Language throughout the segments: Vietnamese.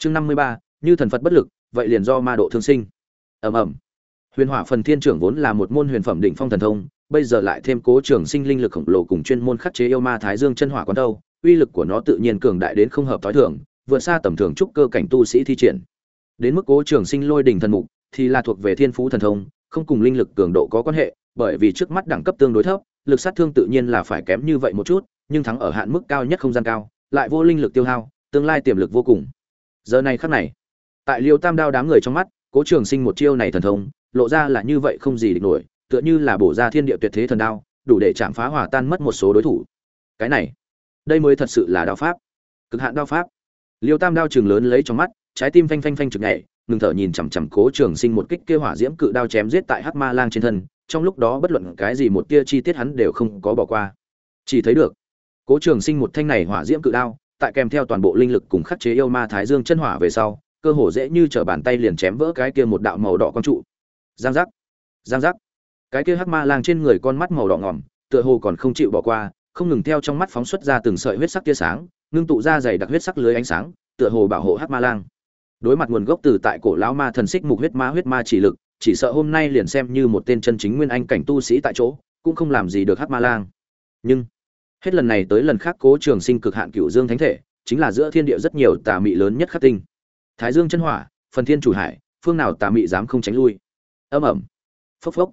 chương năm mươi ba, như thần phật bất lực, vậy liền do ma độ thương sinh. Ầm ầm. Huyền hỏa phần thiên trưởng vốn là một môn huyền phẩm đỉnh phong thần thông, bây giờ lại thêm cố trường sinh linh lực khổng lồ cùng chuyên môn khắc chế yêu ma thái dương chân hỏa quán đâu, uy lực của nó tự nhiên cường đại đến không hợp thói thường, vượt xa tầm thường trúc cơ cảnh tu sĩ thi triển. Đến mức cố trường sinh lôi đỉnh thần mục, thì là thuộc về thiên phú thần thông, không cùng linh lực cường độ có quan hệ, bởi vì trước mắt đẳng cấp tương đối thấp, lực sát thương tự nhiên là phải kém như vậy một chút, nhưng thắng ở hạn mức cao nhất không gian cao, lại vô linh lực tiêu hao, tương lai tiềm lực vô cùng giờ này khắc này, tại liêu tam đao đám người trong mắt, cố trường sinh một chiêu này thần thông, lộ ra là như vậy không gì địch nổi, tựa như là bổ ra thiên địa tuyệt thế thần đao, đủ để chạm phá hỏa tan mất một số đối thủ. Cái này, đây mới thật sự là đao pháp, cực hạn đao pháp. Liêu tam đao trường lớn lấy trong mắt, trái tim phanh phanh phanh trực nhảy, ngừng thở nhìn chằm chằm cố trường sinh một kích kêu hỏa diễm cự đao chém giết tại hắc ma lang trên thân, trong lúc đó bất luận cái gì một tia chi tiết hắn đều không có bỏ qua. Chỉ thấy được, cố trường sinh một thanh này hỏa diễm cự đao tại kèm theo toàn bộ linh lực cùng khắc chế yêu ma thái dương chân hỏa về sau, cơ hồ dễ như trở bàn tay liền chém vỡ cái kia một đạo màu đỏ con trụ. Giang giác giang giác. Cái kia hắc ma lang trên người con mắt màu đỏ ngỏm, tựa hồ còn không chịu bỏ qua, không ngừng theo trong mắt phóng xuất ra từng sợi huyết sắc tia sáng, ngưng tụ ra dày đặc huyết sắc lưới ánh sáng, tựa hồ bảo hộ hắc ma lang. Đối mặt nguồn gốc từ tại cổ lão ma thần xích mục huyết ma huyết ma chỉ lực, chỉ sợ hôm nay liền xem như một tên chân chính nguyên anh cảnh tu sĩ tại chỗ, cũng không làm gì được hắc ma lang. Nhưng hết lần này tới lần khác cố trường sinh cực hạn cựu dương thánh thể, chính là giữa thiên địa rất nhiều tà mị lớn nhất khắc tinh. Thái dương chân hỏa, phần thiên chủ hải, phương nào tà mị dám không tránh lui. Âm ẩm. Phốc phốc.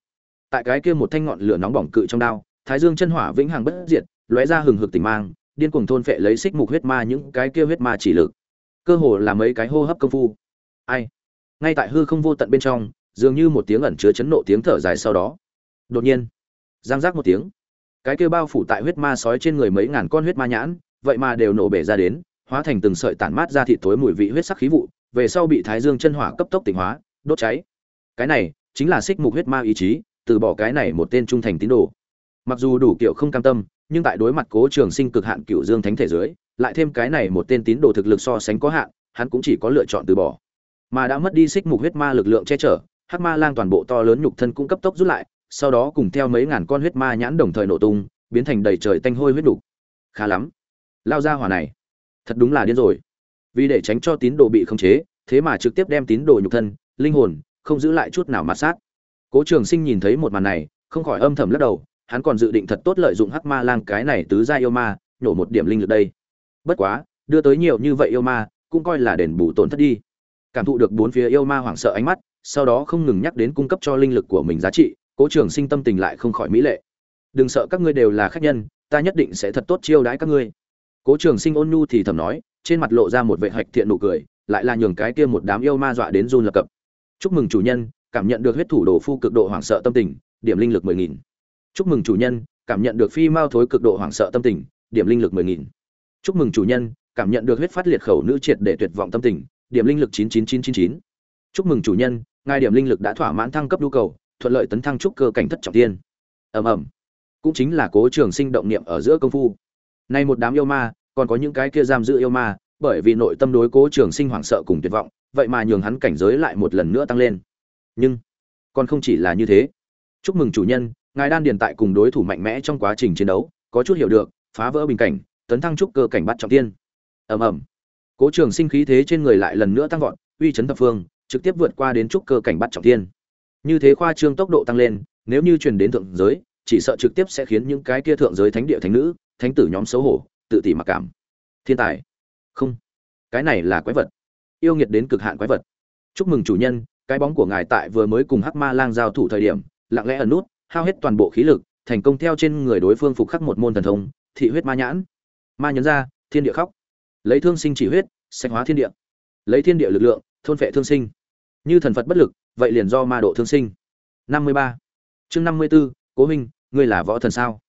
Tại cái kia một thanh ngọn lửa nóng bỏng cự trong đao, thái dương chân hỏa vĩnh hằng bất diệt, lóe ra hừng hực tình mang, điên cuồng thôn phệ lấy xích mục huyết ma những cái kia huyết ma chỉ lực. Cơ hồ là mấy cái hô hấp công phu. Ai? Ngay tại hư không vô tận bên trong, dường như một tiếng ẩn chứa chấn nộ tiếng thở dài sau đó. Đột nhiên, giang giác một tiếng cái kia bao phủ tại huyết ma sói trên người mấy ngàn con huyết ma nhãn, vậy mà đều nổ bể ra đến, hóa thành từng sợi tản mát ra thịt tối mùi vị huyết sắc khí vụ, về sau bị thái dương chân hỏa cấp tốc tỉnh hóa, đốt cháy. Cái này chính là xích mục huyết ma ý chí, từ bỏ cái này một tên trung thành tín đồ. Mặc dù đủ kiểu không cam tâm, nhưng tại đối mặt cố trường sinh cực hạn cựu dương thánh thể dưới, lại thêm cái này một tên tín đồ thực lực so sánh có hạn, hắn cũng chỉ có lựa chọn từ bỏ. Mà đã mất đi xích mục huyết ma lực lượng che chở, hắc ma lang toàn bộ to lớn nhục thân cũng cấp tốc rút lại sau đó cùng theo mấy ngàn con huyết ma nhãn đồng thời nổ tung, biến thành đầy trời tanh hôi huyết đục. Khá lắm. Lao ra hỏa này. Thật đúng là điên rồi. Vì để tránh cho tín đồ bị khống chế, thế mà trực tiếp đem tín đồ nhục thân, linh hồn, không giữ lại chút nào mặt sát. Cố trường sinh nhìn thấy một màn này, không khỏi âm thầm lắc đầu, hắn còn dự định thật tốt lợi dụng hắc ma lang cái này tứ ra yêu ma, nhổ một điểm linh lực đây. Bất quá, đưa tới nhiều như vậy yêu ma, cũng coi là đền bù tổn thất đi. Cảm thụ được bốn phía yêu ma hoảng sợ ánh mắt, sau đó không ngừng nhắc đến cung cấp cho linh lực của mình giá trị cố trường sinh tâm tình lại không khỏi mỹ lệ. Đừng sợ các ngươi đều là khách nhân, ta nhất định sẽ thật tốt chiêu đãi các ngươi. Cố trường sinh ôn nhu thì thầm nói, trên mặt lộ ra một vệ hạch thiện nụ cười, lại là nhường cái kia một đám yêu ma dọa đến run lập cập. Chúc mừng chủ nhân, cảm nhận được huyết thủ đồ phu cực độ hoảng sợ tâm tình, điểm linh lực mười nghìn. Chúc mừng chủ nhân, cảm nhận được phi mao thối cực độ hoảng sợ tâm tình, điểm linh lực mười nghìn. Chúc mừng chủ nhân, cảm nhận được huyết phát liệt khẩu nữ triệt để tuyệt vọng tâm tình, điểm linh lực chín chín chín chín chín. Chúc mừng chủ nhân, ngài điểm linh lực đã thỏa mãn thăng cấp nhu cầu thuận lợi tấn thăng trúc cơ cảnh thất trọng tiên. Ầm ầm. Cũng chính là cố trường sinh động niệm ở giữa công phu. Nay một đám yêu ma, còn có những cái kia giam giữ yêu ma, bởi vì nội tâm đối cố trường sinh hoảng sợ cùng tuyệt vọng, vậy mà nhường hắn cảnh giới lại một lần nữa tăng lên. Nhưng, còn không chỉ là như thế. Chúc mừng chủ nhân, ngài đan điền tại cùng đối thủ mạnh mẽ trong quá trình chiến đấu, có chút hiểu được, phá vỡ bình cảnh, tấn thăng trúc cơ cảnh bắt trọng tiên. Ầm ầm. Cố trường sinh khí thế trên người lại lần nữa tăng vọt, uy chấn thập phương, trực tiếp vượt qua đến trúc cơ cảnh bắt trọng tiên như thế khoa trương tốc độ tăng lên, nếu như truyền đến thượng giới, chỉ sợ trực tiếp sẽ khiến những cái kia thượng giới thánh địa thánh nữ, thánh tử nhóm xấu hổ, tự tỷ mặc cảm. Thiên tài. Không. Cái này là quái vật. Yêu nghiệt đến cực hạn quái vật. Chúc mừng chủ nhân, cái bóng của ngài tại vừa mới cùng hắc ma lang giao thủ thời điểm, lặng lẽ ẩn nút, hao hết toàn bộ khí lực, thành công theo trên người đối phương phục khắc một môn thần thông, thị huyết ma nhãn. Ma nhấn ra, thiên địa khóc. Lấy thương sinh chỉ huyết, sạch hóa thiên địa. Lấy thiên địa lực lượng, thôn phệ thương sinh như thần phật bất lực, vậy liền do ma độ thương sinh. Năm mươi ba. Chương năm mươi b ố cố huynh, ngươi là võ thần sao?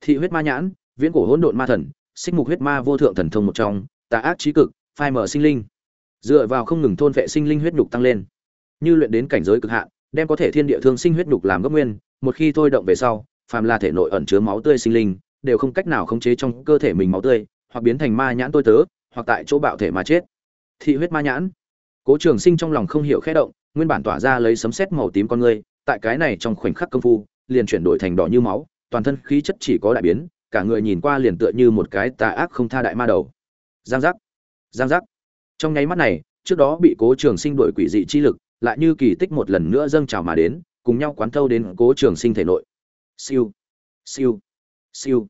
Thị huyết ma nhãn, viễn cổ hỗn độn ma thần, xích mục huyết ma vô thượng thần thông một trong, tà ác trí cực, phai mở sinh linh. Dựa vào không ngừng thôn vệ sinh linh huyết nhục tăng lên. Như luyện đến cảnh giới cực hạn, đem có thể thiên địa thương sinh huyết nhục làm gốc nguyên, một khi thôi động về sau, phàm là thể nội ẩn chứa máu tươi sinh linh, đều không cách nào khống chế trong cơ thể mình máu tươi, hoặc biến thành ma nhãn tôi tớ, hoặc tại chỗ bạo thể mà chết. Thị huyết ma nhãn cố trường sinh trong lòng không hiểu khẽ động, nguyên bản tỏa ra lấy sấm sét màu tím con ngươi tại cái này trong khoảnh khắc công phu, liền chuyển đổi thành đỏ như máu, toàn thân khí chất chỉ có đại biến, cả người nhìn qua liền tựa như một cái tà ác không tha đại ma đầu. Giang giác giang giác. Trong nháy mắt này, trước đó bị cố trường sinh đổi quỷ dị chi lực, lại như kỳ tích một lần nữa dâng trào mà đến, cùng nhau quán thâu đến cố trường sinh thể nội. Siêu siêu siêu.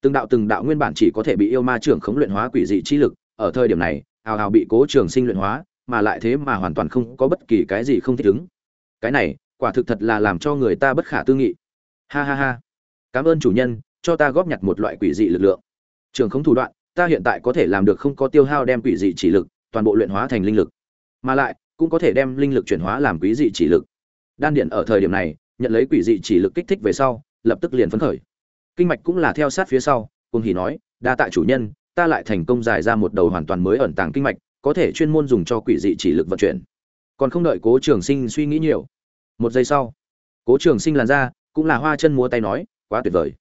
Từng đạo từng đạo nguyên bản chỉ có thể bị yêu ma trưởng khống luyện hóa quỷ dị chi lực, ở thời điểm này, hào hào bị cố trường sinh luyện hóa mà lại thế mà hoàn toàn không có bất kỳ cái gì không thích ứng. Cái này, quả thực thật là làm cho người ta bất khả tư nghị. Ha ha ha. Cảm ơn chủ nhân, cho ta góp nhặt một loại quỷ dị lực lượng. Trường không thủ đoạn, ta hiện tại có thể làm được không có tiêu hao đem quỷ dị chỉ lực, toàn bộ luyện hóa thành linh lực. Mà lại, cũng có thể đem linh lực chuyển hóa làm quỷ dị chỉ lực. Đan điện ở thời điểm này, nhận lấy quỷ dị chỉ lực kích thích về sau, lập tức liền phấn khởi. Kinh mạch cũng là theo sát phía sau, cùng hỉ nói, đa tạ chủ nhân, ta lại thành công giải ra một đầu hoàn toàn mới ẩn tàng kinh mạch có thể chuyên môn dùng cho quỷ dị chỉ lực vận chuyển. Còn không đợi cố trường sinh suy nghĩ nhiều, một giây sau, cố trường sinh làn ra, cũng là hoa chân múa tay nói, quá tuyệt vời.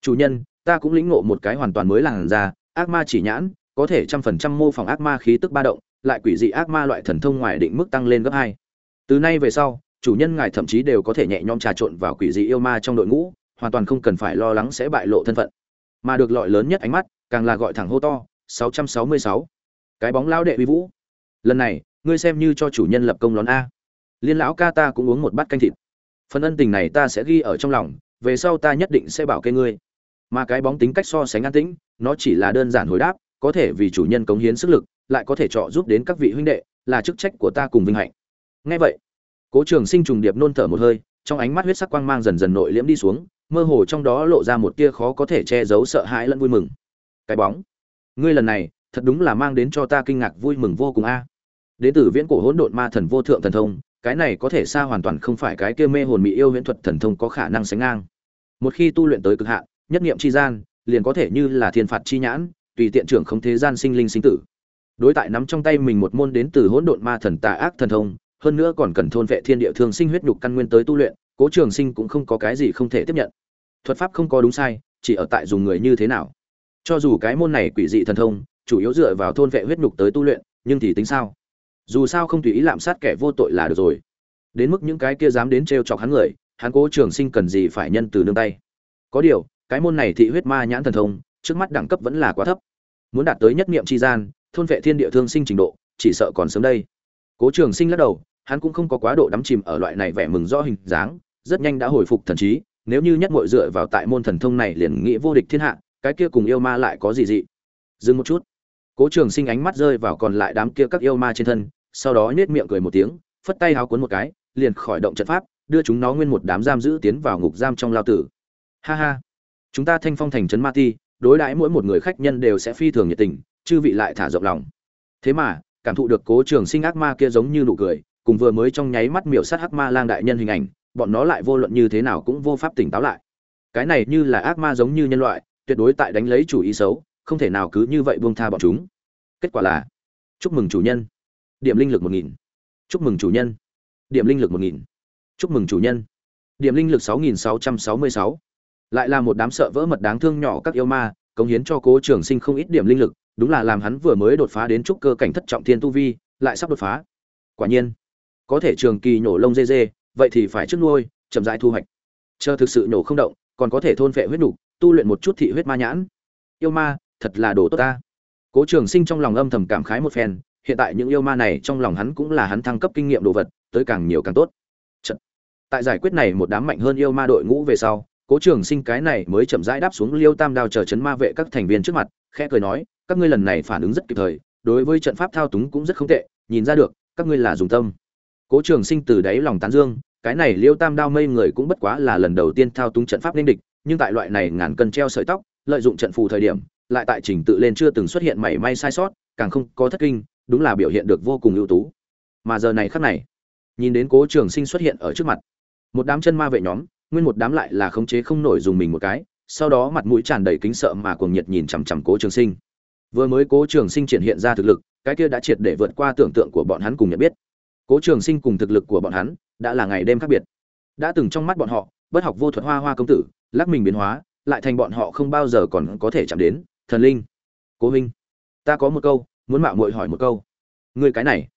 Chủ nhân, ta cũng lĩnh ngộ một cái hoàn toàn mới làn ra ác ma chỉ nhãn, có thể trăm phần trăm mô phỏng ác ma khí tức ba động, lại quỷ dị ác ma loại thần thông ngoài định mức tăng lên gấp hai. Từ nay về sau, chủ nhân ngài thậm chí đều có thể nhẹ nhõm trà trộn vào quỷ dị yêu ma trong đội ngũ, hoàn toàn không cần phải lo lắng sẽ bại lộ thân phận. Mà được lọi lớn nhất ánh mắt, càng là gọi thẳng hô to 666 cái bóng lão đệ uy vũ. Lần này, ngươi xem như cho chủ nhân lập công lón a. Liên lão ca ta cũng uống một bát canh thịt. Phần ân tình này ta sẽ ghi ở trong lòng, về sau ta nhất định sẽ bảo kê ngươi. Mà cái bóng tính cách so sánh an tĩnh, nó chỉ là đơn giản hồi đáp, có thể vì chủ nhân cống hiến sức lực, lại có thể trợ giúp đến các vị huynh đệ, là chức trách của ta cùng vinh hạnh. Ngay vậy, cố trường sinh trùng điệp nôn thở một hơi, trong ánh mắt huyết sắc quang mang dần dần nội liễm đi xuống, mơ hồ trong đó lộ ra một tia khó có thể che giấu sợ hãi lẫn vui mừng. Cái bóng, ngươi lần này thật đúng là mang đến cho ta kinh ngạc vui mừng vô cùng a. Đến từ viễn cổ hỗn độn ma thần vô thượng thần thông, cái này có thể xa hoàn toàn không phải cái kia mê hồn mỹ yêu huyễn thuật thần thông có khả năng sánh ngang. Một khi tu luyện tới cực hạn, nhất niệm chi gian, liền có thể như là thiên phạt chi nhãn, tùy tiện trưởng không thế gian sinh linh sinh tử. Đối tại nắm trong tay mình một môn đến từ hỗn độn ma thần tà ác thần thông, hơn nữa còn cần thôn vệ thiên địa thương sinh huyết nhục căn nguyên tới tu luyện, cố trường sinh cũng không có cái gì không thể tiếp nhận. Thuật pháp không có đúng sai, chỉ ở tại dùng người như thế nào. Cho dù cái môn này quỷ dị thần thông chủ yếu dựa vào thôn vệ huyết nhục tới tu luyện, nhưng thì tính sao? Dù sao không tùy ý lạm sát kẻ vô tội là được rồi. Đến mức những cái kia dám đến trêu chọc hắn người, hắn cố trường sinh cần gì phải nhân từ nương tay. Có điều, cái môn này thị huyết ma nhãn thần thông, trước mắt đẳng cấp vẫn là quá thấp. Muốn đạt tới nhất niệm chi gian, thôn vệ thiên địa thương sinh trình độ, chỉ sợ còn sớm đây. Cố trường sinh lắc đầu, hắn cũng không có quá độ đắm chìm ở loại này vẻ mừng rõ hình dáng, rất nhanh đã hồi phục thần trí, nếu như nhất muội dựa vào tại môn thần thông này liền nghĩ vô địch thiên hạ, cái kia cùng yêu ma lại có gì dị. Dừng một chút cố trường sinh ánh mắt rơi vào còn lại đám kia các yêu ma trên thân, sau đó nhếch miệng cười một tiếng, phất tay háo cuốn một cái, liền khỏi động trận pháp, đưa chúng nó nguyên một đám giam giữ tiến vào ngục giam trong lao tử. Ha ha. Chúng ta thanh phong thành trấn ma ti, đối đãi mỗi một người khách nhân đều sẽ phi thường nhiệt tình, chư vị lại thả rộng lòng. Thế mà, cảm thụ được cố trường sinh ác ma kia giống như nụ cười, cùng vừa mới trong nháy mắt miểu sát hắc ma lang đại nhân hình ảnh, bọn nó lại vô luận như thế nào cũng vô pháp tỉnh táo lại. Cái này như là ác ma giống như nhân loại, tuyệt đối tại đánh lấy chủ ý xấu không thể nào cứ như vậy buông tha bọn chúng. Kết quả là, chúc mừng chủ nhân. Điểm linh lực một nghìn. Chúc mừng chủ nhân. Điểm linh lực một nghìn. Chúc mừng chủ nhân. Điểm linh lực sáu nghìn sáu trăm sáu mươi sáu. Lại là một đám sợ vỡ mật đáng thương nhỏ các yêu ma, cống hiến cho cố trường sinh không ít điểm linh lực, đúng là làm hắn vừa mới đột phá đến trúc cơ cảnh thất trọng thiên tu vi, lại sắp đột phá. Quả nhiên, có thể trường kỳ nhổ lông dê dê, vậy thì phải trước nuôi, chậm rãi thu hoạch. Chờ thực sự nhổ không động, còn có thể thôn phệ huyết nục, tu luyện một chút thị huyết ma nhãn. Yêu ma thật là đồ tốt ta. Cố trường sinh trong lòng âm thầm cảm khái một phen, hiện tại những yêu ma này trong lòng hắn cũng là hắn thăng cấp kinh nghiệm đồ vật, tới càng nhiều càng tốt. Chật. tại giải quyết này một đám mạnh hơn yêu ma đội ngũ về sau, cố trường sinh cái này mới chậm rãi đáp xuống liêu tam đao chờ chấn ma vệ các thành viên trước mặt, khẽ cười nói, các ngươi lần này phản ứng rất kịp thời, đối với trận pháp thao túng cũng rất không tệ, nhìn ra được, các ngươi là dùng tâm. Cố trường sinh từ đáy lòng tán dương, cái này liêu tam đao mây người cũng bất quá là lần đầu tiên thao túng trận pháp nên địch, nhưng tại loại này ngàn cân treo sợi tóc, lợi dụng trận phù thời điểm lại tại trình tự lên chưa từng xuất hiện mảy may sai sót, càng không có thất kinh, đúng là biểu hiện được vô cùng ưu tú. Mà giờ này khắc này, nhìn đến cố trường sinh xuất hiện ở trước mặt, một đám chân ma vệ nhóm, nguyên một đám lại là khống chế không nổi dùng mình một cái, sau đó mặt mũi tràn đầy kính sợ mà cuồng nhiệt nhìn chằm chằm cố trường sinh. Vừa mới cố trường sinh triển hiện ra thực lực, cái kia đã triệt để vượt qua tưởng tượng của bọn hắn cùng nhận biết. Cố trường sinh cùng thực lực của bọn hắn, đã là ngày đêm khác biệt. Đã từng trong mắt bọn họ, bất học vô thuật hoa hoa công tử, lắc mình biến hóa, lại thành bọn họ không bao giờ còn có thể chạm đến thần linh. Cố huynh, ta có một câu, muốn mạo muội hỏi một câu. Ngươi cái này,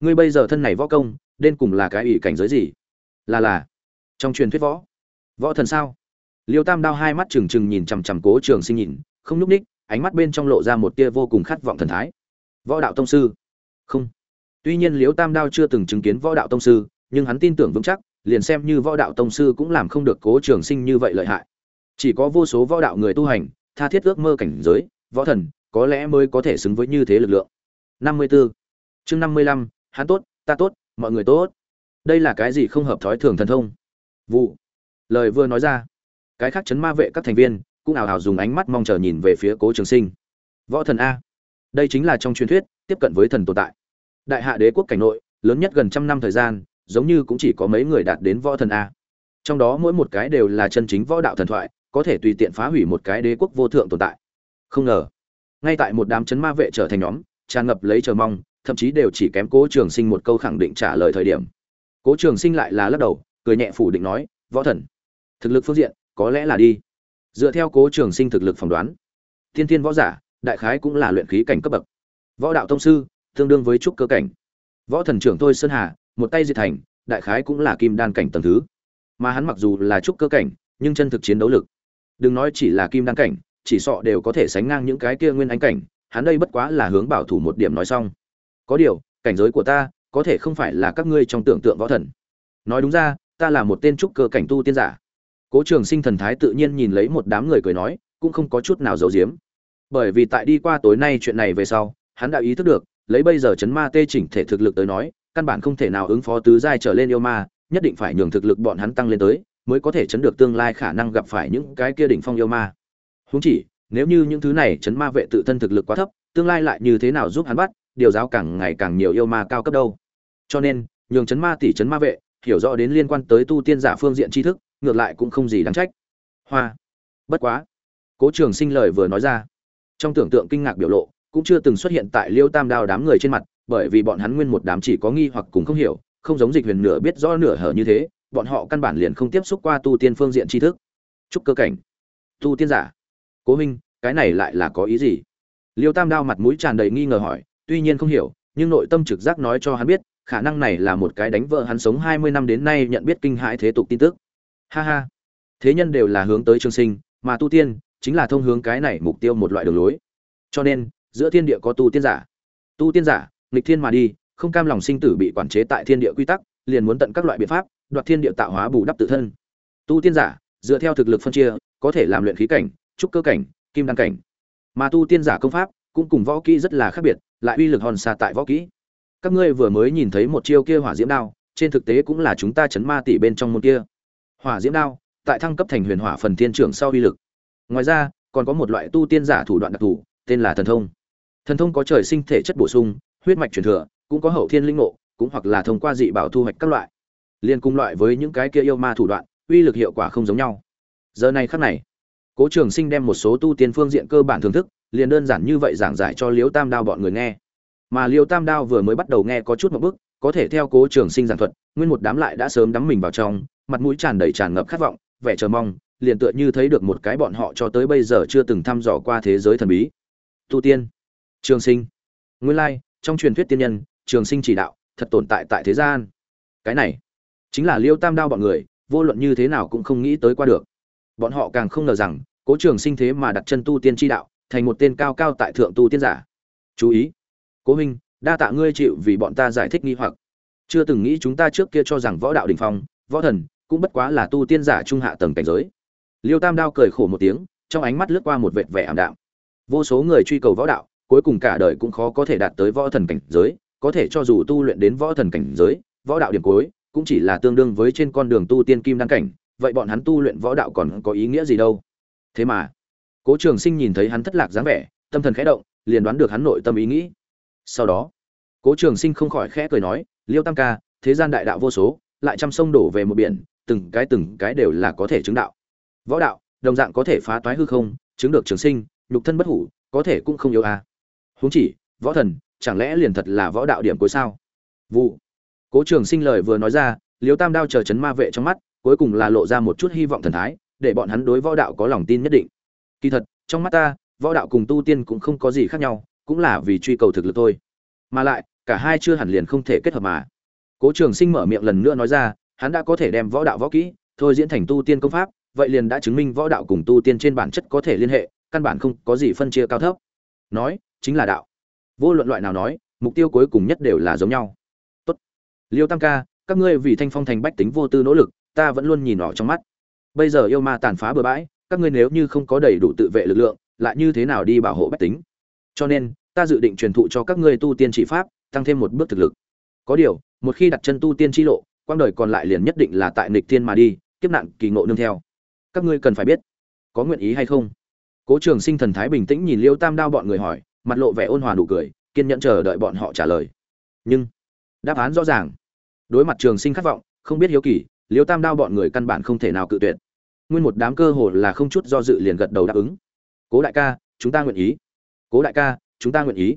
ngươi bây giờ thân này võ công, đến cùng là cái ủy cảnh giới gì? Là là, trong truyền thuyết võ võ thần sao? Liêu tam đao hai mắt trừng trừng nhìn chằm chằm cố trường sinh nhìn, không nhúc ních, ánh mắt bên trong lộ ra một tia vô cùng khát vọng thần thái. Võ đạo tông sư. Không. Tuy nhiên liễu tam đao chưa từng chứng kiến võ đạo tông sư, nhưng hắn tin tưởng vững chắc, liền xem như võ đạo tông sư cũng làm không được cố trường sinh như vậy lợi hại. Chỉ có vô số võ đạo người tu hành tha thiết ước mơ cảnh giới võ thần có lẽ mới có thể xứng với như thế lực lượng. 54. chương 55, hắn tốt ta tốt mọi người tốt. Đây là cái gì không hợp thói thường thần thông? Vụ. Lời vừa nói ra cái khác chấn ma vệ các thành viên cũng ảo ảo dùng ánh mắt mong chờ nhìn về phía cố trường sinh. Võ thần a. Đây chính là trong truyền thuyết tiếp cận với thần tồn tại. Đại hạ đế quốc cảnh nội lớn nhất gần trăm năm thời gian giống như cũng chỉ có mấy người đạt đến võ thần a. Trong đó mỗi một cái đều là chân chính võ đạo thần thoại có thể tùy tiện phá hủy một cái đế quốc vô thượng tồn tại. Không ngờ, ngay tại một đám chấn ma vệ trở thành nhóm, tràn ngập lấy chờ mong, thậm chí đều chỉ kém cố trường sinh một câu khẳng định trả lời thời điểm. Cố trường sinh lại là lắc đầu, cười nhẹ phủ định nói, võ thần, thực lực phương diện, có lẽ là đi. Dựa theo cố trường sinh thực lực phỏng đoán, thiên thiên võ giả, đại khái cũng là luyện khí cảnh cấp bậc. Võ đạo thông sư, tương đương với trúc cơ cảnh. Võ thần trưởng thôi sơn hà, một tay diệt thành, đại khái cũng là kim đan cảnh tầng thứ. Mà hắn mặc dù là trúc cơ cảnh, nhưng chân thực chiến đấu lực đừng nói chỉ là kim đan cảnh, chỉ sọ đều có thể sánh ngang những cái kia nguyên anh cảnh, hắn đây bất quá là hướng bảo thủ một điểm nói xong. Có điều, cảnh giới của ta, có thể không phải là các ngươi trong tưởng tượng võ thần. Nói đúng ra, ta là một tên trúc cơ cảnh tu tiên giả. Cố trường sinh thần thái tự nhiên nhìn lấy một đám người cười nói, cũng không có chút nào giấu giếm. Bởi vì tại đi qua tối nay chuyện này về sau, hắn đã ý thức được, lấy bây giờ chấn ma tê chỉnh thể thực lực tới nói, căn bản không thể nào ứng phó tứ giai trở lên yêu ma, nhất định phải nhường thực lực bọn hắn tăng lên tới mới có thể chấn được tương lai khả năng gặp phải những cái kia đỉnh phong yêu ma. Huống chỉ, nếu như những thứ này chấn ma vệ tự thân thực lực quá thấp, tương lai lại như thế nào giúp hắn bắt, điều giáo càng ngày càng nhiều yêu ma cao cấp đâu. Cho nên, nhường chấn ma tỷ chấn ma vệ, hiểu rõ đến liên quan tới tu tiên giả phương diện tri thức, ngược lại cũng không gì đáng trách. Hoa. Bất quá. Cố trường sinh lời vừa nói ra. Trong tưởng tượng kinh ngạc biểu lộ, cũng chưa từng xuất hiện tại liêu tam đao đám người trên mặt, bởi vì bọn hắn nguyên một đám chỉ có nghi hoặc cùng không hiểu, không giống dịch huyền nửa biết rõ nửa hở như thế bọn họ căn bản liền không tiếp xúc qua tu tiên phương diện tri thức. Chúc cơ cảnh. Tu tiên giả. Cố minh cái này lại là có ý gì? Liêu tam đao mặt mũi tràn đầy nghi ngờ hỏi, tuy nhiên không hiểu, nhưng nội tâm trực giác nói cho hắn biết, khả năng này là một cái đánh vợ hắn sống hai mươi năm đến nay nhận biết kinh hãi thế tục tin tức. Ha ha. Thế nhân đều là hướng tới trường sinh, mà tu tiên chính là thông hướng cái này mục tiêu một loại đường lối. Cho nên, giữa thiên địa có tu tiên giả. Tu tiên giả, nghịch thiên mà đi, không cam lòng sinh tử bị quản chế tại thiên địa quy tắc, liền muốn tận các loại biện pháp đoạt thiên địa tạo hóa bù đắp tự thân. Tu tiên giả, dựa theo thực lực phân chia, có thể làm luyện khí cảnh, trúc cơ cảnh, kim đăng cảnh. Mà tu tiên giả công pháp cũng cùng võ kỹ rất là khác biệt, lại uy lực hòn xa tại võ kỹ. Các ngươi vừa mới nhìn thấy một chiêu kia hỏa diễm đao, trên thực tế cũng là chúng ta chấn ma tỷ bên trong môn kia. Hỏa diễm đao, tại thăng cấp thành huyền hỏa phần thiên trưởng sau uy lực. Ngoài ra, còn có một loại tu tiên giả thủ đoạn đặc thù, tên là thần thông. Thần thông có trời sinh thể chất bổ sung, huyết mạch truyền thừa, cũng có hậu thiên linh ngộ, cũng hoặc là thông qua dị bảo thu hoạch các loại liên cung loại với những cái kia yêu ma thủ đoạn, uy lực hiệu quả không giống nhau. Giờ này khắc này, cố trường sinh đem một số tu tiên phương diện cơ bản thưởng thức, liền đơn giản như vậy giảng giải cho liêu tam đao bọn người nghe. Mà liêu tam đao vừa mới bắt đầu nghe có chút một bức có thể theo cố trường sinh giảng thuật, nguyên một đám lại đã sớm đắm mình vào trong, mặt mũi tràn đầy tràn ngập khát vọng, vẻ chờ mong, liền tựa như thấy được một cái bọn họ cho tới bây giờ chưa từng thăm dò qua thế giới thần bí. Tu tiên, trường sinh. Nguyên lai, trong truyền thuyết tiên nhân, trường sinh chỉ đạo, thật tồn tại tại thế gian. Cái này chính là liêu tam đao bọn người, vô luận như thế nào cũng không nghĩ tới qua được. Bọn họ càng không ngờ rằng, cố trường sinh thế mà đặt chân tu tiên tri đạo, thành một tên cao cao tại thượng tu tiên giả. Chú ý, cố huynh, đa tạ ngươi chịu vì bọn ta giải thích nghi hoặc. Chưa từng nghĩ chúng ta trước kia cho rằng võ đạo đình phong, võ thần, cũng bất quá là tu tiên giả trung hạ tầng cảnh giới. Liêu tam đao cười khổ một tiếng, trong ánh mắt lướt qua một vệt vẻ ảm đạm. Vô số người truy cầu võ đạo, cuối cùng cả đời cũng khó có thể đạt tới võ thần cảnh giới, có thể cho dù tu luyện đến võ thần cảnh giới, võ đạo điểm cuối cũng chỉ là tương đương với trên con đường tu tiên kim đăng cảnh, vậy bọn hắn tu luyện võ đạo còn có ý nghĩa gì đâu? Thế mà, cố trường sinh nhìn thấy hắn thất lạc dáng vẻ, tâm thần khẽ động, liền đoán được hắn nội tâm ý nghĩ. Sau đó, cố trường sinh không khỏi khẽ cười nói, liêu tam ca, thế gian đại đạo vô số, lại trăm sông đổ về một biển, từng cái từng cái đều là có thể chứng đạo. Võ đạo, đồng dạng có thể phá toái hư không, chứng được trường sinh, nhục thân bất hủ, có thể cũng không yếu a à. huống chỉ, võ thần, chẳng lẽ liền thật là võ đạo điểm cuối sao? Vụ cố trường sinh lời vừa nói ra liếu tam đao chờ chấn ma vệ trong mắt, cuối cùng là lộ ra một chút hy vọng thần thái, để bọn hắn đối võ đạo có lòng tin nhất định. Kỳ thật, trong mắt ta, võ đạo cùng tu tiên cũng không có gì khác nhau, cũng là vì truy cầu thực lực thôi. Mà lại, cả hai chưa hẳn liền không thể kết hợp mà. Cố trường sinh mở miệng lần nữa nói ra, hắn đã có thể đem võ đạo võ kỹ, thôi diễn thành tu tiên công pháp, vậy liền đã chứng minh võ đạo cùng tu tiên trên bản chất có thể liên hệ, căn bản không có gì phân chia cao thấp. Nói, chính là đạo. Vô luận loại nào nói, mục tiêu cuối cùng nhất đều là giống nhau liêu tam ca, các ngươi vì thanh phong thành bách tính vô tư nỗ lực, ta vẫn luôn nhìn họ trong mắt. Bây giờ yêu ma tàn phá bừa bãi, các ngươi nếu như không có đầy đủ tự vệ lực lượng, lại như thế nào đi bảo hộ bách tính? Cho nên, ta dự định truyền thụ cho các ngươi tu tiên trị pháp, tăng thêm một bước thực lực. Có điều, một khi đặt chân tu tiên chi lộ quang đời còn lại liền nhất định là tại nịch thiên mà đi, kiếp nạn, kỳ ngộ nương theo. Các ngươi cần phải biết, có nguyện ý hay không? Cố trường sinh thần thái bình tĩnh nhìn liêu tam đao bọn người hỏi, mặt lộ vẻ ôn hòa nụ cười, kiên nhẫn chờ đợi bọn họ trả lời. Nhưng đáp án rõ ràng. Đối mặt trường sinh khát vọng, không biết hiếu kỳ, liêu tam đao bọn người căn bản không thể nào cự tuyệt. Nguyên một đám cơ hồ là không chút do dự liền gật đầu đáp ứng. Cố đại ca, chúng ta nguyện ý. Cố đại ca, chúng ta nguyện ý.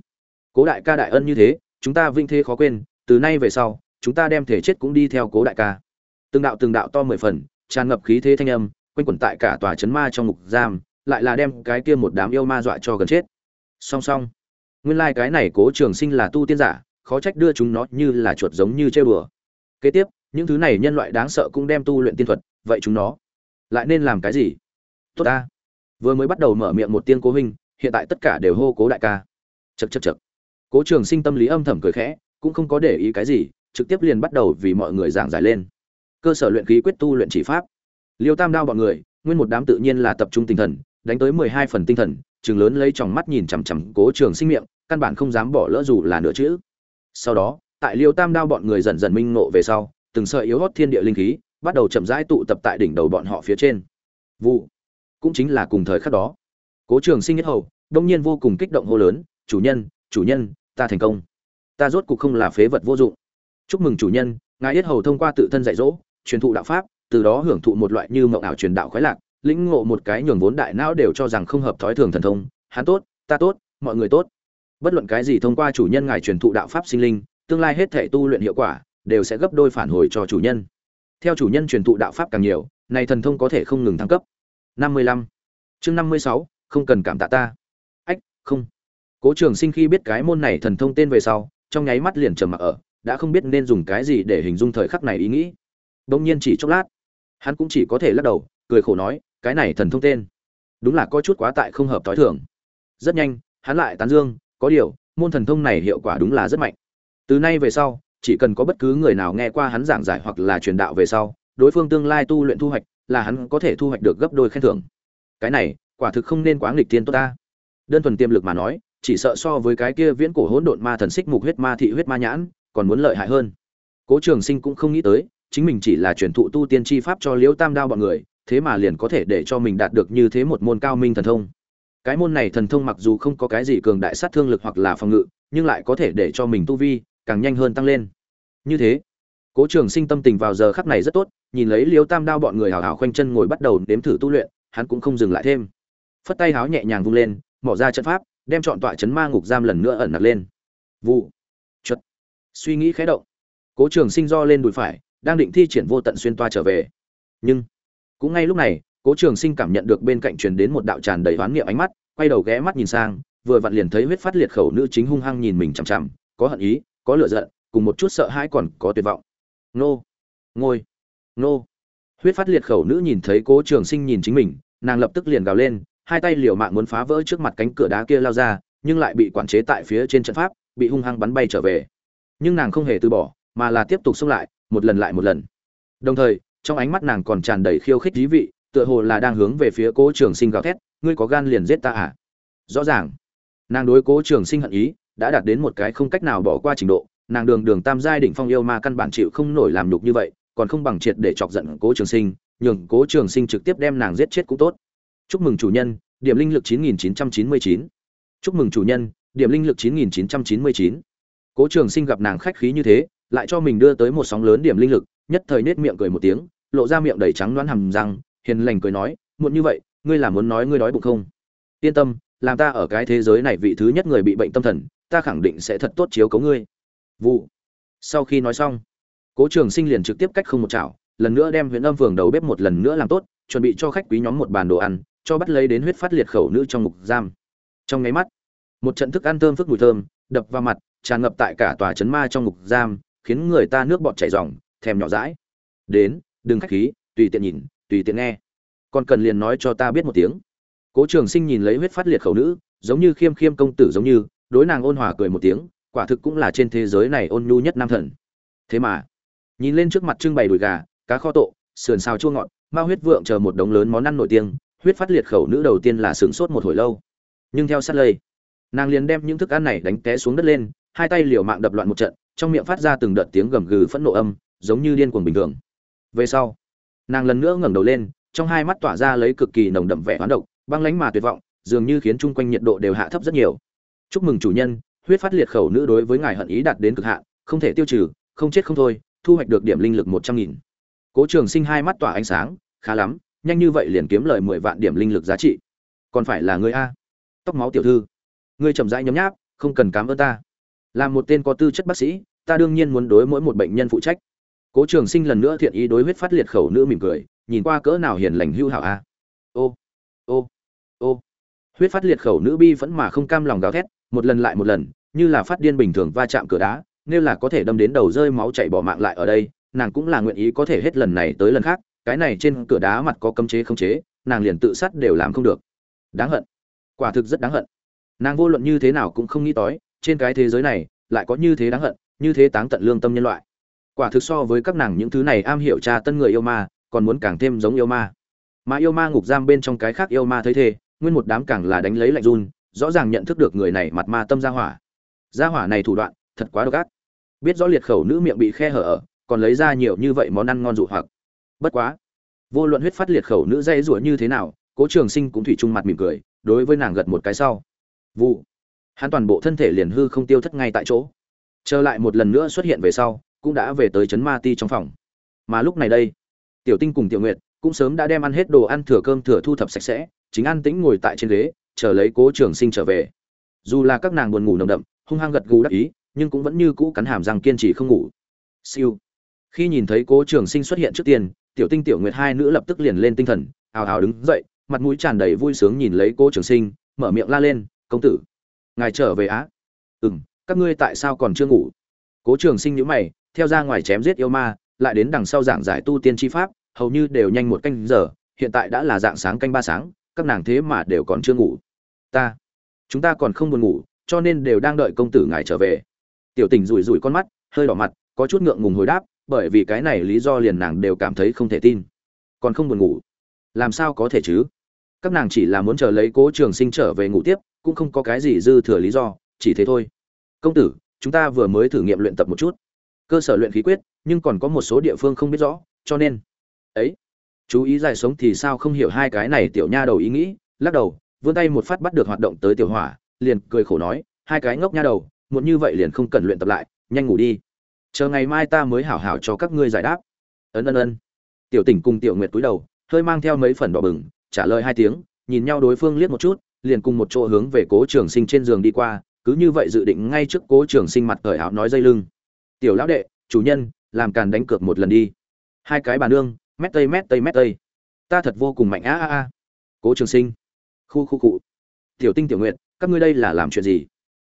Cố đại ca đại ân như thế, chúng ta vinh thế khó quên, từ nay về sau, chúng ta đem thể chết cũng đi theo cố đại ca. Từng đạo từng đạo to mười phần, tràn ngập khí thế thanh âm, quanh quẩn tại cả tòa chấn ma trong ngục giam, lại là đem cái kia một đám yêu ma dọa cho gần chết. Song song, nguyên lai cái này cố trường sinh là tu tiên giả khó trách đưa chúng nó như là chuột giống như chơi bừa. Kế tiếp, những thứ này nhân loại đáng sợ cũng đem tu luyện tiên thuật, vậy chúng nó lại nên làm cái gì? Tốt ta. Vừa mới bắt đầu mở miệng một tiên cố huynh, hiện tại tất cả đều hô cố đại ca. Chật chật chật cố trường sinh tâm lý âm thầm cười khẽ, cũng không có để ý cái gì, trực tiếp liền bắt đầu vì mọi người giảng giải lên. Cơ sở luyện khí quyết tu luyện chỉ pháp. Liêu tam đao bọn người, nguyên một đám tự nhiên là tập trung tinh thần, đánh tới mười hai phần tinh thần, chừng lớn lấy tròng mắt nhìn chằm chằm cố trường sinh miệng, căn bản không dám bỏ lỡ dù là nửa chữ sau đó, tại liêu tam đao bọn người dần dần minh ngộ về sau, từng sợi yếu hót thiên địa linh khí bắt đầu chậm rãi tụ tập tại đỉnh đầu bọn họ phía trên. Vụ, cũng chính là cùng thời khắc đó. Cố trường sinh nhất hầu, đông nhiên vô cùng kích động hô lớn, chủ nhân chủ nhân, ta thành công. Ta rốt cuộc không là phế vật vô dụng. Chúc mừng chủ nhân, ngài yết hầu thông qua tự thân dạy dỗ, truyền thụ đạo pháp, từ đó hưởng thụ một loại như mộng ảo truyền đạo khoái lạc, lĩnh ngộ một cái nhường vốn đại não đều cho rằng không hợp thói thường thần thông. Hắn tốt, ta tốt, mọi người tốt bất luận cái gì thông qua chủ nhân ngài truyền thụ đạo pháp sinh linh tương lai hết thể tu luyện hiệu quả đều sẽ gấp đôi phản hồi cho chủ nhân. Theo chủ nhân truyền thụ đạo pháp càng nhiều này thần thông có thể không ngừng thăng cấp. 55. chương 56, không cần cảm tạ ta. Ách không. Cố trường sinh khi biết cái môn này thần thông tên về sau trong nháy mắt liền trầm mặc ở đã không biết nên dùng cái gì để hình dung thời khắc này ý nghĩ. Đông nhiên chỉ chốc lát hắn cũng chỉ có thể lắc đầu cười khổ nói cái này thần thông tên đúng là có chút quá tại không hợp thói thường. Rất nhanh hắn lại tán dương có điều, môn thần thông này hiệu quả đúng là rất mạnh. Từ nay về sau, chỉ cần có bất cứ người nào nghe qua hắn giảng giải hoặc là truyền đạo về sau, đối phương tương lai tu luyện thu hoạch, là hắn có thể thu hoạch được gấp đôi khen thưởng. Cái này, quả thực không nên quá nghịch thiên tốt ta. Đơn thuần tiềm lực mà nói, chỉ sợ so với cái kia viễn cổ hỗn độn ma thần xích mục huyết ma thị huyết ma nhãn, còn muốn lợi hại hơn. Cố trường sinh cũng không nghĩ tới, chính mình chỉ là truyền thụ tu tiên chi pháp cho liễu tam đao bọn người, thế mà liền có thể để cho mình đạt được như thế một môn cao minh thần thông cái môn này thần thông mặc dù không có cái gì cường đại sát thương lực hoặc là phòng ngự, nhưng lại có thể để cho mình tu vi càng nhanh hơn tăng lên. Như thế, cố trường sinh tâm tình vào giờ khắc này rất tốt, nhìn lấy liêu tam đao bọn người hào hào khoanh chân ngồi bắt đầu đếm thử tu luyện, hắn cũng không dừng lại thêm. Phất tay háo nhẹ nhàng vung lên mỏ ra trận pháp, đem chọn tọa chấn ma ngục giam lần nữa ẩn nặc lên. Vụ. Chuất suy nghĩ khẽ động. Cố trường sinh do lên đùi phải, đang định thi triển vô tận xuyên toa trở về. Nhưng, cũng ngay lúc này, cố trường sinh cảm nhận được bên cạnh truyền đến một đạo tràn đầy oán niệm ánh mắt quay đầu ghé mắt nhìn sang, vừa vặn liền thấy huyết phát liệt khẩu nữ chính hung hăng nhìn mình chằm chằm, có hận ý, có lửa giận, cùng một chút sợ hãi còn có tuyệt vọng. Nô. Ngôi. Nô. Huyết phát liệt khẩu nữ nhìn thấy cố trường sinh nhìn chính mình, nàng lập tức liền gào lên, hai tay liều mạng muốn phá vỡ trước mặt cánh cửa đá kia lao ra, nhưng lại bị quản chế tại phía trên trận pháp, bị hung hăng bắn bay trở về. Nhưng nàng không hề từ bỏ, mà là tiếp tục xông lại, một lần lại một lần. Đồng thời, trong ánh mắt nàng còn tràn đầy khiêu khích dí vị, tựa hồ là đang hướng về phía cố trường sinh gào thét ngươi có gan liền giết ta à rõ ràng nàng đối cố trường sinh hận ý, đã đạt đến một cái không cách nào bỏ qua trình độ, nàng đường đường tam giai đỉnh phong yêu ma căn bản chịu không nổi làm nhục như vậy, còn không bằng triệt để chọc giận cố trường sinh, nhường cố trường sinh trực tiếp đem nàng giết chết cũng tốt chúc mừng chủ nhân, điểm linh lực 9999. chúc mừng chủ nhân, điểm linh lực 9999. cố trường sinh gặp nàng khách khí như thế, lại cho mình đưa tới một sóng lớn điểm linh lực, nhất thời nết miệng cười một tiếng, lộ ra miệng đầy trắng đoán hầm răng, hiền lành cười nói, muộn như vậy ngươi là muốn nói ngươi đói bụng không? Yên tâm, làm ta ở cái thế giới này vị thứ nhất người bị bệnh tâm thần, ta khẳng định sẽ thật tốt chiếu cấu ngươi. Vụ. Sau khi nói xong, cố trường sinh liền trực tiếp cách không một chảo, lần nữa đem huyện âm phường đầu bếp một lần nữa làm tốt, chuẩn bị cho khách quý nhóm một bàn đồ ăn, cho bắt lấy đến huyết phát liệt khẩu nữ trong ngục giam. Trong nháy mắt, một trận thức ăn thơm phức mùi thơm, đập vào mặt, tràn ngập tại cả tòa trấn ma trong ngục giam, khiến người ta nước bọt chảy ròng, thèm nhỏ rãi. đến, đừng khách khí, tùy tiện nhìn, tùy tiện nghe còn cần liền nói cho ta biết một tiếng. Cố trường sinh nhìn lấy huyết phát liệt khẩu nữ, giống như khiêm khiêm công tử giống như, đối nàng ôn hòa cười một tiếng, quả thực cũng là trên thế giới này ôn nhu nhất nam thần. Thế mà, nhìn lên trước mặt trưng bày đùi gà, cá kho tộ sườn xào chua ngọt, ma huyết vượng chờ một đống lớn món ăn nổi tiếng, huyết phát liệt khẩu nữ đầu tiên là sửng sốt một hồi lâu. Nhưng theo sát lây, nàng liền đem những thức ăn này đánh té xuống đất lên, hai tay liều mạng đập loạn một trận, trong miệng phát ra từng đợt tiếng gầm gừ phẫn nộ âm, giống như điên cuồng bình thường. Về sau, nàng lần nữa ngẩng đầu lên trong hai mắt tỏa ra lấy cực kỳ nồng đậm vẻ hoán độc, băng lánh mà tuyệt vọng, dường như khiến chung quanh nhiệt độ đều hạ thấp rất nhiều. Chúc mừng chủ nhân, huyết phát liệt khẩu nữ đối với ngài hận ý đạt đến cực hạn, không thể tiêu trừ, không chết không thôi, thu hoạch được điểm linh lực một trăm nghìn. Cố trường sinh hai mắt tỏa ánh sáng, khá lắm, nhanh như vậy liền kiếm lời mười vạn điểm linh lực giá trị. Còn phải là người a. Tóc máu tiểu thư. Ngươi chậm rãi nhấm nháp, không cần cám ơn ta. Là một tên có tư chất bác sĩ, ta đương nhiên muốn đối mỗi một bệnh nhân phụ trách cố trường sinh lần nữa thiện ý đối huyết phát liệt khẩu nữ mỉm cười, nhìn qua cỡ nào hiền lành hưu hảo a. Ô ô ô. Huyết phát liệt khẩu nữ bi vẫn mà không cam lòng gào thét, một lần lại một lần, như là phát điên bình thường va chạm cửa đá, nếu là có thể đâm đến đầu rơi máu chảy bỏ mạng lại ở đây, nàng cũng là nguyện ý có thể hết lần này tới lần khác, cái này trên cửa đá mặt có cấm chế không chế, nàng liền tự sát đều làm không được. Đáng hận. Quả thực rất đáng hận. Nàng vô luận như thế nào cũng không nghĩ tới trên cái thế giới này, lại có như thế đáng hận, như thế táng tận lương tâm nhân loại quả thực so với các nàng những thứ này am hiểu tra tân người yêu ma, còn muốn càng thêm giống yêu ma. Mà yêu ma ngục giam bên trong cái khác yêu ma thấy thế, nguyên một đám càng là đánh lấy lạnh run, rõ ràng nhận thức được người này mặt ma tâm gia hỏa. Gia hỏa này thủ đoạn, thật quá độc ác. Biết rõ liệt khẩu nữ miệng bị khe hở ở, còn lấy ra nhiều như vậy món ăn ngon dụ hoặc. Bất quá, vô luận huyết phát liệt khẩu nữ dây rủa như thế nào, cố trường sinh cũng thủy chung mặt mỉm cười, đối với nàng gật một cái sau. Vụ. Hắn toàn bộ thân thể liền hư không tiêu thất ngay tại chỗ. Trở lại một lần nữa xuất hiện về sau cũng đã về tới trấn ma ti trong phòng. Mà lúc này đây, tiểu tinh cùng tiểu nguyệt cũng sớm đã đem ăn hết đồ ăn thừa cơm thừa thu thập sạch sẽ, chính an tĩnh ngồi tại trên ghế, chờ lấy cố trường sinh trở về. Dù là các nàng buồn ngủ nồng đậm, hung hăng gật gù đắc ý, nhưng cũng vẫn như cũ cắn hàm răng kiên trì không ngủ. Siêu. Khi nhìn thấy cố trường sinh xuất hiện trước tiên, tiểu tinh, tiểu nguyệt hai nữ lập tức liền lên tinh thần ào ào đứng dậy, mặt mũi tràn đầy vui sướng nhìn lấy cố trường sinh, mở miệng la lên, công tử, ngài trở về á? Ừ m các ngươi tại sao còn chưa ngủ? Cố trường sinh nhữ mày theo ra ngoài chém giết yêu ma, lại đến đằng sau giảng giải tu tiên chi pháp, hầu như đều nhanh một canh giờ, hiện tại đã là dạng sáng canh ba sáng, các nàng thế mà đều còn chưa ngủ. Ta, chúng ta còn không buồn ngủ, cho nên đều đang đợi công tử ngài trở về. Tiểu tình rủi rủi con mắt, hơi đỏ mặt, có chút ngượng ngùng hồi đáp, bởi vì cái này lý do liền nàng đều cảm thấy không thể tin. Còn không buồn ngủ, làm sao có thể chứ? Các nàng chỉ là muốn chờ lấy cố trường sinh trở về ngủ tiếp, cũng không có cái gì dư thừa lý do, chỉ thế thôi. Công tử, chúng ta vừa mới thử nghiệm luyện tập một chút cơ sở luyện khí quyết, nhưng còn có một số địa phương không biết rõ, cho nên, ấy, chú ý dài sống thì sao không hiểu hai cái này tiểu nha đầu ý nghĩ, lắc đầu, vươn tay một phát bắt được hoạt động tới tiểu hỏa, liền cười khổ nói, hai cái ngốc nha đầu, muộn như vậy liền không cần luyện tập lại, nhanh ngủ đi. Chờ ngày mai ta mới hảo hảo cho các ngươi giải đáp. Ân ân ân tiểu tỉnh cùng tiểu nguyệt cúi đầu, hơi mang theo mấy phần đỏ bừng, trả lời hai tiếng, nhìn nhau đối phương liếc một chút, liền cùng một chỗ hướng về cố trường sinh trên giường đi qua, cứ như vậy dự định ngay trước cố trường sinh mặt cởi áo nói dây lưng tiểu lão đệ, chủ nhân, làm càn đánh cược một lần đi. Hai cái bà nương, mét tây mét tây mét tây. Ta thật vô cùng mạnh, a a a. Cố trường sinh. Khu khu cụ tiểu tinh, tiểu nguyện các ngươi đây là làm chuyện gì?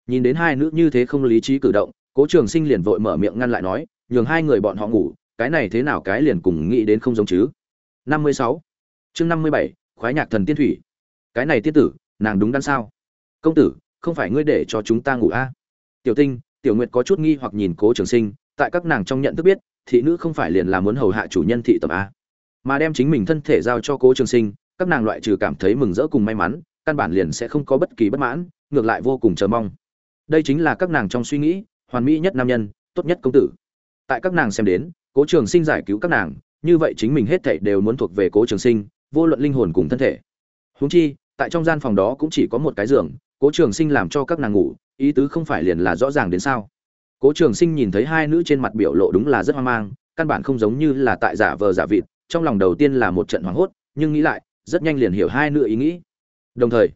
Nhìn đến hai nữ như thế không lý trí cử động, cố trường sinh liền vội mở miệng ngăn lại nói, nhường hai người bọn họ ngủ, cái này thế nào cái liền cùng nghĩ đến không giống chứ. Năm mươi sáu. Chương năm mươi bảy, khoái nhạc thần tiên thủy. Cái này tiên tử, nàng đúng đắn sao? Công tử, không phải ngươi để cho chúng ta ngủ a à? tiểu tinh tiểu nguyệt có chút nghi hoặc nhìn cố trường sinh, tại các nàng trong nhận thức biết, thị nữ không phải liền là muốn hầu hạ chủ nhân thị tầm a. Mà đem chính mình thân thể giao cho cố trường sinh, các nàng loại trừ cảm thấy mừng rỡ cùng may mắn, căn bản liền sẽ không có bất kỳ bất mãn, ngược lại vô cùng chờ mong. Đây chính là các nàng trong suy nghĩ, hoàn mỹ nhất nam nhân, tốt nhất công tử. Tại các nàng xem đến, cố trường sinh giải cứu các nàng, như vậy chính mình hết thảy đều muốn thuộc về cố trường sinh, vô luận linh hồn cùng thân thể. Huống chi, tại trong gian phòng đó cũng chỉ có một cái giường, cố trường sinh làm cho các nàng ngủ ý tứ không phải liền là rõ ràng đến sao? Cố trường sinh nhìn thấy hai nữ trên mặt biểu lộ đúng là rất hoang mang, căn bản không giống như là tại giả vờ giả vịt, trong lòng đầu tiên là một trận hoảng hốt, nhưng nghĩ lại, rất nhanh liền hiểu hai nữ ý nghĩ. Đồng thời,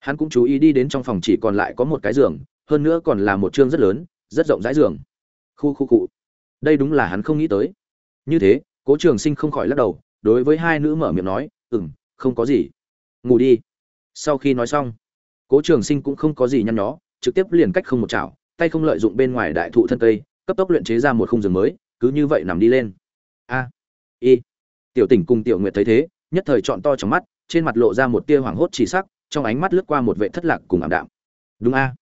hắn cũng chú ý đi đến trong phòng chỉ còn lại có một cái giường, hơn nữa còn là một chương rất lớn, rất rộng rãi giường. Khu khu cụ đây đúng là hắn không nghĩ tới. Như thế, cố trường sinh không khỏi lắc đầu, đối với hai nữ mở miệng nói ừ m không có gì. Ngủ đi. Sau khi nói xong, cố trường sinh cũng không có gì nhăn nhó trực tiếp liền cách không một chảo, tay không lợi dụng bên ngoài đại thụ thân cây, cấp tốc luyện chế ra một khung giường mới, cứ như vậy nằm đi lên. A, y. Tiểu tỉnh cùng tiểu nguyệt thấy thế, nhất thời chọn to trong mắt, trên mặt lộ ra một tia hoảng hốt chỉ sắc, trong ánh mắt lướt qua một vệ thất lạc cùng ảm đạm. Đúng a.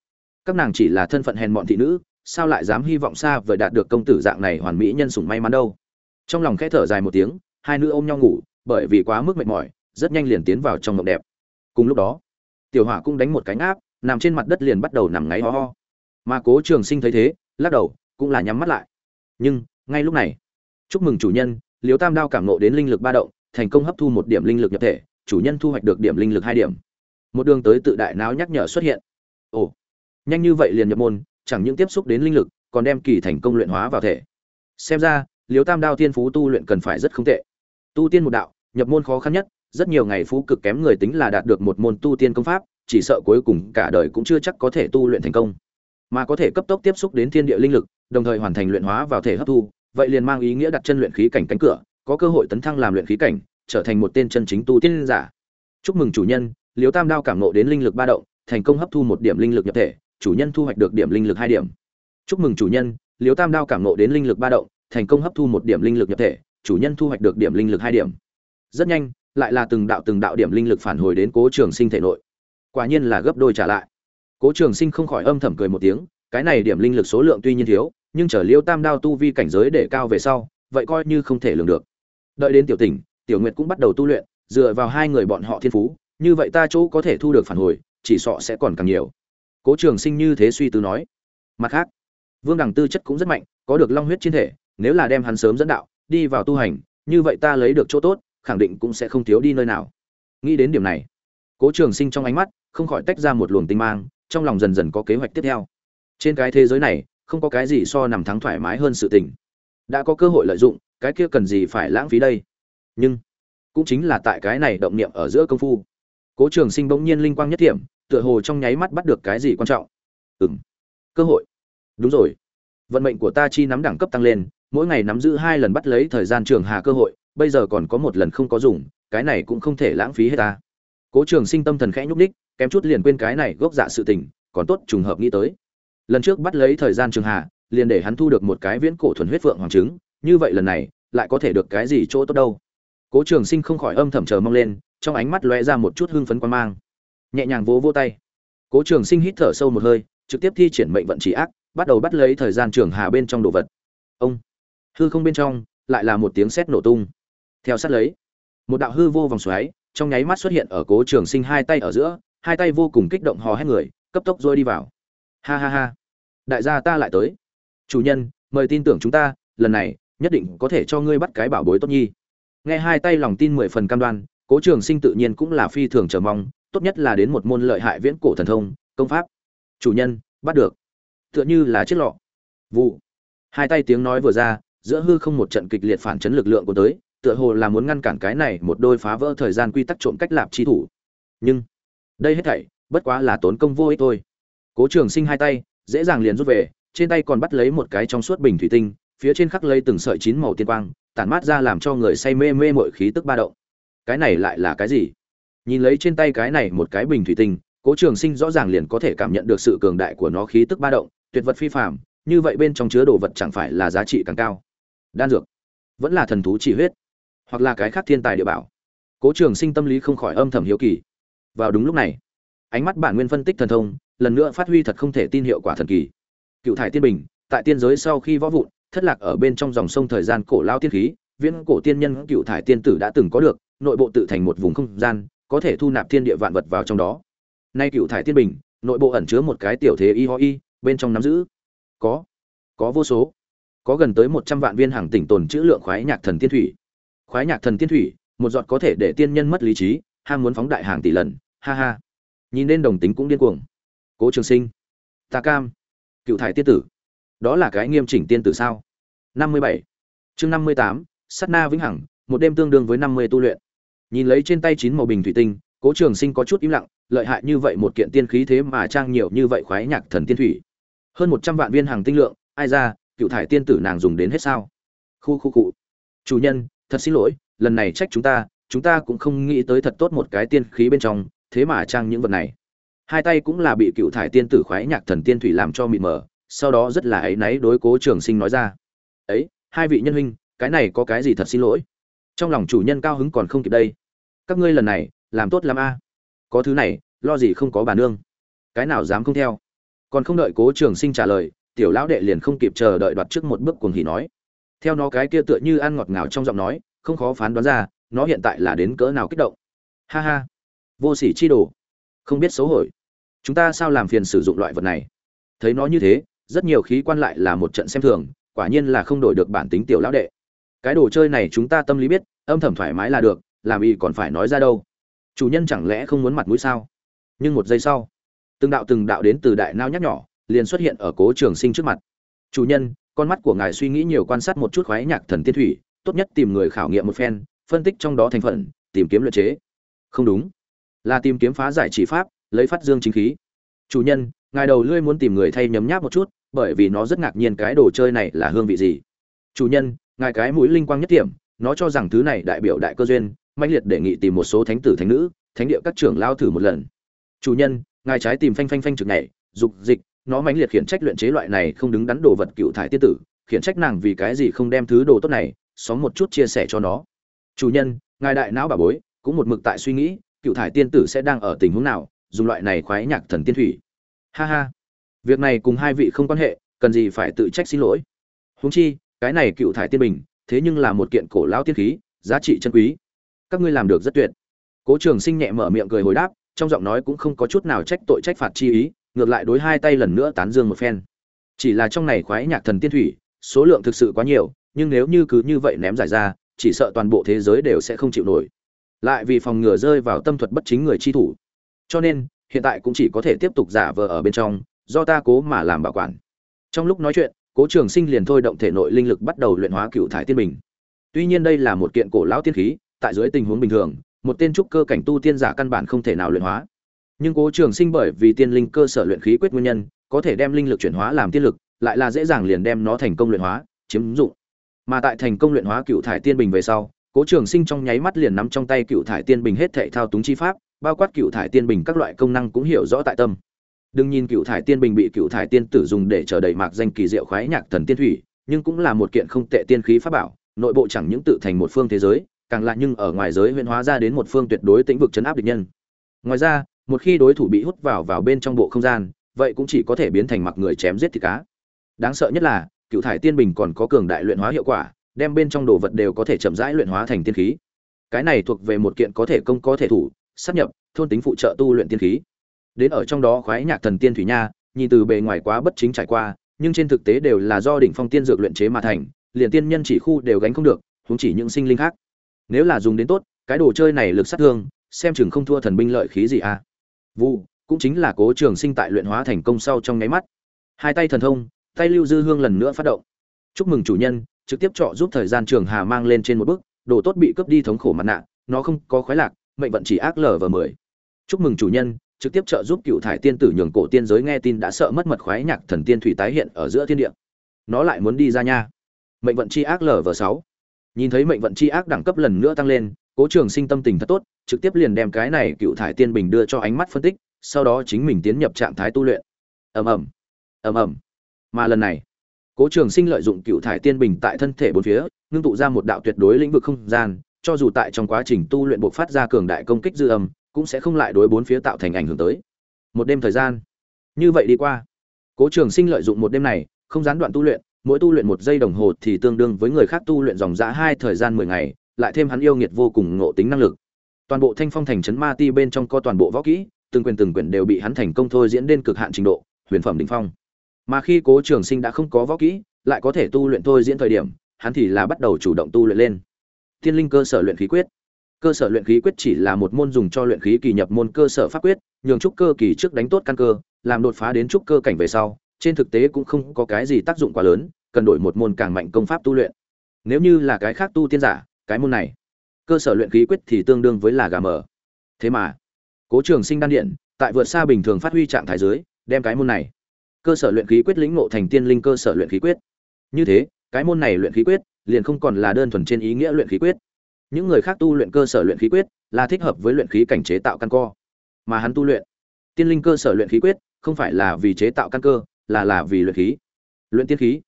Các nàng chỉ là thân phận hèn mọn thị nữ, sao lại dám hy vọng xa vời đạt được công tử dạng này hoàn mỹ nhân sủng may mắn đâu? Trong lòng khẽ thở dài một tiếng, hai nữ ôm nhau ngủ, bởi vì quá mức mệt mỏi, rất nhanh liền tiến vào trong mộng đẹp. Cùng lúc đó, tiểu hỏa cũng đánh một cánh áp nằm trên mặt đất liền bắt đầu nằm ngáy ho ho. Mà cố trường sinh thấy thế, lắc đầu, cũng là nhắm mắt lại. Nhưng, ngay lúc này, chúc mừng chủ nhân liếu tam đao cảm nộ đến linh lực ba động, thành công hấp thu một điểm linh lực nhập thể, chủ nhân thu hoạch được điểm linh lực hai điểm. Một đường tới tự đại não nhắc nhở xuất hiện. Ồ, nhanh như vậy liền nhập môn, chẳng những tiếp xúc đến linh lực, còn đem kỳ thành công luyện hóa vào thể. Xem ra liếu tam đao tiên phú tu luyện cần phải rất không tệ. Tu tiên một đạo, nhập môn khó khăn nhất, rất nhiều ngày phú cực kém người tính là đạt được một môn tu tiên công pháp chỉ sợ cuối cùng cả đời cũng chưa chắc có thể tu luyện thành công. Mà có thể cấp tốc tiếp xúc đến thiên địa linh lực, đồng thời hoàn thành luyện hóa vào thể hấp thu, vậy liền mang ý nghĩa đặt chân luyện khí cảnh cánh cửa, có cơ hội tấn thăng làm luyện khí cảnh, trở thành một tên chân chính tu tiên giả. Chúc mừng chủ nhân liếu tam đao cảm nộ đến linh lực ba động, thành công hấp thu một điểm linh lực nhập thể, chủ nhân thu hoạch được điểm linh lực hai điểm. Chúc mừng chủ nhân liếu tam đao cảm nộ đến linh lực ba động, thành công hấp thu một điểm linh lực nhập thể, chủ nhân thu hoạch được điểm linh lực hai điểm. Rất nhanh, lại là từng đạo từng đạo điểm linh lực phản hồi đến cố trường sinh thể nội quả nhiên là gấp đôi trả lại. Cố trường sinh không khỏi âm thầm cười một tiếng, cái này điểm linh lực số lượng tuy nhiên thiếu, nhưng trở liêu tam đao tu vi cảnh giới để cao về sau, vậy coi như không thể lường được. Đợi đến tiểu tỉnh, tiểu nguyệt cũng bắt đầu tu luyện, dựa vào hai người bọn họ thiên phú, như vậy ta chỗ có thể thu được phản hồi, chỉ sọ sẽ còn càng nhiều. Cố trường sinh như thế suy tư nói. Mặt khác, vương đằng tư chất cũng rất mạnh, có được long huyết trên thể, nếu là đem hắn sớm dẫn đạo, đi vào tu hành, như vậy ta lấy được chỗ tốt, khẳng định cũng sẽ không thiếu đi nơi nào. Nghĩ đến điểm này cố trường sinh trong ánh mắt không khỏi tách ra một luồng tinh mang, trong lòng dần dần có kế hoạch tiếp theo. Trên cái thế giới này, không có cái gì so nằm thắng thoải mái hơn sự tình. Đã có cơ hội lợi dụng, cái kia cần gì phải lãng phí đây? Nhưng, cũng chính là tại cái này động niệm ở giữa công phu. Cố trường sinh bỗng nhiên linh quang nhất điểm tựa hồ trong nháy mắt bắt được cái gì quan trọng. Ừng cơ hội. Đúng rồi. Vận mệnh của ta chi nắm đẳng cấp tăng lên, mỗi ngày nắm giữ hai lần bắt lấy thời gian trường hà cơ hội, bây giờ còn có một lần không có dùng, cái này cũng không thể lãng phí hết ta cố trường sinh tâm thần khẽ nhúc ních kém chút liền quên cái này gốc dạ sự tình, còn tốt trùng hợp nghĩ tới. Lần trước bắt lấy thời gian trường hà, liền để hắn thu được một cái viễn cổ thuần huyết phượng hoàng trứng, như vậy lần này, lại có thể được cái gì chỗ tốt đâu? Cố trường sinh không khỏi âm thầm chờ mong lên, trong ánh mắt lóe ra một chút hưng phấn quan mang. Nhẹ nhàng vỗ vỗ tay. Cố trường sinh hít thở sâu một hơi, trực tiếp thi triển mệnh vận chỉ ác, bắt đầu bắt lấy thời gian trường hà bên trong đồ vật. Ông! Hư không bên trong, lại là một tiếng sét nổ tung. Theo sát lấy, một đạo hư vô vòng xoáy trong nháy mắt xuất hiện ở cố trường sinh hai tay ở giữa, hai tay vô cùng kích động hò hét người, cấp tốc rồi đi vào. Ha ha ha. Đại gia ta lại tới. Chủ nhân, mời tin tưởng chúng ta, lần này, nhất định có thể cho ngươi bắt cái bảo bối tốt nhi. Nghe hai tay lòng tin mười phần cam đoan, cố trường sinh tự nhiên cũng là phi thường chờ mong, tốt nhất là đến một môn lợi hại viễn cổ thần thông, công pháp. Chủ nhân, bắt được. Tựa như là chiếc lọ. Vụ. Hai tay tiếng nói vừa ra, giữa hư không một trận kịch liệt phản chấn lực lượng của tới tựa hồ là muốn ngăn cản cái này một đôi phá vỡ thời gian quy tắc trộm cách lạp chi thủ. Nhưng, đây hết thảy, bất quá là tốn công vô ích thôi. Cố trường sinh hai tay, dễ dàng liền rút về, trên tay còn bắt lấy một cái trong suốt bình thủy tinh, phía trên khắc lấy từng sợi chín màu tiên quang, tản mát ra làm cho người say mê mê mội khí tức ba động. Cái này lại là cái gì? Nhìn lấy trên tay cái này một cái bình thủy tinh, cố trường sinh rõ ràng liền có thể cảm nhận được sự cường đại của nó khí tức ba động, tuyệt vật phi phạm như vậy bên trong chứa đồ vật chẳng phải là giá trị càng cao. Đan dược. Vẫn là thần thú chỉ huyết hoặc là cái khác thiên tài địa bảo. Cố trường sinh tâm lý không khỏi âm thầm hiếu kỳ. Vào đúng lúc này, ánh mắt bản nguyên phân tích thần thông, lần nữa phát huy thật không thể tin hiệu quả thần kỳ. Cựu thải tiên bình, tại tiên giới sau khi võ vụn, thất lạc ở bên trong dòng sông thời gian cổ lao tiên khí, viễn cổ tiên nhân cựu thải tiên tử đã từng có được, nội bộ tự thành một vùng không gian, có thể thu nạp thiên địa vạn vật vào trong đó. Nay cựu thải tiên bình, nội bộ ẩn chứa một cái tiểu thế y ho y, bên trong nắm giữ. Có. Có vô số. Có gần tới một trăm vạn viên hàng tỉnh tồn chữ lượng khoái nhạc thần tiên thủy khoái nhạc thần tiên thủy, một giọt có thể để tiên nhân mất lý trí, ham muốn phóng đại hàng tỷ lần, ha ha. Nhìn lên đồng tính cũng điên cuồng. Cố trường sinh, ta cam, cựu thải tiên tử. Đó là cái nghiêm chỉnh tiên tử sao? Năm mươi bảy. Chương năm mươi tám sắt na vĩnh hằng, một đêm tương đương với năm mươi tu luyện. Nhìn lấy trên tay chín màu bình thủy tinh, cố trường sinh có chút im lặng, lợi hại như vậy một kiện tiên khí thế mà trang nhiều như vậy khoái nhạc thần tiên thủy. Hơn một trăm vạn viên hàng tinh lượng, ai ra, cựu thải tiên tử nàng dùng đến hết sao? Khu khu cụ chủ nhân thật xin lỗi, lần này trách chúng ta chúng ta cũng không nghĩ tới thật tốt một cái tiên khí bên trong, thế mà trang những vật này. Hai tay cũng là bị cựu thải tiên tử khoái nhạc thần tiên thủy làm cho mịt mờ, sau đó rất là áy náy đối cố trường sinh nói ra. Ấy, hai vị nhân huynh, cái này có cái gì thật xin lỗi? Trong lòng chủ nhân cao hứng còn không kịp đây. Các ngươi lần này, làm tốt làm a. Có thứ này, lo gì không có bà nương. Cái nào dám không theo. Còn không đợi cố trường sinh trả lời, tiểu lão đệ liền không kịp chờ đợi đoạt trước một bước cuồng hỉ nói theo nó cái kia tựa như ăn ngọt ngào trong giọng nói, không khó phán đoán ra, nó hiện tại là đến cỡ nào kích động. Ha ha. Vô sỉ chi đồ. Không biết xấu hổ. Chúng ta sao làm phiền sử dụng loại vật này? Thấy nó như thế, rất nhiều khí quan lại là một trận xem thường, quả nhiên là không đổi được bản tính tiểu lão đệ. Cái đồ chơi này chúng ta tâm lý biết, âm thầm thoải mái là được, làm gì còn phải nói ra đâu. Chủ nhân chẳng lẽ không muốn mặt mũi sao? Nhưng một giây sau, từng đạo từng đạo đến từ đại nao nhắc nhỏ liền xuất hiện ở cố trường sinh trước mặt. Chủ nhân con mắt của ngài suy nghĩ nhiều quan sát một chút khoái nhạc thần tiên thủy, tốt nhất tìm người khảo nghiệm một phen, phân tích trong đó thành phần, tìm kiếm luật chế. Không đúng. Là tìm kiếm phá giải chỉ pháp, lấy phát dương chính khí. Chủ nhân, ngài đầu lươi muốn tìm người thay nhấm nháp một chút, bởi vì nó rất ngạc nhiên cái đồ chơi này là hương vị gì. Chủ nhân, ngài cái mũi linh quang nhất điểm nó cho rằng thứ này đại biểu đại cơ duyên mạnh liệt đề nghị tìm một số thánh tử thánh nữ, thánh địa các trưởng lao thử một lần. Chủ nhân, ngài trái tìm phanh phanh phanh trực này dục dịch nó mãnh liệt khiển trách luyện chế loại này không đứng đắn đồ vật cựu thải tiên tử, khiển trách nàng vì cái gì không đem thứ đồ tốt này, xóm một chút chia sẻ cho nó. Chủ nhân, ngài đại não bà bối, cũng một mực tại suy nghĩ, cựu thải tiên tử sẽ đang ở tình huống nào, dùng loại này khoái nhạc thần tiên thủy. Ha ha. Việc này cùng hai vị không quan hệ, cần gì phải tự trách xin lỗi. Huống chi, cái này cựu thải tiên bình, thế nhưng là một kiện cổ lão tiên khí, giá trị chân quý. Các ngươi làm được rất tuyệt. Cố trường sinh nhẹ mở miệng cười hồi đáp, trong giọng nói cũng không có chút nào trách tội trách phạt chi ý ngược lại đối hai tay lần nữa tán dương một phen. Chỉ là trong này khoái nhạc thần tiên thủy, số lượng thực sự quá nhiều, nhưng nếu như cứ như vậy ném giải ra, chỉ sợ toàn bộ thế giới đều sẽ không chịu nổi. Lại vì phòng ngừa rơi vào tâm thuật bất chính người chi thủ. Cho nên, hiện tại cũng chỉ có thể tiếp tục giả vờ ở bên trong, do ta cố mà làm bảo quản. Trong lúc nói chuyện, cố trường sinh liền thôi động thể nội linh lực bắt đầu luyện hóa cựu thải tiên bình. Tuy nhiên đây là một kiện cổ lão tiên khí, tại dưới tình huống bình thường, một tên trúc cơ cảnh tu tiên giả căn bản không thể nào luyện hóa nhưng cố trường sinh bởi vì tiên linh cơ sở luyện khí quyết nguyên nhân, có thể đem linh lực chuyển hóa làm tiên lực, lại là dễ dàng liền đem nó thành công luyện hóa, chiếm dụng. Mà tại thành công luyện hóa cựu thải tiên bình về sau, cố trường sinh trong nháy mắt liền nắm trong tay cựu thải tiên bình hết thệ thao túng chi pháp, bao quát cựu thải tiên bình các loại công năng cũng hiểu rõ tại tâm. Đừng nhìn cựu thải tiên bình bị cựu thải tiên tử dùng để chờ đầy mạc danh kỳ diệu khoái nhạc thần tiên thủy, nhưng cũng là một kiện không tệ tiên khí pháp bảo, nội bộ chẳng những tự thành một phương thế giới, càng lạ nhưng ở ngoài giới huyễn hóa ra đến một phương tuyệt đối tĩnh vực chấn áp địch nhân. Ngoài ra một khi đối thủ bị hút vào vào bên trong bộ không gian, vậy cũng chỉ có thể biến thành mặc người chém giết thịt cá. Đáng sợ nhất là, cựu thải tiên bình còn có cường đại luyện hóa hiệu quả, đem bên trong đồ vật đều có thể chậm rãi luyện hóa thành tiên khí. Cái này thuộc về một kiện có thể công có thể thủ sắp nhập, thôn tính phụ trợ tu luyện tiên khí. Đến ở trong đó khoái nhạc thần tiên thủy nha, nhìn từ bề ngoài quá bất chính trải qua, nhưng trên thực tế đều là do đỉnh phong tiên dược luyện chế mà thành, liền tiên nhân chỉ khu đều gánh không được, huống chỉ những sinh linh khác. Nếu là dùng đến tốt, cái đồ chơi này lực sát thương, xem chừng không thua thần binh lợi khí gì à vụ cũng chính là cố trường sinh tại luyện hóa thành công sau trong nháy mắt. Hai tay thần thông, tay lưu dư hương lần nữa phát động. Chúc mừng chủ nhân, trực tiếp trọ giúp thời gian trường hà mang lên trên một bước, đồ tốt bị cướp đi thống khổ mặt nạ, nó không có khoái lạc, mệnh vận chỉ ác lở và mười. Chúc mừng chủ nhân, trực tiếp trợ giúp cựu thải tiên tử nhường cổ tiên giới nghe tin đã sợ mất mật khoái nhạc thần tiên thủy tái hiện ở giữa thiên địa. Nó lại muốn đi ra nha. Mệnh vận chi ác lở và sáu. Nhìn thấy mệnh vận chi ác đẳng cấp lần nữa tăng lên cố trường sinh tâm tình thật tốt, trực tiếp liền đem cái này cựu thải tiên bình đưa cho ánh mắt phân tích, sau đó chính mình tiến nhập trạng thái tu luyện. Ầm ầm ầm ầm. Mà lần này, cố trường sinh lợi dụng cựu thải tiên bình tại thân thể bốn phía, ngưng tụ ra một đạo tuyệt đối lĩnh vực không gian, cho dù tại trong quá trình tu luyện buộc phát ra cường đại công kích dư âm, cũng sẽ không lại đối bốn phía tạo thành ảnh hưởng tới. Một đêm thời gian, như vậy đi qua, cố trường sinh lợi dụng một đêm này, không gián đoạn tu luyện, mỗi tu luyện một giây đồng hồ thì tương đương với người khác tu luyện dòng dã hai thời gian mười ngày lại thêm hắn yêu nghiệt vô cùng ngộ tính năng lực. Toàn bộ thanh phong thành trấn ma ti bên trong có toàn bộ võ kỹ, từng quyền từng quyền đều bị hắn thành công thôi diễn đến cực hạn trình độ, huyền phẩm đỉnh phong. Mà khi cố trường sinh đã không có võ kỹ, lại có thể tu luyện thôi diễn thời điểm, hắn thì là bắt đầu chủ động tu luyện lên. Thiên linh cơ sở luyện khí quyết. Cơ sở luyện khí quyết chỉ là một môn dùng cho luyện khí kỳ nhập môn cơ sở pháp quyết, nhường trúc cơ kỳ trước đánh tốt căn cơ, làm đột phá đến trúc cơ cảnh về sau, trên thực tế cũng không có cái gì tác dụng quá lớn, cần đổi một môn càng mạnh công pháp tu luyện. Nếu như là cái khác tu tiên giả cái môn này. Cơ sở luyện khí quyết thì tương đương với là gà mờ. Thế mà, cố trường sinh đan điện, tại vượt xa bình thường phát huy trạng thái dưới, đem cái môn này. Cơ sở luyện khí quyết lĩnh ngộ thành tiên linh cơ sở luyện khí quyết. Như thế, cái môn này luyện khí quyết liền không còn là đơn thuần trên ý nghĩa luyện khí quyết. Những người khác tu luyện cơ sở luyện khí quyết là thích hợp với luyện khí cảnh chế tạo căn co mà hắn tu luyện tiên linh cơ sở luyện khí quyết không phải là vì chế tạo căn cơ, là là vì luyện khí. Luyện tiên khí.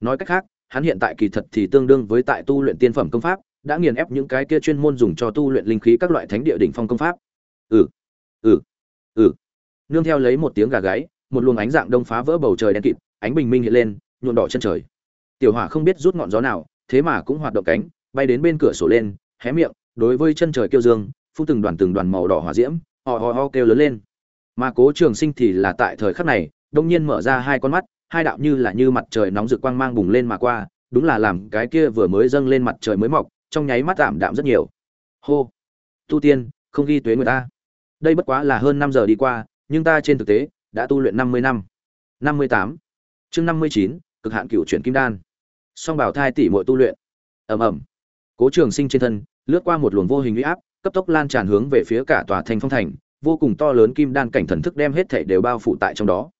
Nói cách khác, hắn hiện tại kỳ thật thì tương đương với tại tu luyện tiên phẩm công pháp đã nghiền ép những cái kia chuyên môn dùng cho tu luyện linh khí các loại thánh địa đỉnh phong công pháp. Ừ ừ ừ. Nương theo lấy một tiếng gà gáy, một luồng ánh dạng đông phá vỡ bầu trời đen kịt, ánh bình minh hiện lên, nhuộm đỏ chân trời. Tiểu hỏa không biết rút ngọn gió nào, thế mà cũng hoạt động cánh, bay đến bên cửa sổ lên, hé miệng, đối với chân trời kêu dương phun từng đoàn từng đoàn màu đỏ hỏa diễm, ho ho ho kêu lớn lên. Mà cố trường sinh thì là tại thời khắc này, đông nhiên mở ra hai con mắt, hai đạo như là như mặt trời nóng rực quang mang bùng lên mà qua, đúng là làm cái kia vừa mới dâng lên mặt trời mới mọc trong nháy mắt tạm đạm rất nhiều. Hô. Tu tiên, không ghi tuế người ta. Đây bất quá là hơn năm giờ đi qua, nhưng ta trên thực tế, đã tu luyện năm mươi năm. Năm mươi tám. Chương năm mươi chín, cực hạn cựu chuyển kim đan. Song bảo thai tỷ muội tu luyện. Ầm ầm. Cố trường sinh trên thân, lướt qua một luồng vô hình uy áp, cấp tốc lan tràn hướng về phía cả tòa thành phong thành, vô cùng to lớn kim đan cảnh thần thức đem hết thảy đều bao phủ tại trong đó.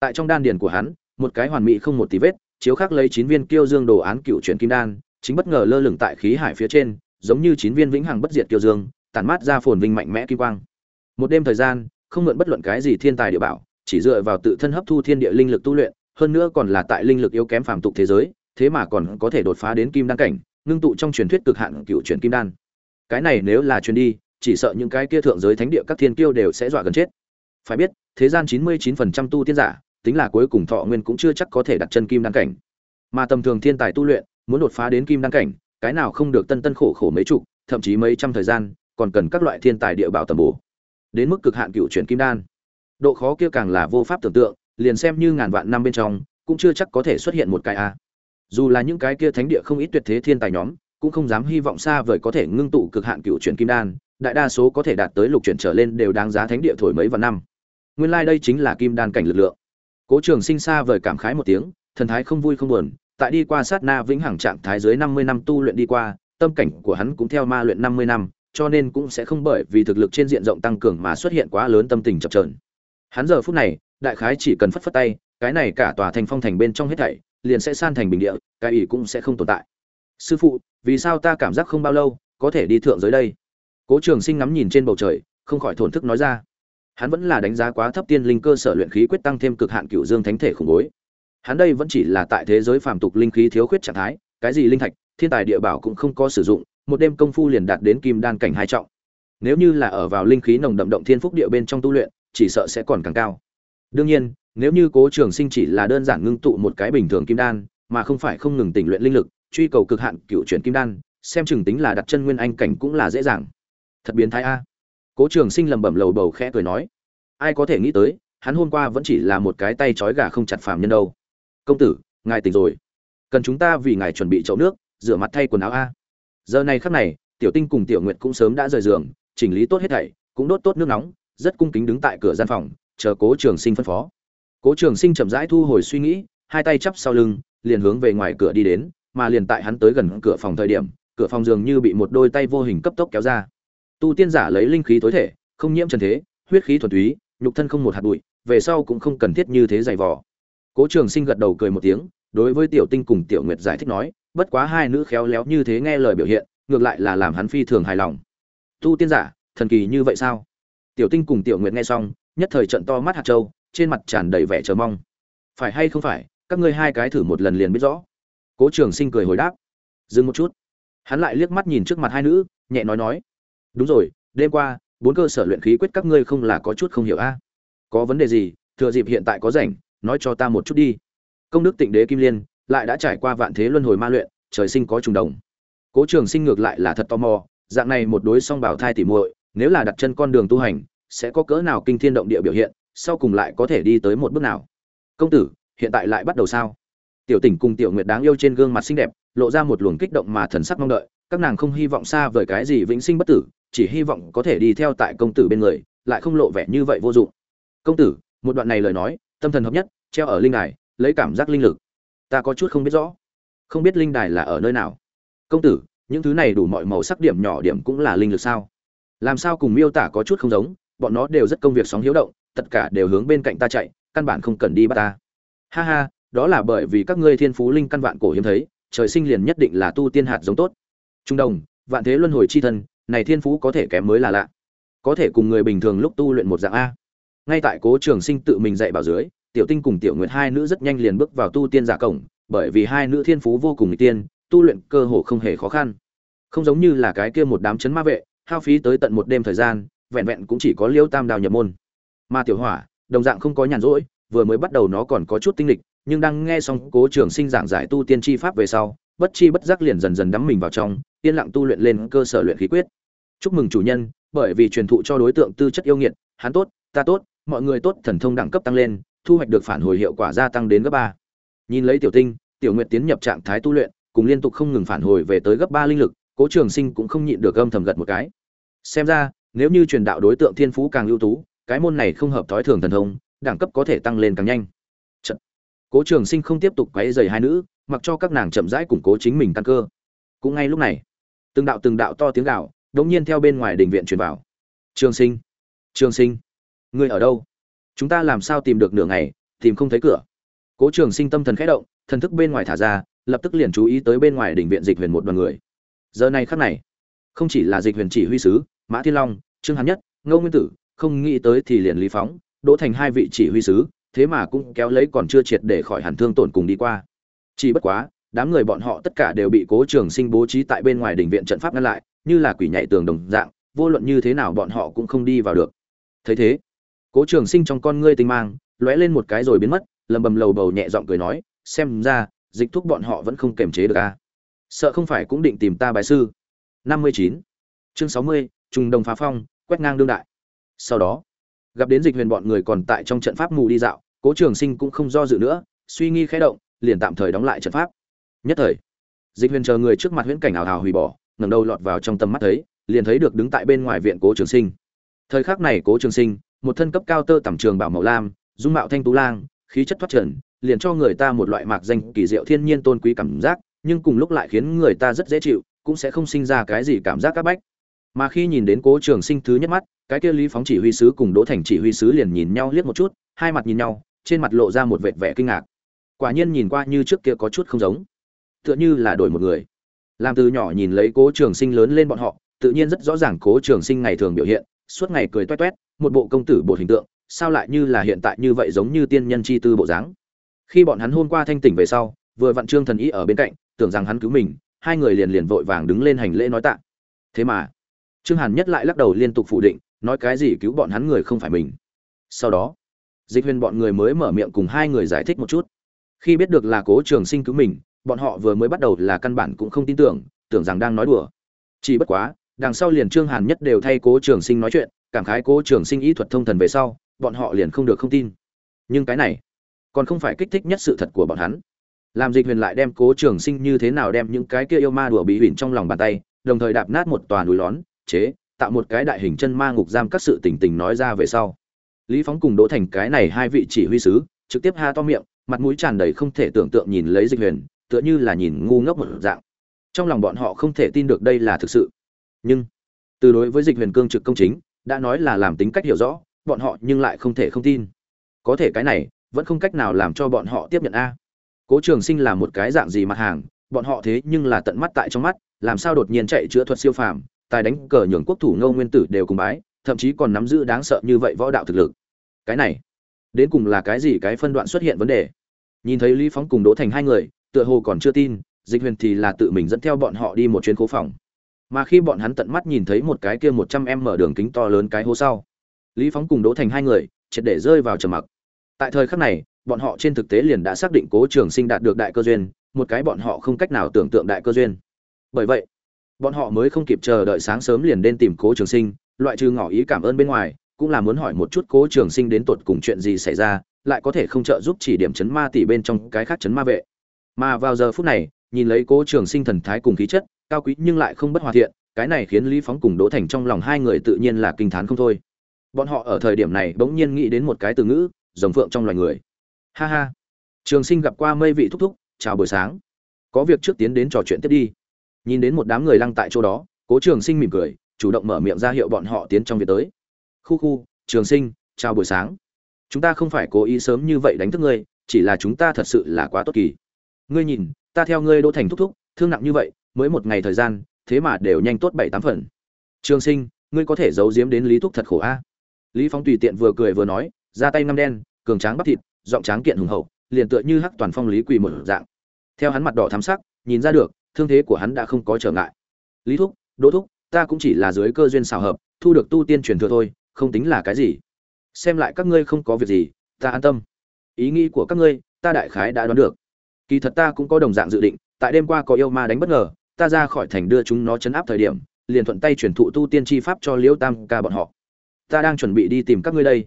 Tại trong đan điền của hắn, một cái hoàn mỹ không một tí vết, chiếu khắc lấy chín viên kiêu dương đồ án cựu chuyển kim đan chính bất ngờ lơ lửng tại khí hải phía trên, giống như chín viên vĩnh hằng bất diệt kiêu dương, tản mát ra phồn vinh mạnh mẽ kim quang. Một đêm thời gian, không mượn bất luận cái gì thiên tài địa bảo, chỉ dựa vào tự thân hấp thu thiên địa linh lực tu luyện, hơn nữa còn là tại linh lực yếu kém phàm tục thế giới, thế mà còn có thể đột phá đến kim đan cảnh, ngưng tụ trong truyền thuyết cực hạn cựu chuyển kim đan. Cái này nếu là truyền đi, chỉ sợ những cái kia thượng giới thánh địa các thiên kiêu đều sẽ dọa gần chết. Phải biết, thế gian chín mươi 99% tu tiên giả, tính là cuối cùng thọ nguyên cũng chưa chắc có thể đặt chân kim đan cảnh. Mà tầm thường thiên tài tu luyện muốn đột phá đến kim đan cảnh, cái nào không được tân tân khổ khổ mấy chục, thậm chí mấy trăm thời gian, còn cần các loại thiên tài địa bảo tầm bổ. Đến mức cực hạn cựu chuyển kim đan. Độ khó kia càng là vô pháp tưởng tượng, liền xem như ngàn vạn năm bên trong, cũng chưa chắc có thể xuất hiện một cái a. Dù là những cái kia thánh địa không ít tuyệt thế thiên tài nhóm, cũng không dám hy vọng xa vời có thể ngưng tụ cực hạn cựu chuyển kim đan, đại đa số có thể đạt tới lục chuyển trở lên đều đáng giá thánh địa thổi mấy vạn năm. Nguyên lai đây chính là kim đan cảnh lực lượng. Cố trường sinh xa vời cảm khái một tiếng, thần thái không vui không buồn tại đi qua sát na vĩnh hằng trạng thái dưới năm mươi năm tu luyện đi qua, tâm cảnh của hắn cũng theo ma luyện năm mươi năm, cho nên cũng sẽ không bởi vì thực lực trên diện rộng tăng cường mà xuất hiện quá lớn tâm tình chập chờn. hắn giờ phút này, đại khái chỉ cần phất phất tay, cái này cả tòa thành phong thành bên trong hết thảy, liền sẽ san thành bình địa, cái ỷ cũng sẽ không tồn tại. Sư phụ, vì sao ta cảm giác không bao lâu, có thể đi thượng giới đây? Cố trường sinh ngắm nhìn trên bầu trời, không khỏi thổn thức nói ra. Hắn vẫn là đánh giá quá thấp tiên linh cơ sở luyện khí quyết tăng thêm cực hạn cựu dương thánh thể khủng bối hắn đây vẫn chỉ là tại thế giới phàm tục linh khí thiếu khuyết trạng thái, cái gì linh thạch, thiên tài địa bảo cũng không có sử dụng, một đêm công phu liền đạt đến kim đan cảnh hai trọng. Nếu như là ở vào linh khí nồng đậm động thiên phúc địa bên trong tu luyện, chỉ sợ sẽ còn càng cao. Đương nhiên, nếu như cố trường sinh chỉ là đơn giản ngưng tụ một cái bình thường kim đan, mà không phải không ngừng tỉnh luyện linh lực, truy cầu cực hạn cựu chuyển kim đan, xem chừng tính là đặt chân nguyên anh cảnh cũng là dễ dàng. Thật biến thái a. Cố trường sinh lẩm bẩm lầu bầu khẽ cười nói. Ai có thể nghĩ tới, hắn hôm qua vẫn chỉ là một cái tay trói gà không chặt phàm nhân đâu công tử, ngài tỉnh rồi. Cần chúng ta vì ngài chuẩn bị chậu nước, rửa mặt thay quần áo a. Giờ này khắc này, tiểu tinh cùng tiểu nguyệt cũng sớm đã rời giường, chỉnh lý tốt hết thảy, cũng đốt tốt nước nóng, rất cung kính đứng tại cửa gian phòng, chờ cố trường sinh phân phó. Cố trường sinh chậm rãi thu hồi suy nghĩ, hai tay chắp sau lưng, liền hướng về ngoài cửa đi đến, mà liền tại hắn tới gần cửa phòng thời điểm, cửa phòng dường như bị một đôi tay vô hình cấp tốc kéo ra. Tu tiên giả lấy linh khí tối thể, không nhiễm trần thế, huyết khí thuần túy, nhục thân không một hạt bụi, về sau cũng không cần thiết như thế dày vò cố trường sinh gật đầu cười một tiếng, đối với tiểu tinh cùng tiểu nguyệt giải thích nói, bất quá hai nữ khéo léo như thế nghe lời biểu hiện, ngược lại là làm hắn phi thường hài lòng. Tu tiên giả, thần kỳ như vậy sao? Tiểu tinh cùng tiểu nguyệt nghe xong, nhất thời trận to mắt hạt châu, trên mặt tràn đầy vẻ chờ mong. Phải hay không phải, các ngươi hai cái thử một lần liền biết rõ. Cố trường sinh cười hồi đáp. Dừng một chút. Hắn lại liếc mắt nhìn trước mặt hai nữ, nhẹ nói nói. Đúng rồi, đêm qua, bốn cơ sở luyện khí quyết các ngươi không là có chút không hiểu a? Có vấn đề gì, thừa dịp hiện tại có rảnh nói cho ta một chút đi. Công đức tịnh đế kim liên lại đã trải qua vạn thế luân hồi ma luyện, trời sinh có trùng đồng. Cố trường sinh ngược lại là thật tò mò, dạng này một đối song bảo thai tỉ muội, nếu là đặt chân con đường tu hành, sẽ có cỡ nào kinh thiên động địa biểu hiện, sau cùng lại có thể đi tới một bước nào? Công tử, hiện tại lại bắt đầu sao? Tiểu tỉnh cùng tiểu nguyệt đáng yêu trên gương mặt xinh đẹp, lộ ra một luồng kích động mà thần sắc mong đợi, các nàng không hy vọng xa vời cái gì vĩnh sinh bất tử, chỉ hy vọng có thể đi theo tại công tử bên người, lại không lộ vẻ như vậy vô dụng. Công tử, một đoạn này lời nói tâm thần hợp nhất, treo ở linh đài, lấy cảm giác linh lực. Ta có chút không biết rõ. Không biết linh đài là ở nơi nào. Công tử, những thứ này đủ mọi màu sắc điểm nhỏ điểm cũng là linh lực sao? Làm sao cùng miêu tả có chút không giống, bọn nó đều rất công việc sóng hiếu động, tất cả đều hướng bên cạnh ta chạy, căn bản không cần đi bắt ta. Ha ha, đó là bởi vì các ngươi thiên phú linh căn vạn cổ hiếm thấy, trời sinh liền nhất định là tu tiên hạt giống tốt. Trung đồng, vạn thế luân hồi chi thân, này thiên phú có thể kém mới là lạ. Có thể cùng người bình thường lúc tu luyện một dạng a ngay tại cố trường sinh tự mình dạy bảo dưới, tiểu tinh cùng tiểu nguyệt hai nữ rất nhanh liền bước vào tu tiên giả cổng, bởi vì hai nữ thiên phú vô cùng n tiên, tu luyện cơ hồ không hề khó khăn. Không giống như là cái kia một đám chấn ma vệ, hao phí tới tận một đêm thời gian, vẹn vẹn cũng chỉ có liêu tam đào nhập môn. Mà tiểu hỏa, đồng dạng không có nhàn rỗi, vừa mới bắt đầu nó còn có chút tinh lịch, nhưng đang nghe xong cố trường sinh giảng giải tu tiên chi pháp về sau, bất chi bất giác liền dần dần đắm mình vào trong, yên lặng tu luyện lên cơ sở luyện khí quyết. Chúc mừng chủ nhân, bởi vì truyền thụ cho đối tượng tư chất yêu nghiệt, hắn tốt, ta tốt mọi người tốt thần thông đẳng cấp tăng lên thu hoạch được phản hồi hiệu quả gia tăng đến gấp ba. Nhìn lấy tiểu tinh tiểu nguyệt tiến nhập trạng thái tu luyện cùng liên tục không ngừng phản hồi về tới gấp ba linh lực cố trường sinh cũng không nhịn được âm thầm gật một cái. Xem ra nếu như truyền đạo đối tượng thiên phú càng ưu tú cái môn này không hợp thói thường thần thông đẳng cấp có thể tăng lên càng nhanh. Trận. cố trường sinh không tiếp tục quấy rầy hai nữ mặc cho các nàng chậm rãi củng cố chính mình căn cơ. Cũng ngay lúc này từng đạo từng đạo to tiếng gào, đống nhiên theo bên ngoài đình viện truyền vào. Trường sinh trường sinh ngươi ở đâu? Chúng ta làm sao tìm được nửa ngày, tìm không thấy cửa? Cố trường sinh tâm thần khẽ động, thần thức bên ngoài thả ra, lập tức liền chú ý tới bên ngoài đỉnh viện dịch huyền một đoàn người. Giờ này khắc này, không chỉ là dịch huyền chỉ huy sứ, mã thiên long, trương hán nhất, ngô nguyên tử, không nghĩ tới thì liền lý phóng, đỗ thành hai vị chỉ huy sứ, thế mà cũng kéo lấy còn chưa triệt để khỏi hẳn thương tổn cùng đi qua. Chỉ bất quá, đám người bọn họ tất cả đều bị cố trường sinh bố trí tại bên ngoài đỉnh viện trận pháp ngăn lại, như là quỷ nhảy tường đồng dạng, vô luận như thế nào bọn họ cũng không đi vào được. Thấy thế cố trường sinh trong con ngươi tinh mang, lóe lên một cái rồi biến mất, lầm bầm lầu bầu nhẹ giọng cười nói, xem ra, dịch thúc bọn họ vẫn không kềm chế được a sợ không phải cũng định tìm ta bài sư. Năm mươi chín. Chương sáu mươi, trùng đồng phá phong, quét ngang đương đại. Sau đó, gặp đến dịch huyền bọn người còn tại trong trận pháp mù đi dạo, cố trường sinh cũng không do dự nữa, suy nghi khẽ động, liền tạm thời đóng lại trận pháp. Nhất thời, dịch huyền chờ người trước mặt huyễn cảnh ảo hào hủy bỏ, ngẩng đầu lọt vào trong tầm mắt thấy, liền thấy được đứng tại bên ngoài viện cố trường sinh. Thời khắc này cố trường sinh một thân cấp cao tơ tẩm trường bảo màu lam, dung mạo thanh tú lang, khí chất thoát trần, liền cho người ta một loại mạc danh kỳ diệu thiên nhiên tôn quý cảm giác, nhưng cùng lúc lại khiến người ta rất dễ chịu, cũng sẽ không sinh ra cái gì cảm giác áp bách. Mà khi nhìn đến cố trường sinh thứ nhất mắt, cái kia lý phóng chỉ huy sứ cùng đỗ thành chỉ huy sứ liền nhìn nhau liếc một chút, hai mặt nhìn nhau, trên mặt lộ ra một vệt vẻ kinh ngạc. Quả nhiên nhìn qua như trước kia có chút không giống. Tựa như là đổi một người. Làm từ nhỏ nhìn lấy cố trường sinh lớn lên bọn họ, tự nhiên rất rõ ràng cố trường sinh ngày thường biểu hiện suốt ngày cười toét toét, một bộ công tử bột hình tượng, sao lại như là hiện tại như vậy giống như tiên nhân chi tư bộ dáng? Khi bọn hắn hôm qua thanh tỉnh về sau, vừa vặn trương thần ý ở bên cạnh, tưởng rằng hắn cứu mình, hai người liền liền vội vàng đứng lên hành lễ nói tạ. Thế mà, trương hàn nhất lại lắc đầu liên tục phủ định, nói cái gì cứu bọn hắn người không phải mình. Sau đó, dịch huyền bọn người mới mở miệng cùng hai người giải thích một chút. Khi biết được là cố trường sinh cứu mình, bọn họ vừa mới bắt đầu là căn bản cũng không tin tưởng tưởng rằng đang nói đùa. Chỉ bất quá đằng sau liền trương hàn nhất đều thay cố trường sinh nói chuyện, cảm khái cố trường sinh ý thuật thông thần về sau, bọn họ liền không được không tin. Nhưng cái này, còn không phải kích thích nhất sự thật của bọn hắn. Làm dịch huyền lại đem cố trường sinh như thế nào đem những cái kia yêu ma đùa bị hủy trong lòng bàn tay, đồng thời đạp nát một tòa núi lón, chế, tạo một cái đại hình chân ma ngục giam các sự tình tình nói ra về sau. Lý phóng cùng đỗ thành cái này hai vị chỉ huy sứ, trực tiếp ha to miệng, mặt mũi tràn đầy không thể tưởng tượng nhìn lấy dịch huyền, tựa như là nhìn ngu ngốc một dạng. Trong lòng bọn họ không thể tin được đây là thực sự nhưng, từ đối với dịch huyền cương trực công chính, đã nói là làm tính cách hiểu rõ, bọn họ nhưng lại không thể không tin. Có thể cái này, vẫn không cách nào làm cho bọn họ tiếp nhận a. Cố trường sinh là một cái dạng gì mặt hàng, bọn họ thế nhưng là tận mắt tại trong mắt, làm sao đột nhiên chạy chữa thuật siêu phàm, tài đánh cờ nhường quốc thủ ngô nguyên tử đều cùng bái, thậm chí còn nắm giữ đáng sợ như vậy võ đạo thực lực. Cái này, đến cùng là cái gì cái phân đoạn xuất hiện vấn đề? Nhìn thấy lý phóng cùng đỗ thành hai người, tựa hồ còn chưa tin, dịch huyền thì là tự mình dẫn theo bọn họ đi một chuyến cố phòng mà khi bọn hắn tận mắt nhìn thấy một cái kia một trăm em mở đường kính to lớn cái hố sau, lý phóng cùng đỗ thành hai người, triệt để rơi vào trầm mặc. Tại thời khắc này, bọn họ trên thực tế liền đã xác định cố trường sinh đạt được đại cơ duyên, một cái bọn họ không cách nào tưởng tượng đại cơ duyên. Bởi vậy, bọn họ mới không kịp chờ đợi sáng sớm liền đến tìm cố trường sinh, loại trừ ngỏ ý cảm ơn bên ngoài, cũng là muốn hỏi một chút cố trường sinh đến tột cùng chuyện gì xảy ra, lại có thể không trợ giúp chỉ điểm chấn ma tỷ bên trong cái khác chấn ma vệ. Mà vào giờ phút này, nhìn lấy cố trường sinh thần thái cùng khí chất cao quý nhưng lại không bất hòa thiện, cái này khiến lý phóng cùng đỗ thành trong lòng hai người tự nhiên là kinh t h á n không thôi. Bọn họ ở thời điểm này bỗng nhiên nghĩ đến một cái từ ngữ, rồng phượng trong loài người. Ha ha. Trường sinh gặp qua mây vị thúc thúc, chào buổi sáng. Có việc trước tiến đến trò chuyện tiếp đi. Nhìn đến một đám người lăng tại chỗ đó, cố trường sinh mỉm cười, chủ động mở miệng ra hiệu bọn họ tiến trong việc tới. Khu khu, trường sinh, chào buổi sáng. Chúng ta không phải cố ý sớm như vậy đánh thức ngươi, chỉ là chúng ta thật sự là quá tốt kỳ. Ngươi nhìn, ta theo ngươi đỗ thành thúc thúc, thương nặng như vậy mới một ngày thời gian, thế mà đều nhanh tốt bảy tám phần. Trường sinh, ngươi có thể giấu giếm đến lý thúc thật khổ a. Lý phong tùy tiện vừa cười vừa nói, ra tay ngăm đen, cường tráng bắp thịt, giọng tráng kiện hùng hậu, liền tựa như hắc toàn phong lý quỳ một dạng. Theo hắn mặt đỏ thắm sắc, nhìn ra được, thương thế của hắn đã không có trở ngại. Lý thúc, đỗ thúc, ta cũng chỉ là dưới cơ duyên xào hợp, thu được tu tiên truyền thừa thôi, không tính là cái gì. Xem lại các ngươi không có việc gì, ta an tâm. Ý nghĩ của các ngươi, ta đại khái đã đoán được. Kỳ thật ta cũng có đồng dạng dự định, tại đêm qua có yêu ma đánh bất ngờ ta ra khỏi thành đưa chúng nó chấn áp thời điểm, liền thuận tay chuyển thụ tu tiên chi pháp cho liễu tam ca bọn họ. Ta đang chuẩn bị đi tìm các ngươi đây.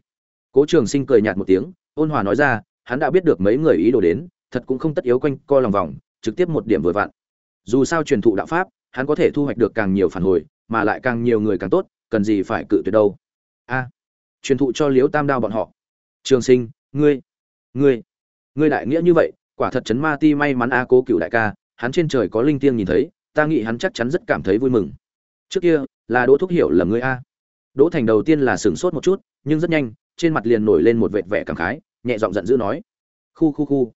Cố trường sinh cười nhạt một tiếng, ôn hòa nói ra, hắn đã biết được mấy người ý đồ đến, thật cũng không tất yếu quanh co lòng vòng, trực tiếp một điểm vừa vặn. Dù sao truyền thụ đạo pháp, hắn có thể thu hoạch được càng nhiều phản hồi, mà lại càng nhiều người càng tốt, cần gì phải cự tuyệt đâu. A, truyền thụ cho liễu tam đao bọn họ. Trường sinh, ngươi ngươi ngươi đại nghĩa như vậy, quả thật chấn ma ti may mắn a cố cựu đại ca, hắn trên trời có linh tiêng nhìn thấy ta nghĩ hắn chắc chắn rất cảm thấy vui mừng. Trước kia, là đỗ thúc hiểu là ngươi a. Đỗ thành đầu tiên là sửng sốt một chút, nhưng rất nhanh, trên mặt liền nổi lên một vệt vẻ cảm khái, nhẹ giọng giận dữ nói. Khu khu khu.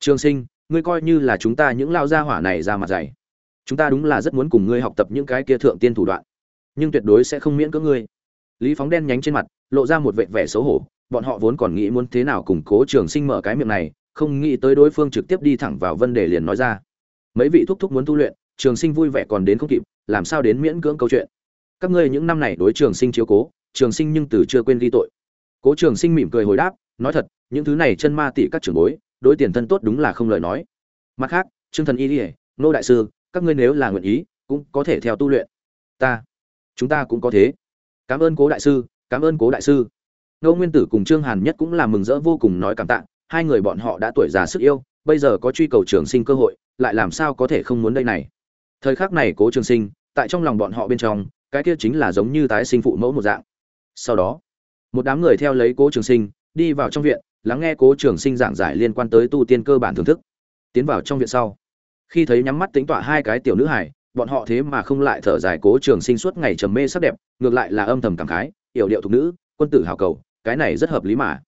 Trường sinh, ngươi coi như là chúng ta những lao gia hỏa này ra mặt dày. Chúng ta đúng là rất muốn cùng ngươi học tập những cái kia thượng tiên thủ đoạn. Nhưng tuyệt đối sẽ không miễn cưỡng ngươi. Lý phóng đen nhánh trên mặt, lộ ra một vệt vẻ xấu hổ, bọn họ vốn còn nghĩ muốn thế nào củng cố trường sinh mở cái miệng này, không nghĩ tới đối phương trực tiếp đi thẳng vào vấn đề liền nói ra. Mấy vị thúc thúc muốn tu luyện trường sinh vui vẻ còn đến không kịp, làm sao đến miễn cưỡng câu chuyện? Các ngươi những năm này đối trường sinh chiếu cố, trường sinh nhưng từ chưa quên ghi tội. Cố trường sinh mỉm cười hồi đáp, nói thật, những thứ này chân ma tỷ các trưởng bối, đối tiền thân tốt đúng là không lời nói. Mặt khác, trương thần y ỉa nô đại sư, các ngươi nếu là nguyện ý, cũng có thể theo tu luyện. Ta, chúng ta cũng có thế. Cảm ơn cố đại sư, cảm ơn cố đại sư. Ngô nguyên tử cùng trương hàn nhất cũng là mừng rỡ vô cùng nói cảm tạ, hai người bọn họ đã tuổi già sức yêu, bây giờ có truy cầu trường sinh cơ hội, lại làm sao có thể không muốn đây này? Thời khắc này cố trường sinh, tại trong lòng bọn họ bên trong, cái kia chính là giống như tái sinh phụ mẫu một dạng. Sau đó, một đám người theo lấy cố trường sinh, đi vào trong viện, lắng nghe cố trường sinh giảng giải liên quan tới tu tiên cơ bản thưởng thức. Tiến vào trong viện sau, khi thấy nhắm mắt tính tọa hai cái tiểu nữ hải bọn họ thế mà không lại thở dài cố trường sinh suốt ngày trầm mê sắc đẹp, ngược lại là âm thầm cảm khái, yểu điệu thục nữ, quân tử hào cầu, cái này rất hợp lý mà.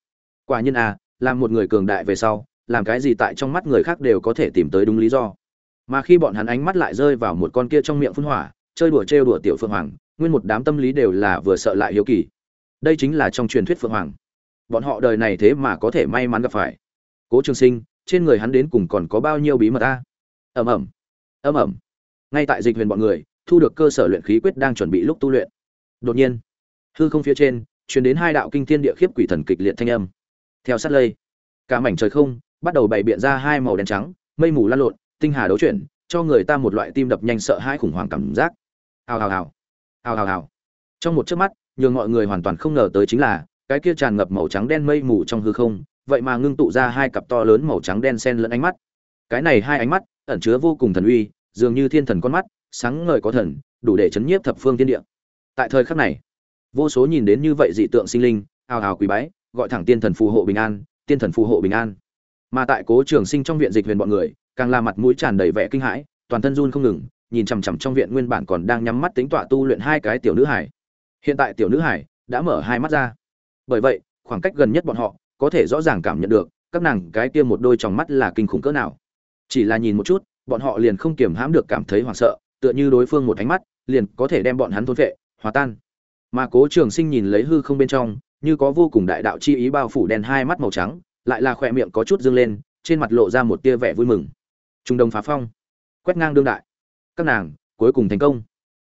Quả nhiên à làm một người cường đại về sau, làm cái gì tại trong mắt người khác đều có thể tìm tới đúng lý do mà khi bọn hắn ánh mắt lại rơi vào một con kia trong miệng phun hỏa, chơi đùa trêu đùa tiểu phượng hoàng, nguyên một đám tâm lý đều là vừa sợ lại hiếu kỳ. Đây chính là trong truyền thuyết phượng hoàng. Bọn họ đời này thế mà có thể may mắn gặp phải. Cố trường sinh, trên người hắn đến cùng còn có bao nhiêu bí mật a? Ầm ầm. Ầm ầm. Ngay tại dịch huyền bọn người, thu được cơ sở luyện khí quyết đang chuẩn bị lúc tu luyện. Đột nhiên, hư không phía trên, truyền đến hai đạo kinh thiên địa khiếp quỷ thần kịch liệt thanh âm. Theo sát lây, cả mảnh trời không, bắt đầu bày biện ra hai màu đen trắng, mây mù lan lộn tinh hà đấu chuyển, cho người ta một loại tim đập nhanh sợ hãi khủng hoảng cảm giác. Hào hào hào. Hào hào hào. Trong một chớp mắt, nhường mọi người hoàn toàn không ngờ tới chính là, cái kia tràn ngập màu trắng đen mây mù trong hư không, vậy mà ngưng tụ ra hai cặp to lớn màu trắng đen xen lẫn ánh mắt. Cái này hai ánh mắt, ẩn chứa vô cùng thần uy, dường như thiên thần con mắt, sáng ngời có thần, đủ để chấn nhiếp thập phương thiên địa. Tại thời khắc này, vô số nhìn đến như vậy dị tượng sinh linh, hào hào quý bái, gọi thẳng tiên thần phù hộ bình an, tiên thần phù hộ bình an. Mà tại cố trường sinh trong viện dịch huyền bọn người càng là mặt mũi tràn đầy vẻ kinh hãi, toàn thân run không ngừng, nhìn chằm chằm trong viện nguyên bản còn đang nhắm mắt tính tọa tu luyện hai cái tiểu nữ hải hiện tại tiểu nữ hải đã mở hai mắt ra. Bởi vậy, khoảng cách gần nhất bọn họ có thể rõ ràng cảm nhận được, các nàng cái kia một đôi tròng mắt là kinh khủng cỡ nào. Chỉ là nhìn một chút, bọn họ liền không kiềm hãm được cảm thấy hoảng sợ, tựa như đối phương một ánh mắt, liền có thể đem bọn hắn thôn vệ hòa tan. Mà cố trường sinh nhìn lấy hư không bên trong, như có vô cùng đại đạo chi ý bao phủ đen hai mắt màu trắng, lại là khỏe miệng có chút dương lên, trên mặt lộ ra một tia vẻ vui mừng trung đông phá phong. Quét ngang đương đại. Các nàng, cuối cùng thành công.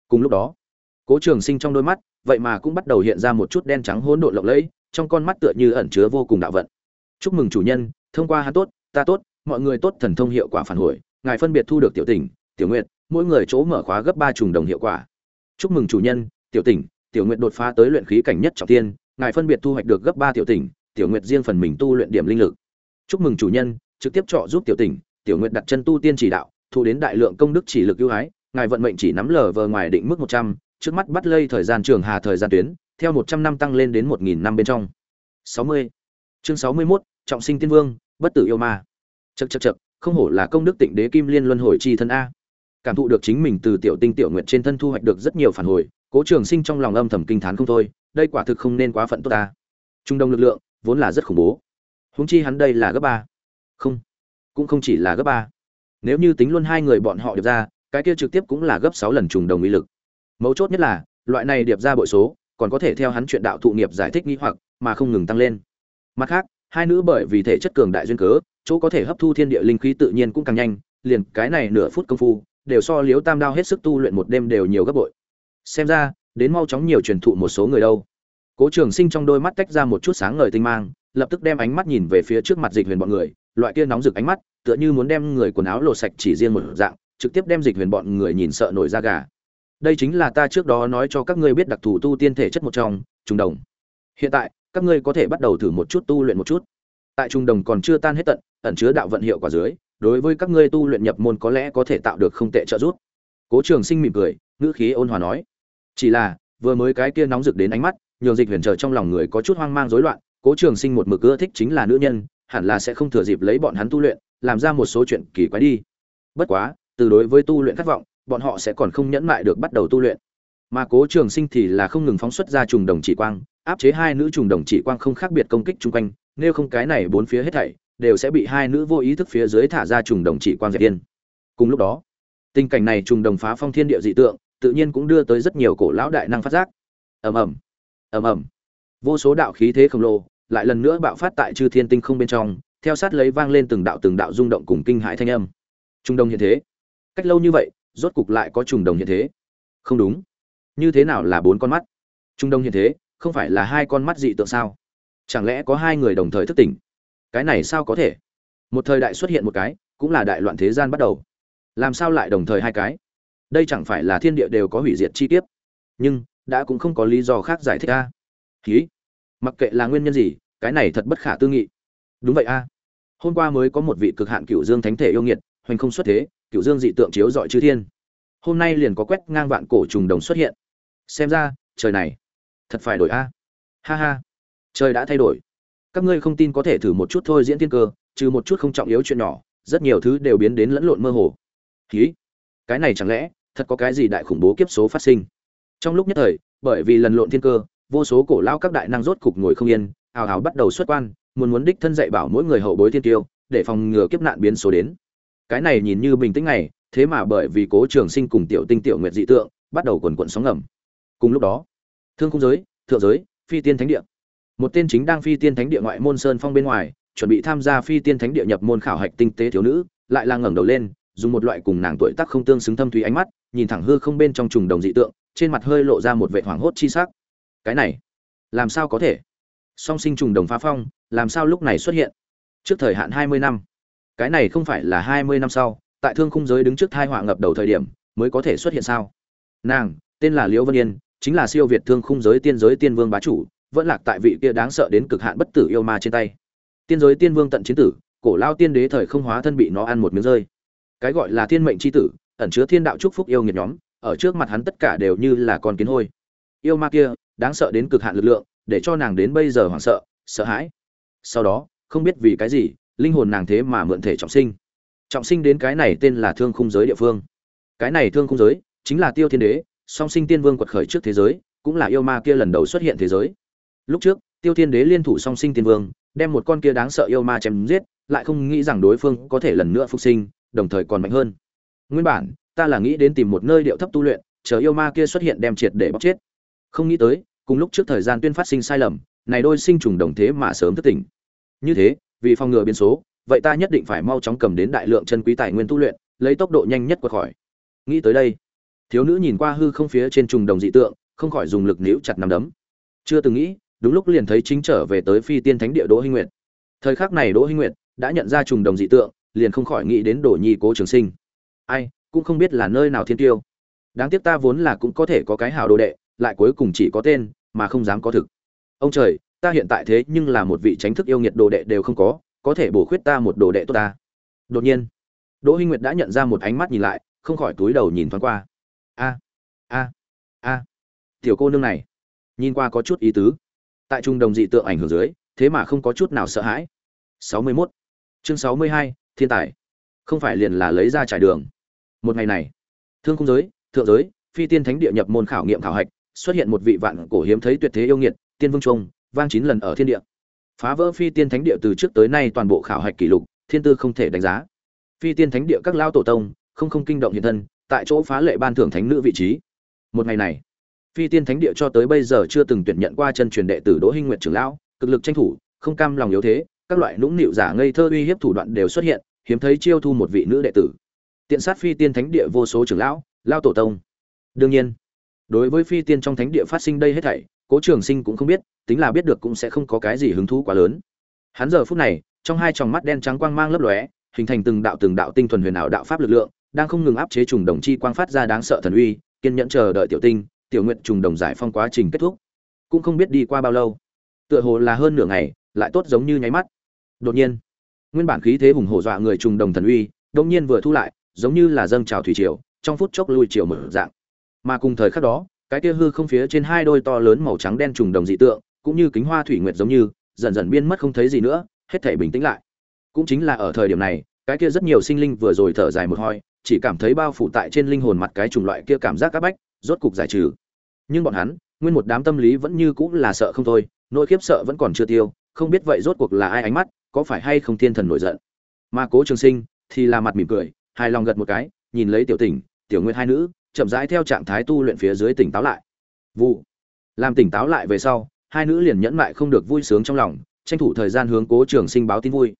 Cùng lúc đó, cố trường sinh trong đôi mắt, vậy mà cũng bắt đầu hiện ra một chút đen trắng hỗn độn lộng lẫy, trong con mắt tựa như ẩn chứa vô cùng đạo vận. Chúc mừng chủ nhân, thông qua hắn tốt, ta tốt, mọi người tốt thần thông hiệu quả phản hồi, ngài phân biệt thu được tiểu tỉnh, tiểu nguyện mỗi người chỗ mở khóa gấp ba trùng đồng hiệu quả. Chúc mừng chủ nhân, tiểu tỉnh, tiểu nguyện đột phá tới luyện khí cảnh nhất trọng tiên, ngài phân biệt thu hoạch được gấp ba tiểu tỉnh, tiểu nguyện riêng phần mình tu luyện điểm linh lực. Chúc mừng chủ nhân, trực tiếp trợ giúp tiểu tỉnh tiểu nguyện đặt chân tu tiên chỉ đạo thu đến đại lượng công đức chỉ lực ưu ái ngài vận mệnh chỉ nắm lờ vờ ngoài định mức một trăm trước mắt bắt lây thời gian trường hà thời gian tuyến theo một trăm năm tăng lên đến một nghìn năm bên trong. Sáu mươi. Chương sáu mươi 61, trọng sinh tiên vương bất tử yêu ma. Chật chật chật không hổ là công đức tịnh đế kim liên luân hồi chi thân a. Cảm thụ được chính mình từ tiểu tinh tiểu nguyện trên thân thu hoạch được rất nhiều phản hồi cố trường sinh trong lòng âm thầm kinh thán không thôi đây quả thực không nên quá phận tốt ta. Trung đông lực lượng vốn là rất khủng bố. Húng chi hắn đây là gấp ba. Không cũng không chỉ là gấp ba. Nếu như tính luôn hai người bọn họ điệp ra, cái kia trực tiếp cũng là gấp sáu lần trùng đồng ý lực. Mấu chốt nhất là, loại này điệp ra bội số, còn có thể theo hắn chuyện đạo thụ nghiệp giải thích nghi hoặc, mà không ngừng tăng lên. Mặt khác, hai nữ bởi vì thể chất cường đại duyên cớ, chỗ có thể hấp thu thiên địa linh khí tự nhiên cũng càng nhanh, liền cái này nửa phút công phu, đều so liếu tam đao hết sức tu luyện một đêm đều nhiều gấp bội. Xem ra, đến mau chóng nhiều truyền thụ một số người đâu. Cố trường sinh trong đôi mắt tách ra một chút sáng ngời tinh mang, lập tức đem ánh mắt nhìn về phía trước mặt dịch huyền bọn người loại kia nóng rực ánh mắt, tựa như muốn đem người quần áo lột sạch chỉ riêng một dạng, trực tiếp đem dịch huyền bọn người nhìn sợ nổi da gà. Đây chính là ta trước đó nói cho các ngươi biết đặc thù tu tiên thể chất một trong, trùng đồng. Hiện tại, các ngươi có thể bắt đầu thử một chút tu luyện một chút. Tại Trung đồng còn chưa tan hết tận, ẩn chứa đạo vận hiệu quả dưới, đối với các ngươi tu luyện nhập môn có lẽ có thể tạo được không tệ trợ giúp. Cố trường sinh mỉm cười, ngữ khí ôn hòa nói. Chỉ là, vừa mới cái kia nóng rực đến ánh mắt, nhường dịch huyền trở trong lòng người có chút hoang mang rối loạn, cố trường sinh một mực ưa thích chính là nữ nhân hẳn là sẽ không thừa dịp lấy bọn hắn tu luyện, làm ra một số chuyện kỳ quái đi. Bất quá, từ đối với tu luyện khát vọng, bọn họ sẽ còn không nhẫn mại được bắt đầu tu luyện. Mà cố trường sinh thì là không ngừng phóng xuất ra trùng đồng chỉ quang, áp chế hai nữ trùng đồng chỉ quang không khác biệt công kích chung quanh, nếu không cái này bốn phía hết thảy đều sẽ bị hai nữ vô ý thức phía dưới thả ra trùng đồng chỉ quang dẹp điên. cùng lúc đó, tình cảnh này trùng đồng phá phong thiên địa dị tượng, tự nhiên cũng đưa tới rất nhiều cổ lão đại năng phát giác. Ầm ầm ầm ầm. Vô số đạo khí thế khổng lồ lại lần nữa bạo phát tại chư thiên tinh không bên trong, theo sát lấy vang lên từng đạo từng đạo rung động cùng kinh hãi thanh âm. Trung đồng hiện thế. Cách lâu như vậy, rốt cục lại có trùng đồng hiện thế. Không đúng. Như thế nào là bốn con mắt? Trung đông hiện thế, không phải là hai con mắt dị tượng sao? Chẳng lẽ có hai người đồng thời thức tỉnh? Cái này sao có thể? Một thời đại xuất hiện một cái, cũng là đại loạn thế gian bắt đầu. Làm sao lại đồng thời hai cái? Đây chẳng phải là thiên địa đều có hủy diệt chi tiết nhưng, đã cũng không có lý do khác giải thích a. Ký mặc kệ là nguyên nhân gì cái này thật bất khả tư nghị. Đúng vậy a. Hôm qua mới có một vị cực hạn cựu dương thánh thể yêu nghiệt, hoành không xuất thế cựu dương dị tượng chiếu dọi chư thiên. Hôm nay liền có quét ngang vạn cổ trùng đồng xuất hiện. Xem ra, trời này, thật phải đổi a. Ha ha. Trời đã thay đổi. Các ngươi không tin có thể thử một chút thôi diễn thiên cơ, trừ một chút không trọng yếu chuyện nhỏ, rất nhiều thứ đều biến đến lẫn lộn mơ hồ. Hí. Cái này chẳng lẽ, thật có cái gì đại khủng bố kiếp số phát sinh? Trong lúc nhất thời, bởi vì lần lộn thiên cơ, vô số cổ lao các đại năng rốt cục ngồi không yên ào ào bắt đầu xuất quan, muốn muốn đích thân dạy bảo mỗi người hậu bối thiên tiêu, để phòng ngừa kiếp nạn biến số đến. Cái này nhìn như bình tĩnh này thế mà bởi vì cố trường sinh cùng tiểu tinh tiểu nguyệt dị tượng, bắt đầu quần quận sóng ngầm. Cùng lúc đó, thương cung giới, thượng giới, phi tiên thánh địa. Một tên chính đang phi tiên thánh địa ngoại môn sơn phong bên ngoài, chuẩn bị tham gia phi tiên thánh địa nhập môn khảo hạch tinh tế thiếu nữ, lại là ngẩng đầu lên, dùng một loại cùng nàng tuổi tác không tương xứng thâm thúy ánh mắt, nhìn thẳng hư không bên trong trùng đồng dị tượng, trên mặt hơi lộ ra một vệ hoảng hốt chi sắc. Cái này, làm sao có thể? Song sinh trùng đồng phá phong, làm sao lúc này xuất hiện? Trước thời hạn hai mươi năm. Cái này không phải là hai mươi năm sau, tại thương khung giới đứng trước thai họa ngập đầu thời điểm, mới có thể xuất hiện sao? Nàng, tên là liễu vân yên, chính là siêu việt thương khung giới tiên giới tiên vương bá chủ, vẫn lạc tại vị kia đáng sợ đến cực hạn bất tử yêu ma trên tay. Tiên giới tiên vương tận chiến tử, cổ lao tiên đế thời không hóa thân bị nó ăn một miếng rơi. Cái gọi là thiên mệnh c h i tử, ẩn chứa thiên đạo chúc phúc yêu nghiệt nhóm, ở trước mặt hắn tất cả đều như là con kiến hôi. Yêu ma kia, đáng sợ đến cực hạn lực lượng để cho nàng đến bây giờ hoảng sợ sợ hãi. Sau đó, không biết vì cái gì, linh hồn nàng thế mà mượn thể trọng sinh. Trọng sinh đến cái này tên là thương khung giới địa phương. Cái này thương khung giới chính là tiêu thiên đế, song sinh tiên vương quật khởi trước thế giới, cũng là yêu ma kia lần đầu xuất hiện thế giới. Lúc trước, tiêu thiên đế liên thủ song sinh tiên vương, đem một con kia đáng sợ yêu ma chém giết, lại không nghĩ rằng đối phương có thể lần nữa phục sinh, đồng thời còn mạnh hơn. Nguyên bản, ta là nghĩ đến tìm một nơi điệu thấp tu luyện, chờ yêu ma kia xuất hiện đem triệt để bóc chết. Không nghĩ tới cùng lúc trước thời gian tuyên phát sinh sai lầm, này đôi sinh trùng đồng thế mà sớm thức tỉnh. Như thế, vì phòng ngừa biến số, vậy ta nhất định phải mau chóng cầm đến đại lượng chân quý tài nguyên tu luyện, lấy tốc độ nhanh nhất qua khỏi. Nghĩ tới đây, thiếu nữ nhìn qua hư không phía trên trùng đồng dị tượng, không khỏi dùng lực níu chặt nắm đấm. Chưa từng nghĩ, đúng lúc liền thấy chính trở về tới phi tiên thánh địa đỗ hinh nguyệt. Thời khắc này đỗ hinh nguyệt đã nhận ra trùng đồng dị tượng, liền không khỏi nghĩ đến đổ nhi cố trường sinh. Ai, cũng không biết là nơi nào thiên tiêu. Đáng tiếc ta vốn là cũng có thể có cái hào đồ đệ lại cuối cùng chỉ có tên mà không dám có thực. Ông trời ta hiện tại thế nhưng là một vị tránh thức yêu nghiệt đồ đệ đều không có có thể bổ khuyết ta một đồ đệ tốt ta. Đột nhiên đỗ hinh nguyệt đã nhận ra một ánh mắt nhìn lại không khỏi túi đầu nhìn thoáng qua. A a a. Tiểu cô nương này nhìn qua có chút ý tứ. Tại trung đồng dị tượng ảnh hưởng dưới thế mà không có chút nào sợ hãi. 61. chương 62, thiên tài. Không phải liền là lấy ra trải đường. Một ngày này thương không giới thượng giới phi tiên thánh địa nhập môn khảo nghiệm khảo hạch xuất hiện một vị vạn cổ hiếm thấy tuyệt thế yêu nghiệt, tiên vương trung, vang chín lần ở thiên địa. Phá vỡ phi tiên thánh địa từ trước tới nay toàn bộ khảo hạch kỷ lục, thiên tư không thể đánh giá. Phi tiên thánh địa các lao tổ tông, không không kinh động hiện thân, tại chỗ phá lệ ban thưởng thánh nữ vị trí. Một ngày này, phi tiên thánh địa cho tới bây giờ chưa từng tuyển nhận qua chân truyền đệ tử đỗ hinh nguyệt trưởng lão, cực lực tranh thủ, không cam lòng yếu thế, các loại nũng nịu giả ngây thơ uy hiếp thủ đoạn đều xuất hiện, hiếm thấy chiêu thu một vị nữ đệ tử. Tiện sát phi tiên thánh địa vô số trưởng lão, lao tổ tông. Đương nhiên đối với phi tiên trong thánh địa phát sinh đây hết thảy, cố trường sinh cũng không biết, tính là biết được cũng sẽ không có cái gì hứng thú quá lớn. Hắn giờ phút này, trong hai tròng mắt đen trắng quang mang lấp lóe, hình thành từng đạo từng đạo tinh thuần huyền ảo đạo pháp lực lượng, đang không ngừng áp chế trùng đồng chi quang phát ra đáng sợ thần uy, kiên nhẫn chờ đợi tiểu tinh, tiểu nguyện trùng đồng giải phong quá trình kết thúc. Cũng không biết đi qua bao lâu, tựa hồ là hơn nửa ngày, lại tốt giống như nháy mắt. Đột nhiên, nguyên bản khí thế hùng hổ dọa người trùng đồng thần uy, đột nhiên vừa thu lại, giống như là dâng trào thủy triều, trong phút chốc lui triều mở dạng mà cùng thời khắc đó, cái kia hư không phía trên hai đôi to lớn màu trắng đen trùng đồng dị tượng, cũng như kính hoa thủy nguyệt giống như, dần dần biên mất không thấy gì nữa, hết thể bình tĩnh lại. Cũng chính là ở thời điểm này, cái kia rất nhiều sinh linh vừa rồi thở dài một hoi, chỉ cảm thấy bao phủ tại trên linh hồn mặt cái chủng loại kia cảm giác áp bách, rốt cục giải trừ. Nhưng bọn hắn, nguyên một đám tâm lý vẫn như cũng là sợ không thôi, nỗi khiếp sợ vẫn còn chưa tiêu, không biết vậy rốt cuộc là ai ánh mắt, có phải hay không thiên thần nổi giận. Mà cố trường sinh thì là mặt mỉm cười, hài lòng gật một cái, nhìn lấy tiểu tỉnh, tiểu nguyên hai nữ chậm rãi theo trạng thái tu luyện phía dưới tỉnh táo lại. Vụ. Làm tỉnh táo lại về sau, hai nữ liền nhẫn mại không được vui sướng trong lòng, tranh thủ thời gian hướng cố trường sinh báo tin vui.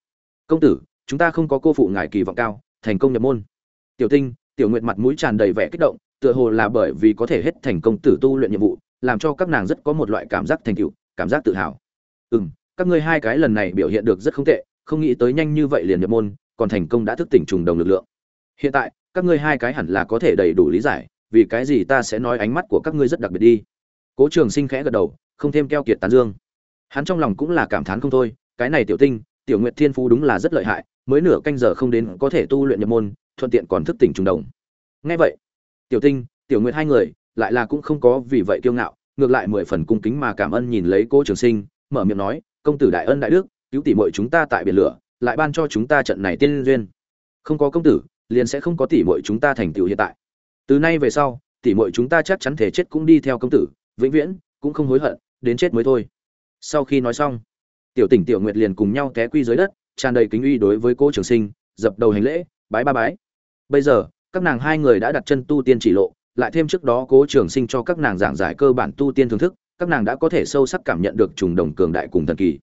Công tử, chúng ta không có cô phụ ngài kỳ vọng cao, thành công nhập môn. Tiểu tinh, tiểu nguyệt mặt mũi tràn đầy vẻ kích động, tựa hồ là bởi vì có thể hết thành công tử tu luyện nhiệm vụ, làm cho các nàng rất có một loại cảm giác thành tựu, cảm giác tự hào. Ừ m các ngươi hai cái lần này biểu hiện được rất không tệ, không nghĩ tới nhanh như vậy liền nhập môn, còn thành công đã thức tỉnh trùng đồng lực lượng. Hiện tại các ngươi hai cái hẳn là có thể đầy đủ lý giải, vì cái gì ta sẽ nói ánh mắt của các ngươi rất đặc biệt đi. Cố trường sinh khẽ gật đầu, không thêm keo kiệt tán dương. Hắn trong lòng cũng là cảm thán không thôi, cái này tiểu tinh, tiểu nguyệt thiên phú đúng là rất lợi hại, mới nửa canh giờ không đến có thể tu luyện nhập môn, thuận tiện còn thức tỉnh trùng đồng. Ngay vậy, tiểu tinh, tiểu nguyệt hai người, lại là cũng không có vì vậy kiêu ngạo, ngược lại mười phần cung kính mà cảm ơn nhìn lấy cô trường sinh, mở miệng nói, công tử đại ân đại đức, cứu tỷ muội chúng ta tại biển lửa, lại ban cho chúng ta trận này tiên duyên. Không có công tử liền sẽ không có tỷ muội chúng ta thành tựu hiện tại. Từ nay về sau tỷ muội chúng ta chắc chắn thể chết cũng đi theo công tử, vĩnh viễn cũng không hối hận, đến chết mới thôi. Sau khi nói xong, tiểu tỉnh, tiểu nguyệt liền cùng nhau té quy dưới đất, tràn đầy kính uy đối với cố trường sinh, dập đầu hành lễ, bái ba bái. Bây giờ, các nàng hai người đã đặt chân tu tiên chỉ lộ, lại thêm trước đó cố trường sinh cho các nàng giảng giải cơ bản tu tiên thưởng thức, các nàng đã có thể sâu sắc cảm nhận được trùng đồng cường đại cùng thần kỳ.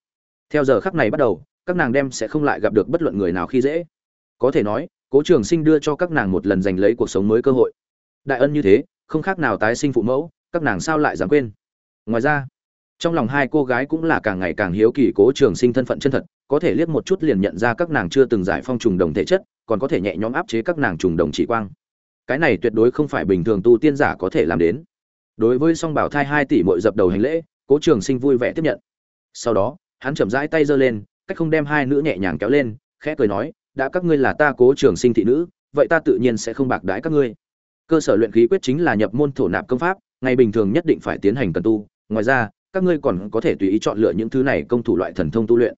Theo giờ khắc này bắt đầu, các nàng đem sẽ không lại gặp được bất luận người nào khi dễ. Có thể nói cố trường sinh đưa cho các nàng một lần giành lấy cuộc sống mới cơ hội. Đại ân như thế, không khác nào tái sinh phụ mẫu, các nàng sao lại dám quên? Ngoài ra, trong lòng hai cô gái cũng là càng ngày càng hiếu kỳ cố trường sinh thân phận chân thật, có thể liếc một chút liền nhận ra các nàng chưa từng giải phong trùng đồng thể chất, còn có thể nhẹ nhõm áp chế các nàng trùng đồng chỉ quang. Cái này tuyệt đối không phải bình thường tu tiên giả có thể làm đến. Đối với song bảo thai hai tỷ mội dập đầu hành lễ, cố trường sinh vui vẻ tiếp nhận. Sau đó, hắn chậm rãi tay giơ lên, cách không đem hai nữ nhẹ nhàng kéo lên, khẽ cười nói đã các ngươi là ta cố trường sinh thị nữ, vậy ta tự nhiên sẽ không bạc đãi các ngươi. Cơ sở luyện khí quyết chính là nhập môn thổ nạp công pháp, ngày bình thường nhất định phải tiến hành cần tu. Ngoài ra, các ngươi còn có thể tùy ý chọn lựa những thứ này công thủ loại thần thông tu luyện.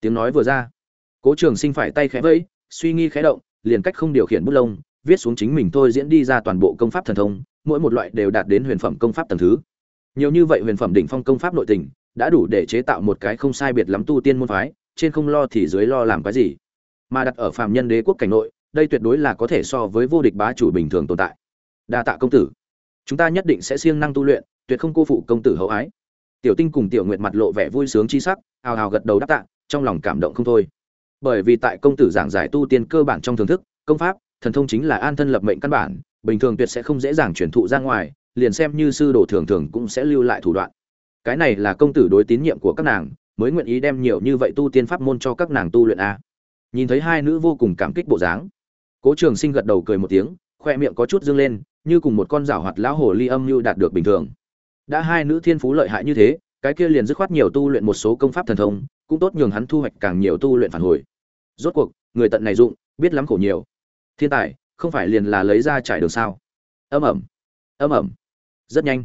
Tiếng nói vừa ra, cố trường sinh phải tay khẽ vẫy, suy nghi khẽ động, liền cách không điều khiển bút lông, viết xuống chính mình thôi diễn đi ra toàn bộ công pháp thần thông, mỗi một loại đều đạt đến huyền phẩm công pháp tầng thứ. Nhiều như vậy huyền phẩm đỉnh phong công pháp nội tình, đã đủ để chế tạo một cái không sai biệt lắm tu tiên môn phái, trên không lo thì dưới lo làm cái gì? Mà đặt ở phạm nhân đế quốc cảnh nội, đây tuyệt đối là có thể so với vô địch bá chủ bình thường tồn tại. Đa tạ công tử. Chúng ta nhất định sẽ siêng năng tu luyện, tuyệt không cô phụ công tử hậu ái. Tiểu tinh cùng tiểu nguyệt mặt lộ vẻ vui sướng chi sắc, hào hào gật đầu đáp tạ, trong lòng cảm động không thôi. Bởi vì tại công tử giảng giải tu tiên cơ bản trong thưởng thức, công pháp, thần thông chính là an thân lập mệnh căn bản, bình thường tuyệt sẽ không dễ dàng truyền thụ ra ngoài, liền xem như sư đồ thường thường cũng sẽ lưu lại thủ đoạn. Cái này là công tử đối tín nhiệm của các nàng, mới nguyện ý đem nhiều như vậy tu tiên pháp môn cho các nàng tu luyện a nhìn thấy hai nữ vô cùng cảm kích bộ dáng. Cố trường sinh gật đầu cười một tiếng, khoe miệng có chút dương lên, như cùng một con rảo hoạt lão hồ ly âm như đạt được bình thường. Đã hai nữ thiên phú lợi hại như thế, cái kia liền dứt khoát nhiều tu luyện một số công pháp thần thông, cũng tốt nhường hắn thu hoạch càng nhiều tu luyện phản hồi. Rốt cuộc, người tận này dụng, biết lắm khổ nhiều. Thiên tài, không phải liền là lấy ra trải đường sao? Âm ẩm âm ẩm. Rất nhanh.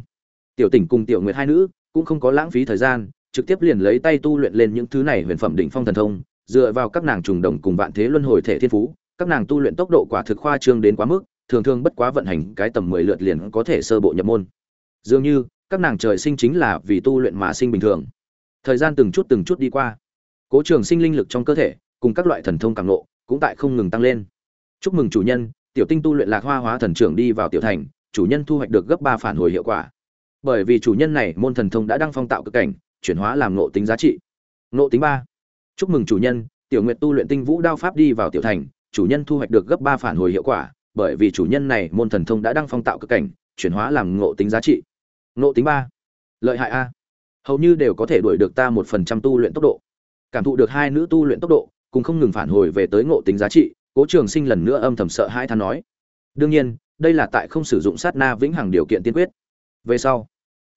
Tiểu tỉnh cùng tiểu nguyệt hai nữ, cũng không có lãng phí thời gian, trực tiếp liền lấy tay tu luyện lên những thứ này huyền phẩm đỉnh phong thần thông dựa vào các nàng trùng đồng cùng vạn thế luân hồi thể thiên phú, các nàng tu luyện tốc độ quả thực khoa trương đến quá mức, thường thường bất quá vận hành cái tầm mười lượt liền có thể sơ bộ nhập môn. Dường như, các nàng trời sinh chính là vì tu luyện mà sinh bình thường. Thời gian từng chút từng chút đi qua. Cố trường sinh linh lực trong cơ thể, cùng các loại thần thông càng nộ cũng tại không ngừng tăng lên. Chúc mừng chủ nhân, tiểu tinh tu luyện lạc hoa hóa thần trưởng đi vào tiểu thành, chủ nhân thu hoạch được gấp ba phản hồi hiệu quả. Bởi vì chủ nhân này môn thần thông đã đăng phong tạo cực cảnh, chuyển hóa làm nộ tính giá trị. Nộ tính ba chúc mừng chủ nhân, tiểu nguyệt tu luyện tinh vũ đao pháp đi vào tiểu thành, chủ nhân thu hoạch được gấp ba phản hồi hiệu quả, bởi vì chủ nhân này môn thần thông đã đăng phong tạo cực cảnh, chuyển hóa làm ngộ tính giá trị. Ngộ tính ba. Lợi hại a. Hầu như đều có thể đuổi được ta một phần trăm tu luyện tốc độ. Cảm thụ được hai nữ tu luyện tốc độ, cùng không ngừng phản hồi về tới ngộ tính giá trị, cố trường sinh lần nữa âm thầm sợ hai than nói. Đương nhiên, đây là tại không sử dụng sát na vĩnh hằng điều kiện tiên quyết. Về sau,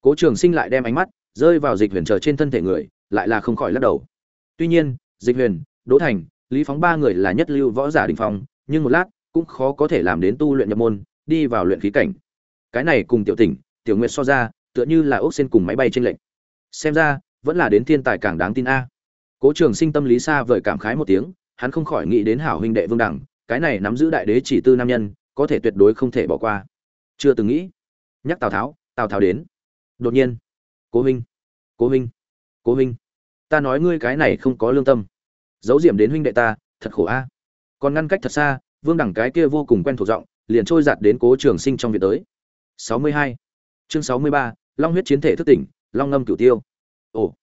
cố trường sinh lại đem ánh mắt rơi vào dịch huyền chờ trên thân thể người, lại là không khỏi lắc đầu tuy nhiên, dịch huyền, đỗ thành, lý phóng ba người là nhất lưu võ giả đỉnh phong, nhưng một lát, cũng khó có thể làm đến tu luyện nhập môn, đi vào luyện khí cảnh. Cái này cùng tiểu tỉnh, tiểu nguyệt so ra, tựa như là ốc sen cùng máy bay trên lệnh xem ra, vẫn là đến thiên tài càng đáng tin a. Cố trường sinh tâm lý xa vời cảm khái một tiếng, hắn không khỏi nghĩ đến hảo huynh đệ vương đẳng, cái này nắm giữ đại đế chỉ tư nam nhân, có thể tuyệt đối không thể bỏ qua. Chưa từng nghĩ. Nhắc tào tháo tào tháo đến. Đột nhiên. Cố huynh. Cố huynh. Cố huynh ta nói ngươi cái này không có lương tâm. Giấu diệm đến huynh đệ ta thật khổ a. Còn ngăn cách thật xa vương đẳng cái kia vô cùng quen thuộc giọng liền trôi giạt đến cố trường sinh trong viện tới. 62. chương 63, long huyết chiến thể thức tỉnh long ngâm cửu tiêu. Ồ.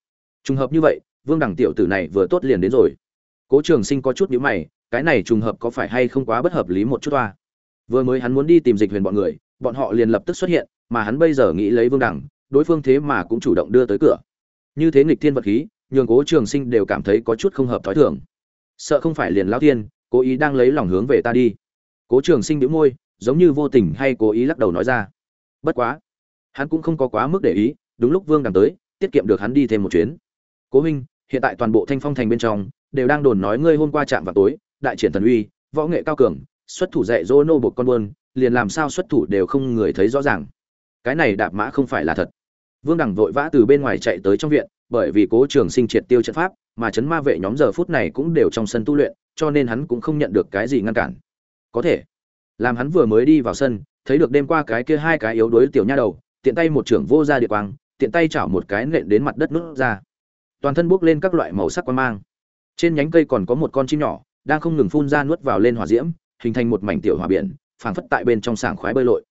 Trùng hợp như vậy vương đẳng tiểu tử này vừa tốt liền đến rồi. Cố trường sinh có chút nhíu mày cái này trùng hợp có phải hay không quá bất hợp lý một chút toa? Vừa mới hắn muốn đi tìm dịch huyền bọn người bọn họ liền lập tức xuất hiện mà hắn bây giờ nghĩ lấy vương đẳng đối phương thế mà cũng chủ động đưa tới cửa. Như thế nghịch thiên vật khí nhường cố trường sinh đều cảm thấy có chút không hợp thói thường. Sợ không phải liền lao thiên, cố ý đang lấy lòng hướng về ta đi. Cố trường sinh đĩu môi, giống như vô tình hay cố ý lắc đầu nói ra. Bất quá, hắn cũng không có quá mức để ý, đúng lúc vương đằng tới, tiết kiệm được hắn đi thêm một chuyến. Cố huynh, hiện tại toàn bộ thanh phong thành bên trong, đều đang đồn nói ngươi hôm qua chạm vào tối, đại triển thần uy, võ nghệ cao cường, xuất thủ dạy dỗ nô bột con buôn, liền làm sao xuất thủ đều không người thấy rõ ràng. Cái này đạp mã không phải là thật vương đẳng vội vã từ bên ngoài chạy tới trong viện, bởi vì cố trường sinh triệt tiêu trận pháp, mà chấn ma vệ nhóm giờ phút này cũng đều trong sân tu luyện, cho nên hắn cũng không nhận được cái gì ngăn cản. Có thể, làm hắn vừa mới đi vào sân, thấy được đêm qua cái kia hai cái yếu đuối tiểu nha đầu, tiện tay một trưởng vô ra địa quang, tiện tay chảo một cái nện đến mặt đất nứt ra. Toàn thân bốc lên các loại màu sắc quang mang. Trên nhánh cây còn có một con chim nhỏ, đang không ngừng phun ra nuốt vào lên hỏa diễm, hình thành một mảnh tiểu hỏa biển, phảng phất tại bên trong sảng khoái bơi lội.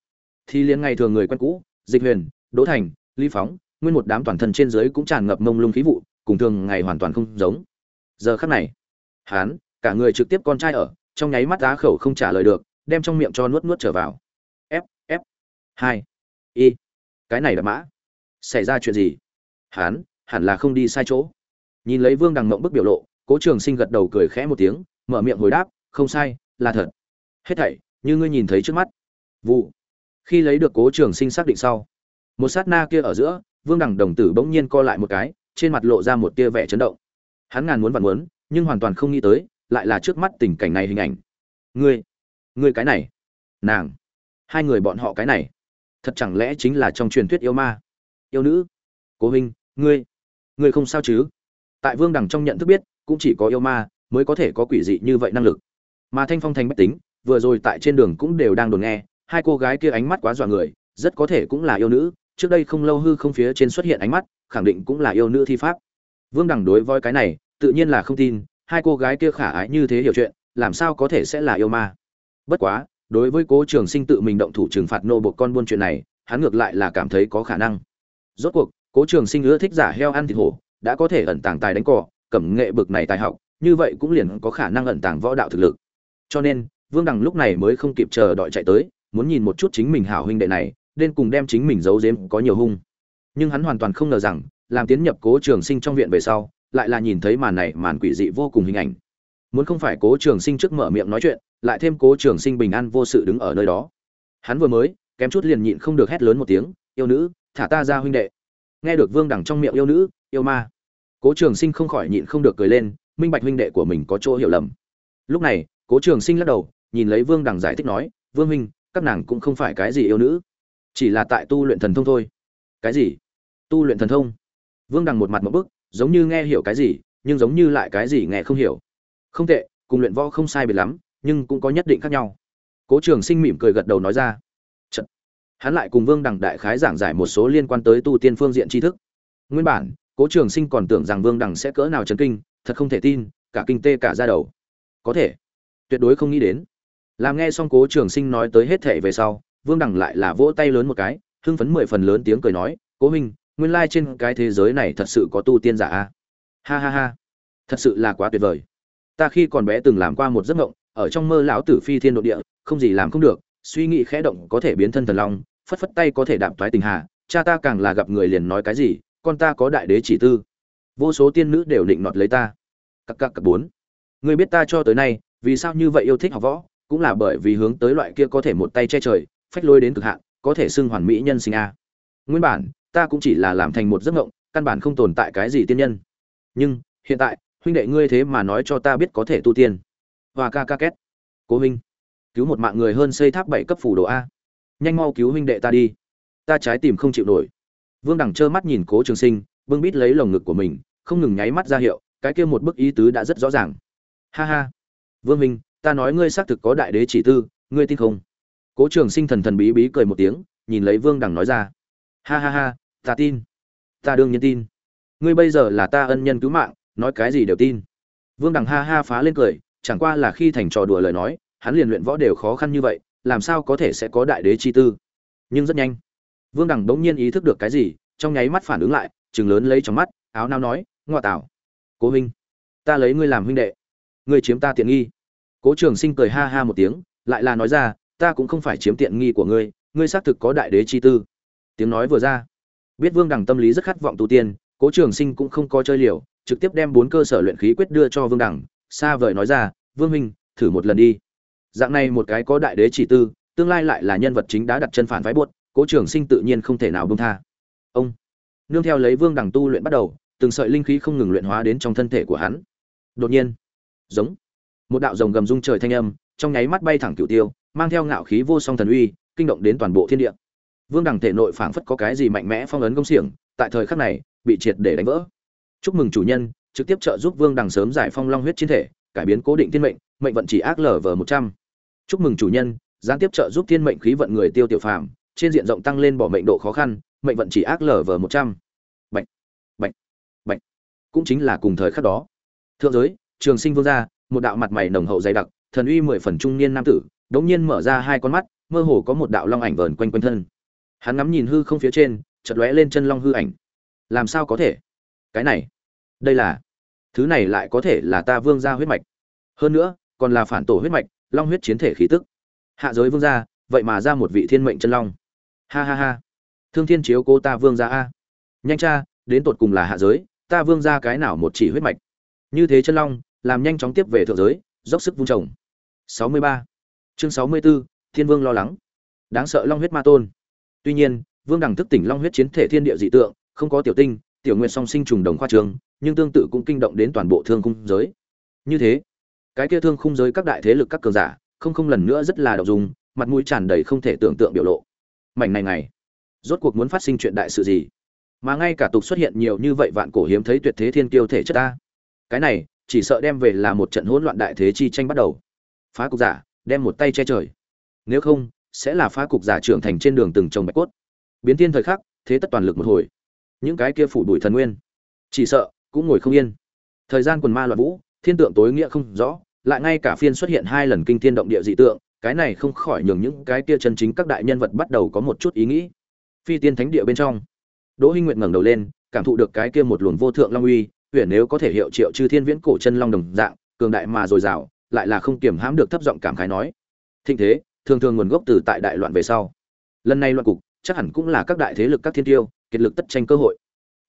Thì liền ngày thường người quen cũ, dịch huyền, đỗ thành ly phóng, nguyên một đám toàn thân trên dưới cũng tràn ngập mông lung khí vụ, cùng thường ngày hoàn toàn không giống. Giờ khắc này hán cả người trực tiếp con trai ở, trong nháy mắt á khẩu không trả lời được, đem trong miệng cho nuốt nuốt trở vào. F f, hai, y. Cái này là mã. Xảy ra chuyện gì? Hán hẳn là không đi sai chỗ. Nhìn lấy vương đằng mộng bức biểu lộ, cố trường sinh gật đầu cười khẽ một tiếng, mở miệng hồi đáp, không sai, là thật. Hết thảy, như ngươi nhìn thấy trước mắt. Vụ. Khi lấy được cố trường sinh xác định sau một sát na kia ở giữa, vương đẳng đồng tử bỗng nhiên co lại một cái, trên mặt lộ ra một tia vẻ chấn động. Hắn ngàn muốn vặn muốn, nhưng hoàn toàn không nghĩ tới, lại là trước mắt tình cảnh này hình ảnh. Ngươi ngươi cái này, nàng, hai người bọn họ cái này, thật chẳng lẽ chính là trong truyền thuyết yêu ma? Yêu nữ, cố huynh, ngươi ngươi không sao chứ? Tại vương đằng trong nhận thức biết, cũng chỉ có yêu ma mới có thể có quỷ dị như vậy năng lực. Mà thanh phong thành bách tính, vừa rồi tại trên đường cũng đều đang đồn nghe, hai cô gái kia ánh mắt quá dọa người, rất có thể cũng là yêu nữ trước đây không lâu hư không phía trên xuất hiện ánh mắt, khẳng định cũng là yêu nữ thi pháp. Vương đằng đối với cái này, tự nhiên là không tin, hai cô gái kia khả ái như thế hiểu chuyện, làm sao có thể sẽ là yêu ma? Bất quá, đối với cố trường sinh tự mình động thủ trừng phạt nô bột con buôn chuyện này, hắn ngược lại là cảm thấy có khả năng. Rốt cuộc, cố trường sinh ưa thích giả heo ăn thịt hổ, đã có thể ẩn tàng tài đánh cỏ cẩm nghệ bực này tài học, như vậy cũng liền có khả năng ẩn tàng võ đạo thực lực. Cho nên, vương đằng lúc này mới không kịp chờ đợi chạy tới, muốn nhìn một chút chính mình hảo huynh đệ này nên cùng đem chính mình giấu giếm có nhiều hung. Nhưng hắn hoàn toàn không ngờ rằng, làm tiến nhập cố trường sinh trong viện về sau, lại là nhìn thấy màn này màn quỷ dị vô cùng hình ảnh. Muốn không phải cố trường sinh trước mở miệng nói chuyện, lại thêm cố trường sinh bình an vô sự đứng ở nơi đó. Hắn vừa mới, kém chút liền nhịn không được hét lớn một tiếng, yêu nữ, thả ta ra huynh đệ. Nghe được vương đẳng trong miệng yêu nữ, yêu ma, cố trường sinh không khỏi nhịn không được cười lên, minh bạch huynh đệ của mình có chỗ hiểu lầm. Lúc này, cố trường sinh lắc đầu, nhìn lấy vương đẳng giải thích nói, vương huynh, các nàng cũng không phải cái gì yêu nữ chỉ là tại tu luyện thần thông thôi. Cái gì? Tu luyện thần thông? Vương đằng một mặt một bức, giống như nghe hiểu cái gì, nhưng giống như lại cái gì nghe không hiểu. Không tệ, cùng luyện võ không sai biệt lắm, nhưng cũng có nhất định khác nhau. Cố trường sinh mỉm cười gật đầu nói ra. Chật. hắn lại cùng vương đằng đại khái giảng giải một số liên quan tới tu tiên phương diện tri thức. Nguyên bản, cố trường sinh còn tưởng rằng vương đằng sẽ cỡ nào chấn kinh, thật không thể tin, cả kinh tê cả ra đầu. Có thể, tuyệt đối không nghĩ đến. Làm nghe xong cố trường sinh nói tới hết thể về sau vương đằng lại là vỗ tay lớn một cái, hưng phấn mười phần lớn tiếng cười nói, cố huynh, nguyên lai trên cái thế giới này thật sự có tu tiên giả a. Ha ha ha. Thật sự là quá tuyệt vời. Ta khi còn bé từng làm qua một giấc mộng, ở trong mơ lão tử phi thiên độ địa, không gì làm không được, suy nghĩ khẽ động có thể biến thân thần long, phất phất tay có thể đạp thoái tình hà, cha ta càng là gặp người liền nói cái gì, con ta có đại đế chỉ tư. Vô số tiên nữ đều định nọt lấy ta. Cặp cặp cặp bốn. Ngươi biết ta cho tới nay, vì sao như vậy yêu thích học võ, cũng là bởi vì hướng tới loại kia có thể một tay che trời phách lôi đến cực hạn, có thể xưng hoàn mỹ nhân sinh a. Nguyên bản, ta cũng chỉ là làm thành một giấc mộng, căn bản không tồn tại cái gì tiên nhân. Nhưng, hiện tại, huynh đệ ngươi thế mà nói cho ta biết có thể tu tiên. Và ca ca két. Cố huynh, cứu một mạng người hơn xây tháp bảy cấp phủ đồ a. Nhanh mau cứu huynh đệ ta đi. Ta trái tìm không chịu nổi. Vương đẳng trơ mắt nhìn cố trường sinh, bưng bít lấy lồng ngực của mình, không ngừng nháy mắt ra hiệu, cái kia một bức ý tứ đã rất rõ ràng. Ha ha. Vương minh ta nói ngươi xác thực có đại đế chỉ tư, ngươi tin không? Cố trường sinh thần thần bí bí cười một tiếng, nhìn lấy vương Đằng nói ra. Ha ha ha, ta tin. Ta đương nhiên tin. Ngươi bây giờ là ta ân nhân cứu mạng, nói cái gì đều tin. Vương Đằng ha ha phá lên cười, chẳng qua là khi thành trò đùa lời nói, hắn liền luyện võ đều khó khăn như vậy, làm sao có thể sẽ có đại đế chi tư? Nhưng rất nhanh, vương Đằng đống nhiên ý thức được cái gì, trong nháy mắt phản ứng lại chừng lớn lấy trong mắt, áo nao nói, ngoa tảo cố huynh, ta lấy ngươi làm huynh đệ, ngươi chiếm ta tiện nghi. Cố trường sinh cười ha ha một tiếng, lại là nói ra ta cũng không phải chiếm tiện nghi của ngươi ngươi xác thực có đại đế chi tư. Tiếng nói vừa ra, biết vương đẳng tâm lý rất khát vọng tu tiên, cố trường sinh cũng không có chơi liều, trực tiếp đem bốn cơ sở luyện khí quyết đưa cho vương đẳng xa vời nói ra, vương minh thử một lần đi. Dạng này một cái có đại đế chỉ tư, tương lai lại là nhân vật chính đã đặt chân phản phái buốt cố trường sinh tự nhiên không thể nào bông tha. Ông nương theo lấy vương đẳng tu luyện bắt đầu, từng sợi linh khí không ngừng luyện hóa đến trong thân thể của hắn. Đột nhiên, giống một đạo rồng gầm rung trời thanh âm trong nháy mắt bay thẳng cửu tiêu, mang theo ngạo khí vô song thần uy, kinh động đến toàn bộ thiên địa. Vương đẳng thể nội phảng phất có cái gì mạnh mẽ phong ấn công xiềng, tại thời khắc này, bị triệt để đánh vỡ. Chúc mừng chủ nhân, trực tiếp trợ giúp vương đẳng sớm giải phong long huyết chiến thể, cải biến cố định thiên mệnh mệnh vận chỉ ác lở vờ một trăm. Chúc mừng chủ nhân, gián tiếp trợ giúp thiên mệnh khí vận người tiêu tiểu phàm, trên diện rộng tăng lên bỏ mệnh độ khó khăn, mệnh vận chỉ ác lở vờ một trăm. Bệnh bệnh bệnh cũng chính là cùng thời khắc đó. Thượng giới, trường sinh vương gia, một đạo mặt mày nồng hậu dày đặc thần uy mười phần trung niên nam tử, đống nhiên mở ra hai con mắt, mơ hồ có một đạo long ảnh vờn quanh quanh thân. Hắn ngắm nhìn hư không phía trên, chợt lóe lên chân long hư ảnh. Làm sao có thể? Cái này, đây là, thứ này lại có thể là ta vương gia huyết mạch. Hơn nữa, còn là phản tổ huyết mạch, long huyết chiến thể khí tức. Hạ giới vương gia, vậy mà ra một vị thiên mệnh chân long. Ha ha ha. Thương thiên chiếu cô ta vương gia a. Nhanh cha, đến tột cùng là hạ giới, ta vương gia cái nào một chỉ huyết mạch? Như thế chân long, làm nhanh chóng tiếp về thượng giới, dốc sức vung trồng. 63. chương 64, thiên vương lo lắng. Đáng sợ long huyết ma tôn. Tuy nhiên vương đẳng thức tỉnh long huyết chiến thể thiên địa dị tượng không có tiểu tinh tiểu nguyên song sinh trùng đồng khoa trường nhưng tương tự cũng kinh động đến toàn bộ thương khung giới. Như thế cái kia thương khung giới các đại thế lực các cường giả không không lần nữa rất là động dung, mặt mũi tràn đầy không thể tưởng tượng biểu lộ. Mảnh này này rốt cuộc muốn phát sinh chuyện đại sự gì? Mà ngay cả tục xuất hiện nhiều như vậy vạn cổ hiếm thấy tuyệt thế thiên kiêu thể chất ta. Cái này chỉ sợ đem về là một trận hỗn loạn đại thế chi tranh bắt đầu phá cục giả, đem một tay che trời. Nếu không, sẽ là phá cục giả trưởng thành trên đường từng trồng bạch cốt. Biến thiên thời khắc, thế tất toàn lực một hồi. Những cái kia phủ đuổi thần nguyên. Chỉ sợ, cũng ngồi không yên. Thời gian quần ma loạn vũ, thiên tượng tối nghĩa không rõ, lại ngay cả phiên xuất hiện hai lần kinh thiên động địa dị tượng, cái này không khỏi nhường những cái kia chân chính các đại nhân vật bắt đầu có một chút ý nghĩ. Phi tiên thánh địa bên trong, đỗ hinh nguyện ngẩng đầu lên, cảm thụ được cái kia một luồng vô thượng long uy, huyền nếu có thể hiệu triệu chư thiên viễn cổ chân long đồng dạng, cường đại mà dồi dào lại là không kiềm hãm được thấp giọng cảm khái nói. Thịnh thế, thường thường nguồn gốc từ tại đại loạn về sau. Lần này loạn cục, chắc hẳn cũng là các đại thế lực các thiên tiêu, kiệt lực tất tranh cơ hội.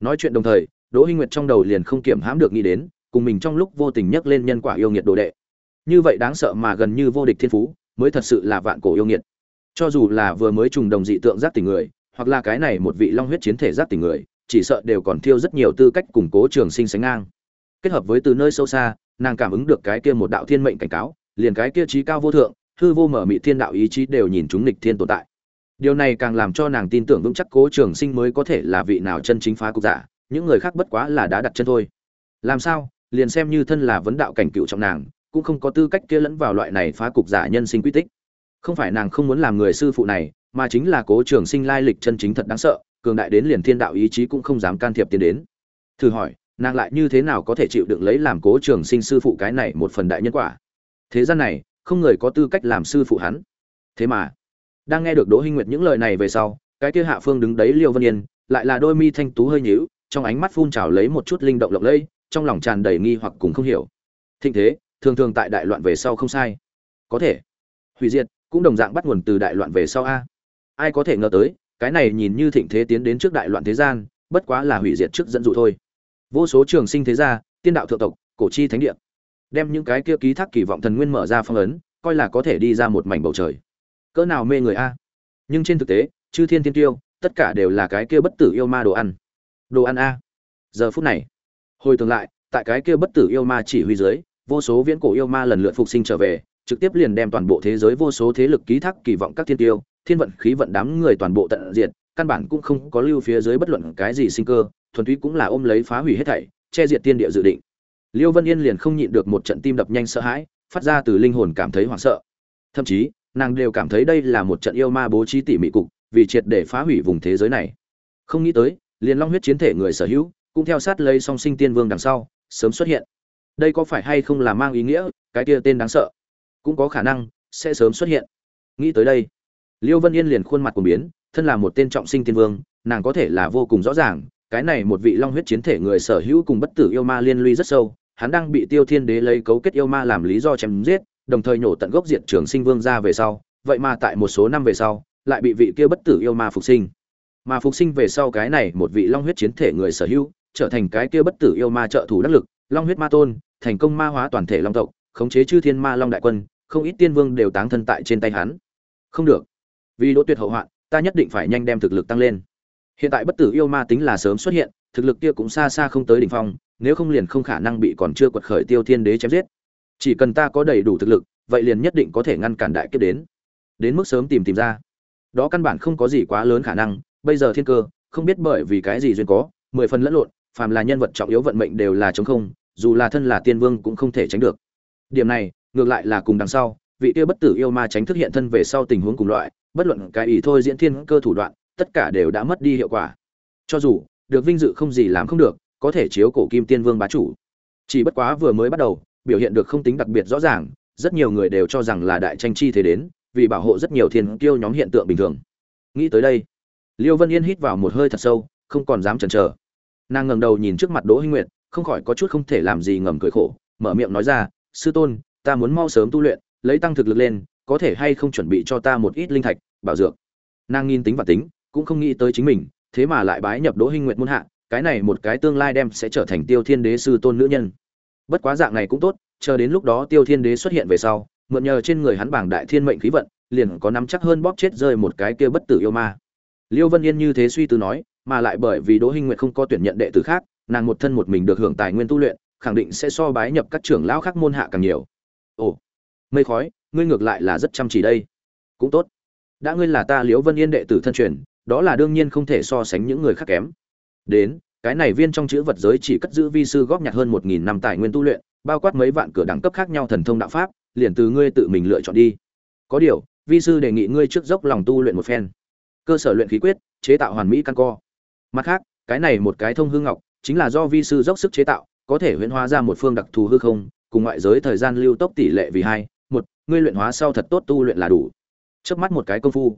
Nói chuyện đồng thời, đỗ hinh nguyệt trong đầu liền không kiềm hãm được nghĩ đến, cùng mình trong lúc vô tình nhắc lên nhân quả yêu nghiệt đồ đệ. Như vậy đáng sợ mà gần như vô địch thiên phú, mới thật sự là vạn cổ yêu nghiệt. Cho dù là vừa mới trùng đồng dị tượng giác tình người, hoặc là cái này một vị long huyết chiến thể giác tình người, chỉ sợ đều còn thiêu rất nhiều tư cách củng cố trường sinh sánh ngang. Kết hợp với từ nơi sâu xa nàng cảm ứng được cái kia một đạo thiên mệnh cảnh cáo, liền cái kia trí cao vô thượng, hư vô mở mị thiên đạo ý chí đều nhìn chúng nghịch thiên tồn tại. Điều này càng làm cho nàng tin tưởng vững chắc cố trường sinh mới có thể là vị nào chân chính phá cục giả, những người khác bất quá là đã đặt chân thôi. Làm sao? Liền xem như thân là vấn đạo cảnh cựu trong nàng, cũng không có tư cách kia lẫn vào loại này phá cục giả nhân sinh quy tích. Không phải nàng không muốn làm người sư phụ này, mà chính là cố trường sinh lai lịch chân chính thật đáng sợ, cường đại đến liền thiên đạo ý chí cũng không dám can thiệp tiến đến. Thử hỏi nàng lại như thế nào có thể chịu đựng lấy làm cố trường sinh sư phụ cái này một phần đại nhân quả? Thế gian này, không người có tư cách làm sư phụ hắn. Thế mà, đang nghe được đỗ hinh nguyệt những lời này về sau, cái kia hạ phương đứng đấy liêu vân yên, lại là đôi mi thanh tú hơi nhíu, trong ánh mắt phun trào lấy một chút linh động lộng lẫy, trong lòng tràn đầy nghi hoặc cùng không hiểu. Thịnh thế, thường thường tại đại loạn về sau không sai. Có thể, hủy diệt, cũng đồng dạng bắt nguồn từ đại loạn về sau a. Ai có thể ngờ tới, cái này nhìn như thịnh thế tiến đến trước đại loạn thế gian, bất quá là hủy diệt trước dẫn dụ thôi vô số trường sinh thế gia, tiên đạo thượng tộc, cổ chi thánh địa, đem những cái kia ký thác kỳ vọng thần nguyên mở ra phong ấn, coi là có thể đi ra một mảnh bầu trời. Cỡ nào mê người a? Nhưng trên thực tế, chư thiên thiên tiêu, tất cả đều là cái kia bất tử yêu ma đồ ăn. Đồ ăn a? Giờ phút này, hồi tưởng lại, tại cái kia bất tử yêu ma chỉ huy dưới, vô số viễn cổ yêu ma lần lượt phục sinh trở về, trực tiếp liền đem toàn bộ thế giới vô số thế lực ký thác kỳ vọng các thiên tiêu, thiên vận khí vận đám người toàn bộ tận diệt, căn bản cũng không có lưu phía dưới bất luận cái gì sinh cơ thuần túy cũng là ôm lấy phá hủy hết thảy, che diệt tiên địa dự định. Liêu vân yên liền không nhịn được một trận tim đập nhanh sợ hãi, phát ra từ linh hồn cảm thấy hoảng sợ. Thậm chí, nàng đều cảm thấy đây là một trận yêu ma bố trí tỉ mỉ cục, vì triệt để phá hủy vùng thế giới này. Không nghĩ tới, liền long huyết chiến thể người sở hữu, cũng theo sát lấy song sinh tiên vương đằng sau, sớm xuất hiện. Đây có phải hay không là mang ý nghĩa, cái kia tên đáng sợ? Cũng có khả năng, sẽ sớm xuất hiện. Nghĩ tới đây, liêu vân yên liền khuôn mặt cuồng biến, thân là một tên trọng sinh tiên vương, nàng có thể là vô cùng rõ ràng cái này một vị long huyết chiến thể người sở hữu cùng bất tử yêu ma liên lụy rất sâu, hắn đang bị tiêu thiên đế lấy cấu kết yêu ma làm lý do chém giết, đồng thời nhổ tận gốc diệt trường sinh vương ra về sau, vậy mà tại một số năm về sau, lại bị vị kia bất tử yêu ma phục sinh. Mà phục sinh về sau cái này một vị long huyết chiến thể người sở hữu, trở thành cái kia bất tử yêu ma trợ thủ đắc lực, long huyết ma tôn, thành công ma hóa toàn thể long tộc, khống chế chư thiên ma long đại quân, không ít tiên vương đều táng thân tại trên tay hắn. Không được. Vì đỗ tuyệt hậu hoạn, ta nhất định phải nhanh đem thực lực tăng lên hiện tại bất tử yêu ma tính là sớm xuất hiện, thực lực kia cũng xa xa không tới đỉnh phong, nếu không liền không khả năng bị còn chưa quật khởi tiêu thiên đế chém giết. Chỉ cần ta có đầy đủ thực lực, vậy liền nhất định có thể ngăn cản đại kiếp đến. Đến mức sớm tìm tìm ra. Đó căn bản không có gì quá lớn khả năng, bây giờ thiên cơ, không biết bởi vì cái gì duyên có, mười phần lẫn lộn, phàm là nhân vật trọng yếu vận mệnh đều là chống không, dù là thân là tiên vương cũng không thể tránh được. Điểm này, ngược lại là cùng đằng sau, vị kia bất tử yêu ma tránh thức hiện thân về sau tình huống cùng loại, bất luận cái ý thôi diễn thiên cơ thủ đoạn tất cả đều đã mất đi hiệu quả. Cho dù, được vinh dự không gì làm không được, có thể chiếu cổ kim tiên vương bá chủ. Chỉ bất quá vừa mới bắt đầu, biểu hiện được không tính đặc biệt rõ ràng, rất nhiều người đều cho rằng là đại tranh chi thế đến, vì bảo hộ rất nhiều thiên kiêu nhóm hiện tượng bình thường. Nghĩ tới đây, liêu vân yên hít vào một hơi thật sâu, không còn dám chần chờ. Nàng ngẩng đầu nhìn trước mặt đỗ hinh nguyệt, không khỏi có chút không thể làm gì ngầm cười khổ, mở miệng nói ra, sư tôn, ta muốn mau sớm tu luyện, lấy tăng thực lực lên, có thể hay không chuẩn bị cho ta một ít linh thạch, bảo dược? Nàng nghiên tính và tính cũng không nghĩ tới chính mình, thế mà lại bái nhập đỗ hinh nguyệt môn hạ, cái này một cái tương lai đem sẽ trở thành tiêu thiên đế sư tôn nữ nhân. Bất quá dạng này cũng tốt, chờ đến lúc đó tiêu thiên đế xuất hiện về sau, mượn nhờ trên người hắn bảng đại thiên mệnh khí vận, liền có nắm chắc hơn bóp chết rơi một cái kia bất tử yêu ma. Liêu vân yên như thế suy tư nói, mà lại bởi vì đỗ hinh nguyệt không có tuyển nhận đệ tử khác, nàng một thân một mình được hưởng tài nguyên tu luyện, khẳng định sẽ so bái nhập các trưởng lão khác môn hạ càng nhiều. Ồ, mây khói, ngươi ngược lại là rất chăm chỉ đây. Cũng tốt. Đã ngươi là ta liễu vân yên đệ tử thân truyền đó là đương nhiên không thể so sánh những người khác kém. Đến, cái này viên trong chữ vật giới chỉ cất giữ vi sư góp nhặt hơn một nghìn năm tài nguyên tu luyện, bao quát mấy vạn cửa đẳng cấp khác nhau thần thông đạo pháp, liền từ ngươi tự mình lựa chọn đi. Có điều, vi sư đề nghị ngươi trước dốc lòng tu luyện một phen. Cơ sở luyện khí quyết, chế tạo hoàn mỹ căn co. Mặt khác, cái này một cái thông hương ngọc, chính là do vi sư dốc sức chế tạo, có thể huyễn hóa ra một phương đặc thù hư không, cùng ngoại giới thời gian lưu tốc tỷ lệ vì hai, một, ngươi luyện hóa sau thật tốt tu luyện là đủ. Trước mắt một cái công phu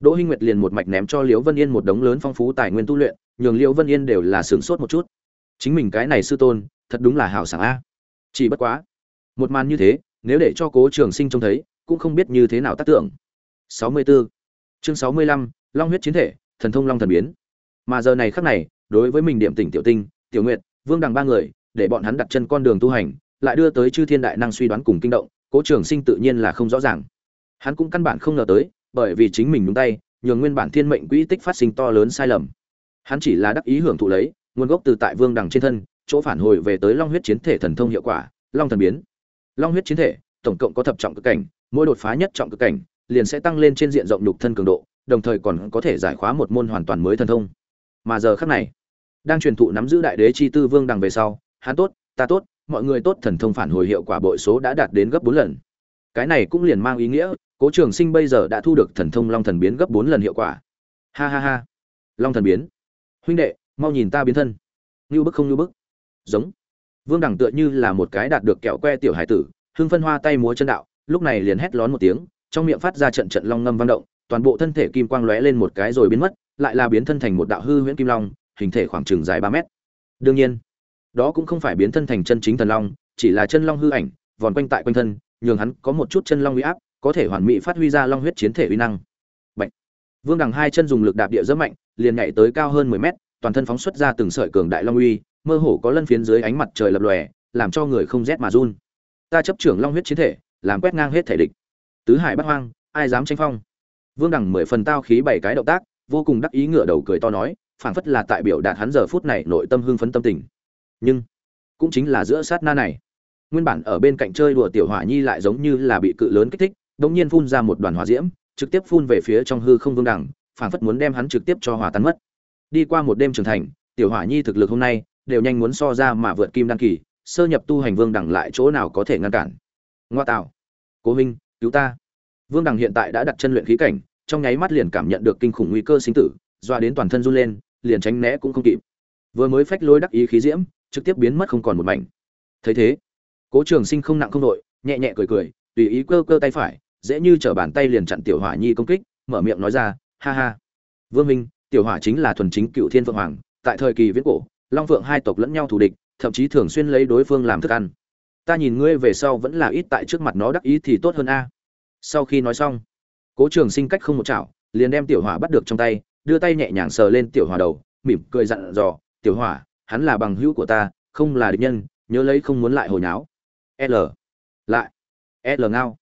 đỗ hinh nguyệt liền một mạch ném cho liễu vân yên một đống lớn phong phú tài nguyên tu luyện nhường liễu vân yên đều là sướng sốt một chút. Chính mình cái này sư tôn thật đúng là hảo sảng a. Chỉ bất quá một màn như thế nếu để cho cố trường sinh trông thấy cũng không biết như thế nào tác tưởng. 64. chương 65, long huyết chiến thể thần thông long thần biến. Mà giờ này khắc này đối với mình điểm tỉnh tiểu tinh tiểu nguyệt vương đằng ba người để bọn hắn đặt chân con đường tu hành lại đưa tới chư thiên đại năng suy đoán cùng kinh động cố trường sinh tự nhiên là không rõ ràng. Hắn cũng căn bản không ngờ tới bởi vì chính mình đúng tay nhường nguyên bản thiên mệnh quỹ tích phát sinh to lớn sai lầm. Hắn chỉ là đắc ý hưởng thụ lấy, nguồn gốc từ tại vương đằng trên thân, chỗ phản hồi về tới long huyết chiến thể thần thông hiệu quả, long thần biến. Long huyết chiến thể, tổng cộng có thập trọng cực cảnh, mỗi đột phá nhất trọng cực cảnh, liền sẽ tăng lên trên diện rộng nhục thân cường độ, đồng thời còn có thể giải khóa một môn hoàn toàn mới thần thông. Mà giờ khắc này, đang truyền thụ nắm giữ đại đế chi tư vương đằng về sau, hắn tốt, ta tốt, mọi người tốt thần thông phản hồi hiệu quả bội số đã đạt đến gấp bốn lần. Cái này cũng liền mang ý nghĩa cố trường sinh bây giờ đã thu được thần thông long thần biến gấp bốn lần hiệu quả. Ha ha ha. Long thần biến. Huynh đệ, mau nhìn ta biến thân. Ngưu bức không ngưu bức. Giống. Vương đẳng tựa như là một cái đạt được kẹo que tiểu hải tử, hưng phân hoa tay múa chân đạo, lúc này liền hét lón một tiếng, trong miệng phát ra trận trận long ngâm vang động, toàn bộ thân thể kim quang lóe lên một cái rồi biến mất, lại là biến thân thành một đạo hư huyễn kim long, hình thể khoảng chừng dài ba mét. Đương nhiên, đó cũng không phải biến thân thành chân chính thần long, chỉ là chân long hư ảnh, vòn quanh tại quanh thân nhường hắn có một chút chân long uy áp, có thể hoàn mỹ phát huy ra long huyết chiến thể uy năng. Bạch. vương đằng hai chân dùng lực đạp địa rất mạnh, liền nhảy tới cao hơn mười mét, toàn thân phóng xuất ra từng sợi cường đại long uy, mơ hồ có lân phiến dưới ánh mặt trời lập lòe, làm cho người không rét mà run. Ta chấp trưởng long huyết chiến thể, làm quét ngang hết thể địch. Tứ hải bắt hoang, ai dám tranh phong? Vương đẳng mười phần tao khí bảy cái động tác, vô cùng đắc ý ngửa đầu cười to nói, phảng phất là tại biểu đạt hắn giờ phút này nội tâm hưng phấn tâm tình. Nhưng, cũng chính là giữa sát na này nguyên bản ở bên cạnh chơi đùa tiểu hỏa nhi lại giống như là bị cự lớn kích thích, đống nhiên phun ra một đoàn hỏa diễm, trực tiếp phun về phía trong hư không vương đẳng, phảng phất muốn đem hắn trực tiếp cho hỏa tan mất. Đi qua một đêm trưởng thành, tiểu hỏa nhi thực lực hôm nay đều nhanh muốn so ra mà vượt kim đăng kỳ, sơ nhập tu hành vương đẳng lại chỗ nào có thể ngăn cản. Ngoa tạo. Cố huynh, cứu ta. Vương đẳng hiện tại đã đặt chân luyện khí cảnh, trong nháy mắt liền cảm nhận được kinh khủng nguy cơ sinh tử, doa đến toàn thân run lên, liền tránh né cũng không kịp. Vừa mới phách lối đắc ý khí diễm, trực tiếp biến mất không còn một mảnh. Thấy thế cố trường sinh không nặng không đội nhẹ nhẹ cười cười, tùy ý cơ cơ tay phải, dễ như trở bàn tay liền chặn tiểu hỏa nhi công kích, mở miệng nói ra, ha ha. Vương minh, tiểu hỏa chính là thuần chính cựu thiên phượng hoàng, tại thời kỳ viễn cổ, long phượng hai tộc lẫn nhau thù địch, thậm chí thường xuyên lấy đối phương làm thức ăn. Ta nhìn ngươi về sau vẫn là ít tại trước mặt nó đắc ý thì tốt hơn a. Sau khi nói xong, cố trường sinh cách không một chảo, liền đem tiểu hỏa bắt được trong tay, đưa tay nhẹ nhàng sờ lên tiểu hỏa đầu, mỉm cười dặn dò, tiểu hỏa, hắn là bằng hữu của ta, không là địch nhân, nhớ lấy không muốn lại hồi nháo l. Lại. L ngao.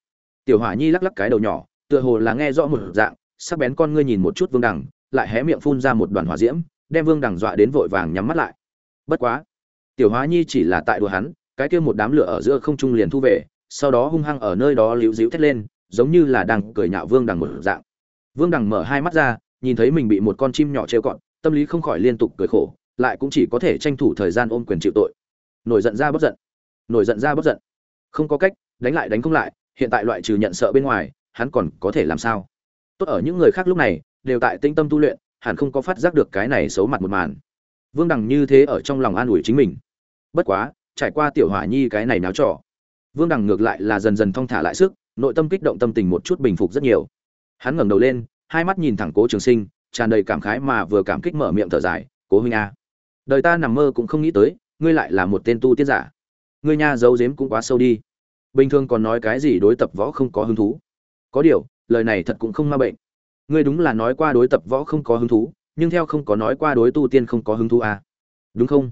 Tiểu hỏa nhi lắc lắc cái đầu nhỏ, tựa hồ là nghe rõ một dạng, sắc bén con ngươi nhìn một chút vương đằng, lại hé miệng phun ra một đoàn hỏa diễm, đem vương đằng dọa đến vội vàng nhắm mắt lại. Bất quá, tiểu hóa nhi chỉ là tại đùa hắn, cái kia một đám lửa ở giữa không trung liền thu về, sau đó hung hăng ở nơi đó liễu dĩu thét lên, giống như là đang cười nhạo vương đằng một dạng. Vương đằng mở hai mắt ra, nhìn thấy mình bị một con chim nhỏ trêu cọn tâm lý không khỏi liên tục cười khổ, lại cũng chỉ có thể tranh thủ thời gian ôm quyền chịu tội. Nổi giận ra bất giận nổi giận ra bất giận. Không có cách, đánh lại đánh không lại, hiện tại loại trừ nhận sợ bên ngoài, hắn còn có thể làm sao? Tốt ở những người khác lúc này, đều tại tinh tâm tu luyện, hẳn không có phát giác được cái này xấu mặt một màn. Vương đằng như thế ở trong lòng an ủi chính mình. Bất quá, trải qua tiểu hỏa nhi cái này náo trò, vương đằng ngược lại là dần dần thong thả lại sức, nội tâm kích động tâm tình một chút bình phục rất nhiều. Hắn ngẩng đầu lên, hai mắt nhìn thẳng cố trường sinh, tràn đầy cảm khái mà vừa cảm kích mở miệng thở dài, cố huynh a, đời ta nằm mơ cũng không nghĩ tới, ngươi lại là một tên tu tiên giả ngươi nha giấu giếm cũng quá sâu đi. Bình thường còn nói cái gì đối tập võ không có hứng thú. Có điều, lời này thật cũng không ma bệnh. Ngươi đúng là nói qua đối tập võ không có hứng thú, nhưng theo không có nói qua đối tu tiên không có hứng thú à. đúng không?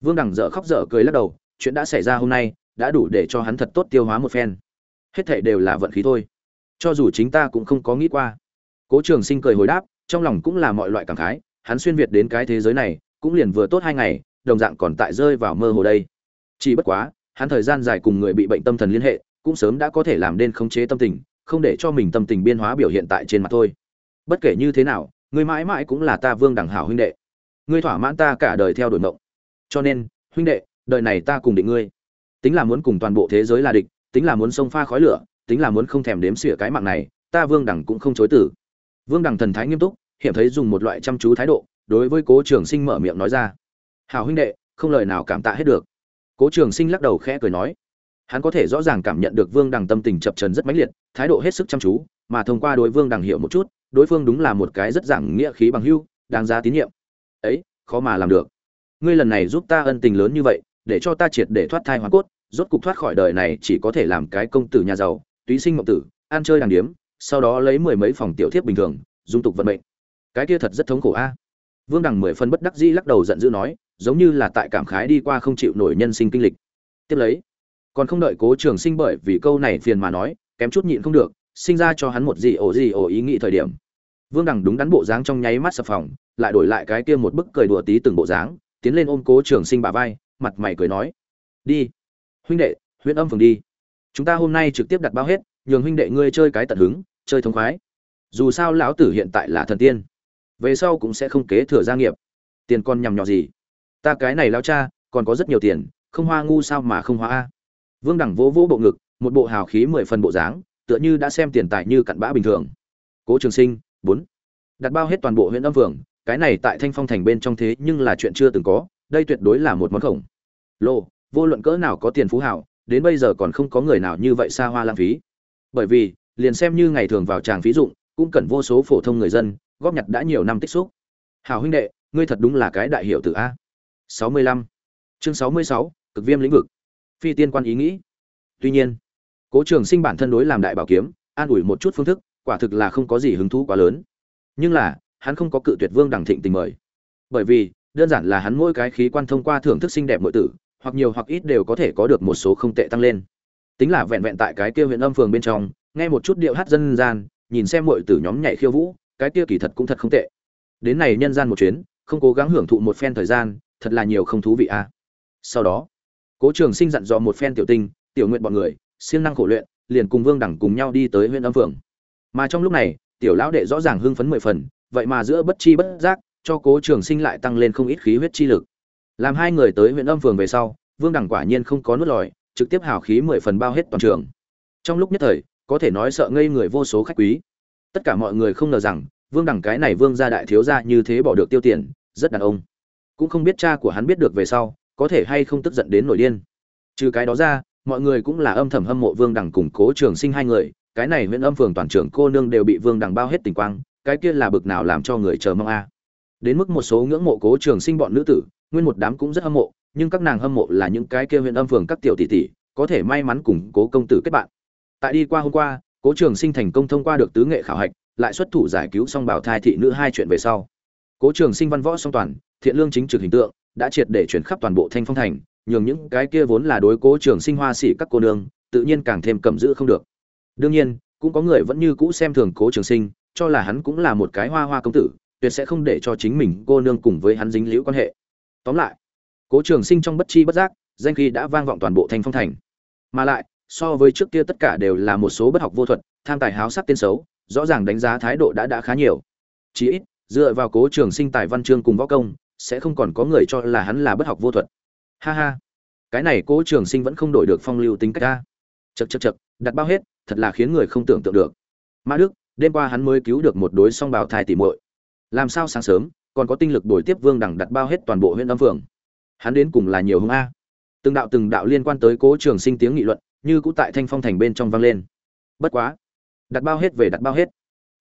Vương đẳng dở khóc dở cười lắc đầu, chuyện đã xảy ra hôm nay, đã đủ để cho hắn thật tốt tiêu hóa một phen. Hết thảy đều là vận khí thôi. Cho dù chính ta cũng không có nghĩ qua. Cố trường sinh cười hồi đáp, trong lòng cũng là mọi loại cảm khái, hắn xuyên việt đến cái thế giới này, cũng liền vừa tốt hai ngày, đồng dạng còn tại rơi vào mơ hồ đây chỉ bất quá, hắn thời gian dài cùng người bị bệnh tâm thần liên hệ, cũng sớm đã có thể làm nên khống chế tâm tình, không để cho mình tâm tình biên hóa biểu hiện tại trên mặt thôi. Bất kể như thế nào ngươi mãi mãi cũng là ta vương đẳng hảo huynh đệ. Ngươi thỏa mãn ta cả đời theo đuổi mộng. Cho nên, huynh đệ, đời này ta cùng định ngươi. Tính là muốn cùng toàn bộ thế giới là địch, tính là muốn xông pha khói lửa, tính là muốn không thèm đếm xỉa cái mạng này, ta vương đẳng cũng không chối tử vương đẳng thần thái nghiêm túc, hiểm thấy dùng một loại chăm chú thái độ, đối với cố trường sinh mở miệng nói ra. Hảo huynh đệ, không lời nào cảm tạ hết được cố trường sinh lắc đầu khẽ cười nói, hắn có thể rõ ràng cảm nhận được vương đằng tâm tình chập trần rất mãnh liệt, thái độ hết sức chăm chú, mà thông qua đối vương đằng hiểu một chút, đối phương đúng là một cái rất giảng nghĩa khí bằng hưu đáng giá tín nhiệm. Ấy, khó mà làm được. Ngươi lần này giúp ta ân tình lớn như vậy, để cho ta triệt để thoát thai hoa cốt, rốt cục thoát khỏi đời này chỉ có thể làm cái công tử nhà giàu, túy sinh mộng tử, ăn chơi đàng điếm, sau đó lấy mười mấy phòng tiểu thiếp bình thường, dung tục vận mệnh. Cái kia thật rất thống khổ a. Vương đằng mười phân bất đắc dĩ lắc đầu giận dữ nói giống như là tại cảm khái đi qua không chịu nổi nhân sinh kinh lịch. Tiếp lấy, còn không đợi cố trường sinh bởi vì câu này phiền mà nói, kém chút nhịn không được, sinh ra cho hắn một gì ổ gì ổ ý nghĩ thời điểm. Vương đằng đúng đắn bộ dáng trong nháy mắt sập phòng, lại đổi lại cái kia một bức cười đùa tí từng bộ dáng, tiến lên ôm cố trường sinh bà vai, mặt mày cười nói, đi, huynh đệ huyện âm phường đi. Chúng ta hôm nay trực tiếp đặt bao hết, nhường huynh đệ ngươi chơi cái tận hứng, chơi thống khoái. Dù sao lão tử hiện tại là thần tiên, về sau cũng sẽ không kế thừa gia nghiệp. Tiền con nhằm nhỏ gì? Ta cái này lao cha, còn có rất nhiều tiền, không hoa ngu sao mà không hoa a? Vương đẳng vỗ vỗ bộ ngực, một bộ hào khí mười phần bộ dáng, tựa như đã xem tiền tài như cặn bã bình thường. Cố trường sinh, bốn. Đặt bao hết toàn bộ huyện âm phường, cái này tại thanh phong thành bên trong thế nhưng là chuyện chưa từng có, đây tuyệt đối là một món khổng. Lô, vô luận cỡ nào có tiền phú hảo, đến bây giờ còn không có người nào như vậy xa hoa lãng phí. Bởi vì, liền xem như ngày thường vào tràng phí dụng, cũng cần vô số phổ thông người dân, góp nhặt đã nhiều năm tích xúc. Hảo huynh đệ, ngươi thật đúng là cái đại hiệu tử a. 65. chương 66, cực viêm lĩnh vực. Phi tiên quan ý nghĩ. Tuy nhiên cố trường sinh bản thân đối làm đại bảo kiếm an ủi một chút phương thức quả thực là không có gì hứng thú quá lớn. Nhưng là hắn không có cự tuyệt vương đẳng thịnh tình mời. Bởi vì đơn giản là hắn mỗi cái khí quan thông qua thưởng thức xinh đẹp nội tử hoặc nhiều hoặc ít đều có thể có được một số không tệ tăng lên. Tính là vẹn vẹn tại cái kia huyện âm phường bên trong nghe một chút điệu hát dân gian nhìn xem muội tử nhóm nhảy khiêu vũ cái kia kỳ thật cũng thật không tệ. Đến này nhân gian một chuyến không cố gắng hưởng thụ một phen thời gian thật là nhiều không thú vị a sau đó, cố trường sinh dặn dò một phen tiểu tinh, tiểu nguyện bọn người, siêng năng khổ luyện, liền cùng vương đẳng cùng nhau đi tới huyện âm vương. mà trong lúc này, tiểu lão đệ rõ ràng hưng phấn mười phần, vậy mà giữa bất chi bất giác, cho cố trường sinh lại tăng lên không ít khí huyết chi lực. Làm hai người tới huyện âm phường về sau, vương đẳng quả nhiên không có nuốt lòi trực tiếp hào khí mười phần bao hết toàn trường. Trong lúc nhất thời, có thể nói sợ ngây người vô số khách quý. Tất cả mọi người không ngờ rằng, vương đẳng cái này vương gia đại thiếu gia như thế bỏ được tiêu tiền, rất đàn ông cũng không biết cha của hắn biết được về sau, có thể hay không tức giận đến nổi điên. Trừ cái đó ra, mọi người cũng là âm thầm hâm mộ vương đằng củng cố trường sinh hai người, cái này huyện âm phường toàn trưởng cô nương đều bị vương đằng bao hết tình quang, cái kia là bực nào làm cho người chờ mong a. Đến mức một số ngưỡng mộ cố trường sinh bọn nữ tử, nguyên một đám cũng rất hâm mộ, nhưng các nàng hâm mộ là những cái kia huyện âm phường các tiểu tỷ tỷ, có thể may mắn cùng cố công tử kết bạn. Tại đi qua hôm qua, cố trường sinh thành công thông qua được tứ nghệ khảo hạch, lại xuất thủ giải cứu xong bảo thai thị nữ hai chuyện về sau. Cố trường sinh văn võ song toàn thiện lương chính trực hình tượng, đã triệt để chuyển khắp toàn bộ thanh phong thành, nhường những cái kia vốn là đối cố trường sinh hoa sĩ các cô nương, tự nhiên càng thêm cầm giữ không được. Đương nhiên, cũng có người vẫn như cũ xem thường cố trường sinh, cho là hắn cũng là một cái hoa hoa công tử, tuyệt sẽ không để cho chính mình cô nương cùng với hắn dính liễu quan hệ. Tóm lại, cố trường sinh trong bất chi bất giác, danh khí đã vang vọng toàn bộ thanh phong thành. Mà lại, so với trước kia tất cả đều là một số bất học vô thuật, tham tài háo sắc tên xấu, rõ ràng đánh giá thái độ đã đã khá nhiều. Chí ít, dựa vào cố trường sinh tài văn chương cùng võ công sẽ không còn có người cho là hắn là bất học vô thuật. Ha ha. Cái này cố trường sinh vẫn không đổi được phong lưu tính cách ta. Chật chật chật đặt bao hết, thật là khiến người không tưởng tượng được. Mã đức, đêm qua hắn mới cứu được một đối song bào thai tỉ muội. Làm sao sáng sớm, còn có tinh lực đổi tiếp vương đẳng đặt bao hết toàn bộ huyện âm phường hắn đến cùng là nhiều hung a. Từng đạo từng đạo liên quan tới cố trường sinh tiếng nghị luận, như cũ tại thanh phong thành bên trong vang lên. Bất quá, đặt bao hết về đặt bao hết.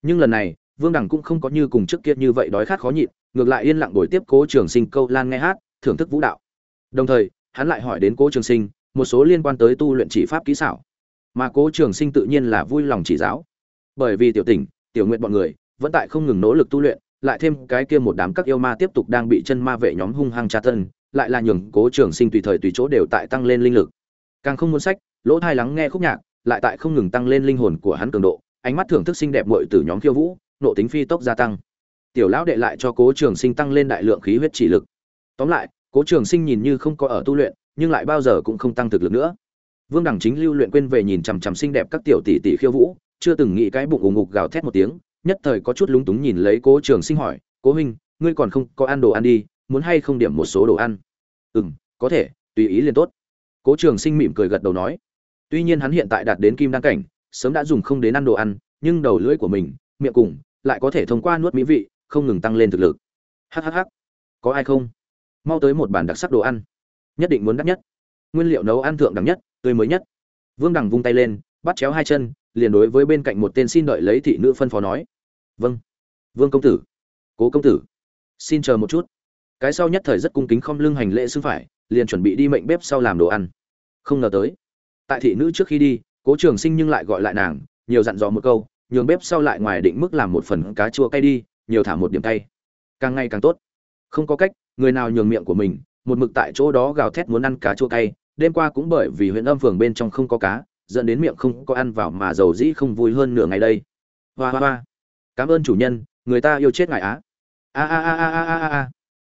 Nhưng lần này, vương đẳng cũng không có như cùng trước kia như vậy đói khát khó nhịn ngược lại yên lặng buổi tiếp cố trường sinh câu lan nghe hát, thưởng thức vũ đạo. Đồng thời, hắn lại hỏi đến cố trường sinh, một số liên quan tới tu luyện chỉ pháp kỹ xảo. Mà cố trường sinh tự nhiên là vui lòng chỉ giáo. Bởi vì tiểu tỉnh, tiểu nguyện bọn người, vẫn tại không ngừng nỗ lực tu luyện, lại thêm cái kia một đám các yêu ma tiếp tục đang bị chân ma vệ nhóm hung hăng tra thân, lại là nhường cố trường sinh tùy thời tùy chỗ đều tại tăng lên linh lực. Càng không muốn sách, lỗ thai lắng nghe khúc nhạc, lại tại không ngừng tăng lên linh hồn của hắn cường độ, ánh mắt thưởng thức xinh đẹp mọi từ nhóm khiêu vũ, nộ tính phi tốc gia tăng tiểu lão đệ lại cho cố trường sinh tăng lên đại lượng khí huyết chỉ lực. Tóm lại, cố trường sinh nhìn như không có ở tu luyện, nhưng lại bao giờ cũng không tăng thực lực nữa. Vương đẳng chính lưu luyện quên về nhìn chằm chằm xinh đẹp các tiểu tỷ tỷ khiêu vũ, chưa từng nghĩ cái bụng ủng ngục gào thét một tiếng, nhất thời có chút lúng túng nhìn lấy cố trường sinh hỏi, cố huynh, ngươi còn không có ăn đồ ăn đi, muốn hay không điểm một số đồ ăn? Ừ m có thể, tùy ý liền tốt. Cố trường sinh mỉm cười gật đầu nói. Tuy nhiên hắn hiện tại đạt đến kim đăng cảnh, sớm đã dùng không đến ăn đồ ăn, nhưng đầu lưỡi của mình, miệng cùng, lại có thể thông qua nuốt mỹ vị không ngừng tăng lên thực lực. Hhh có ai không? Mau tới một bàn đặc sắc đồ ăn. Nhất định muốn đắt nhất. Nguyên liệu nấu ăn thượng đẳng nhất, tươi mới nhất. Vương đằng vung tay lên, bắt chéo hai chân, liền đối với bên cạnh một tên xin đợi lấy thị nữ phân phó nói. Vâng. Vương công tử. Cố công tử. Xin chờ một chút. Cái sau nhất thời rất cung kính không lưng hành lễ xưng phải, liền chuẩn bị đi mệnh bếp sau làm đồ ăn. Không ngờ tới. Tại thị nữ trước khi đi, cố trường sinh nhưng lại gọi lại nàng, nhiều dặn dò một câu, nhường bếp sau lại ngoài định mức làm một phần cá chua cay đi nhiều thả một điểm cay càng ngày càng tốt. Không có cách, người nào nhường miệng của mình, một mực tại chỗ đó gào thét muốn ăn cá chua cay, đêm qua cũng bởi vì huyện âm phường bên trong không có cá, dẫn đến miệng không có ăn vào mà dầu dĩ không vui hơn nửa ngày đây. Hoa hoa hoa. Cảm ơn chủ nhân, người ta yêu chết ngài á. A a a a a a a.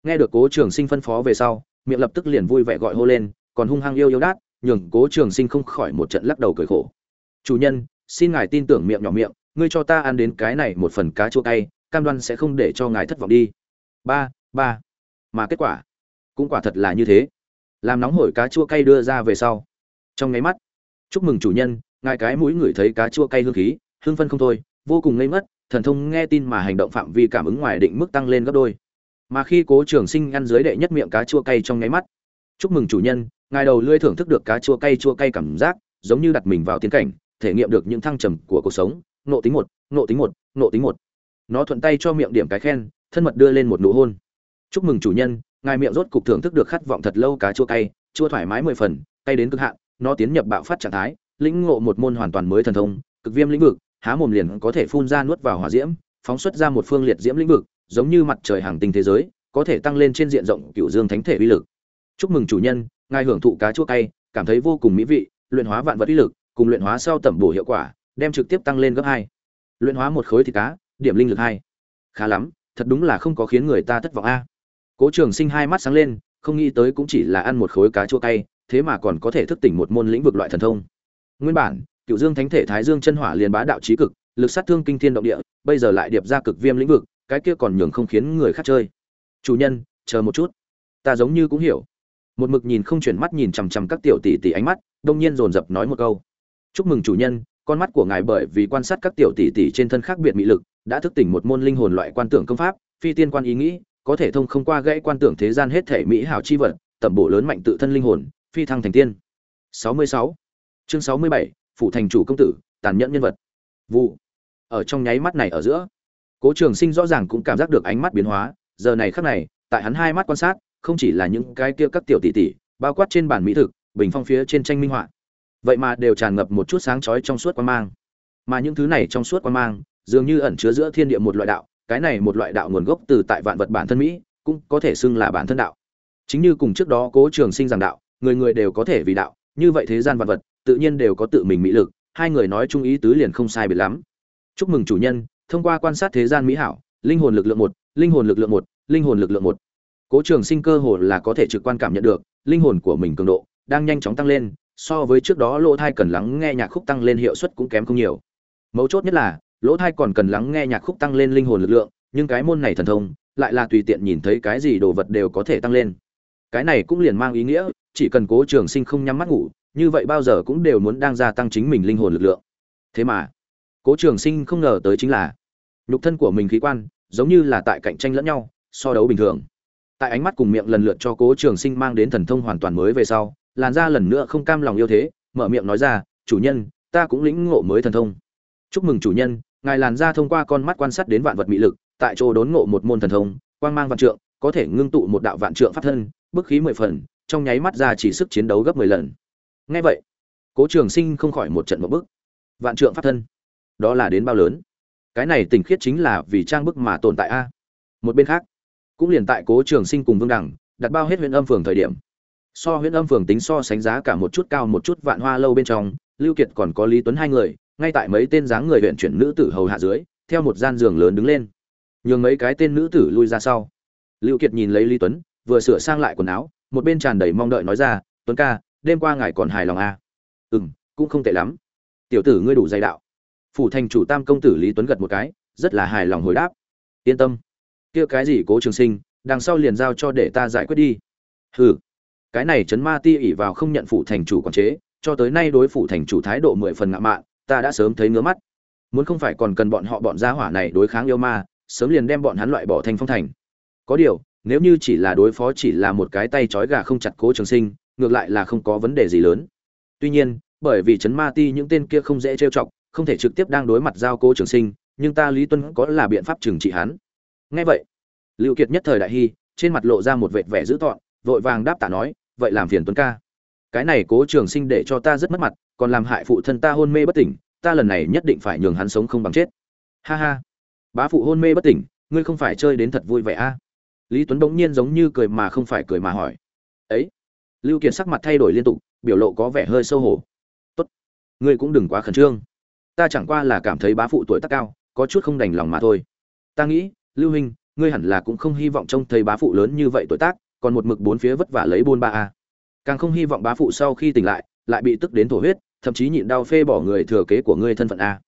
Nghe được cố trường sinh phân phó về sau, miệng lập tức liền vui vẻ gọi hô lên, còn hung hăng yêu yêu đát, nhường cố trường sinh không khỏi một trận lắc đầu cười khổ. Chủ nhân, xin ngài tin tưởng miệng nhỏ miệng, ngươi cho ta ăn đến cái này một phần cá chua cay cam đoan sẽ không để cho ngài thất vọng đi. Ba ba. Mà kết quả? Cũng quả thật là như thế. Làm nóng hổi cá chua cay đưa ra về sau. Trong nháy mắt, chúc mừng chủ nhân, ngài cái mũi ngửi thấy cá chua cay hương khí, hương phân không thôi, vô cùng ngây mất thần thông nghe tin mà hành động phạm vi cảm ứng ngoài định mức tăng lên gấp đôi. Mà khi cố trường sinh ăn dưới đệ nhất miệng cá chua cay trong nháy mắt, chúc mừng chủ nhân, ngài đầu lưỡi thưởng thức được cá chua cay chua cay cảm giác, giống như đặt mình vào tiến cảnh, thể nghiệm được những thăng trầm của cuộc sống, nộ tính một, nộ tính một, nộ tính một nó thuận tay cho miệng điểm cái khen, thân mật đưa lên một nụ hôn. Chúc mừng chủ nhân, ngài miệng rốt cục thưởng thức được khát vọng thật lâu cá chua cay, chua thoải mái mười phần, cay đến cực hạn, nó tiến nhập bạo phát trạng thái, lĩnh ngộ một môn hoàn toàn mới thần thông, cực viêm lĩnh vực, há mồm liền có thể phun ra nuốt vào hỏa diễm, phóng xuất ra một phương liệt diễm lĩnh vực, giống như mặt trời hàng tinh thế giới, có thể tăng lên trên diện rộng cựu dương thánh thể uy lực. Chúc mừng chủ nhân, ngài hưởng thụ cá chua cay, cảm thấy vô cùng mỹ vị, luyện hóa vạn vật uy lực, cùng luyện hóa sau tẩm bổ hiệu quả, đem trực tiếp tăng lên gấp hai. Luyện hóa một khối thịt cá điểm linh lực hai. Khá lắm, thật đúng là không có khiến người ta thất vọng a. Cố trường sinh hai mắt sáng lên, không nghĩ tới cũng chỉ là ăn một khối cá chua cay, thế mà còn có thể thức tỉnh một môn lĩnh vực loại thần thông. Nguyên bản, cựu dương thánh thể thái dương chân hỏa liền bá đạo trí cực, lực sát thương kinh thiên động địa, bây giờ lại điệp ra cực viêm lĩnh vực, cái kia còn nhường không khiến người khác chơi. Chủ nhân, chờ một chút. Ta giống như cũng hiểu. Một mực nhìn không chuyển mắt nhìn chằm chằm các tiểu tỷ tỷ ánh mắt, đông nhiên dồn dập nói một câu. Chúc mừng chủ nhân con mắt của ngài bởi vì quan sát các tiểu tỷ tỷ trên thân khác biệt mỹ lực đã thức tỉnh một môn linh hồn loại quan tưởng công pháp phi tiên quan ý nghĩ có thể thông không qua gãy quan tưởng thế gian hết thể mỹ hảo chi vật tẩm bộ lớn mạnh tự thân linh hồn phi thăng thành tiên. 66. chương 67, phụ thành chủ công tử tàn nhẫn nhân vật. Vụ. Ở trong nháy mắt này ở giữa cố trường sinh rõ ràng cũng cảm giác được ánh mắt biến hóa giờ này khắc này tại hắn hai mắt quan sát không chỉ là những cái kia các tiểu tỷ tỷ bao quát trên bản mỹ thực bình phong phía trên tranh minh họa vậy mà đều tràn ngập một chút sáng chói trong suốt quan mang. Mà những thứ này trong suốt quan mang, dường như ẩn chứa giữa thiên địa một loại đạo, cái này một loại đạo nguồn gốc từ tại vạn vật bản thân mỹ, cũng có thể xưng là bản thân đạo. Chính như cùng trước đó cố trường sinh giảng đạo, người người đều có thể vì đạo, như vậy thế gian vạn vật, tự nhiên đều có tự mình mỹ lực, hai người nói chung ý tứ liền không sai biệt lắm. Chúc mừng chủ nhân, thông qua quan sát thế gian mỹ hảo, linh hồn lực lượng một, linh hồn lực lượng một, linh hồn lực lượng một. Cố trường sinh cơ hồ là có thể trực quan cảm nhận được, linh hồn của mình cường độ đang nhanh chóng tăng lên so với trước đó lỗ thai cần lắng nghe nhạc khúc tăng lên hiệu suất cũng kém không nhiều. Mấu chốt nhất là, lỗ thai còn cần lắng nghe nhạc khúc tăng lên linh hồn lực lượng, nhưng cái môn này thần thông, lại là tùy tiện nhìn thấy cái gì đồ vật đều có thể tăng lên. Cái này cũng liền mang ý nghĩa, chỉ cần cố trường sinh không nhắm mắt ngủ, như vậy bao giờ cũng đều muốn đang gia tăng chính mình linh hồn lực lượng. Thế mà, cố trường sinh không ngờ tới chính là, nhục thân của mình khí quan, giống như là tại cạnh tranh lẫn nhau, so đấu bình thường. Tại ánh mắt cùng miệng lần lượt cho cố trường sinh mang đến thần thông hoàn toàn mới về sau làn ra lần nữa không cam lòng yêu thế, mở miệng nói ra, chủ nhân, ta cũng lĩnh ngộ mới thần thông. Chúc mừng chủ nhân, ngài làn ra thông qua con mắt quan sát đến vạn vật mỹ lực, tại chỗ đốn ngộ một môn thần thông, quang mang vạn trượng, có thể ngưng tụ một đạo vạn trượng pháp thân, bức khí mười phần, trong nháy mắt ra chỉ sức chiến đấu gấp mười lần. Ngay vậy, cố trường sinh không khỏi một trận một bức. Vạn trượng pháp thân, đó là đến bao lớn? Cái này tình khiết chính là vì trang bức mà tồn tại a. Một bên khác, cũng liền tại cố trường sinh cùng vương đẳng đặt bao hết huyện âm phường thời điểm so huyện âm phường tính so sánh giá cả một chút cao một chút vạn hoa lâu bên trong, lưu kiệt còn có lý tuấn hai người, ngay tại mấy tên dáng người huyện chuyển nữ tử hầu hạ dưới, theo một gian giường lớn đứng lên. Nhường mấy cái tên nữ tử lui ra sau. Lưu kiệt nhìn lấy lý tuấn, vừa sửa sang lại quần áo, một bên tràn đầy mong đợi nói ra, tuấn ca, đêm qua ngài còn hài lòng à? ừ cũng không tệ lắm. Tiểu tử ngươi đủ dày đạo. Phủ thành chủ tam công tử lý tuấn gật một cái, rất là hài lòng hồi đáp. Yên tâm. Kia cái gì cố trường sinh, đằng sau liền giao cho để ta giải quyết đi. Hừ cái này chấn ma ti ỉ vào không nhận phủ thành chủ quản chế, cho tới nay đối phủ thành chủ thái độ mười phần ngạo mạn, ta đã sớm thấy ngứa mắt. Muốn không phải còn cần bọn họ bọn gia hỏa này đối kháng yêu ma, sớm liền đem bọn hắn loại bỏ thành phong thành. Có điều, nếu như chỉ là đối phó chỉ là một cái tay trói gà không chặt cố trường sinh, ngược lại là không có vấn đề gì lớn. Tuy nhiên, bởi vì chấn ma ti những tên kia không dễ trêu chọc, không thể trực tiếp đang đối mặt giao cố trường sinh, nhưng ta lý tuân có là biện pháp trừng trị hắn. Ngay vậy, lưu kiệt nhất thời đại hy, trên mặt lộ ra một vệt vẻ dữ tợn, vội vàng đáp tạ nói vậy làm phiền tuấn ca. Cái này cố trường sinh để cho ta rất mất mặt, còn làm hại phụ thân ta hôn mê bất tỉnh, ta lần này nhất định phải nhường hắn sống không bằng chết. Ha ha. Bá phụ hôn mê bất tỉnh, ngươi không phải chơi đến thật vui vẻ a? À? lý tuấn bỗng nhiên giống như cười mà không phải cười mà hỏi. Ấy. Lưu kiệt sắc mặt thay đổi liên tục, biểu lộ có vẻ hơi sâu hổ. Tốt. Ngươi cũng đừng quá khẩn trương. Ta chẳng qua là cảm thấy bá phụ tuổi tác cao, có chút không đành lòng mà thôi. Ta nghĩ, lưu huynh, ngươi hẳn là cũng không hy vọng trông thấy bá phụ lớn như vậy tuổi tác còn một mực bốn phía vất vả lấy buôn ba a. Càng không hy vọng bá phụ sau khi tỉnh lại lại bị tức đến thổ huyết, thậm chí nhịn đau phê bỏ người thừa kế của ngươi thân phận a.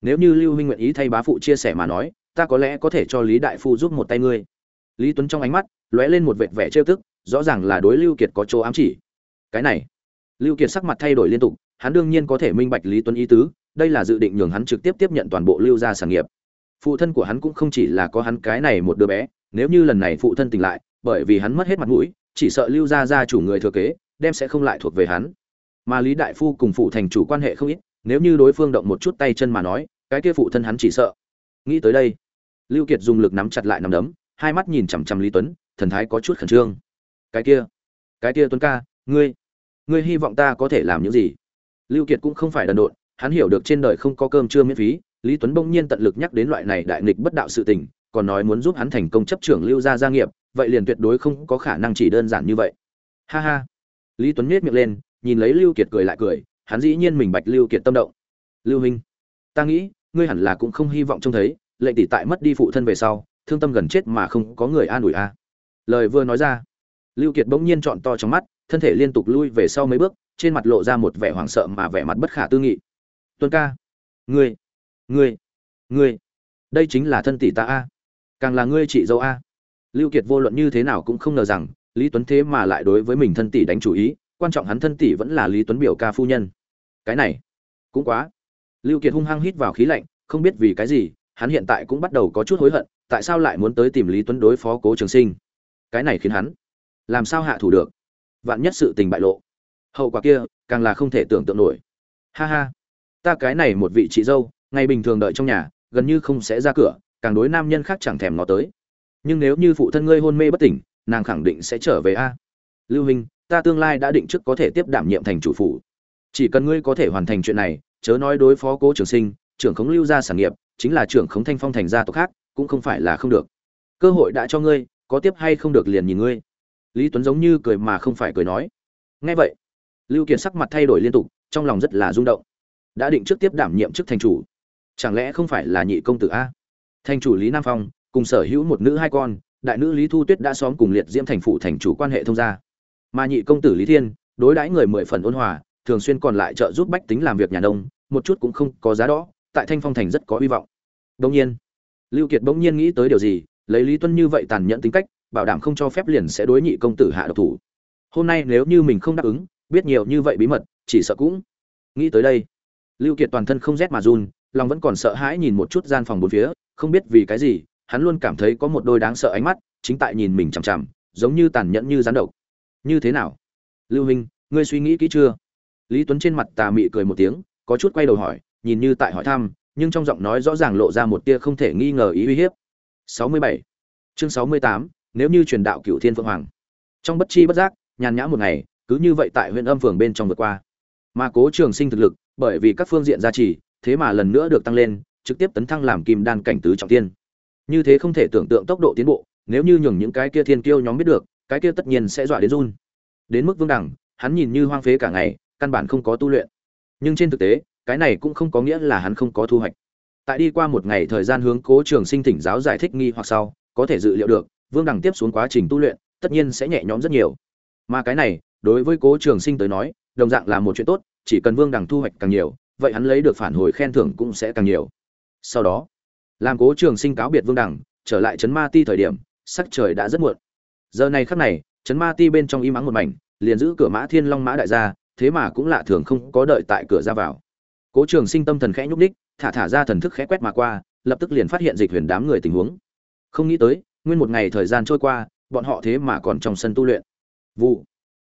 Nếu như lưu huynh nguyện ý thay bá phụ chia sẻ mà nói, ta có lẽ có thể cho lý đại phu giúp một tay ngươi. Lý tuấn trong ánh mắt, lóe lên một vệt vẻ trêu tức, rõ ràng là đối lưu kiệt có chỗ ám chỉ. Cái này, lưu kiệt sắc mặt thay đổi liên tục, hắn đương nhiên có thể minh bạch lý tuấn ý tứ, đây là dự định nhường hắn trực tiếp tiếp nhận toàn bộ lưu gia sản nghiệp. Phụ thân của hắn cũng không chỉ là có hắn cái này một đứa bé, nếu như lần này phụ thân tỉnh lại bởi vì hắn mất hết mặt mũi, chỉ sợ lưu gia gia chủ người thừa kế, đem sẽ không lại thuộc về hắn. Mà lý đại phu cùng phụ thành chủ quan hệ không ít, nếu như đối phương động một chút tay chân mà nói, cái kia phụ thân hắn chỉ sợ. Nghĩ tới đây, lưu kiệt dùng lực nắm chặt lại nắm đấm, hai mắt nhìn chằm chằm lý tuấn, thần thái có chút khẩn trương. Cái kia cái kia tuấn ca, ngươi ngươi hy vọng ta có thể làm những gì? Lưu kiệt cũng không phải đần độn, hắn hiểu được trên đời không có cơm trưa miễn phí, lý tuấn bỗng nhiên tận lực nhắc đến loại này đại nghịch bất đạo sự tình, còn nói muốn giúp hắn thành công chấp trưởng lưu gia gia nghiệp vậy liền tuyệt đối không có khả năng chỉ đơn giản như vậy. Ha ha. Lý tuấn nhếch miệng lên, nhìn lấy lưu kiệt cười lại cười, hắn dĩ nhiên mình bạch lưu kiệt tâm động. Lưu huynh, ta nghĩ, ngươi hẳn là cũng không hy vọng trông thấy, lệnh tỷ tại mất đi phụ thân về sau, thương tâm gần chết mà không có người an ủi a. Lời vừa nói ra, lưu kiệt bỗng nhiên trọn to trong mắt, thân thể liên tục lui về sau mấy bước, trên mặt lộ ra một vẻ hoảng sợ mà vẻ mặt bất khả tư nghị. Tuân ca, ngươi ngươi ngươi, đây chính là thân tỷ ta a. Càng là ngươi chị dâu a lưu kiệt vô luận như thế nào cũng không ngờ rằng, lý tuấn thế mà lại đối với mình thân tỷ đánh chủ ý, quan trọng hắn thân tỷ vẫn là lý tuấn biểu ca phu nhân. Cái này, cũng quá. Lưu kiệt hung hăng hít vào khí lạnh, không biết vì cái gì, hắn hiện tại cũng bắt đầu có chút hối hận, tại sao lại muốn tới tìm lý tuấn đối phó cố trường sinh? Cái này khiến hắn, làm sao hạ thủ được? Vạn nhất sự tình bại lộ. Hậu quả kia, càng là không thể tưởng tượng nổi. Ha ha. Ta cái này một vị chị dâu, ngày bình thường đợi trong nhà, gần như không sẽ ra cửa, càng đối nam nhân khác chẳng thèm nó tới nhưng nếu như phụ thân ngươi hôn mê bất tỉnh, nàng khẳng định sẽ trở về a. Lưu hình ta tương lai đã định trước có thể tiếp đảm nhiệm thành chủ phủ. Chỉ cần ngươi có thể hoàn thành chuyện này, chớ nói đối phó cố trường sinh, trưởng khống lưu gia sản nghiệp, chính là trưởng khống thanh phong thành gia tộc khác, cũng không phải là không được. Cơ hội đã cho ngươi, có tiếp hay không được liền nhìn ngươi. Lý tuấn giống như cười mà không phải cười nói. Nghe vậy, lưu kiệt sắc mặt thay đổi liên tục, trong lòng rất là rung động. Đã định trước tiếp đảm nhiệm chức thành chủ. Chẳng lẽ không phải là nhị công tử a? Thành chủ lý nam phong cùng sở hữu một nữ hai con, đại nữ lý thu tuyết đã xóm cùng liệt diễm thành phụ thành chủ quan hệ thông gia. Mà nhị công tử lý thiên, đối đãi người mười phần ôn hòa, thường xuyên còn lại trợ giúp bách tính làm việc nhà nông, một chút cũng không có giá đó, tại thanh phong thành rất có hy vọng. Đông nhiên, lưu kiệt bỗng nhiên nghĩ tới điều gì, lấy lý tuân như vậy tàn nhẫn tính cách, bảo đảm không cho phép liền sẽ đối nhị công tử hạ độc thủ. Hôm nay nếu như mình không đáp ứng, biết nhiều như vậy bí mật, chỉ sợ cũng nghĩ tới đây. Lưu kiệt toàn thân không rét mà run, lòng vẫn còn sợ hãi nhìn một chút gian phòng bốn phía, không biết vì cái gì hắn luôn cảm thấy có một đôi đáng sợ ánh mắt chính tại nhìn mình chằm chằm giống như tàn nhẫn như rắn độc. Như thế nào? Lưu huynh ngươi suy nghĩ kỹ chưa? Lý tuấn trên mặt tà mị cười một tiếng có chút quay đầu hỏi nhìn như tại hỏi thăm nhưng trong giọng nói rõ ràng lộ ra một tia không thể nghi ngờ ý uy hiếp. 67. chương 68, nếu như truyền đạo cửu thiên phượng hoàng. Trong bất chi bất giác nhàn nhã một ngày cứ như vậy tại huyện âm phường bên trong vượt qua. Mà cố trường sinh thực lực bởi vì các phương diện gia trì thế mà lần nữa được tăng lên trực tiếp tấn thăng làm kim đan cảnh tứ trọng tiên như thế không thể tưởng tượng tốc độ tiến bộ, nếu như nhường những cái kia thiên kiêu nhóm biết được, cái kia tất nhiên sẽ dọa đến run. Đến mức vương đẳng, hắn nhìn như hoang phế cả ngày, căn bản không có tu luyện. Nhưng trên thực tế, cái này cũng không có nghĩa là hắn không có thu hoạch. Tại đi qua một ngày thời gian hướng cố trường sinh thỉnh giáo giải thích nghi hoặc sau, có thể dự liệu được, vương đẳng tiếp xuống quá trình tu luyện, tất nhiên sẽ nhẹ nhõm rất nhiều. Mà cái này, đối với cố trường sinh tới nói, đồng dạng là một chuyện tốt, chỉ cần vương đẳng thu hoạch càng nhiều, vậy hắn lấy được phản hồi khen thưởng cũng sẽ càng nhiều. Sau đó làm cố trường sinh cáo biệt vương đẳng, trở lại trấn ma ti thời điểm, sắc trời đã rất muộn. Giờ này khắc này, trấn ma ti bên trong im ắng một mảnh, liền giữ cửa mã thiên long mã đại gia, thế mà cũng lạ thường không có đợi tại cửa ra vào. Cố trường sinh tâm thần khẽ nhúc ních thả thả ra thần thức khẽ quét mà qua, lập tức liền phát hiện dịch huyền đám người tình huống. Không nghĩ tới, nguyên một ngày thời gian trôi qua, bọn họ thế mà còn trong sân tu luyện. Vụ.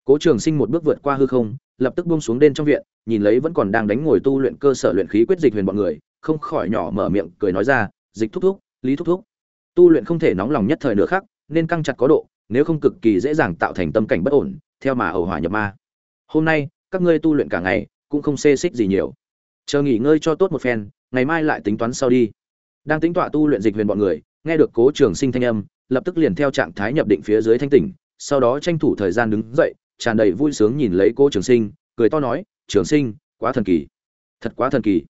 Cố trường sinh một bước vượt qua hư không, lập tức buông xuống đen trong viện, nhìn lấy vẫn còn đang đánh ngồi tu luyện cơ sở luyện khí quyết dịch huyền bọn người, không khỏi nhỏ mở miệng cười nói ra dịch thúc thúc, lý thúc thúc. Tu luyện không thể nóng lòng nhất thời nữa khác nên căng chặt có độ, nếu không cực kỳ dễ dàng tạo thành tâm cảnh bất ổn, theo mà ẩu hỏa nhập ma. Hôm nay, các ngươi tu luyện cả ngày, cũng không xê xích gì nhiều. Chờ nghỉ ngơi cho tốt một phen, ngày mai lại tính toán sau đi. Đang tính tọa tu luyện dịch huyền bọn người, nghe được cố trường sinh thanh âm, lập tức liền theo trạng thái nhập định phía dưới thanh tỉnh, sau đó tranh thủ thời gian đứng dậy, tràn đầy vui sướng nhìn lấy cố trường sinh, cười to nói, trường sinh, quá thần kỳ. Thật quá thần kỳ.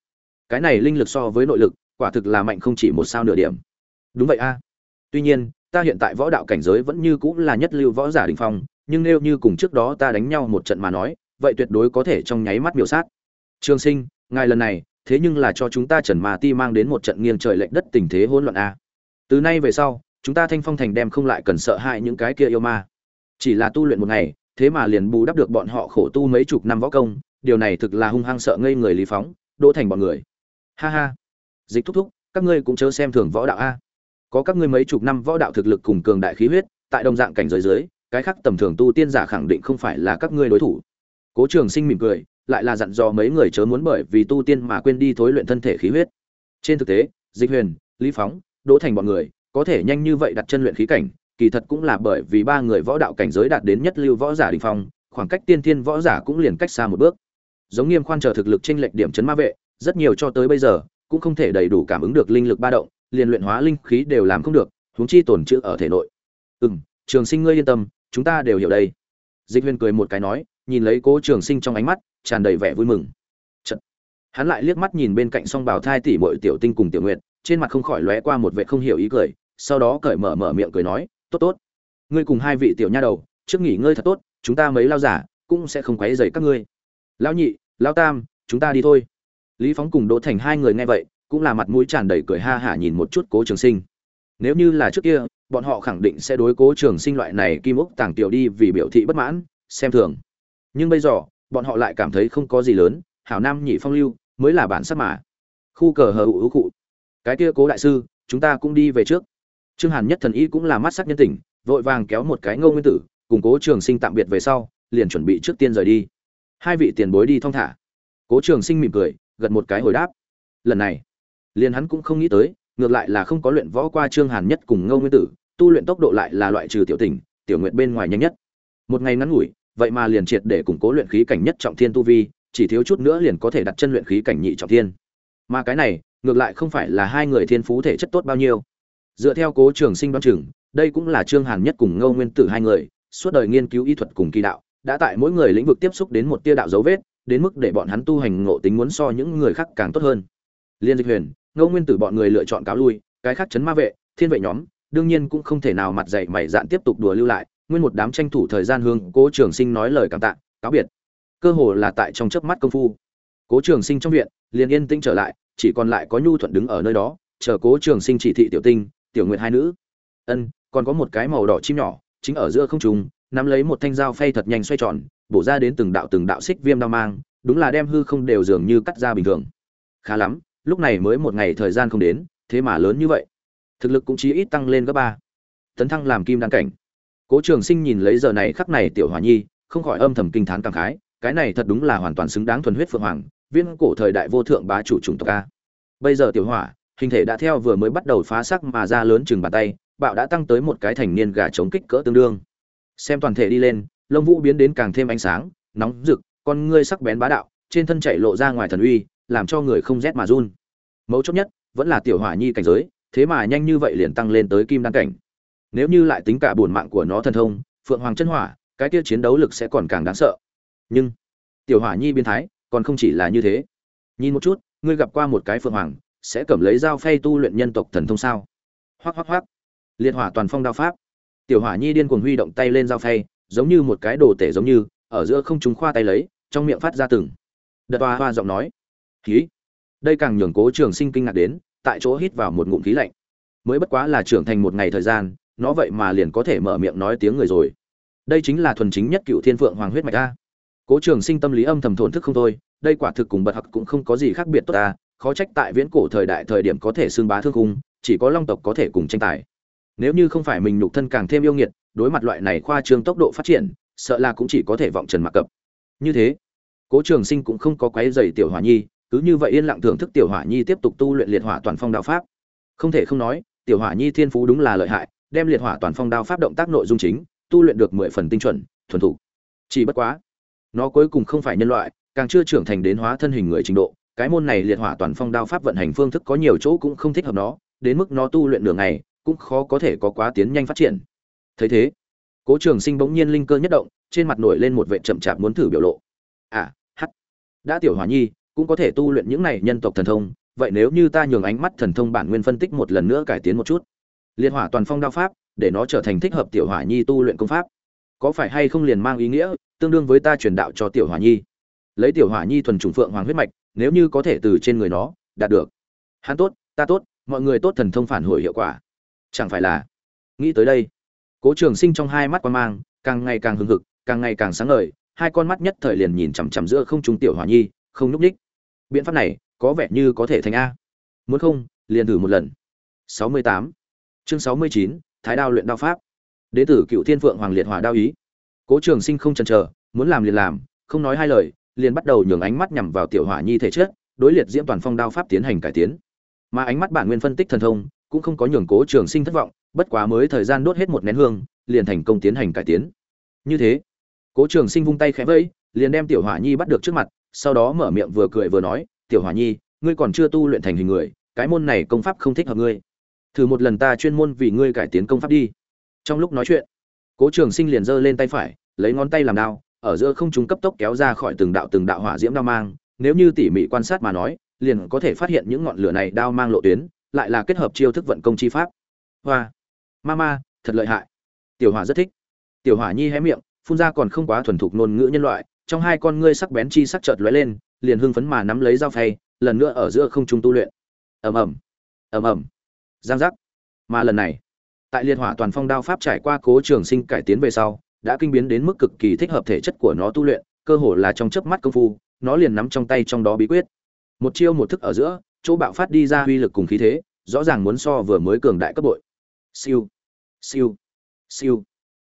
Cái này linh lực so với nội lực quả thực là mạnh không chỉ một sao nửa điểm. Đúng vậy a. À. Tuy nhiên, ta hiện tại võ đạo cảnh giới vẫn như cũng là nhất lưu võ giả đình phong, nhưng nếu như cùng trước đó ta đánh nhau một trận mà nói, vậy tuyệt đối có thể trong nháy mắt biểu sát. Trường sinh, ngài lần này, thế nhưng là cho chúng ta trần mà ti mang đến một trận nghiêng trời lệch đất tình thế hỗn loạn a. Từ nay về sau, chúng ta thanh phong thành đem không lại cần sợ hãi những cái kia yêu ma. Chỉ là tu luyện một ngày, thế mà liền bù đắp được bọn họ khổ tu mấy chục năm võ công, điều này thực là hung hăng sợ ngây người lý phóng, đỗ thành bọn người. Ha ha dịch thúc thúc, các ngươi cũng chớ xem thường võ đạo a. Có các ngươi mấy chục năm võ đạo thực lực cùng cường đại khí huyết, tại đồng dạng cảnh giới dưới, cái khác tầm thường tu tiên giả khẳng định không phải là các ngươi đối thủ. Cố trường sinh mỉm cười, lại là dặn dò mấy người chớ muốn bởi vì tu tiên mà quên đi thối luyện thân thể khí huyết. Trên thực tế, dịch huyền, lý phóng, đỗ thành bọn người, có thể nhanh như vậy đặt chân luyện khí cảnh, kỳ thật cũng là bởi vì ba người võ đạo cảnh giới đạt đến nhất lưu võ giả đỉnh phong, khoảng cách tiên thiên võ giả cũng liền cách xa một bước. Giống nghiêm khoan chờ thực lực trên lệch điểm chấn ma vệ, rất nhiều cho tới bây giờ cũng không thể đầy đủ cảm ứng được linh lực ba động liền luyện hóa linh khí đều làm không được huống chi tồn trữ ở thể nội. Ừm trường sinh ngươi yên tâm chúng ta đều hiểu đây. Dịch huyền cười một cái nói nhìn lấy cố trường sinh trong ánh mắt tràn đầy vẻ vui mừng. Chợt, hắn lại liếc mắt nhìn bên cạnh song bảo thai tỷ muội tiểu tinh cùng tiểu Nguyệt, trên mặt không khỏi lóe qua một vẻ không hiểu ý cười sau đó cởi mở mở miệng cười nói tốt tốt ngươi cùng hai vị tiểu nha đầu trước nghỉ ngơi thật tốt chúng ta mấy lao giả cũng sẽ không quấy rầy các ngươi. Lão nhị lão tam chúng ta đi thôi lý phóng cùng đỗ thành hai người nghe vậy, cũng là mặt mũi tràn đầy cười ha hả nhìn một chút cố trường sinh. Nếu như là trước kia, bọn họ khẳng định sẽ đối cố trường sinh loại này kim ốc tàng tiểu đi vì biểu thị bất mãn, xem thường. Nhưng bây giờ, bọn họ lại cảm thấy không có gì lớn, hảo nam nhị phong lưu, mới là bản sắc mà. Khu cờ hờ ủ cụ. Cái kia cố đại sư, chúng ta cũng đi về trước. Trương hàn nhất thần y cũng là mắt sắc nhân tình, vội vàng kéo một cái ngô nguyên tử, cùng cố trường sinh tạm biệt về sau, liền chuẩn bị trước tiên rời đi. Hai vị tiền bối đi thong thả. Cố trường sinh mỉm cười gật một cái hồi đáp. Lần này, liền hắn cũng không nghĩ tới, ngược lại là không có luyện võ qua trương hàn nhất cùng ngô nguyên tử, tu luyện tốc độ lại là loại trừ tiểu tình, tiểu nguyện bên ngoài nhanh nhất. Một ngày ngắn ngủi, vậy mà liền triệt để củng cố luyện khí cảnh nhất trọng thiên tu vi, chỉ thiếu chút nữa liền có thể đặt chân luyện khí cảnh nhị trọng thiên. Mà cái này, ngược lại không phải là hai người thiên phú thể chất tốt bao nhiêu. Dựa theo cố trường sinh đoán chừng, đây cũng là trương hàn nhất cùng ngô nguyên tử hai người, suốt đời nghiên cứu y thuật cùng kỳ đạo, đã tại mỗi người lĩnh vực tiếp xúc đến một tia đạo dấu vết đến mức để bọn hắn tu hành ngộ tính muốn so những người khác càng tốt hơn. Liên dịch huyền ngô nguyên tử bọn người lựa chọn cáo lui cái khác chấn ma vệ thiên vệ nhóm đương nhiên cũng không thể nào mặt dày mày dạn tiếp tục đùa lưu lại nguyên một đám tranh thủ thời gian hương, cố trường sinh nói lời cảm tạ cáo biệt. Cơ hồ là tại trong chớp mắt công phu. Cố trường sinh trong viện liền yên tĩnh trở lại chỉ còn lại có nhu thuận đứng ở nơi đó chờ cố trường sinh chỉ thị tiểu tinh tiểu nguyện hai nữ. Ân còn có một cái màu đỏ chim nhỏ chính ở giữa không trùng nắm lấy một thanh dao phay thật nhanh xoay tròn bổ ra đến từng đạo từng đạo xích viêm đao mang, đúng là đem hư không đều dường như cắt ra bình thường. Khá lắm, lúc này mới một ngày thời gian không đến, thế mà lớn như vậy. Thực lực cũng chí ít tăng lên gấp ba. Tấn thăng làm kim đan cảnh. Cố trường sinh nhìn lấy giờ này khắc này tiểu hòa nhi, không khỏi âm thầm kinh thán cảm khái, cái này thật đúng là hoàn toàn xứng đáng thuần huyết phượng hoàng, viên cổ thời đại vô thượng bá chủ chủng tộc a. Bây giờ tiểu hỏa, hình thể đã theo vừa mới bắt đầu phá sắc mà ra lớn chừng bàn tay, bạo đã tăng tới một cái thành niên gà chống kích cỡ tương đương. Xem toàn thể đi lên lông vũ biến đến càng thêm ánh sáng, nóng rực, con ngươi sắc bén bá đạo, trên thân chạy lộ ra ngoài thần uy, làm cho người không rét mà run. Mấu chốt nhất, vẫn là tiểu hỏa nhi cảnh giới, thế mà nhanh như vậy liền tăng lên tới kim đăng cảnh. Nếu như lại tính cả bổn mạng của nó thần thông, phượng hoàng chân hỏa, cái kia chiến đấu lực sẽ còn càng đáng sợ. Nhưng, tiểu hỏa nhi biến thái, còn không chỉ là như thế. Nhìn một chút, ngươi gặp qua một cái phượng hoàng, sẽ cầm lấy dao phay tu luyện nhân tộc thần thông sao? Hoắc hoắc hoắc. Liệt hỏa toàn phong đao pháp. Tiểu hỏa nhi điên cuồng huy động tay lên dao phay giống như một cái đồ tể giống như, ở giữa không chúng khoa tay lấy, trong miệng phát ra từng. Đợt hoa hoa giọng nói. Khí. Đây càng nhường cố trường sinh kinh ngạc đến, tại chỗ hít vào một ngụm khí lạnh. Mới bất quá là trưởng thành một ngày thời gian, nó vậy mà liền có thể mở miệng nói tiếng người rồi. Đây chính là thuần chính nhất cựu thiên phượng hoàng huyết mạch ta cố trường sinh tâm lý âm thầm thổn thức không thôi, đây quả thực cùng bật hặc cũng không có gì khác biệt tốt ta khó trách tại viễn cổ thời đại thời điểm có thể xương bá thương cung chỉ có long tộc có thể cùng tranh tài. Nếu như không phải mình nhục thân càng thêm yêu nghiệt đối mặt loại này khoa trương tốc độ phát triển, sợ là cũng chỉ có thể vọng trần mặc cập. Như thế, cố trường sinh cũng không có quấy dày tiểu hỏa nhi, cứ như vậy yên lặng thưởng thức tiểu hỏa nhi tiếp tục tu luyện liệt hỏa toàn phong đạo pháp. Không thể không nói, tiểu hỏa nhi thiên phú đúng là lợi hại, đem liệt hỏa toàn phong đao pháp động tác nội dung chính, tu luyện được mười phần tinh chuẩn, thuần thủ chỉ bất quá, nó cuối cùng không phải nhân loại, càng chưa trưởng thành đến hóa thân hình người trình độ, cái môn này liệt hỏa toàn phong đao pháp vận hành phương thức có nhiều chỗ cũng không thích hợp nó, đến mức nó tu luyện nửa ngày, cũng khó có thể có quá tiến nhanh phát triển thấy thế, cố trường sinh bỗng nhiên linh cơ nhất động, trên mặt nổi lên một vệ chậm chạp muốn thử biểu lộ. À h đã tiểu hỏa nhi, cũng có thể tu luyện những này nhân tộc thần thông, vậy nếu như ta nhường ánh mắt thần thông bản nguyên phân tích một lần nữa cải tiến một chút. Liên hỏa toàn phong đao pháp, để nó trở thành thích hợp tiểu hỏa nhi tu luyện công pháp. Có phải hay không liền mang ý nghĩa, tương đương với ta truyền đạo cho tiểu hỏa nhi? Lấy tiểu hỏa nhi thuần trùng phượng hoàng huyết mạch, nếu như có thể từ trên người nó, đạt được. Hắn tốt, ta tốt, mọi người tốt thần thông phản hồi hiệu quả. Chẳng phải là, nghĩ tới đây cố trường sinh trong hai mắt quan mang càng ngày càng hưng hực càng ngày càng sáng ngời hai con mắt nhất thời liền nhìn chằm chằm giữa không trung tiểu hỏa nhi không lúc ních biện pháp này có vẻ như có thể thành a. Muốn không liền thử một lần. 68. chương 69, thái đao luyện đao pháp. Đế tử cựu thiên phượng hoàng liệt hỏa đao ý. Cố trường sinh không chần chờ muốn làm liền làm không nói hai lời liền bắt đầu nhường ánh mắt nhằm vào tiểu hỏa nhi thể chất đối liệt diễm toàn phong đao pháp tiến hành cải tiến. Mà ánh mắt bản nguyên phân tích thần thông cũng không có nhường cố trường sinh thất vọng bất quá mới thời gian đốt hết một nén hương, liền thành công tiến hành cải tiến. Như thế, cố trường sinh vung tay khẽ vẫy, liền đem tiểu hỏa nhi bắt được trước mặt, sau đó mở miệng vừa cười vừa nói, tiểu hỏa nhi, ngươi còn chưa tu luyện thành hình người, cái môn này công pháp không thích hợp ngươi. Thử một lần ta chuyên môn vì ngươi cải tiến công pháp đi. Trong lúc nói chuyện, cố trường sinh liền giơ lên tay phải, lấy ngón tay làm đao, ở giữa không trung cấp tốc kéo ra khỏi từng đạo từng đạo hỏa diễm đao mang. Nếu như tỉ mỉ quan sát mà nói, liền có thể phát hiện những ngọn lửa này đao mang lộ tuyến, lại là kết hợp chiêu thức vận công chi pháp. Hoa! Mama thật lợi hại. Tiểu hỏa rất thích. Tiểu hỏa nhi hé miệng, phun ra còn không quá thuần thục ngôn ngữ nhân loại, trong hai con ngươi sắc bén chi sắc chợt lóe lên, liền hưng phấn mà nắm lấy dao phay, lần nữa ở giữa không trung tu luyện. Ầm ầm. Ầm ầm. Giang giác. Mà lần này, tại liệt hỏa toàn phong đao pháp trải qua cố trường sinh cải tiến về sau, đã kinh biến đến mức cực kỳ thích hợp thể chất của nó tu luyện, cơ hồ là trong chớp mắt công phu, nó liền nắm trong tay trong đó bí quyết. Một chiêu một thức ở giữa, chỗ bạo phát đi ra uy lực cùng khí thế, rõ ràng muốn so vừa mới cường đại cấp bội siêu. Siêu. Siêu.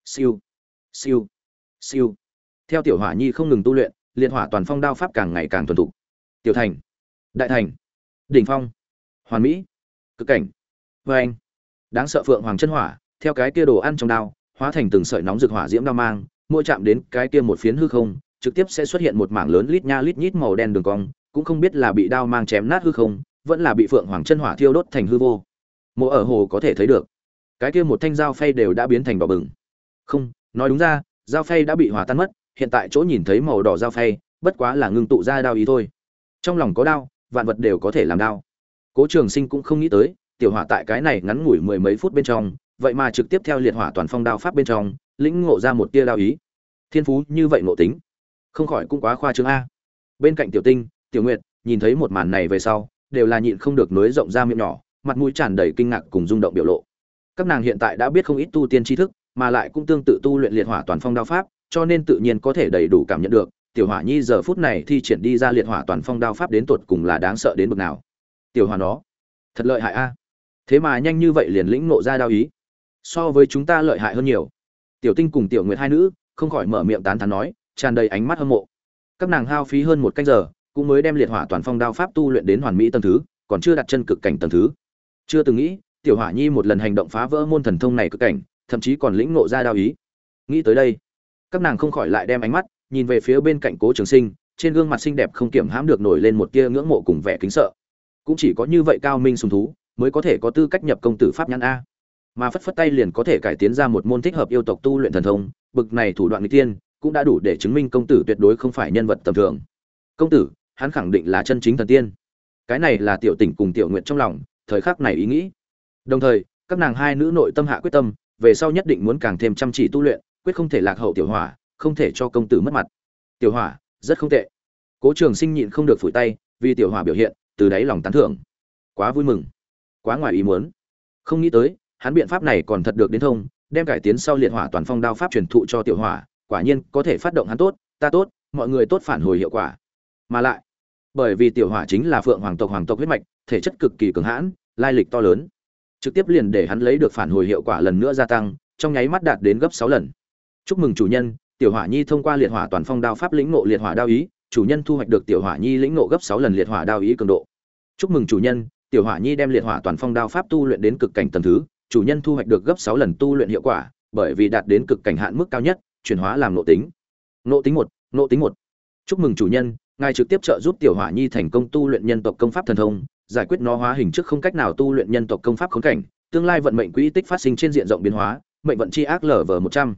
Siêu. Siêu. Siêu. Theo tiểu hỏa nhi không ngừng tu luyện, liệt hỏa toàn phong đao pháp càng ngày càng thuần thục. Tiểu thành. Đại thành. Đỉnh phong. Hoàn mỹ. Cực cảnh. Vê anh. Đáng sợ phượng hoàng chân hỏa, theo cái kia đồ ăn trong đao, hóa thành từng sợi nóng rực hỏa diễm đao mang, mỗi chạm đến cái kia một phiến hư không, trực tiếp sẽ xuất hiện một mảng lớn lít nha lít nhít màu đen đường cong, cũng không biết là bị đao mang chém nát hư không, vẫn là bị phượng hoàng chân hỏa thiêu đốt thành hư vô. Mộ ở hồ có thể thấy được cái kia một thanh dao phay đều đã biến thành đỏ bừng. Không, nói đúng ra, dao phay đã bị hòa tan mất, hiện tại chỗ nhìn thấy màu đỏ dao phay, bất quá là ngưng tụ ra đao ý thôi. Trong lòng có đao, vạn vật đều có thể làm đao. Cố trường sinh cũng không nghĩ tới, tiểu hỏa tại cái này ngắn ngủi mười mấy phút bên trong, vậy mà trực tiếp theo liệt hỏa toàn phong đao pháp bên trong, lĩnh ngộ ra một tia đao ý. Thiên phú như vậy ngộ tính, không khỏi cũng quá khoa trương a. Bên cạnh tiểu tinh, tiểu nguyệt, nhìn thấy một màn này về sau, đều là nhịn không được nối rộng ra miệng nhỏ, mặt mũi tràn đầy kinh ngạc cùng rung động biểu lộ các nàng hiện tại đã biết không ít tu tiên tri thức, mà lại cũng tương tự tu luyện liệt hỏa toàn phong đao pháp, cho nên tự nhiên có thể đầy đủ cảm nhận được, tiểu hỏa nhi giờ phút này thi triển đi ra liệt hỏa toàn phong đao pháp đến tột cùng là đáng sợ đến bực nào. Tiểu hỏa nó, thật lợi hại a. Thế mà nhanh như vậy liền lĩnh nộ ra đao ý. So với chúng ta lợi hại hơn nhiều. Tiểu tinh cùng tiểu nguyệt hai nữ, không khỏi mở miệng tán thán nói, tràn đầy ánh mắt hâm mộ. Các nàng hao phí hơn một canh giờ, cũng mới đem liệt hỏa toàn phong đao pháp tu luyện đến hoàn mỹ tầng thứ, còn chưa đặt chân cực cảnh tầng thứ. Chưa từng nghĩ tiểu hỏa nhi một lần hành động phá vỡ môn thần thông này cực cảnh, thậm chí còn lĩnh ngộ ra đao ý. Nghĩ tới đây, các nàng không khỏi lại đem ánh mắt nhìn về phía bên cạnh cố trường sinh, trên gương mặt xinh đẹp không kiểm hãm được nổi lên một tia ngưỡng mộ cùng vẻ kính sợ. Cũng chỉ có như vậy cao minh sùng thú, mới có thể có tư cách nhập công tử pháp nhãn a. Mà phất phất tay liền có thể cải tiến ra một môn thích hợp yêu tộc tu luyện thần thông, bực này thủ đoạn n tiên cũng đã đủ để chứng minh công tử tuyệt đối không phải nhân vật tầm thường. Công tử, hắn khẳng định là chân chính thần tiên. Cái này là tiểu tỉnh cùng tiểu nguyện trong lòng, thời khắc này ý nghĩ đồng thời, các nàng hai nữ nội tâm hạ quyết tâm, về sau nhất định muốn càng thêm chăm chỉ tu luyện, quyết không thể lạc hậu tiểu hỏa, không thể cho công tử mất mặt. Tiểu hỏa, rất không tệ. Cố trường sinh nhịn không được phủi tay, vì tiểu hỏa biểu hiện, từ đáy lòng tán thưởng. Quá vui mừng, quá ngoài ý muốn. Không nghĩ tới, hắn biện pháp này còn thật được đến thông, đem cải tiến sau liệt hỏa toàn phong đao pháp truyền thụ cho tiểu hỏa, quả nhiên có thể phát động hắn tốt, ta tốt, mọi người tốt phản hồi hiệu quả. Mà lại, bởi vì tiểu hỏa chính là phượng hoàng tộc hoàng tộc huyết mạch, thể chất cực kỳ cường hãn, lai lịch to lớn trực tiếp liền để hắn lấy được phản hồi hiệu quả lần nữa gia tăng, trong nháy mắt đạt đến gấp sáu lần. Chúc mừng chủ nhân, tiểu hỏa nhi thông qua liệt hỏa toàn phong đao pháp lĩnh ngộ liệt hỏa đao ý, chủ nhân thu hoạch được tiểu hỏa nhi lĩnh ngộ gấp sáu lần liệt hỏa đao ý cường độ. Chúc mừng chủ nhân, tiểu hỏa nhi đem liệt hỏa toàn phong đao pháp tu luyện đến cực cảnh tầng thứ, chủ nhân thu hoạch được gấp sáu lần tu luyện hiệu quả, bởi vì đạt đến cực cảnh hạn mức cao nhất, chuyển hóa làm nộ tính. Nộ tính một, nộ tính một. Chúc mừng chủ nhân, ngài trực tiếp trợ giúp tiểu hỏa nhi thành công tu luyện nhân tộc công pháp thần thông giải quyết nó hóa hình trước không cách nào tu luyện nhân tộc công pháp khốn cảnh, tương lai vận mệnh quỹ tích phát sinh trên diện rộng biến hóa, mệnh vận chi ác lở vờ một trăm.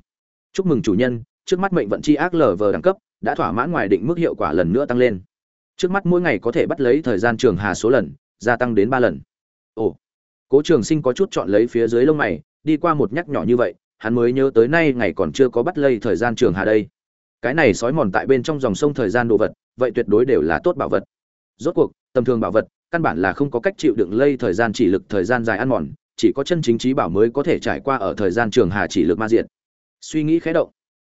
Chúc mừng chủ nhân, trước mắt mệnh vận chi ác lở vờ đẳng cấp đã thỏa mãn ngoài định mức hiệu quả lần nữa tăng lên. Trước mắt mỗi ngày có thể bắt lấy thời gian trường hà số lần, gia tăng đến ba lần. Ồ, cố trường sinh có chút chọn lấy phía dưới lông mày, đi qua một nhắc nhỏ như vậy, hắn mới nhớ tới nay ngày còn chưa có bắt lấy thời gian trường hà đây. Cái này sói mòn tại bên trong dòng sông thời gian đồ vật, vậy tuyệt đối đều là tốt bảo vật. Rốt cuộc, tầm thường bảo vật căn bản là không có cách chịu đựng lây thời gian chỉ lực thời gian dài ăn mòn, chỉ có chân chính trí bảo mới có thể trải qua ở thời gian trường hà chỉ lực ma diện suy nghĩ khẽ động,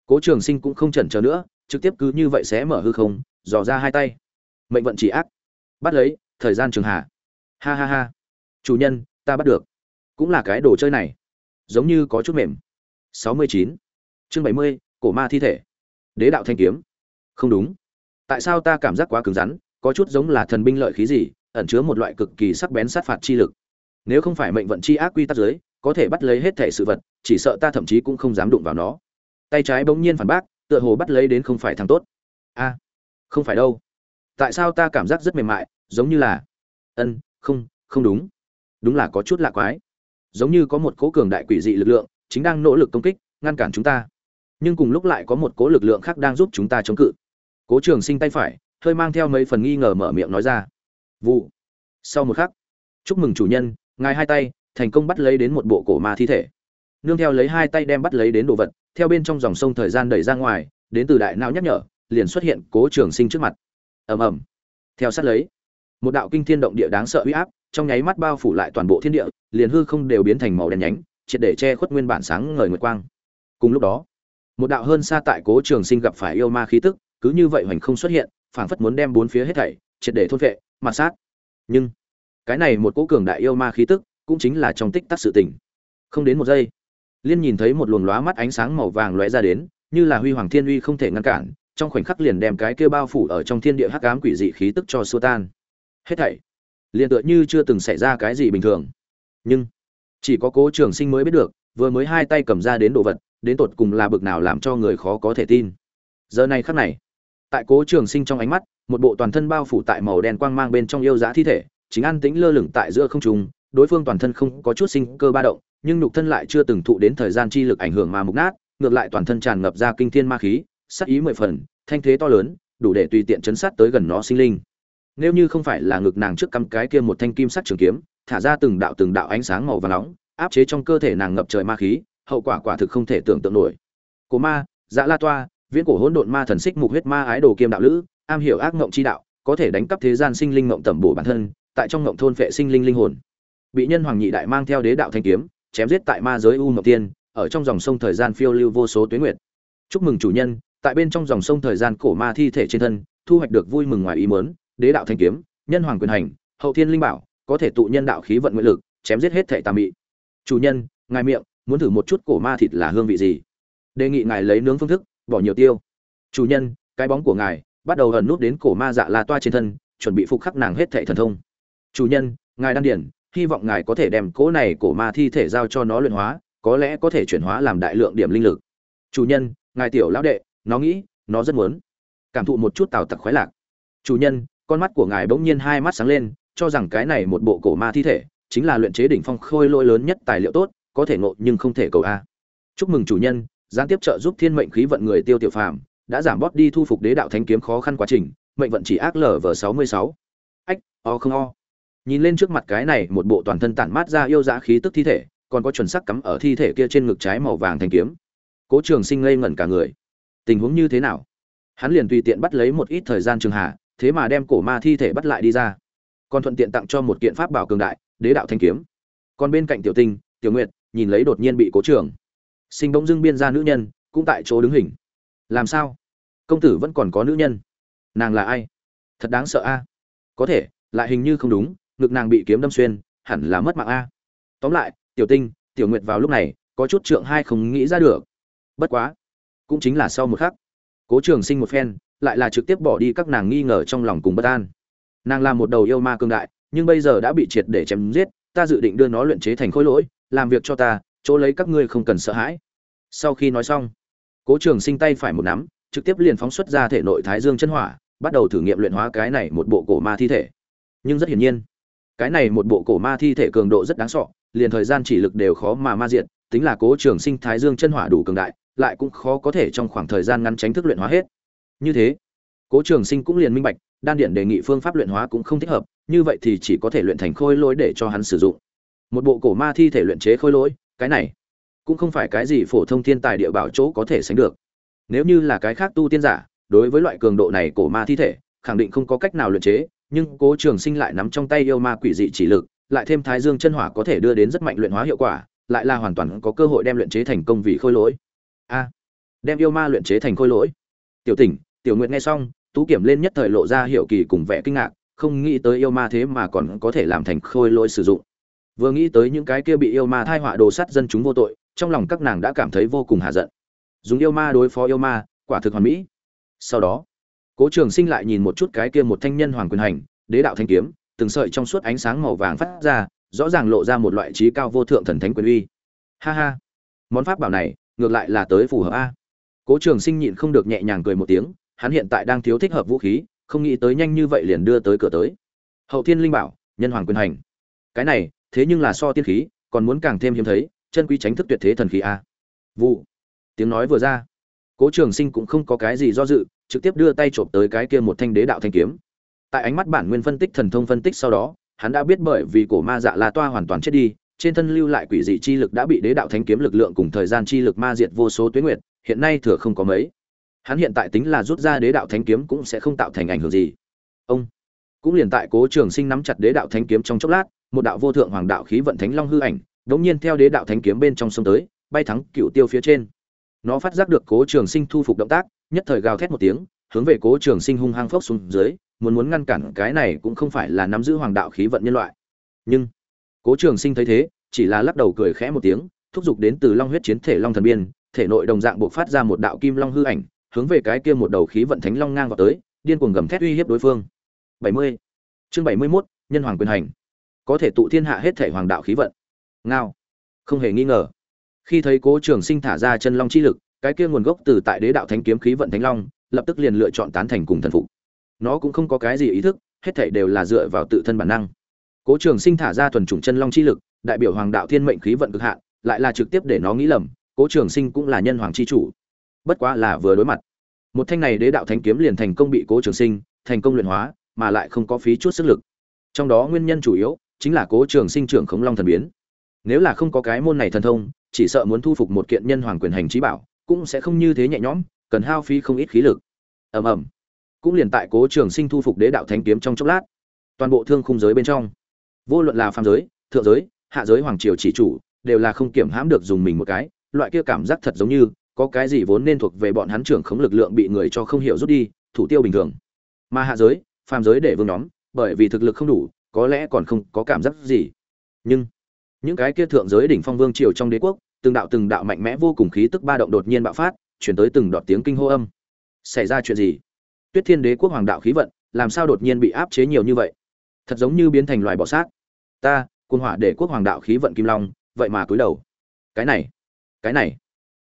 cố trường sinh cũng không chần chờ nữa, trực tiếp cứ như vậy sẽ mở hư không, dò ra hai tay. Mệnh vận chỉ ác, bắt lấy, thời gian trường hà. Ha ha ha. Chủ nhân, ta bắt được. Cũng là cái đồ chơi này. Giống như có chút mềm. Sáu mươi chín. Chương bảy mươi, cổ ma thi thể. Đế đạo thanh kiếm. Không đúng. Tại sao ta cảm giác quá cứng rắn, có chút giống là thần binh lợi khí gì ẩn chứa một loại cực kỳ sắc bén sát phạt chi lực. Nếu không phải mệnh vận chi ác quy tắc giới, có thể bắt lấy hết thể sự vật, chỉ sợ ta thậm chí cũng không dám đụng vào nó. Tay trái bỗng nhiên phản bác, tựa hồ bắt lấy đến không phải thằng tốt. A, không phải đâu. Tại sao ta cảm giác rất mềm mại, giống như là, ân, không không đúng. Đúng là có chút lạ quái. Giống như có một cố cường đại quỷ dị lực lượng, chính đang nỗ lực công kích, ngăn cản chúng ta. Nhưng cùng lúc lại có một cố lực lượng khác đang giúp chúng ta chống cự. Cố trường sinh tay phải, hơi mang theo mấy phần nghi ngờ mở miệng nói ra vụ. Sau một khắc, chúc mừng chủ nhân, ngài hai tay, thành công bắt lấy đến một bộ cổ ma thi thể. Nương theo lấy hai tay đem bắt lấy đến đồ vật, theo bên trong dòng sông thời gian đẩy ra ngoài, đến từ đại não nhắc nhở, liền xuất hiện cố trường sinh trước mặt. Ầm ầm. Theo sát lấy, một đạo kinh thiên động địa đáng sợ uy áp, trong nháy mắt bao phủ lại toàn bộ thiên địa, liền hư không đều biến thành màu đen nhánh, triệt để che khuất nguyên bản sáng ngời nguyệt quang. Cùng lúc đó, một đạo hơn xa tại cố trường sinh gặp phải yêu ma khí tức, cứ như vậy hoành không xuất hiện, phảng phất muốn đem bốn phía hết thảy, triệt để thôn vệ mặt sát. Nhưng, cái này một cỗ cường đại yêu ma khí tức cũng chính là trong tích tắc sự tỉnh không đến một giây, liên nhìn thấy một luồng lóa mắt ánh sáng màu vàng lóe ra đến, như là huy hoàng thiên uy không thể ngăn cản, trong khoảnh khắc liền đem cái kia bao phủ ở trong thiên địa hắc ám quỷ dị khí tức cho xua tan. Hết thảy, liền tựa như chưa từng xảy ra cái gì bình thường. Nhưng, chỉ có cố trường sinh mới biết được, vừa mới hai tay cầm ra đến đồ vật, đến tột cùng là bực nào làm cho người khó có thể tin. Giờ này khắc này, tại cố trường sinh trong ánh mắt một bộ toàn thân bao phủ tại màu đen quang mang bên trong yêu giá thi thể, chính an tĩnh lơ lửng tại giữa không trung, đối phương toàn thân không có chút sinh cơ ba động, nhưng nhục thân lại chưa từng thụ đến thời gian chi lực ảnh hưởng mà mục nát, ngược lại toàn thân tràn ngập ra kinh thiên ma khí sắc ý mười phần, thanh thế to lớn, đủ để tùy tiện chấn sát tới gần nó sinh linh. Nếu như không phải là ngực nàng trước cắm cái kia một thanh kim sắc trường kiếm, thả ra từng đạo từng đạo ánh sáng màu vàng nóng, áp chế trong cơ thể nàng ngập trời ma khí, hậu quả quả thực không thể tưởng tượng nổi. Cổ ma dạ la toa, viễn cổ hỗn độn ma thần xích mục huyết ma ái đồ kiêm đạo lữ am hiểu ác ngộng chi đạo, có thể đánh cắp thế gian sinh linh ngộng tẩm bổ bản thân, tại trong ngộng thôn phệ sinh linh linh hồn. Bị nhân hoàng nhị đại mang theo đế đạo thanh kiếm, chém giết tại ma giới u ngọc tiên, ở trong dòng sông thời gian phiêu lưu vô số tuyến nguyệt. Chúc mừng chủ nhân, tại bên trong dòng sông thời gian cổ ma thi thể trên thân, thu hoạch được vui mừng ngoài ý muốn, đế đạo thanh kiếm, nhân hoàng quyền hành, hậu thiên linh bảo, có thể tụ nhân đạo khí vận nguyện lực, chém giết hết thảy tà mị. Chủ nhân, ngài miệng, muốn thử một chút cổ ma thịt là hương vị gì? Đề nghị ngài lấy nướng phương thức, bỏ nhiều tiêu. Chủ nhân, cái bóng của ngài bắt đầu ẩn nút đến cổ ma dạ la toa trên thân, chuẩn bị phục khắc nàng hết thệ thần thông. Chủ nhân, ngài đan điển hy vọng ngài có thể đem cỗ này cổ ma thi thể giao cho nó luyện hóa, có lẽ có thể chuyển hóa làm đại lượng điểm linh lực. Chủ nhân, ngài tiểu lão đệ, nó nghĩ, nó rất muốn. Cảm thụ một chút tào tặc khoái lạc. Chủ nhân, con mắt của ngài bỗng nhiên hai mắt sáng lên, cho rằng cái này một bộ cổ ma thi thể chính là luyện chế đỉnh phong khôi lỗi lớn nhất tài liệu tốt, có thể ngộ nhưng không thể cầu a. Chúc mừng chủ nhân, gián tiếp trợ giúp thiên mệnh khí vận người tiêu tiểu phàm đã giảm bóp đi thu phục đế đạo thánh kiếm khó khăn quá trình, mệnh vận chỉ ác lở vở sáu mươi sáu. Ách, o không o. Nhìn lên trước mặt cái này, một bộ toàn thân tản mát ra yêu dã khí tức thi thể, còn có chuẩn sắc cắm ở thi thể kia trên ngực trái màu vàng thanh kiếm. Cố trường sinh ngây ngẩn cả người. Tình huống như thế nào? Hắn liền tùy tiện bắt lấy một ít thời gian trường hạ, thế mà đem cổ ma thi thể bắt lại đi ra. Còn thuận tiện tặng cho một kiện pháp bảo cường đại, đế đạo thanh kiếm. Còn bên cạnh tiểu tinh, tiểu nguyệt, nhìn lấy đột nhiên bị cố trường sinh bỗng dưng biên ra nữ nhân, cũng tại chỗ đứng hình làm sao? Công tử vẫn còn có nữ nhân. Nàng là ai? Thật đáng sợ a. À? Có thể, lại hình như không đúng, ngực nàng bị kiếm đâm xuyên, hẳn là mất mạng a. Tóm lại, tiểu tinh, tiểu nguyệt vào lúc này, có chút trượng hai không nghĩ ra được. Bất quá, cũng chính là sau một khắc, cố trường sinh một phen, lại là trực tiếp bỏ đi các nàng nghi ngờ trong lòng cùng bất an. Nàng là một đầu yêu ma cương đại, nhưng bây giờ đã bị triệt để chém giết, ta dự định đưa nó luyện chế thành khối lỗi, làm việc cho ta, chỗ lấy các ngươi không cần sợ hãi. Sau khi nói xong cố trường sinh tay phải một nắm trực tiếp liền phóng xuất ra thể nội thái dương chân hỏa bắt đầu thử nghiệm luyện hóa cái này một bộ cổ ma thi thể nhưng rất hiển nhiên cái này một bộ cổ ma thi thể cường độ rất đáng sợ, liền thời gian chỉ lực đều khó mà ma diệt. tính là cố trường sinh thái dương chân hỏa đủ cường đại lại cũng khó có thể trong khoảng thời gian ngắn tránh thức luyện hóa hết như thế cố trường sinh cũng liền minh bạch đan điện đề nghị phương pháp luyện hóa cũng không thích hợp như vậy thì chỉ có thể luyện thành khôi lỗi để cho hắn sử dụng một bộ cổ ma thi thể luyện chế khôi lỗi cái này cũng không phải cái gì phổ thông thiên tài địa bảo chỗ có thể sánh được. Nếu như là cái khác tu tiên giả, đối với loại cường độ này cổ ma thi thể, khẳng định không có cách nào luyện chế, nhưng cố trường sinh lại nắm trong tay yêu ma quỷ dị chỉ lực, lại thêm thái dương chân hỏa có thể đưa đến rất mạnh luyện hóa hiệu quả, lại là hoàn toàn có cơ hội đem luyện chế thành công vì khôi lỗi. A, đem yêu ma luyện chế thành khôi lỗi. Tiểu tỉnh, tiểu nguyện nghe xong, tú kiểm lên nhất thời lộ ra hiệu kỳ cùng vẻ kinh ngạc, không nghĩ tới yêu ma thế mà còn có thể làm thành khôi lỗi sử dụng. Vừa nghĩ tới những cái kia bị yêu ma thai họa đồ sắt dân chúng vô tội trong lòng các nàng đã cảm thấy vô cùng hạ giận. Dùng yêu ma đối phó yêu ma, quả thực hoàn mỹ. Sau đó, cố trường sinh lại nhìn một chút cái kia một thanh nhân hoàng quyền hành, đế đạo thanh kiếm, từng sợi trong suốt ánh sáng màu vàng phát ra, rõ ràng lộ ra một loại trí cao vô thượng thần thánh quyền uy. Ha ha, món pháp bảo này, ngược lại là tới phù hợp a. Cố trường sinh nhịn không được nhẹ nhàng cười một tiếng, hắn hiện tại đang thiếu thích hợp vũ khí, không nghĩ tới nhanh như vậy liền đưa tới cửa tới. Hậu thiên linh bảo, nhân hoàng quyền hành. Cái này, thế nhưng là so tiên khí, còn muốn càng thêm hiếm thấy chân quý tránh thức tuyệt thế thần khí a. Vụ. Tiếng nói vừa ra, cố trường sinh cũng không có cái gì do dự, trực tiếp đưa tay trộm tới cái kia một thanh đế đạo thanh kiếm. Tại ánh mắt bản nguyên phân tích thần thông phân tích sau đó, hắn đã biết bởi vì cổ ma dạ la toa hoàn toàn chết đi, trên thân lưu lại quỷ dị chi lực đã bị đế đạo thanh kiếm lực lượng cùng thời gian chi lực ma diệt vô số tuyến nguyệt, hiện nay thừa không có mấy. Hắn hiện tại tính là rút ra đế đạo thanh kiếm cũng sẽ không tạo thành ảnh hưởng gì. Ông. Cũng liền tại cố trường sinh nắm chặt đế đạo thanh kiếm trong chốc lát, một đạo vô thượng hoàng đạo khí vận thánh long hư ảnh đống nhiên theo đế đạo thánh kiếm bên trong sông tới bay thắng cựu tiêu phía trên. Nó phát giác được cố trường sinh thu phục động tác nhất thời gào thét một tiếng hướng về cố trường sinh hung hăng phốc xuống dưới muốn muốn ngăn cản cái này cũng không phải là nắm giữ hoàng đạo khí vận nhân loại. Nhưng cố trường sinh thấy thế chỉ là lắc đầu cười khẽ một tiếng thúc giục đến từ long huyết chiến thể long thần biên thể nội đồng dạng buộc phát ra một đạo kim long hư ảnh hướng về cái kia một đầu khí vận thánh long ngang vào tới điên cuồng gầm thét uy hiếp đối phương. 70. chương 71, nhân hoàng quyền hành. Có thể tụ thiên hạ hết thể hoàng đạo khí vận ngao. Không hề nghi ngờ. Khi thấy cố trường sinh thả ra chân long chi lực, cái kia nguồn gốc từ tại đế đạo thánh kiếm khí vận thánh long, lập tức liền lựa chọn tán thành cùng thần phục. Nó cũng không có cái gì ý thức, hết thảy đều là dựa vào tự thân bản năng. Cố trường sinh thả ra thuần chủng chân long chi lực, đại biểu hoàng đạo thiên mệnh khí vận cực hạn, lại là trực tiếp để nó nghĩ lầm, cố trường sinh cũng là nhân hoàng chi chủ. Bất quá là vừa đối mặt. Một thanh này đế đạo thánh kiếm liền thành công bị cố trường sinh, thành công luyện hóa, mà lại không có phí chút sức lực. Trong đó nguyên nhân chủ yếu chính là cố trường sinh trưởng khống long thần biến nếu là không có cái môn này thần thông, chỉ sợ muốn thu phục một kiện nhân hoàng quyền hành trí bảo, cũng sẽ không như thế nhẹ nhõm, cần hao phí không ít khí lực. Ầm ầm. Cũng liền tại cố trường sinh thu phục đế đạo thánh kiếm trong chốc lát. Toàn bộ thương khung giới bên trong. Vô luận là phàm giới, thượng giới, hạ giới hoàng triều chỉ chủ, đều là không kiểm hãm được dùng mình một cái. Loại kia cảm giác thật giống như, có cái gì vốn nên thuộc về bọn hắn trưởng khống lực lượng bị người cho không hiểu rút đi, thủ tiêu bình thường. Mà hạ giới, phàm giới để vương nhóm, bởi vì thực lực không đủ, có lẽ còn không có cảm giác gì. Nhưng những cái kia thượng giới đỉnh phong vương triều trong đế quốc, từng đạo từng đạo mạnh mẽ vô cùng khí tức ba động đột nhiên bạo phát, chuyển tới từng đoạn tiếng kinh hô âm. Xảy ra chuyện gì? Tuyết thiên đế quốc hoàng đạo khí vận, làm sao đột nhiên bị áp chế nhiều như vậy? Thật giống như biến thành loài bọ sát. Ta quân hỏa đế quốc hoàng đạo khí vận kim long, vậy mà cúi đầu. Cái này cái này.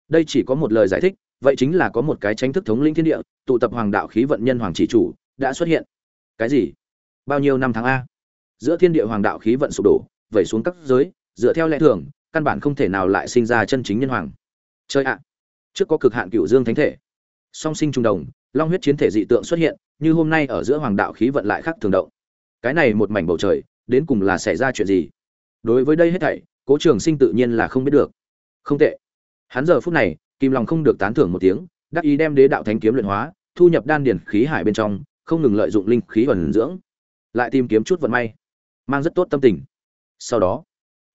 Đây chỉ có một lời giải thích, vậy chính là có một cái tranh thức thống linh thiên địa, tụ tập hoàng đạo khí vận nhân hoàng chỉ chủ, đã xuất hiện. Cái gì? Bao nhiêu năm tháng a? Giữa thiên địa hoàng đạo khí vận sụp đổ, vẩy xuống các giới dựa theo lẽ thường, căn bản không thể nào lại sinh ra chân chính nhân hoàng. Chơi ạ. Trước có cực hạn cựu dương thánh thể. Song sinh trùng đồng, long huyết chiến thể dị tượng xuất hiện, như hôm nay ở giữa hoàng đạo khí vận lại khác thường động. Cái này một mảnh bầu trời, đến cùng là xảy ra chuyện gì? Đối với đây hết thảy, cố trường sinh tự nhiên là không biết được. Không tệ. Hắn giờ phút này kim lòng không được tán thưởng một tiếng, đắc ý đem đế đạo thánh kiếm luyện hóa, thu nhập đan điển khí hải bên trong, không ngừng lợi dụng linh khí ẩn dưỡng. Lại tìm kiếm chút vận may. Mang rất tốt tâm tình. Sau đó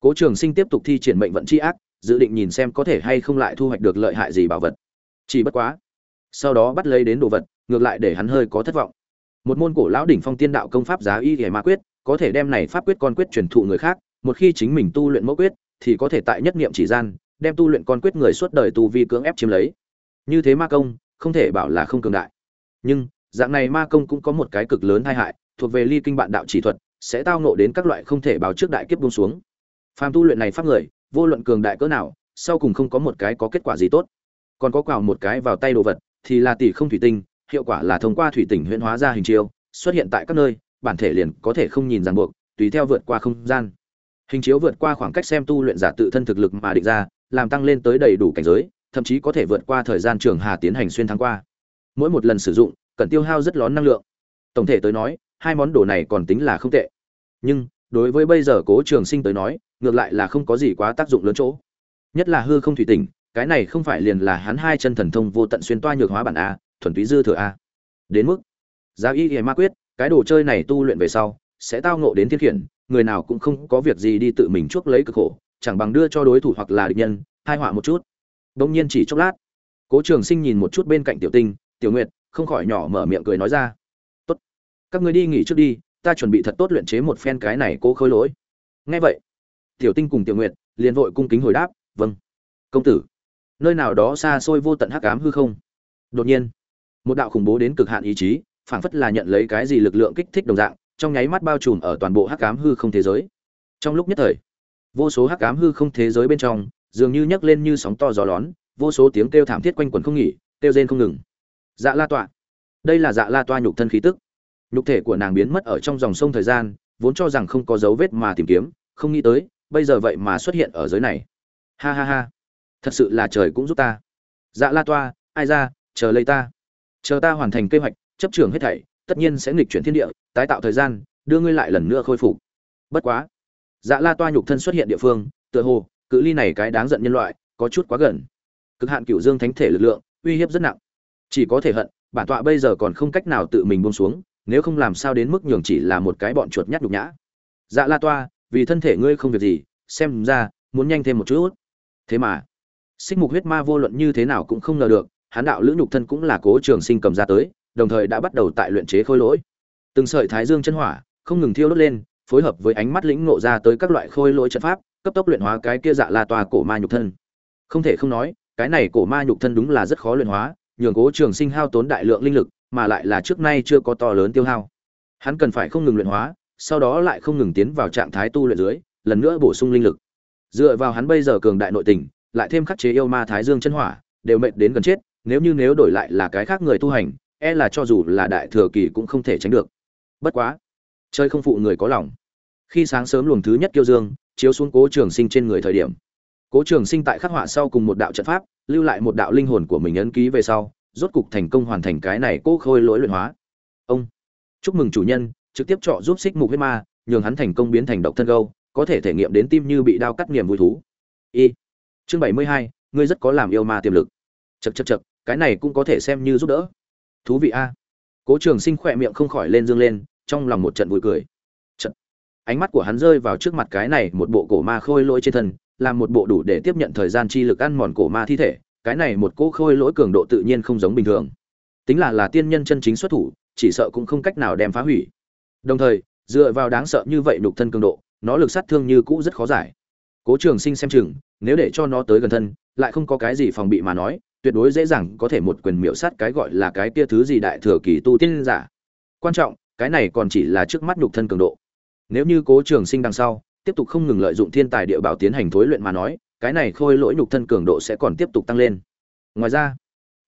cố trường sinh tiếp tục thi triển mệnh vận c h i ác, dự định nhìn xem có thể hay không lại thu hoạch được lợi hại gì bảo vật. Chỉ bất quá, sau đó bắt lấy đến đồ vật, ngược lại để hắn hơi có thất vọng. Một môn cổ lão đỉnh phong tiên đạo công pháp giá y hề ma quyết, có thể đem này pháp quyết con quyết truyền thụ người khác, một khi chính mình tu luyện mẫu quyết, thì có thể tại nhất niệm chỉ gian, đem tu luyện con quyết người suốt đời tu vi cưỡng ép chiếm lấy. Như thế ma công, không thể bảo là không cường đại. Nhưng, dạng này ma công cũng có một cái cực lớn tai hại, thuộc về ly kinh bạn đạo chỉ thuật, sẽ tao nộ đến các loại không thể báo trước đại kiếp buông xuống phàm tu luyện này pháp người, vô luận cường đại cỡ nào, sau cùng không có một cái có kết quả gì tốt. Còn có quào một cái vào tay đồ vật, thì là tỷ không thủy tinh, hiệu quả là thông qua thủy tinh huyễn hóa ra hình chiếu xuất hiện tại các nơi, bản thể liền có thể không nhìn ràng buộc, tùy theo vượt qua không gian. Hình chiếu vượt qua khoảng cách xem tu luyện giả tự thân thực lực mà định ra, làm tăng lên tới đầy đủ cảnh giới, thậm chí có thể vượt qua thời gian trường hà tiến hành xuyên thắng qua. Mỗi một lần sử dụng, cần tiêu hao rất lớn năng lượng. Tổng thể tới nói, hai món đồ này còn tính là không tệ. Nhưng đối với bây giờ cố trường sinh tới nói, ngược lại là không có gì quá tác dụng lớn chỗ. Nhất là hư không thủy tỉnh, cái này không phải liền là hắn hai chân thần thông vô tận xuyên toa nhược hóa bản a, thuần túy dư thừa a. Đến mức, giá y hề ma quyết, cái đồ chơi này tu luyện về sau, sẽ tao ngộ đến thiên khiển, người nào cũng không có việc gì đi tự mình chuốc lấy cực khổ, chẳng bằng đưa cho đối thủ hoặc là địch nhân hai họa một chút. Đông nhiên chỉ chốc lát, cố trường sinh nhìn một chút bên cạnh tiểu tinh, tiểu nguyệt, không khỏi nhỏ mở miệng cười nói ra. Tốt, các người đi nghỉ trước đi ta chuẩn bị thật tốt luyện chế một phen cái này cố khôi lỗi. Nghe vậy, tiểu tinh cùng tiểu nguyệt liền vội cung kính hồi đáp vâng công tử. Nơi nào đó xa xôi vô tận hắc ám hư không? Đột nhiên, một đạo khủng bố đến cực hạn ý chí, phảng phất là nhận lấy cái gì lực lượng kích thích đồng dạng, trong nháy mắt bao trùm ở toàn bộ hắc ám hư không thế giới. Trong lúc nhất thời, vô số hắc ám hư không thế giới bên trong, dường như nhấc lên như sóng to gió lón, vô số tiếng kêu thảm thiết quanh quẩn không nghỉ, kêu rên không ngừng. Dạ la tọa. Đây là dạ la toa nhục thân khí tức nhục thể của nàng biến mất ở trong dòng sông thời gian, vốn cho rằng không có dấu vết mà tìm kiếm, không nghĩ tới, bây giờ vậy mà xuất hiện ở giới này. Ha ha ha. Thật sự là trời cũng giúp ta. Dạ la toa, ai ra, chờ lấy ta. Chờ ta hoàn thành kế hoạch, chấp trường hết thảy, tất nhiên sẽ nghịch chuyển thiên địa, tái tạo thời gian, đưa ngươi lại lần nữa khôi phục. Bất quá. Dạ la toa nhục thân xuất hiện địa phương, tựa hồ, cự ly này cái đáng giận nhân loại, có chút quá gần. Cực hạn cựu dương thánh thể lực lượng, uy hiếp rất nặng. Chỉ có thể hận, bản tọa bây giờ còn không cách nào tự mình buông xuống nếu không làm sao đến mức nhường chỉ là một cái bọn chuột nhát nhục nhã. Dạ la toa, vì thân thể ngươi không việc gì, xem ra, muốn nhanh thêm một chút. Thế mà, xích mục huyết ma vô luận như thế nào cũng không ngờ được hán đạo lữ nhục thân cũng là cố trường sinh cầm ra tới, đồng thời đã bắt đầu tại luyện chế khôi lỗi. Từng sợi thái dương chân hỏa, không ngừng thiêu đốt lên, phối hợp với ánh mắt lĩnh ngộ ra tới các loại khôi lỗi trận pháp, cấp tốc luyện hóa cái kia dạ la toa cổ ma nhục thân. Không thể không nói, cái này cổ ma nhục thân đúng là rất khó luyện hóa, nhường cố trường sinh hao tốn đại lượng linh lực mà lại là trước nay chưa có to lớn tiêu hao. Hắn cần phải không ngừng luyện hóa, sau đó lại không ngừng tiến vào trạng thái tu luyện dưới, lần nữa bổ sung linh lực. Dựa vào hắn bây giờ cường đại nội tình, lại thêm khắc chế yêu ma thái dương chân hỏa, đều mệt đến gần chết, nếu như nếu đổi lại là cái khác người tu hành e là cho dù là đại thừa kỳ cũng không thể tránh được. Bất quá, chơi không phụ người có lòng. Khi sáng sớm luồng thứ nhất kiêu dương, chiếu xuống cố trường sinh trên người thời điểm, cố trường sinh tại khắc họa sau cùng một đạo trận pháp, lưu lại một đạo linh hồn của mình ấn ký về sau rốt cục thành công hoàn thành cái này cố khôi lỗi luyện hóa. Ông chúc mừng chủ nhân trực tiếp trợ giúp xích mục huyết ma nhường hắn thành công biến thành độc thân gâu có thể thể nghiệm đến tim như bị đao cắt niềm vui thú. Y chương bảy mươi hai ngươi rất có làm yêu ma tiềm lực. Chậc chậc chậc, cái này cũng có thể xem như giúp đỡ. Thú vị a. Cố trường sinh khẽ miệng không khỏi lên dương lên trong lòng một trận vui cười. Trận ánh mắt của hắn rơi vào trước mặt cái này một bộ cổ ma khôi lỗi trên thân làm một bộ đủ để tiếp nhận thời gian chi lực ăn mòn cổ ma thi thể cái này một cỗ khôi lỗi cường độ tự nhiên không giống bình thường. Tính là là tiên nhân chân chính xuất thủ, chỉ sợ cũng không cách nào đem phá hủy. Đồng thời, dựa vào đáng sợ như vậy đục thân cường độ, nó lực sát thương như cũ rất khó giải. Cố trường sinh xem chừng, nếu để cho nó tới gần thân, lại không có cái gì phòng bị mà nói, tuyệt đối dễ dàng có thể một quyền miểu sát cái gọi là cái kia thứ gì đại thừa kỳ tu tiên giả. Quan trọng, cái này còn chỉ là trước mắt nhục thân cường độ. Nếu như cố trường sinh đằng sau, tiếp tục không ngừng lợi dụng thiên tài địa bảo tiến hành thối luyện mà nói cái này khôi lỗi nhục thân cường độ sẽ còn tiếp tục tăng lên. Ngoài ra,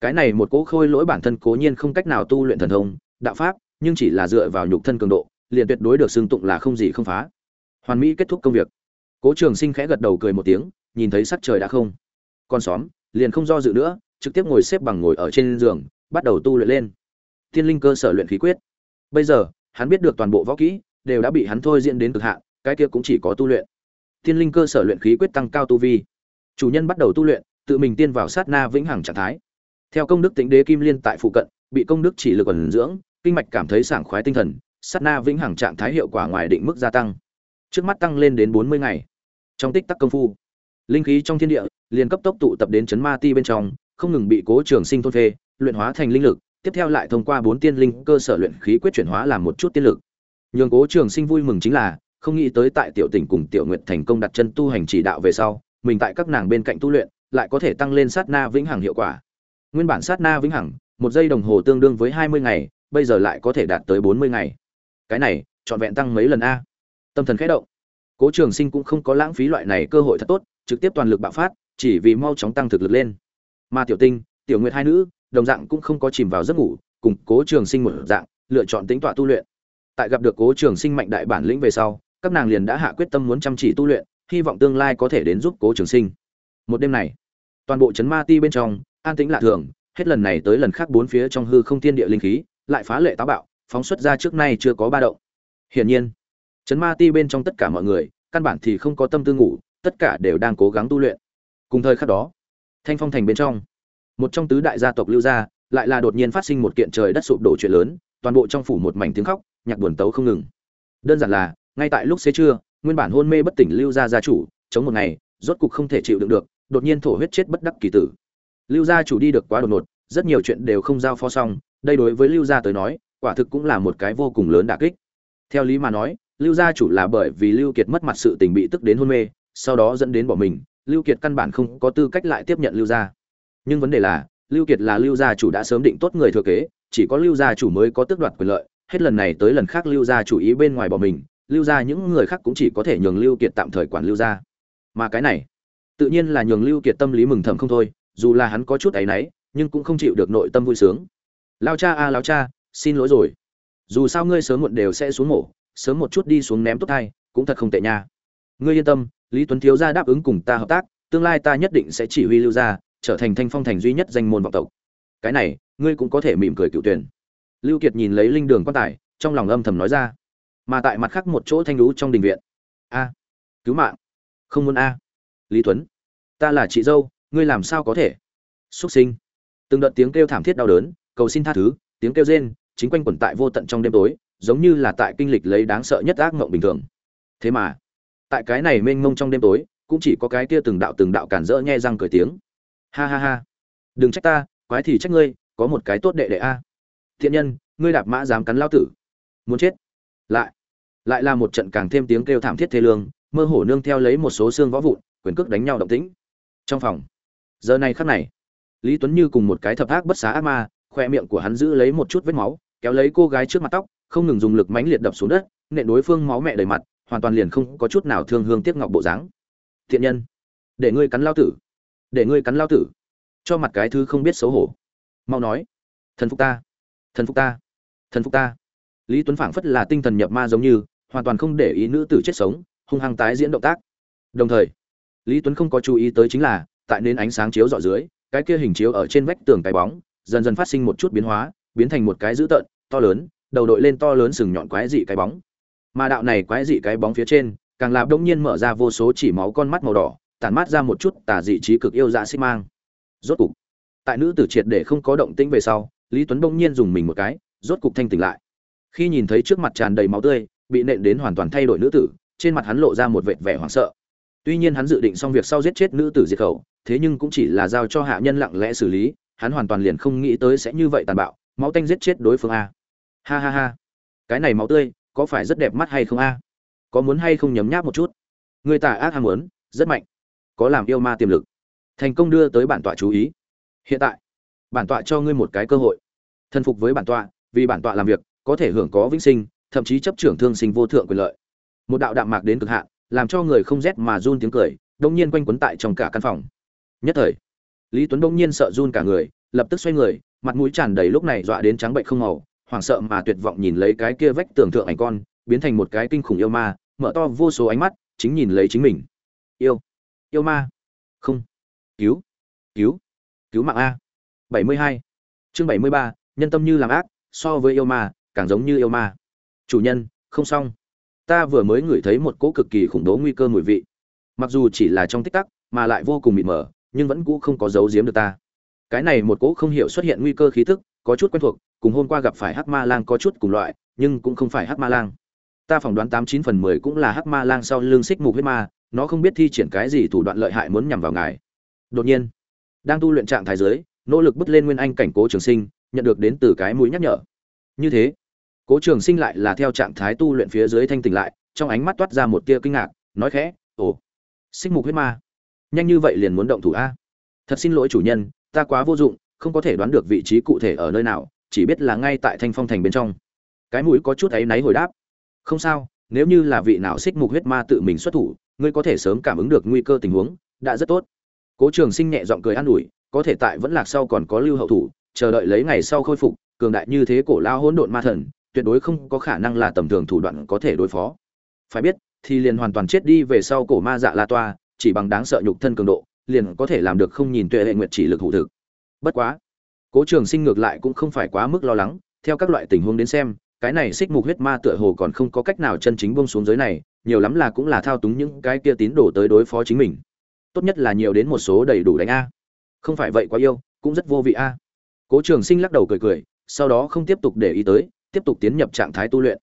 cái này một cố khôi lỗi bản thân cố nhiên không cách nào tu luyện thần thông, đạo pháp, nhưng chỉ là dựa vào nhục thân cường độ, liền tuyệt đối được xưng tụng là không gì không phá. Hoàn mỹ kết thúc công việc. Cố trường sinh khẽ gật đầu cười một tiếng, nhìn thấy sắc trời đã không con xóm, liền không do dự nữa, trực tiếp ngồi xếp bằng ngồi ở trên giường, bắt đầu tu luyện lên. Thiên linh cơ sở luyện khí quyết. Bây giờ, hắn biết được toàn bộ võ kỹ, đều đã bị hắn thôi diễn đến cực hạn, cái kia cũng chỉ có tu luyện thiên linh cơ sở luyện khí quyết tăng cao tu vi. Chủ nhân bắt đầu tu luyện, tự mình tiên vào sát na vĩnh hằng trạng thái. Theo công đức tĩnh đế kim liên tại phụ cận, bị công đức chỉ lực ẩn dưỡng, kinh mạch cảm thấy sảng khoái tinh thần, sát na vĩnh hằng trạng thái hiệu quả ngoài định mức gia tăng. Trước mắt tăng lên đến bốn mươi ngày. Trong tích tắc công phu, linh khí trong thiên địa liền cấp tốc tụ tập đến chấn ma ti bên trong, không ngừng bị cố trường sinh thôn phê, luyện hóa thành linh lực, tiếp theo lại thông qua bốn tiên linh cơ sở luyện khí quyết chuyển hóa làm một chút tiên lực. Nhường cố trường sinh vui mừng chính là không nghĩ tới tại tiểu tỉnh cùng tiểu nguyện thành công đặt chân tu hành chỉ đạo về sau, mình tại các nàng bên cạnh tu luyện, lại có thể tăng lên sát na vĩnh hằng hiệu quả. Nguyên bản sát na vĩnh hằng, một giây đồng hồ tương đương với hai mươi ngày, bây giờ lại có thể đạt tới bốn mươi ngày. Cái này, trọn vẹn tăng mấy lần a? Tâm thần khẽ động. Cố trường sinh cũng không có lãng phí loại này cơ hội thật tốt, trực tiếp toàn lực bạo phát, chỉ vì mau chóng tăng thực lực lên. Mà tiểu tinh, tiểu nguyệt hai nữ, đồng dạng cũng không có chìm vào giấc ngủ, cùng cố trường sinh một dạng, lựa chọn tính tọa tu luyện. Tại gặp được cố trường sinh mạnh đại bản lĩnh về sau các nàng liền đã hạ quyết tâm muốn chăm chỉ tu luyện, hy vọng tương lai có thể đến giúp cố trường sinh. Một đêm này, toàn bộ chấn ma ti bên trong, an tĩnh lạ thường, hết lần này tới lần khác bốn phía trong hư không tiên địa linh khí, lại phá lệ táo bạo, phóng xuất ra trước nay chưa có ba động. Hiển nhiên chấn ma ti bên trong tất cả mọi người, căn bản thì không có tâm tư ngủ, tất cả đều đang cố gắng tu luyện. Cùng thời khắc đó, thanh phong thành bên trong, một trong tứ đại gia tộc lưu gia, lại là đột nhiên phát sinh một kiện trời đất sụp đổ chuyện lớn, toàn bộ trong phủ một mảnh tiếng khóc, nhạc buồn tấu không ngừng. Đơn giản là ngay tại lúc xế trưa, nguyên bản hôn mê bất tỉnh lưu gia gia chủ, chống một ngày, rốt cục không thể chịu đựng được, đột nhiên thổ huyết chết bất đắc kỳ tử. Lưu gia chủ đi được quá đột ngột, rất nhiều chuyện đều không giao phó xong, đây đối với lưu gia tới nói, quả thực cũng là một cái vô cùng lớn đả kích. Theo lý mà nói, lưu gia chủ là bởi vì lưu kiệt mất mặt sự tình bị tức đến hôn mê, sau đó dẫn đến bỏ mình, lưu kiệt căn bản không có tư cách lại tiếp nhận lưu gia. Nhưng vấn đề là, lưu kiệt là lưu gia chủ đã sớm định tốt người thừa kế, chỉ có lưu gia chủ mới có tước đoạt quyền lợi, hết lần này tới lần khác lưu gia chủ ý bên ngoài bỏ mình lưu gia những người khác cũng chỉ có thể nhường lưu kiệt tạm thời quản lưu gia. Mà cái này tự nhiên là nhường lưu kiệt tâm lý mừng thầm không thôi dù là hắn có chút áy náy nhưng cũng không chịu được nội tâm vui sướng. Lao cha a à, lao cha xin lỗi rồi. Dù sao ngươi sớm muộn đều sẽ xuống mổ sớm một chút đi xuống ném tốt thay cũng thật không tệ nha. Ngươi yên tâm lý tuấn thiếu gia đáp ứng cùng ta hợp tác tương lai ta nhất định sẽ chỉ huy lưu gia trở thành thanh phong thành duy nhất danh môn vọng tộc. Cái này ngươi cũng có thể mỉm cười cựu tuyển. Lưu kiệt nhìn lấy linh đường quan tài trong lòng âm thầm nói ra mà tại mặt khác một chỗ thanh lũ trong đình viện. A, cứu mạng. Không muốn a. Lý tuấn, ta là chị dâu, ngươi làm sao có thể? Xuất sinh. Từng đợt tiếng kêu thảm thiết đau đớn, cầu xin tha thứ, tiếng kêu rên, chính quanh quẩn tại vô tận trong đêm tối, giống như là tại kinh lịch lấy đáng sợ nhất ác mộng bình thường. Thế mà, tại cái này mênh mông trong đêm tối, cũng chỉ có cái kia từng đạo từng đạo cản rỡ nhe răng cười tiếng. Ha ha ha. Đừng trách ta, quái thì trách ngươi, có một cái tốt đệ đệ a. Thiện nhân, ngươi đạp mã dám cắn lao tử. Muốn chết. Lại lại là một trận càng thêm tiếng kêu thảm thiết thê lương, mơ hồ nương theo lấy một số xương võ vụn, quyền cước đánh nhau động tĩnh. Trong phòng, giờ này khắc này, lý tuấn như cùng một cái thập ác bất xá ác ma, khoe miệng của hắn giữ lấy một chút vết máu, kéo lấy cô gái trước mặt tóc, không ngừng dùng lực mánh liệt đập xuống đất, nện đối phương máu mẹ đầy mặt, hoàn toàn liền không có chút nào thương hương tiếc ngọc bộ dáng. Thiện nhân, để ngươi cắn lao tử, để ngươi cắn lao tử, cho mặt cái thứ không biết xấu hổ. Mau nói, thần phục ta, thần phục ta, thần phục ta. Lý tuấn phảng phất là tinh thần nhập ma giống như hoàn toàn không để ý nữ tử chết sống, hung hăng tái diễn động tác. Đồng thời, lý tuấn không có chú ý tới chính là, tại nến ánh sáng chiếu dọi dưới, cái kia hình chiếu ở trên vách tường cái bóng, dần dần phát sinh một chút biến hóa, biến thành một cái dữ tợn, to lớn, đầu đội lên to lớn sừng nhọn quái dị cái bóng. Mà đạo này quái dị cái bóng phía trên, càng làm đông nhiên mở ra vô số chỉ máu con mắt màu đỏ, tản mát ra một chút tà dị trí cực yêu dạ xích mang. Rốt cục, tại nữ tử triệt để không có động tĩnh về sau, lý tuấn đông nhiên dùng mình một cái, rốt cục thanh tỉnh lại. Khi nhìn thấy trước mặt tràn đầy máu tươi bị nện đến hoàn toàn thay đổi nữ tử, trên mặt hắn lộ ra một vệt vẻ hoảng sợ. Tuy nhiên hắn dự định xong việc sau giết chết nữ tử diệt khẩu, thế nhưng cũng chỉ là giao cho hạ nhân lặng lẽ xử lý, hắn hoàn toàn liền không nghĩ tới sẽ như vậy tàn bạo, máu tanh giết chết đối phương a. Ha ha ha. Cái này máu tươi, có phải rất đẹp mắt hay không a? Có muốn hay không nhấm nháp một chút? Người tà ác ham muốn, rất mạnh. Có làm yêu ma tiềm lực. Thành công đưa tới bản tọa chú ý. Hiện tại, bản tọa cho ngươi một cái cơ hội. Thần phục với bản tọa, vì bản tọa làm việc, có thể hưởng có vĩnh sinh thậm chí chấp trưởng thương sinh vô thượng quyền lợi. Một đạo đạm mạc đến cực hạn, làm cho người không rét mà run tiếng cười đông nhiên quanh quấn tại trong cả căn phòng. Nhất thời, lý tuấn đông nhiên sợ run cả người, lập tức xoay người, mặt mũi tràn đầy lúc này dọa đến trắng bệnh không màu, hoảng sợ mà tuyệt vọng nhìn lấy cái kia vách tường thượng ảnh con, biến thành một cái kinh khủng yêu ma, mở to vô số ánh mắt, chính nhìn lấy chính mình. Yêu yêu ma. Không. Cứu cứu cứu mạng a. Bảy mươi hai. Chương bảy mươi ba, nhân tâm như làm ác, so với yêu ma, càng giống như yêu ma chủ nhân, không xong. Ta vừa mới ngửi thấy một cỗ cực kỳ khủng bố nguy cơ mùi vị. Mặc dù chỉ là trong tích tắc, mà lại vô cùng mịt mờ, nhưng vẫn cũ không có dấu giếm được ta. Cái này một cỗ không hiểu xuất hiện nguy cơ khí tức, có chút quen thuộc, cùng hôm qua gặp phải hắc ma lang có chút cùng loại, nhưng cũng không phải hắc ma lang. Ta phỏng đoán tám chín phần mười cũng là hắc ma lang sau lưng xích mục huyết ma, nó không biết thi triển cái gì thủ đoạn lợi hại muốn nhằm vào ngài. Đột nhiên, đang tu luyện trạng thái giới nỗ lực bứt lên nguyên anh cảnh cố trường sinh, nhận được đến từ cái mũi nhắc nhở. Như thế cố trường sinh lại là theo trạng thái tu luyện phía dưới thanh tỉnh lại, trong ánh mắt toát ra một tia kinh ngạc, nói khẽ, ồ, xích mục huyết ma, nhanh như vậy liền muốn động thủ a? Thật xin lỗi chủ nhân, ta quá vô dụng, không có thể đoán được vị trí cụ thể ở nơi nào, chỉ biết là ngay tại thanh phong thành bên trong. Cái mũi có chút áy náy hồi đáp, không sao, nếu như là vị nào xích mục huyết ma tự mình xuất thủ, ngươi có thể sớm cảm ứng được nguy cơ tình huống, đã rất tốt. Cố trường sinh nhẹ giọng cười an ủi, có thể tại vẫn lạc sau còn có lưu hậu thủ, chờ đợi lấy ngày sau khôi phục, cường đại như thế cổ lao hỗn độn ma thần tuyệt đối không có khả năng là tầm thường thủ đoạn có thể đối phó. Phải biết, thì liền hoàn toàn chết đi về sau cổ ma dạ la toa, chỉ bằng đáng sợ nhục thân cường độ, liền có thể làm được không nhìn tuệ hệ nguyệt chỉ lực hữu thực. Bất quá, cố trường sinh ngược lại cũng không phải quá mức lo lắng, theo các loại tình huống đến xem, cái này xích mục huyết ma tựa hồ còn không có cách nào chân chính bông xuống giới này, nhiều lắm là cũng là thao túng những cái kia tín đồ tới đối phó chính mình. Tốt nhất là nhiều đến một số đầy đủ đánh a. Không phải vậy quá yêu, cũng rất vô vị a. Cố trường sinh lắc đầu cười cười, sau đó không tiếp tục để ý tới tiếp tục tiến nhập trạng thái tu luyện.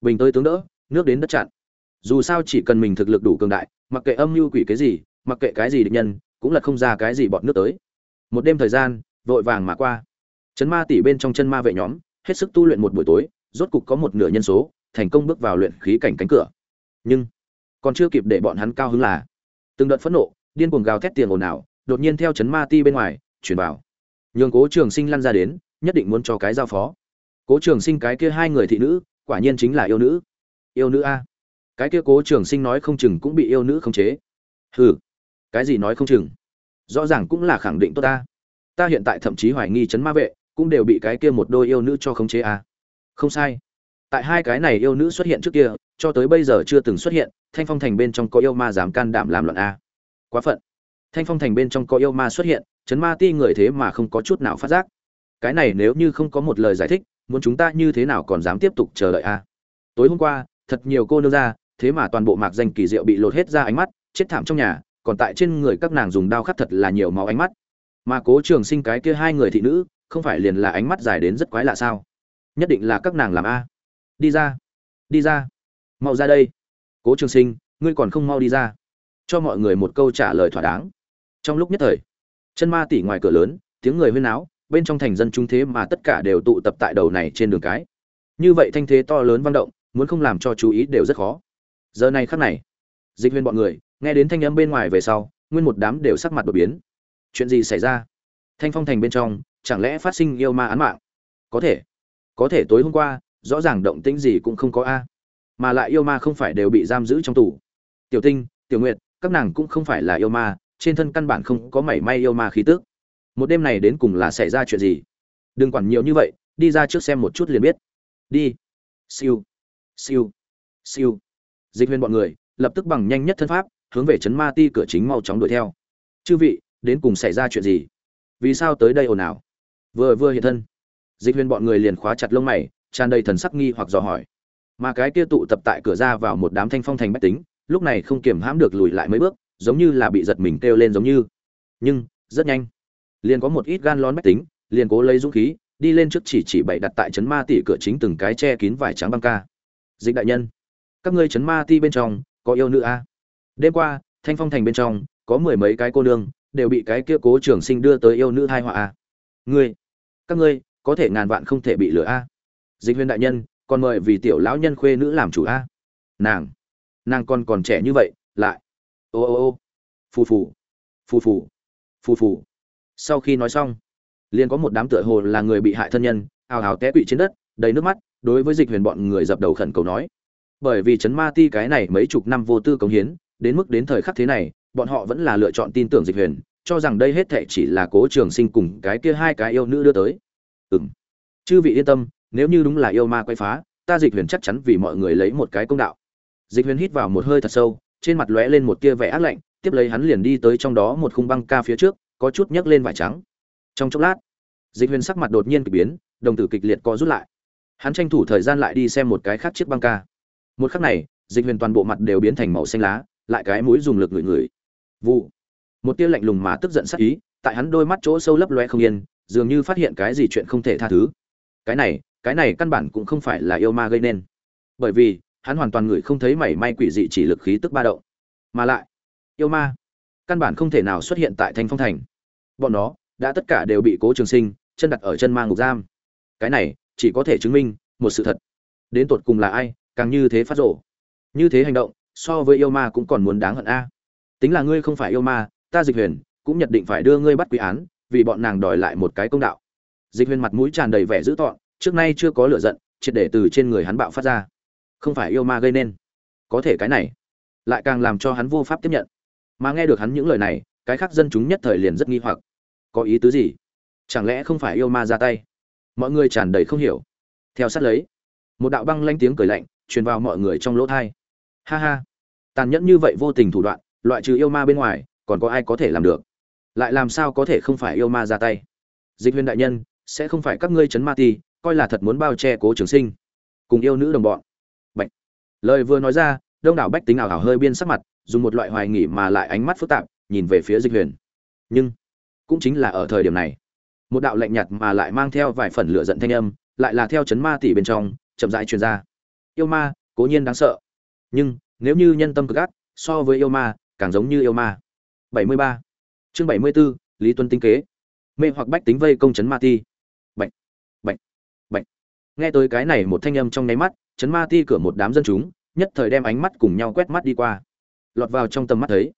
Bình tới tướng đỡ, nước đến đất chặn. Dù sao chỉ cần mình thực lực đủ cường đại, mặc kệ âm mưu quỷ cái gì, mặc kệ cái gì địch nhân, cũng là không ra cái gì bọn nước tới. Một đêm thời gian, vội vàng mà qua. Chấn ma tỷ bên trong chân ma vệ nhóm, hết sức tu luyện một buổi tối, rốt cục có một nửa nhân số, thành công bước vào luyện khí cảnh cánh cửa. Nhưng, còn chưa kịp để bọn hắn cao hứng là, từng đợt phẫn nộ, điên cuồng gào thét tiền ồn ào, đột nhiên theo chấn ma ti bên ngoài, chuyển vào. Nhường cố trường sinh lăn ra đến, nhất định muốn cho cái giao phó cố trường sinh cái kia hai người thị nữ, quả nhiên chính là yêu nữ. Yêu nữ a? Cái kia cố trường sinh nói không chừng cũng bị yêu nữ khống chế. Hừ, cái gì nói không chừng? Rõ ràng cũng là khẳng định tốt ta. Ta hiện tại thậm chí hoài nghi chấn ma vệ cũng đều bị cái kia một đôi yêu nữ cho khống chế a. Không sai. Tại hai cái này yêu nữ xuất hiện trước kia, cho tới bây giờ chưa từng xuất hiện, thanh phong thành bên trong có yêu ma dám can đảm làm loạn a. Quá phận. Thanh phong thành bên trong có yêu ma xuất hiện chấn ma ti người thế mà không có chút nào phát giác. Cái này nếu như không có một lời giải thích muốn chúng ta như thế nào còn dám tiếp tục chờ đợi a tối hôm qua, thật nhiều cô nương ra, thế mà toàn bộ mạc danh kỳ diệu bị lột hết ra ánh mắt, chết thảm trong nhà, còn tại trên người các nàng dùng đao khắc thật là nhiều máu ánh mắt. Mà cố trường sinh cái kia hai người thị nữ, không phải liền là ánh mắt dài đến rất quái lạ sao? Nhất định là các nàng làm a. Đi ra. Đi ra. Mau ra đây. Cố trường sinh, ngươi còn không mau đi ra. Cho mọi người một câu trả lời thỏa đáng. Trong lúc nhất thời, chân ma tỉ ngoài cửa lớn, tiếng người huyên náo bên trong thành dân chúng thế mà tất cả đều tụ tập tại đầu này trên đường cái. Như vậy thanh thế to lớn vang động, muốn không làm cho chú ý đều rất khó. Giờ này khắc này, dịch huyên bọn người, nghe đến thanh âm bên ngoài về sau, nguyên một đám đều sắc mặt đột biến. Chuyện gì xảy ra? Thanh phong thành bên trong, chẳng lẽ phát sinh yêu ma án mạng? Có thể có thể tối hôm qua, rõ ràng động tĩnh gì cũng không có a. Mà lại yêu ma không phải đều bị giam giữ trong tù. Tiểu tinh, tiểu nguyệt, các nàng cũng không phải là yêu ma, trên thân căn bản không có mảy may yêu ma khí tức một đêm này đến cùng là xảy ra chuyện gì? Đừng quản nhiều như vậy, đi ra trước xem một chút liền biết. Đi. Siêu. Siêu. Siêu. Dịch huyền bọn người, lập tức bằng nhanh nhất thân pháp, hướng về chấn ma ti cửa chính mau chóng đuổi theo. Chư vị, đến cùng xảy ra chuyện gì? Vì sao tới đây ồn ào? Vừa vừa hiện thân. Dịch huyền bọn người liền khóa chặt lông mày, tràn đầy thần sắc nghi hoặc dò hỏi. Mà cái kia tụ tập tại cửa ra vào một đám thanh phong thành bách tính, lúc này không kiềm hãm được lùi lại mấy bước, giống như là bị giật mình kêu lên giống như. Nhưng, rất nhanh liền có một ít gan lón bách tính, liền cố lấy dũng khí, đi lên trước chỉ chỉ bày đặt tại trấn ma tỷ cửa chính từng cái che kín vải trắng băng ca dịch đại nhân, các ngươi trấn ma ti bên trong, có yêu nữ a à? đêm qua, thanh phong thành bên trong, có mười mấy cái cô nương, đều bị cái kia cố trường sinh đưa tới yêu nữ hai họa a à? ngươi, các ngươi, có thể ngàn vạn không thể bị lừa a dịch huyền đại nhân, còn mời vì tiểu lão nhân khuê nữ làm chủ a nàng nàng còn còn trẻ như vậy, lại, ô ô ô, phù phù phù phù phù phù sau khi nói xong, liền có một đám tựa hồ là người bị hại thân nhân ào ào té quỵ trên đất, đầy nước mắt, đối với dịch huyền bọn người dập đầu khẩn cầu nói. Bởi vì chấn ma ti cái này mấy chục năm vô tư cống hiến, đến mức đến thời khắc thế này, bọn họ vẫn là lựa chọn tin tưởng dịch huyền, cho rằng đây hết thệ chỉ là cố trường sinh cùng cái kia hai cái yêu nữ đưa tới. Ừm. Chư vị yên tâm, nếu như đúng là yêu ma quay phá, ta dịch huyền chắc chắn vì mọi người lấy một cái công đạo. Dịch huyền hít vào một hơi thật sâu, trên mặt lóe lên một tia vẻ ác lạnh, tiếp lấy hắn liền đi tới trong đó một khung băng ca phía trước có chút nhấc lên vải trắng. Trong chốc lát, dịch huyền sắc mặt đột nhiên k ỳ biến, đồng tử kịch liệt co rút lại. Hắn tranh thủ thời gian lại đi xem một cái khác chiếc băng ca. Một khắc này, dịch huyền toàn bộ mặt đều biến thành màu xanh lá, lại cái mũi dùng lực ngửi ngửi. Vụ một tia lạnh lùng mà tức giận sắc ý, tại hắn đôi mắt chỗ sâu lấp loe không yên, dường như phát hiện cái gì chuyện không thể tha thứ. Cái này cái này căn bản cũng không phải là yêu ma gây nên. Bởi vì, hắn hoàn toàn ngửi không thấy mảy may quỷ dị chỉ lực khí tức ba động. Mà lại, yêu ma, căn bản không thể nào xuất hiện tại thanh phong thành bọn nó đã tất cả đều bị cố trường sinh chân đặt ở chân ma ngục giam. Cái này chỉ có thể chứng minh một sự thật. Đến tột cùng là ai, càng như thế phát rổ như thế hành động, so với yêu ma cũng còn muốn đáng hận a. Tính là ngươi không phải yêu ma, ta dịch huyền cũng nhận định phải đưa ngươi bắt quý án, vì bọn nàng đòi lại một cái công đạo. Dịch huyền mặt mũi tràn đầy vẻ dữ tọn trước nay chưa có lựa giận, triệt để từ trên người hắn bạo phát ra. Không phải yêu ma gây nên. Có thể cái này lại càng làm cho hắn vô pháp tiếp nhận. Mà nghe được hắn những lời này, cái khác dân chúng nhất thời liền rất nghi hoặc có ý tứ gì? Chẳng lẽ không phải yêu ma ra tay? Mọi người tràn đầy không hiểu. Theo sát lấy, một đạo băng lanh tiếng cười lạnh truyền vào mọi người trong lỗ thai. Ha ha. Tàn nhẫn như vậy vô tình thủ đoạn, loại trừ yêu ma bên ngoài, còn có ai có thể làm được? Lại làm sao có thể không phải yêu ma ra tay? Dịch huyền đại nhân, sẽ không phải các ngươi chấn ma ti, coi là thật muốn bao che cố trường sinh. Cùng yêu nữ đồng bọn. Bạch. lời vừa nói ra, đông đảo bách tính ảo ảo hơi biên sắc mặt, dùng một loại hoài nghỉ mà lại ánh mắt phức tạp, nhìn về phía dịch huyền. Nhưng cũng chính là ở thời điểm này. Một đạo lạnh nhạt mà lại mang theo vài phần lửa giận thanh âm lại là theo chấn ma tỷ bên trong chậm rãi truyền ra. Yêu ma cố nhiên đáng sợ. Nhưng nếu như nhân tâm cực ác so với yêu ma càng giống như yêu ma. 73. chương 74, lý tuân tinh kế. Mê hoặc bách tính vây công chấn ma ti. Bệnh bệnh bệnh nghe tới cái này một thanh âm trong nháy mắt chấn ma ti cửa một đám dân chúng nhất thời đem ánh mắt cùng nhau quét mắt đi qua. Lọt vào trong tầm mắt thấy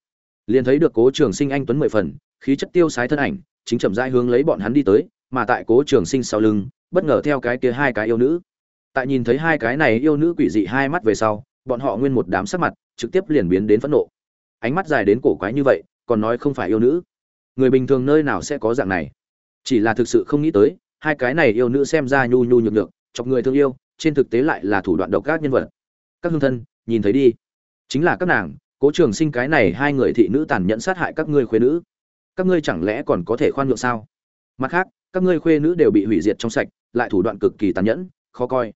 liền thấy được cố trường sinh anh tuấn mười phần khí chất tiêu sái thân ảnh, chính chậm rãi hướng lấy bọn hắn đi tới, mà tại cố trường sinh sau lưng, bất ngờ theo cái kia hai cái yêu nữ. Tại nhìn thấy hai cái này yêu nữ quỷ dị hai mắt về sau, bọn họ nguyên một đám sắc mặt trực tiếp liền biến đến phẫn nộ. Ánh mắt dài đến cổ quái như vậy, còn nói không phải yêu nữ. Người bình thường nơi nào sẽ có dạng này? Chỉ là thực sự không nghĩ tới, hai cái này yêu nữ xem ra nhu nhu nhược nhược, chọc người thương yêu, trên thực tế lại là thủ đoạn độc các nhân vật. Các hương thân, nhìn thấy đi. Chính là các nàng, cố trường sinh cái này hai người thị nữ tàn nhẫn sát hại các ngươi khuyên nữ các ngươi chẳng lẽ còn có thể khoan nhượng sao? Mặt khác, các ngươi khuê nữ đều bị hủy diệt trong sạch, lại thủ đoạn cực kỳ tàn nhẫn, khó coi.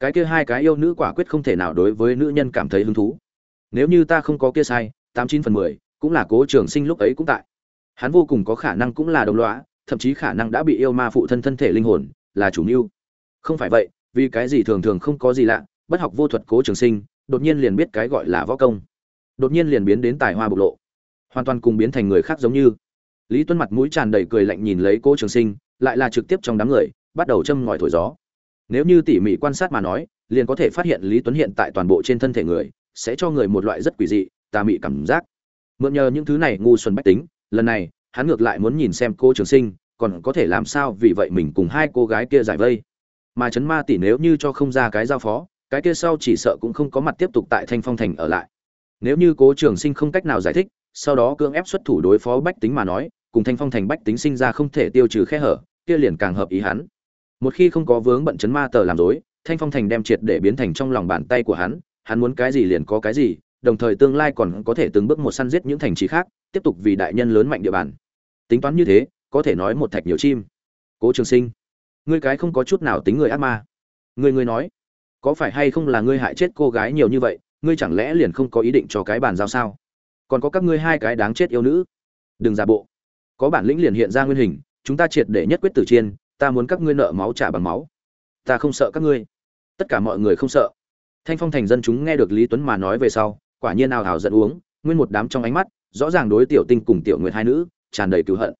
Cái kia hai cái yêu nữ quả quyết không thể nào đối với nữ nhân cảm thấy hứng thú. Nếu như ta không có kia sai, tám chín phần mười, cũng là cố trường sinh lúc ấy cũng tại. Hắn vô cùng có khả năng cũng là đồng lõa, thậm chí khả năng đã bị yêu ma phụ thân thân thể linh hồn, là chủ mưu. Không phải vậy, vì cái gì thường thường không có gì lạ, bất học vô thuật cố trường sinh, đột nhiên liền biết cái gọi là võ công. Đột nhiên liền biến đến tài hoa bộc lộ. Hoàn toàn cùng biến thành người khác giống như lý tuân mặt mũi tràn đầy cười lạnh nhìn lấy cố trường sinh, lại là trực tiếp trong đám người, bắt đầu châm ngòi thổi gió. Nếu như tỉ mỉ quan sát mà nói, liền có thể phát hiện lý tuấn hiện tại toàn bộ trên thân thể người, sẽ cho người một loại rất quỷ dị, tà mị cảm giác. Mượn nhờ những thứ này ngu xuẩn bách tính, lần này, hắn ngược lại muốn nhìn xem cô trường sinh, còn có thể làm sao vì vậy mình cùng hai cô gái kia giải vây. Mà chấn ma tỷ nếu như cho không ra cái giao phó, cái kia sau chỉ sợ cũng không có mặt tiếp tục tại thanh phong thành ở lại. Nếu như cố trường sinh không cách nào giải thích sau đó cưỡng ép xuất thủ đối phó bách tính mà nói, cùng thanh phong thành bách tính sinh ra không thể tiêu trừ khe hở, kia liền càng hợp ý hắn. Một khi không có vướng bận chấn ma tờ làm dối thanh phong thành đem triệt để biến thành trong lòng bàn tay của hắn hắn muốn cái gì liền có cái gì, đồng thời tương lai còn có thể từng bước một săn giết những thành trì khác, tiếp tục vì đại nhân lớn mạnh địa bàn. Tính toán như thế, có thể nói một thạch nhiều chim. Cố trường sinh, ngươi cái không có chút nào tính người ác ma. Ngươi ngươi nói, có phải hay không là ngươi hại chết cô gái nhiều như vậy, ngươi chẳng lẽ liền không có ý định cho cái bàn giao sao? Còn có các ngươi hai cái đáng chết yêu nữ. Đừng giả bộ. Có bản lĩnh liền hiện ra nguyên hình, chúng ta triệt để nhất quyết tử chiên, ta muốn các ngươi nợ máu trả bằng máu. Ta không sợ các ngươi. Tất cả mọi người không sợ. Thanh phong thành dân chúng nghe được lý tuấn mà nói về sau, quả nhiên ào ào giận uống, nguyên một đám trong ánh mắt, rõ ràng đối tiểu tinh cùng tiểu nguyệt hai nữ, tràn đầy cứu hận.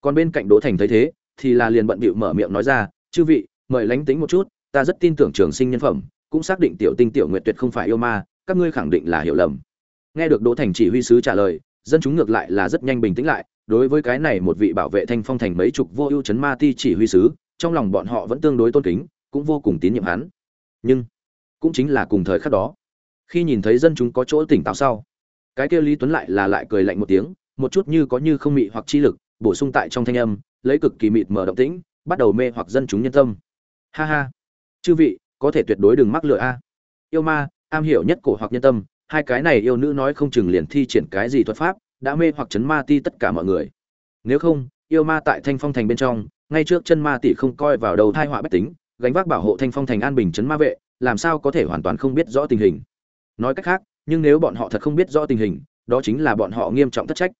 Còn bên cạnh đỗ thành thấy thế, thì là liền bận bịu mở miệng nói ra, chư vị, mời lánh tính một chút, ta rất tin tưởng trường sinh nhân phẩm, cũng xác định tiểu tinh, tiểu nguyệt tuyệt không phải yêu ma, các ngươi khẳng định là hiểu lầm nghe được đỗ thành chỉ huy sứ trả lời, dân chúng ngược lại là rất nhanh bình tĩnh lại, đối với cái này một vị bảo vệ thanh phong thành mấy chục vô ưu chấn ma ti chỉ huy sứ, trong lòng bọn họ vẫn tương đối tôn kính, cũng vô cùng tín nhiệm hắn. Nhưng, cũng chính là cùng thời khắc đó, khi nhìn thấy dân chúng có chỗ tỉnh táo sau, cái kia lý tuấn lại là lại cười lạnh một tiếng, một chút như có như không mị hoặc chi lực, bổ sung tại trong thanh âm, lấy cực kỳ mịt mở động tĩnh, bắt đầu mê hoặc dân chúng nhân tâm. Ha ha. Chư vị, có thể tuyệt đối đừng mắc lựa a. Yêu ma, am hiểu nhất cổ hoặc nhân tâm hai cái này yêu nữ nói không chừng liền thi triển cái gì thuật pháp, đã mê hoặc chấn ma ti tất cả mọi người. Nếu không, yêu ma tại thanh phong thành bên trong, ngay trước chân ma tỷ không coi vào đầu thai họa bách tính, gánh vác bảo hộ thanh phong thành an bình chấn ma vệ, làm sao có thể hoàn toàn không biết rõ tình hình. Nói cách khác, nhưng nếu bọn họ thật không biết rõ tình hình, đó chính là bọn họ nghiêm trọng thất trách.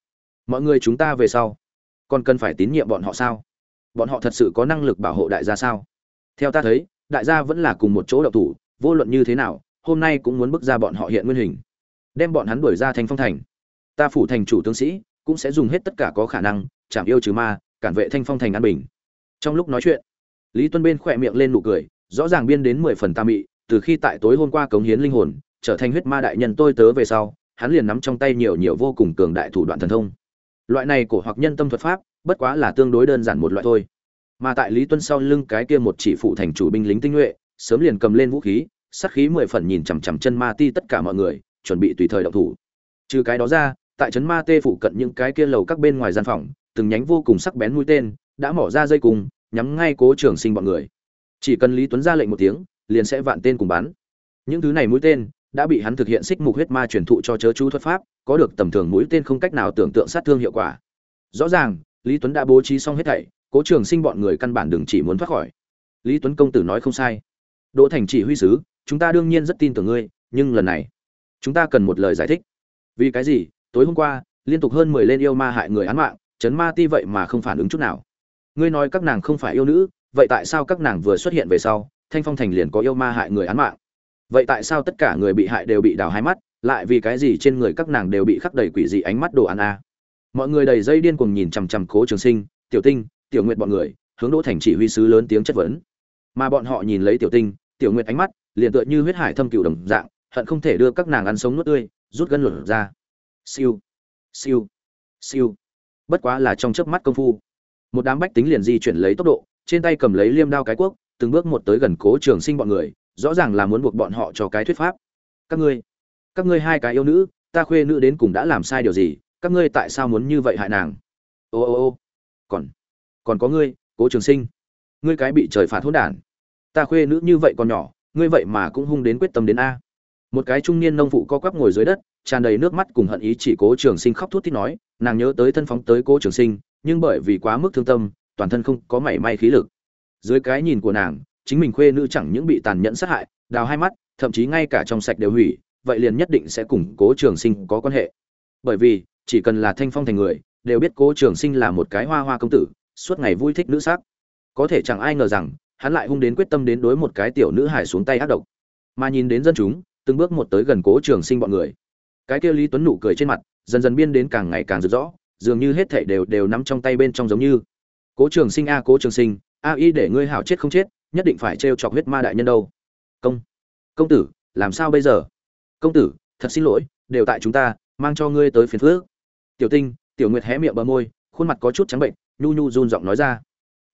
Mọi người chúng ta về sau, còn cần phải tín nhiệm bọn họ sao? Bọn họ thật sự có năng lực bảo hộ đại gia sao? Theo ta thấy, đại gia vẫn là cùng một chỗ đậu thủ, vô luận như thế nào hôm nay cũng muốn bước ra bọn họ hiện nguyên hình. Đem bọn hắn đuổi ra thành phong thành. Ta phủ thành chủ tướng sĩ, cũng sẽ dùng hết tất cả có khả năng chạm yêu trừ ma, cản vệ thanh phong thành an bình. Trong lúc nói chuyện, lý tuân bên khỏe miệng lên nụ cười, rõ ràng biên đến mười phần ta mị, từ khi tại tối hôm qua cống hiến linh hồn, trở thành huyết ma đại nhân tôi tớ về sau, hắn liền nắm trong tay nhiều nhiều vô cùng cường đại thủ đoạn thần thông. Loại này của hoặc nhân tâm thuật pháp, bất quá là tương đối đơn giản một loại thôi. Mà tại lý tuân sau lưng cái kia một chỉ phụ thành chủ binh lính tinh nhuệ, sớm liền cầm lên vũ khí sát khí mười phần nhìn chằm chằm chân ma ti tất cả mọi người, chuẩn bị tùy thời động thủ. Trừ cái đó ra, tại trấn ma tê phụ cận những cái kia lầu các bên ngoài gian phòng, từng nhánh vô cùng sắc bén mũi tên đã mỏ ra dây cùng nhắm ngay cố trường sinh bọn người. Chỉ cần lý tuấn ra lệnh một tiếng, liền sẽ vạn tên cùng bắn. Những thứ này mũi tên đã bị hắn thực hiện xích mục huyết ma truyền thụ cho chớ chú thuật pháp, có được tầm thường mũi tên không cách nào tưởng tượng sát thương hiệu quả. Rõ ràng, lý tuấn đã bố trí xong hết thảy, cố trường sinh bọn người căn bản đừng chỉ muốn thoát khỏi. Lý tuấn công tử nói không sai. Đỗ thành chỉ huy sứ chúng ta đương nhiên rất tin tưởng ngươi, nhưng lần này, chúng ta cần một lời giải thích. Vì cái gì? Tối hôm qua, liên tục hơn mười lên yêu ma hại người án mạng, chấn ma ti vậy mà không phản ứng chút nào. Ngươi nói các nàng không phải yêu nữ, vậy tại sao các nàng vừa xuất hiện về sau, thanh phong thành liền có yêu ma hại người án mạng? Vậy tại sao tất cả người bị hại đều bị đào hai mắt, lại vì cái gì trên người các nàng đều bị khắc đầy quỷ dị ánh mắt đồ ăn a? Mọi người đầy dây điên cuồng nhìn chằm chằm cố trường sinh, tiểu tinh, tiểu nguyệt bọn người, hướng đỗ thành chỉ huy sứ lớn tiếng chất vấn. Mà bọn họ nhìn lấy tiểu tinh, tiểu nguyệt ánh mắt liền tựa như huyết hải thâm cựu đồng dạng, hận không thể đưa các nàng ăn sống nuốt tươi, rút gân lửa ra. Siêu. Siêu. Siêu. Bất quá là trong chớp mắt công phu. Một đám bách tính liền di chuyển lấy tốc độ, trên tay cầm lấy liêm đao cái quốc từng bước một tới gần cố trường sinh bọn người, rõ ràng là muốn buộc bọn họ cho cái thuyết pháp. Các ngươi các ngươi hai cái yêu nữ, ta khuê nữ đến cùng đã làm sai điều gì, các ngươi tại sao muốn như vậy hại nàng? Ô ô ô. Còn còn có ngươi, cố trường sinh. Ngươi cái bị trời phạt hỗn đản. Ta khuê nữ như vậy còn nhỏ ngươi vậy mà cũng hung đến quyết tâm đến a. Một cái trung niên nông phụ co quắp ngồi dưới đất, tràn đầy nước mắt cùng hận ý chỉ cố trường sinh khóc thút thít nói, nàng nhớ tới thân phóng tới cố trường sinh, nhưng bởi vì quá mức thương tâm, toàn thân không có mảy may khí lực. Dưới cái nhìn của nàng, chính mình khuê nữ chẳng những bị tàn nhẫn sát hại, đào hai mắt, thậm chí ngay cả trong sạch đều hủy, vậy liền nhất định sẽ cùng cố trường sinh có quan hệ. Bởi vì, chỉ cần là thanh phong thành người, đều biết cố trường sinh là một cái hoa hoa công tử, suốt ngày vui thích nữ sắc. Có thể chẳng ai ngờ rằng hắn lại hung đến quyết tâm đến đối một cái tiểu nữ hải xuống tay ác độc. Mà nhìn đến dân chúng, từng bước một tới gần cố trường sinh bọn người. Cái kia lý tuấn nụ cười trên mặt, dần dần biên đến càng ngày càng rực rõ dường như hết thảy đều đều nắm trong tay bên trong giống như. Cố trường sinh a, cố trường sinh, a y để ngươi hảo chết không chết, nhất định phải trêu chọc huyết ma đại nhân đâu. Công công tử, làm sao bây giờ? Công tử, thật xin lỗi, đều tại chúng ta, mang cho ngươi tới phiền phước. Tiểu tinh, tiểu nguyệt hé miệng bờ môi, khuôn mặt có chút trắng bệnh, nhu nhu run giọng nói ra.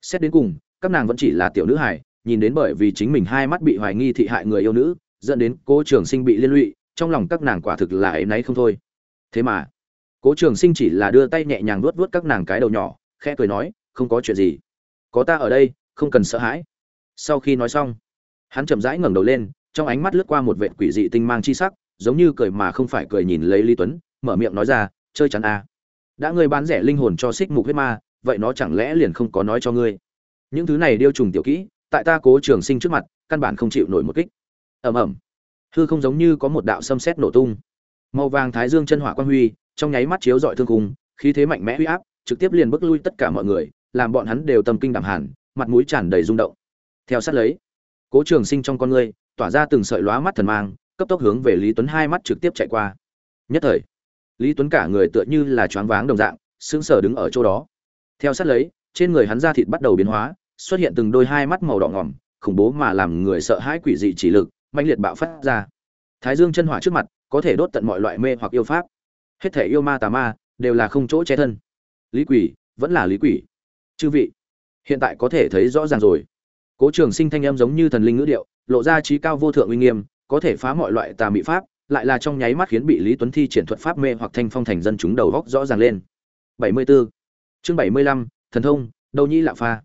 Xét đến cùng các nàng vẫn chỉ là tiểu nữ hải nhìn đến bởi vì chính mình hai mắt bị hoài nghi thị hại người yêu nữ, dẫn đến cố trường sinh bị liên lụy, trong lòng các nàng quả thực là ấy nấy không thôi. Thế mà, cố trường sinh chỉ là đưa tay nhẹ nhàng vuốt vuốt các nàng cái đầu nhỏ, khẽ cười nói, không có chuyện gì. Có ta ở đây, không cần sợ hãi. Sau khi nói xong, hắn chậm rãi ngẩng đầu lên, trong ánh mắt lướt qua một vệt quỷ dị tinh mang chi sắc, giống như cười mà không phải cười nhìn lấy lý tuấn, mở miệng nói ra, chơi chắn à. đã ngươi bán rẻ linh hồn cho xích mục huyết ma, vậy nó chẳng lẽ liền không có nói cho ngươi? Những thứ này điêu trùng tiểu kỹ, tại ta cố trường sinh trước mặt, căn bản không chịu nổi một kích. Ầm ầm. Hư không giống như có một đạo xâm xét nổ tung. Màu vàng thái dương chân hỏa quang huy, trong nháy mắt chiếu dọi thương cung khí thế mạnh mẽ huy áp, trực tiếp liền bước lui tất cả mọi người, làm bọn hắn đều tâm kinh đảm hàn mặt mũi tràn đầy rung động. Theo sát lấy, cố trường sinh trong con ngươi, tỏa ra từng sợi lóa mắt thần mang, cấp tốc hướng về lý tuấn hai mắt trực tiếp chạy qua. Nhất thời, lý tuấn cả người tựa như là choáng váng đồng dạng, sững sờ đứng ở chỗ đó. Theo sát lấy, trên người hắn da thịt bắt đầu biến hóa xuất hiện từng đôi hai mắt màu đỏ ngỏm khủng bố mà làm người sợ hãi quỷ dị chỉ lực mãnh liệt bạo phát ra. Thái dương chân hỏa trước mặt có thể đốt tận mọi loại mê hoặc yêu pháp. Hết thể yêu ma tà ma đều là không chỗ che thân. Lý quỷ vẫn là lý quỷ. Chư vị hiện tại có thể thấy rõ ràng rồi. Cố trường sinh thanh âm giống như thần linh ngữ điệu lộ ra trí cao vô thượng uy nghiêm có thể phá mọi loại tà mị pháp lại là trong nháy mắt khiến bị lý tuấn thi triển thuật pháp mê hoặc thanh phong thành dân chúng đầu góc rõ ràng lên. 74. chương 75, thần thông đầu nhĩ lạ pha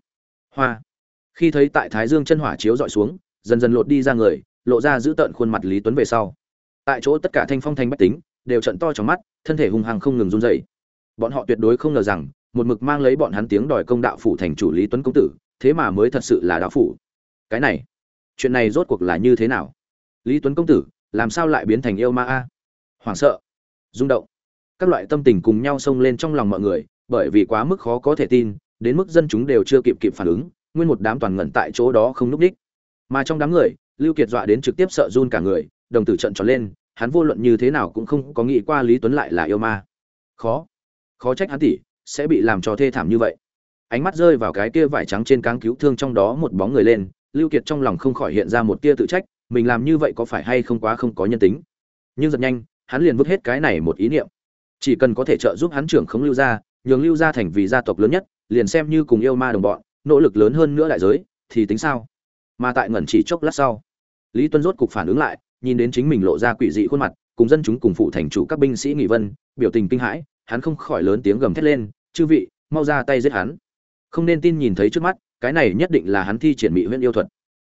hoa. Khi thấy tại thái dương chân hỏa chiếu dọi xuống, dần dần lột đi ra người, lộ ra giữ tợn khuôn mặt lý tuấn về sau. Tại chỗ tất cả thanh phong Thanh bách tính, đều trận to trong mắt, thân thể hung hăng không ngừng run rẩy. Bọn họ tuyệt đối không ngờ rằng, một mực mang lấy bọn hắn tiếng đòi công đạo phủ thành chủ lý tuấn công tử, thế mà mới thật sự là đạo phủ. Cái này, chuyện này rốt cuộc là như thế nào? Lý tuấn công tử, làm sao lại biến thành yêu ma a? Hoảng sợ, rung động. Các loại tâm tình cùng nhau xông lên trong lòng mọi người, bởi vì quá mức khó có thể tin đến mức dân chúng đều chưa kịp kịp phản ứng, nguyên một đám toàn ngẩn tại chỗ đó không núp đích. Mà trong đám người, lưu kiệt dọa đến trực tiếp sợ run cả người, đồng tử trận tròn lên, hắn vô luận như thế nào cũng không có nghĩ qua lý tuấn lại là yêu ma. Khó khó trách hắn tỷ, sẽ bị làm cho thê thảm như vậy. Ánh mắt rơi vào cái kia vải trắng trên cáng cứu thương trong đó một bóng người lên, lưu kiệt trong lòng không khỏi hiện ra một tia tự trách, mình làm như vậy có phải hay không quá không có nhân tính. Nhưng rất nhanh, hắn liền vứt hết cái này một ý niệm. Chỉ cần có thể trợ giúp hắn trưởng khống lưu gia, nhường lưu gia thành vì gia tộc lớn nhất liền xem như cùng yêu ma đồng bọn, nỗ lực lớn hơn nữa đại giới, thì tính sao? Mà tại ngẩn chỉ chốc lát sau, lý tuân rốt cục phản ứng lại, nhìn đến chính mình lộ ra quỷ dị khuôn mặt, cùng dân chúng cùng phụ thành chủ các binh sĩ nghỉ vân, biểu tình kinh hãi, hắn không khỏi lớn tiếng gầm thét lên, chư vị, mau ra tay giết hắn. Không nên tin nhìn thấy trước mắt, cái này nhất định là hắn thi triển mỹ huyễn yêu thuật.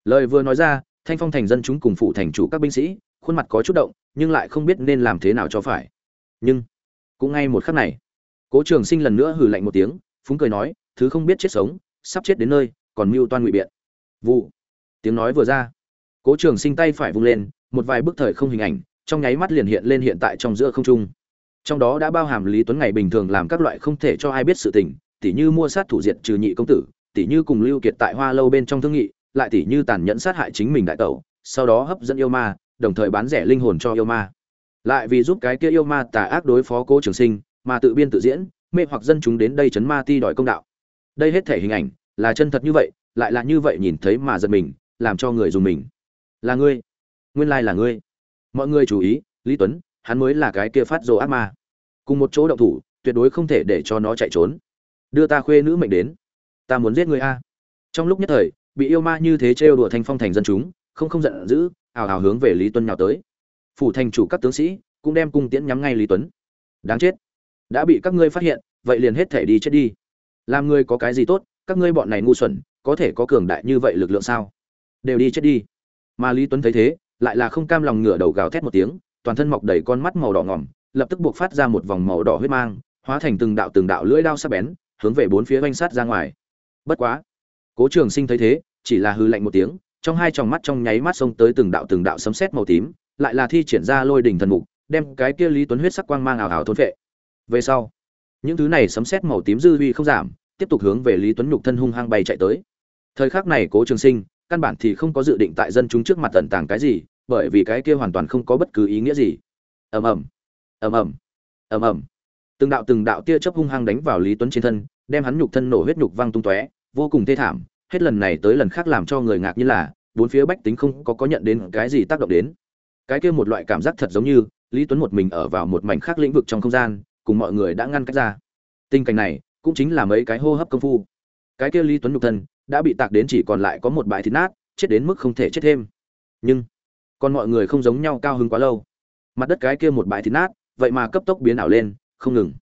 Lời vừa nói ra, thanh phong thành dân chúng cùng phụ thành chủ các binh sĩ, khuôn mặt có chút động, nhưng lại không biết nên làm thế nào cho phải. Nhưng, cũng ngay một khắc này, cố trường sinh lần nữa hừ lạnh một tiếng phúng cười nói, thứ không biết chết sống, sắp chết đến nơi, còn mưu toan ngụy biện. Vụ. Tiếng nói vừa ra. Cố trường sinh tay phải vung lên, một vài bức thời không hình ảnh, trong nháy mắt liền hiện lên hiện tại trong giữa không trung. Trong đó đã bao hàm lý tuấn ngày bình thường làm các loại không thể cho ai biết sự tình, tỉ như mua sát thủ diệt trừ nhị công tử, tỉ như cùng lưu kiệt tại hoa lâu bên trong thương nghị, lại tỉ như tàn nhẫn sát hại chính mình đại tẩu, sau đó hấp dẫn yêu ma, đồng thời bán rẻ linh hồn cho yêu ma. Lại vì giúp cái kia yêu ma tà ác đối phó cố trường sinh, mà tự biên tự diễn mê hoặc dân chúng đến đây chấn ma ti đòi công đạo. Đây hết thể hình ảnh, là chân thật như vậy, lại là như vậy nhìn thấy mà giật mình, làm cho người dùng mình. Là ngươi. Nguyên lai là ngươi. Mọi người chú ý, lý tuấn, hắn mới là cái kia phát rồ ác ma. Cùng một chỗ động thủ, tuyệt đối không thể để cho nó chạy trốn. Đưa ta khuê nữ mệnh đến. Ta muốn giết người a. Trong lúc nhất thời, bị yêu ma như thế trêu đùa thanh phong thành dân chúng, không không giận dữ, ào ào hướng về lý tuấn nhào tới. Phủ thành chủ các tướng sĩ, cũng đem cung tiễn nhắm ngay lý tuấn. Đáng chết đã bị các ngươi phát hiện, vậy liền hết thể đi chết đi. Làm ngươi có cái gì tốt, các ngươi bọn này ngu xuẩn, có thể có cường đại như vậy lực lượng sao? Đều đi chết đi. Mà lý tuấn thấy thế, lại là không cam lòng ngửa đầu gào thét một tiếng, toàn thân mọc đầy con mắt màu đỏ ngỏm, lập tức buộc phát ra một vòng màu đỏ huyết mang, hóa thành từng đạo từng đạo lưỡi đao sắc bén, hướng về bốn phía oanh sát ra ngoài. Bất quá, cố trường sinh thấy thế, chỉ là hư lạnh một tiếng, trong hai tròng mắt trong nháy mắt xông tới từng đạo từng đạo sấm sét màu tím, lại là thi triển ra lôi đỉnh thần mục, đem cái kia lý tuấn huyết sắc quang mang ảo ảo thôn phệ về sau, những thứ này sấm sét màu tím dư huy không giảm, tiếp tục hướng về lý tuấn nhục thân hung hăng bay chạy tới. Thời khắc này cố trường sinh, căn bản thì không có dự định tại dân chúng trước mặt tận tàng cái gì, bởi vì cái kia hoàn toàn không có bất cứ ý nghĩa gì. Ầm ầm ầm ầm ầm ầm. Từng đạo từng đạo tia chớp hung hăng đánh vào lý tuấn trên thân, đem hắn nhục thân nổ huyết nhục văng tung tóe, vô cùng thê thảm. Hết lần này tới lần khác làm cho người ngạc như là, bốn phía bách tính không có có nhận đến cái gì tác động đến. Cái kia một loại cảm giác thật giống như, lý tuấn một mình ở vào một mảnh khác lĩnh vực trong không gian cùng mọi người đã ngăn cách ra. Tình cảnh này cũng chính là mấy cái hô hấp công phu. Cái kia lý tuấn nhục thân đã bị tạc đến chỉ còn lại có một bãi thịt nát, chết đến mức không thể chết thêm. Nhưng, còn mọi người không giống nhau cao hứng quá lâu. Mặt đất cái kia một bãi thịt nát, vậy mà cấp tốc biến ảo lên, không ngừng.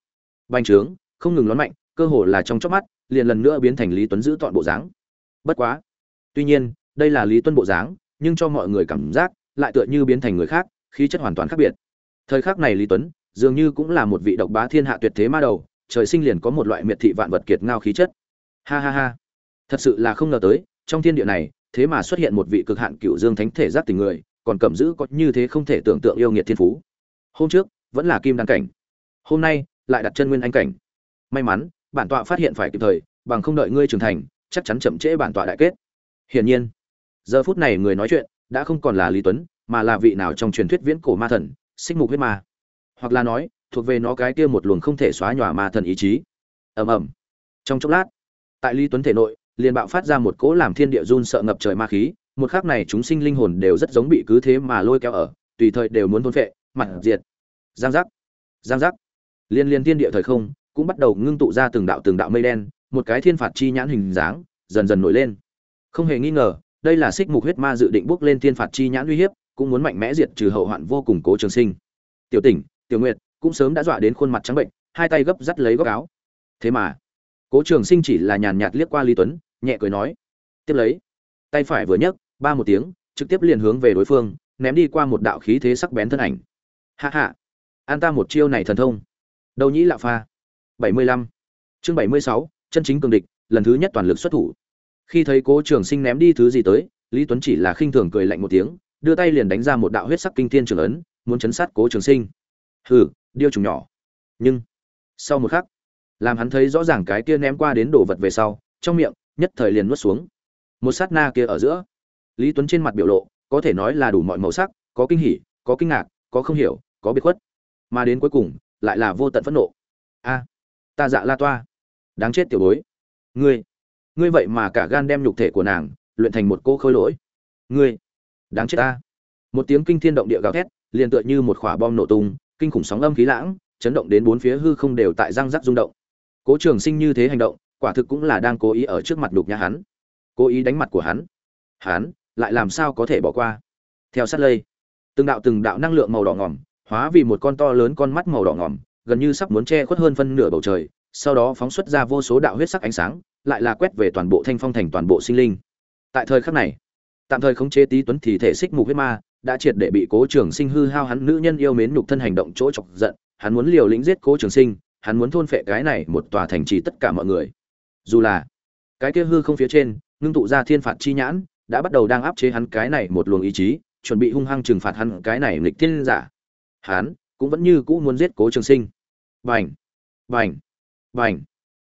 Bành trướng, không ngừng lón mạnh, cơ hồ là trong chớp mắt, liền lần nữa biến thành lý tuấn giữ tọn bộ dáng. Bất quá, tuy nhiên, đây là lý tuấn bộ dáng, nhưng cho mọi người cảm giác, lại tựa như biến thành người khác, khí chất hoàn toàn khác biệt. Thời khắc này lý tuấn dường như cũng là một vị độc bá thiên hạ tuyệt thế ma đầu, trời sinh liền có một loại miệt thị vạn vật kiệt ngao khí chất. Ha ha ha. Thật sự là không ngờ tới, trong thiên địa này, thế mà xuất hiện một vị cực hạn cựu dương thánh thể giác tình người, còn cầm giữ có như thế không thể tưởng tượng yêu nghiệt thiên phú. Hôm trước, vẫn là kim đăng cảnh. Hôm nay, lại đặt chân nguyên anh cảnh. May mắn, bản tọa phát hiện phải kịp thời, bằng không đợi ngươi trưởng thành, chắc chắn chậm trễ bản tọa đại kết. Hiển nhiên, giờ phút này người nói chuyện, đã không còn là lý tuấn, mà là vị nào trong truyền thuyết viễn cổ ma thần, xích mục huyết ma hoặc là nói, thuộc về nó cái kia một luồng không thể xóa nhòa ma thần ý chí. Ầm ầm. Trong chốc lát, tại lý tuấn thể nội, liền bạo phát ra một cỗ làm thiên địa run sợ ngập trời ma khí, một khắc này chúng sinh linh hồn đều rất giống bị cứ thế mà lôi kéo ở, tùy thời đều muốn thôn phệ, mặt diệt. Giang giác. Giang giác. Liên liên thiên địa thời không, cũng bắt đầu ngưng tụ ra từng đạo từng đạo mây đen, một cái thiên phạt chi nhãn hình dáng, dần dần nổi lên. Không hề nghi ngờ, đây là xích mục huyết ma dự định bước lên thiên phạt chi nhãn uy hiếp, cũng muốn mạnh mẽ diệt trừ hậu hoạn vô cùng cố trường sinh. Tiểu tỉnh tiểu nguyệt cũng sớm đã dọa đến khuôn mặt trắng bệnh, hai tay gấp dắt lấy góc áo. Thế mà, cố trường sinh chỉ là nhàn nhạt liếc qua lý tuấn, nhẹ cười nói, tiếp lấy, tay phải vừa nhấc, ba một tiếng, trực tiếp liền hướng về đối phương, ném đi qua một đạo khí thế sắc bén thân ảnh. Hạ hạ an ta một chiêu này thần thông. Đầu nhĩ lạ pha. Bảy mươi lăm. Chương bảy mươi sáu, chân chính cường địch, lần thứ nhất toàn lực xuất thủ. Khi thấy cố trường sinh ném đi thứ gì tới, lý tuấn chỉ là khinh thường cười lạnh một tiếng, đưa tay liền đánh ra một đạo huyết sắc kinh thiên trường ấn, muốn chấn sát cố trường sinh hừ, điêu trùng nhỏ. Nhưng, sau một khắc, làm hắn thấy rõ ràng cái kia ném qua đến đồ vật về sau, trong miệng, nhất thời liền nuốt xuống. Một sát na kia ở giữa. Lý tuấn trên mặt biểu lộ, có thể nói là đủ mọi màu sắc, có kinh hỉ, có kinh ngạc, có không hiểu, có biệt khuất. Mà đến cuối cùng, lại là vô tận phẫn nộ. A, ta dạ la toa. Đáng chết tiểu bối. Ngươi ngươi vậy mà cả gan đem nhục thể của nàng luyện thành một cô khôi lỗi. Ngươi, đáng chết ta. Một tiếng kinh thiên động địa gào thét, liền tựa như một quả bom nổ tung kinh khủng sóng âm khí lãng, chấn động đến bốn phía hư không đều tại răng rắc rung động. Cố trường sinh như thế hành động, quả thực cũng là đang cố ý ở trước mặt đục nhà hắn. Cố ý đánh mặt của hắn. Hắn, lại làm sao có thể bỏ qua? Theo sát lây, từng đạo từng đạo năng lượng màu đỏ ngỏm hóa vì một con to lớn con mắt màu đỏ ngỏm gần như sắp muốn che khuất hơn phân nửa bầu trời, sau đó phóng xuất ra vô số đạo huyết sắc ánh sáng, lại là quét về toàn bộ thanh phong thành toàn bộ sinh linh. Tại thời khắc này, tạm thời khống chế Tý tuấn thì thể xích mục huyết ma đã triệt để bị cố trường sinh hư hao, hắn nữ nhân yêu mến nhục thân hành động chỗ chọc giận, hắn muốn liều lĩnh giết cố trường sinh, hắn muốn thôn phệ cái này một tòa thành trì tất cả mọi người. Dù là cái kia hư không phía trên, ngưng tụ ra thiên phạt chi nhãn, đã bắt đầu đang áp chế hắn cái này một luồng ý chí, chuẩn bị hung hăng trừng phạt hắn cái này nghịch thiên giả. Hắn cũng vẫn như cũ muốn giết cố trường sinh. Bành! Bành! Bành!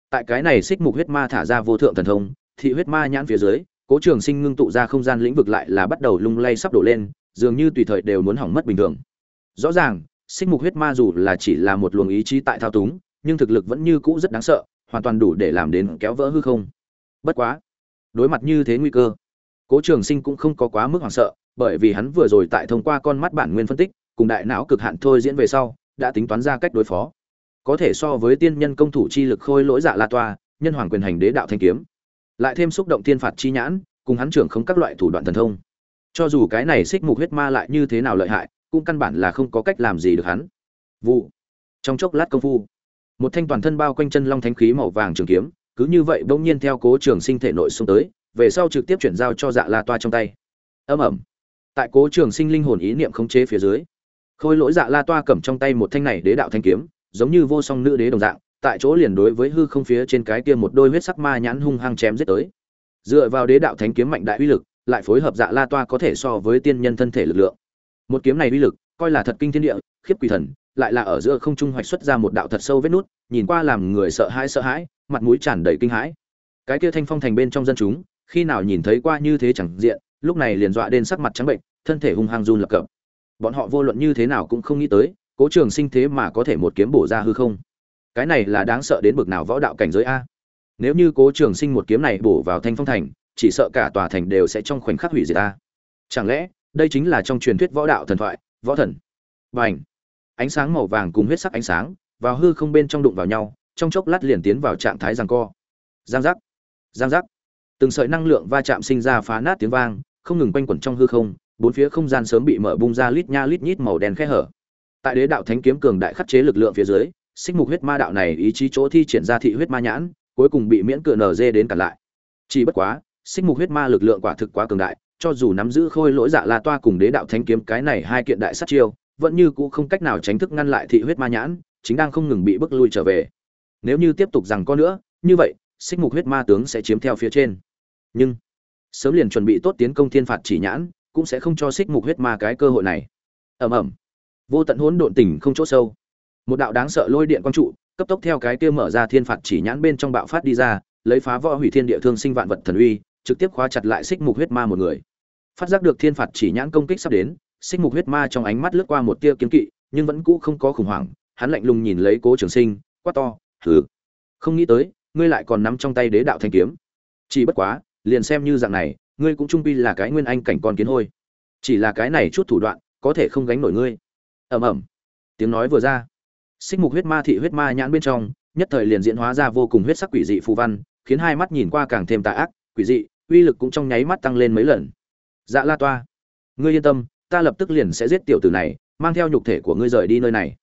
Tại cái này xích mục huyết ma thả ra vô thượng thần thông, thị huyết ma nhãn phía dưới, cố trường sinh ngưng tụ ra không gian lĩnh vực lại là bắt đầu lung lay sắp đổ lên dường như tùy thời đều muốn hỏng mất bình thường. Rõ ràng, xích mục huyết ma dù là chỉ là một luồng ý chí tại thao túng, nhưng thực lực vẫn như cũ rất đáng sợ, hoàn toàn đủ để làm đến kéo vỡ hư không. Bất quá, đối mặt như thế nguy cơ, cố trường sinh cũng không có quá mức hoảng sợ, bởi vì hắn vừa rồi tại thông qua con mắt bản nguyên phân tích, cùng đại não cực hạn thôi diễn về sau, đã tính toán ra cách đối phó. Có thể so với tiên nhân công thủ chi lực khôi lỗi dạ la toa, nhân hoàng quyền hành đế đạo thanh kiếm, lại thêm xúc động thiên phạt chi nhãn, cùng hắn trưởng không các loại thủ đoạn thần thông cho dù cái này xích mục huyết ma lại như thế nào lợi hại, cũng căn bản là không có cách làm gì được hắn. Vụ. Trong chốc lát công phu, một thanh toàn thân bao quanh chân long thánh khí màu vàng trường kiếm, cứ như vậy bỗng nhiên theo cố trường sinh thể nội xuống tới, về sau trực tiếp chuyển giao cho dạ la toa trong tay. Âm ẩm. Tại cố trường sinh linh hồn ý niệm khống chế phía dưới, khôi lỗi dạ la toa cầm trong tay một thanh này đế đạo thanh kiếm, giống như vô song nữ đế đồng dạng, tại chỗ liền đối với hư không phía trên cái kia một đôi huyết sắc ma nhãn hung hăng chém giết tới. Dựa vào đế đạo thánh kiếm mạnh đại uy lực lại phối hợp dạ la toa có thể so với tiên nhân thân thể lực lượng. Một kiếm này uy lực, coi là thật kinh thiên địa, khiếp quỷ thần, lại là ở giữa không trung hoạch xuất ra một đạo thật sâu vết nút, nhìn qua làm người sợ hãi sợ hãi, mặt mũi tràn đầy kinh hãi. Cái kia thanh phong thành bên trong dân chúng, khi nào nhìn thấy qua như thế chẳng diện, lúc này liền dọa đến sắc mặt trắng bệnh, thân thể hung hăng run lập cập. Bọn họ vô luận như thế nào cũng không nghĩ tới, cố trường sinh thế mà có thể một kiếm bổ ra hư không. Cái này là đáng sợ đến bực nào võ đạo cảnh giới a. Nếu như cố trường sinh một kiếm này bổ vào thanh phong thành chỉ sợ cả tòa thành đều sẽ trong khoảnh khắc hủy diệt ta. chẳng lẽ, đây chính là trong truyền thuyết võ đạo thần thoại, võ thần? Và ánh sáng màu vàng cùng huyết sắc ánh sáng, vào hư không bên trong đụng vào nhau, trong chốc lát liền tiến vào trạng thái giằng co. Giang giác! Giang giác! Từng sợi năng lượng va chạm sinh ra phá nát tiếng vang, không ngừng quanh quẩn trong hư không, bốn phía không gian sớm bị mở bung ra lít nha lít nhít màu đen khe hở. Tại đế đạo thánh kiếm cường đại khắc chế lực lượng phía dưới, xích mục huyết ma đạo này ý chí chỗ thi triển ra thị huyết ma nhãn, cuối cùng bị miễn cựa nở dê đến cản lại. Chỉ bất quá xích mục huyết ma lực lượng quả thực quá cường đại, cho dù nắm giữ khôi lỗi dạ la toa cùng đế đạo thánh kiếm cái này hai kiện đại sát chiêu, vẫn như cũ không cách nào tránh thức ngăn lại thị huyết ma nhãn, chính đang không ngừng bị bức lui trở về. Nếu như tiếp tục rằng có nữa, như vậy, xích mục huyết ma tướng sẽ chiếm theo phía trên. Nhưng, sớm liền chuẩn bị tốt tiến công thiên phạt chỉ nhãn, cũng sẽ không cho xích mục huyết ma cái cơ hội này. Ầm ầm. Vô tận hỗn độn tỉnh không chỗ sâu. Một đạo đáng sợ lôi điện quang trụ, cấp tốc theo cái kia mở ra thiên phạt chỉ nhãn bên trong bạo phát đi ra, lấy phá võ hủy thiên địa thương sinh vạn vật thần uy trực tiếp khóa chặt lại xích mục huyết ma một người. Phát giác được thiên phạt chỉ nhãn công kích sắp đến, xích mục huyết ma trong ánh mắt lướt qua một tia kiếm kỵ, nhưng vẫn cũ không có khủng hoảng, hắn lạnh lùng nhìn lấy cố trường sinh, quát to thử không nghĩ tới, ngươi lại còn nắm trong tay đế đạo thanh kiếm. Chỉ bất quá, liền xem như dạng này, ngươi cũng trung pi là cái nguyên anh cảnh con kiến hôi. Chỉ là cái này chút thủ đoạn, có thể không gánh nổi ngươi. Ầm ầm. Tiếng nói vừa ra, xích mục huyết ma thị huyết ma nhãn bên trong, nhất thời liền diễn hóa ra vô cùng huyết sắc quỷ dị phù văn, khiến hai mắt nhìn qua càng thêm tà ác, quỷ dị uy lực cũng trong nháy mắt tăng lên mấy lần. Dạ la toa, ngươi yên tâm, ta lập tức liền sẽ giết tiểu tử này, mang theo nhục thể của ngươi rời đi nơi này.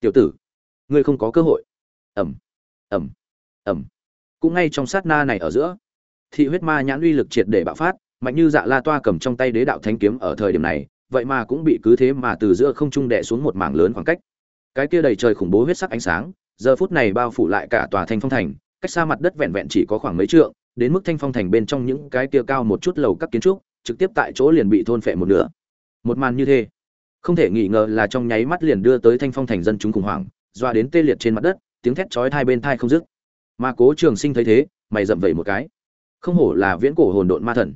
Tiểu tử, ngươi không có cơ hội. Ẩm ẩm ẩm cũng ngay trong sát na này ở giữa, thị huyết ma nhãn uy lực triệt để bạo phát, mạnh như dạ la toa cầm trong tay đế đạo thánh kiếm ở thời điểm này, vậy mà cũng bị cứ thế mà từ giữa không trung đè xuống một mảng lớn khoảng cách. Cái kia đầy trời khủng bố huyết sắc ánh sáng, giờ phút này bao phủ lại cả tòa thanh phong thành, cách xa mặt đất vẹn vẹn chỉ có khoảng mấy trượng đến mức thanh phong thành bên trong những cái kia cao một chút lầu các kiến trúc, trực tiếp tại chỗ liền bị thôn phệ một nửa. Một màn như thế, không thể nghi ngờ là trong nháy mắt liền đưa tới thanh phong thành dân chúng khủng hoảng doa đến tê liệt trên mặt đất, tiếng thét chói tai bên thai không dứt. Mà cố trường sinh thấy thế, mày dậm vẩy một cái. Không hổ là viễn cổ hồn độn ma thần.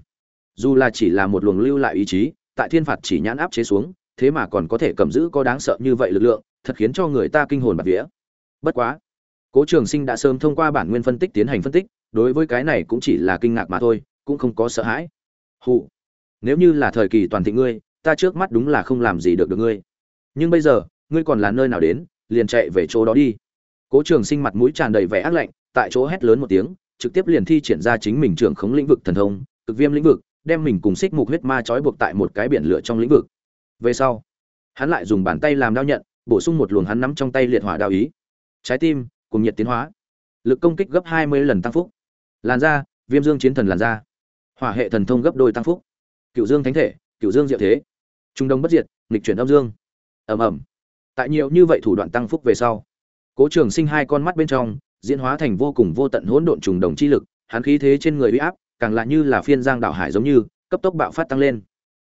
Dù là chỉ là một luồng lưu lại ý chí, tại thiên phạt chỉ nhãn áp chế xuống, thế mà còn có thể cầm giữ có đáng sợ như vậy lực lượng, thật khiến cho người ta kinh hồn bạt vía. Bất quá, cố trường sinh đã sớm thông qua bản nguyên phân tích tiến hành phân tích đối với cái này cũng chỉ là kinh ngạc mà thôi, cũng không có sợ hãi. Hụ, nếu như là thời kỳ toàn thị ngươi, ta trước mắt đúng là không làm gì được được ngươi. Nhưng bây giờ, ngươi còn là nơi nào đến, liền chạy về chỗ đó đi. Cố trường sinh mặt mũi tràn đầy vẻ ác lạnh, tại chỗ hét lớn một tiếng, trực tiếp liền thi triển ra chính mình trưởng khống lĩnh vực thần thông, cực viêm lĩnh vực, đem mình cùng xích mục huyết ma trói buộc tại một cái biển lửa trong lĩnh vực. Về sau, hắn lại dùng bàn tay làm đao nhận, bổ sung một luồng hắn nắm trong tay liệt hỏa đao ý. Trái tim, cùng nhiệt tiến hóa. Lực công kích gấp hai mươi lần tăng phúc làn da, viêm dương chiến thần làn da. Hỏa hệ thần thông gấp đôi tăng phúc. Cựu dương thánh thể cựu dương diệu thế. Trung đông bất diệt, nghịch chuyển âm dương. Ầm ầm. Tại nhiều như vậy thủ đoạn tăng phúc về sau, cố trường sinh hai con mắt bên trong, diễn hóa thành vô cùng vô tận hỗn độn trùng đồng chi lực, hắn khí thế trên người uy áp, càng lạ như là phiên giang đạo hải giống như, cấp tốc bạo phát tăng lên.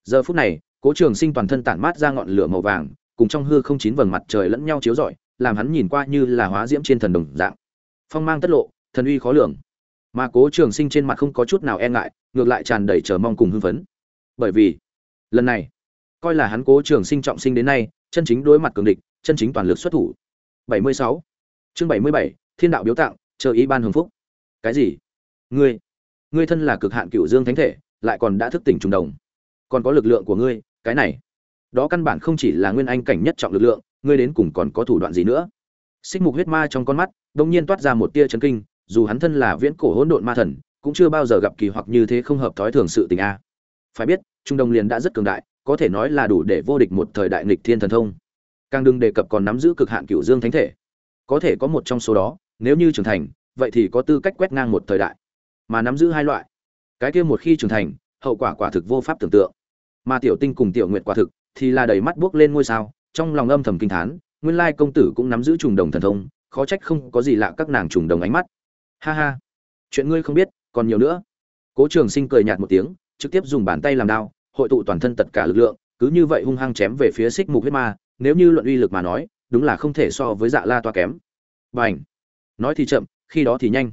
Giờ phút này, cố trường sinh toàn thân tản mát ra ngọn lửa màu vàng, cùng trong hư không chín vầng mặt trời lẫn nhau chiếu rọi, làm hắn nhìn qua như là hóa diễm trên thần đồng dạng. Phong mang tất lộ, thần uy khó lường mà cố trường sinh trên mặt không có chút nào e ngại ngược lại tràn đầy chờ mong cùng hưng phấn. Bởi vì lần này coi là hắn cố trường sinh trọng sinh đến nay chân chính đối mặt cường địch chân chính toàn lực xuất thủ. 76. chương 77, thiên đạo biếu tặng chờ ý ban hồng phúc. Cái gì? Ngươi ngươi thân là cực hạn cựu dương thánh thể lại còn đã thức tỉnh trùng đồng. Còn có lực lượng của ngươi cái này đó căn bản không chỉ là nguyên anh cảnh nhất trọng lực lượng ngươi đến cùng còn có thủ đoạn gì nữa? Xích mục huyết ma trong con mắt đông nhiên toát ra một tia chấn kinh dù hắn thân là viễn cổ hỗn độn ma thần, cũng chưa bao giờ gặp kỳ hoặc như thế không hợp thói thường sự tình a. Phải biết, trung đông liền đã rất cường đại, có thể nói là đủ để vô địch một thời đại nghịch thiên thần thông. Càng đừng đề cập còn nắm giữ cực hạn cựu dương thánh thể. Có thể có một trong số đó, nếu như trưởng thành, vậy thì có tư cách quét ngang một thời đại. Mà nắm giữ hai loại. Cái kia một khi trưởng thành, hậu quả quả thực vô pháp tưởng tượng. Mà tiểu tinh cùng tiểu nguyệt quả thực, thì là đầy mắt buốc lên ngôi sao, trong lòng âm thầm kinh thán, nguyên lai công tử cũng nắm giữ trùng đồng thần thông, khó trách không có gì lạ các nàng trùng đồng ánh mắt ha ha. Chuyện ngươi không biết, còn nhiều nữa. Cố trường sinh cười nhạt một tiếng, trực tiếp dùng bàn tay làm đao, hội tụ toàn thân tất cả lực lượng, cứ như vậy hung hăng chém về phía xích mục huyết ma, nếu như luận uy lực mà nói, đúng là không thể so với dạ la toa kém. B à n h nói thì chậm, khi đó thì nhanh.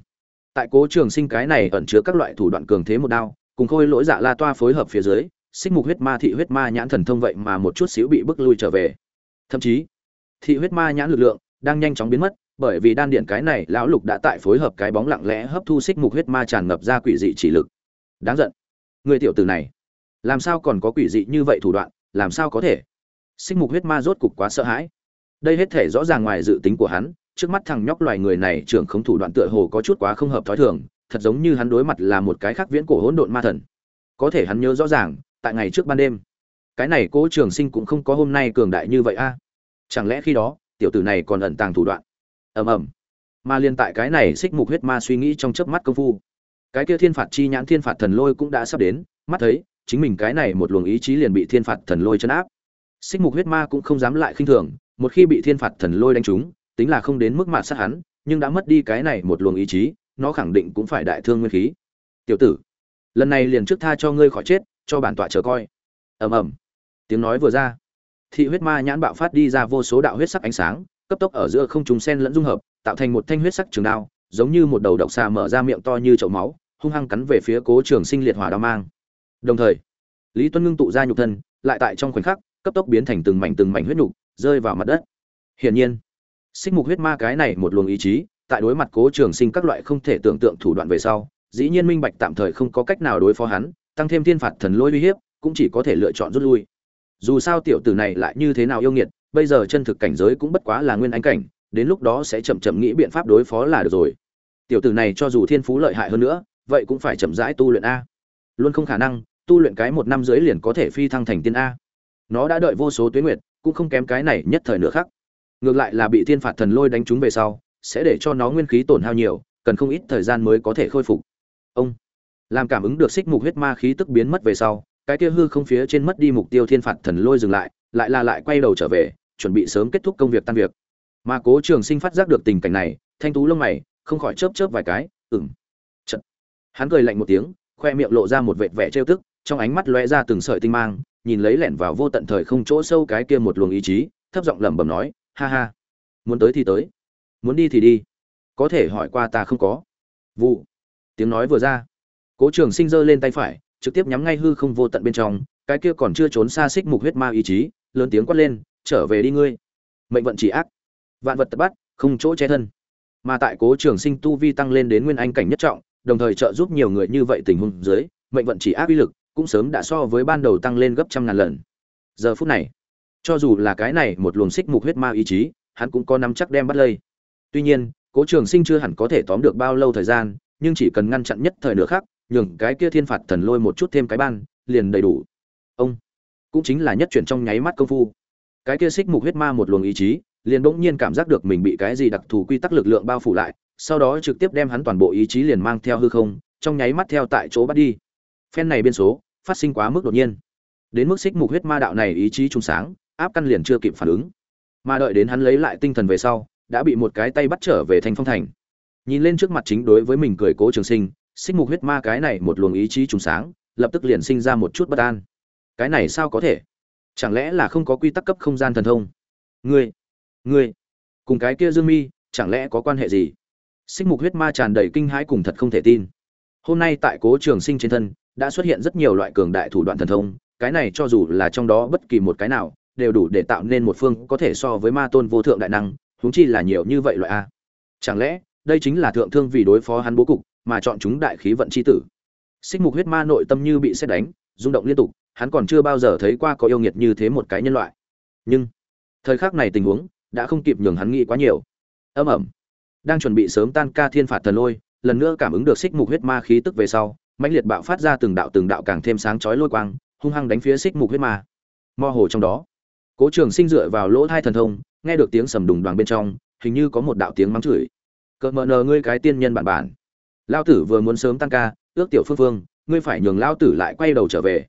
Tại cố trường sinh cái này ẩn chứa các loại thủ đoạn cường thế một đao, cùng khôi lỗi dạ la toa phối hợp phía dưới xích mục huyết ma, thị huyết ma nhãn thần thông vậy mà một chút xíu bị bức lui trở về. Thậm chí, thị huyết ma nhãn lực lượng đang nhanh chóng biến mất bởi vì đan điện cái này, lão lục đã tại phối hợp cái bóng lặng lẽ hấp thu xích mục huyết ma tràn ngập ra quỷ dị chỉ lực. Đáng giận. Người tiểu tử này, làm sao còn có quỷ dị như vậy thủ đoạn, làm sao có thể? Xích mục huyết ma rốt cục quá sợ hãi. Đây hết thể rõ ràng ngoài dự tính của hắn, trước mắt thằng nhóc loài người này trưởng không thủ đoạn tựa hồ có chút quá không hợp thói thường, thật giống như hắn đối mặt là một cái khác viễn cổ hỗn độn ma thần. Có thể hắn nhớ rõ ràng, tại ngày trước ban đêm, cái này cố trường sinh cũng không có hôm nay cường đại như vậy a. Chẳng lẽ khi đó, tiểu tử này còn ẩn tàng thủ đoạn? Ầm ầm. Mà liên tại cái này xích mục huyết ma suy nghĩ trong chớp mắt công phu, cái kia thiên phạt chi nhãn thiên phạt thần lôi cũng đã sắp đến, mắt thấy, chính mình cái này một luồng ý chí liền bị thiên phạt thần lôi chấn áp. Xích mục huyết ma cũng không dám lại khinh thường, một khi bị thiên phạt thần lôi đánh trúng, tính là không đến mức mạt sát hắn, nhưng đã mất đi cái này một luồng ý chí, nó khẳng định cũng phải đại thương nguyên khí. Tiểu tử, lần này liền trước tha cho ngươi khỏi chết, cho bản tọa chờ coi. Ầm ầm. Tiếng nói vừa ra, thị huyết ma nhãn bạo phát đi ra vô số đạo huyết sắc ánh sáng cấp tốc ở giữa không trùng sen lẫn dung hợp, tạo thành một thanh huyết sắc trường đao, giống như một đầu độc xà mở ra miệng to như chậu máu, hung hăng cắn về phía cố trường sinh liệt hỏa đao mang. Đồng thời, lý tuân ngưng tụ ra nhục thân, lại tại trong khoảnh khắc, cấp tốc biến thành từng mảnh từng mảnh huyết nhục, rơi vào mặt đất. Hiển nhiên, xích mục huyết ma cái này một luồng ý chí, tại đối mặt cố trường sinh các loại không thể tưởng tượng thủ đoạn về sau, dĩ nhiên minh bạch tạm thời không có cách nào đối phó hắn, tăng thêm thiên phạt thần lôi uy hiếp, cũng chỉ có thể lựa chọn rút lui. Dù sao tiểu tử này lại như thế nào yêu nghiệt bây giờ chân thực cảnh giới cũng bất quá là nguyên anh cảnh, đến lúc đó sẽ chậm chậm nghĩ biện pháp đối phó là được rồi. Tiểu tử này cho dù thiên phú lợi hại hơn nữa, vậy cũng phải chậm rãi tu luyện a. Luôn không khả năng, tu luyện cái một năm dưới liền có thể phi thăng thành tiên a. Nó đã đợi vô số tuyến nguyệt, cũng không kém cái này nhất thời nữa khác ngược lại là bị thiên phạt thần lôi đánh trúng về sau, sẽ để cho nó nguyên khí tổn hao nhiều, cần không ít thời gian mới có thể khôi phục. Ông làm cảm ứng được xích mục huyết ma khí tức biến mất về sau, cái kia hư không phía trên mất đi mục tiêu thiên phạt thần lôi dừng lại lại là lại quay đầu trở về chuẩn bị sớm kết thúc công việc tan việc mà cố trường sinh phát giác được tình cảnh này, thanh tú lông mày, không khỏi chớp chớp vài cái ừng Chật. hắn cười lạnh một tiếng, khoe miệng lộ ra một vệt vẻ trêu tức, trong ánh mắt lóe ra từng sợi tinh mang, nhìn lấy lẻn vào vô tận thời không chỗ sâu cái kia một luồng ý chí, thấp giọng lẩm bẩm nói, ha ha, muốn tới thì tới, muốn đi thì đi, có thể hỏi qua ta không có vụ, tiếng nói vừa ra, cố trường sinh giơ lên tay phải, trực tiếp nhắm ngay hư không vô tận bên trong, cái kia còn chưa trốn xa xích mục huyết ma ý chí, lớn tiếng quát lên trở về đi ngươi. Mệnh vận chỉ ác. Vạn vật tập bắt, không chỗ che thân. Mà tại cố trường sinh tu vi tăng lên đến nguyên anh cảnh nhất trọng, đồng thời trợ giúp nhiều người như vậy tình huống dưới, mệnh vận chỉ ác uy lực cũng sớm đã so với ban đầu tăng lên gấp trăm ngàn lần. Giờ phút này, cho dù là cái này một luồng xích mục huyết ma ý chí, hắn cũng có nắm chắc đem bắt lây. Tuy nhiên, cố trường sinh chưa hẳn có thể tóm được bao lâu thời gian, nhưng chỉ cần ngăn chặn nhất thời nữa khác nhường cái kia thiên phạt thần lôi một chút thêm cái ban, liền đầy đủ. Ông, cũng chính là nhất chuyển trong nháy mắt công phu cái kia xích mục huyết ma một luồng ý chí, liền bỗng nhiên cảm giác được mình bị cái gì đặc thù quy tắc lực lượng bao phủ lại, sau đó trực tiếp đem hắn toàn bộ ý chí liền mang theo hư không, trong nháy mắt theo tại chỗ bắt đi. Phen này biên số, phát sinh quá mức đột nhiên. Đến mức xích mục huyết ma đạo này ý chí trung sáng, áp căn liền chưa kịp phản ứng. Mà đợi đến hắn lấy lại tinh thần về sau, đã bị một cái tay bắt trở về thành phong thành. Nhìn lên trước mặt chính đối với mình cười cố trường sinh, xích mục huyết ma cái này một luồng ý chí trùng sáng, lập tức liền sinh ra một chút bất an. Cái này sao có thể? Chẳng lẽ là không có quy tắc cấp không gian thần thông? Ngươi ngươi, cùng cái kia dương mi, chẳng lẽ có quan hệ gì? Xích mục huyết ma tràn đầy kinh hãi cùng thật không thể tin. Hôm nay tại cố trường sinh trên thân, đã xuất hiện rất nhiều loại cường đại thủ đoạn thần thông, cái này cho dù là trong đó bất kỳ một cái nào, đều đủ để tạo nên một phương có thể so với ma tôn vô thượng đại năng, huống chi là nhiều như vậy loại a. Chẳng lẽ, đây chính là thượng thương vì đối phó hắn bố cục, mà chọn chúng đại khí vận chi tử? Xích mục huyết ma nội tâm như bị xét đánh, rung động liên tục hắn còn chưa bao giờ thấy qua có yêu nghiệt như thế một cái nhân loại. Nhưng, thời khắc này tình huống đã không kịp nhường hắn nghĩ quá nhiều. Âm ẩm. Đang chuẩn bị sớm tan ca thiên phạt thần lôi, lần nữa cảm ứng được xích mục huyết ma khí tức về sau, mãnh liệt bạo phát ra từng đạo từng đạo càng thêm sáng chói lôi quang, hung hăng đánh phía xích mục huyết ma. Mo hồ trong đó, cố trường sinh dựa vào lỗ thai thần thông, nghe được tiếng sầm đùng đoàn bên trong, hình như có một đạo tiếng mắng chửi. Cợt mờ nờ ngươi cái tiên nhân bản bản. Lao tử vừa muốn sớm tăng ca, ước tiểu phương phương, ngươi phải nhường lao tử lại quay đầu trở về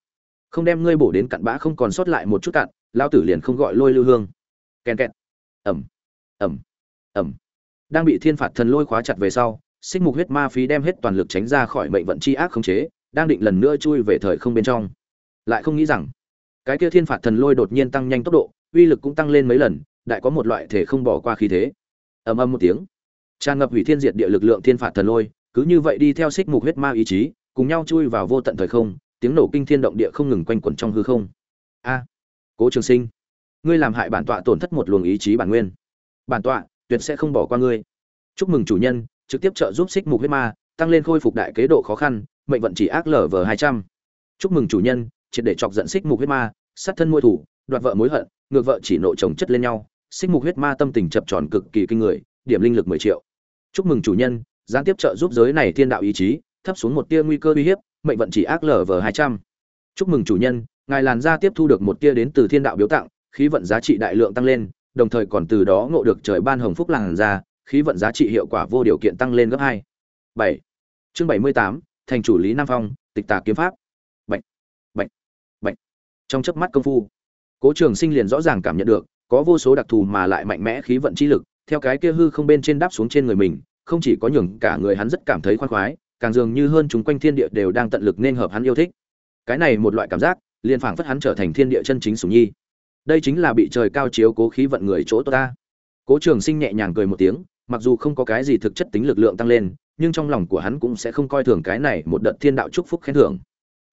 không đem ngươi bổ đến cặn bã không còn sót lại một chút cặn lao tử liền không gọi lôi lưu hương. Ken kẹt. Ẩm. Ẩm. Ẩm. Đang bị thiên phạt thần lôi khóa chặt về sau, xích mục huyết ma phí đem hết toàn lực tránh ra khỏi mệnh vận chi ác khống chế, đang định lần nữa chui về thời không bên trong. Lại không nghĩ rằng, cái kia thiên phạt thần lôi đột nhiên tăng nhanh tốc độ, uy lực cũng tăng lên mấy lần, đại có một loại thể không bỏ qua khí thế. Ầm ầm một tiếng, tràn ngập hủy thiên diệt địa lực lượng thiên phạt thần lôi, cứ như vậy đi theo xích mục huyết ma ý chí, cùng nhau chui vào vô tận thời không tiếng nổ kinh thiên động địa không ngừng quanh quẩn trong hư không. A, cố trường sinh, ngươi làm hại bản tọa tổn thất một luồng ý chí bản nguyên. Bản tọa, tuyệt sẽ không bỏ qua ngươi. Chúc mừng chủ nhân, trực tiếp trợ giúp xích mục huyết ma, tăng lên khôi phục đại kế độ khó khăn, mệnh vận chỉ ác lở vờ hai trăm. Chúc mừng chủ nhân, triệt để chọc giận xích mục huyết ma, sát thân môi thủ, đoạt vợ mối hận, ngược vợ chỉ nộ chồng chất lên nhau. Xích mục huyết ma tâm tình chập tròn cực kỳ kinh người, điểm linh lực mười triệu. Chúc mừng chủ nhân, gián tiếp trợ giúp giới này thiên đạo ý chí, thấp xuống một tia nguy cơ uy hiếp mệnh vận chỉ ác lở vở hai trăm. Chúc mừng chủ nhân ngài làn da tiếp thu được một tia đến từ thiên đạo biếu tặng khí vận giá trị đại lượng tăng lên đồng thời còn từ đó ngộ được trời ban hồng phúc làn da, khí vận giá trị hiệu quả vô điều kiện tăng lên gấp hai. Bảy. Chương bảy mươi tám thành chủ lý nam phong tịch tà kiếm pháp. Bệnh bệnh bệnh trong chớp mắt công phu cố trường sinh liền rõ ràng cảm nhận được có vô số đặc thù mà lại mạnh mẽ khí vận chi lực theo cái kia hư không bên trên đáp xuống trên người mình không chỉ có nhường cả người hắn rất cảm thấy khoan khoái càng dường như hơn chúng quanh thiên địa đều đang tận lực nên hợp hắn yêu thích. Cái này một loại cảm giác, liền phảng phất hắn trở thành thiên địa chân chính sủng nhi. Đây chính là bị trời cao chiếu cố khí vận người chỗ ta. Cố trường sinh nhẹ nhàng cười một tiếng, mặc dù không có cái gì thực chất tính lực lượng tăng lên, nhưng trong lòng của hắn cũng sẽ không coi thường cái này một đợt thiên đạo chúc phúc khen thưởng.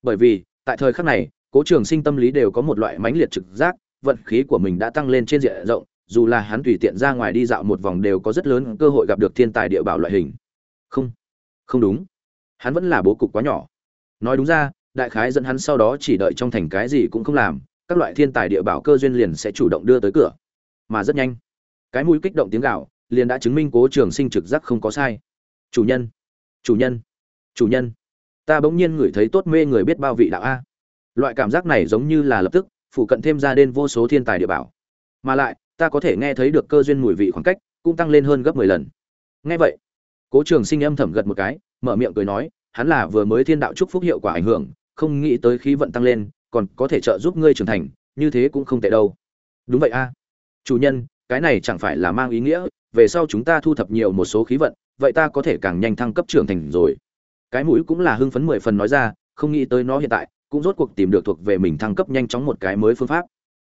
Bởi vì, tại thời khắc này, cố trường sinh tâm lý đều có một loại mãnh liệt trực giác, vận khí của mình đã tăng lên trên diện rộng, dù là hắn tùy tiện ra ngoài đi dạo một vòng đều có rất lớn cơ hội gặp được thiên tài địa bảo loại hình. Không không đúng hắn vẫn là bố cục quá nhỏ. Nói đúng ra, đại khái dẫn hắn sau đó chỉ đợi trong thành cái gì cũng không làm, các loại thiên tài địa bảo cơ duyên liền sẽ chủ động đưa tới cửa. Mà rất nhanh, cái mũi kích động tiếng gạo liền đã chứng minh cố trường sinh trực giác không có sai. Chủ nhân chủ nhân chủ nhân, ta bỗng nhiên ngửi thấy tốt mê người biết bao vị đạo a. Loại cảm giác này giống như là lập tức phụ cận thêm ra đến vô số thiên tài địa bảo. Mà lại, ta có thể nghe thấy được cơ duyên mùi vị khoảng cách cũng tăng lên hơn gấp mười lần. Nghe vậy cố trường sinh âm thầm gật một cái, mở miệng cười nói, hắn là vừa mới thiên đạo chúc phúc hiệu quả ảnh hưởng, không nghĩ tới khí vận tăng lên, còn có thể trợ giúp ngươi trưởng thành, như thế cũng không tệ đâu. Đúng vậy a. Chủ nhân, cái này chẳng phải là mang ý nghĩa, về sau chúng ta thu thập nhiều một số khí vận, vậy ta có thể càng nhanh thăng cấp trưởng thành rồi. Cái mũi cũng là hưng phấn mười phần nói ra, không nghĩ tới nó hiện tại, cũng rốt cuộc tìm được thuộc về mình thăng cấp nhanh chóng một cái mới phương pháp.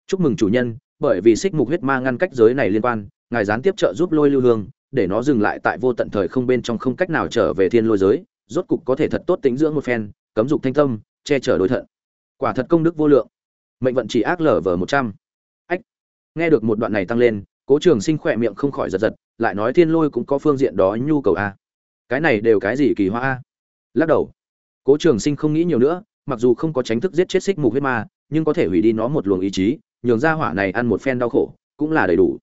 Chúc mừng chủ nhân, bởi vì xích mục huyết ma ngăn cách giới này liên quan, ngài gián tiếp trợ giúp lôi lưu hương để nó dừng lại tại vô tận thời không bên trong không cách nào trở về thiên lôi giới, rốt cục có thể thật tốt tính dưỡng một phen, cấm dục thanh tâm, che chở đối thận. Quả thật công đức vô lượng. Mệnh vận chỉ ác lở vờ một trăm. Ách. Nghe được một đoạn này tăng lên, cố trường sinh khỏe miệng không khỏi giật giật, lại nói thiên lôi cũng có phương diện đó nhu cầu a. Cái này đều cái gì kỳ hoa a? Lắc đầu. Cố trường sinh không nghĩ nhiều nữa, mặc dù không có tránh thức giết chết xích mục huyết ma, nhưng có thể hủy đi nó một luồng ý chí, nhường ra hỏa này ăn một phen đau khổ, cũng là đầy đủ.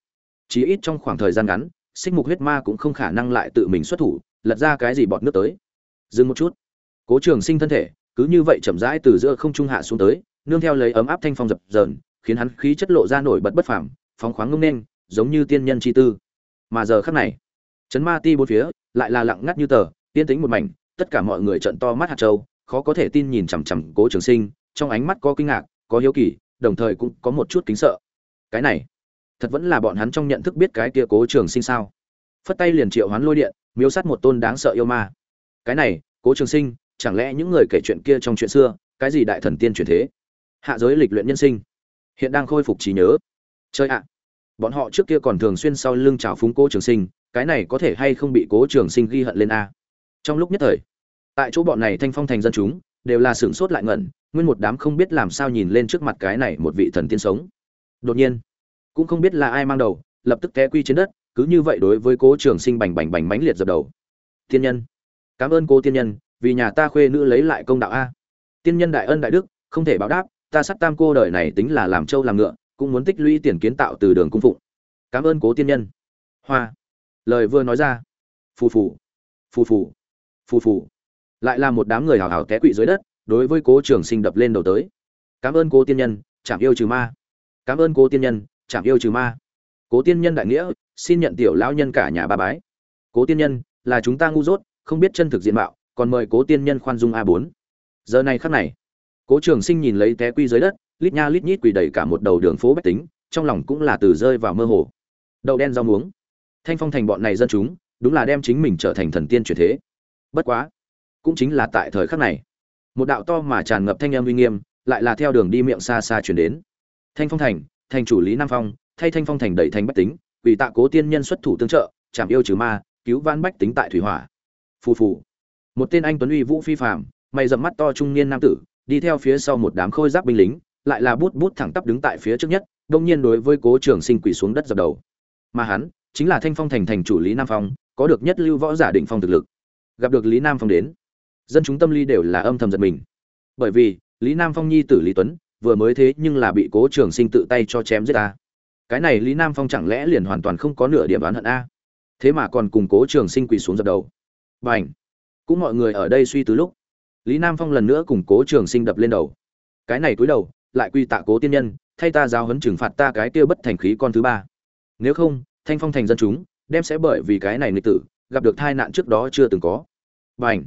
Chí ít trong khoảng thời gian ngắn xích mục huyết ma cũng không khả năng lại tự mình xuất thủ, lật ra cái gì bọt nước tới. Dừng một chút. Cố trường sinh thân thể, cứ như vậy chậm rãi từ giữa không trung hạ xuống tới, nương theo lấy ấm áp thanh phong dập dờn, khiến hắn khí chất lộ ra nổi bật bất phàm, phóng khoáng ngông nên giống như tiên nhân chi tư. Mà giờ khắc này, chấn ma ti bốn phía lại là lặng ngắt như tờ tiên tính một mảnh, tất cả mọi người trợn to mắt hạt châu, khó có thể tin nhìn chằm chằm cố trường sinh, trong ánh mắt có kinh ngạc, có hiếu kỳ, đồng thời cũng có một chút kính sợ. Cái này thật vẫn là bọn hắn trong nhận thức biết cái kia cố trường sinh sao? Phất tay liền triệu hoán lôi điện, miếu sát một tôn đáng sợ yêu ma. Cái này, cố trường sinh, chẳng lẽ những người kể chuyện kia trong chuyện xưa, cái gì đại thần tiên truyền thế? Hạ giới lịch luyện nhân sinh. Hiện đang khôi phục trí nhớ. Chơi ạ! Bọn họ trước kia còn thường xuyên sau lưng trào phúng cố trường sinh, cái này có thể hay không bị cố trường sinh ghi hận lên a? Trong lúc nhất thời, tại chỗ bọn này thanh phong thành dân chúng, đều là sửng sốt lại ngẩn, nguyên một đám không biết làm sao nhìn lên trước mặt cái này một vị thần tiên sống. Đột nhiên cũng không biết là ai mang đầu, lập tức té quy trên đất, cứ như vậy đối với cố trường sinh bành bành bành mãnh liệt dập đầu. Tiên nhân, cảm ơn cô tiên nhân, vì nhà ta khuê nữ lấy lại công đạo a. Tiên nhân đại ân đại đức, không thể báo đáp, ta sắp tam cô đời này tính là làm trâu làm ngựa, cũng muốn tích lũy tiền kiến tạo từ đường cung phụng. Cảm ơn cố tiên nhân. Hoa. Lời vừa nói ra. Phù phù. Phù phù. Phù phù. Lại là một đám người hào hào té quỵ dưới đất, đối với cố trường sinh đập lên đầu tới. Cảm ơn cố tiên nhân chạm yêu trừ ma. Cảm ơn cố tiên nhân chạm yêu trừ ma. Cố tiên nhân đại nghĩa, xin nhận tiểu lão nhân cả nhà ba bái. Cố tiên nhân, là chúng ta ngu dốt, không biết chân thực diện mạo, còn mời cố tiên nhân khoan dung a bốn. Giờ này khắc này, cố trường sinh nhìn lấy té quy dưới đất, lít nha lít nhít quỳ đầy cả một đầu đường phố bách tính, trong lòng cũng là từ rơi vào mơ hồ. Đậu đen rau muống. Thanh phong thành bọn này dân chúng, đúng là đem chính mình trở thành thần tiên chuyển thế. Bất quá, cũng chính là tại thời khắc này, một đạo to mà tràn ngập thanh âm uy nghiêm, lại là theo đường đi miệng xa xa chuyển đến. Thanh phong thành thành chủ lý nam phong, thay thanh phong thành đẩy thành bách tính vì tạ cố tiên nhân xuất thủ tương trợ chạm yêu trừ ma, cứu vãn bách tính tại thủy hỏa. Phù phù. Một tên anh tuấn uy vũ phi phàm, mày dậm mắt to trung niên nam tử, đi theo phía sau một đám khôi giáp binh lính, lại là bút bút thẳng tắp đứng tại phía trước nhất, đông nhiên đối với cố trường sinh quỳ xuống đất dập đầu. Mà hắn, chính là thanh phong thành thành chủ lý nam phong, có được nhất lưu võ giả định phong thực lực. Gặp được lý nam phong đến, dân chúng tâm lý đều là âm thầm giật mình. Bởi vì, lý nam phong nhi tử lý tuấn vừa mới thế nhưng là bị cố trường sinh tự tay cho chém giết ta. Cái này lý nam phong chẳng lẽ liền hoàn toàn không có nửa điểm oán hận a? Thế mà còn cùng cố trường sinh quỳ xuống dập đầu. B à n h cũng mọi người ở đây suy từ lúc, lý nam phong lần nữa cùng cố trường sinh đập lên đầu. Cái này cúi đầu, lại quy tạ cố tiên nhân, thay ta giao hấn trừng phạt ta cái kia bất thành khí con thứ ba. Nếu không, thanh phong thành dân chúng, đem sẽ bởi vì cái này nghịch tử, gặp được tai nạn trước đó chưa từng có. B à n h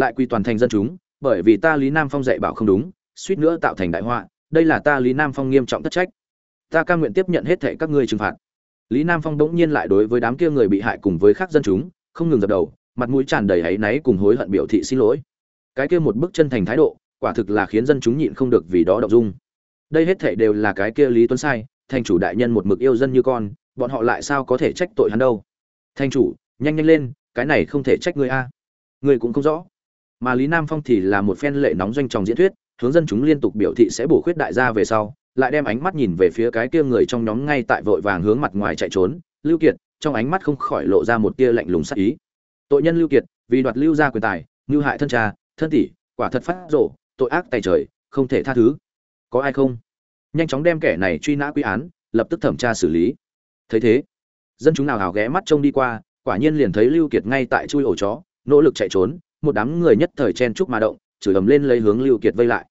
lại quy toàn thành dân chúng, bởi vì ta lý nam phong dạy bảo không đúng suýt nữa tạo thành đại họa, đây là ta lý nam phong nghiêm trọng thất trách. Ta cam nguyện tiếp nhận hết thệ các ngươi trừng phạt. Lý nam phong bỗng nhiên lại đối với đám kia người bị hại cùng với khác dân chúng, không ngừng dập đầu, mặt mũi tràn đầy áy náy cùng hối hận biểu thị xin lỗi. Cái kia một bức chân thành thái độ, quả thực là khiến dân chúng nhịn không được vì đó động dung. Đây hết thệ đều là cái kia lý tuấn sai, thành chủ đại nhân một mực yêu dân như con, bọn họ lại sao có thể trách tội hắn đâu? Thành chủ, nhanh nhanh lên, cái này không thể trách ngươi a. Ngươi cũng không rõ. Mà lý nam phong thì là một phen lệ nóng doanh tròng diễn thuyết hướng dân chúng liên tục biểu thị sẽ bổ khuyết đại gia về sau, lại đem ánh mắt nhìn về phía cái kia người trong nhóm ngay tại vội vàng hướng mặt ngoài chạy trốn, lưu kiệt, trong ánh mắt không khỏi lộ ra một tia lạnh lùng sắc ý. Tội nhân lưu kiệt, vì đoạt lưu gia quyền tài ngư hại thân cha, thân tỷ, quả thật phát rộ tội ác tày trời, không thể tha thứ. Có ai không? Nhanh chóng đem kẻ này truy nã quy án, lập tức thẩm tra xử lý. Thấy thế, dân chúng nào hào ghé mắt trông đi qua, quả nhiên liền thấy lưu kiệt ngay tại chui ổ chó, nỗ lực chạy trốn, một đám người nhất thời chen chúc mà động, chửi ầm lên lấy hướng lưu kiệt vây lại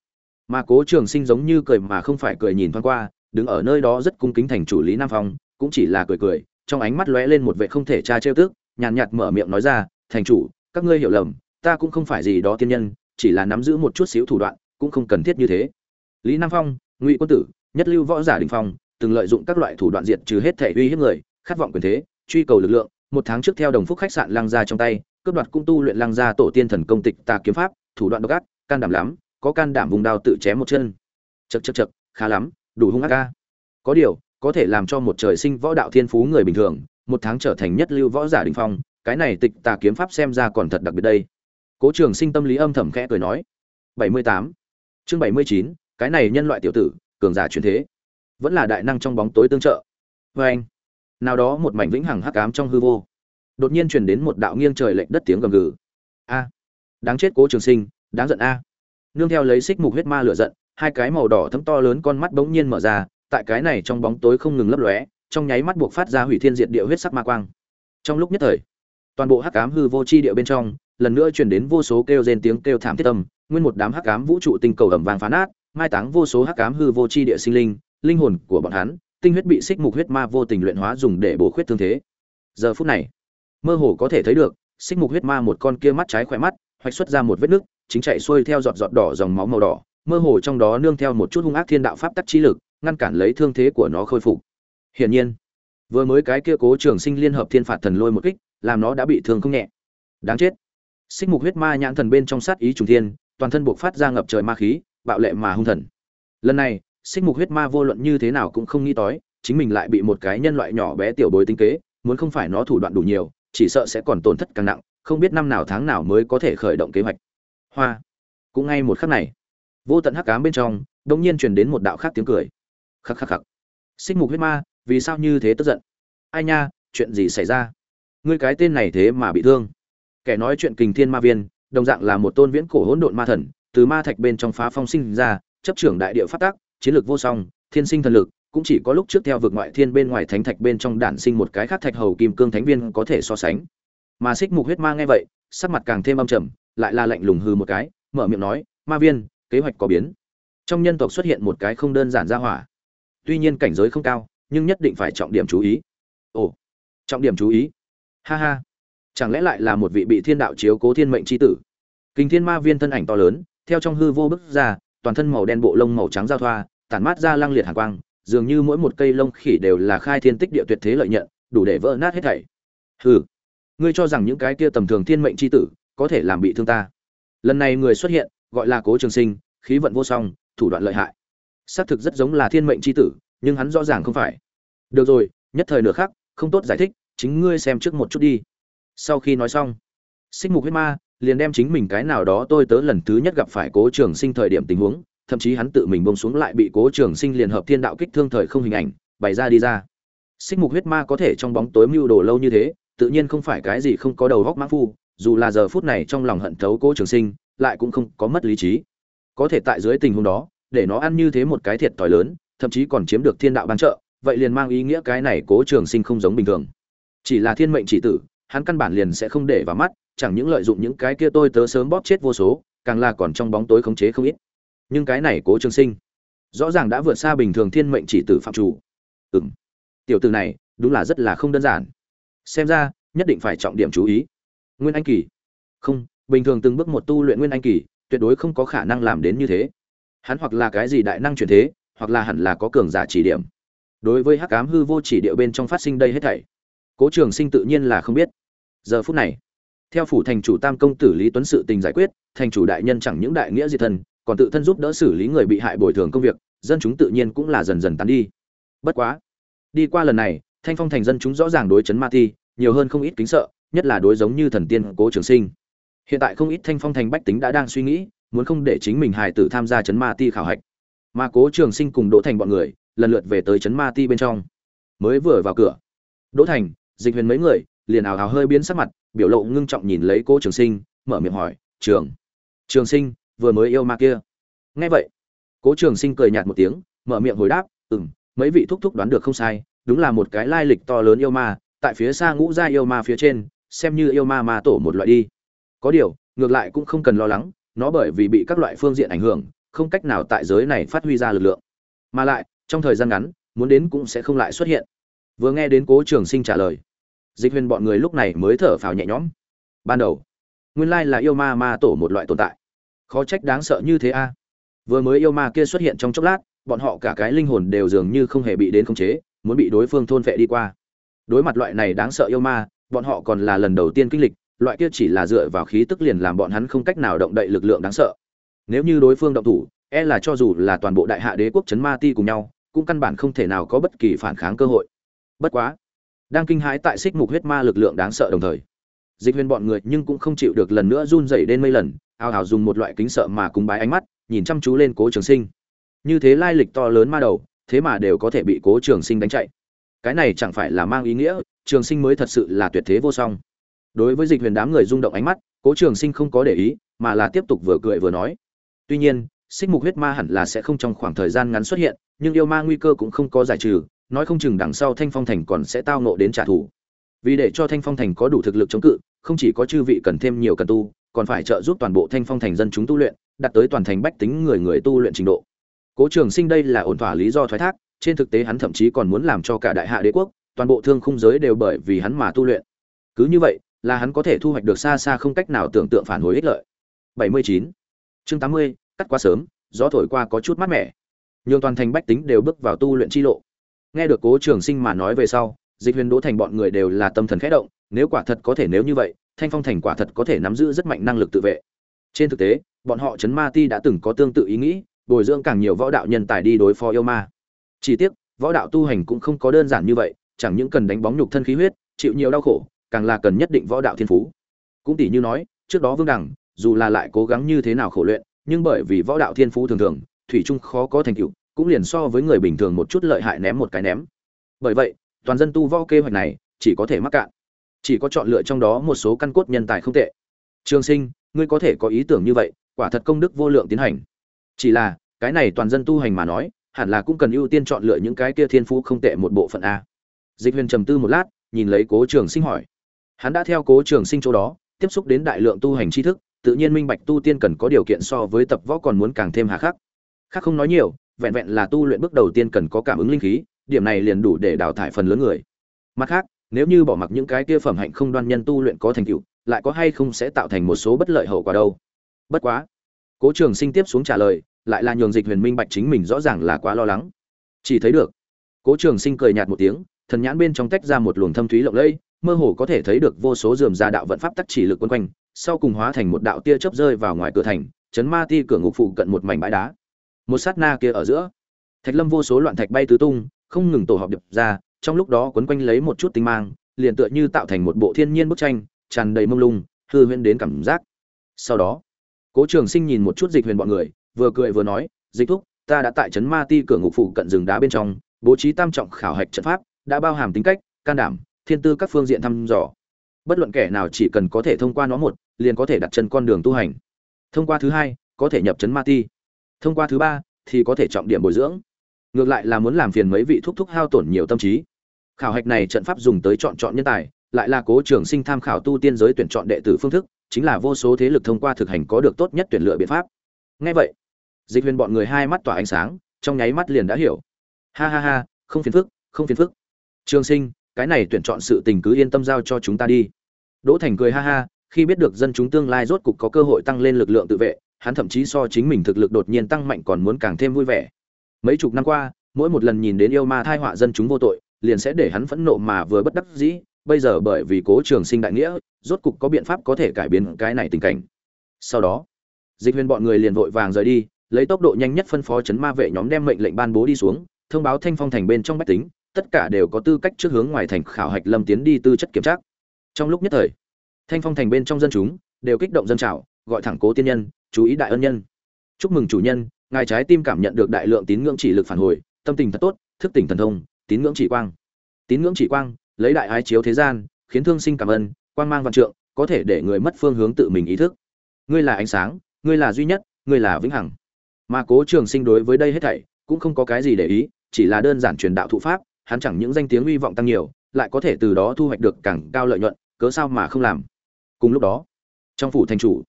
mà cố trường sinh giống như cười mà không phải cười nhìn thoáng qua, đứng ở nơi đó rất cung kính thành chủ lý nam phong, cũng chỉ là cười cười, trong ánh mắt lóe lên một vẻ không thể tra trêu tức, nhàn nhạt mở miệng nói ra, thành chủ, các ngươi hiểu lầm, ta cũng không phải gì đó tiên nhân, chỉ là nắm giữ một chút xíu thủ đoạn, cũng không cần thiết như thế. Lý nam phong, ngụy quân tử, nhất lưu võ giả đình phong, từng lợi dụng các loại thủ đoạn diệt trừ hết thể uy hiếp người, khát vọng quyền thế, truy cầu lực lượng, một tháng trước theo đồng phúc khách sạn lăng gia trong tay, cướp đoạt cung tu luyện lăng gia tổ tiên thần công tịch tà kiếm pháp, thủ đoạn độc ác, can đảm lắm có can đảm vùng đao tự chém một chân. Chật chật chật khá lắm, đủ hung ác ca có điều, có thể làm cho một trời sinh võ đạo thiên phú người bình thường, một tháng trở thành nhất lưu võ giả đình phong, cái này tịch tà kiếm pháp xem ra còn thật đặc biệt đây. Cố trường sinh tâm lý âm thầm khẽ cười nói. Bảy mươi tám, chương bảy mươi chín, cái này nhân loại tiểu tử, cường giả truyền thế. Vẫn là đại năng trong bóng tối tương trợ. Vê anh, nào đó một mảnh vĩnh hằng hắc ám trong hư vô, đột nhiên truyền đến một đạo nghiêng trời lệch đất tiếng gầm gừ. A, đáng chết cố trường sinh, đáng giận a nương theo lấy xích mục huyết ma lửa giận, hai cái màu đỏ thấm to lớn con mắt bỗng nhiên mở ra, tại cái này trong bóng tối không ngừng lấp lóe, trong nháy mắt buộc phát ra hủy thiên diệt địa huyết sắc ma quang. Trong lúc nhất thời, toàn bộ hắc ám hư vô chi địa bên trong, lần nữa truyền đến vô số kêu rên tiếng kêu thảm thiết tâm nguyên một đám hắc ám vũ trụ tinh cầu ẩm vàng phá nát, mai táng vô số hắc ám hư vô chi địa sinh linh linh hồn của bọn hắn, tinh huyết bị xích mục huyết ma vô tình luyện hóa dùng để bổ khuyết thương thế. Giờ phút này, mơ hồ có thể thấy được, xích mục huyết ma một con kia mắt trái khỏe mắt, hoạch xuất ra một vết nứt chính chạy xuôi theo giọt giọt đỏ dòng máu màu đỏ, mơ hồ trong đó nương theo một chút hung ác thiên đạo pháp tắc chi lực, ngăn cản lấy thương thế của nó khôi phục. Hiển nhiên, vừa mới cái kia Cố Trường Sinh liên hợp thiên phạt thần lôi một kích, làm nó đã bị thương không nhẹ. Đáng chết. Xích mục huyết ma nhãn thần bên trong sát ý trùng thiên, toàn thân buộc phát ra ngập trời ma khí, bạo lệ mà hung thần. Lần này, xích mục huyết ma vô luận như thế nào cũng không nghĩ tới, chính mình lại bị một cái nhân loại nhỏ bé tiểu bối tính kế, muốn không phải nó thủ đoạn đủ nhiều, chỉ sợ sẽ còn tổn thất càng nặng, không biết năm nào tháng nào mới có thể khởi động kế hoạch hoa. Cũng ngay một khắc này, vô tận hắc cám bên trong đông nhiên truyền đến một đạo khác tiếng cười. Khắc khắc khắc. Xích mục huyết ma, vì sao như thế tức giận? Ai nha, chuyện gì xảy ra? Ngươi cái tên này thế mà bị thương. Kẻ nói chuyện kình thiên ma viên, đồng dạng là một tôn viễn cổ hỗn độn ma thần, từ ma thạch bên trong phá phong sinh ra, chấp trưởng đại địa phát tác chiến lược vô song, thiên sinh thần lực, cũng chỉ có lúc trước theo vực ngoại thiên bên ngoài thánh thạch bên trong đản sinh một cái khác thạch hầu kim cương thánh viên có thể so sánh. Mà xích mục huyết ma nghe vậy, sắc mặt càng thêm âm trầm lại là lạnh lùng hư một cái, mở miệng nói, ma viên, kế hoạch có biến. Trong nhân tộc xuất hiện một cái không đơn giản ra hỏa. Tuy nhiên cảnh giới không cao, nhưng nhất định phải trọng điểm chú ý. Ồ, trọng điểm chú ý. Ha ha. Chẳng lẽ lại là một vị bị thiên đạo chiếu cố thiên mệnh c h i tử? Kinh thiên ma viên thân ảnh to lớn, theo trong hư vô bức ra, toàn thân màu đen bộ lông màu trắng giao thoa, tản mát ra lăng liệt hàng quang, dường như mỗi một cây lông khỉ đều là khai thiên tích địa tuyệt thế lợi nhận, đủ để vỡ nát hết thảy. Hừ, ngươi cho rằng những cái kia tầm thường thiên mệnh c h i tử có thể làm bị thương ta. Lần này người xuất hiện, gọi là cố trường sinh, khí vận vô song, thủ đoạn lợi hại. Xác thực rất giống là thiên mệnh c h i tử, nhưng hắn rõ ràng không phải. Được rồi, nhất thời nửa khác không tốt giải thích, chính ngươi xem trước một chút đi. Sau khi nói xong, xích mục huyết ma liền đem chính mình cái nào đó tôi tớ lần thứ nhất gặp phải cố trường sinh thời điểm tình huống, thậm chí hắn tự mình bông xuống lại bị cố trường sinh liền hợp thiên đạo kích thương thời không hình ảnh, bày ra đi ra. Xích mục huyết ma có thể trong bóng tối mưu đồ lâu như thế, tự nhiên không phải cái gì không có đầu góc mã phu dù là giờ phút này trong lòng hận thấu cố trường sinh, lại cũng không có mất lý trí. Có thể tại dưới tình huống đó, để nó ăn như thế một cái thiệt thòi lớn, thậm chí còn chiếm được thiên đạo ban trợ, vậy liền mang ý nghĩa cái này cố trường sinh không giống bình thường. Chỉ là thiên mệnh chỉ tử, hắn căn bản liền sẽ không để vào mắt, chẳng những lợi dụng những cái kia tôi tớ sớm bóp chết vô số, càng là còn trong bóng tối khống chế không ít. Nhưng cái này cố trường sinh, rõ ràng đã vượt xa bình thường thiên mệnh chỉ tử phạm chủ. Ừm. Tiểu tử này, đúng là rất là không đơn giản. Xem ra, nhất định phải trọng điểm chú ý nguyên anh kỳ. Không bình thường từng bước một tu luyện nguyên anh kỳ tuyệt đối không có khả năng làm đến như thế. Hắn hoặc là cái gì đại năng chuyển thế hoặc là hẳn là có cường giả chỉ điểm. Đối với hắc ám hư vô chỉ địa bên trong phát sinh đây hết thảy cố trường sinh tự nhiên là không biết. Giờ phút này theo phủ thành chủ tam công tử lý tuấn sự tình giải quyết thành chủ đại nhân chẳng những đại nghĩa diệt thần, còn tự thân giúp đỡ xử lý người bị hại bồi thường công việc dân chúng tự nhiên cũng là dần dần tán đi. Bất quá đi qua lần này thanh phong thành dân chúng rõ ràng đối chấn ma thi nhiều hơn không ít kính sợ nhất là đối giống như thần tiên cố trường sinh. Hiện tại không ít thanh phong thành bách tính đã đang suy nghĩ, muốn không để chính mình hài tử tham gia chấn ma ti khảo hạch. Mà cố trường sinh cùng đỗ thành bọn người, lần lượt về tới chấn ma ti bên trong. Mới vừa vào cửa, đỗ thành, dịch huyền mấy người, liền ảo hào hơi biến sắc mặt, biểu lộ ngưng trọng nhìn lấy cố trường sinh, mở miệng hỏi, trường trường sinh, vừa mới yêu ma kia? Nghe vậy, cố trường sinh cười nhạt một tiếng, mở miệng hồi đáp, ừm, mấy vị thúc thúc đoán được không sai, đúng là một cái lai lịch to lớn yêu ma, tại phía xa ngũ gia yêu ma phía trên xem như yêu ma ma tổ một loại đi. Có điều, ngược lại cũng không cần lo lắng, nó bởi vì bị các loại phương diện ảnh hưởng, không cách nào tại giới này phát huy ra lực lượng. Mà lại, trong thời gian ngắn, muốn đến cũng sẽ không lại xuất hiện. Vừa nghe đến cố trường sinh trả lời, dịch huyền bọn người lúc này mới thở phào nhẹ nhõm. Ban đầu, nguyên lai là yêu ma ma tổ một loại tồn tại. Khó trách đáng sợ như thế a. Vừa mới yêu ma kia xuất hiện trong chốc lát, bọn họ cả cái linh hồn đều dường như không hề bị đến khống chế, muốn bị đối phương thôn phệ đi qua. Đối mặt loại này đáng sợ yêu ma bọn họ còn là lần đầu tiên kinh lịch, loại kia chỉ là dựa vào khí tức liền làm bọn hắn không cách nào động đậy lực lượng đáng sợ. Nếu như đối phương động thủ e là cho dù là toàn bộ đại hạ đế quốc chấn ma ti cùng nhau, cũng căn bản không thể nào có bất kỳ phản kháng cơ hội. Bất quá, đang kinh hãi tại xích mục huyết ma lực lượng đáng sợ đồng thời, dịch huyền bọn người nhưng cũng không chịu được lần nữa run rẩy đến mấy lần ao ào dùng một loại kính sợ mà cùng bái ánh mắt, nhìn chăm chú lên cố trường sinh. Như thế lai lịch to lớn ma đầu, thế mà đều có thể bị cố trường sinh đánh chạy. Cái này chẳng phải là mang ý nghĩa trường sinh mới thật sự là tuyệt thế vô song. Đối với dịch huyền đám người rung động ánh mắt, cố trường sinh không có để ý, mà là tiếp tục vừa cười vừa nói. Tuy nhiên, xích mục huyết ma hẳn là sẽ không trong khoảng thời gian ngắn xuất hiện, nhưng yêu ma nguy cơ cũng không có giải trừ, nói không chừng đằng sau thanh phong thành còn sẽ tao nộ đến trả thù. Vì để cho thanh phong thành có đủ thực lực chống cự, không chỉ có chư vị cần thêm nhiều cần tu, còn phải trợ giúp toàn bộ thanh phong thành dân chúng tu luyện, đạt tới toàn thành bách tính người người tu luyện trình độ. Cố trường sinh đây là ổn thỏa lý do thoái thác, trên thực tế hắn thậm chí còn muốn làm cho cả đại hạ đế quốc toàn bộ thương khung giới đều bởi vì hắn mà tu luyện. Cứ như vậy là hắn có thể thu hoạch được xa xa không cách nào tưởng tượng phản hồi ích lợi. 79. chương 80, cắt quá sớm gió thổi qua có chút mát mẻ. Nhưng toàn thành bách tính đều bước vào tu luyện chi lộ. Nghe được cố trường sinh mà nói về sau dịch huyền đỗ thành bọn người đều là tâm thần khẽ động nếu quả thật có thể nếu như vậy thanh phong thành quả thật có thể nắm giữ rất mạnh năng lực tự vệ. Trên thực tế bọn họ chấn ma ti đã từng có tương tự ý nghĩ bồi dưỡng càng nhiều võ đạo nhân tài đi đối phó yêu ma. Chỉ tiếc võ đạo tu hành cũng không có đơn giản như vậy chẳng những cần đánh bóng nhục thân khí huyết, chịu nhiều đau khổ, càng là cần nhất định võ đạo thiên phú. Cũng tỷ như nói, trước đó vương đẳng dù là lại cố gắng như thế nào khổ luyện, nhưng bởi vì võ đạo thiên phú thường thường, thủy chung khó có thành tựu, cũng liền so với người bình thường một chút lợi hại ném một cái ném. Bởi vậy, toàn dân tu võ kế hoạch này chỉ có thể mắc cạn. Chỉ có chọn lựa trong đó một số căn cốt nhân tài không tệ. Trường sinh, ngươi có thể có ý tưởng như vậy, quả thật công đức vô lượng tiến hành. Chỉ là, cái này toàn dân tu hành mà nói, hẳn là cũng cần ưu tiên chọn lựa những cái kia thiên phú không tệ một bộ phận a dịch huyền trầm tư một lát, nhìn lấy cố trường sinh hỏi. Hắn đã theo cố trường sinh chỗ đó, tiếp xúc đến đại lượng tu hành tri thức, tự nhiên minh bạch tu tiên cần có điều kiện so với tập võ còn muốn càng thêm hà khắc. Khác không nói nhiều, vẹn vẹn là tu luyện bước đầu tiên cần có cảm ứng linh khí, điểm này liền đủ để đào thải phần lớn người. Mặt khác, nếu như bỏ mặc những cái kia phẩm hạnh không đoan nhân tu luyện có thành tựu, lại có hay không sẽ tạo thành một số bất lợi hậu quả đâu? Bất quá, cố trường sinh tiếp xuống trả lời, lại là nhường dịch huyền minh bạch chính mình rõ ràng là quá lo lắng. Chỉ thấy được, cố trường sinh cười nhạt một tiếng thần nhãn bên trong tách ra một luồng thâm thúy lộng lẫy, mơ hồ có thể thấy được vô số rườm ra đạo vận pháp tắc chỉ lực quấn quanh, sau cùng hóa thành một đạo tia chớp rơi vào ngoài cửa thành, chấn ma ti cửa ngục phụ cận một mảnh bãi đá. Một sát na kia ở giữa, thạch lâm vô số loạn thạch bay tứ tung, không ngừng tổ hợp điệp ra, trong lúc đó quấn quanh lấy một chút tinh mang, liền tựa như tạo thành một bộ thiên nhiên bức tranh, tràn đầy mông lung, hư huyễn đến cảm giác. Sau đó, cố trường sinh nhìn một chút dịch huyền bọn người, vừa cười vừa nói, dịch thúc, ta đã tại trấn ma ti cửa ngục phụ cận rừng đá bên trong, bố trí tam trọng khảo hạch trận pháp đã bao hàm tính cách, can đảm, thiên tư các phương diện thăm dò. Bất luận kẻ nào chỉ cần có thể thông qua nó một, liền có thể đặt chân con đường tu hành. Thông qua thứ hai, có thể nhập chấn ma ti. Thông qua thứ ba, thì có thể trọng điểm bồi dưỡng. Ngược lại là muốn làm phiền mấy vị thúc thúc hao tổn nhiều tâm trí. Khảo hạch này trận pháp dùng tới chọn chọn nhân tài, lại là cố trường sinh tham khảo tu tiên giới tuyển chọn đệ tử phương thức, chính là vô số thế lực thông qua thực hành có được tốt nhất tuyển lựa biện pháp. Ngay vậy, dịch huyền bọn người hai mắt tỏa ánh sáng, trong nháy mắt liền đã hiểu. Ha ha ha, không phiền phức, không phiền phức trường sinh, cái này tuyển chọn sự tình cứ yên tâm giao cho chúng ta đi. Đỗ thành cười ha ha, khi biết được dân chúng tương lai rốt cục có cơ hội tăng lên lực lượng tự vệ, hắn thậm chí so chính mình thực lực đột nhiên tăng mạnh còn muốn càng thêm vui vẻ. Mấy chục năm qua, mỗi một lần nhìn đến yêu ma thai họa dân chúng vô tội, liền sẽ để hắn phẫn nộ mà vừa bất đắc dĩ, bây giờ bởi vì cố trường sinh đại nghĩa, rốt cục có biện pháp có thể cải biến cái này tình cảnh. Sau đó, dịch huyền bọn người liền vội vàng rời đi, lấy tốc độ nhanh nhất phân phó chấn ma vệ nhóm đem mệnh lệnh ban bố đi xuống, thông báo thanh phong thành bên trong bách tính tất cả đều có tư cách trước hướng ngoài thành khảo hạch lâm tiến đi tư chất kiểm tra. Trong lúc nhất thời, thanh phong thành bên trong dân chúng đều kích động dân trào, gọi thẳng cố tiên nhân, chú ý đại ân nhân. Chúc mừng chủ nhân, ngài trái tim cảm nhận được đại lượng tín ngưỡng chỉ lực phản hồi, tâm tình thật tốt, thức tỉnh thần thông, tín ngưỡng chỉ quang. Tín ngưỡng chỉ quang, lấy đại ái chiếu thế gian, khiến thương sinh cảm ơn, quang mang văn trượng, có thể để người mất phương hướng tự mình ý thức. Ngươi là ánh sáng, ngươi là duy nhất, ngươi là vĩnh hằng. Mà cố trường sinh đối với đây hết thảy cũng không có cái gì để ý, chỉ là đơn giản truyền đạo thụ pháp hắn chẳng những danh tiếng uy vọng tăng nhiều, lại có thể từ đó thu hoạch được càng cao lợi nhuận, cớ sao mà không làm? Cùng lúc đó, trong phủ thành chủ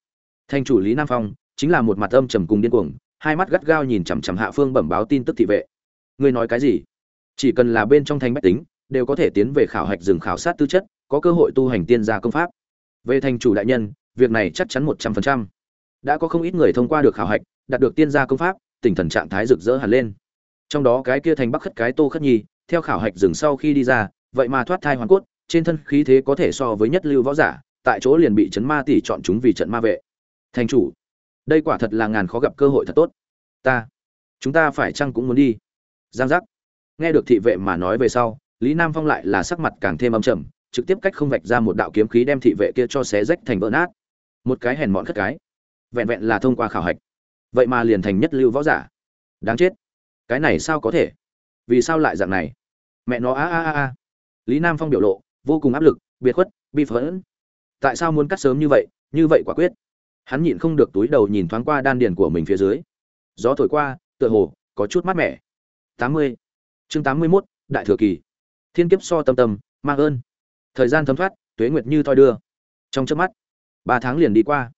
thành chủ lý nam phong chính là một mặt âm trầm cùng điên cuồng, hai mắt gắt gao nhìn chằm chằm hạ phương bẩm báo tin tức thị vệ. Ngươi nói cái gì? Chỉ cần là bên trong thành bách tính, đều có thể tiến về khảo hạch rừng khảo sát tư chất, có cơ hội tu hành tiên gia công pháp. Về thành chủ đại nhân, việc này chắc chắn một trăm phần trăm. Đã có không ít người thông qua được khảo hạch, đạt được tiên gia công pháp, tinh thần trạng thái rực rỡ hẳn lên. Trong đó cái kia thành bắc khất cái tô khất nhi theo khảo hạch rừng sau khi đi ra, vậy mà thoát thai hoàn cốt, trên thân khí thế có thể so với nhất lưu võ giả, tại chỗ liền bị chấn ma tỷ chọn chúng vì trận ma vệ. Thành chủ, đây quả thật là ngàn khó gặp cơ hội thật tốt. Ta, chúng ta phải chăng cũng muốn đi? Giang giác. Nghe được thị vệ mà nói về sau, lý nam phong lại là sắc mặt càng thêm âm trầm, trực tiếp cách không vạch ra một đạo kiếm khí đem thị vệ kia cho xé rách thành vỡ nát. Một cái hèn mọn khất cái. Vẹn vẹn là thông qua khảo hạch. Vậy mà liền thành nhất lưu võ giả. Đáng chết. Cái này sao có thể? Vì sao lại dạng này? Mẹ nó, a a a a. Lý nam phong biểu lộ, vô cùng áp lực, biệt khuất bi phẫn. Tại sao muốn cắt sớm như vậy? Như vậy quả quyết. Hắn nhịn không được túi đầu nhìn thoáng qua đan điền của mình phía dưới. Gió thổi qua, tựa hồ, có chút mát mẻ. Tám mươi. Chương tám mươi mốt, đại thừa kỳ. Thiên kiếp so tâm tâm, mang ơn. Thời gian thấm thoát, tuế nguyệt như thoi đưa. Trong trước mắt, ba tháng liền đi qua.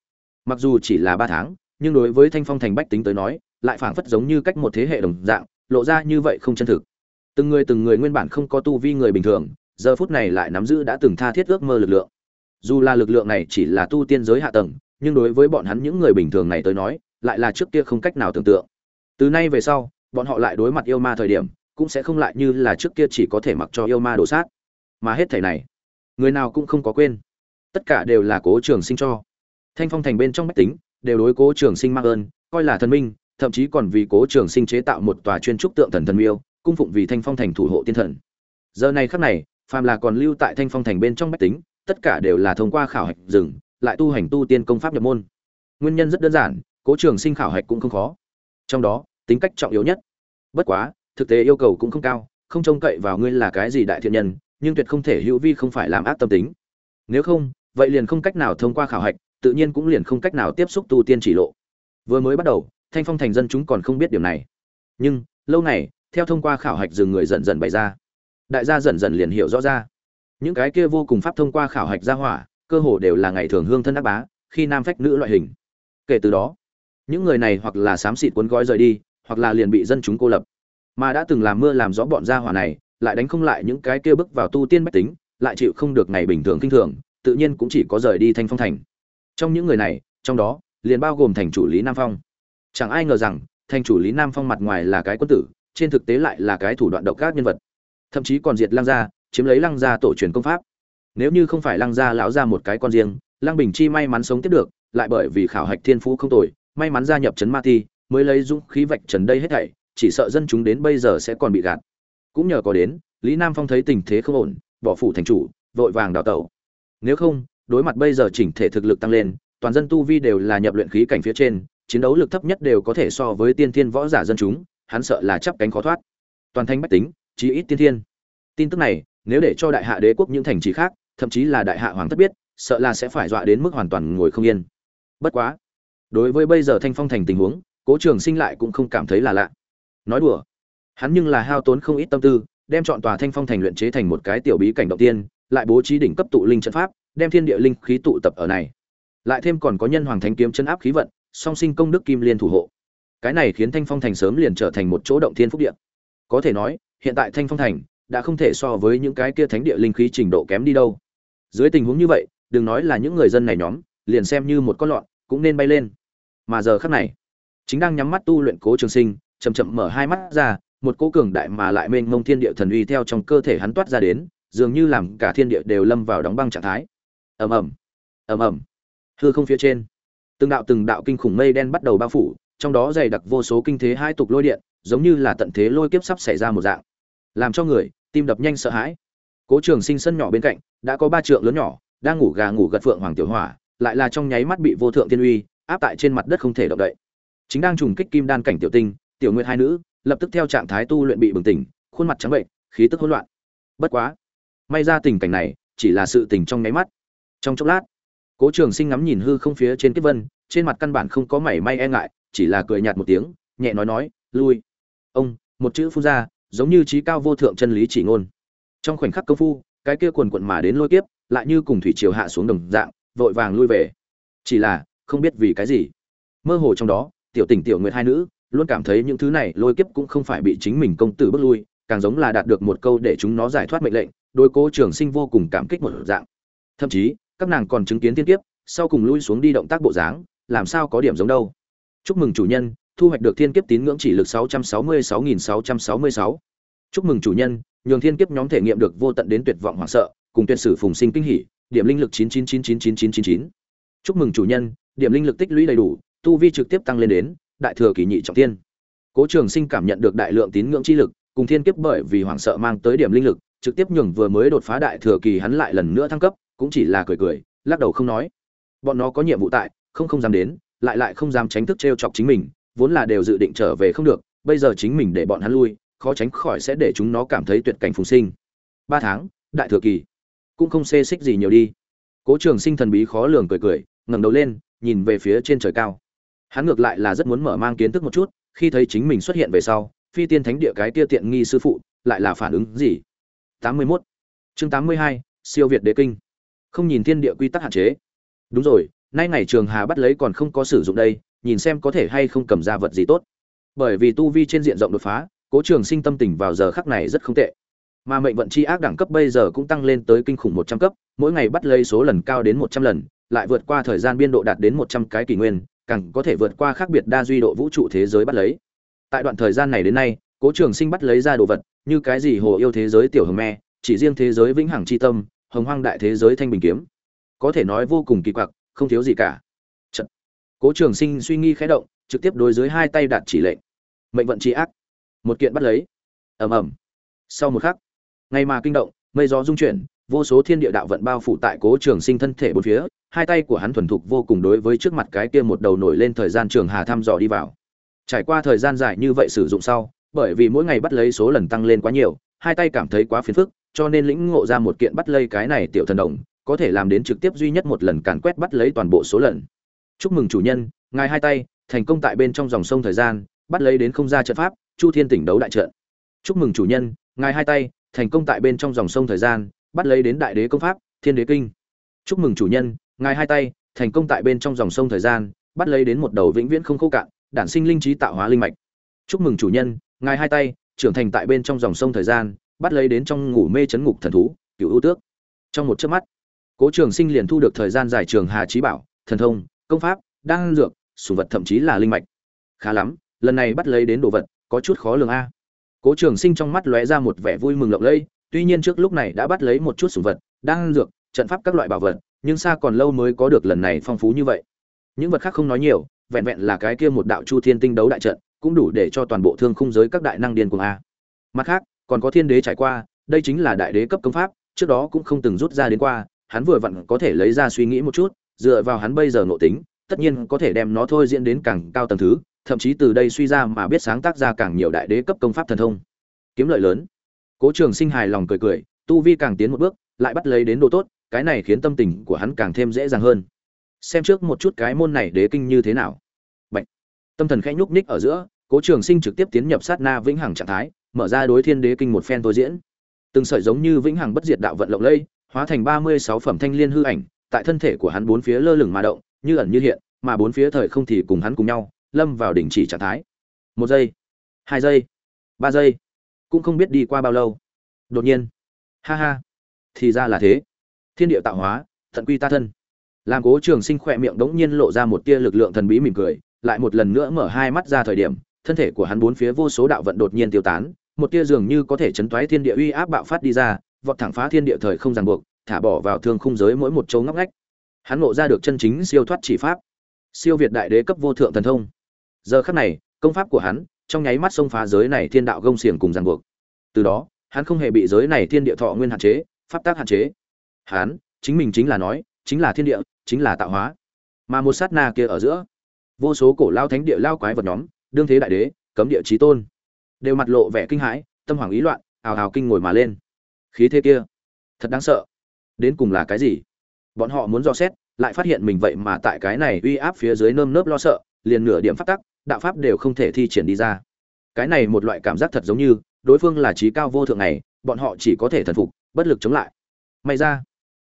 Mặc dù chỉ là ba tháng, nhưng đối với thanh phong thành bách tính tới nói, lại phảng phất giống như cách một thế hệ đồng dạng, lộ ra như vậy không chân thực từng người từng người nguyên bản không có tu vi người bình thường, giờ phút này lại nắm giữ đã từng tha thiết ước mơ lực lượng. Dù là lực lượng này chỉ là tu tiên giới hạ tầng, nhưng đối với bọn hắn những người bình thường này tới nói, lại là trước kia không cách nào tưởng tượng. Từ nay về sau, bọn họ lại đối mặt yêu ma thời điểm, cũng sẽ không lại như là trước kia chỉ có thể mặc cho yêu ma đổ sát. Mà hết thảy này, người nào cũng không có quên. Tất cả đều là cố trường sinh cho. Thanh phong thành bên trong bách tính, đều đối cố trường sinh mang ơn, coi là thần minh, thậm chí còn vì cố trường sinh chế tạo một tòa chuyên trúc tượng thần thần miêu cung phụng vì thanh phong thành thủ hộ tiên thần. Giờ này khắc này, phàm là còn lưu tại thanh phong thành bên trong bách tính, tất cả đều là thông qua khảo hạch rừng, lại tu hành tu tiên công pháp nhập môn. Nguyên nhân rất đơn giản, cố trường sinh khảo hạch cũng không khó. Trong đó, tính cách trọng yếu nhất. Bất quá, thực tế yêu cầu cũng không cao, không trông cậy vào ngươi là cái gì đại thiện nhân, nhưng tuyệt không thể hữu vi không phải làm ác tâm tính. Nếu không, vậy liền không cách nào thông qua khảo hạch, tự nhiên cũng liền không cách nào tiếp xúc tu tiên chỉ lộ. Vừa mới bắt đầu, thanh phong thành dân chúng còn không biết điều này. Nhưng, lâu này theo thông qua khảo hạch dừng người dần dần bày ra. Đại gia dần dần liền hiểu rõ ra. Những cái kia vô cùng pháp thông qua khảo hạch ra hỏa, cơ hồ đều là ngày thường hương thân ác bá, khi nam phách nữ loại hình. Kể từ đó, những người này hoặc là xám xịt cuốn gói rời đi, hoặc là liền bị dân chúng cô lập. Mà đã từng làm mưa làm gió bọn gia hỏa này, lại đánh không lại những cái kia bước vào tu tiên bách tính, lại chịu không được ngày bình thường kinh thường, tự nhiên cũng chỉ có rời đi thanh phong thành. Trong những người này, trong đó, liền bao gồm thành chủ lý nam phong. Chẳng ai ngờ rằng, thành chủ lý nam phong mặt ngoài là cái quân tử trên thực tế lại là cái thủ đoạn độc ác nhân vật. Thậm chí còn diệt lăng gia, chiếm lấy lăng gia tổ truyền công pháp. Nếu như không phải lăng gia lão ra một cái con riêng, lăng bình chi may mắn sống tiếp được, lại bởi vì khảo hạch thiên phú không tồi, may mắn gia nhập trấn ma ti mới lấy dũng khí vạch trần đây hết thảy, chỉ sợ dân chúng đến bây giờ sẽ còn bị gạt. Cũng nhờ có đến, lý nam phong thấy tình thế không ổn, bỏ phủ thành chủ, vội vàng đào tẩu. Nếu không, đối mặt bây giờ chỉnh thể thực lực tăng lên, toàn dân tu vi đều là nhập luyện khí cảnh phía trên, chiến đấu lực thấp nhất đều có thể so với tiên thiên võ giả dân chúng hắn sợ là chắp cánh khó thoát. Toàn thanh bách tính, chí ít tiên thiên. Tin tức này, nếu để cho đại hạ đế quốc những thành trì khác, thậm chí là đại hạ hoàng thất biết, sợ là sẽ phải dọa đến mức hoàn toàn ngồi không yên. Bất quá, đối với bây giờ thanh phong thành tình huống, cố trường sinh lại cũng không cảm thấy là lạ. Nói đùa, hắn nhưng là hao tốn không ít tâm tư, đem chọn tòa thanh phong thành luyện chế thành một cái tiểu bí cảnh động tiên, lại bố trí đỉnh cấp tụ linh trận pháp, đem thiên địa linh khí tụ tập ở này. Lại thêm còn có nhân hoàng thánh kiếm chân áp khí vận, song sinh công đức kim liên thủ hộ cái này khiến thanh phong thành sớm liền trở thành một chỗ động thiên phúc địa. Có thể nói, hiện tại thanh phong thành đã không thể so với những cái kia thánh địa linh khí trình độ kém đi đâu. Dưới tình huống như vậy, đừng nói là những người dân này nhóm, liền xem như một con lọn cũng nên bay lên. Mà giờ khắc này, chính đang nhắm mắt tu luyện cố trường sinh, chậm chậm mở hai mắt ra, một cỗ cường đại mà lại mênh mông thiên địa thần uy theo trong cơ thể hắn toát ra đến, dường như làm cả thiên địa đều lâm vào đóng băng trạng thái. Ầm ầm ầm ầm. Hư không phía trên, từng đạo từng đạo kinh khủng mây đen bắt đầu bao phủ trong đó dày đặc vô số kinh thế hai tục lôi điện, giống như là tận thế lôi kiếp sắp xảy ra một dạng. Làm cho người, tim đập nhanh sợ hãi. Cố trường sinh sân nhỏ bên cạnh, đã có ba trượng lớn nhỏ, đang ngủ gà ngủ gật phượng hoàng tiểu hỏa, lại là trong nháy mắt bị vô thượng tiên uy áp tại trên mặt đất không thể động đậy. Chính đang trùng kích kim đan cảnh tiểu tinh, tiểu nguyệt hai nữ, lập tức theo trạng thái tu luyện bị bừng tỉnh, khuôn mặt trắng bệnh, khí tức hỗn loạn. Bất quá, may ra tình cảnh này, chỉ là sự tình trong nháy mắt. Trong chốc lát, cố trường sinh ngắm nhìn hư không phía trên kiếp vân, trên mặt căn bản không có mảy may e ngại chỉ là cười nhạt một tiếng, nhẹ nói nói, lui. Ông, một chữ phun ra, giống như trí cao vô thượng chân lý chỉ ngôn. Trong khoảnh khắc công phu, cái kia quần quận mà đến lôi kiếp, lại như cùng thủy triều hạ xuống đồng dạng, vội vàng lui về. Chỉ là, không biết vì cái gì. Mơ hồ trong đó, tiểu tình tiểu nguyệt hai nữ, luôn cảm thấy những thứ này lôi kiếp cũng không phải bị chính mình công tử bước lui, càng giống là đạt được một câu để chúng nó giải thoát mệnh lệnh đôi cố trường sinh vô cùng cảm kích một dạng. Thậm chí, các nàng còn chứng kiến tiên kiếp, sau cùng lui xuống đi động tác bộ dáng, làm sao có điểm giống đâu chúc mừng chủ nhân, thu hoạch được thiên kiếp tín ngưỡng chỉ lực 666.666. chúc mừng chủ nhân, nhường thiên kiếp nhóm thể nghiệm được vô tận đến tuyệt vọng hoảng sợ, cùng tuyệt sử phùng sinh kinh hỉ, điểm linh lực 9999999. chúc mừng chủ nhân, điểm linh lực tích lũy đầy đủ, tu vi trực tiếp tăng lên đến đại thừa kỳ nhị trọng thiên cố trường sinh cảm nhận được đại lượng tín ngưỡng chi lực, cùng thiên kiếp bởi vì hoảng sợ mang tới điểm linh lực, trực tiếp nhường vừa mới đột phá đại thừa kỳ hắn lại lần nữa thăng cấp, cũng chỉ là cười cười, lắc đầu không nói bọn nó có nhiệm vụ tại, không không dám đến lại lại không dám tránh thức t chọc chính mình vốn là đều dự định trở về không được bây giờ chính mình để bọn hắn lui khó tránh khỏi sẽ để chúng nó cảm thấy tuyệt cảnh phùng sinh. Ba tháng đại thừa kỳ cũng không xê xích gì nhiều đi. Cố trường sinh thần bí khó lường cười cười ngẩng đầu lên nhìn về phía trên trời cao. Hắn ngược lại là rất muốn mở mang kiến thức một chút khi thấy chính mình xuất hiện về sau phi tiên thánh địa cái tia tiện nghi sư phụ lại là phản ứng gì? 81. chương 82, siêu việt đế kinh. Không nhìn thiên địa quy tắc hạn chế. Đúng rồi nay ngày trường hà bắt lấy còn không có sử dụng đây, nhìn xem có thể hay không cầm ra vật gì tốt. Bởi vì tu vi trên diện rộng đột phá, cố trường sinh tâm tình vào giờ khắc này rất không tệ. Mà mệnh vận chi ác đẳng cấp bây giờ cũng tăng lên tới kinh khủng một trăm cấp, mỗi ngày bắt lấy số lần cao đến một trăm lần, lại vượt qua thời gian biên độ đạt đến một trăm cái kỷ nguyên, càng có thể vượt qua khác biệt đa duy độ vũ trụ thế giới bắt lấy. Tại đoạn thời gian này đến nay, cố trường sinh bắt lấy ra đồ vật, như cái gì hồ yêu thế giới tiểu hồng me, chỉ riêng thế giới vĩnh hằng c h i tâm, hồng hoang đại thế giới thanh bình kiếm. Có thể nói vô cùng kỳ quặc không thiếu gì cả. Chật. cố trường sinh suy nghi khẽ động, trực tiếp đối dưới hai tay đạt chỉ lệnh. Mệnh vận tri ác. Một kiện bắt lấy. Ầm ầm. Sau một khắc ngày mà kinh động, mây gió dung chuyển, vô số thiên địa đạo vận bao phủ tại cố trường sinh thân thể bốn phía, hai tay của hắn thuần thục vô cùng đối với trước mặt cái kia một đầu nổi lên thời gian trường hà thăm dò đi vào. Trải qua thời gian dài như vậy sử dụng sau, bởi vì mỗi ngày bắt lấy số lần tăng lên quá nhiều hai tay cảm thấy quá phiền phức, cho nên lĩnh ngộ ra một kiện bắt lấy cái này tiểu thần đồng, có thể làm đến trực tiếp duy nhất một lần càn quét bắt lấy toàn bộ số lần. Chúc mừng chủ nhân, ngài hai tay, thành công tại bên trong dòng sông thời gian, bắt lấy đến không ra trận pháp, chu thiên tỉnh đấu đại trận. Chúc mừng chủ nhân, ngài hai tay, thành công tại bên trong dòng sông thời gian, bắt lấy đến đại đế công pháp, thiên đế kinh. Chúc mừng chủ nhân, ngài hai tay, thành công tại bên trong dòng sông thời gian, bắt lấy đến một đầu vĩnh viễn không khô cạn, đản sinh linh trí tạo hóa linh mạch. Chúc mừng chủ nhân, ngài hai tay trưởng thành tại bên trong dòng sông thời gian, bắt lấy đến trong ngủ mê chấn ngục thần thú, cựu ưu tước. Trong một chớp mắt, cố trường sinh liền thu được thời gian giải trường hà trí bảo, thần thông, công pháp, đan dược, sủng vật thậm chí là linh mạch. Khá lắm, lần này bắt lấy đến đồ vật, có chút khó lường a. Cố trường sinh trong mắt lóe ra một vẻ vui mừng lộng lẫy, tuy nhiên trước lúc này đã bắt lấy một chút sủng vật, đan dược, trận pháp các loại bảo vật, nhưng xa còn lâu mới có được lần này phong phú như vậy. Những vật khác không nói nhiều, vẹn vẹn là cái kia một đạo chu thiên tinh đấu đại trận cũng đủ để cho toàn bộ thương khung giới các đại năng điên cuồng a. Mặt khác, còn có thiên đế trải qua, đây chính là đại đế cấp công pháp, trước đó cũng không từng rút ra đến qua, hắn vừa vặn có thể lấy ra suy nghĩ một chút, dựa vào hắn bây giờ nội tính, tất nhiên có thể đem nó thôi diễn đến càng cao tầng thứ, thậm chí từ đây suy ra mà biết sáng tác ra càng nhiều đại đế cấp công pháp thần thông. Kiếm lợi lớn. Cố trường sinh hài lòng cười cười, tu vi càng tiến một bước, lại bắt lấy đến đồ tốt, cái này khiến tâm tình của hắn càng thêm dễ dàng hơn. Xem trước một chút cái môn này đế kinh như thế nào tâm thần khẽ nhúc nhích ở giữa, cố trường sinh trực tiếp tiến nhập sát na vĩnh hằng trạng thái, mở ra đối thiên đế kinh một phen thôi diễn. Từng sợi giống như vĩnh hằng bất diệt đạo vận lộng lây hóa thành ba mươi sáu phẩm thanh liên hư ảnh, tại thân thể của hắn bốn phía lơ lửng mà động, như ẩn như hiện, mà bốn phía thời không thì cùng hắn cùng nhau, lâm vào đỉnh chỉ trạng thái. Một giây, hai giây, ba giây, cũng không biết đi qua bao lâu. Đột nhiên, ha ha, thì ra là thế. Thiên địa tạo hóa thận quy ta thân. Làm cố trường sinh khỏe miệng đống nhiên lộ ra một tia lực lượng thần bí mỉm cười lại một lần nữa mở hai mắt ra thời điểm, thân thể của hắn bốn phía vô số đạo vận đột nhiên tiêu tán, một tia dường như có thể chấn toái thiên địa uy áp bạo phát đi ra, vọt thẳng phá thiên địa thời không ràng buộc, thả bỏ vào thương khung giới mỗi một chỗ ngóc ngách. Hắn ngộ ra được chân chính siêu thoát chỉ pháp, siêu việt đại đế cấp vô thượng thần thông. Giờ khắc này, công pháp của hắn trong nháy mắt xông phá giới này thiên đạo gông xiềng cùng ràng buộc. Từ đó, hắn không hề bị giới này thiên địa thọ nguyên hạn chế, pháp tác hạn chế. Hắn, chính mình chính là nói, chính là thiên địa, chính là tạo hóa. Mà một sát na kia ở giữa vô số cổ lao thánh địa lao quái vật nhóm, đương thế đại đế, cấm địa trí tôn. Đều mặt lộ vẻ kinh hãi, tâm hoàng ý loạn, ào ào kinh ngồi mà lên. Khí thế kia, thật đáng sợ. Đến cùng là cái gì? Bọn họ muốn dò xét, lại phát hiện mình vậy mà tại cái này uy áp phía dưới nơm nớp lo sợ, liền nửa điểm phát tắc, đạo pháp đều không thể thi triển đi ra. Cái này một loại cảm giác thật giống như, đối phương là trí cao vô thượng này, bọn họ chỉ có thể thần phục, bất lực chống lại. May ra,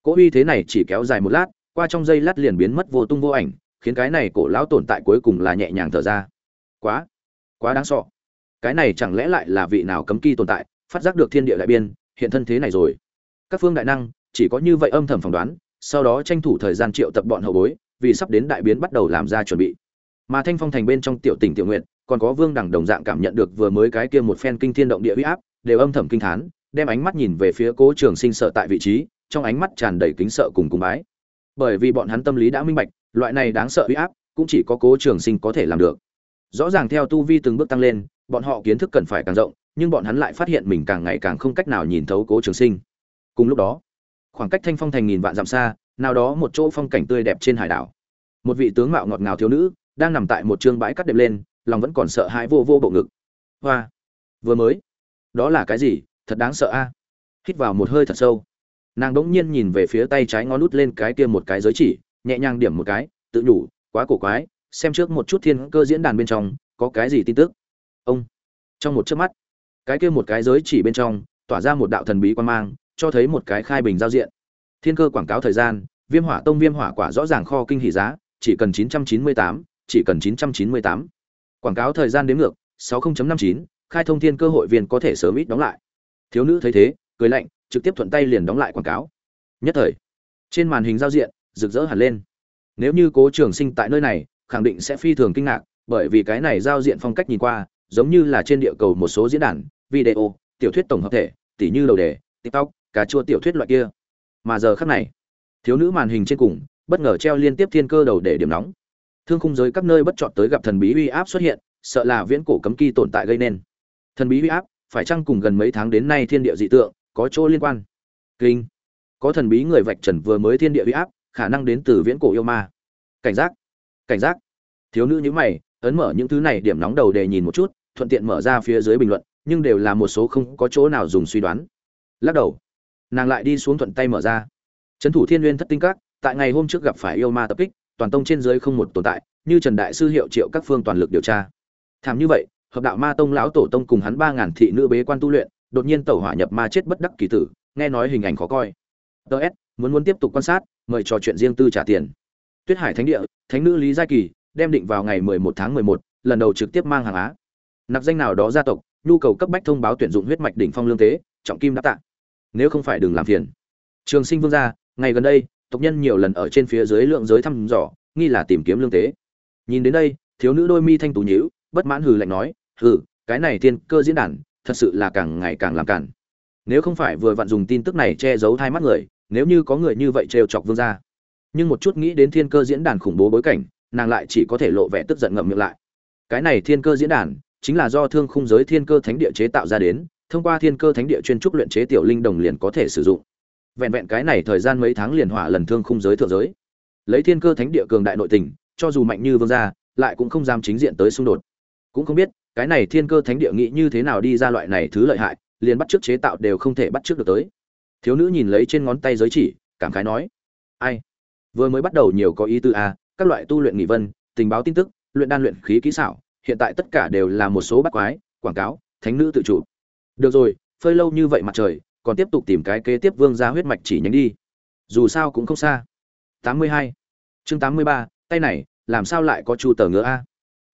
cỗ uy thế này chỉ kéo dài một lát, qua trong giây lát liền biến mất vô tung vô ảnh khiến cái này cổ lão tồn tại cuối cùng là nhẹ nhàng thở ra. Quá quá đáng sợ. Cái này chẳng lẽ lại là vị nào cấm kỳ tồn tại, phát giác được thiên địa đại biên, hiện thân thế này rồi. Các phương đại năng, chỉ có như vậy âm thầm phỏng đoán, sau đó tranh thủ thời gian triệu tập bọn hậu bối, vì sắp đến đại biến bắt đầu làm ra chuẩn bị. Mà thanh phong thành bên trong tiểu tỉnh tiểu nguyện còn có vương đẳng đồng dạng cảm nhận được vừa mới cái kia một phen kinh thiên động địa uy áp, đều âm thầm kinh thán, đem ánh mắt nhìn về phía cố trường sinh sợ tại vị trí, trong ánh mắt tràn đầy kính sợ cùng cung bái. Bởi vì bọn hắn tâm lý đã minh bạch loại này đáng sợ uy áp cũng chỉ có cố trường sinh có thể làm được. Rõ ràng theo tu vi từng bước tăng lên, bọn họ kiến thức cần phải càng rộng, nhưng bọn hắn lại phát hiện mình càng ngày càng không cách nào nhìn thấu cố trường sinh. Cùng lúc đó, khoảng cách thanh phong thành nghìn vạn dặm xa, nào đó một chỗ phong cảnh tươi đẹp trên hải đảo. Một vị tướng mạo ngọt ngào thiếu nữ đang nằm tại một trương bãi cắt đệm lên, lòng vẫn còn sợ hãi vô vô bộ ngực. Hoa, vừa mới, đó là cái gì? Thật đáng sợ a. Hít vào một hơi thật sâu. Nàng đỗng nhiên nhìn về phía tay trái ngón nút lên cái kia một cái giới chỉ nhẹ nhàng điểm một cái tự nhủ quá cổ quái xem trước một chút thiên cơ diễn đàn bên trong có cái gì tin tức. Ông trong một chớp mắt cái kia một cái giới chỉ bên trong tỏa ra một đạo thần bí quan mang cho thấy một cái khai bình giao diện. Thiên cơ quảng cáo thời gian viêm hỏa tông viêm hỏa quả rõ ràng kho kinh hỷ giá chỉ cần 998, chỉ cần 998. quảng cáo thời gian đến ngược 60.59, khai thông thiên cơ hội viên có thể sớm ít đóng lại. Thiếu nữ thấy thế cười lạnh trực tiếp thuận tay liền đóng lại quảng cáo. Nhất thời trên màn hình giao diện rực rỡ hẳn lên. Nếu như cố trường sinh tại nơi này, khẳng định sẽ phi thường kinh ngạc, bởi vì cái này giao diện phong cách nhìn qua, giống như là trên địa cầu một số diễn đàn, video, tiểu thuyết tổng hợp thể, tỉ như đầu đề, tiktok, cà chua tiểu thuyết loại kia. Mà giờ khắc này, thiếu nữ màn hình trên cùng, bất ngờ treo liên tiếp thiên cơ đầu để điểm nóng. Thương khung giới các nơi bất chọn tới gặp thần bí uy áp xuất hiện, sợ là viễn cổ cấm kỳ tồn tại gây nên. Thần bí uy áp, phải chăng cùng gần mấy tháng đến nay thiên địa dị tượng, có chỗ liên quan? Kinh. Có thần bí người vạch trần vừa mới thiên địa uy áp khả năng đến từ viễn cổ yêu ma. Cảnh giác cảnh giác. Thiếu nữ như mày, ấn mở những thứ này, điểm nóng đầu để nhìn một chút, thuận tiện mở ra phía dưới bình luận, nhưng đều là một số không có chỗ nào dùng suy đoán. Lắc đầu. Nàng lại đi xuống thuận tay mở ra. Trấn thủ thiên nguyên thất tinh các, tại ngày hôm trước gặp phải yêu ma tập kích, toàn tông trên dưới không một tồn tại, như trần đại sư hiệu triệu các phương toàn lực điều tra. Thảm như vậy, hợp đạo ma tông lão tổ tông cùng hắn ba ngàn thị nữ bế quan tu luyện, đột nhiên tẩu hỏa nhập ma chết bất đắc kỳ tử, nghe nói hình ảnh khó coi. Ts muốn muốn tiếp tục quan sát mời trò chuyện riêng tư trả tiền. Tuyết hải thánh địa thánh nữ lý gia kỳ đem định vào ngày 11 tháng 11, lần đầu trực tiếp mang hàng á. Nạp danh nào đó gia tộc nhu cầu cấp bách thông báo tuyển dụng huyết mạch đỉnh phong lương tế trọng kim đáp tạ. Nếu không phải đừng làm phiền. Trường sinh vương gia ngày gần đây tộc nhân nhiều lần ở trên phía dưới lượng giới thăm dò nghi là tìm kiếm lương tế nhìn đến đây thiếu nữ đôi mi thanh tú nhíu bất mãn hừ lạnh nói hừ cái này tiên cơ diễn đàn thật sự là càng ngày càng làm cản nếu không phải vừa vặn dùng tin tức này che giấu thai mắt người nếu như có người như vậy trêu chọc vương gia. Nhưng một chút nghĩ đến thiên cơ diễn đàn khủng bố bối cảnh, nàng lại chỉ có thể lộ vẻ tức giận ngậm miệng lại. Cái này thiên cơ diễn đàn, chính là do thương khung giới thiên cơ thánh địa chế tạo ra đến, thông qua thiên cơ thánh địa chuyên trúc luyện chế tiểu linh đồng liền có thể sử dụng. Vẹn vẹn cái này thời gian mấy tháng liền hỏa lần thương khung giới thượng giới. Lấy thiên cơ thánh địa cường đại nội tình, cho dù mạnh như vương gia, lại cũng không dám chính diện tới xung đột. Cũng không biết, cái này thiên cơ thánh địa nghĩ như thế nào đi ra loại này thứ lợi hại, liền bắt chước chế tạo đều không thể bắt chước được tới thiếu nữ nhìn lấy trên ngón tay giới chỉ cảm khái nói ai? Vừa mới bắt đầu nhiều có ý tư a các loại tu luyện nghị vân tình báo tin tức luyện đan luyện khí kỹ xảo hiện tại tất cả đều là một số bắt quái quảng cáo thánh nữ tự chủ. Được rồi phơi lâu như vậy mặt trời còn tiếp tục tìm cái kế tiếp vương gia huyết mạch chỉ nhánh đi. Dù sao cũng không xa. 82. chương 83, tay này làm sao lại có chu tờ ngựa a?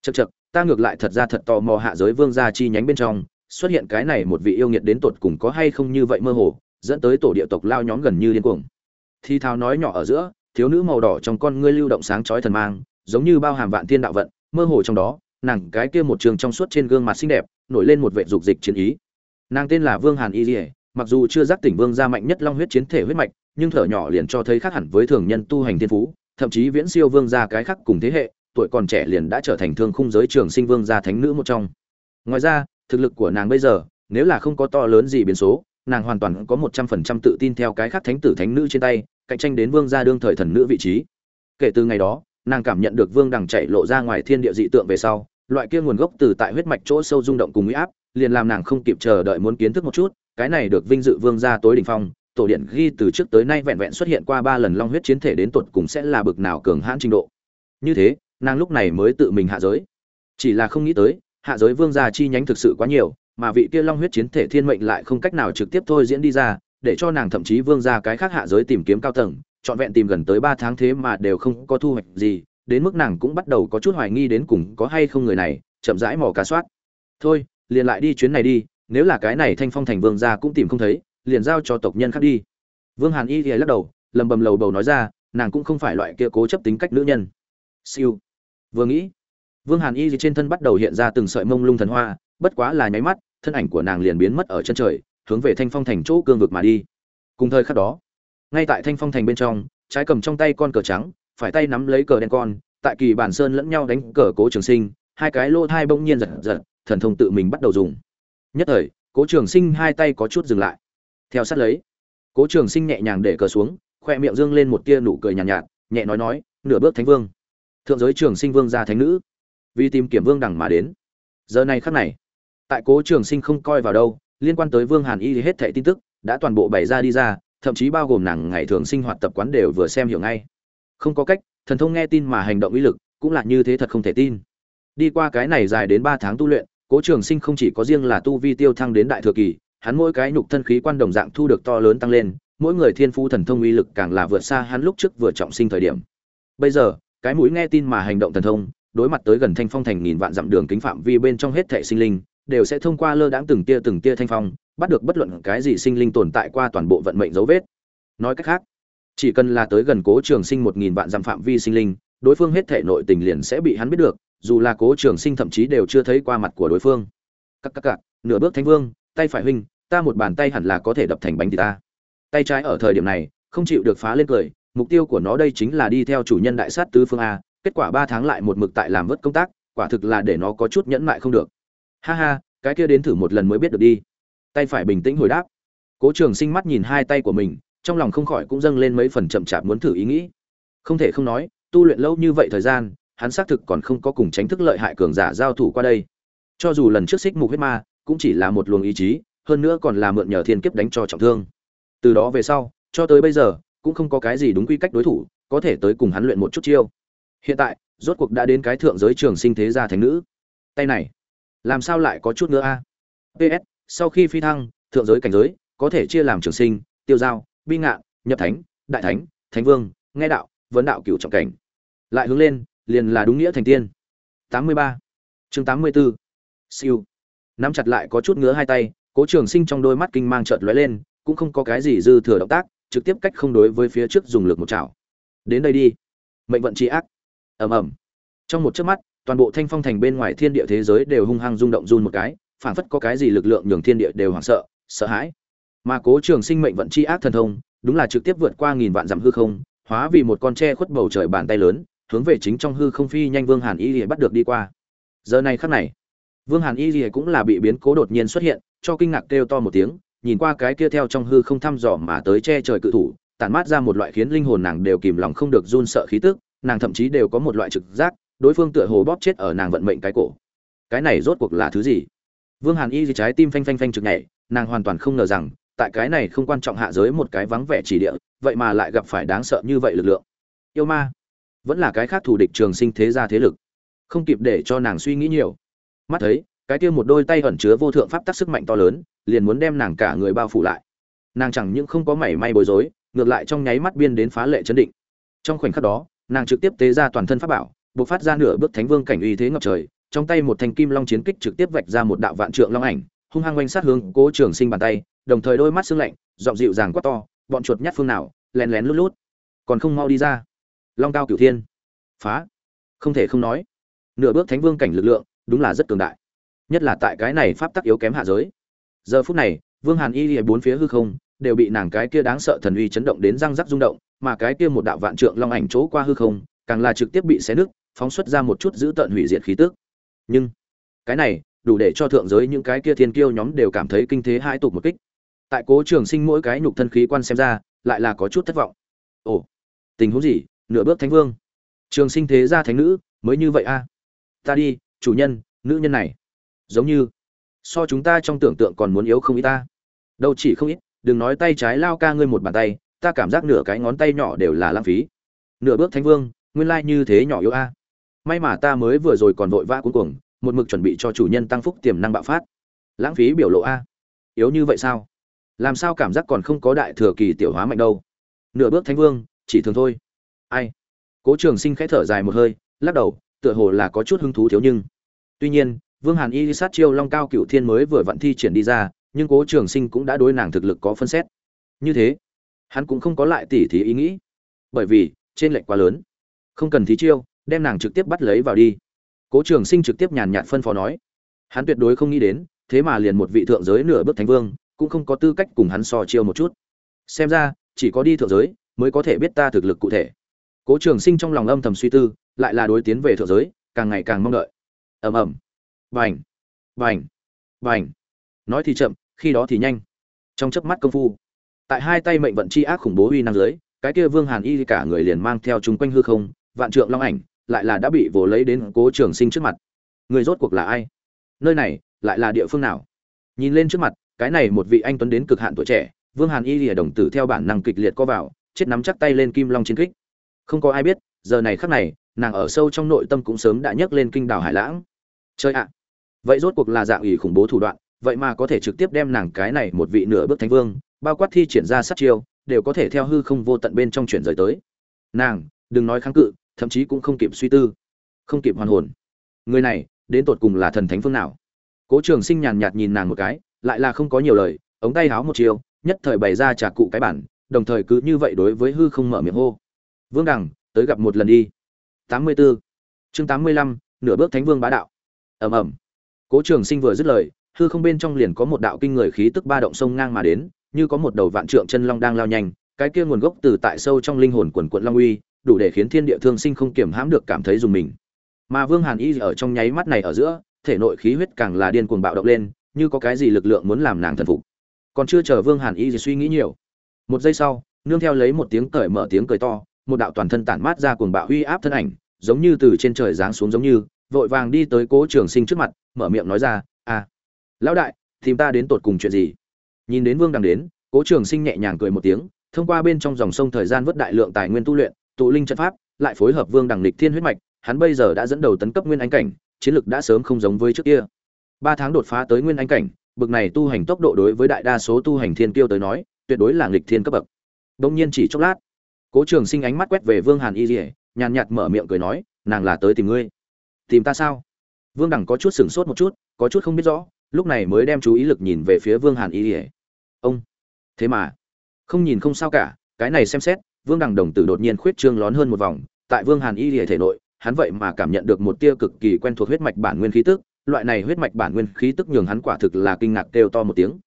Chật chật ta ngược lại thật ra thật tò mò hạ giới vương gia chi nhánh bên trong xuất hiện cái này một vị yêu nghiệt đến tột cùng có hay không như vậy mơ hồ dẫn tới tổ địa tộc lao nhóm gần như điên cuồng. Thi thao nói nhỏ ở giữa, thiếu nữ màu đỏ trong con ngươi lưu động sáng chói thần mang, giống như bao hàm vạn thiên đạo vận, mơ hồ trong đó, nàng cái kia một trường trong suốt trên gương mặt xinh đẹp, nổi lên một vệ dục dịch chiến ý. Nàng tên là vương hàn y dỉa mặc dù chưa giác tỉnh vương gia mạnh nhất long huyết chiến thể huyết mạch, nhưng thở nhỏ liền cho thấy khác hẳn với thường nhân tu hành thiên phú, thậm chí viễn siêu vương gia cái khác cùng thế hệ, tuổi còn trẻ liền đã trở thành thương khung giới trường sinh vương gia thánh nữ một trong. Ngoài ra, thực lực của nàng bây giờ, nếu là không có to lớn gì biến số nàng hoàn toàn có một trăm phần trăm tự tin theo cái khác thánh tử thánh nữ trên tay, cạnh tranh đến vương gia đương thời thần nữ vị trí. Kể từ ngày đó, nàng cảm nhận được vương đằng chạy lộ ra ngoài thiên địa dị tượng về sau, loại kia nguồn gốc từ tại huyết mạch chỗ sâu rung động cùng uy áp, liền làm nàng không kịp chờ đợi muốn kiến thức một chút, cái này được vinh dự vương gia tối đỉnh phong, tổ điện ghi từ trước tới nay vẹn vẹn xuất hiện qua ba lần long huyết chiến thể đến tột cùng sẽ là bực nào cường hãn trình độ. Như thế, nàng lúc này mới tự mình hạ giới. Chỉ là không nghĩ tới, hạ giới vương gia chi nhánh thực sự quá nhiều mà vị kia long huyết chiến thể thiên mệnh lại không cách nào trực tiếp thôi diễn đi ra, để cho nàng thậm chí vương gia cái khác hạ giới tìm kiếm cao tầng, trọn vẹn tìm gần tới ba tháng thế mà đều không có thu hoạch gì, đến mức nàng cũng bắt đầu có chút hoài nghi đến cùng có hay không người này, chậm rãi mò cá soát. Thôi, liền lại đi chuyến này đi, nếu là cái này thanh phong thành vương gia cũng tìm không thấy, liền giao cho tộc nhân khác đi. Vương hàn y thì lắc đầu, lầm bầm lầu bầu nói ra, nàng cũng không phải loại kia cố chấp tính cách nữ nhân. Siêu. Vừa nghĩ, vương hàn y trên thân bắt đầu hiện ra từng sợi mông lung thần hoa bất quá là nháy mắt thân ảnh của nàng liền biến mất ở chân trời hướng về thanh phong thành chỗ cương vực mà đi. Cùng thời khắc đó ngay tại thanh phong thành bên trong trái cầm trong tay con cờ trắng phải tay nắm lấy cờ đen con tại kỳ bản sơn lẫn nhau đánh cờ cố trường sinh hai cái lô thai bỗng nhiên giật giật thần thông tự mình bắt đầu dùng. Nhất thời cố trường sinh hai tay có chút dừng lại. Theo sát lấy cố trường sinh nhẹ nhàng để cờ xuống khoe miệng dương lên một tia nụ cười nhàn nhạt, nhạt nhẹ nói nói nửa bước thánh vương. Thượng giới trường sinh vương gia thánh nữ vì tìm kiểm vương đẳng mà đến. Giờ này khắc này tại cố trường sinh không coi vào đâu, liên quan tới vương hàn y hết thảy tin tức đã toàn bộ bày ra đi ra, thậm chí bao gồm nàng ngày thường sinh hoạt tập quán đều vừa xem hiểu ngay. Không có cách, thần thông nghe tin mà hành động uy lực cũng là như thế thật không thể tin. Đi qua cái này dài đến ba tháng tu luyện, cố trường sinh không chỉ có riêng là tu vi tiêu thăng đến đại thừa kỳ, hắn mỗi cái nhục thân khí quan đồng dạng thu được to lớn tăng lên, mỗi người thiên phu thần thông uy lực càng là vượt xa hắn lúc trước vừa trọng sinh thời điểm. Bây giờ, cái mũi nghe tin mà hành động thần thông, đối mặt tới gần thanh phong thành nghìn vạn dặm đường kính phạm vi bên trong hết thệ sinh linh đều sẽ thông qua lơ đãng từng tia từng tia thanh phong bắt được bất luận cái gì sinh linh tồn tại qua toàn bộ vận mệnh dấu vết. Nói cách khác chỉ cần là tới gần cố trường sinh một nghìn vạn dặm phạm vi sinh linh đối phương hết thể nội tình liền sẽ bị hắn biết được dù là cố trường sinh thậm chí đều chưa thấy qua mặt của đối phương. Các các các, nửa bước thánh vương tay phải huynh ta một bàn tay hẳn là có thể đập thành bánh thì ta. Tay trái ở thời điểm này không chịu được phá lên cười mục tiêu của nó đây chính là đi theo chủ nhân đại sát tứ phương a kết quả ba tháng lại một mực tại làm vớt công tác quả thực là để nó có chút nhẫn nại không được ha ha, cái kia đến thử một lần mới biết được đi. Tay phải bình tĩnh hồi đáp. Cố trường sinh mắt nhìn hai tay của mình, trong lòng không khỏi cũng dâng lên mấy phần chậm chạp muốn thử ý nghĩ. Không thể không nói, tu luyện lâu như vậy thời gian, hắn xác thực còn không có cùng tránh thức lợi hại cường giả giao thủ qua đây. Cho dù lần trước xích mục huyết ma, cũng chỉ là một luồng ý chí, hơn nữa còn là mượn nhờ thiên kiếp đánh cho trọng thương. Từ đó về sau, cho tới bây giờ, cũng không có cái gì đúng quy cách đối thủ, có thể tới cùng hắn luyện một chút chiêu. Hiện tại, rốt cuộc đã đến cái thượng giới trường sinh thế gia thành nữ. Tay này làm sao lại có chút nữa a? Ps sau khi phi thăng, thượng giới cảnh giới, có thể chia làm trường sinh, tiêu giao, bi ngạn, nhập thánh, đại thánh thánh vương, nghe đạo, vấn đạo cửu trọng cảnh. Lại hướng lên, liền là đúng nghĩa thành tiên. 83. chương 84. siêu. Nắm chặt lại có chút ngứa hai tay, cố trường sinh trong đôi mắt kinh mang chợt lóe lên, cũng không có cái gì dư thừa động tác, trực tiếp cách không đối với phía trước dùng lực một chảo. Đến đây đi. Mệnh vận tri ác. Ẩm ẩm trong một chớp mắt toàn bộ thanh phong thành bên ngoài thiên địa thế giới đều hung hăng rung động run một cái phản phất có cái gì lực lượng nhường thiên địa đều hoảng sợ sợ hãi. Mà cố trường sinh mệnh vận chi ác thần thông, đúng là trực tiếp vượt qua nghìn vạn dặm hư không, hóa vì một con tre khuất bầu trời bàn tay lớn, hướng về chính trong hư không phi nhanh vương hàn y lìa bắt được đi qua. Giờ này khắc này, vương hàn y lìa cũng là bị biến cố đột nhiên xuất hiện, cho kinh ngạc kêu to một tiếng, nhìn qua cái kia theo trong hư không thăm dò mà tới che trời cự thủ, tản mát ra một loại khiến linh hồn nàng đều kìm lòng không được run sợ khí tức, nàng thậm chí đều có một loại trực giác đối phương tựa hồ bóp chết ở nàng vận mệnh cái cổ. Cái này rốt cuộc là thứ gì? Vương hàn y trái tim phanh phanh phanh trực nhảy, nàng hoàn toàn không ngờ rằng, tại cái này không quan trọng hạ giới một cái vắng vẻ chỉ địa, vậy mà lại gặp phải đáng sợ như vậy lực lượng. Yêu ma, vẫn là cái khác thù địch trường sinh thế gia thế lực. Không kịp để cho nàng suy nghĩ nhiều. Mắt thấy, cái kia một đôi tay ẩn chứa vô thượng pháp tắc sức mạnh to lớn, liền muốn đem nàng cả người bao phủ lại. Nàng chẳng những không có mảy may bối rối, ngược lại trong nháy mắt biên đến phá lệ chấn định. Trong khoảnh khắc đó, nàng trực tiếp tế ra toàn thân pháp bảo bộc phát ra nửa bước thánh vương cảnh uy thế ngập trời, trong tay một thanh kim long chiến kích trực tiếp vạch ra một đạo vạn trượng long ảnh, hung hăng quanh sát hướng cố trường sinh bàn tay, đồng thời đôi mắt sưng lạnh, giọng dịu dàng quát to, bọn chuột nhát phương nào, lén lén lút lút, còn không mau đi ra. Long cao cửu thiên, phá, không thể không nói, nửa bước thánh vương cảnh lực lượng đúng là rất cường đại, nhất là tại cái này pháp tắc yếu kém hạ giới. Giờ phút này, vương hàn y lìa bốn phía hư không đều bị nàng cái kia đáng sợ thần uy chấn động đến răng rắc rung động, mà cái kia một đạo vạn trượng long ảnh chỗ qua hư không, càng là trực tiếp bị xé nứt phóng xuất ra một chút giữ tận hủy diệt khí tức. Nhưng, cái này, đủ để cho thượng giới những cái kia thiên kiêu nhóm đều cảm thấy kinh thế hai tục một kích. Tại cố trường sinh mỗi cái nhục thân khí quan xem ra, lại là có chút thất vọng. Ồ, tình huống gì? Nửa bước thánh vương. Trường sinh thế gia thánh nữ, mới như vậy a? Ta đi, chủ nhân, nữ nhân này. Giống như, so chúng ta trong tưởng tượng còn muốn yếu không ít ta. Đâu chỉ không ít, đừng nói tay trái lao ca ngươi một bàn tay, ta cảm giác nửa cái ngón tay nhỏ đều là lãng phí. Nửa bước thánh vương, nguyên lai như thế nhỏ yếu a? May mà ta mới vừa rồi còn vội vã cuối cùng một mực chuẩn bị cho chủ nhân tăng phúc tiềm năng bạo phát. Lãng phí biểu lộ a. Yếu như vậy sao? Làm sao cảm giác còn không có đại thừa kỳ tiểu hóa mạnh đâu? Nửa bước thánh vương, chỉ thường thôi. Ai? Cố trường sinh khẽ thở dài một hơi, lắc đầu, tựa hồ là có chút hứng thú thiếu nhưng. Tuy nhiên, vương hàn y sát chiêu long cao cựu thiên mới vừa vận thi triển đi ra, nhưng cố trường sinh cũng đã đối nàng thực lực có phân xét. Như thế, hắn cũng không có lại tỉ thí ý nghĩ. Bởi vì, trên lệnh quá lớn. Không cần thí chiêu đem nàng trực tiếp bắt lấy vào đi. Cố trường sinh trực tiếp nhàn nhạt phân phó nói. Hắn tuyệt đối không nghĩ đến, thế mà liền một vị thượng giới nửa bước thánh vương, cũng không có tư cách cùng hắn so chiêu một chút. Xem ra, chỉ có đi thượng giới, mới có thể biết ta thực lực cụ thể. Cố trường sinh trong lòng âm thầm suy tư, lại là đối tiến về thượng giới, càng ngày càng mong đợi. Ầm ầm. Vành vành vành nói thì chậm, khi đó thì nhanh. Trong chớp mắt công phu, tại hai tay mệnh vận chi ác khủng bố uy năng dưới, cái kia vương hàn y cả người liền mang theo chúng quanh hư không, vạn trượng long ảnh lại là đã bị vồ lấy đến cố trường sinh trước mặt. Người rốt cuộc là ai? Nơi này lại là địa phương nào? Nhìn lên trước mặt, cái này một vị anh tuấn đến cực hạn tuổi trẻ, vương hàn y lìa đồng tử theo bản năng kịch liệt co vào, chết nắm chắc tay lên kim long chiến kích. Không có ai biết, giờ này khắc này, nàng ở sâu trong nội tâm cũng sớm đã nhấc lên kinh đảo hải lãng. Chơi ạ! Vậy rốt cuộc là dạng ủy khủng bố thủ đoạn, vậy mà có thể trực tiếp đem nàng cái này một vị nửa bước thánh vương, bao quát thi triển ra sát chiêu, đều có thể theo hư không vô tận bên trong chuyển rời tới. Nàng, đừng nói kháng cự thậm chí cũng không kịp suy tư, không kịp hoàn hồn. Người này, đến tột cùng là thần thánh phương nào? Cố trường sinh nhàn nhạt nhìn nàng một cái, lại là không có nhiều lời, ống tay háo một chiều nhất thời bày ra trà cụ cái bản, đồng thời cứ như vậy đối với hư không mở miệng hô. Vương đằng, tới gặp một lần đi. Tám mươi 84. chương tám mươi lăm, nửa bước thánh vương bá đạo. Ầm ầm. Cố trường sinh vừa dứt lời, hư không bên trong liền có một đạo kinh người khí tức ba động sông ngang mà đến, như có một đầu vạn trượng chân long đang lao nhanh, cái kia nguồn gốc từ tại sâu trong linh hồn quần quận long uy đủ để khiến thiên địa thương sinh không kiểm hãm được cảm thấy dùng mình. Mà vương hàn y ở trong nháy mắt này ở giữa, thể nội khí huyết càng là điên cuồng bạo động lên, như có cái gì lực lượng muốn làm nàng thần phục. Còn chưa chờ vương hàn y gì suy nghĩ nhiều. Một giây sau, nương theo lấy một tiếng cởi mở tiếng cười to, một đạo toàn thân tản mát ra cuồng bạo uy áp thân ảnh, giống như từ trên trời giáng xuống giống như, vội vàng đi tới cố trường sinh trước mặt, mở miệng nói ra à lão đại, tìm ta đến tột cùng chuyện gì? Nhìn đến vương đằng đến, cố trường sinh nhẹ nhàng cười một tiếng, thông qua bên trong dòng sông thời gian vớt đại lượng tài nguyên tu luyện tụ linh trận pháp lại phối hợp vương đẳng lịch thiên huyết mạch hắn bây giờ đã dẫn đầu tấn cấp nguyên anh cảnh chiến lực đã sớm không giống với trước kia. Ba tháng đột phá tới nguyên anh cảnh bực này tu hành tốc độ đối với đại đa số tu hành thiên kiêu tới nói tuyệt đối là nghịch thiên cấp bậc. Đông nhiên chỉ chốc lát cố trường sinh ánh mắt quét về vương hàn y Liễu, nhàn nhạt mở miệng cười nói nàng là tới tìm ngươi. Tìm ta sao? Vương đẳng có chút sửng sốt một chút có chút không biết rõ lúc này mới đem chú ý lực nhìn về phía vương hàn y Liễu. ông. Thế mà. Không nhìn không sao cả cái này xem xét vương Đằng đồng tử đột nhiên khuyết trương lón hơn một vòng, tại vương hàn y dỉa thể nội, hắn vậy mà cảm nhận được một tia cực kỳ quen thuộc huyết mạch bản nguyên khí tức, loại này huyết mạch bản nguyên khí tức nhường hắn quả thực là kinh ngạc kêu to một tiếng.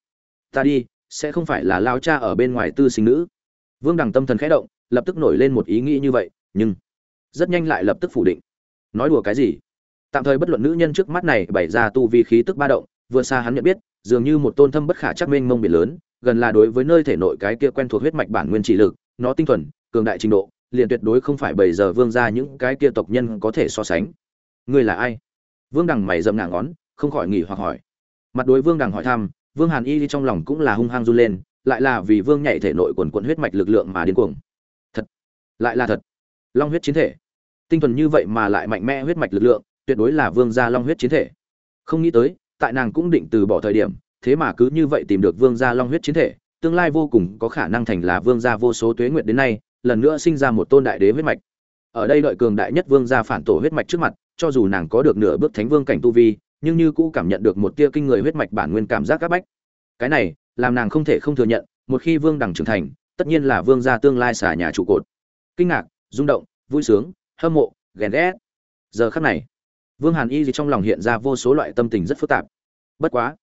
Ta đi, sẽ không phải là lao cha ở bên ngoài tư sinh nữ. Vương đằng tâm thần khẽ động, lập tức nổi lên một ý nghĩ như vậy, nhưng rất nhanh lại lập tức phủ định. Nói đùa cái gì? Tạm thời bất luận nữ nhân trước mắt này bày ra tu vi khí tức ba động, vừa xa hắn nhận biết, dường như một tôn thâm bất khả chắc mênh mông biển lớn, gần là đối với nơi thể nội cái kia quen thuộc huyết mạch bản nguyên trị lực nó tinh thuần, cường đại trình độ, liền tuyệt đối không phải bảy giờ vương ra những cái kia tộc nhân có thể so sánh. Ngươi là ai? Vương đằng mày dậm ngả ngón, không khỏi nghỉ hoặc hỏi. Mặt đối vương đằng hỏi thăm, vương hàn y trong lòng cũng là hung hăng run lên, lại là vì vương nhảy thể nội quần quận huyết mạch lực lượng mà điên cuồng. Thật, lại là thật. Long huyết chiến thể. Tinh thuần như vậy mà lại mạnh mẽ huyết mạch lực lượng, tuyệt đối là vương gia long huyết chiến thể. Không nghĩ tới, tại nàng cũng định từ bỏ thời điểm, thế mà cứ như vậy tìm được vương gia long huyết chiến thể tương lai vô cùng có khả năng thành là vương gia vô số tuế nguyệt đến nay, lần nữa sinh ra một tôn đại đế huyết mạch. Ở đây đợi cường đại nhất vương gia phản tổ huyết mạch trước mặt, cho dù nàng có được nửa bước thánh vương cảnh tu vi, nhưng như cũ cảm nhận được một tia kinh người huyết mạch bản nguyên cảm giác các bách. Cái này, làm nàng không thể không thừa nhận, một khi vương đẳng trưởng thành, tất nhiên là vương gia tương lai xả nhà trụ cột. Kinh ngạc, rung động, vui sướng, hâm mộ, ghen ghét. Giờ khắc này, vương hàn y gì trong lòng hiện ra vô số loại tâm tình rất phức tạp. Bất quá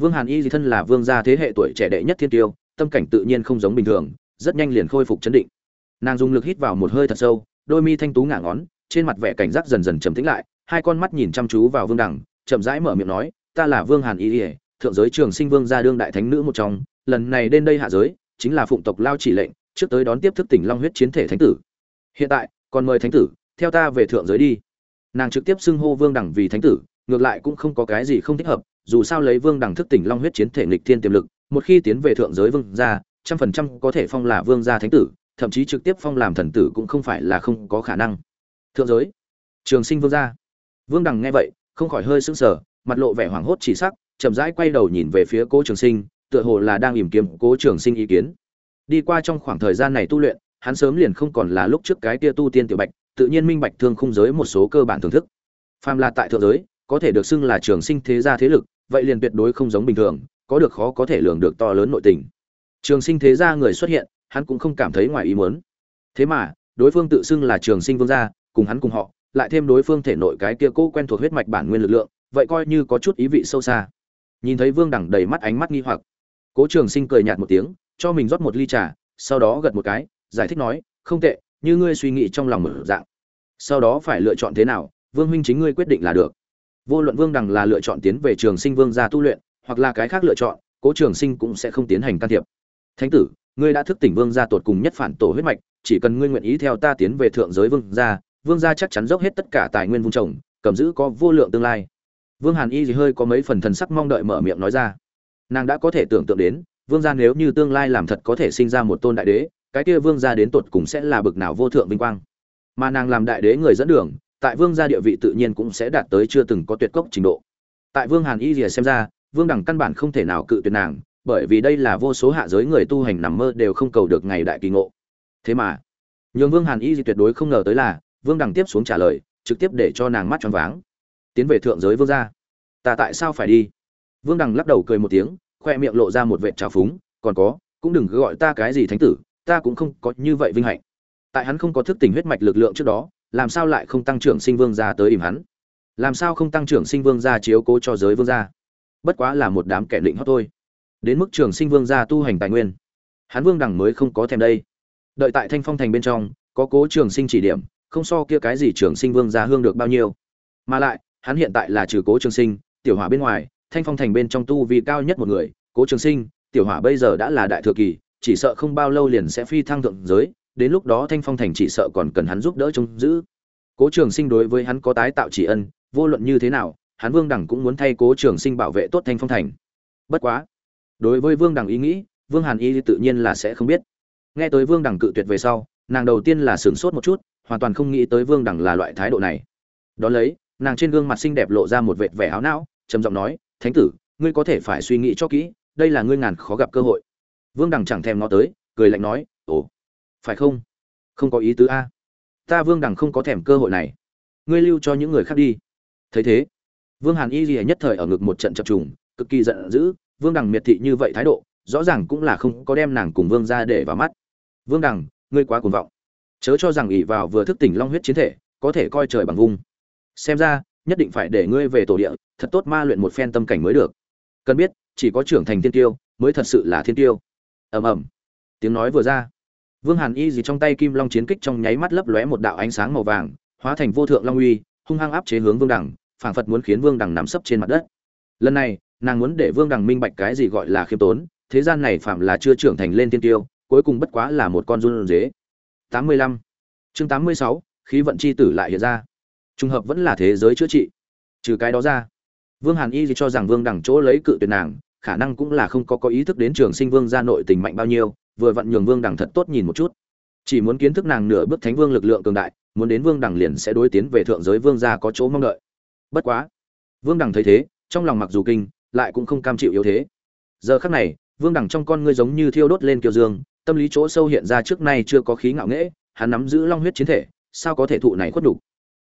vương hàn y gì thân là vương gia thế hệ tuổi trẻ đệ nhất thiên tiêu, tâm cảnh tự nhiên không giống bình thường, rất nhanh liền khôi phục chấn định. Nàng dùng lực hít vào một hơi thật sâu, đôi mi thanh tú ngả ngón, trên mặt vẻ cảnh giác dần dần trầm tĩnh lại, hai con mắt nhìn chăm chú vào vương đẳng chậm rãi mở miệng nói, ta là vương hàn y thượng giới trường sinh vương gia đương đại thánh nữ một trong, lần này đến đây hạ giới, chính là phụng tộc lao chỉ lệnh, trước tới đón tiếp thức tỉnh long huyết chiến thể thánh tử. Hiện tại, còn mời thánh tử, theo ta về thượng giới đi. Nàng trực tiếp xưng hô vương đẳng vì thánh tử, ngược lại cũng không có cái gì không thích hợp dù sao lấy vương đẳng thức tỉnh long huyết chiến thể nghịch thiên tiềm lực, một khi tiến về thượng giới vương gia, trăm phần trăm có thể phong là vương gia thánh tử, thậm chí trực tiếp phong làm thần tử cũng không phải là không có khả năng. Thượng giới, trường sinh vương gia. Vương đằng nghe vậy, không khỏi hơi sững sờ, mặt lộ vẻ hoảng hốt chỉ sắc, chậm rãi quay đầu nhìn về phía cố trường sinh, tựa hồ là đang tìm kiếm cố trường sinh ý kiến. Đi qua trong khoảng thời gian này tu luyện, hắn sớm liền không còn là lúc trước cái tia tu tiên tiểu bạch, tự nhiên minh bạch thương khung giới một số cơ bản thưởng thức. Phàm là tại thượng giới, có thể được xưng là trường sinh thế gia thế lực vậy liền tuyệt đối không giống bình thường, có được khó có thể lường được to lớn nội tình. Trường sinh thế gia người xuất hiện, hắn cũng không cảm thấy ngoài ý muốn. Thế mà, đối phương tự xưng là trường sinh vương gia, cùng hắn cùng họ, lại thêm đối phương thể nội cái kia cố quen thuộc huyết mạch bản nguyên lực lượng, vậy coi như có chút ý vị sâu xa. Nhìn thấy vương đẳng đầy mắt ánh mắt nghi hoặc, cố trường sinh cười nhạt một tiếng, cho mình rót một ly trà, sau đó gật một cái, giải thích nói, không tệ, như ngươi suy nghĩ trong lòng mở dạng. Sau đó phải lựa chọn thế nào, vương huynh chính ngươi quyết định là được vô luận vương đằng là lựa chọn tiến về trường sinh vương gia tu luyện, hoặc là cái khác lựa chọn, cố trường sinh cũng sẽ không tiến hành can thiệp. Thánh tử, ngươi đã thức tỉnh vương gia tột cùng nhất phản tổ huyết mạch, chỉ cần ngươi nguyện ý theo ta tiến về thượng giới vương gia vương gia chắc chắn dốc hết tất cả tài nguyên vung trồng, cầm giữ có vô lượng tương lai. Vương hàn y thì hơi có mấy phần thần sắc mong đợi mở miệng nói ra. Nàng đã có thể tưởng tượng đến, vương gia nếu như tương lai làm thật có thể sinh ra một tôn đại đế, cái kia vương gia đến tột cùng sẽ là bực nào vô thượng vinh quang. Mà nàng làm đại đế người dẫn đường tại vương gia địa vị tự nhiên cũng sẽ đạt tới chưa từng có tuyệt cốc trình độ. Tại vương hàn y rìa xem ra, vương đẳng căn bản không thể nào cự tuyệt nàng, bởi vì đây là vô số hạ giới người tu hành nằm mơ đều không cầu được ngày đại kỳ ngộ. Thế mà, nhường vương hàn y gì tuyệt đối không ngờ tới là, vương đẳng tiếp xuống trả lời, trực tiếp để cho nàng mắt choáng váng. Tiến về thượng giới vương gia. Ta tại sao phải đi? Vương đằng lắc đầu cười một tiếng, khoe miệng lộ ra một vệ trào phúng, còn có, cũng đừng cứ gọi ta cái gì thánh tử, ta cũng không có như vậy vinh hạnh. Tại hắn không có thức tỉnh huyết mạch lực lượng trước đó làm sao lại không tăng trưởng sinh vương gia tới ìm hắn? Làm sao không tăng trưởng sinh vương gia chiếu cố cho giới vương gia? Bất quá là một đám kẻ định hót thôi. Đến mức trường sinh vương gia tu hành tài nguyên, hắn vương đẳng mới không có thèm đây. Đợi tại thanh phong thành bên trong, có cố trường sinh chỉ điểm, không so kia cái gì trường sinh vương gia hương được bao nhiêu. Mà lại, hắn hiện tại là trừ cố trường sinh, tiểu hỏa bên ngoài, thanh phong thành bên trong tu vì cao nhất một người, cố trường sinh, tiểu hỏa bây giờ đã là đại thừa kỳ, chỉ sợ không bao lâu liền sẽ phi thăng thượng giới đến lúc đó thanh phong thành chỉ sợ còn cần hắn giúp đỡ trông giữ. Cố trường sinh đối với hắn có tái tạo chỉ ân, vô luận như thế nào, hắn vương đẳng cũng muốn thay cố trường sinh bảo vệ tốt thanh phong thành. Bất quá, đối với vương đẳng ý nghĩ, vương hàn y tự nhiên là sẽ không biết. Nghe tới vương đẳng cự tuyệt về sau, nàng đầu tiên là sửng sốt một chút, hoàn toàn không nghĩ tới vương đẳng là loại thái độ này. Đón lấy, nàng trên gương mặt xinh đẹp lộ ra một vệt vẻ áo não, trầm giọng nói, thánh tử, ngươi có thể phải suy nghĩ cho kỹ, đây là ngươi ngàn khó gặp cơ hội. Vương đẳng chẳng thèm nó tới, cười lạnh nói, ồ phải không? Không có ý tứ a. Ta vương đẳng không có thèm cơ hội này. Ngươi lưu cho những người khác đi. Thấy thế, vương hàn y gì nhất thời ở ngực một trận chập trùng, cực kỳ giận dữ, vương đằng miệt thị như vậy thái độ, rõ ràng cũng là không có đem nàng cùng vương ra để vào mắt. Vương đằng, ngươi quá cuồng vọng. Chớ cho rằng ỷ vào vừa thức tỉnh long huyết chiến thể, có thể coi trời bằng vung. Xem ra, nhất định phải để ngươi về tổ địa, thật tốt ma luyện một phen tâm cảnh mới được. Cần biết, chỉ có trưởng thành thiên tiêu, mới thật sự là thiên tiêu. Ầm ầm. Tiếng nói vừa ra vương hàn y gì trong tay kim long chiến kích trong nháy mắt lấp lóe một đạo ánh sáng màu vàng hóa thành vô thượng long uy hung hăng áp chế hướng vương đẳng phảng phật muốn khiến vương đẳng nằm sấp trên mặt đất lần này nàng muốn để vương đẳng minh bạch cái gì gọi là khiêm tốn thế gian này phạm là chưa trưởng thành lên tiên tiêu cuối cùng bất quá là một con run rễ. 85. chương 86, khí vận chi tử lại hiện ra trùng hợp vẫn là thế giới chữa trị trừ cái đó ra vương hàn y gì cho rằng vương đẳng chỗ lấy cự tuyệt nàng khả năng cũng là không có có ý thức đến trường sinh vương gia nội tình mạnh bao nhiêu vừa vặn nhường vương đẳng thật tốt nhìn một chút. Chỉ muốn kiến thức nàng nửa bước thánh vương lực lượng cường đại, muốn đến vương đẳng liền sẽ đối tiến về thượng giới vương gia có chỗ mong đợi. Bất quá, vương đẳng thấy thế, trong lòng mặc dù kinh, lại cũng không cam chịu yếu thế. Giờ khắc này, vương đẳng trong con ngươi giống như thiêu đốt lên kiều dương, tâm lý chỗ sâu hiện ra trước nay chưa có khí ngạo nghễ, hắn nắm giữ long huyết chiến thể, sao có thể thụ này khuất đủ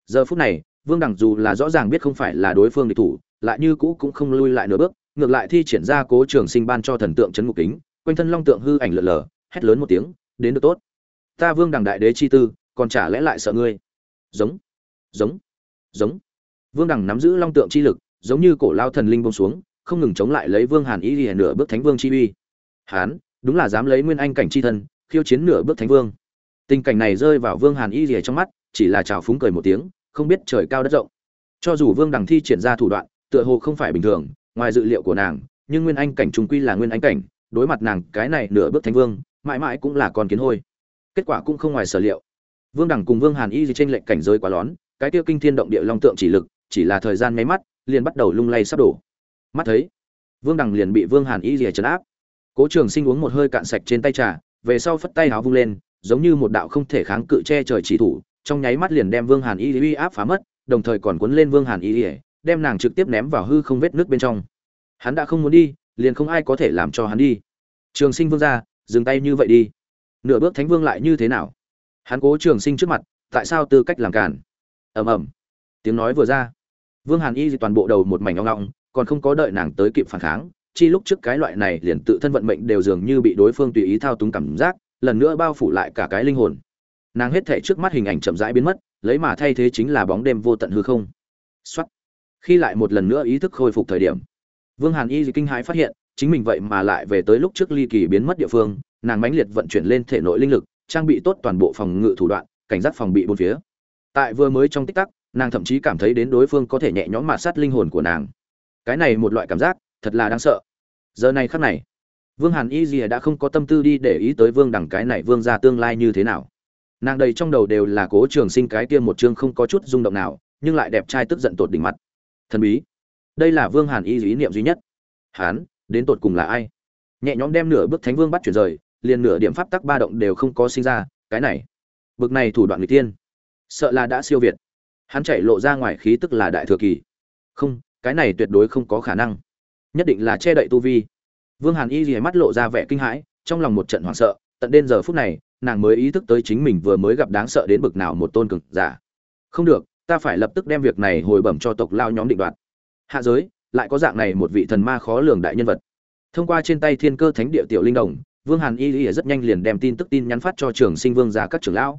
giờ phút này, vương đẳng dù là rõ ràng biết không phải là đối phương địch thủ, lại như cũ cũng không lui lại nửa bước, ngược lại thi triển ra cố trường sinh ban cho thần tượng chấn ngục kính quanh thân long tượng hư ảnh lượn lờ, hét lớn một tiếng, đến được tốt. Ta vương Đằng đại đế chi tư, còn chả lẽ lại sợ ngươi? Giống giống giống. Vương Đằng nắm giữ long tượng chi lực, giống như cổ lao thần linh bông xuống, không ngừng chống lại lấy vương hàn ý lìa nửa bước thánh vương chi uy. Hán, đúng là dám lấy nguyên anh cảnh chi thân, khiêu chiến nửa bước thánh vương. Tình cảnh này rơi vào vương hàn y lìa trong mắt, chỉ là chào phúng cười một tiếng, không biết trời cao đất rộng. Cho dù vương đằng thi triển ra thủ đoạn, tựa hồ không phải bình thường, ngoài dự liệu của nàng, nhưng nguyên anh cảnh trung quy là nguyên anh cảnh đối mặt nàng cái này nửa bước thánh vương, mãi mãi cũng là con kiến hôi. Kết quả cũng không ngoài sở liệu. Vương đẳng cùng vương hàn y gì trên lệnh cảnh giới quá lón, cái tiêu kinh thiên động địa long tượng chỉ lực, chỉ là thời gian nháy mắt, liền bắt đầu lung lay sắp đổ. Mắt thấy, vương đẳng liền bị vương hàn y gì trấn áp. Cố trường sinh uống một hơi cạn sạch trên tay trà, về sau phất tay háo vung lên, giống như một đạo không thể kháng cự che trời chỉ thủ, trong nháy mắt liền đem vương hàn y uy áp phá mất, đồng thời còn cuốn lên vương hàn y đem nàng trực tiếp ném vào hư không vết nước bên trong. Hắn đã không muốn đi liền không ai có thể làm cho hắn đi. Trường sinh vương ra, dừng tay như vậy đi. Nửa bước thánh vương lại như thế nào? Hắn cố trường sinh trước mặt, tại sao tư cách làm cản ầm ầm. Tiếng nói vừa ra. Vương hàn y toàn bộ đầu một mảnh ngong ngong còn không có đợi nàng tới kịp phản kháng, chi lúc trước cái loại này liền tự thân vận mệnh đều dường như bị đối phương tùy ý thao túng cảm giác, lần nữa bao phủ lại cả cái linh hồn. Nàng hết thể trước mắt hình ảnh chậm rãi biến mất, lấy mà thay thế chính là bóng đêm vô tận hư không. Xuất khi lại một lần nữa ý thức khôi phục thời điểm vương hàn y kinh hãi phát hiện, chính mình vậy mà lại về tới lúc trước ly kỳ biến mất địa phương, nàng mãnh liệt vận chuyển lên thể nội linh lực, trang bị tốt toàn bộ phòng ngự thủ đoạn, cảnh giác phòng bị bốn phía. Tại vừa mới trong tích tắc, nàng thậm chí cảm thấy đến đối phương có thể nhẹ nhõm mà sát linh hồn của nàng. Cái này một loại cảm giác, thật là đáng sợ. Giờ này khắc này, vương hàn y Dì đã không có tâm tư đi để ý tới vương đẳng cái này vương gia tương lai như thế nào. Nàng đầy trong đầu đều là cố trường sinh cái kia một chương không có chút rung động nào, nhưng lại đẹp trai tức giận tột đỉnh mặt. Thần bí đây là vương hàn y ý niệm duy nhất. Hán, đến tột cùng là ai? Nhẹ nhõm đem nửa bước thánh vương bắt chuyển rời, liền nửa điểm pháp tắc ba động đều không có sinh ra, cái này. Bực này thủ đoạn người tiên sợ là đã siêu việt. Hắn chạy lộ ra ngoài khí tức là đại thừa kỳ. Không, cái này tuyệt đối không có khả năng. Nhất định là che đậy tu vi. Vương hàn y gì mắt lộ ra vẻ kinh hãi, trong lòng một trận hoảng sợ, tận đến giờ phút này, nàng mới ý thức tới chính mình vừa mới gặp đáng sợ đến bực nào một tôn cực giả. Không được, ta phải lập tức đem việc này hồi bẩm cho tộc lao nhóm định đoạt hạ giới, lại có dạng này một vị thần ma khó lường đại nhân vật. Thông qua trên tay thiên cơ thánh địa tiểu linh đồng, vương hàn y y rất nhanh liền đem tin tức tin nhắn phát cho trường sinh vương ra các trưởng lão.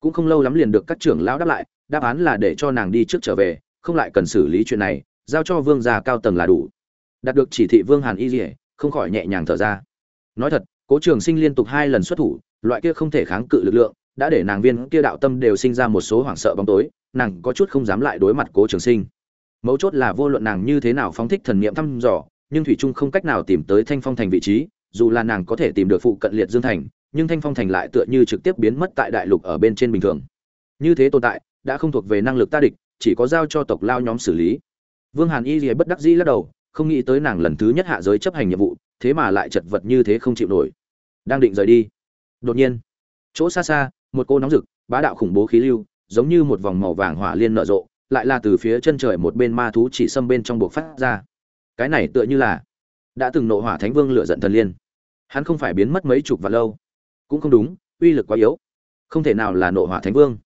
Cũng không lâu lắm liền được các trưởng lão đáp lại, đáp án là để cho nàng đi trước trở về, không lại cần xử lý chuyện này, giao cho vương gia cao tầng là đủ. Đạt được chỉ thị vương hàn y y, không khỏi nhẹ nhàng thở ra. Nói thật, cố trường sinh liên tục hai lần xuất thủ, loại kia không thể kháng cự lực lượng, đã để nàng viên kia đạo tâm đều sinh ra một số hoảng sợ bóng tối, nàng có chút không dám lại đối mặt cố trường sinh mấu chốt là vô luận nàng như thế nào phóng thích thần niệm thăm dò, nhưng thủy trung không cách nào tìm tới thanh phong thành vị trí, dù là nàng có thể tìm được phụ cận liệt dương thành, nhưng thanh phong thành lại tựa như trực tiếp biến mất tại đại lục ở bên trên bình thường. Như thế tồn tại, đã không thuộc về năng lực ta địch, chỉ có giao cho tộc lao nhóm xử lý. Vương hàn y rìa bất đắc dĩ lắc đầu, không nghĩ tới nàng lần thứ nhất hạ giới chấp hành nhiệm vụ, thế mà lại chật vật như thế không chịu nổi. Đang định rời đi, đột nhiên, chỗ xa xa, một cô nóng rực, bá đạo khủng bố khí lưu, giống như một vòng màu vàng hỏa liên nở rộ lại là từ phía chân trời một bên ma thú chỉ xâm bên trong buộc phát ra. Cái này tựa như là đã từng nộ hỏa thánh vương lựa giận thần liên. Hắn không phải biến mất mấy chục và lâu. Cũng không đúng, uy lực quá yếu. Không thể nào là nộ hỏa thánh vương.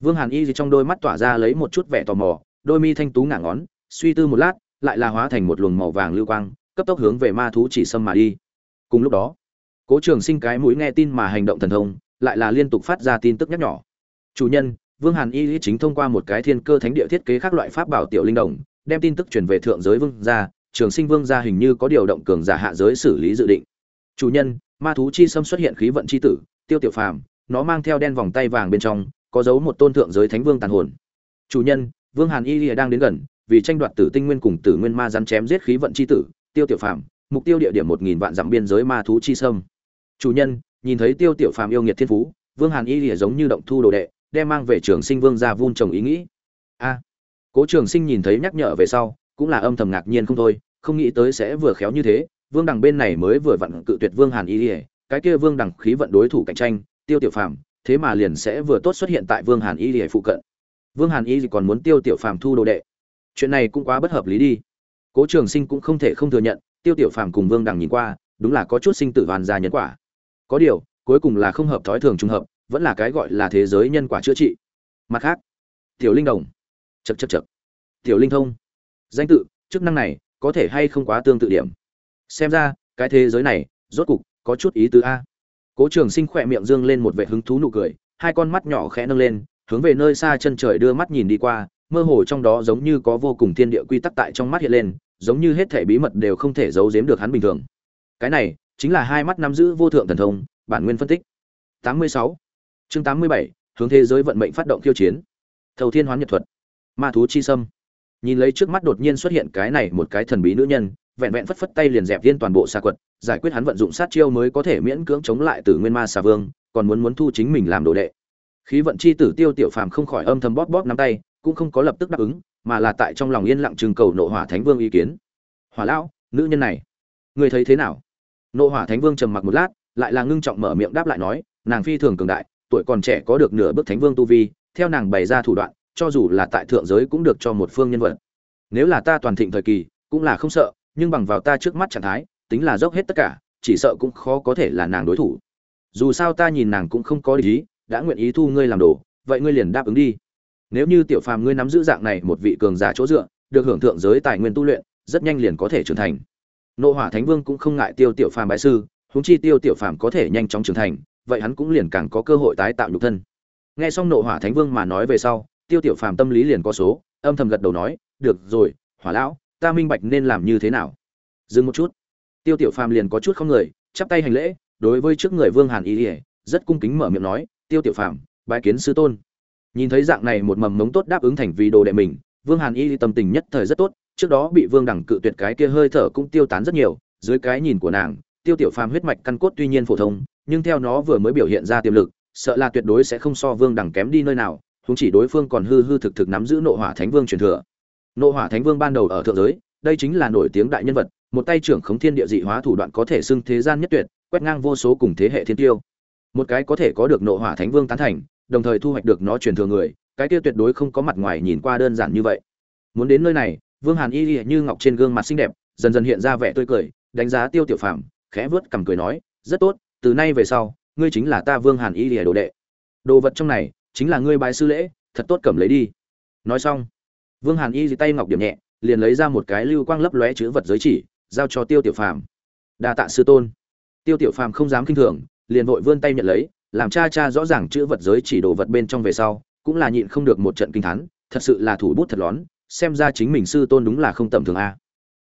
Vương hàn y gì trong đôi mắt tỏa ra lấy một chút vẻ tò mò, đôi mi thanh tú ngả ngón, suy tư một lát, lại là hóa thành một luồng màu vàng lưu quang, cấp tốc hướng về ma thú chỉ xâm mà đi. Cùng lúc đó, cố trường sinh cái mũi nghe tin mà hành động thần thông, lại là liên tục phát ra tin tức nhắc nhỏ chủ nhân vương hàn y lý chính thông qua một cái thiên cơ thánh địa thiết kế các loại pháp bảo tiểu linh đồng, đem tin tức truyền về thượng giới vương gia, trường sinh vương gia hình như có điều động cường giả hạ giới xử lý dự định. Chủ nhân, ma thú chi sâm xuất hiện khí vận chi tử, tiêu tiểu phàm, nó mang theo đen vòng tay vàng bên trong, có dấu một tôn thượng giới thánh vương tàn hồn. Chủ nhân, vương hàn y lìa đang đến gần, vì tranh đoạt tử tinh nguyên cùng tử nguyên ma rắn chém giết khí vận chi tử, tiêu tiểu phàm, mục tiêu địa điểm một nghìn vạn dặm biên giới ma thú chi sâm chủ nhân, nhìn thấy tiêu tiểu phàm yêu nghiệt thiên phú, vương hàn y lìa giống như động thu đồ đệ đem mang về trường sinh vương ra vun trồng ý nghĩ. A, cố trường sinh nhìn thấy nhắc nhở về sau, cũng là âm thầm ngạc nhiên không thôi, không nghĩ tới sẽ vừa khéo như thế, vương đằng bên này mới vừa vặn cự tuyệt vương hàn y ỉa cái kia vương đằng khí vận đối thủ cạnh tranh, tiêu tiểu phàm, thế mà liền sẽ vừa tốt xuất hiện tại vương hàn y ỉa phụ cận. Vương hàn y còn muốn tiêu tiểu phàm thu đồ đệ. Chuyện này cũng quá bất hợp lý đi. Cố trường sinh cũng không thể không thừa nhận, tiêu tiểu phàm cùng vương đằng nhìn qua, đúng là có chút sinh tử hoàn gia nhân quả. Có điều, cuối cùng là không hợp thói thường trùng hợp vẫn là cái gọi là thế giới nhân quả chữa trị. Mặt khác, tiểu linh đồng. Chật chật chật tiểu linh thông. Danh tự, chức năng này có thể hay không quá tương tự điểm. Xem ra, cái thế giới này, rốt cục, có chút ý tứ a. Cố trường sinh khỏe miệng dương lên một vệ hứng thú nụ cười, hai con mắt nhỏ khẽ nâng lên, hướng về nơi xa chân trời đưa mắt nhìn đi qua, mơ hồ trong đó giống như có vô cùng thiên địa quy tắc tại trong mắt hiện lên, giống như hết thể bí mật đều không thể giấu giếm được hắn bình thường. Cái này, chính là hai mắt nắm giữ vô thượng thần thông, bản nguyên phân tích. 86 chương 87, hướng thế giới vận mệnh phát động khiêu chiến. Thầu thiên hoán nhật thuật ma thú chi sâm. Nhìn lấy trước mắt đột nhiên xuất hiện cái này một cái thần bí nữ nhân vẹn vẹn phất phất tay liền dẹp viên toàn bộ xa quật giải quyết hắn vận dụng sát chiêu mới có thể miễn cưỡng chống lại từ nguyên ma xà vương còn muốn muốn thu chính mình làm đồ đệ. Khí vận chi tử tiêu tiểu phàm không khỏi âm thầm bóp bóp nắm tay cũng không có lập tức đáp ứng mà là tại trong lòng yên lặng trừng cầu nộ hỏa thánh vương ý kiến. Hỏa lão nữ nhân này người thấy thế nào? Nộ hỏa thánh vương trầm mặc một lát lại là ngưng trọng mở miệng đáp lại nói nàng phi thường cường đại tuổi còn trẻ có được nửa bước thánh vương tu vi, theo nàng bày ra thủ đoạn, cho dù là tại thượng giới cũng được cho một phương nhân vật. Nếu là ta toàn thịnh thời kỳ, cũng là không sợ, nhưng bằng vào ta trước mắt trạng thái, tính là dốc hết tất cả, chỉ sợ cũng khó có thể là nàng đối thủ. Dù sao ta nhìn nàng cũng không có ý, đã nguyện ý thu ngươi làm đồ, vậy ngươi liền đáp ứng đi. Nếu như tiểu phàm ngươi nắm giữ dạng này một vị cường giả chỗ dựa, được hưởng thượng giới tài nguyên tu luyện, rất nhanh liền có thể trưởng thành. Nộ hỏa thánh vương cũng không ngại tiêu tiểu phàm bại sư, huống chi tiêu tiểu phàm có thể nhanh chóng trưởng thành vậy hắn cũng liền càng có cơ hội tái tạo nhục thân. Nghe xong nộ hỏa thánh vương mà nói về sau, tiêu tiểu phàm tâm lý liền có số, âm thầm gật đầu nói, được rồi, hỏa lão, ta minh bạch nên làm như thế nào. Dừng một chút. Tiêu tiểu phàm liền có chút không người, chắp tay hành lễ, đối với trước người vương hàn y ỉa rất cung kính mở miệng nói, tiêu tiểu phàm, bái kiến sư tôn. Nhìn thấy dạng này một mầm mống tốt đáp ứng thành vì đồ đệ mình, vương hàn y tâm tình nhất thời rất tốt, trước đó bị vương đẳng cự tuyệt cái kia hơi thở cũng tiêu tán rất nhiều, dưới cái nhìn của nàng, tiêu tiểu phàm huyết mạch căn cốt tuy nhiên phổ thông nhưng theo nó vừa mới biểu hiện ra tiềm lực, sợ là tuyệt đối sẽ không so vương đẳng kém đi nơi nào, huống chỉ đối phương còn hư hư thực thực nắm giữ nộ hỏa thánh vương truyền thừa. Nộ hỏa thánh vương ban đầu ở thượng giới, đây chính là nổi tiếng đại nhân vật, một tay trưởng khống thiên địa dị hóa thủ đoạn có thể xưng thế gian nhất tuyệt, quét ngang vô số cùng thế hệ thiên tiêu. Một cái có thể có được nộ hỏa thánh vương tán thành, đồng thời thu hoạch được nó truyền thừa người, cái kia tuyệt đối không có mặt ngoài nhìn qua đơn giản như vậy. Muốn đến nơi này, vương hàn y như ngọc trên gương mặt xinh đẹp, dần dần hiện ra vẻ tươi cười, đánh giá tiêu tiểu phàm, khẽ vớt cằm cười nói, rất tốt từ nay về sau, ngươi chính là ta vương hàn y lìa đồ đệ. Đồ vật trong này chính là ngươi bài sư lễ, thật tốt cầm lấy đi. Nói xong, vương hàn y tay ngọc điểm nhẹ, liền lấy ra một cái lưu quang lấp lóe chữ vật giới chỉ, giao cho tiêu tiểu phàm. Đa tạ sư tôn. Tiêu tiểu phàm không dám kinh thường, liền vội vươn tay nhận lấy, làm cha cha rõ ràng chữ vật giới chỉ đồ vật bên trong về sau, cũng là nhịn không được một trận kinh thán, thật sự là thủ bút thật lón, xem ra chính mình sư tôn đúng là không tầm thường a.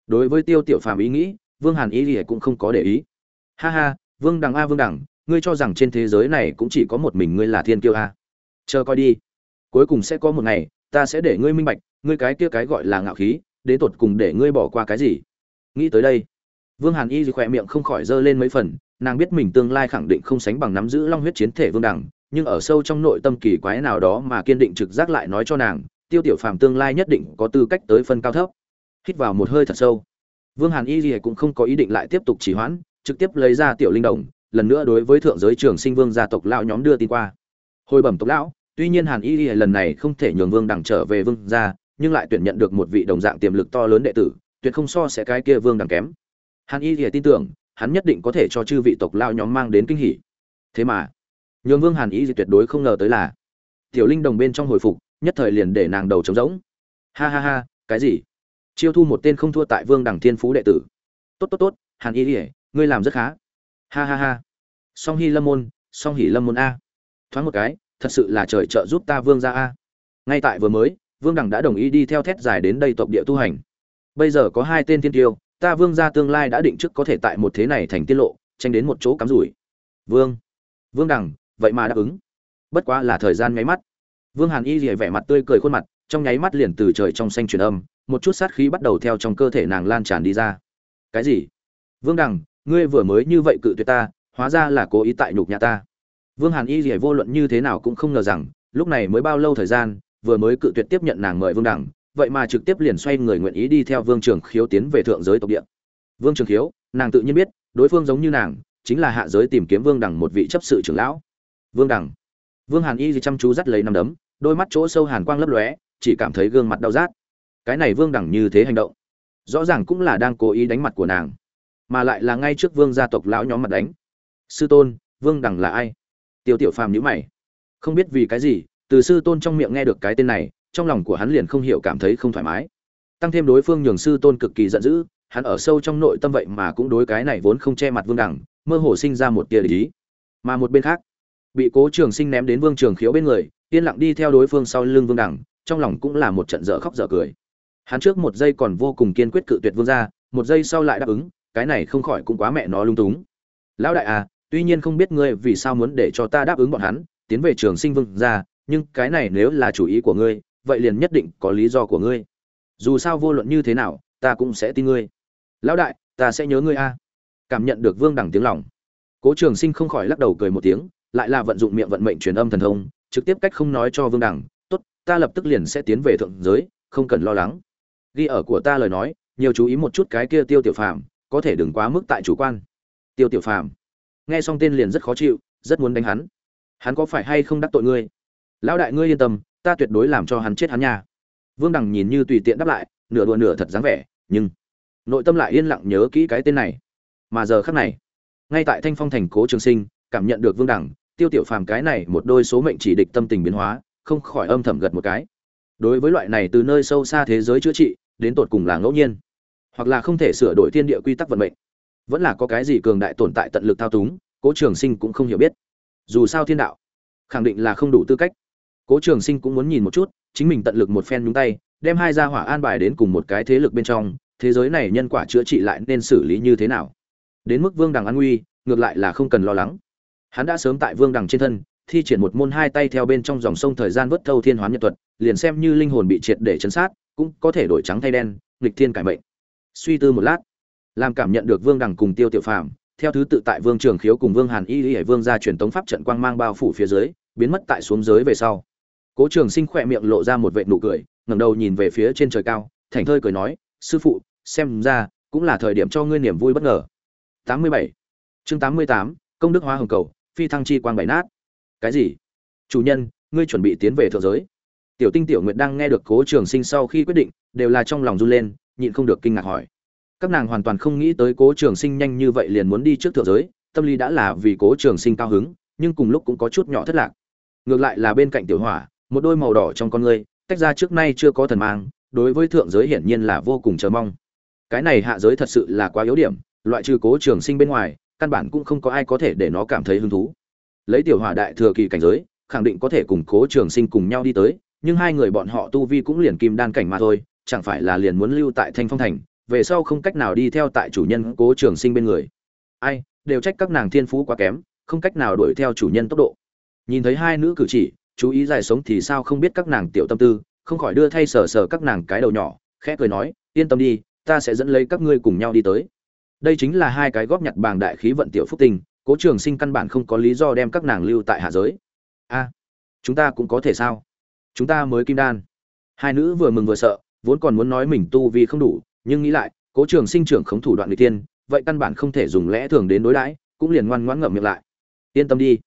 Đối với tiêu tiểu phàm ý nghĩ, vương hàn Y thì cũng không có để ý. Ha ha vương đằng a vương đằng, ngươi cho rằng trên thế giới này cũng chỉ có một mình ngươi là thiên kiêu a? Chờ coi đi. Cuối cùng sẽ có một ngày, ta sẽ để ngươi minh bạch, ngươi cái kia cái gọi là ngạo khí, đến tột cùng để ngươi bỏ qua cái gì? Nghĩ tới đây, vương hàn y khỏe miệng không khỏi giơ lên mấy phần, nàng biết mình tương lai khẳng định không sánh bằng nắm giữ long huyết chiến thể vương đẳng nhưng ở sâu trong nội tâm kỳ quái nào đó mà kiên định trực giác lại nói cho nàng, tiêu tiểu phàm tương lai nhất định có tư cách tới phân cao thấp. Hít vào một hơi thật sâu. Vương hàn y gì cũng không có ý định lại tiếp tục chỉ hoãn trực tiếp lấy ra tiểu linh đồng, lần nữa đối với thượng giới trường sinh vương gia tộc lão nhóm đưa tin qua. Hồi bẩm tộc lão, tuy nhiên hàn y lần này không thể nhường vương đẳng trở về vương gia, nhưng lại tuyển nhận được một vị đồng dạng tiềm lực to lớn đệ tử, tuyệt không so sẽ cái kia vương đẳng kém. Hàn y thì tin tưởng, hắn nhất định có thể cho chư vị tộc lao nhóm mang đến kinh hỉ. Thế mà, nhường vương hàn y thì tuyệt đối không ngờ tới là, tiểu linh đồng bên trong hồi phục, nhất thời liền để nàng đầu trống rỗng. Ha ha ha, cái gì? Chiêu thu một tên không thua tại vương đẳng thiên phú đệ tử. Tốt tốt tốt, hàn y ỉa ngươi làm rất khá. Ha ha ha. Song hy lâm môn, song hỉ lâm môn a. Thoáng một cái, thật sự là trời trợ giúp ta vương ra a. Ngay tại vừa mới, vương đẳng đã đồng ý đi theo thét dài đến đây tộc địa tu hành. Bây giờ có hai tên thiên tiêu, ta vương gia tương lai đã định trước có thể tại một thế này thành tiết lộ, tranh đến một chỗ cắm rủi. Vương. Vương đằng vậy mà đáp ứng. Bất quá là thời gian nháy mắt. Vương hàn y rỉa vẻ mặt tươi cười khuôn mặt, trong nháy mắt liền từ trời trong xanh truyền âm, một chút sát khí bắt đầu theo trong cơ thể nàng lan tràn đi ra. Cái gì? Vương đằng ngươi vừa mới như vậy cự tuyệt ta hóa ra là cố ý tại nhục nhà ta. Vương hàn y rỉa vô luận như thế nào cũng không ngờ rằng lúc này mới bao lâu thời gian vừa mới cự tuyệt tiếp nhận nàng mời vương Đẳng, vậy mà trực tiếp liền xoay người nguyện ý đi theo vương trường khiếu tiến về thượng giới tộc địa. Vương trường khiếu nàng tự nhiên biết đối phương giống như nàng chính là hạ giới tìm kiếm vương Đẳng một vị chấp sự trưởng lão. Vương Đẳng, vương hàn y gì chăm chú dắt lấy nằm đấm đôi mắt chỗ sâu hàn quang lấp lóe chỉ cảm thấy gương mặt đau rát. Cái này vương Đẳng như thế hành động rõ ràng cũng là đang cố ý đánh mặt của nàng mà lại là ngay trước vương gia tộc lão nhóm mặt đánh. Sư tôn, vương đằng là ai? Tiêu tiểu phàm nhữ mày. Không biết vì cái gì, từ sư tôn trong miệng nghe được cái tên này, trong lòng của hắn liền không hiểu cảm thấy không thoải mái. Tăng thêm đối phương nhường sư tôn cực kỳ giận dữ, hắn ở sâu trong nội tâm vậy mà cũng đối cái này vốn không che mặt vương đẳng mơ hồ sinh ra một tia ý. Mà một bên khác, bị cố trường sinh ném đến vương trường khiếu bên người, yên lặng đi theo đối phương sau lưng vương đẳng trong lòng cũng là một trận dở khóc dở cười. Hắn trước một giây còn vô cùng kiên quyết cự tuyệt vương ra một giây sau lại đáp ứng cái này không khỏi cũng quá mẹ nó lung túng. Lão đại à tuy nhiên không biết ngươi vì sao muốn để cho ta đáp ứng bọn hắn, tiến về trường sinh vương ra nhưng cái này nếu là chủ ý của ngươi, vậy liền nhất định có lý do của ngươi. Dù sao vô luận như thế nào, ta cũng sẽ tin ngươi. Lão đại, ta sẽ nhớ ngươi a. Cảm nhận được vương đẳng tiếng lòng. Cố trường sinh không khỏi lắc đầu cười một tiếng, lại là vận dụng miệng vận mệnh truyền âm thần thông, trực tiếp cách không nói cho vương đẳng, tốt, ta lập tức liền sẽ tiến về thượng giới, không cần lo lắng. Ghi ở của ta lời nói, nhiều chú ý một chút cái kia tiêu tiểu phàm có thể đừng quá mức tại chủ quan. Tiêu tiểu phàm, nghe xong tên liền rất khó chịu, rất muốn đánh hắn. Hắn có phải hay không đắc tội ngươi? Lão đại ngươi yên tâm, ta tuyệt đối làm cho hắn chết hắn nha. Vương đằng nhìn như tùy tiện đáp lại, nửa đùa nửa thật dáng vẻ, nhưng nội tâm lại yên lặng nhớ kỹ cái tên này. Mà giờ khắc này, ngay tại thanh phong thành cố trường sinh, cảm nhận được vương đẳng tiêu tiểu phàm cái này một đôi số mệnh chỉ địch tâm tình biến hóa, không khỏi âm thầm gật một cái. Đối với loại này từ nơi sâu xa thế giới chữa trị, đến tột cùng là ngẫu nhiên hoặc là không thể sửa đổi thiên địa quy tắc vận mệnh. Vẫn là có cái gì cường đại tồn tại tận lực thao túng, cố trường sinh cũng không hiểu biết. Dù sao thiên đạo, khẳng định là không đủ tư cách. Cố trường sinh cũng muốn nhìn một chút, chính mình tận lực một phen nhúng tay, đem hai gia hỏa an bài đến cùng một cái thế lực bên trong, thế giới này nhân quả chữa trị lại nên xử lý như thế nào? Đến mức vương đằng an nguy, ngược lại là không cần lo lắng. Hắn đã sớm tại vương đằng trên thân, thi triển một môn hai tay theo bên trong dòng sông thời gian vớt thâu thiên hoán nhật thuật, liền xem như linh hồn bị triệt để chấn sát, cũng có thể đổi trắng thay đen, nghịch thiên cải mệnh suy tư một lát làm cảm nhận được vương đằng cùng tiêu tiểu phàm theo thứ tự tại vương trường khiếu cùng vương hàn y y vương ra truyền tống pháp trận quang mang bao phủ phía dưới biến mất tại xuống giới về sau. Cố trường sinh khỏe miệng lộ ra một vệ nụ cười ngẩng đầu nhìn về phía trên trời cao thành thơi cười nói sư phụ xem ra cũng là thời điểm cho ngươi niềm vui bất ngờ. 87. chương 88, công đức hóa hồng cầu phi thăng chi quang bảy nát. Cái gì? Chủ nhân ngươi chuẩn bị tiến về thượng giới. Tiểu tinh tiểu nguyệt đang nghe được cố trường sinh sau khi quyết định đều là trong lòng run lên nhịn không được kinh ngạc hỏi. Các nàng hoàn toàn không nghĩ tới cố trường sinh nhanh như vậy liền muốn đi trước thượng giới tâm lý đã là vì cố trường sinh cao hứng nhưng cùng lúc cũng có chút nhỏ thất lạc. Ngược lại là bên cạnh tiểu hỏa một đôi màu đỏ trong con người, tách ra trước nay chưa có thần mang đối với thượng giới hiển nhiên là vô cùng chờ mong. Cái này hạ giới thật sự là quá yếu điểm loại trừ cố trường sinh bên ngoài căn bản cũng không có ai có thể để nó cảm thấy hứng thú. Lấy tiểu hỏa đại thừa kỳ cảnh giới khẳng định có thể cùng cố trường sinh cùng nhau đi tới nhưng hai người bọn họ tu vi cũng liền kim đan cảnh mà thôi chẳng phải là liền muốn lưu tại thanh phong thành, về sau không cách nào đi theo tại chủ nhân cố trường sinh bên người. Ai, đều trách các nàng thiên phú quá kém, không cách nào đuổi theo chủ nhân tốc độ. Nhìn thấy hai nữ cử chỉ, chú ý dài sống thì sao không biết các nàng tiểu tâm tư, không khỏi đưa thay sờ sờ các nàng cái đầu nhỏ, khẽ cười nói, yên tâm đi, ta sẽ dẫn lấy các ngươi cùng nhau đi tới. Đây chính là hai cái góp nhặt bàng đại khí vận tiểu phúc tinh, cố trường sinh căn bản không có lý do đem các nàng lưu tại hạ giới. A, chúng ta cũng có thể sao? Chúng ta mới kim đan. Hai nữ vừa mừng vừa sợ vốn còn muốn nói mình tu vì không đủ, nhưng nghĩ lại, cố trường sinh trưởng khống thủ đoạn người tiên vậy căn bản không thể dùng lẽ thường đến đối đãi, cũng liền ngoan ngoãn ngậm miệng lại. Yên tâm đi.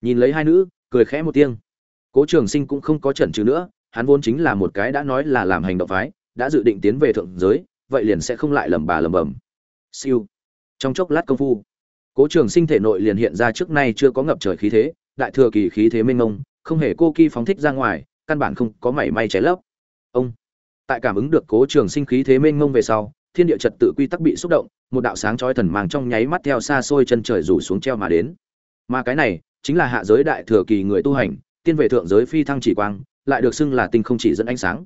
Nhìn lấy hai nữ, cười khẽ một tiếng. Cố trường sinh cũng không có chần chừ nữa, hắn vốn chính là một cái đã nói là làm hành động phái, đã dự định tiến về thượng giới, vậy liền sẽ không lại lầm bà lầm bẩm siêu. Trong chốc lát công phu, cố trường sinh thể nội liền hiện ra trước nay chưa có ngập trời khí thế, đại thừa kỳ khí thế mênh mông, không hề cô kỳ phóng thích ra ngoài, căn bản không có mảy may cháy lấp. Ông tại cảm ứng được cố trường sinh khí thế mênh mông về sau, thiên địa trật tự quy tắc bị xúc động, một đạo sáng chói thần mang trong nháy mắt theo xa xôi chân trời rủ xuống treo mà đến. Mà cái này chính là hạ giới đại thừa kỳ người tu hành, tiên về thượng giới phi thăng chỉ quang, lại được xưng là tinh không chỉ dẫn ánh sáng.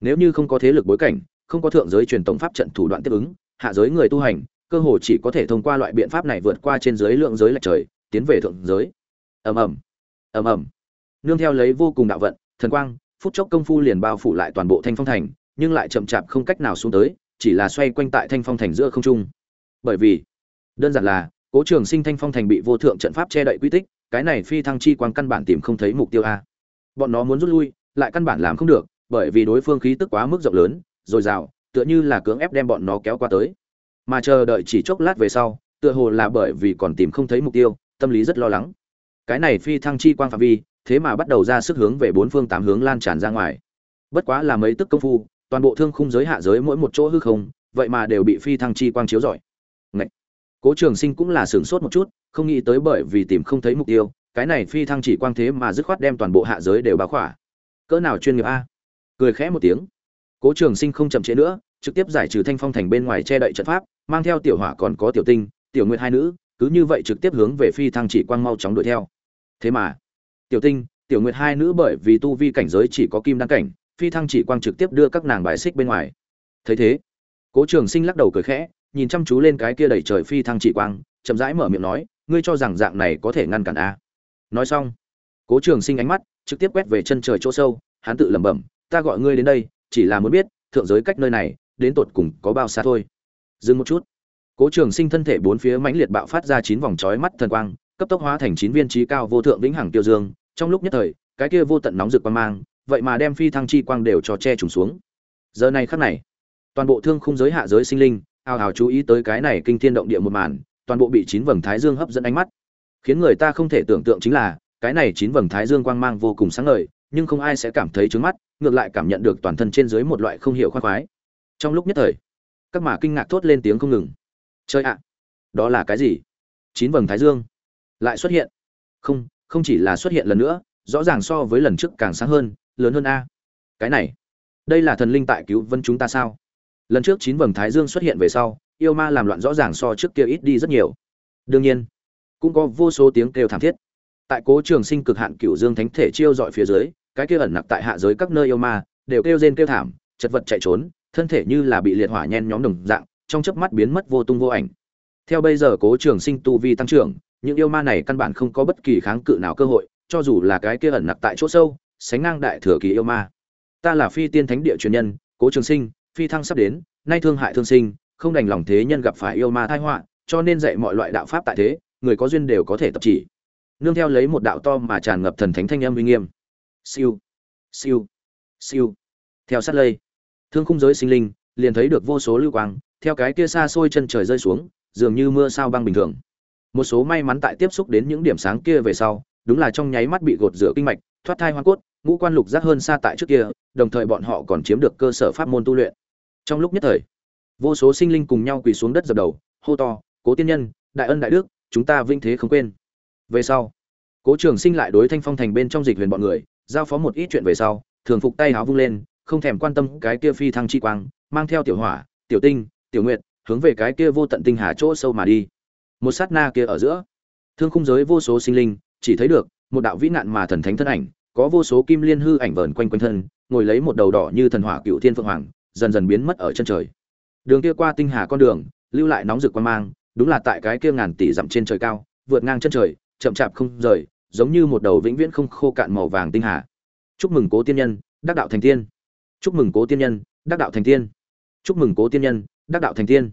Nếu như không có thế lực bối cảnh, không có thượng giới truyền tổng pháp trận thủ đoạn tiếp ứng, hạ giới người tu hành, cơ hồ chỉ có thể thông qua loại biện pháp này vượt qua trên giới lượng giới lệch trời, tiến về thượng giới. Ầm ầm. Ầm ầm. Nương theo lấy vô cùng đạo vận, thần quang, phút chốc công phu liền bao phủ lại toàn bộ thanh phong thành nhưng lại chậm chạp không cách nào xuống tới, chỉ là xoay quanh tại thanh phong thành giữa không trung. Bởi vì, đơn giản là, cố trường sinh thanh phong thành bị vô thượng trận pháp che đậy quy tích, cái này phi thăng chi quang căn bản tìm không thấy mục tiêu a. Bọn nó muốn rút lui, lại căn bản làm không được, bởi vì đối phương khí tức quá mức rộng lớn, dồi dào, tựa như là cưỡng ép đem bọn nó kéo qua tới. Mà chờ đợi chỉ chốc lát về sau, tựa hồ là bởi vì còn tìm không thấy mục tiêu, tâm lý rất lo lắng. Cái này phi thăng chi quang phạm vi, thế mà bắt đầu ra sức hướng về bốn phương tám hướng lan tràn ra ngoài. Bất quá là mấy tức công phu toàn bộ thương khung giới hạ giới mỗi một chỗ hư không, vậy mà đều bị phi thăng chi quang chiếu rọi. Ngậy! cố trường sinh cũng là sửng sốt một chút, không nghĩ tới bởi vì tìm không thấy mục tiêu, cái này phi thăng chỉ quang thế mà dứt khoát đem toàn bộ hạ giới đều báo khỏa. Cỡ nào chuyên nghiệp a? Cười khẽ một tiếng. Cố trường sinh không chậm trễ nữa, trực tiếp giải trừ thanh phong thành bên ngoài che đậy trận pháp, mang theo tiểu hỏa còn có tiểu tinh, tiểu nguyệt hai nữ, cứ như vậy trực tiếp hướng về phi thăng chỉ quang mau chóng đuổi theo. Thế mà, tiểu tinh, tiểu nguyệt hai nữ bởi vì tu vi cảnh giới chỉ có kim đăng cảnh phi thăng chỉ quang trực tiếp đưa các nàng bài xích bên ngoài. Thấy thế, cố trường sinh lắc đầu cười khẽ, nhìn chăm chú lên cái kia đầy trời phi thăng chỉ quang, chậm rãi mở miệng nói, ngươi cho rằng dạng này có thể ngăn cản a nói xong, cố trường sinh ánh mắt trực tiếp quét về chân trời chỗ sâu, hắn tự lẩm bẩm, ta gọi ngươi đến đây, chỉ là muốn biết, thượng giới cách nơi này, đến tột cùng có bao xa thôi. Dừng một chút. Cố trường sinh thân thể bốn phía mãnh liệt bạo phát ra chín vòng chói mắt thần quang, cấp tốc hóa thành chín viên trí cao vô thượng vĩnh hằng tiêu dương, trong lúc nhất thời, cái kia vô tận nóng rực quang mang vậy mà đem phi thăng chi quang đều cho che trùng xuống. Giờ này khắc này, toàn bộ thương khung giới hạ giới sinh linh, ào ào chú ý tới cái này kinh thiên động địa một màn, toàn bộ bị chín vầng thái dương hấp dẫn ánh mắt. Khiến người ta không thể tưởng tượng chính là, cái này chín vầng thái dương quang mang vô cùng sáng ngời, nhưng không ai sẽ cảm thấy trướng mắt, ngược lại cảm nhận được toàn thân trên dưới một loại không hiểu khoan khoái. Trong lúc nhất thời, các mả kinh ngạc thốt lên tiếng không ngừng. Chơi ạ, đó là cái gì? Chín vầng thái dương lại xuất hiện. Không không chỉ là xuất hiện lần nữa, rõ ràng so với lần trước càng sáng hơn lớn hơn a. Cái này, đây là thần linh tại cứu vân chúng ta sao? Lần trước chín vầng thái dương xuất hiện về sau, yêu ma làm loạn rõ ràng so trước kia ít đi rất nhiều. Đương nhiên, cũng có vô số tiếng kêu thảm thiết. Tại cố trường sinh cực hạn cựu dương thánh thể chiêu dọi phía dưới, cái kia ẩn nặc tại hạ giới các nơi yêu ma đều kêu rên kêu thảm, chật vật chạy trốn, thân thể như là bị liệt hỏa nhen nhóm đồng dạng, trong chớp mắt biến mất vô tung vô ảnh. Theo bây giờ cố trường sinh tu vi tăng trưởng, những yêu ma này căn bản không có bất kỳ kháng cự nào cơ hội, cho dù là cái kia ẩn nặc tại chỗ sâu sánh ngang đại thừa kỳ yêu ma. Ta là phi tiên thánh địa truyền nhân, cố trường sinh, phi thăng sắp đến, nay thương hại thương sinh, không đành lòng thế nhân gặp phải yêu ma tai họa, cho nên dạy mọi loại đạo pháp tại thế, người có duyên đều có thể tập chỉ. Nương theo lấy một đạo to mà tràn ngập thần thánh thanh âm uy nghiêm. Siêu siêu siêu. Theo sát lây, thương khung giới sinh linh liền thấy được vô số lưu quang, theo cái kia xa xôi chân trời rơi xuống, dường như mưa sao băng bình thường. Một số may mắn tại tiếp xúc đến những điểm sáng kia về sau, đúng là trong nháy mắt bị gột rửa kinh mạch, thoát thai hoa cốt ngũ quan lục giác hơn xa tại trước kia, đồng thời bọn họ còn chiếm được cơ sở pháp môn tu luyện. Trong lúc nhất thời, vô số sinh linh cùng nhau quỳ xuống đất dập đầu, hô to, cố tiên nhân, đại ân đại đức, chúng ta vinh thế không quên. Về sau, cố trường sinh lại đối thanh phong thành bên trong dịch huyền bọn người, giao phó một ít chuyện về sau, thường phục tay áo vung lên, không thèm quan tâm cái kia phi thăng chi quang, mang theo tiểu hỏa, tiểu tinh, tiểu nguyệt, hướng về cái kia vô tận tinh hà chỗ sâu mà đi. Một sát na kia ở giữa, thương khung giới vô số sinh linh, chỉ thấy được một đạo vĩ nạn mà thần thánh thân ảnh có vô số kim liên hư ảnh vờn quanh quanh thân, ngồi lấy một đầu đỏ như thần hỏa cựu thiên phượng hoàng, dần dần biến mất ở chân trời. Đường kia qua tinh hà con đường, lưu lại nóng rực quan mang, đúng là tại cái kia ngàn tỷ dặm trên trời cao, vượt ngang chân trời, chậm chạp không rời, giống như một đầu vĩnh viễn không khô cạn màu vàng tinh hà. Chúc mừng cố tiên nhân, đắc đạo thành tiên. Chúc mừng cố tiên nhân, đắc đạo thành tiên. Chúc mừng cố tiên nhân, đắc đạo thành tiên.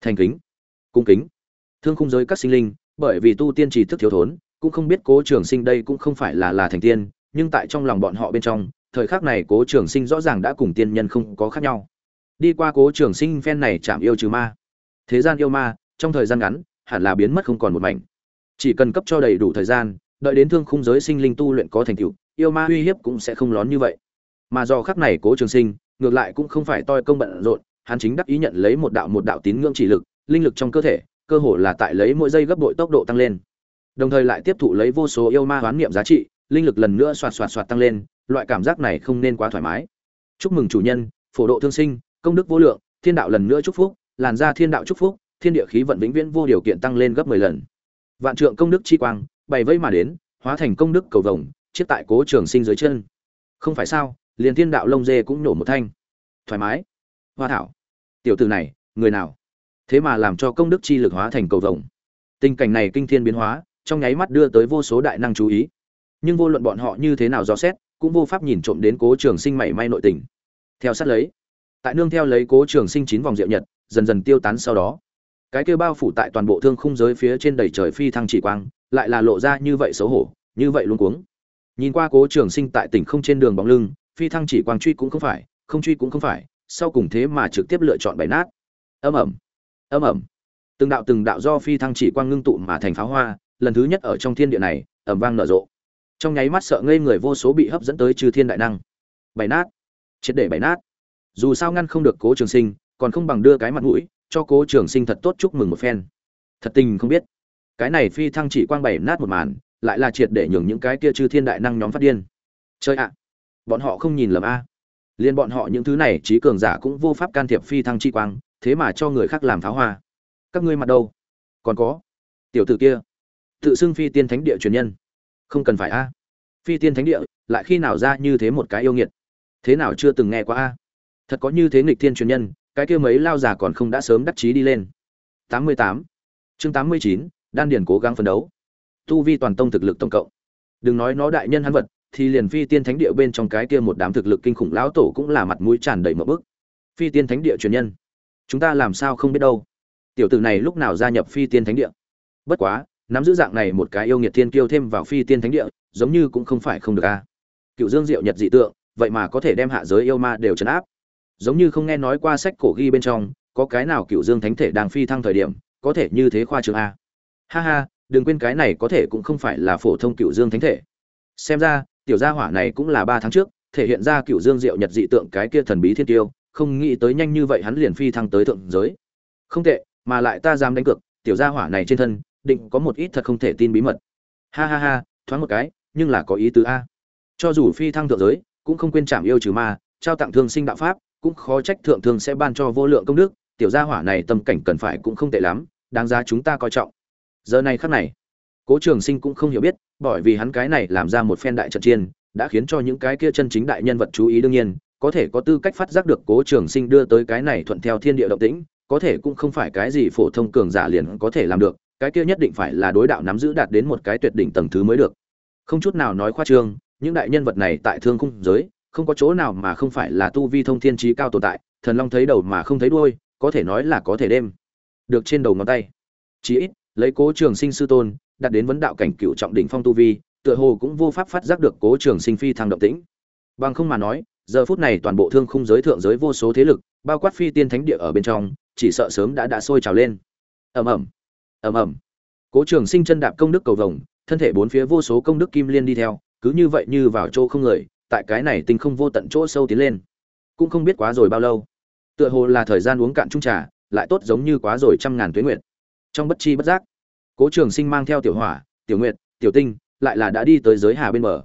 Thành kính, cung kính. Thương khung giới các sinh linh, bởi vì tu tiên trì thức thiếu thốn, cũng không biết cố trường sinh đây cũng không phải là là thành tiên nhưng tại trong lòng bọn họ bên trong, thời khắc này cố trường sinh rõ ràng đã cùng tiên nhân không có khác nhau. Đi qua cố trường sinh phen này chạm yêu trừ ma. Thế gian yêu ma, trong thời gian ngắn, hẳn là biến mất không còn một mảnh. Chỉ cần cấp cho đầy đủ thời gian, đợi đến thương khung giới sinh linh tu luyện có thành tựu, yêu ma uy hiếp cũng sẽ không lón như vậy. Mà do khắc này cố trường sinh, ngược lại cũng không phải toi công bận rộn, hắn chính đắc ý nhận lấy một đạo một đạo tín ngưỡng chỉ lực, linh lực trong cơ thể, cơ hồ là tại lấy mỗi giây gấp bội tốc độ tăng lên. Đồng thời lại tiếp thụ lấy vô số yêu ma hoán niệm giá trị linh lực lần nữa xoạt xoạt xoạt tăng lên, loại cảm giác này không nên quá thoải mái. Chúc mừng chủ nhân, phổ độ thương sinh, công đức vô lượng, thiên đạo lần nữa chúc phúc, làn ra thiên đạo chúc phúc, thiên địa khí vận vĩnh viễn vô điều kiện tăng lên gấp mười lần. Vạn trượng công đức chi quang, bày vây mà đến, hóa thành công đức cầu vồng chiếc tại cố trường sinh dưới chân. Không phải sao, liền thiên đạo lông dê cũng nổ một thanh. Thoải mái. Hoa thảo. Tiểu tử này, người nào? Thế mà làm cho công đức chi lực hóa thành cầu vồng. Tình cảnh này kinh thiên biến hóa, trong nháy mắt đưa tới vô số đại năng chú ý nhưng vô luận bọn họ như thế nào dò xét, cũng vô pháp nhìn trộm đến cố trường sinh mảy may nội tình. Theo sát lấy, tại nương theo lấy cố trường sinh chín vòng diệu nhật, dần dần tiêu tán sau đó. Cái kêu bao phủ tại toàn bộ thương khung giới phía trên đầy trời phi thăng chỉ quang, lại là lộ ra như vậy xấu hổ, như vậy luôn cuống. Nhìn qua cố trường sinh tại tỉnh không trên đường bóng lưng, phi thăng chỉ quang truy cũng không phải, không truy cũng không phải, sau cùng thế mà trực tiếp lựa chọn bày nát. Âm ẩm âm ẩm. Từng đạo từng đạo do phi thăng chỉ quang ngưng tụ mà thành pháo hoa, lần thứ nhất ở trong thiên địa này ẩm vang nở rộ trong nháy mắt sợ ngây người vô số bị hấp dẫn tới trừ thiên đại năng. Bày nát. Triệt để bày nát. Dù sao ngăn không được cố trường sinh, còn không bằng đưa cái mặt mũi, cho cố trường sinh thật tốt chúc mừng một phen. Thật tình không biết. Cái này phi thăng chỉ quang bày nát một màn, lại là triệt để nhường những cái kia chư thiên đại năng nhóm phát điên. Chơi ạ. Bọn họ không nhìn lầm a. Liên bọn họ những thứ này, trí cường giả cũng vô pháp can thiệp phi thăng chi quang, thế mà cho người khác làm pháo hoa. Các ngươi mặt đâu? Còn có. Tiểu tử kia. Tự xưng phi tiên thánh địa truyền nhân không cần phải a. Phi tiên thánh địa lại khi nào ra như thế một cái yêu nghiệt? Thế nào chưa từng nghe qua a? Thật có như thế nghịch thiên truyền nhân cái kia mấy lao già còn không đã sớm đắc chí đi lên. 88. chương 89, đan điền cố gắng phấn đấu. Tu vi toàn tông thực lực tổng cộng. Đừng nói nó đại nhân hắn vật thì liền phi tiên thánh địa bên trong cái kia một đám thực lực kinh khủng lão tổ cũng là mặt mũi tràn đầy một bức. Phi tiên thánh địa truyền nhân. Chúng ta làm sao không biết đâu? Tiểu tử này lúc nào gia nhập phi tiên thánh địa? Bất quá nắm giữ dạng này một cái yêu nghiệt thiên kiêu thêm vào phi tiên thánh địa, giống như cũng không phải không được a. Cựu dương diệu nhật dị tượng, vậy mà có thể đem hạ giới yêu ma đều trấn áp. Giống như không nghe nói qua sách cổ ghi bên trong, có cái nào cựu dương thánh thể đang phi thăng thời điểm, có thể như thế khoa trường a. Ha ha, đừng quên cái này có thể cũng không phải là phổ thông cựu dương thánh thể. Xem ra, tiểu gia hỏa này cũng là ba tháng trước, thể hiện ra cựu dương diệu nhật dị tượng cái kia thần bí thiên tiêu không nghĩ tới nhanh như vậy hắn liền phi thăng tới thượng giới. Không tệ, mà lại ta dám đánh cược, tiểu gia hỏa này trên thân định có một ít thật không thể tin bí mật. Ha ha ha, thoáng một cái, nhưng là có ý tứ a. Cho dù phi thăng thượng giới, cũng không quên chạm yêu trừ ma, trao tặng thương sinh đạo pháp, cũng khó trách thượng thương sẽ ban cho vô lượng công đức. Tiểu gia hỏa này tâm cảnh cần phải cũng không tệ lắm, đáng giá chúng ta coi trọng. Giờ này khắc này, cố trường sinh cũng không hiểu biết, bởi vì hắn cái này làm ra một phen đại trận chiên đã khiến cho những cái kia chân chính đại nhân vật chú ý đương nhiên, có thể có tư cách phát giác được cố trường sinh đưa tới cái này thuận theo thiên địa động tĩnh, có thể cũng không phải cái gì phổ thông cường giả liền có thể làm được cái kia nhất định phải là đối đạo nắm giữ đạt đến một cái tuyệt đỉnh tầng thứ mới được. Không chút nào nói khoa trương, những đại nhân vật này tại thương khung giới, không có chỗ nào mà không phải là tu vi thông thiên trí cao tồn tại, thần long thấy đầu mà không thấy đuôi, có thể nói là có thể đêm. Được trên đầu ngón tay. Chí ít, lấy cố trường sinh sư tôn, đạt đến vấn đạo cảnh cựu trọng đỉnh phong tu vi, tựa hồ cũng vô pháp phát giác được cố trường sinh phi thăng động tĩnh. Bằng không mà nói, giờ phút này toàn bộ thương khung giới thượng giới vô số thế lực, bao quát phi tiên thánh địa ở bên trong, chỉ sợ sớm đã đã sôi trào lên. Ầm ầm ầm ầm. Cố trường sinh chân đạp công đức cầu vồng, thân thể bốn phía vô số công đức kim liên đi theo, cứ như vậy như vào chỗ không người, tại cái này tinh không vô tận chỗ sâu tiến lên. Cũng không biết quá rồi bao lâu. Tựa hồ là thời gian uống cạn chung trà, lại tốt giống như quá rồi trăm ngàn tuế nguyệt. Trong bất chi bất giác, cố trường sinh mang theo tiểu hỏa, tiểu nguyệt, tiểu tinh, lại là đã đi tới giới hà bên bờ.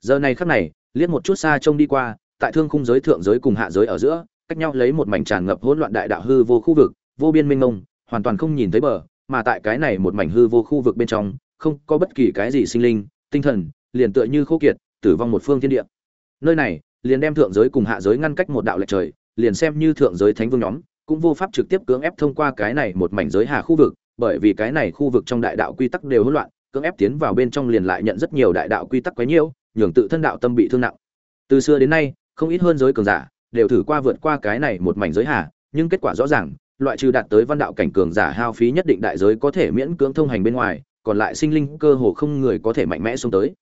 Giờ này khắc này, liếc một chút xa trông đi qua, tại thương khung giới thượng giới cùng hạ giới ở giữa, cách nhau lấy một mảnh tràn ngập hỗn loạn đại đạo hư vô khu vực, vô biên minh mông, hoàn toàn không nhìn thấy bờ mà tại cái này một mảnh hư vô khu vực bên trong, không có bất kỳ cái gì sinh linh, tinh thần, liền tựa như khô kiệt, tử vong một phương thiên địa. Nơi này, liền đem thượng giới cùng hạ giới ngăn cách một đạo lệch trời, liền xem như thượng giới thánh vương nhóm, cũng vô pháp trực tiếp cưỡng ép thông qua cái này một mảnh giới hà khu vực, bởi vì cái này khu vực trong đại đạo quy tắc đều hỗn loạn, cưỡng ép tiến vào bên trong liền lại nhận rất nhiều đại đạo quy tắc quấy nhiễu, nhường tự thân đạo tâm bị thương nặng. Từ xưa đến nay, không ít hơn giới cường giả, đều thử qua vượt qua cái này một mảnh giới hà, nhưng kết quả rõ ràng loại trừ đạt tới văn đạo cảnh cường giả hao phí nhất định đại giới có thể miễn cưỡng thông hành bên ngoài, còn lại sinh linh cơ hồ không người có thể mạnh mẽ xuống tới.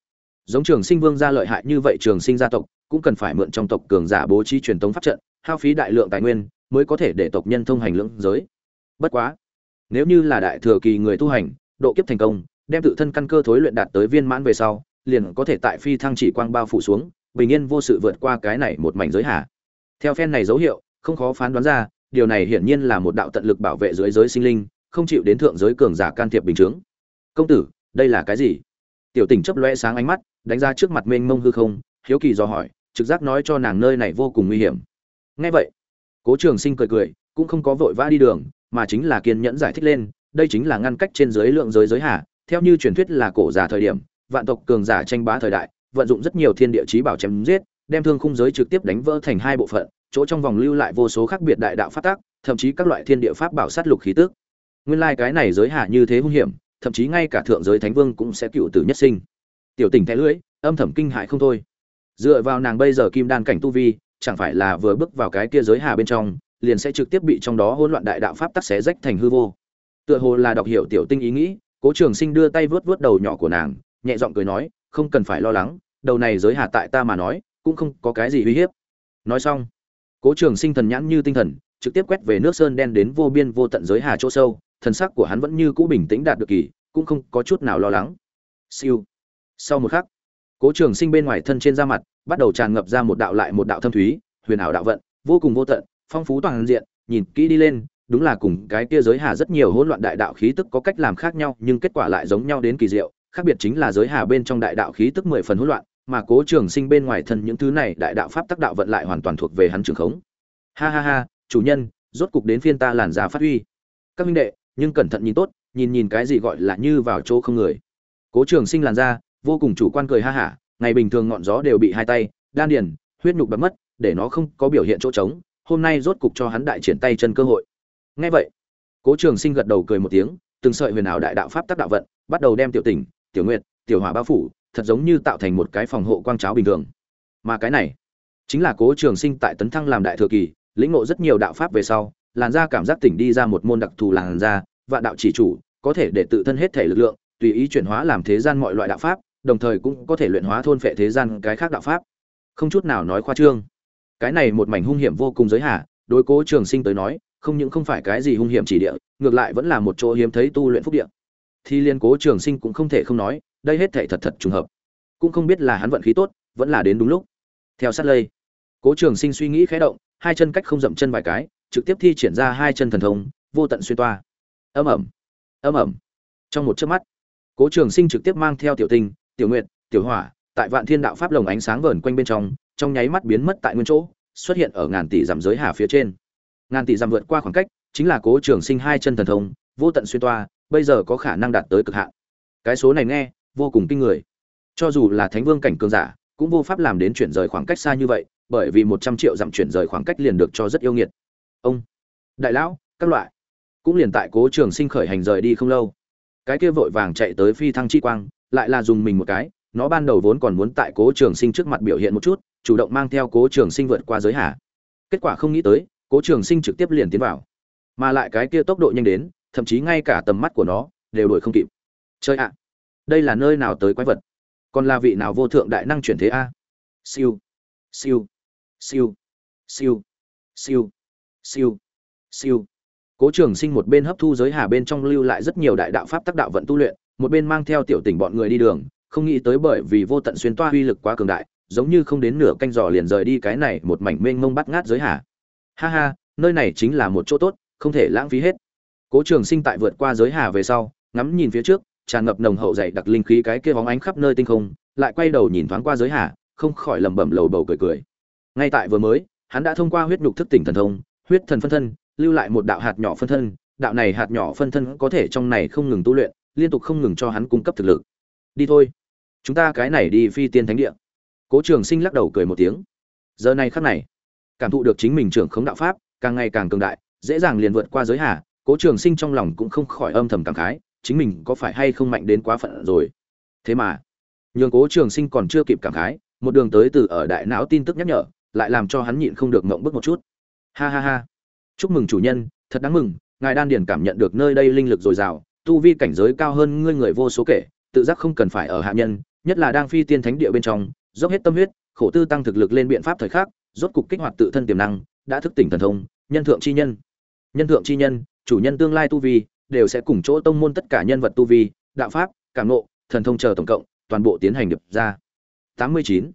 Giống trường sinh vương gia lợi hại như vậy trường sinh gia tộc, cũng cần phải mượn trong tộc cường giả bố trí truyền tống pháp trận, hao phí đại lượng tài nguyên, mới có thể để tộc nhân thông hành lưỡng giới. Bất quá, nếu như là đại thừa kỳ người tu hành, độ kiếp thành công, đem tự thân căn cơ thối luyện đạt tới viên mãn về sau, liền có thể tại phi thăng chỉ quang bao phủ xuống, bình yên vô sự vượt qua cái này một mảnh giới hạ theo phen này dấu hiệu, không khó phán đoán ra điều này hiển nhiên là một đạo tận lực bảo vệ dưới giới sinh linh, không chịu đến thượng giới cường giả can thiệp bình chướng. Công tử, đây là cái gì? Tiểu tình chấp loe sáng ánh mắt, đánh ra trước mặt mênh mông hư không, hiếu kỳ do hỏi, trực giác nói cho nàng nơi này vô cùng nguy hiểm. Ngay vậy, cố trường sinh cười cười, cũng không có vội vã đi đường, mà chính là kiên nhẫn giải thích lên, đây chính là ngăn cách trên giới lượng giới giới hạ, theo như truyền thuyết là cổ giả thời điểm, vạn tộc cường giả tranh bá thời đại, vận dụng rất nhiều thiên địa chí bảo chém giết, đem thương khung giới trực tiếp đánh vỡ thành hai bộ phận chỗ trong vòng lưu lại vô số khác biệt đại đạo phát tác thậm chí các loại thiên địa pháp bảo sát lục khí tức. Nguyên lai like cái này giới hạ như thế hung hiểm, thậm chí ngay cả thượng giới thánh vương cũng sẽ cựu tử nhất sinh. Tiểu tình thẻ lưỡi, âm thầm kinh hại không thôi. Dựa vào nàng bây giờ kim đan cảnh tu vi, chẳng phải là vừa bước vào cái kia giới hà bên trong, liền sẽ trực tiếp bị trong đó hỗn loạn đại đạo pháp tắc xé rách thành hư vô. Tựa hồ là đọc hiểu tiểu tinh ý nghĩ, cố trường sinh đưa tay vớt vớt đầu nhỏ của nàng, nhẹ giọng cười nói, không cần phải lo lắng, đầu này giới hà tại ta mà nói, cũng không có cái gì uy hiếp. Nói xong cố trường sinh thần nhãn như tinh thần, trực tiếp quét về nước sơn đen đến vô biên vô tận giới hà chỗ sâu, thần sắc của hắn vẫn như cũ bình tĩnh đạt được kỳ, cũng không có chút nào lo lắng. Siêu. Sau một khắc, cố trường sinh bên ngoài thân trên da mặt, bắt đầu tràn ngập ra một đạo lại một đạo thâm thúy, huyền ảo đạo vận, vô cùng vô tận, phong phú toàn diện, nhìn kỹ đi lên, đúng là cùng cái kia giới hà rất nhiều hỗn loạn đại đạo khí tức có cách làm khác nhau, nhưng kết quả lại giống nhau đến kỳ diệu, khác biệt chính là giới hà bên trong đại đạo khí tức mười phần hỗn loạn mà cố trường sinh bên ngoài thân những thứ này đại đạo pháp tác đạo vận lại hoàn toàn thuộc về hắn trường khống. Ha ha ha, chủ nhân, rốt cục đến phiên ta làn ra phát huy. Các minh đệ, nhưng cẩn thận nhìn tốt, nhìn nhìn cái gì gọi là như vào chỗ không người. Cố trường sinh làn ra vô cùng chủ quan cười ha hả, ngày bình thường ngọn gió đều bị hai tay, đan điền, huyết nhục bật mất, để nó không có biểu hiện chỗ trống, hôm nay rốt cục cho hắn đại triển tay chân cơ hội. Ngay vậy, cố trường sinh gật đầu cười một tiếng, từng sợi huyền ảo đại đạo pháp tác đạo vận, bắt đầu đem tiểu tỉnh, tiểu nguyệt, tiểu hỏa bao phủ thật giống như tạo thành một cái phòng hộ quang cháo bình thường. Mà cái này, chính là cố trường sinh tại tấn thăng làm đại thừa kỳ, lĩnh ngộ rất nhiều đạo pháp về sau, làn da cảm giác tỉnh đi ra một môn đặc thù làn da, vạn đạo chỉ chủ, có thể để tự thân hết thể lực lượng, tùy ý chuyển hóa làm thế gian mọi loại đạo pháp, đồng thời cũng có thể luyện hóa thôn phệ thế gian cái khác đạo pháp. Không chút nào nói khoa trương. Cái này một mảnh hung hiểm vô cùng giới hạn đối cố trường sinh tới nói, không những không phải cái gì hung hiểm chỉ địa, ngược lại vẫn là một chỗ hiếm thấy tu luyện phúc địa. Thì liên cố trường sinh cũng không thể không nói đây hết thảy thật thật trùng hợp. Cũng không biết là hắn vận khí tốt, vẫn là đến đúng lúc. Theo sát lây, cố trường sinh suy nghĩ khẽ động, hai chân cách không dậm chân vài cái, trực tiếp thi triển ra hai chân thần thông, vô tận xuyên toa. Âm ẩm âm ẩm trong một chớp mắt, cố trường sinh trực tiếp mang theo tiểu tinh, tiểu nguyệt, tiểu hỏa, tại vạn thiên đạo pháp lồng ánh sáng vờn quanh bên trong trong nháy mắt biến mất tại nguyên chỗ, xuất hiện ở ngàn tỷ dặm giới hà phía trên. Ngàn tỷ dặm vượt qua khoảng cách, chính là cố trường sinh hai chân thần thông, vô tận xuyên toa, bây giờ có khả năng đạt tới cực hạn. Cái số này nghe vô cùng kinh người. Cho dù là thánh vương cảnh cường giả, cũng vô pháp làm đến chuyển rời khoảng cách xa như vậy, bởi vì một trăm triệu dặm chuyển rời khoảng cách liền được cho rất yêu nghiệt. Ông, đại lão, các loại. Cũng liền tại cố trường sinh khởi hành rời đi không lâu. Cái kia vội vàng chạy tới phi thăng chi quang, lại là dùng mình một cái, nó ban đầu vốn còn muốn tại cố trường sinh trước mặt biểu hiện một chút, chủ động mang theo cố trường sinh vượt qua giới hạ. Kết quả không nghĩ tới, cố trường sinh trực tiếp liền tiến vào. Mà lại cái kia tốc độ nhanh đến, thậm chí ngay cả tầm mắt của nó đều đuổi không kịp. Chơi ạ! Đây là nơi nào tới quái vật? Còn là vị nào vô thượng đại năng chuyển thế a? Siêu. Siêu. Siêu. Siêu. Siêu. Siêu. Siêu. Cố trường sinh một bên hấp thu giới hà bên trong lưu lại rất nhiều đại đạo pháp tác đạo vận tu luyện, một bên mang theo tiểu tỉnh bọn người đi đường, không nghĩ tới bởi vì vô tận xuyên toa uy lực quá cường đại, giống như không đến nửa canh giò liền rời đi cái này một mảnh mênh mông bắt ngát giới hà. Ha ha, nơi này chính là một chỗ tốt, không thể lãng phí hết. Cố trường sinh tại vượt qua giới hà về sau, ngắm nhìn phía trước tràn ngập nồng hậu dày đặc linh khí cái kia bóng ánh khắp nơi tinh không, lại quay đầu nhìn thoáng qua giới hà, không khỏi lẩm bẩm lầu bầu cười cười. Ngay tại vừa mới, hắn đã thông qua huyết nhục thức tỉnh thần thông, huyết thần phân thân, lưu lại một đạo hạt nhỏ phân thân, đạo này hạt nhỏ phân thân có thể trong này không ngừng tu luyện, liên tục không ngừng cho hắn cung cấp thực lực. Đi thôi. Chúng ta cái này đi phi tiên thánh địa. Cố trường sinh lắc đầu cười một tiếng. Giờ này khắc này, cảm thụ được chính mình trưởng khống đạo pháp, càng ngày càng cường đại, dễ dàng liền vượt qua giới hà, cố trường sinh trong lòng cũng không khỏi âm thầm cảm khái chính mình có phải hay không mạnh đến quá phận rồi. Thế mà, nhường cố trường sinh còn chưa kịp cảm khái, một đường tới từ ở đại não tin tức nhắc nhở, lại làm cho hắn nhịn không được mộng bức một chút. Ha ha ha. Chúc mừng chủ nhân, thật đáng mừng, ngài đan điền cảm nhận được nơi đây linh lực dồi dào, tu vi cảnh giới cao hơn ngươi người vô số kể, tự giác không cần phải ở hạ nhân, nhất là đang phi tiên thánh địa bên trong, dốc hết tâm huyết, khổ tư tăng thực lực lên biện pháp thời khắc, rốt cục kích hoạt tự thân tiềm năng, đã thức tỉnh thần thông, nhân thượng chi nhân. Nhân thượng chi nhân, chủ nhân tương lai tu vi đều sẽ cùng chỗ tông môn tất cả nhân vật tu vi đạo pháp cảm nộ thần thông chờ tổng cộng toàn bộ tiến hành điệp ra. 89.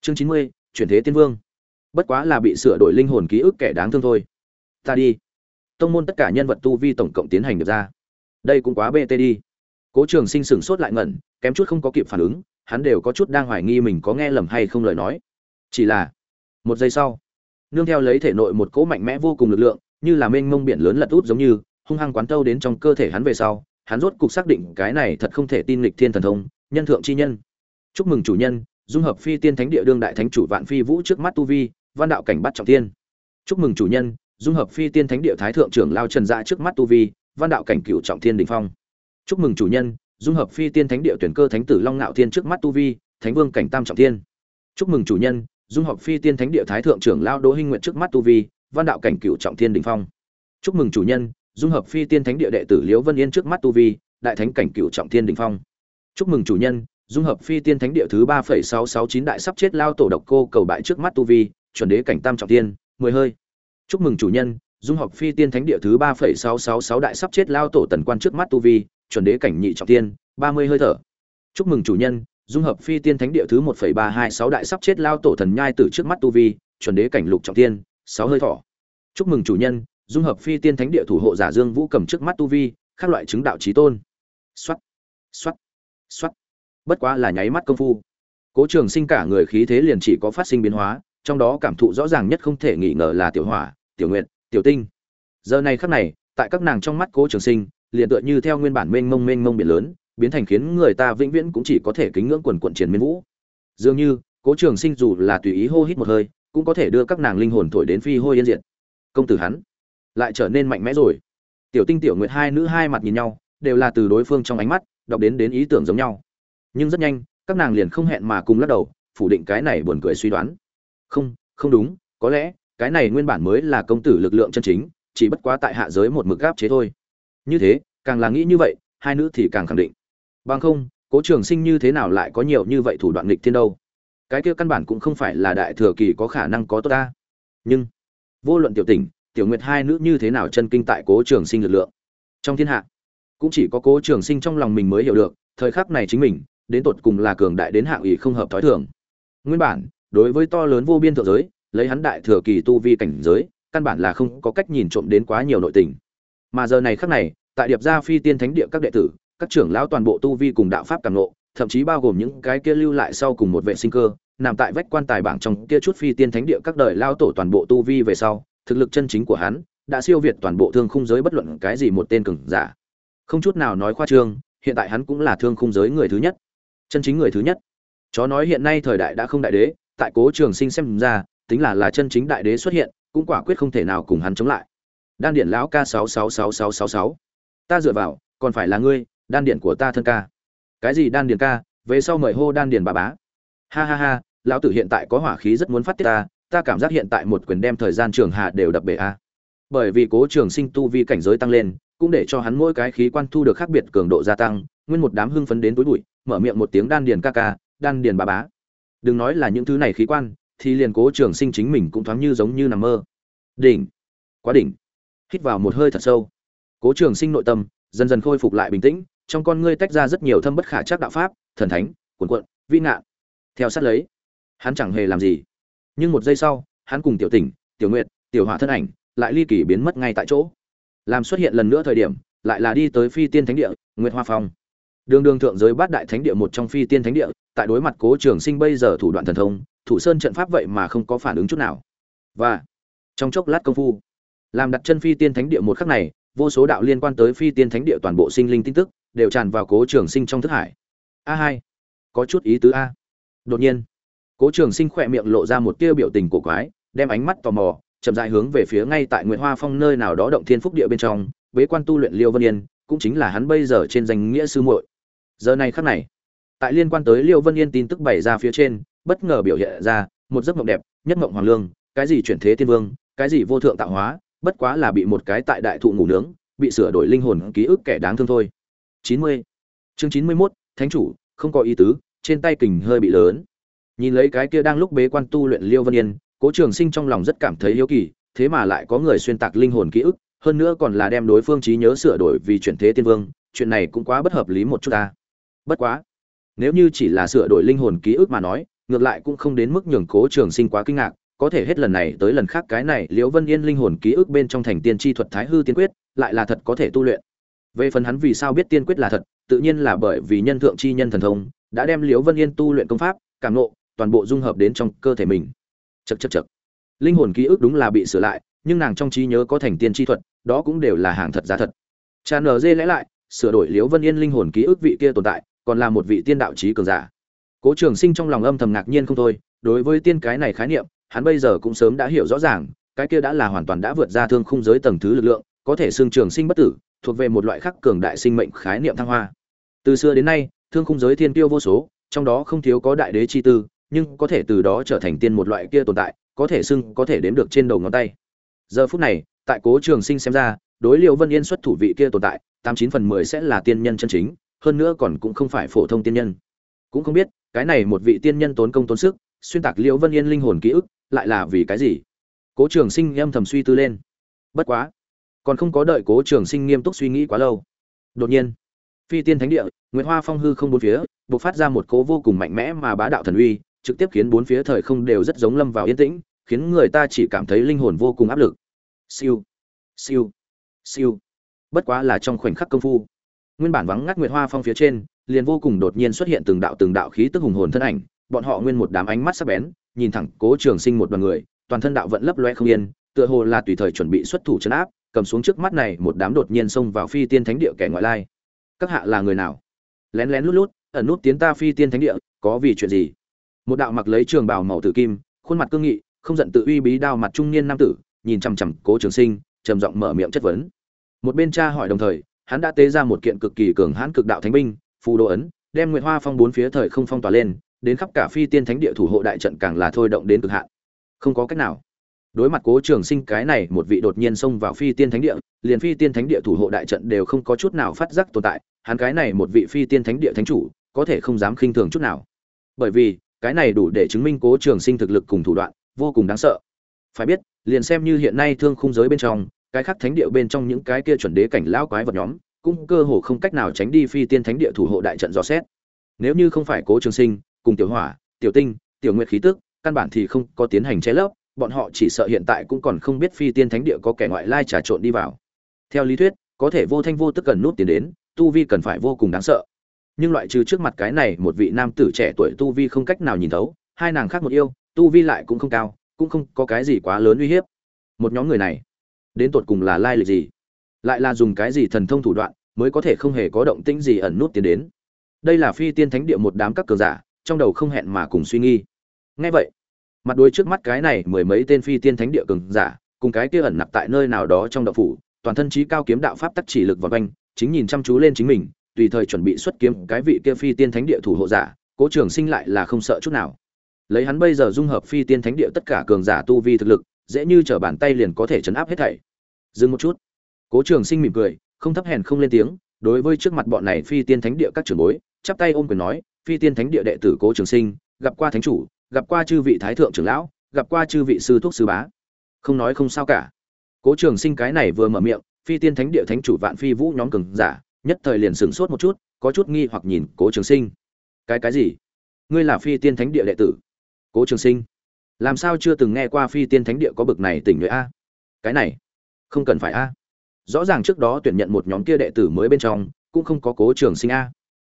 chương 90, chuyển thế tiên vương. Bất quá là bị sửa đổi linh hồn ký ức kẻ đáng thương thôi. Ta đi. Tông môn tất cả nhân vật tu vi tổng cộng tiến hành được ra. Đây cũng quá bt đi. Cố trường sinh sửng sốt lại ngẩn kém chút không có kịp phản ứng hắn đều có chút đang hoài nghi mình có nghe lầm hay không lời nói. Chỉ là một giây sau nương theo lấy thể nội một cỗ mạnh mẽ vô cùng lực lượng như là mênh mông biển lớn lật út giống như hung hăng quán tâu đến trong cơ thể hắn về sau, hắn rốt cục xác định cái này thật không thể tin lịch thiên thần thông, nhân thượng chi nhân. Chúc mừng chủ nhân, dung hợp phi tiên thánh địa đương đại thánh chủ vạn phi vũ trước mắt tu vi, văn đạo cảnh bắt trọng thiên. chúc mừng chủ nhân, dung hợp phi tiên thánh địa thái thượng trưởng lao trần dạ trước mắt tu vi, văn đạo cảnh cửu trọng thiên đỉnh phong. Chúc mừng chủ nhân, dung hợp phi tiên thánh địa tuyển cơ thánh tử long ngạo thiên trước mắt tu vi, thánh vương cảnh tam trọng thiên. Chúc mừng chủ nhân, dung hợp phi tiên thánh địa thái thượng trưởng lao đỗ hinh nguyện trước mắt tu vi, văn đạo cảnh cửu trọng thiên đỉnh phong. Chúc mừng chủ nhân dung hợp phi tiên thánh địa đệ tử liễu vân yên trước mắt tu vi, đại thánh cảnh cựu trọng thiên đỉnh phong. Chúc mừng chủ nhân, dung hợp phi tiên thánh địa thứ ba phẩy sáu sáu chín đại sắp chết lao tổ độc cô cầu bại trước mắt tu vi, chuẩn đế cảnh tam trọng thiên, mười hơi. Chúc mừng chủ nhân, dung hợp phi tiên thánh địa thứ ba phẩy sáu sáu sáu đại sắp chết lao tổ tần quan trước mắt tu vi, chuẩn đế cảnh nhị trọng thiên, ba mươi hơi thở. Chúc mừng chủ nhân, dung hợp phi tiên thánh địa thứ một phẩy ba hai sáu đại sắp chết lao tổ thần nhai tử trước mắt tu vi, chuẩn đế cảnh lục trọng thiên, sáu hơi thở. Chúc mừng chủ nhân dung hợp phi tiên thánh địa thủ hộ giả dương vũ cầm trước mắt tu vi các loại chứng đạo trí tôn. Xuất xuất xuất bất quá là nháy mắt công phu. Cố trường sinh cả người khí thế liền chỉ có phát sinh biến hóa, trong đó cảm thụ rõ ràng nhất không thể nghi ngờ là tiểu hỏa, tiểu nguyện tiểu tinh. Giờ này khắc này, tại các nàng trong mắt cố trường sinh, liền tựa như theo nguyên bản mênh mông mênh mông biển lớn, biến thành khiến người ta vĩnh viễn cũng chỉ có thể kính ngưỡng quần quận triển miên vũ. Dường như, cố trường sinh dù là tùy ý hô hít một hơi, cũng có thể đưa các nàng linh hồn thổi đến phi hôi yên diện công tử hắn lại trở nên mạnh mẽ rồi. Tiểu tinh, tiểu nguyệt hai nữ hai mặt nhìn nhau, đều là từ đối phương trong ánh mắt, đọc đến đến ý tưởng giống nhau. Nhưng rất nhanh, các nàng liền không hẹn mà cùng lắc đầu, phủ định cái này buồn cười suy đoán. Không không đúng, có lẽ, cái này nguyên bản mới là công tử lực lượng chân chính, chỉ bất quá tại hạ giới một mực gáp chế thôi. Như thế, càng là nghĩ như vậy, hai nữ thì càng khẳng định. Bằng không, cố trường sinh như thế nào lại có nhiều như vậy thủ đoạn nghịch thiên đâu? Cái kia căn bản cũng không phải là đại thừa kỳ có khả năng có tốt ta. Nhưng, vô luận tiểu tình tiểu nguyệt hai nữ như thế nào chân kinh tại cố trường sinh lực lượng? Trong thiên hạ, cũng chỉ có cố trường sinh trong lòng mình mới hiểu được, thời khắc này chính mình, đến tột cùng là cường đại đến hạng ủy không hợp thói thường. Nguyên bản, đối với to lớn vô biên thượng giới, lấy hắn đại thừa kỳ tu vi cảnh giới, căn bản là không có cách nhìn trộm đến quá nhiều nội tình. Mà giờ này khắc này, tại điệp gia phi tiên thánh địa các đệ tử, các trưởng lão toàn bộ tu vi cùng đạo pháp càng ngộ thậm chí bao gồm những cái kia lưu lại sau cùng một vệ sinh cơ, nằm tại vách quan tài bảng trong kia chút phi tiên thánh địa các đời lao tổ toàn bộ tu vi về sau thực lực chân chính của hắn, đã siêu việt toàn bộ thương khung giới bất luận cái gì một tên cường giả. Không chút nào nói khoa trương, hiện tại hắn cũng là thương khung giới người thứ nhất. Chân chính người thứ nhất. Chó nói hiện nay thời đại đã không đại đế, tại cố trường sinh xem ra, tính là là chân chính đại đế xuất hiện, cũng quả quyết không thể nào cùng hắn chống lại. Đan điện lão ca sáu sáu sáu sáu sáu sáu. Ta dựa vào, còn phải là ngươi, đan điện của ta thân ca. Cái gì đan điện ca, về sau mời hô đan điện bà bá. Ha ha ha, lão tử hiện tại có hỏa khí rất muốn phát tiết ta ta cảm giác hiện tại một quyền đem thời gian trường hạ đều đập bể a. Bởi vì cố trường sinh tu vi cảnh giới tăng lên, cũng để cho hắn mỗi cái khí quan thu được khác biệt cường độ gia tăng, nguyên một đám hưng phấn đến túi bụi, mở miệng một tiếng đan điền ca ca, đan điền bà bá. Đừng nói là những thứ này khí quan, thì liền cố trường sinh chính mình cũng thoáng như giống như nằm mơ. Đỉnh. Quá đỉnh. Hít vào một hơi thật sâu. Cố trường sinh nội tâm dần dần khôi phục lại bình tĩnh, trong con ngươi tách ra rất nhiều thâm bất khả chắc đạo pháp, thần thánh cuồn cuộn vi ngạn theo sát lấy, hắn chẳng hề làm gì nhưng một giây sau, hắn cùng tiểu tỉnh, tiểu nguyện tiểu hỏa thân ảnh lại ly kỳ biến mất ngay tại chỗ. Làm xuất hiện lần nữa thời điểm, lại là đi tới phi tiên thánh địa, nguyệt hoa phong. Đường đường thượng giới bát đại thánh địa một trong phi tiên thánh địa, tại đối mặt cố trường sinh bây giờ thủ đoạn thần thông, thủ sơn trận pháp vậy mà không có phản ứng chút nào. Và, trong chốc lát công phu, làm đặt chân phi tiên thánh địa một khắc này, vô số đạo liên quan tới phi tiên thánh địa toàn bộ sinh linh tin tức, đều tràn vào cố trường sinh trong thức hải. A hai, có chút ý tứ a. Đột nhiên cố trường sinh khỏe miệng lộ ra một tia biểu tình cổ quái đem ánh mắt tò mò chậm dại hướng về phía ngay tại nguyễn hoa phong nơi nào đó động thiên phúc địa bên trong bế quan tu luyện liêu vân yên cũng chính là hắn bây giờ trên danh nghĩa sư muội. Giờ này khắc này tại liên quan tới liêu vân yên tin tức bày ra phía trên bất ngờ biểu hiện ra một giấc mộng đẹp nhất mộng hoàng lương cái gì chuyển thế tiên vương cái gì vô thượng tạo hóa bất quá là bị một cái tại đại thụ ngủ nướng bị sửa đổi linh hồn ký ức kẻ đáng thương thôi. 90. chương 91, thánh chủ không có ý tứ trên tay kình hơi bị lớn nhìn lấy cái kia đang lúc bế quan tu luyện liêu vân yên, cố trường sinh trong lòng rất cảm thấy hiếu kỳ, thế mà lại có người xuyên tạc linh hồn ký ức, hơn nữa còn là đem đối phương trí nhớ sửa đổi vì chuyển thế tiên vương, chuyện này cũng quá bất hợp lý một chút ta. Bất quá, nếu như chỉ là sửa đổi linh hồn ký ức mà nói, ngược lại cũng không đến mức nhường cố trường sinh quá kinh ngạc, có thể hết lần này tới lần khác cái này liễu vân yên linh hồn ký ức bên trong thành tiên tri thuật thái hư tiên quyết, lại là thật có thể tu luyện. Về phần hắn vì sao biết tiên quyết là thật, tự nhiên là bởi vì nhân thượng chi nhân thần thông, đã đem liễu vân yên tu luyện công pháp, cảm nộ toàn bộ dung hợp đến trong cơ thể mình. Chật chật chật linh hồn ký ức đúng là bị sửa lại, nhưng nàng trong trí nhớ có thành tiên tri thuật, đó cũng đều là hàng thật giá thật. Cha nở dê lẽ lại, sửa đổi liễu vân yên linh hồn ký ức vị kia tồn tại, còn là một vị tiên đạo trí cường giả. Cố trường sinh trong lòng âm thầm ngạc nhiên không thôi, đối với tiên cái này khái niệm, hắn bây giờ cũng sớm đã hiểu rõ ràng, cái kia đã là hoàn toàn đã vượt ra thương khung giới tầng thứ lực lượng, có thể xương trường sinh bất tử, thuộc về một loại khắc cường đại sinh mệnh khái niệm thăng hoa. Từ xưa đến nay, thương khung giới thiên tiêu vô số, trong đó không thiếu có đại đế chi tư nhưng có thể từ đó trở thành tiên một loại kia tồn tại, có thể xưng, có thể đếm được trên đầu ngón tay. Giờ phút này, tại cố trường sinh xem ra, đối liệu vân yên xuất thủ vị kia tồn tại, tám chín phần mười sẽ là tiên nhân chân chính, hơn nữa còn cũng không phải phổ thông tiên nhân. Cũng không biết, cái này một vị tiên nhân tốn công tốn sức, xuyên tạc liễu vân yên linh hồn ký ức, lại là vì cái gì? Cố trường sinh âm thầm suy tư lên. Bất quá, còn không có đợi cố trường sinh nghiêm túc suy nghĩ quá lâu. Đột nhiên, phi tiên thánh địa nguyễn hoa phong hư không bốn phía b ộ c phát ra một cố vô cùng mạnh mẽ mà bá đạo thần uy trực tiếp khiến bốn phía thời không đều rất giống lâm vào yên tĩnh, khiến người ta chỉ cảm thấy linh hồn vô cùng áp lực. Siêu siêu siêu. Bất quá là trong khoảnh khắc công phu. Nguyên bản vắng ngắt nguyệt hoa phong phía trên, liền vô cùng đột nhiên xuất hiện từng đạo từng đạo khí tức hùng hồn thân ảnh, bọn họ nguyên một đám ánh mắt sắc bén, nhìn thẳng cố trường sinh một đoàn người, toàn thân đạo vẫn lấp loé không yên, tựa hồ là tùy thời chuẩn bị xuất thủ trấn áp, cầm xuống trước mắt này một đám đột nhiên xông vào phi tiên thánh địa kẻ ngoại lai. Các hạ là người nào? Lén lén lút lút, ẩn nút tiến ta phi tiên thánh địa, có vì chuyện gì? Một đạo mặc lấy trường bào màu tử kim, khuôn mặt cương nghị, không giận tự uy bí đao mặt trung niên nam tử, nhìn chằm chằm cố trường sinh, trầm giọng mở miệng chất vấn. Một bên cha hỏi đồng thời, hắn đã tế ra một kiện cực kỳ cường hãn cực đạo thánh binh, phù đồ ấn, đem nguyệt hoa phong bốn phía thời không phong tỏa lên, đến khắp cả phi tiên thánh địa thủ hộ đại trận càng là thôi động đến cực hạn. Không có cách nào. Đối mặt cố trường sinh, cái này một vị đột nhiên xông vào phi tiên thánh địa, liền phi tiên thánh địa thủ hộ đại trận đều không có chút nào phát giác tồn tại, hắn cái này một vị phi tiên thánh địa thánh chủ, có thể không dám khinh thường chút nào. Bởi vì cái này đủ để chứng minh cố trường sinh thực lực cùng thủ đoạn, vô cùng đáng sợ. Phải biết, liền xem như hiện nay thương khung giới bên trong, cái khác thánh địa bên trong những cái kia chuẩn đế cảnh lão quái vật nhóm, cũng cơ hồ không cách nào tránh đi phi tiên thánh địa thủ hộ đại trận dò xét. Nếu như không phải cố trường sinh, cùng tiểu hỏa, tiểu tinh, tiểu nguyệt khí tức, căn bản thì không có tiến hành che lấp, bọn họ chỉ sợ hiện tại cũng còn không biết phi tiên thánh địa có kẻ ngoại lai trà trộn đi vào. Theo lý thuyết, có thể vô thanh vô tức cần nút tiền đến, tu vi cần phải vô cùng đáng sợ nhưng loại trừ trước mặt cái này một vị nam tử trẻ tuổi tu vi không cách nào nhìn thấu, hai nàng khác một yêu, tu vi lại cũng không cao, cũng không có cái gì quá lớn uy hiếp. Một nhóm người này, đến tột cùng là lai lịch gì? Lại là dùng cái gì thần thông thủ đoạn mới có thể không hề có động tĩnh gì ẩn nút tiến đến? Đây là phi tiên thánh địa một đám các cường giả, trong đầu không hẹn mà cùng suy nghi ngay vậy, mặt đuôi trước mắt cái này mười mấy tên phi tiên thánh địa cường giả, cùng cái kia ẩn nặc tại nơi nào đó trong đậu phủ, toàn thân trí cao kiếm đạo pháp tắc chỉ lực vào quanh, chính nhìn chăm chú lên chính mình tùy thời chuẩn bị xuất kiếm cái vị kia phi tiên thánh địa thủ hộ giả, cố trường sinh lại là không sợ chút nào. Lấy hắn bây giờ dung hợp phi tiên thánh địa tất cả cường giả tu vi thực lực, dễ như trở bàn tay liền có thể chấn áp hết thảy. Dừng một chút. Cố trường sinh mỉm cười, không thấp hèn không lên tiếng, đối với trước mặt bọn này phi tiên thánh địa các trưởng bối, chắp tay ôm quyền nói, phi tiên thánh địa đệ tử cố trường sinh, gặp qua thánh chủ, gặp qua chư vị thái thượng trưởng lão, gặp qua chư vị sư thuốc sư bá. Không nói không sao cả. Cố trường sinh cái này vừa mở miệng, phi tiên thánh địa thánh chủ vạn phi vũ nhóm cường giả nhất thời liền sửng sốt một chút, có chút nghi hoặc nhìn cố trường sinh. Cái cái gì? Ngươi là phi tiên thánh địa đệ tử? Cố trường sinh, làm sao chưa từng nghe qua phi tiên thánh địa có bực này tỉnh nhuệ a? Cái này, không cần phải a. Rõ ràng trước đó tuyển nhận một nhóm kia đệ tử mới bên trong, cũng không có cố trường sinh a.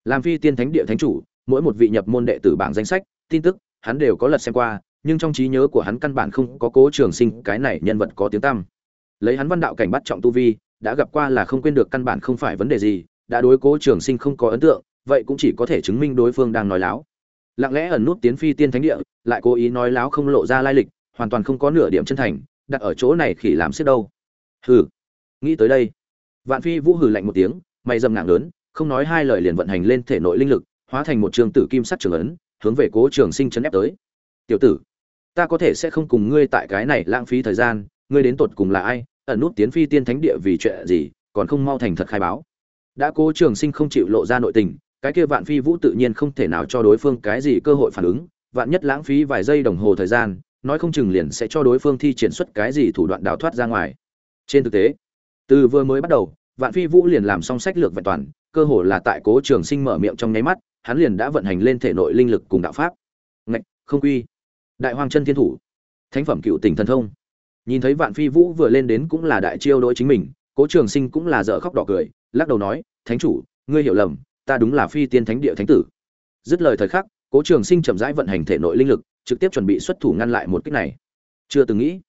Làm phi tiên thánh địa thánh chủ, mỗi một vị nhập môn đệ tử bảng danh sách, tin tức, hắn đều có lật xem qua, nhưng trong trí nhớ của hắn căn bản không có cố trường sinh, cái này nhân vật có tiếng tăm. Lấy hắn văn đạo cảnh bắt trọng tu vi đã gặp qua là không quên được căn bản không phải vấn đề gì, đã đối cố trường sinh không có ấn tượng, vậy cũng chỉ có thể chứng minh đối phương đang nói láo. Lặng lẽ ẩn nút tiến phi tiên thánh địa, lại cố ý nói láo không lộ ra lai lịch, hoàn toàn không có nửa điểm chân thành, đặt ở chỗ này khỉ làm xếp đâu. Hừ, nghĩ tới đây. Vạn phi vũ hừ lạnh một tiếng, mày dầm nặng lớn, không nói hai lời liền vận hành lên thể nội linh lực, hóa thành một trường tử kim sắt trường ấn, hướng về cố trường sinh chấn ép tới. Tiểu tử, ta có thể sẽ không cùng ngươi tại cái này lãng phí thời gian, ngươi đến tột cùng là ai? Ẩn nút tiến phi tiên thánh địa vì chuyện gì, còn không mau thành thật khai báo. Đã cố trường sinh không chịu lộ ra nội tình, cái kia vạn phi vũ tự nhiên không thể nào cho đối phương cái gì cơ hội phản ứng, vạn nhất lãng phí vài giây đồng hồ thời gian, nói không chừng liền sẽ cho đối phương thi triển xuất cái gì thủ đoạn đào thoát ra ngoài. Trên thực tế, từ vừa mới bắt đầu, vạn phi vũ liền làm xong sách lược vẹn toàn, cơ hồ là tại cố trường sinh mở miệng trong nháy mắt, hắn liền đã vận hành lên thể nội linh lực cùng đạo pháp. Ngạch, không quy. Đại hoàng chân thiên thủ. Thánh phẩm cựu tỉnh thần thông nhìn thấy vạn phi vũ vừa lên đến cũng là đại chiêu đối chính mình, cố trường sinh cũng là dở khóc đỏ cười, lắc đầu nói, thánh chủ, ngươi hiểu lầm, ta đúng là phi tiên thánh địa thánh tử. Dứt lời thời khắc, cố trường sinh chậm rãi vận hành thể nội linh lực, trực tiếp chuẩn bị xuất thủ ngăn lại một kích này. Chưa từng nghĩ,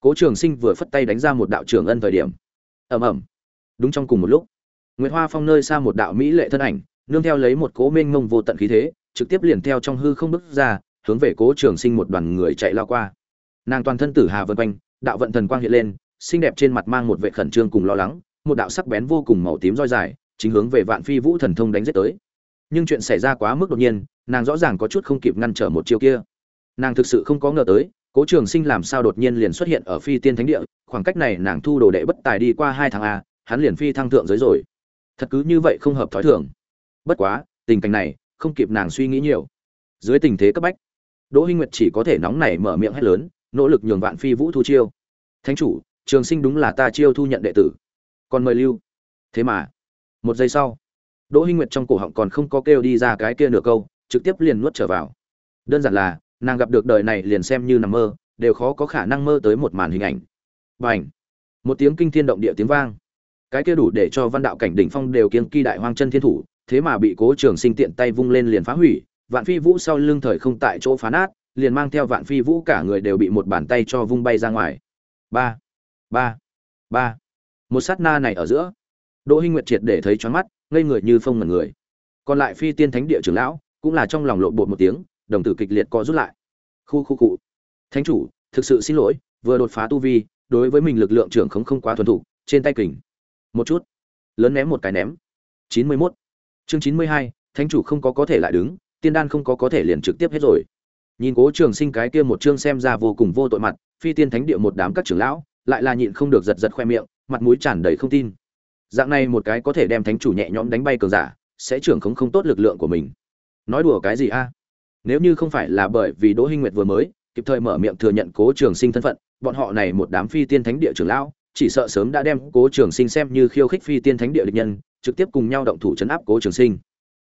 cố trường sinh vừa phất tay đánh ra một đạo trường ân thời điểm. Ầm ầm. Đúng trong cùng một lúc nguyễn hoa phong nơi xa một đạo mỹ lệ thân ảnh, nương theo lấy một cố mênh mông vô tận khí thế, trực tiếp liền theo trong hư không bước ra, hướng về cố trường sinh một đoàn người chạy lao qua. Nàng toàn thân tử hà vân quanh đạo vận thần quang hiện lên, xinh đẹp trên mặt mang một vẻ khẩn trương cùng lo lắng, một đạo sắc bén vô cùng màu tím roi dài, chính hướng về vạn phi vũ thần thông đánh giết tới. Nhưng chuyện xảy ra quá mức đột nhiên, nàng rõ ràng có chút không kịp ngăn trở một chiêu kia. Nàng thực sự không có ngờ tới, cố trường sinh làm sao đột nhiên liền xuất hiện ở phi tiên thánh địa, khoảng cách này nàng thu đồ đệ bất tài đi qua hai tháng a, hắn liền phi thăng thượng giới rồi. Thật cứ như vậy không hợp thói thường. Bất quá, tình cảnh này, không kịp nàng suy nghĩ nhiều. Dưới tình thế cấp bách, đỗ hinh nguyệt chỉ có thể nóng nảy mở miệng hét lớn nỗ lực nhường vạn phi vũ thu chiêu. Thánh chủ, trường sinh đúng là ta chiêu thu nhận đệ tử. Còn mời lưu. Thế mà, một giây sau, đỗ hinh nguyệt trong cổ họng còn không có kêu đi ra cái kia nửa câu, trực tiếp liền nuốt trở vào. Đơn giản là, nàng gặp được đời này liền xem như nằm mơ, đều khó có khả năng mơ tới một màn hình ảnh. Bành! Một tiếng kinh thiên động địa tiếng vang. Cái kia đủ để cho văn đạo cảnh đỉnh phong đều kiêng kỳ đại hoang chân thiên thủ, thế mà bị cố trường sinh tiện tay vung lên liền phá hủy, vạn phi vũ sau lưng thời không tại chỗ phá nát liền mang theo vạn phi vũ cả người đều bị một bàn tay cho vung bay ra ngoài. Ba ba ba. Một sát na này ở giữa, đỗ hinh nguyệt triệt để thấy choáng mắt, ngây người như phong ngẩn người. Còn lại phi tiên thánh địa trưởng lão cũng là trong lòng lộn bột một tiếng, đồng tử kịch liệt co rút lại. Khu khu cụ. Thánh chủ, thực sự xin lỗi, vừa đột phá tu vi, đối với mình lực lượng trưởng không không quá thuần thục, trên tay kình. Một chút. Lớn ném một cái ném. Chín mươi 91. chương chín mươi hai, thánh chủ không có có thể lại đứng, tiên đan không có có thể liền trực tiếp hết rồi nhìn cố trường sinh cái kia một chương xem ra vô cùng vô tội mặt, phi tiên thánh địa một đám các trưởng lão, lại là nhịn không được giật giật khoe miệng, mặt mũi tràn đầy không tin. Dạng này một cái có thể đem thánh chủ nhẹ nhõm đánh bay cường giả, sẽ trưởng không không tốt lực lượng của mình. Nói đùa cái gì a? Nếu như không phải là bởi vì đỗ hinh nguyệt vừa mới, kịp thời mở miệng thừa nhận cố trường sinh thân phận, bọn họ này một đám phi tiên thánh địa trưởng lão, chỉ sợ sớm đã đem cố trường sinh xem như khiêu khích phi tiên thánh địa địch nhân, trực tiếp cùng nhau động thủ chấn áp cố trường sinh.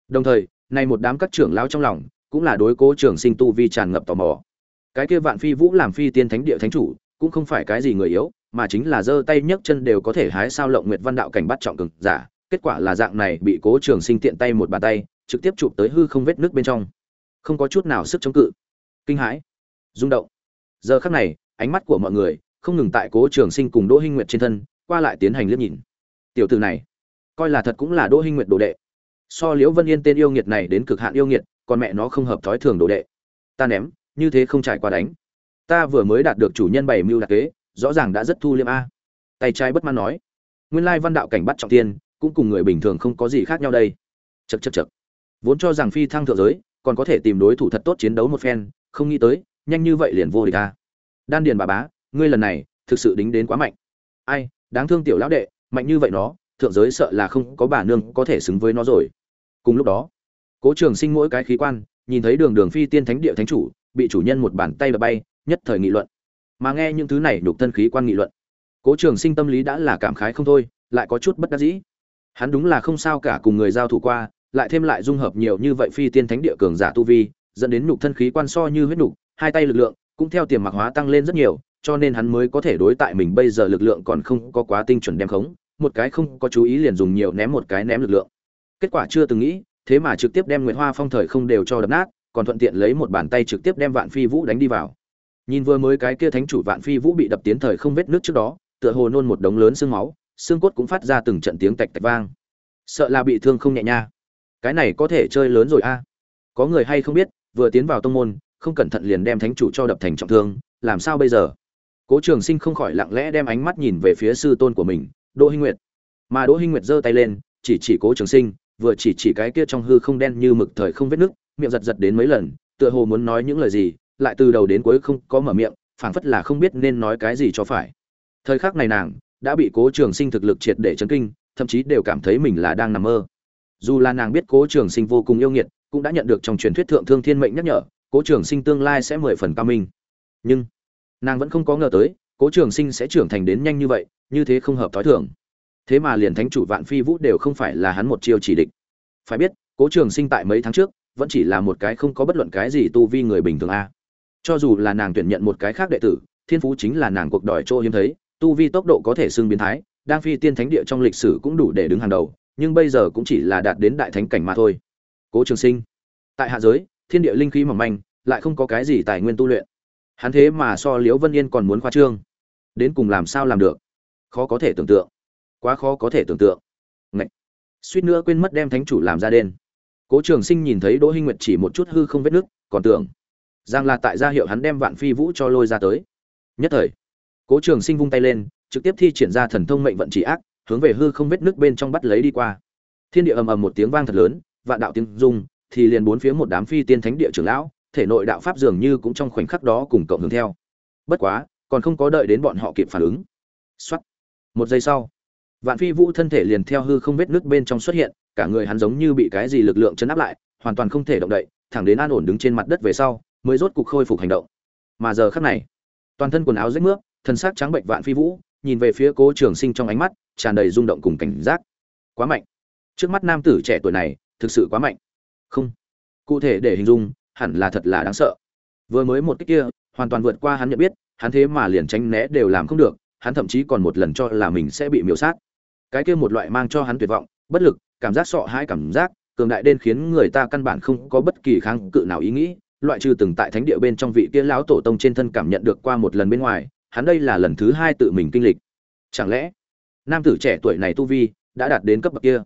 Đồng thời, này một đám các trưởng lão trong lòng cũng là đối cố trường sinh tu vi tràn ngập tò mò. Cái kia vạn phi vũ làm phi tiên thánh địa thánh chủ, cũng không phải cái gì người yếu, mà chính là giơ tay nhấc chân đều có thể hái sao lộng nguyệt văn đạo cảnh bắt trọng cường giả, kết quả là dạng này bị cố trường sinh tiện tay một bàn tay, trực tiếp chụp tới hư không vết nước bên trong. Không có chút nào sức chống cự. Kinh hãi. Rung động. Giờ khắc này, ánh mắt của mọi người không ngừng tại cố trường sinh cùng đỗ hinh nguyệt trên thân, qua lại tiến hành liếc nhìn. Tiểu tử này, coi là thật cũng là đỗ hinh nguyệt đồ đệ so liễu vân yên tên yêu nghiệt này đến cực hạn yêu nghiệt, còn mẹ nó không hợp thói thường đồ đệ. Ta ném, như thế không trải qua đánh. Ta vừa mới đạt được chủ nhân bảy mưu đặc kế, rõ ràng đã rất thu liêm a. Tay trái bất mãn nói. Nguyên lai văn đạo cảnh bắt trọng tiên, cũng cùng người bình thường không có gì khác nhau đây. Chật chật chật vốn cho rằng phi thăng thượng giới, còn có thể tìm đối thủ thật tốt chiến đấu một phen, không nghĩ tới, nhanh như vậy liền vô địch ta đan điền bà bá, ngươi lần này thực sự đính đến quá mạnh. Ai, đáng thương tiểu lão đệ, mạnh như vậy nó thượng giới sợ là không có bà nương có thể xứng với nó rồi. Cùng lúc đó, cố trường sinh mỗi cái khí quan, nhìn thấy đường đường phi tiên thánh địa thánh chủ, bị chủ nhân một bàn tay đập bay, nhất thời nghị luận. Mà nghe những thứ này nhục thân khí quan nghị luận, cố trường sinh tâm lý đã là cảm khái không thôi, lại có chút bất đắc dĩ. Hắn đúng là không sao cả cùng người giao thủ qua, lại thêm lại dung hợp nhiều như vậy phi tiên thánh địa cường giả tu vi, dẫn đến nhục thân khí quan so như huyết nhục, hai tay lực lượng cũng theo tiềm mặc hóa tăng lên rất nhiều, cho nên hắn mới có thể đối tại mình bây giờ lực lượng còn không có quá tinh chuẩn đem khống một cái không có chú ý liền dùng nhiều ném một cái ném lực lượng kết quả chưa từng nghĩ thế mà trực tiếp đem Nguyệt Hoa Phong thời không đều cho đập nát, còn thuận tiện lấy một bàn tay trực tiếp đem Vạn Phi Vũ đánh đi vào. Nhìn vừa mới cái kia thánh chủ Vạn Phi Vũ bị đập tiến thời không vết nước trước đó, tựa hồ nôn một đống lớn xương máu, xương cốt cũng phát ra từng trận tiếng tạch tạch vang. Sợ là bị thương không nhẹ nha. Cái này có thể chơi lớn rồi a. Có người hay không biết, vừa tiến vào tông môn, không cẩn thận liền đem thánh chủ cho đập thành trọng thương, làm sao bây giờ? Cố Trường Sinh không khỏi lặng lẽ đem ánh mắt nhìn về phía sư tôn của mình, Đỗ Hinh Nguyệt. Mà Đỗ Hinh Nguyệt giơ tay lên, chỉ chỉ Cố Trường Sinh, vừa chỉ chỉ cái kia trong hư không đen như mực thời không vết nước, miệng giật giật đến mấy lần, tựa hồ muốn nói những lời gì, lại từ đầu đến cuối không có mở miệng, phảng phất là không biết nên nói cái gì cho phải. Thời khắc này nàng đã bị Cố Trường Sinh thực lực triệt để chấn kinh, thậm chí đều cảm thấy mình là đang nằm mơ. Dù là nàng biết Cố Trường Sinh vô cùng yêu nghiệt, cũng đã nhận được trong truyền thuyết thượng thương thiên mệnh nhắc nhở, Cố Trường Sinh tương lai sẽ mười phần cao minh. Nhưng nàng vẫn không có ngờ tới, Cố Trường Sinh sẽ trưởng thành đến nhanh như vậy, như thế không hợp thói thường. Thế mà liền thánh chủ vạn phi vũ đều không phải là hắn một chiêu chỉ địch. Phải biết, cố trường sinh tại mấy tháng trước, vẫn chỉ là một cái không có bất luận cái gì tu vi người bình thường a. Cho dù là nàng tuyển nhận một cái khác đệ tử, thiên phú chính là nàng cuộc đòi chỗ hiếm thấy, tu vi tốc độ có thể xưng biến thái, đang phi tiên thánh địa trong lịch sử cũng đủ để đứng hàng đầu, nhưng bây giờ cũng chỉ là đạt đến đại thánh cảnh mà thôi. Cố trường sinh, tại hạ giới, thiên địa linh khí mỏng manh, lại không có cái gì tài nguyên tu luyện. Hắn thế mà so liễu vân yên còn muốn khoa trương. Đến cùng làm sao làm được? Khó có thể tưởng tượng. Quá khó có thể tưởng tượng. Ngậy! suýt nữa quên mất đem thánh chủ làm ra đen. Cố trường sinh nhìn thấy đỗ hinh nguyệt chỉ một chút hư không vết nước, còn tưởng rằng là tại gia hiệu hắn đem vạn phi vũ cho lôi ra tới. Nhất thời, cố trường sinh vung tay lên, trực tiếp thi triển ra thần thông mệnh vận chỉ ác, hướng về hư không vết nước bên trong bắt lấy đi qua. Thiên địa ầm ầm một tiếng vang thật lớn, vạn đạo tiếng dung thì liền bốn phía một đám phi tiên thánh địa trưởng lão, thể nội đạo pháp dường như cũng trong khoảnh khắc đó cùng cộng hưởng theo. Bất quá, còn không có đợi đến bọn họ kịp phản ứng. Soát một giây sau, vạn phi vũ thân thể liền theo hư không vết nước bên trong xuất hiện, cả người hắn giống như bị cái gì lực lượng chấn áp lại, hoàn toàn không thể động đậy, thẳng đến an ổn đứng trên mặt đất về sau, mới rốt cục khôi phục hành động. Mà giờ khắc này, toàn thân quần áo rách nước thân xác trắng bệnh vạn phi vũ, nhìn về phía cố trường sinh trong ánh mắt, tràn đầy rung động cùng cảnh giác. Quá mạnh. Trước mắt nam tử trẻ tuổi này, thực sự quá mạnh. Không. Cụ thể để hình dung, hẳn là thật là đáng sợ. Vừa mới một cách kia, hoàn toàn vượt qua hắn nhận biết, hắn thế mà liền tránh né đều làm không được hắn thậm chí còn một lần cho là mình sẽ bị miêu sát. Cái kia một loại mang cho hắn tuyệt vọng, bất lực, cảm giác sợ hãi cảm giác, cường đại đến khiến người ta căn bản không có bất kỳ kháng cự nào ý nghĩ, loại trừ từng tại thánh địa bên trong vị kia lão tổ tông trên thân cảm nhận được qua một lần bên ngoài, hắn đây là lần thứ hai tự mình kinh lịch. Chẳng lẽ, nam tử trẻ tuổi này tu vi đã đạt đến cấp bậc kia?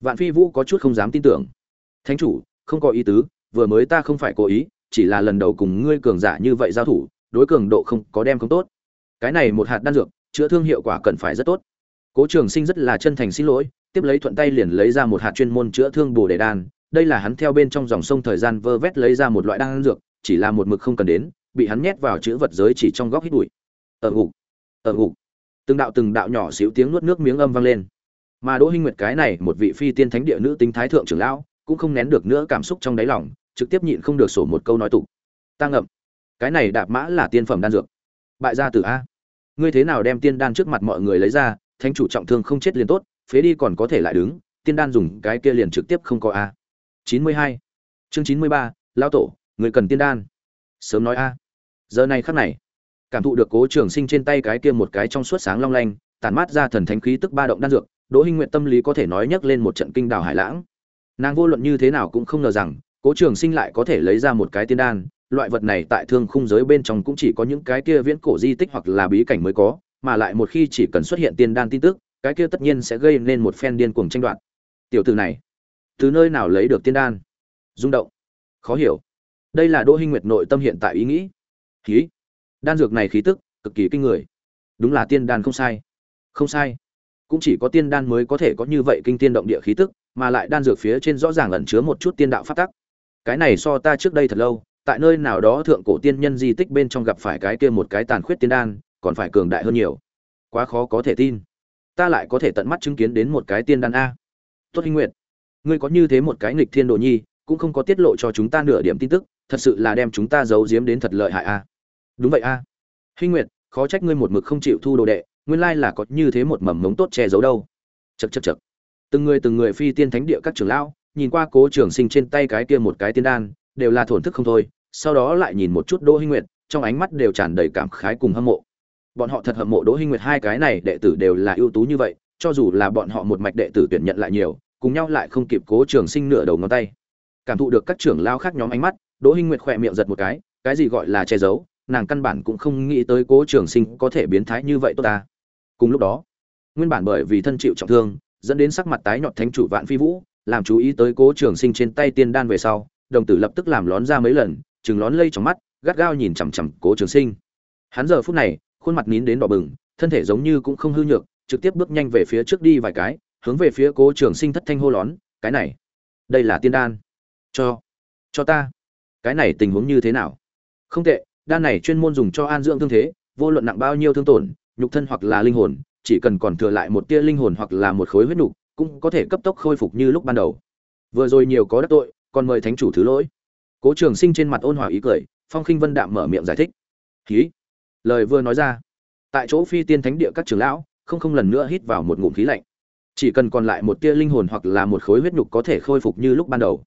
Vạn phi vũ có chút không dám tin tưởng. Thánh chủ, không có ý tứ, vừa mới ta không phải cố ý, chỉ là lần đầu cùng ngươi cường giả như vậy giao thủ, đối cường độ không có đem không tốt cái này một hạt đan dược, chữa thương hiệu quả cần phải rất tốt. Cố trường sinh rất là chân thành xin lỗi, tiếp lấy thuận tay liền lấy ra một hạt chuyên môn chữa thương bồ đề đan. Đây là hắn theo bên trong dòng sông thời gian vơ vét lấy ra một loại đan dược, chỉ là một mực không cần đến, bị hắn nhét vào chữ vật giới chỉ trong góc hít bụi. Ờ ở ngục ở ờ ngục từng đạo từng đạo nhỏ xíu tiếng nuốt nước miếng âm vang lên. Mà đỗ hinh nguyệt cái này một vị phi tiên thánh địa nữ tính thái thượng trưởng lão, cũng không nén được nữa cảm xúc trong đáy lòng, trực tiếp nhịn không được sổ một câu nói tục. Ta ngậm. Cái này đạp mã là tiên phẩm đan dược bại gia tử a. Ngươi thế nào đem tiên đan trước mặt mọi người lấy ra, thánh chủ trọng thương không chết liền tốt, phế đi còn có thể lại đứng, tiên đan dùng cái kia liền trực tiếp không có a. Chín mươi hai. Chương chín mươi ba lao tổ, người cần tiên đan. Sớm nói a. Giờ này khắc này, cảm thụ được cố trường sinh trên tay cái kia một cái trong suốt sáng long lanh tàn mát ra thần thánh khí tức ba động đan dược, đỗ hinh nguyện tâm lý có thể nói nhấc lên một trận kinh đảo hải lãng. Nàng vô luận như thế nào cũng không ngờ rằng, cố trường sinh lại có thể lấy ra một cái tiên đan loại vật này tại thương khung giới bên trong cũng chỉ có những cái kia viễn cổ di tích hoặc là bí cảnh mới có, mà lại một khi chỉ cần xuất hiện tiên đan tin tức, cái kia tất nhiên sẽ gây nên một phen điên cuồng tranh đoạt. Tiểu tử này, từ nơi nào lấy được tiên đan? Rung động. Khó hiểu. Đây là đỗ hinh nguyệt nội tâm hiện tại ý nghĩ. Khí đan dược này khí tức, cực kỳ kinh người. Đúng là tiên đan không sai. Không sai. Cũng chỉ có tiên đan mới có thể có như vậy kinh tiên động địa khí tức, mà lại đan dược phía trên rõ ràng ẩn chứa một chút tiên đạo phát tắc. Cái này so ta trước đây thật lâu tại nơi nào đó thượng cổ tiên nhân di tích bên trong gặp phải cái kia một cái tàn khuyết tiên đan, còn phải cường đại hơn nhiều. Quá khó có thể tin. Ta lại có thể tận mắt chứng kiến đến một cái tiên đan a. Tốt hinh nguyệt, ngươi có như thế một cái nghịch thiên đồ nhi, cũng không có tiết lộ cho chúng ta nửa điểm tin tức, thật sự là đem chúng ta giấu giếm đến thật lợi hại a. Đúng vậy a. Hinh nguyệt, khó trách ngươi một mực không chịu thu đồ đệ, nguyên lai là có như thế một mầm mống tốt che giấu đâu. Chậc chậc chậc. từng người từng người phi tiên thánh địa các trưởng lão, nhìn qua cố trường sinh trên tay cái kia một cái tiên đan đều là thổn thức không thôi, sau đó lại nhìn một chút đỗ hinh nguyệt, trong ánh mắt đều tràn đầy cảm khái cùng hâm mộ. Bọn họ thật hâm mộ đỗ hinh nguyệt, hai cái này đệ tử đều là ưu tú như vậy, cho dù là bọn họ một mạch đệ tử tuyển nhận lại nhiều, cùng nhau lại không kịp cố trường sinh nửa đầu ngón tay. Cảm thụ được các trưởng lao khác nhóm ánh mắt, đỗ hinh nguyệt khẽ miệng giật một cái cái gì gọi là che giấu, nàng căn bản cũng không nghĩ tới cố trường sinh có thể biến thái như vậy tốt ta. Cùng lúc đó, nguyên bản bởi vì thân chịu trọng thương, dẫn đến sắc mặt tái nhợt thánh chủ vạn phi vũ, làm chú ý tới cố trường sinh trên tay tiên đan về sau đồng tử lập tức làm lón ra mấy lần chừng lón lây trong mắt, gắt gao nhìn chằm chằm cố trường sinh. Hắn giờ phút này, khuôn mặt nín đến đỏ bừng, thân thể giống như cũng không hư nhược, trực tiếp bước nhanh về phía trước đi vài cái, hướng về phía cố trường sinh thất thanh hô lón, cái này, đây là tiên đan. Cho cho ta. Cái này tình huống như thế nào? Không tệ, đan này chuyên môn dùng cho an dưỡng thương thế, vô luận nặng bao nhiêu thương tổn, nhục thân hoặc là linh hồn, chỉ cần còn thừa lại một tia linh hồn hoặc là một khối huyết nhục, cũng có thể cấp tốc khôi phục như lúc ban đầu. Vừa rồi nhiều có đắc tội còn mời thánh chủ thứ lỗi. Cố trường sinh trên mặt ôn hòa ý cười, phong khinh vân đạm mở miệng giải thích. Khí lời vừa nói ra, tại chỗ phi tiên thánh địa các trưởng lão không không lần nữa hít vào một ngụm khí lạnh. Chỉ cần còn lại một tia linh hồn hoặc là một khối huyết nhục có thể khôi phục như lúc ban đầu.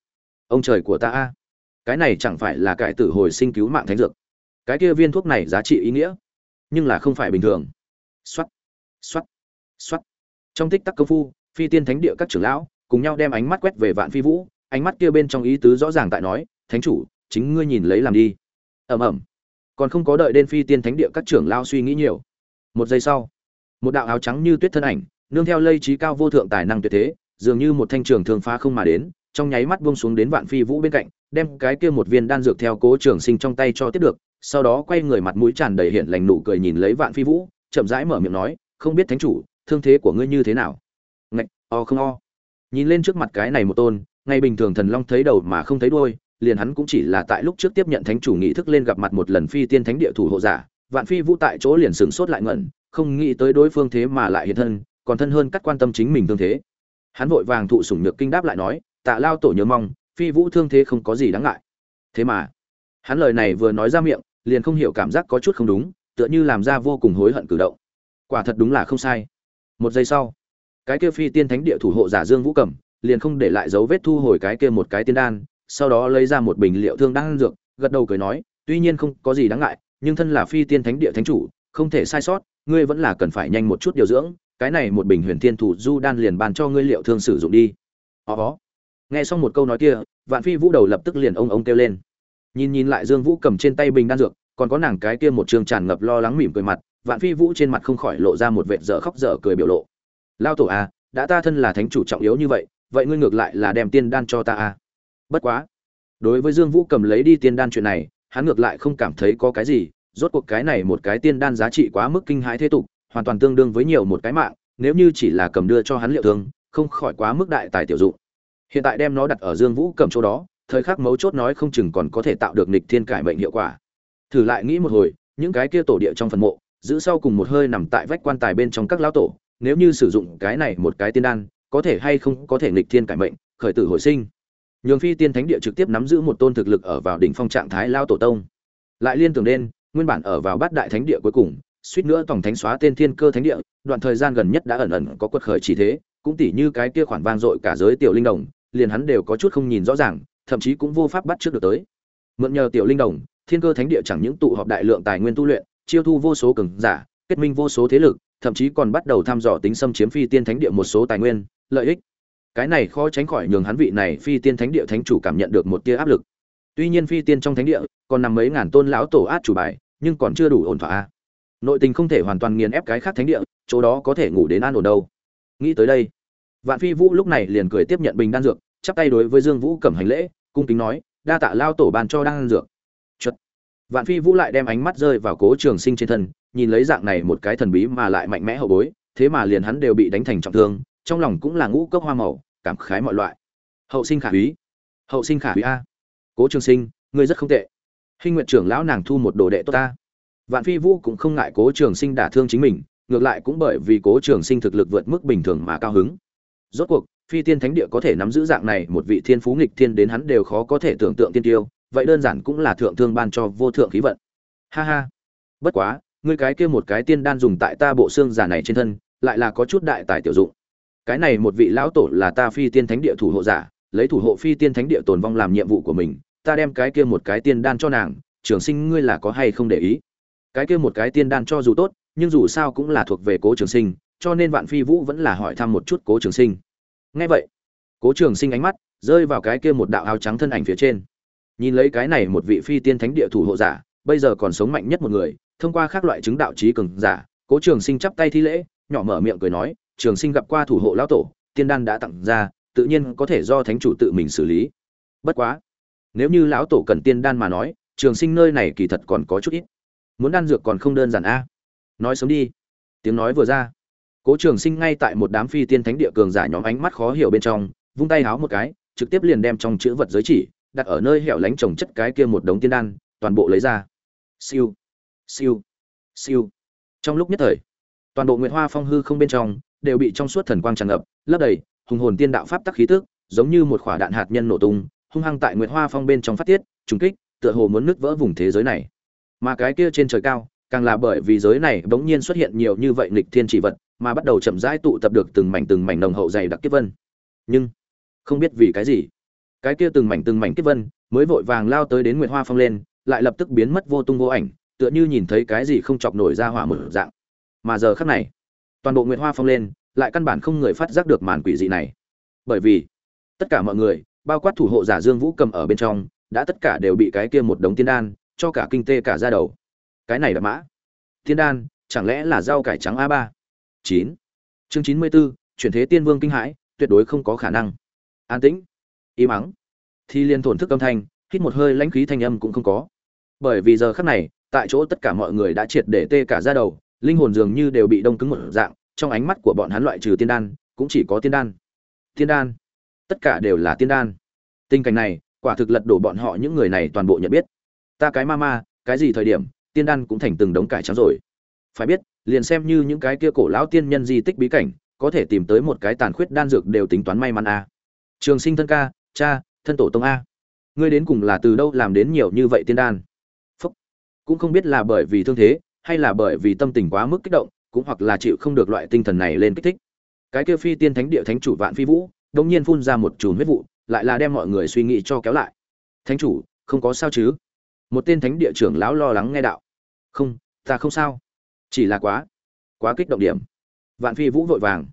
Ông trời của ta a, cái này chẳng phải là cải tử hồi sinh cứu mạng thánh dược. Cái kia viên thuốc này giá trị ý nghĩa, nhưng là không phải bình thường. Xoắt xoắt xoắt trong tích tắc công phu, phi tiên thánh địa các trưởng lão cùng nhau đem ánh mắt quét về vạn phi vũ ánh mắt kia bên trong ý tứ rõ ràng tại nói, thánh chủ, chính ngươi nhìn lấy làm đi. Ầm ầm. Còn không có đợi đến phi tiên thánh địa các trưởng lão suy nghĩ nhiều. Một giây sau, một đạo áo trắng như tuyết thân ảnh, nương theo lây trí cao vô thượng tài năng tuyệt thế, dường như một thanh trường thường phá không mà đến, trong nháy mắt buông xuống đến vạn phi vũ bên cạnh, đem cái kia một viên đan dược theo cố trường sinh trong tay cho tiếp được, sau đó quay người mặt mũi tràn đầy hiện lành nụ cười nhìn lấy vạn phi vũ, chậm rãi mở miệng nói, không biết thánh chủ, thương thế của ngươi như thế nào? Ngạch, o không o. Nhìn lên trước mặt cái này một tôn ngày bình thường thần long thấy đầu mà không thấy đuôi, liền hắn cũng chỉ là tại lúc trước tiếp nhận thánh chủ nghị thức lên gặp mặt một lần phi tiên thánh địa thủ hộ giả, vạn phi vũ tại chỗ liền sửng sốt lại ngẩn, không nghĩ tới đối phương thế mà lại hiện thân, còn thân hơn cắt quan tâm chính mình tương thế. Hắn vội vàng thụ sủng nhược kinh đáp lại nói, tạ lao tổ nhớ mong, phi vũ thương thế không có gì đáng ngại. Thế mà, hắn lời này vừa nói ra miệng, liền không hiểu cảm giác có chút không đúng, tựa như làm ra vô cùng hối hận cử động. Quả thật đúng là không sai. Một giây sau, cái kia phi tiên thánh địa thủ hộ giả dương vũ cẩm liền không để lại dấu vết thu hồi cái kia một cái tiên đan, sau đó lấy ra một bình liệu thương đan dược, gật đầu cười nói, tuy nhiên không có gì đáng ngại, nhưng thân là phi tiên thánh địa thánh chủ, không thể sai sót, ngươi vẫn là cần phải nhanh một chút điều dưỡng, cái này một bình huyền thiên thủ du đan liền bàn cho ngươi liệu thương sử dụng đi. Ó nghe xong một câu nói kia, vạn phi vũ đầu lập tức liền ông ông kêu lên. Nhìn nhìn lại dương vũ cầm trên tay bình đan dược, còn có nàng cái kia một trường tràn ngập lo lắng mỉm cười mặt, vạn phi vũ trên mặt không khỏi lộ ra một vệt dở khóc dở cười biểu lộ. Lao tổ à đã ta thân là thánh chủ trọng yếu như vậy vậy ngươi ngược lại là đem tiên đan cho ta à? Bất quá, đối với dương vũ cầm lấy đi tiên đan chuyện này, hắn ngược lại không cảm thấy có cái gì, rốt cuộc cái này một cái tiên đan giá trị quá mức kinh hãi thế tục, hoàn toàn tương đương với nhiều một cái mạng, nếu như chỉ là cầm đưa cho hắn liệu thương, không khỏi quá mức đại tài tiểu dụng. Hiện tại đem nó đặt ở dương vũ cầm chỗ đó, thời khắc mấu chốt nói không chừng còn có thể tạo được nịch thiên cải mệnh hiệu quả. Thử lại nghĩ một hồi, những cái kia tổ địa trong phần mộ, giữ sau cùng một hơi nằm tại vách quan tài bên trong các lão tổ, nếu như sử dụng cái này một cái tiên đan có thể hay không có thể nghịch thiên cải mệnh, khởi tử hồi sinh. Nhường phi tiên thánh địa trực tiếp nắm giữ một tôn thực lực ở vào đỉnh phong trạng thái lao tổ tông. Lại liên tưởng đến, nguyên bản ở vào bát đại thánh địa cuối cùng, suýt nữa tổng thánh xóa tên thiên cơ thánh địa, đoạn thời gian gần nhất đã ẩn ẩn có quật khởi chỉ thế, cũng tỉ như cái kia khoản vang dội cả giới tiểu linh đồng, liền hắn đều có chút không nhìn rõ ràng, thậm chí cũng vô pháp bắt trước được tới. Mượn nhờ tiểu linh đồng, thiên cơ thánh địa chẳng những tụ họp đại lượng tài nguyên tu luyện, chiêu thu vô số cường giả, kết minh vô số thế lực, thậm chí còn bắt đầu thăm dò tính xâm chiếm phi tiên thánh địa một số tài nguyên lợi ích. Cái này khó tránh khỏi nhường hắn vị này phi tiên thánh địa thánh chủ cảm nhận được một tia áp lực. Tuy nhiên phi tiên trong thánh địa còn nằm mấy ngàn tôn lão tổ át chủ bài, nhưng còn chưa đủ ổn thỏa. Nội tình không thể hoàn toàn nghiền ép cái khác thánh địa, chỗ đó có thể ngủ đến an ổn đâu. Nghĩ tới đây, vạn phi vũ lúc này liền cười tiếp nhận bình đan dược, chắp tay đối với dương vũ cẩm hành lễ, cung kính nói, đa tạ lao tổ ban cho đan dược. Chật. vạn phi vũ lại đem ánh mắt rơi vào cố trường sinh trên thân, nhìn lấy dạng này một cái thần bí mà lại mạnh mẽ hậu bối, thế mà liền hắn đều bị đánh thành trọng thương trong lòng cũng là ngũ cốc hoa màu, cảm khái mọi loại. Hậu sinh khả úy. Hậu sinh khả úy a. Cố trường sinh, ngươi rất không tệ. Hinh nguyện trưởng lão nàng thu một đồ đệ tốt ta. Vạn phi vũ cũng không ngại cố trường sinh đả thương chính mình, ngược lại cũng bởi vì cố trường sinh thực lực vượt mức bình thường mà cao hứng. Rốt cuộc, phi tiên thánh địa có thể nắm giữ dạng này một vị thiên phú nghịch thiên đến hắn đều khó có thể tưởng tượng tiên tiêu, vậy đơn giản cũng là thượng thương ban cho vô thượng khí vận. Ha ha. Bất quá, ngươi cái kia một cái tiên đan dùng tại ta bộ xương giả này trên thân, lại là có chút đại tài tiểu dụng cái này một vị lão tổ là ta phi tiên thánh địa thủ hộ giả, lấy thủ hộ phi tiên thánh địa tồn vong làm nhiệm vụ của mình, ta đem cái kia một cái tiên đan cho nàng, trường sinh ngươi là có hay không để ý? Cái kia một cái tiên đan cho dù tốt, nhưng dù sao cũng là thuộc về cố trường sinh, cho nên vạn phi vũ vẫn là hỏi thăm một chút cố trường sinh. Ngay vậy, cố trường sinh ánh mắt rơi vào cái kia một đạo áo trắng thân ảnh phía trên. Nhìn lấy cái này một vị phi tiên thánh địa thủ hộ giả, bây giờ còn sống mạnh nhất một người, thông qua các loại chứng đạo trí cường giả, cố trường sinh chắp tay thi lễ, nhỏ mở miệng cười nói trường sinh gặp qua thủ hộ lão tổ, tiên đan đã tặng ra, tự nhiên có thể do thánh chủ tự mình xử lý. Bất quá, nếu như lão tổ cần tiên đan mà nói, trường sinh nơi này kỳ thật còn có chút ít. Muốn đan dược còn không đơn giản a. Nói sớm đi. Tiếng nói vừa ra, cố trường sinh ngay tại một đám phi tiên thánh địa cường giả nhóm ánh mắt khó hiểu bên trong, vung tay háo một cái, trực tiếp liền đem trong chữ vật giới chỉ, đặt ở nơi hẻo lánh trồng chất cái kia một đống tiên đan, toàn bộ lấy ra. Siêu. Siêu. Siêu. Trong lúc nhất thời, toàn bộ nguyệt hoa phong hư không bên trong đều bị trong suốt thần quang tràn ngập, lấp đầy, hùng hồn tiên đạo pháp tắc khí tức, giống như một quả đạn hạt nhân nổ tung, hung hăng tại nguyệt hoa phong bên trong phát tiết, trùng kích, tựa hồ muốn nứt vỡ vùng thế giới này. Mà cái kia trên trời cao, càng là bởi vì giới này bỗng nhiên xuất hiện nhiều như vậy nghịch thiên chỉ vật, mà bắt đầu chậm rãi tụ tập được từng mảnh từng mảnh nồng hậu dày đặc kiếp vân. Nhưng, không biết vì cái gì, cái kia từng mảnh từng mảnh kiếp vân mới vội vàng lao tới đến nguyệt hoa phong lên, lại lập tức biến mất vô tung vô ảnh, tựa như nhìn thấy cái gì không chọc nổi ra hỏa mở dạng. Mà giờ khắc này toàn bộ nguyệt hoa phong lên, lại căn bản không người phát giác được màn quỷ dị này. Bởi vì, tất cả mọi người, bao quát thủ hộ giả dương vũ cầm ở bên trong, đã tất cả đều bị cái kia một đống tiên đan, cho cả kinh tê cả ra đầu. Cái này là mã. Tiên đan, chẳng lẽ là rau cải trắng a ba? Chín. Chương chín mươi b ố chuyển thế tiên vương kinh hãi, tuyệt đối không có khả năng. An tĩnh. Im ắng. Thì liên thổn thức âm thanh, hít một hơi lãnh khí thanh âm cũng không có. Bởi vì giờ khắc này, tại chỗ tất cả mọi người đã triệt để tê cả ra đầu linh hồn dường như đều bị đông cứng một dạng, trong ánh mắt của bọn hắn loại trừ tiên đan, cũng chỉ có tiên đan. Tiên đan? Tất cả đều là tiên đan. Tình cảnh này, quả thực lật đổ bọn họ những người này toàn bộ nhận biết. Ta cái ma ma, cái gì thời điểm, tiên đan cũng thành từng đống cải trắng rồi. Phải biết, liền xem như những cái kia cổ lão tiên nhân di tích bí cảnh, có thể tìm tới một cái tàn khuyết đan dược đều tính toán may mắn a trường sinh thân ca, cha, thân tổ tông a. Ngươi đến cùng là từ đâu làm đến nhiều như vậy tiên đan? Phúc. cũng không biết là bởi vì thương thế hay là bởi vì tâm tình quá mức kích động, cũng hoặc là chịu không được loại tinh thần này lên kích thích. Cái kia phi tiên thánh địa thánh chủ vạn phi vũ, đột nhiên phun ra một chùm huyết vụ, lại là đem mọi người suy nghĩ cho kéo lại. Thánh chủ, không có sao chứ? Một tên thánh địa trưởng lão lo lắng nghe đạo. Không, ta không sao. Chỉ là quá quá kích động điểm. Vạn phi vũ vội vàng,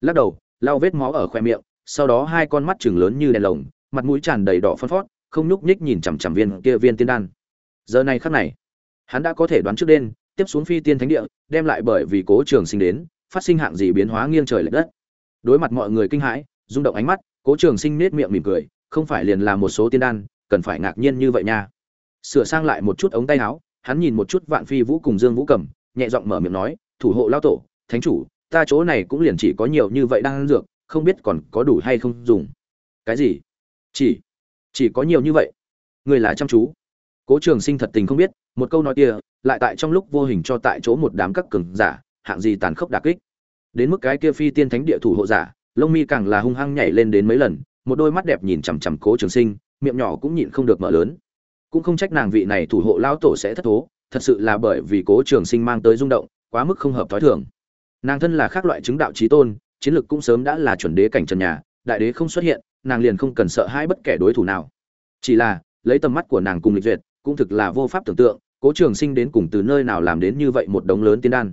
lắc đầu, lau vết máu ở khoe miệng, sau đó hai con mắt trừng lớn như đèn lồng, mặt mũi tràn đầy đỏ phân phót không nhúc nhích nhìn chằm chằm viên kia viên tiên đan. Giờ này khắc này, hắn đã có thể đoán trước đến tiếp xuống phi tiên thánh địa, đem lại bởi vì cố trường sinh đến, phát sinh hạng gì biến hóa nghiêng trời lệch đất. Đối mặt mọi người kinh hãi, rung động ánh mắt, cố trường sinh nết miệng mỉm cười, không phải liền là một số tiên đan, cần phải ngạc nhiên như vậy nha. Sửa sang lại một chút ống tay áo, hắn nhìn một chút vạn phi vũ cùng dương vũ cầm nhẹ giọng mở miệng nói, thủ hộ lao tổ, thánh chủ, ta chỗ này cũng liền chỉ có nhiều như vậy đang ăn dược, không biết còn có đủ hay không dùng. Cái gì? Chỉ chỉ có nhiều như vậy? Người là chăm chú? Cố trường sinh thật tình không biết một câu nói kia, lại tại trong lúc vô hình cho tại chỗ một đám các cường giả, hạng gì tàn khốc đà kích. Đến mức cái kia phi tiên thánh địa thủ hộ giả, lông mi càng là hung hăng nhảy lên đến mấy lần, một đôi mắt đẹp nhìn chằm chằm cố trường sinh, miệng nhỏ cũng nhịn không được mở lớn. Cũng không trách nàng vị này thủ hộ lão tổ sẽ thất thố, thật sự là bởi vì cố trường sinh mang tới rung động, quá mức không hợp thói thường. Nàng thân là khác loại chứng đạo trí tôn, chiến lực cũng sớm đã là chuẩn đế cảnh trần nhà, đại đế không xuất hiện, nàng liền không cần sợ hai bất kể đối thủ nào. Chỉ là, lấy tầm mắt của nàng cùng lịch duyệt, cũng thực là vô pháp tưởng tượng cố trường sinh đến cùng từ nơi nào làm đến như vậy một đống lớn tiên đan?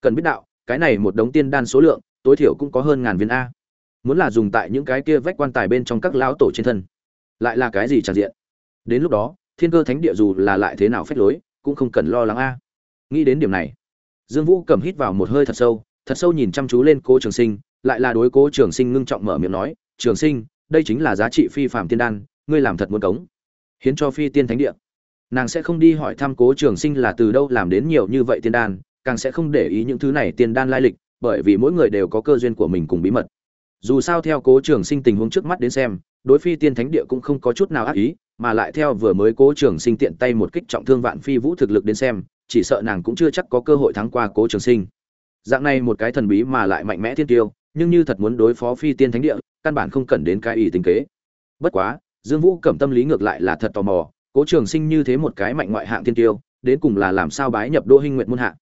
Cần biết đạo, cái này một đống tiên đan số lượng, tối thiểu cũng có hơn ngàn viên a. Muốn là dùng tại những cái kia vách quan tài bên trong các lão tổ trên thân, lại là cái gì tràn diện? Đến lúc đó, thiên cơ thánh địa dù là lại thế nào phép lối, cũng không cần lo lắng a. Nghĩ đến điểm này, dương vũ cầm hít vào một hơi thật sâu thật sâu nhìn chăm chú lên cố trường sinh, lại là đối cố trường sinh ngưng trọng mở miệng nói, trường sinh, đây chính là giá trị phi phạm tiên đan, ngươi làm thật muốn cống, hiến cho phi tiên thánh địa nàng sẽ không đi hỏi thăm cố trường sinh là từ đâu làm đến nhiều như vậy tiên đan, càng sẽ không để ý những thứ này tiên đan lai lịch, bởi vì mỗi người đều có cơ duyên của mình cùng bí mật. Dù sao theo cố trường sinh tình huống trước mắt đến xem, đối phi tiên thánh địa cũng không có chút nào ác ý, mà lại theo vừa mới cố trường sinh tiện tay một kích trọng thương vạn phi vũ thực lực đến xem, chỉ sợ nàng cũng chưa chắc có cơ hội thắng qua cố trường sinh. Dạng này một cái thần bí mà lại mạnh mẽ thiên tiêu, nhưng như thật muốn đối phó phi tiên thánh địa, căn bản không cần đến cái ý tình kế. Bất quá, dương vũ cẩm tâm lý ngược lại là thật tò mò cố trường sinh như thế một cái mạnh ngoại hạng thiên tiêu, đến cùng là làm sao bái nhập đô hinh nguyện môn hạ?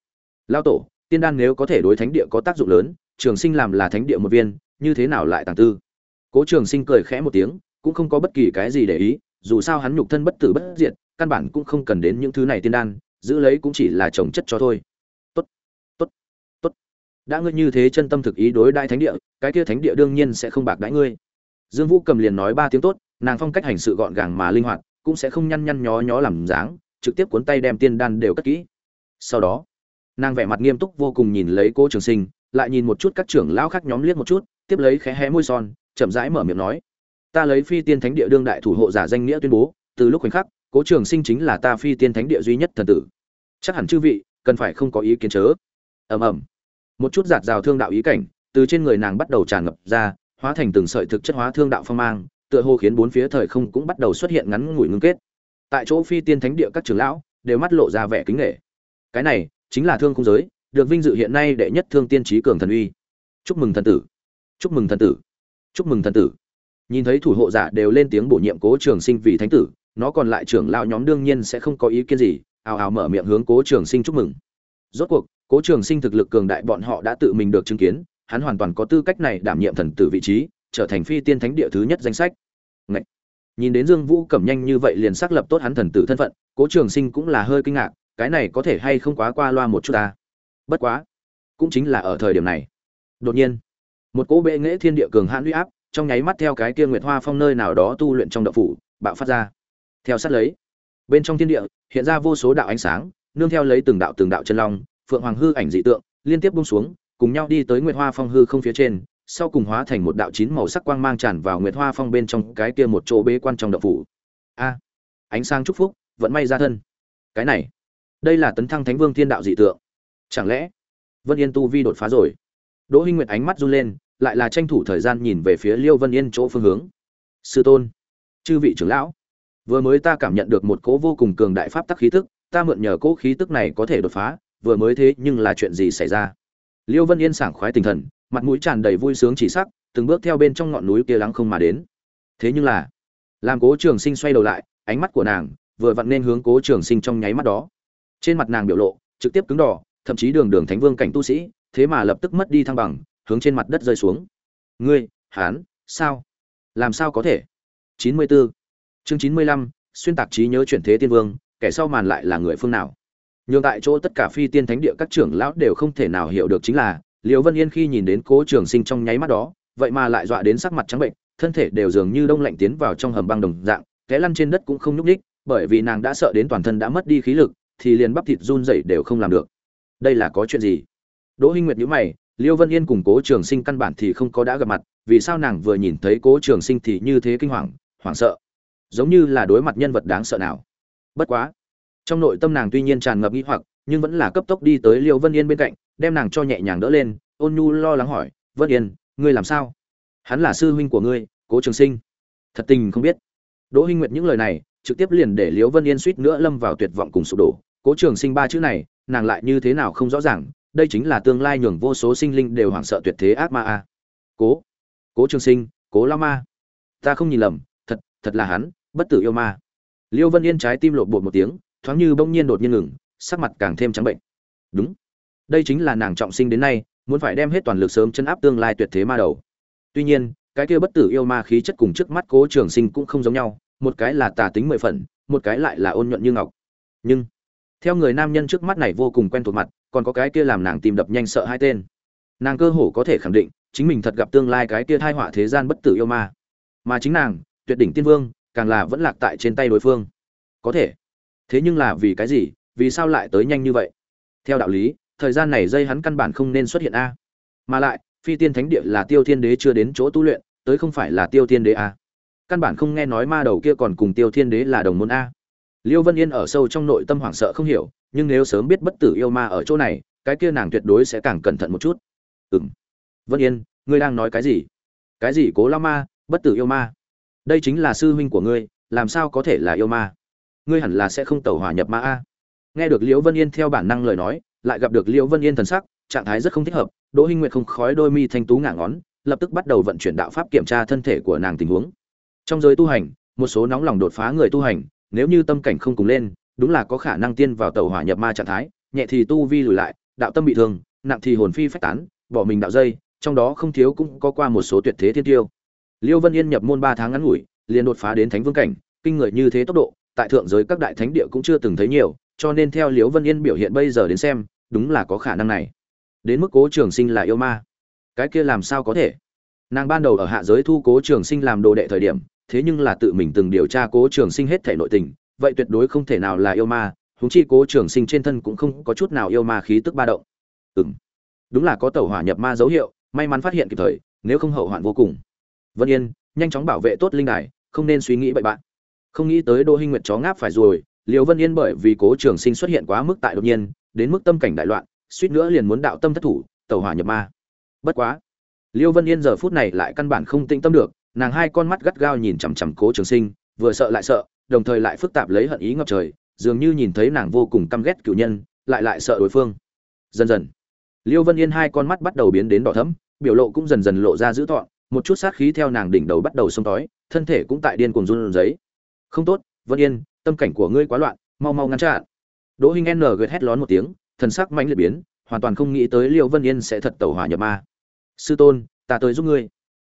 Lao tổ, tiên đan nếu có thể đối thánh địa có tác dụng lớn, trường sinh làm là thánh địa một viên, như thế nào lại tàng tư? Cố trường sinh cười khẽ một tiếng, cũng không có bất kỳ cái gì để ý, dù sao hắn nhục thân bất tử bất diệt, căn bản cũng không cần đến những thứ này tiên đan, giữ lấy cũng chỉ là trồng chất cho thôi. Tốt tốt tốt. Đã ngươi như thế chân tâm thực ý đối đại thánh địa, cái kia thánh địa đương nhiên sẽ không bạc đãi ngươi. Dương vũ cầm liền nói ba tiếng tốt, nàng phong cách hành sự gọn gàng mà linh hoạt cũng sẽ không nhăn nhăn nhó nhó làm dáng, trực tiếp cuốn tay đem tiên đan đều cất kỹ. Sau đó, nàng vẻ mặt nghiêm túc vô cùng nhìn lấy cô trường sinh, lại nhìn một chút các trưởng lão khác nhóm liếc một chút, tiếp lấy khẽ hé môi son, chậm rãi mở miệng nói, ta lấy phi tiên thánh địa đương đại thủ hộ giả danh nghĩa tuyên bố, từ lúc khoảnh khắc, cố trường sinh chính là ta phi tiên thánh địa duy nhất thần tử. Chắc hẳn chư vị, cần phải không có ý kiến chớ? Ầm ầm. Một chút giạt rào thương đạo ý cảnh, từ trên người nàng bắt đầu tràn ngập ra, hóa thành từng sợi thực chất hóa thương đạo phong mang tựa hồ khiến bốn phía thời không cũng bắt đầu xuất hiện ngắn ngủi ngưng kết. Tại chỗ phi tiên thánh địa các trưởng lão đều mắt lộ ra vẻ kính nghệ cái này chính là thương không giới, được vinh dự hiện nay đệ nhất thương tiên trí cường thần uy. Chúc mừng thần tử. Chúc mừng thần tử. Chúc mừng thần tử. Nhìn thấy thủ hộ giả đều lên tiếng bổ nhiệm cố trường sinh vì thánh tử, nó còn lại trưởng lão nhóm đương nhiên sẽ không có ý kiến gì, ào ào mở miệng hướng cố trường sinh chúc mừng. Rốt cuộc, cố trường sinh thực lực cường đại bọn họ đã tự mình được chứng kiến, hắn hoàn toàn có tư cách này đảm nhiệm thần tử vị trí trở thành phi tiên thánh địa thứ nhất danh sách. Ngậy! nhìn đến dương vũ cẩm nhanh như vậy liền xác lập tốt hắn thần tử thân phận, cố trường sinh cũng là hơi kinh ngạc, cái này có thể hay không quá qua loa một chút ta? Bất quá, cũng chính là ở thời điểm này. Đột nhiên, một cỗ bệ nghệ thiên địa cường hãn uy áp, trong nháy mắt theo cái kia nguyệt hoa phong nơi nào đó tu luyện trong đạo phủ, bạo phát ra. Theo sát lấy, bên trong thiên địa, hiện ra vô số đạo ánh sáng, nương theo lấy từng đạo từng đạo chân long, phượng hoàng hư ảnh dị tượng, liên tiếp buông xuống, cùng nhau đi tới nguyệt hoa phong hư không phía trên sau cùng hóa thành một đạo chín màu sắc quang mang tràn vào nguyệt hoa phong bên trong cái kia một chỗ bế quan trong động phủ. A, ánh sáng chúc phúc vẫn may ra thân. Cái này, đây là tấn thăng thánh vương thiên đạo dị tượng. Chẳng lẽ, vân yên tu vi đột phá rồi? Đỗ hinh nguyệt ánh mắt run lên, lại là tranh thủ thời gian nhìn về phía liêu vân yên chỗ phương hướng. Sư tôn, chư vị trưởng lão, vừa mới ta cảm nhận được một cỗ vô cùng cường đại pháp tắc khí tức, ta mượn nhờ cỗ khí tức này có thể đột phá, vừa mới thế nhưng là chuyện gì xảy ra? Liêu vân yên sảng khoái tinh thần, mặt mũi tràn đầy vui sướng chỉ sắc, từng bước theo bên trong ngọn núi kia lắng không mà đến. Thế nhưng là, làm cố trường sinh xoay đầu lại, ánh mắt của nàng vừa vặn nên hướng cố trường sinh trong nháy mắt đó. Trên mặt nàng biểu lộ, trực tiếp cứng đỏ, thậm chí đường đường thánh vương cảnh tu sĩ, thế mà lập tức mất đi thăng bằng, hướng trên mặt đất rơi xuống. Ngươi hán sao? Làm sao có thể? Chín mươi 94. chương chín mươi lăm, xuyên tạc trí nhớ chuyển thế tiên vương, kẻ sau màn lại là người phương nào? Nhưng tại chỗ tất cả phi tiên thánh địa các trưởng lão đều không thể nào hiểu được chính là, Liễu vân yên khi nhìn đến cố trường sinh trong nháy mắt đó, vậy mà lại dọa đến sắc mặt trắng bệnh, thân thể đều dường như đông lạnh tiến vào trong hầm băng đồng dạng té lăn trên đất cũng không nhúc ních bởi vì nàng đã sợ đến toàn thân đã mất đi khí lực, thì liền bắp thịt run rẩy đều không làm được. Đây là có chuyện gì? Đỗ hinh nguyệt nhíu mày liêu vân yên cùng cố trường sinh căn bản thì không có đã gặp mặt, vì sao nàng vừa nhìn thấy cố trường sinh thì như thế kinh hoàng, hoảng sợ? Giống như là đối mặt nhân vật đáng sợ nào. Bất quá trong nội tâm nàng tuy nhiên tràn ngập nghi hoặc, nhưng vẫn là cấp tốc đi tới liêu vân yên bên cạnh, đem nàng cho nhẹ nhàng đỡ lên, ôn nhu lo lắng hỏi, vân yên, ngươi làm sao? Hắn là sư huynh của ngươi, cố trường sinh. Thật tình không biết. Đỗ hinh nguyệt những lời này, trực tiếp liền để liêu vân yên suýt nữa lâm vào tuyệt vọng cùng sụp đổ. Cố trường sinh ba chữ này, nàng lại như thế nào không rõ ràng, đây chính là tương lai nhường vô số sinh linh đều hoảng sợ tuyệt thế ác ma a. Cố cố trường sinh, cố lao ma. Ta không nhìn lầm, thật thật là hắn, bất tử yêu ma. Liêu vân yên trái tim lộn bột một tiếng thoáng như bỗng nhiên đột nhiên ngừng, sắc mặt càng thêm trắng bệnh. Đúng. Đây chính là nàng trọng sinh đến nay, muốn phải đem hết toàn lực sớm chân áp tương lai tuyệt thế ma đầu. Tuy nhiên, cái kia bất tử yêu ma khí chất cùng trước mắt cố trường sinh cũng không giống nhau, một cái là tà tính mười phần, một cái lại là ôn nhuận như ngọc. Nhưng, theo người nam nhân trước mắt này vô cùng quen thuộc mặt, còn có cái kia làm nàng tìm đập nhanh sợ hai tên. Nàng cơ hồ có thể khẳng định, chính mình thật gặp tương lai cái kia thai họa thế gian bất tử yêu ma. Mà chính nàng, tuyệt đỉnh tiên vương, càng là vẫn lạc tại trên tay đối phương. Có thể thế nhưng là vì cái gì, vì sao lại tới nhanh như vậy? Theo đạo lý, thời gian này dây hắn căn bản không nên xuất hiện a. Mà lại, phi tiên thánh địa là tiêu thiên đế chưa đến chỗ tu luyện, tới không phải là tiêu thiên đế a. Căn bản không nghe nói ma đầu kia còn cùng tiêu thiên đế là đồng môn a. Liêu vân yên ở sâu trong nội tâm hoảng sợ không hiểu, nhưng nếu sớm biết bất tử yêu ma ở chỗ này, cái kia nàng tuyệt đối sẽ càng cẩn thận một chút. Ừ m vân yên, ngươi đang nói cái gì? Cái gì cố lao ma, bất tử yêu ma? Đây chính là sư huynh của ngươi, làm sao có thể là yêu ma? Ngươi hẳn là sẽ không tẩu hỏa nhập ma a. Nghe được liễu vân yên theo bản năng lời nói, lại gặp được liễu vân yên thần sắc, trạng thái rất không thích hợp, đỗ hinh nguyệt không khói đôi mi thanh tú ngả ngón, lập tức bắt đầu vận chuyển đạo pháp kiểm tra thân thể của nàng tình huống. Trong giới tu hành, một số nóng lòng đột phá người tu hành, nếu như tâm cảnh không cùng lên, đúng là có khả năng tiên vào tàu hỏa nhập ma trạng thái, nhẹ thì tu vi lùi lại, đạo tâm bị thương, nặng thì hồn phi phách tán, bỏ mình đạo dây, trong đó không thiếu cũng có qua một số tuyệt thế thiên tiêu. Liêu vân yên nhập môn ba tháng ngắn ngủi, liền đột phá đến thánh vương cảnh, kinh người như thế tốc độ tại thượng giới các đại thánh địa cũng chưa từng thấy nhiều, cho nên theo Liễu vân yên biểu hiện bây giờ đến xem, đúng là có khả năng này. Đến mức cố trường sinh là yêu ma. Cái kia làm sao có thể? Nàng ban đầu ở hạ giới thu cố trường sinh làm đồ đệ thời điểm, thế nhưng là tự mình từng điều tra cố trường sinh hết thể nội tình, vậy tuyệt đối không thể nào là yêu ma, huống chi cố trường sinh trên thân cũng không có chút nào yêu ma khí tức ba động. Ừm. đúng là có tẩu hỏa nhập ma dấu hiệu, may mắn phát hiện kịp thời, nếu không hậu hoạn vô cùng. Vân yên, nhanh chóng bảo vệ tốt linh đài, không nên suy nghĩ bậy bạn không nghĩ tới đô hinh nguyệt chó ngáp phải rồi liều vân yên bởi vì cố trường sinh xuất hiện quá mức tại đột nhiên, đến mức tâm cảnh đại loạn, suýt nữa liền muốn đạo tâm thất thủ tàu hỏa nhập ma. Bất quá, liêu vân yên giờ phút này lại căn bản không tĩnh tâm được, nàng hai con mắt gắt gao nhìn chằm chằm cố trường sinh, vừa sợ lại sợ, đồng thời lại phức tạp lấy hận ý ngập trời, dường như nhìn thấy nàng vô cùng căm ghét cựu nhân, lại lại sợ đối phương. Dần dần, liêu vân yên hai con mắt bắt đầu biến đến đỏ thẫm, biểu lộ cũng dần dần lộ ra dữ tọn một chút sát khí theo nàng đỉnh đầu bắt đầu xông tói, thân thể cũng tại điên cuồng run giấy không tốt, vân yên, tâm cảnh của ngươi quá loạn, mau mau ngăn chặn. Đỗ hinh n gật hét lón một tiếng, thần sắc mạnh liệt biến, hoàn toàn không nghĩ tới liêu vân yên sẽ thật tẩu hỏa nhập ma. Sư tôn, ta tới giúp ngươi.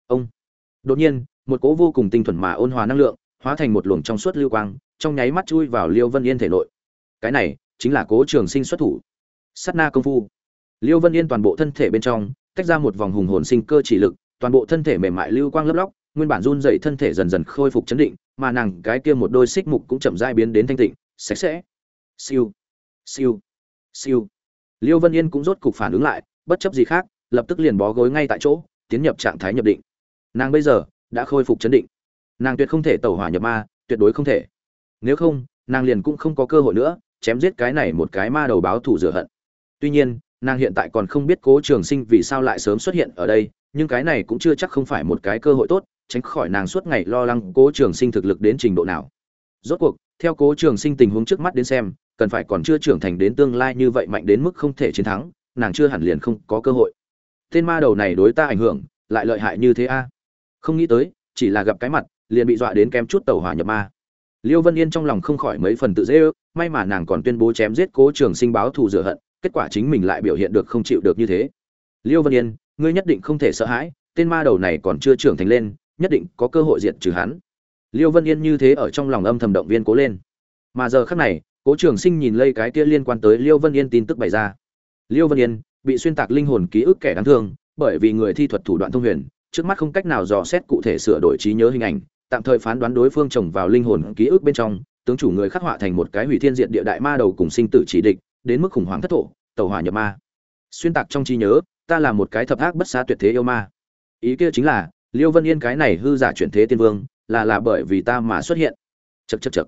Ông. Đột nhiên, một cỗ vô cùng tinh thuần mà ôn hòa năng lượng, hóa thành một luồng trong suốt lưu quang, trong nháy mắt chui vào liêu vân yên thể nội. Cái này, chính là cố trường sinh xuất thủ. Sắt na công phu. Liêu vân yên toàn bộ thân thể bên trong, tách ra một vòng hùng hồn sinh cơ chỉ lực, toàn bộ thân thể mềm mại lưu quang lấp lóc nguyên bản run dậy thân thể dần dần khôi phục chấn định, mà nàng cái kia một đôi xích mục cũng chậm dai biến đến thanh tịnh, sạch sẽ. Siêu siêu siêu. Liêu vân yên cũng rốt cục phản ứng lại, bất chấp gì khác, lập tức liền bó gối ngay tại chỗ, tiến nhập trạng thái nhập định. Nàng bây giờ đã khôi phục chấn định. Nàng tuyệt không thể tẩu hỏa nhập ma, tuyệt đối không thể. Nếu không, nàng liền cũng không có cơ hội nữa, chém giết cái này một cái ma đầu báo thủ rửa hận. Tuy nhiên, nàng hiện tại còn không biết cố trường sinh vì sao lại sớm xuất hiện ở đây, nhưng cái này cũng chưa chắc không phải một cái cơ hội tốt tránh khỏi nàng suốt ngày lo lắng cố trường sinh thực lực đến trình độ nào. Rốt cuộc, theo cố trường sinh tình huống trước mắt đến xem, cần phải còn chưa trưởng thành đến tương lai như vậy mạnh đến mức không thể chiến thắng, nàng chưa hẳn liền không có cơ hội. Tên ma đầu này đối ta ảnh hưởng, lại lợi hại như thế a? Không nghĩ tới, chỉ là gặp cái mặt, liền bị dọa đến kém chút tàu hỏa nhập ma. Liêu vân yên trong lòng không khỏi mấy phần tự dễ ước, may mà nàng còn tuyên bố chém giết cố trường sinh báo thù rửa hận, kết quả chính mình lại biểu hiện được không chịu được như thế. Liêu vân yên, ngươi nhất định không thể sợ hãi, tên ma đầu này còn chưa trưởng thành lên nhất định có cơ hội diệt trừ hắn. Liêu vân yên như thế ở trong lòng âm thầm động viên cố lên. Mà giờ khắc này, cố trường sinh nhìn lây cái kia liên quan tới liêu vân yên tin tức bày ra. Liêu vân yên bị xuyên tạc linh hồn ký ức kẻ đáng thương, bởi vì người thi thuật thủ đoạn thông huyền, trước mắt không cách nào dò xét cụ thể sửa đổi trí nhớ hình ảnh, tạm thời phán đoán đối phương trồng vào linh hồn ký ức bên trong, tướng chủ người khắc họa thành một cái hủy thiên diện địa đại ma đầu cùng sinh tử chỉ địch, đến mức khủng hoảng thất thổ, tàu hỏa nhập ma. Xuyên tạc trong trí nhớ, ta là một cái thập ác bất xá tuyệt thế yêu ma. Ý kia chính là liêu vân yên cái này hư giả chuyển thế tiên vương, là là bởi vì ta mà xuất hiện. Chật chật chật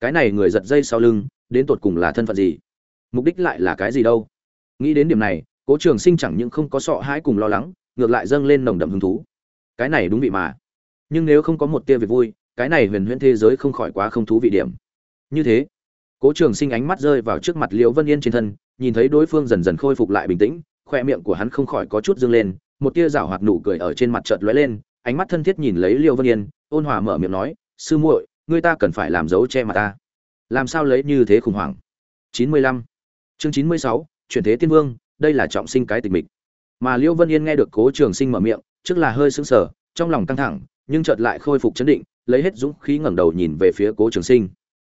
cái này người giật dây sau lưng, đến tột cùng là thân phận gì? Mục đích lại là cái gì đâu? Nghĩ đến điểm này, cố trường sinh chẳng những không có sợ hãi cùng lo lắng, ngược lại dâng lên nồng đậm hứng thú. Cái này đúng vị mà. Nhưng nếu không có một tia việc vui, cái này huyền huyễn thế giới không khỏi quá không thú vị điểm. Như thế, cố trường sinh ánh mắt rơi vào trước mặt liễu vân yên trên thân, nhìn thấy đối phương dần dần khôi phục lại bình tĩnh khoe miệng của hắn không khỏi có chút dương lên, một tia rảo hoạt nụ cười ở trên mặt chợt lóe lên, ánh mắt thân thiết nhìn lấy liêu vân yên, ôn hòa mở miệng nói, sư muội, ngươi ta cần phải làm dấu che mặt ta. Làm sao lấy như thế khủng hoảng? Chín mươi lăm. Chương chín mươi sáu, chuyển thế tiên vương, đây là trọng sinh cái tịch mịch. Mà liêu vân yên nghe được cố trường sinh mở miệng, trước là hơi sững sờ, trong lòng căng thẳng, nhưng chợt lại khôi phục chấn định, lấy hết dũng khí ngẩng đầu nhìn về phía cố trường sinh.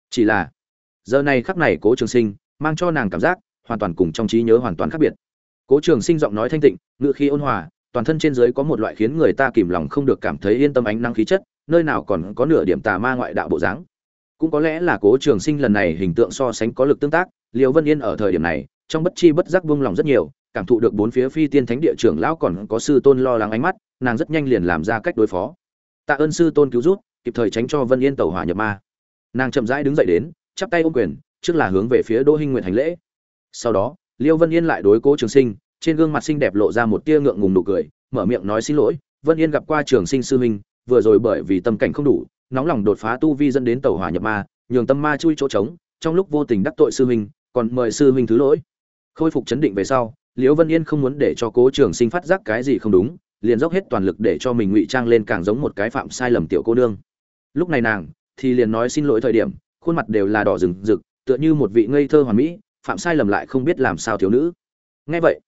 Chỉ là, giờ này khắc này cố trường sinh mang cho nàng cảm giác hoàn toàn cùng trong trí nhớ hoàn toàn khác biệt cố trường sinh giọng nói thanh tịnh ngựa khí ôn hòa, toàn thân trên dưới có một loại khiến người ta kìm lòng không được cảm thấy yên tâm ánh năng khí chất, nơi nào còn có nửa điểm tà ma ngoại đạo bộ dáng. Cũng có lẽ là cố trường sinh lần này hình tượng so sánh có lực tương tác liều vân yên ở thời điểm này, trong bất chi bất giác buông lòng rất nhiều, cảm thụ được bốn phía phi tiên thánh địa trưởng lão còn có sư tôn lo lắng ánh mắt, nàng rất nhanh liền làm ra cách đối phó. Tạ ơn sư tôn cứu rút kịp thời tránh cho vân yên tẩu hỏa nhập ma. Nàng chậm rãi đứng dậy đến, chắp tay ôm quyền, trước là hướng về phía đỗ hinh nguyệt hành lễ. Sau đó liêu vân yên lại đối cố trường sinh, trên gương mặt xinh đẹp lộ ra một tia ngượng ngùng nụ cười, mở miệng nói xin lỗi, vân yên gặp qua trường sinh sư huynh, vừa rồi bởi vì tâm cảnh không đủ, nóng lòng đột phá tu vi dẫn đến tẩu hỏa nhập ma, nhường tâm ma chui chỗ trống, trong lúc vô tình đắc tội sư huynh, còn mời sư huynh thứ lỗi. Khôi phục chấn định về sau liễu vân yên không muốn để cho cố trường sinh phát giác cái gì không đúng, liền dốc hết toàn lực để cho mình ngụy trang lên càng giống một cái phạm sai lầm tiểu cô nương. Lúc này nàng thì liền nói xin lỗi thời điểm, khuôn mặt đều là đỏ rừng rực, tựa như một vị ngây thơ hoàn mỹ phạm sai lầm lại không biết làm sao thiếu nữ. Nghe vậy,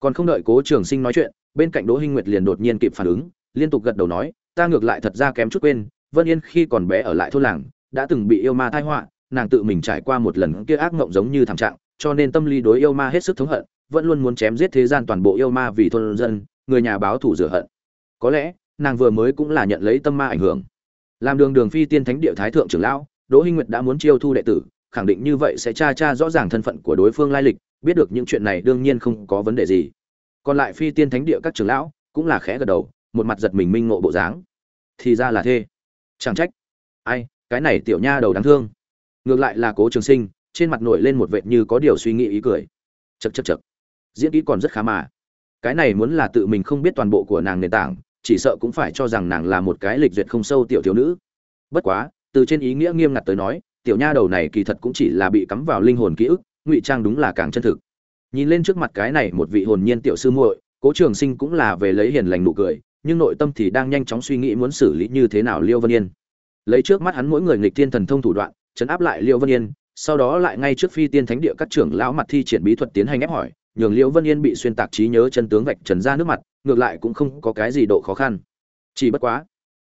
còn không đợi cố trường sinh nói chuyện, bên cạnh đỗ hinh nguyệt liền đột nhiên kịp phản ứng, liên tục gật đầu nói, ta ngược lại thật ra kém chút quên, vân yên khi còn bé ở lại thôn làng, đã từng bị yêu ma thai họa, nàng tự mình trải qua một lần kia ác mộng giống như thảm trạng, cho nên tâm lý đối yêu ma hết sức thống hận, vẫn luôn muốn chém giết thế gian toàn bộ yêu ma vì thôn dân, người nhà báo thủ rửa hận. Có lẽ, nàng vừa mới cũng là nhận lấy tâm ma ảnh hưởng. Làm đường đường phi tiên thánh địa thái thượng trưởng lão, đỗ hinh nguyệt đã muốn chiêu thu đệ tử khẳng định như vậy sẽ tra tra rõ ràng thân phận của đối phương lai lịch, biết được những chuyện này đương nhiên không có vấn đề gì. Còn lại phi tiên thánh địa các trưởng lão cũng là khẽ gật đầu, một mặt giật mình minh ngộ bộ dáng. Thì ra là thế. Chẳng trách. Ai, cái này tiểu nha đầu đáng thương. Ngược lại là cố trường sinh, trên mặt nổi lên một vệt như có điều suy nghĩ ý cười. Chậc chậc chậc. diễn kỹ còn rất khá mà. Cái này muốn là tự mình không biết toàn bộ của nàng nền tảng, chỉ sợ cũng phải cho rằng nàng là một cái lịch duyệt không sâu tiểu thiếu nữ. Bất quá, từ trên ý nghĩa nghiêm ngặt tới nói tiểu nha đầu này kỳ thật cũng chỉ là bị cắm vào linh hồn ký ức, ngụy trang đúng là càng chân thực. Nhìn lên trước mặt cái này một vị hồn nhiên tiểu sư muội, cố trường sinh cũng là về lấy hiền lành nụ cười, nhưng nội tâm thì đang nhanh chóng suy nghĩ muốn xử lý như thế nào liêu vân yên. Lấy trước mắt hắn mỗi người nghịch tiên thần thông thủ đoạn, chấn áp lại liêu vân yên, sau đó lại ngay trước phi tiên thánh địa các trưởng lão mặt thi triển bí thuật tiến hành ép hỏi, nhường liêu vân yên bị xuyên tạc trí nhớ chân tướng vạch trần ra nước mặt, ngược lại cũng không có cái gì độ khó khăn. Chỉ bất quá,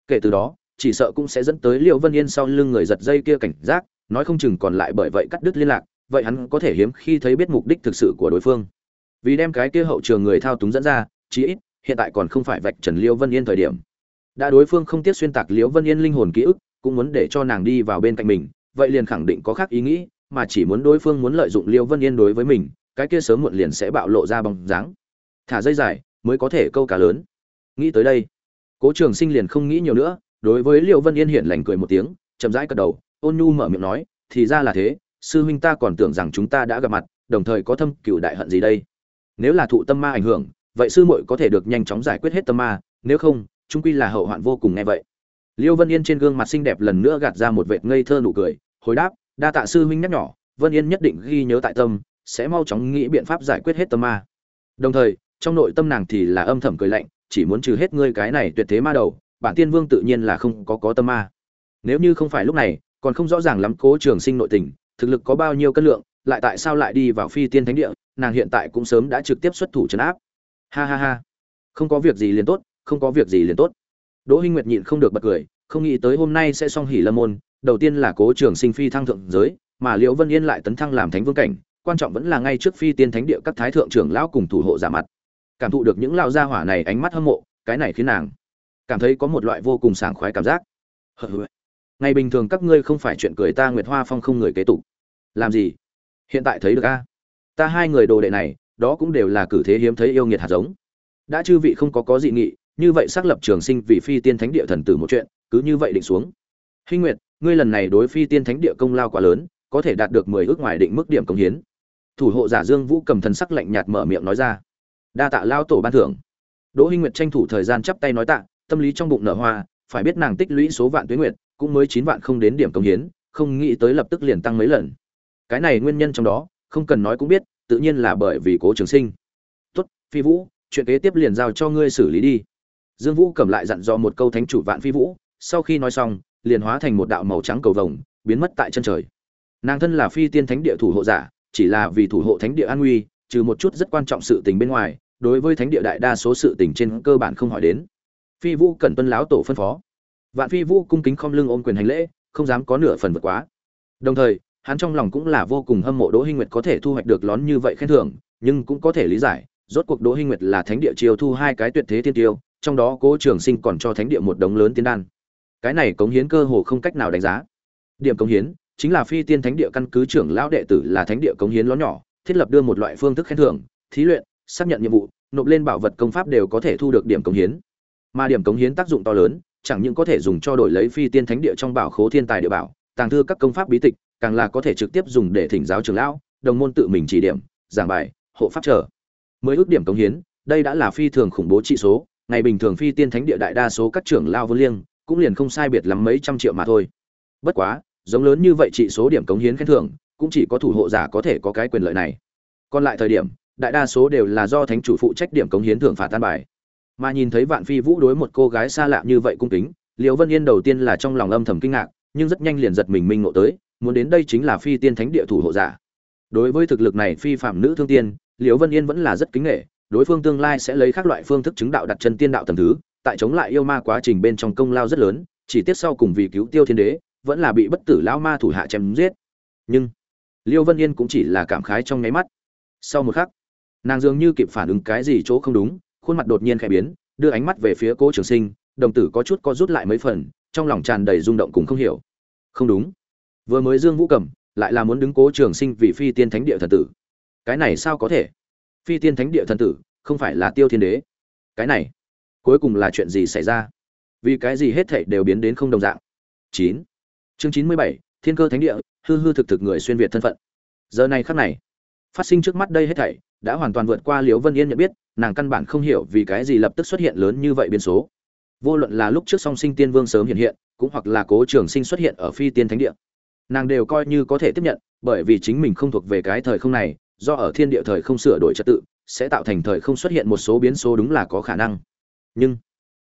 kể từ đó chỉ sợ cũng sẽ dẫn tới liễu vân yên sau lưng người giật dây kia cảnh giác, nói không chừng còn lại bởi vậy cắt đứt liên lạc, vậy hắn có thể hiếm khi thấy biết mục đích thực sự của đối phương. Vì đem cái kia hậu trường người thao túng dẫn ra, chí ít, hiện tại còn không phải vạch trần liễu vân yên thời điểm. Đã đối phương không tiếc xuyên tạc liễu vân yên linh hồn ký ức, cũng muốn để cho nàng đi vào bên cạnh mình, vậy liền khẳng định có khác ý nghĩ, mà chỉ muốn đối phương muốn lợi dụng liễu vân yên đối với mình, cái kia sớm muộn liền sẽ bạo lộ ra bóng dáng. Thả dây dài, mới có thể câu cá lớn. Nghĩ tới đây, cố trường sinh liền không nghĩ nhiều nữa đối với liệu vân yên hiện lành cười một tiếng, chậm rãi cất đầu, ôn nhu mở miệng nói, thì ra là thế, sư huynh ta còn tưởng rằng chúng ta đã gặp mặt, đồng thời có thâm cựu đại hận gì đây? Nếu là thụ tâm ma ảnh hưởng, vậy sư muội có thể được nhanh chóng giải quyết hết tâm ma, nếu không trung quy là hậu hoạn vô cùng nghe vậy. Liêu vân yên trên gương mặt xinh đẹp lần nữa gạt ra một vệt ngây thơ nụ cười, hồi đáp, đa tạ sư huynh nhắc nhỏ vân yên nhất định ghi nhớ tại tâm, sẽ mau chóng nghĩ biện pháp giải quyết hết tâm ma. Đồng thời, trong nội tâm nàng thì là âm thầm cười lạnh, chỉ muốn trừ hết ngươi cái này tuyệt thế ma đầu bản tiên vương tự nhiên là không có có tâm ma. Nếu như không phải lúc này, còn không rõ ràng lắm cố trường sinh nội tình, thực lực có bao nhiêu cân lượng, lại tại sao lại đi vào phi tiên thánh địa, nàng hiện tại cũng sớm đã trực tiếp xuất thủ trấn áp. Ha ha ha. Không có việc gì liền tốt, không có việc gì liền tốt. Đỗ hinh nguyệt nhịn không được bật cười, không nghĩ tới hôm nay sẽ xong hỉ lâm môn, đầu tiên là cố trường sinh phi thăng thượng giới, mà liễu vân yên lại tấn thăng làm thánh vương cảnh, quan trọng vẫn là ngay trước phi tiên thánh địa các thái thượng trưởng lão cùng thủ hộ giả mặt. Cảm thụ được những lão gia hỏa này ánh mắt hâm mộ, cái này khiến nàng cảm thấy có một loại vô cùng sảng khoái cảm giác. Ngày bình thường các ngươi không phải chuyện cười ta nguyệt hoa phong không người kế tục. Làm gì? Hiện tại thấy được a. Ta hai người đồ đệ này, đó cũng đều là cử thế hiếm thấy yêu nghiệt hạt giống. Đã chư vị không có có dị nghị, như vậy xác lập trường sinh vì phi tiên thánh địa thần tử một chuyện, cứ như vậy định xuống. Hinh nguyệt, ngươi lần này đối phi tiên thánh địa công lao quá lớn, có thể đạt được mười ước ngoài định mức điểm công hiến. Thủ hộ giả dương vũ cầm thần sắc lạnh nhạt mở miệng nói ra. Đa tạ lao tổ ban thưởng. Đỗ hinh nguyệt tranh thủ thời gian chắp tay nói tạ tâm lý trong bụng nở hoa, phải biết nàng tích lũy số vạn tuyết nguyệt, cũng mới chín vạn không đến điểm công hiến, không nghĩ tới lập tức liền tăng mấy lần. Cái này nguyên nhân trong đó, không cần nói cũng biết, tự nhiên là bởi vì cố trường sinh. Tốt, phi vũ, chuyện kế tiếp liền giao cho ngươi xử lý đi. Dương vũ cầm lại dặn dò một câu thánh chủ vạn phi vũ, sau khi nói xong, liền hóa thành một đạo màu trắng cầu vồng, biến mất tại chân trời. Nàng thân là phi tiên thánh địa thủ hộ giả, chỉ là vì thủ hộ thánh địa an nguy, trừ một chút rất quan trọng sự tình bên ngoài, đối với thánh địa đại đa số sự tình trên cơ bản không hỏi đến phi vũ cần tuân láo tổ phân phó. Vạn phi vũ cung kính không lưng ôm quyền hành lễ, không dám có nửa phần vượt quá. Đồng thời, hắn trong lòng cũng là vô cùng hâm mộ đỗ hinh nguyệt có thể thu hoạch được lón như vậy khen thưởng, nhưng cũng có thể lý giải, rốt cuộc đỗ hinh nguyệt là thánh địa chiêu thu hai cái tuyệt thế tiên tiêu, trong đó cố trường sinh còn cho thánh địa một đống lớn tiên đan. Cái này cống hiến cơ hồ không cách nào đánh giá. Điểm cống hiến, chính là phi tiên thánh địa căn cứ trưởng lão đệ tử là thánh địa cống hiến ló nhỏ, thiết lập đưa một loại phương thức khen thưởng, thí luyện, xác nhận nhiệm vụ, nộp lên bảo vật công pháp đều có thể thu được điểm cống hiến mà điểm cống hiến tác dụng to lớn, chẳng những có thể dùng cho đổi lấy phi tiên thánh địa trong bảo khố thiên tài địa bảo, tàng thư các công pháp bí tịch, càng là có thể trực tiếp dùng để thỉnh giáo trường lão, đồng môn tự mình chỉ điểm, giảng bài, hộ pháp trở mới ước điểm cống hiến, đây đã là phi thường khủng bố trị số, ngày bình thường phi tiên thánh địa đại đa số các trưởng lao vô liêng, cũng liền không sai biệt lắm mấy trăm triệu mà thôi. Bất quá, giống lớn như vậy trị số điểm cống hiến khen thưởng, cũng chỉ có thủ hộ giả có thể có cái quyền lợi này. Còn lại thời điểm, đại đa số đều là do thánh chủ phụ trách điểm cống hiến thưởng phạt tan bài mà nhìn thấy vạn phi vũ đối một cô gái xa lạ như vậy cung kính, liễu vân yên đầu tiên là trong lòng âm thầm kinh ngạc, nhưng rất nhanh liền giật mình minh ngộ tới, muốn đến đây chính là phi tiên thánh địa thủ hộ giả. Đối với thực lực này phi phạm nữ thương tiên, liễu vân yên vẫn là rất kính nghệ đối phương tương lai sẽ lấy các loại phương thức chứng đạo đặt chân tiên đạo tầm thứ, tại chống lại yêu ma quá trình bên trong công lao rất lớn, chỉ tiếc sau cùng vì cứu tiêu thiên đế, vẫn là bị bất tử lão ma thủ hạ chém giết. Nhưng liêu vân yên cũng chỉ là cảm khái trong nháy mắt. Sau một khắc, nàng dường như kịp phản ứng cái gì chỗ không đúng khuôn mặt đột nhiên khẽ biến, đưa ánh mắt về phía cố trường sinh, đồng tử có chút co rút lại mấy phần, trong lòng tràn đầy rung động cùng không hiểu. Không đúng. Vừa mới dương vũ cầm lại là muốn đứng cố trường sinh vì phi tiên thánh địa thần tử. Cái này sao có thể? Phi tiên thánh địa thần tử không phải là tiêu thiên đế. Cái này, cuối cùng là chuyện gì xảy ra? Vì cái gì hết thảy đều biến đến không đồng dạng? Chín. Chương chín mươi bảy, thiên cơ thánh địa, hư hư thực thực người xuyên việt thân phận. Giờ này khắc này, phát sinh trước mắt đây hết thảy, đã hoàn toàn vượt qua liễu vân yên nhận biết nàng căn bản không hiểu vì cái gì lập tức xuất hiện lớn như vậy biến số. Vô luận là lúc trước song sinh tiên vương sớm hiện hiện, cũng hoặc là cố trường sinh xuất hiện ở phi tiên thánh địa. Nàng đều coi như có thể tiếp nhận, bởi vì chính mình không thuộc về cái thời không này, do ở thiên địa thời không sửa đổi trật tự, sẽ tạo thành thời không xuất hiện một số biến số đúng là có khả năng. Nhưng,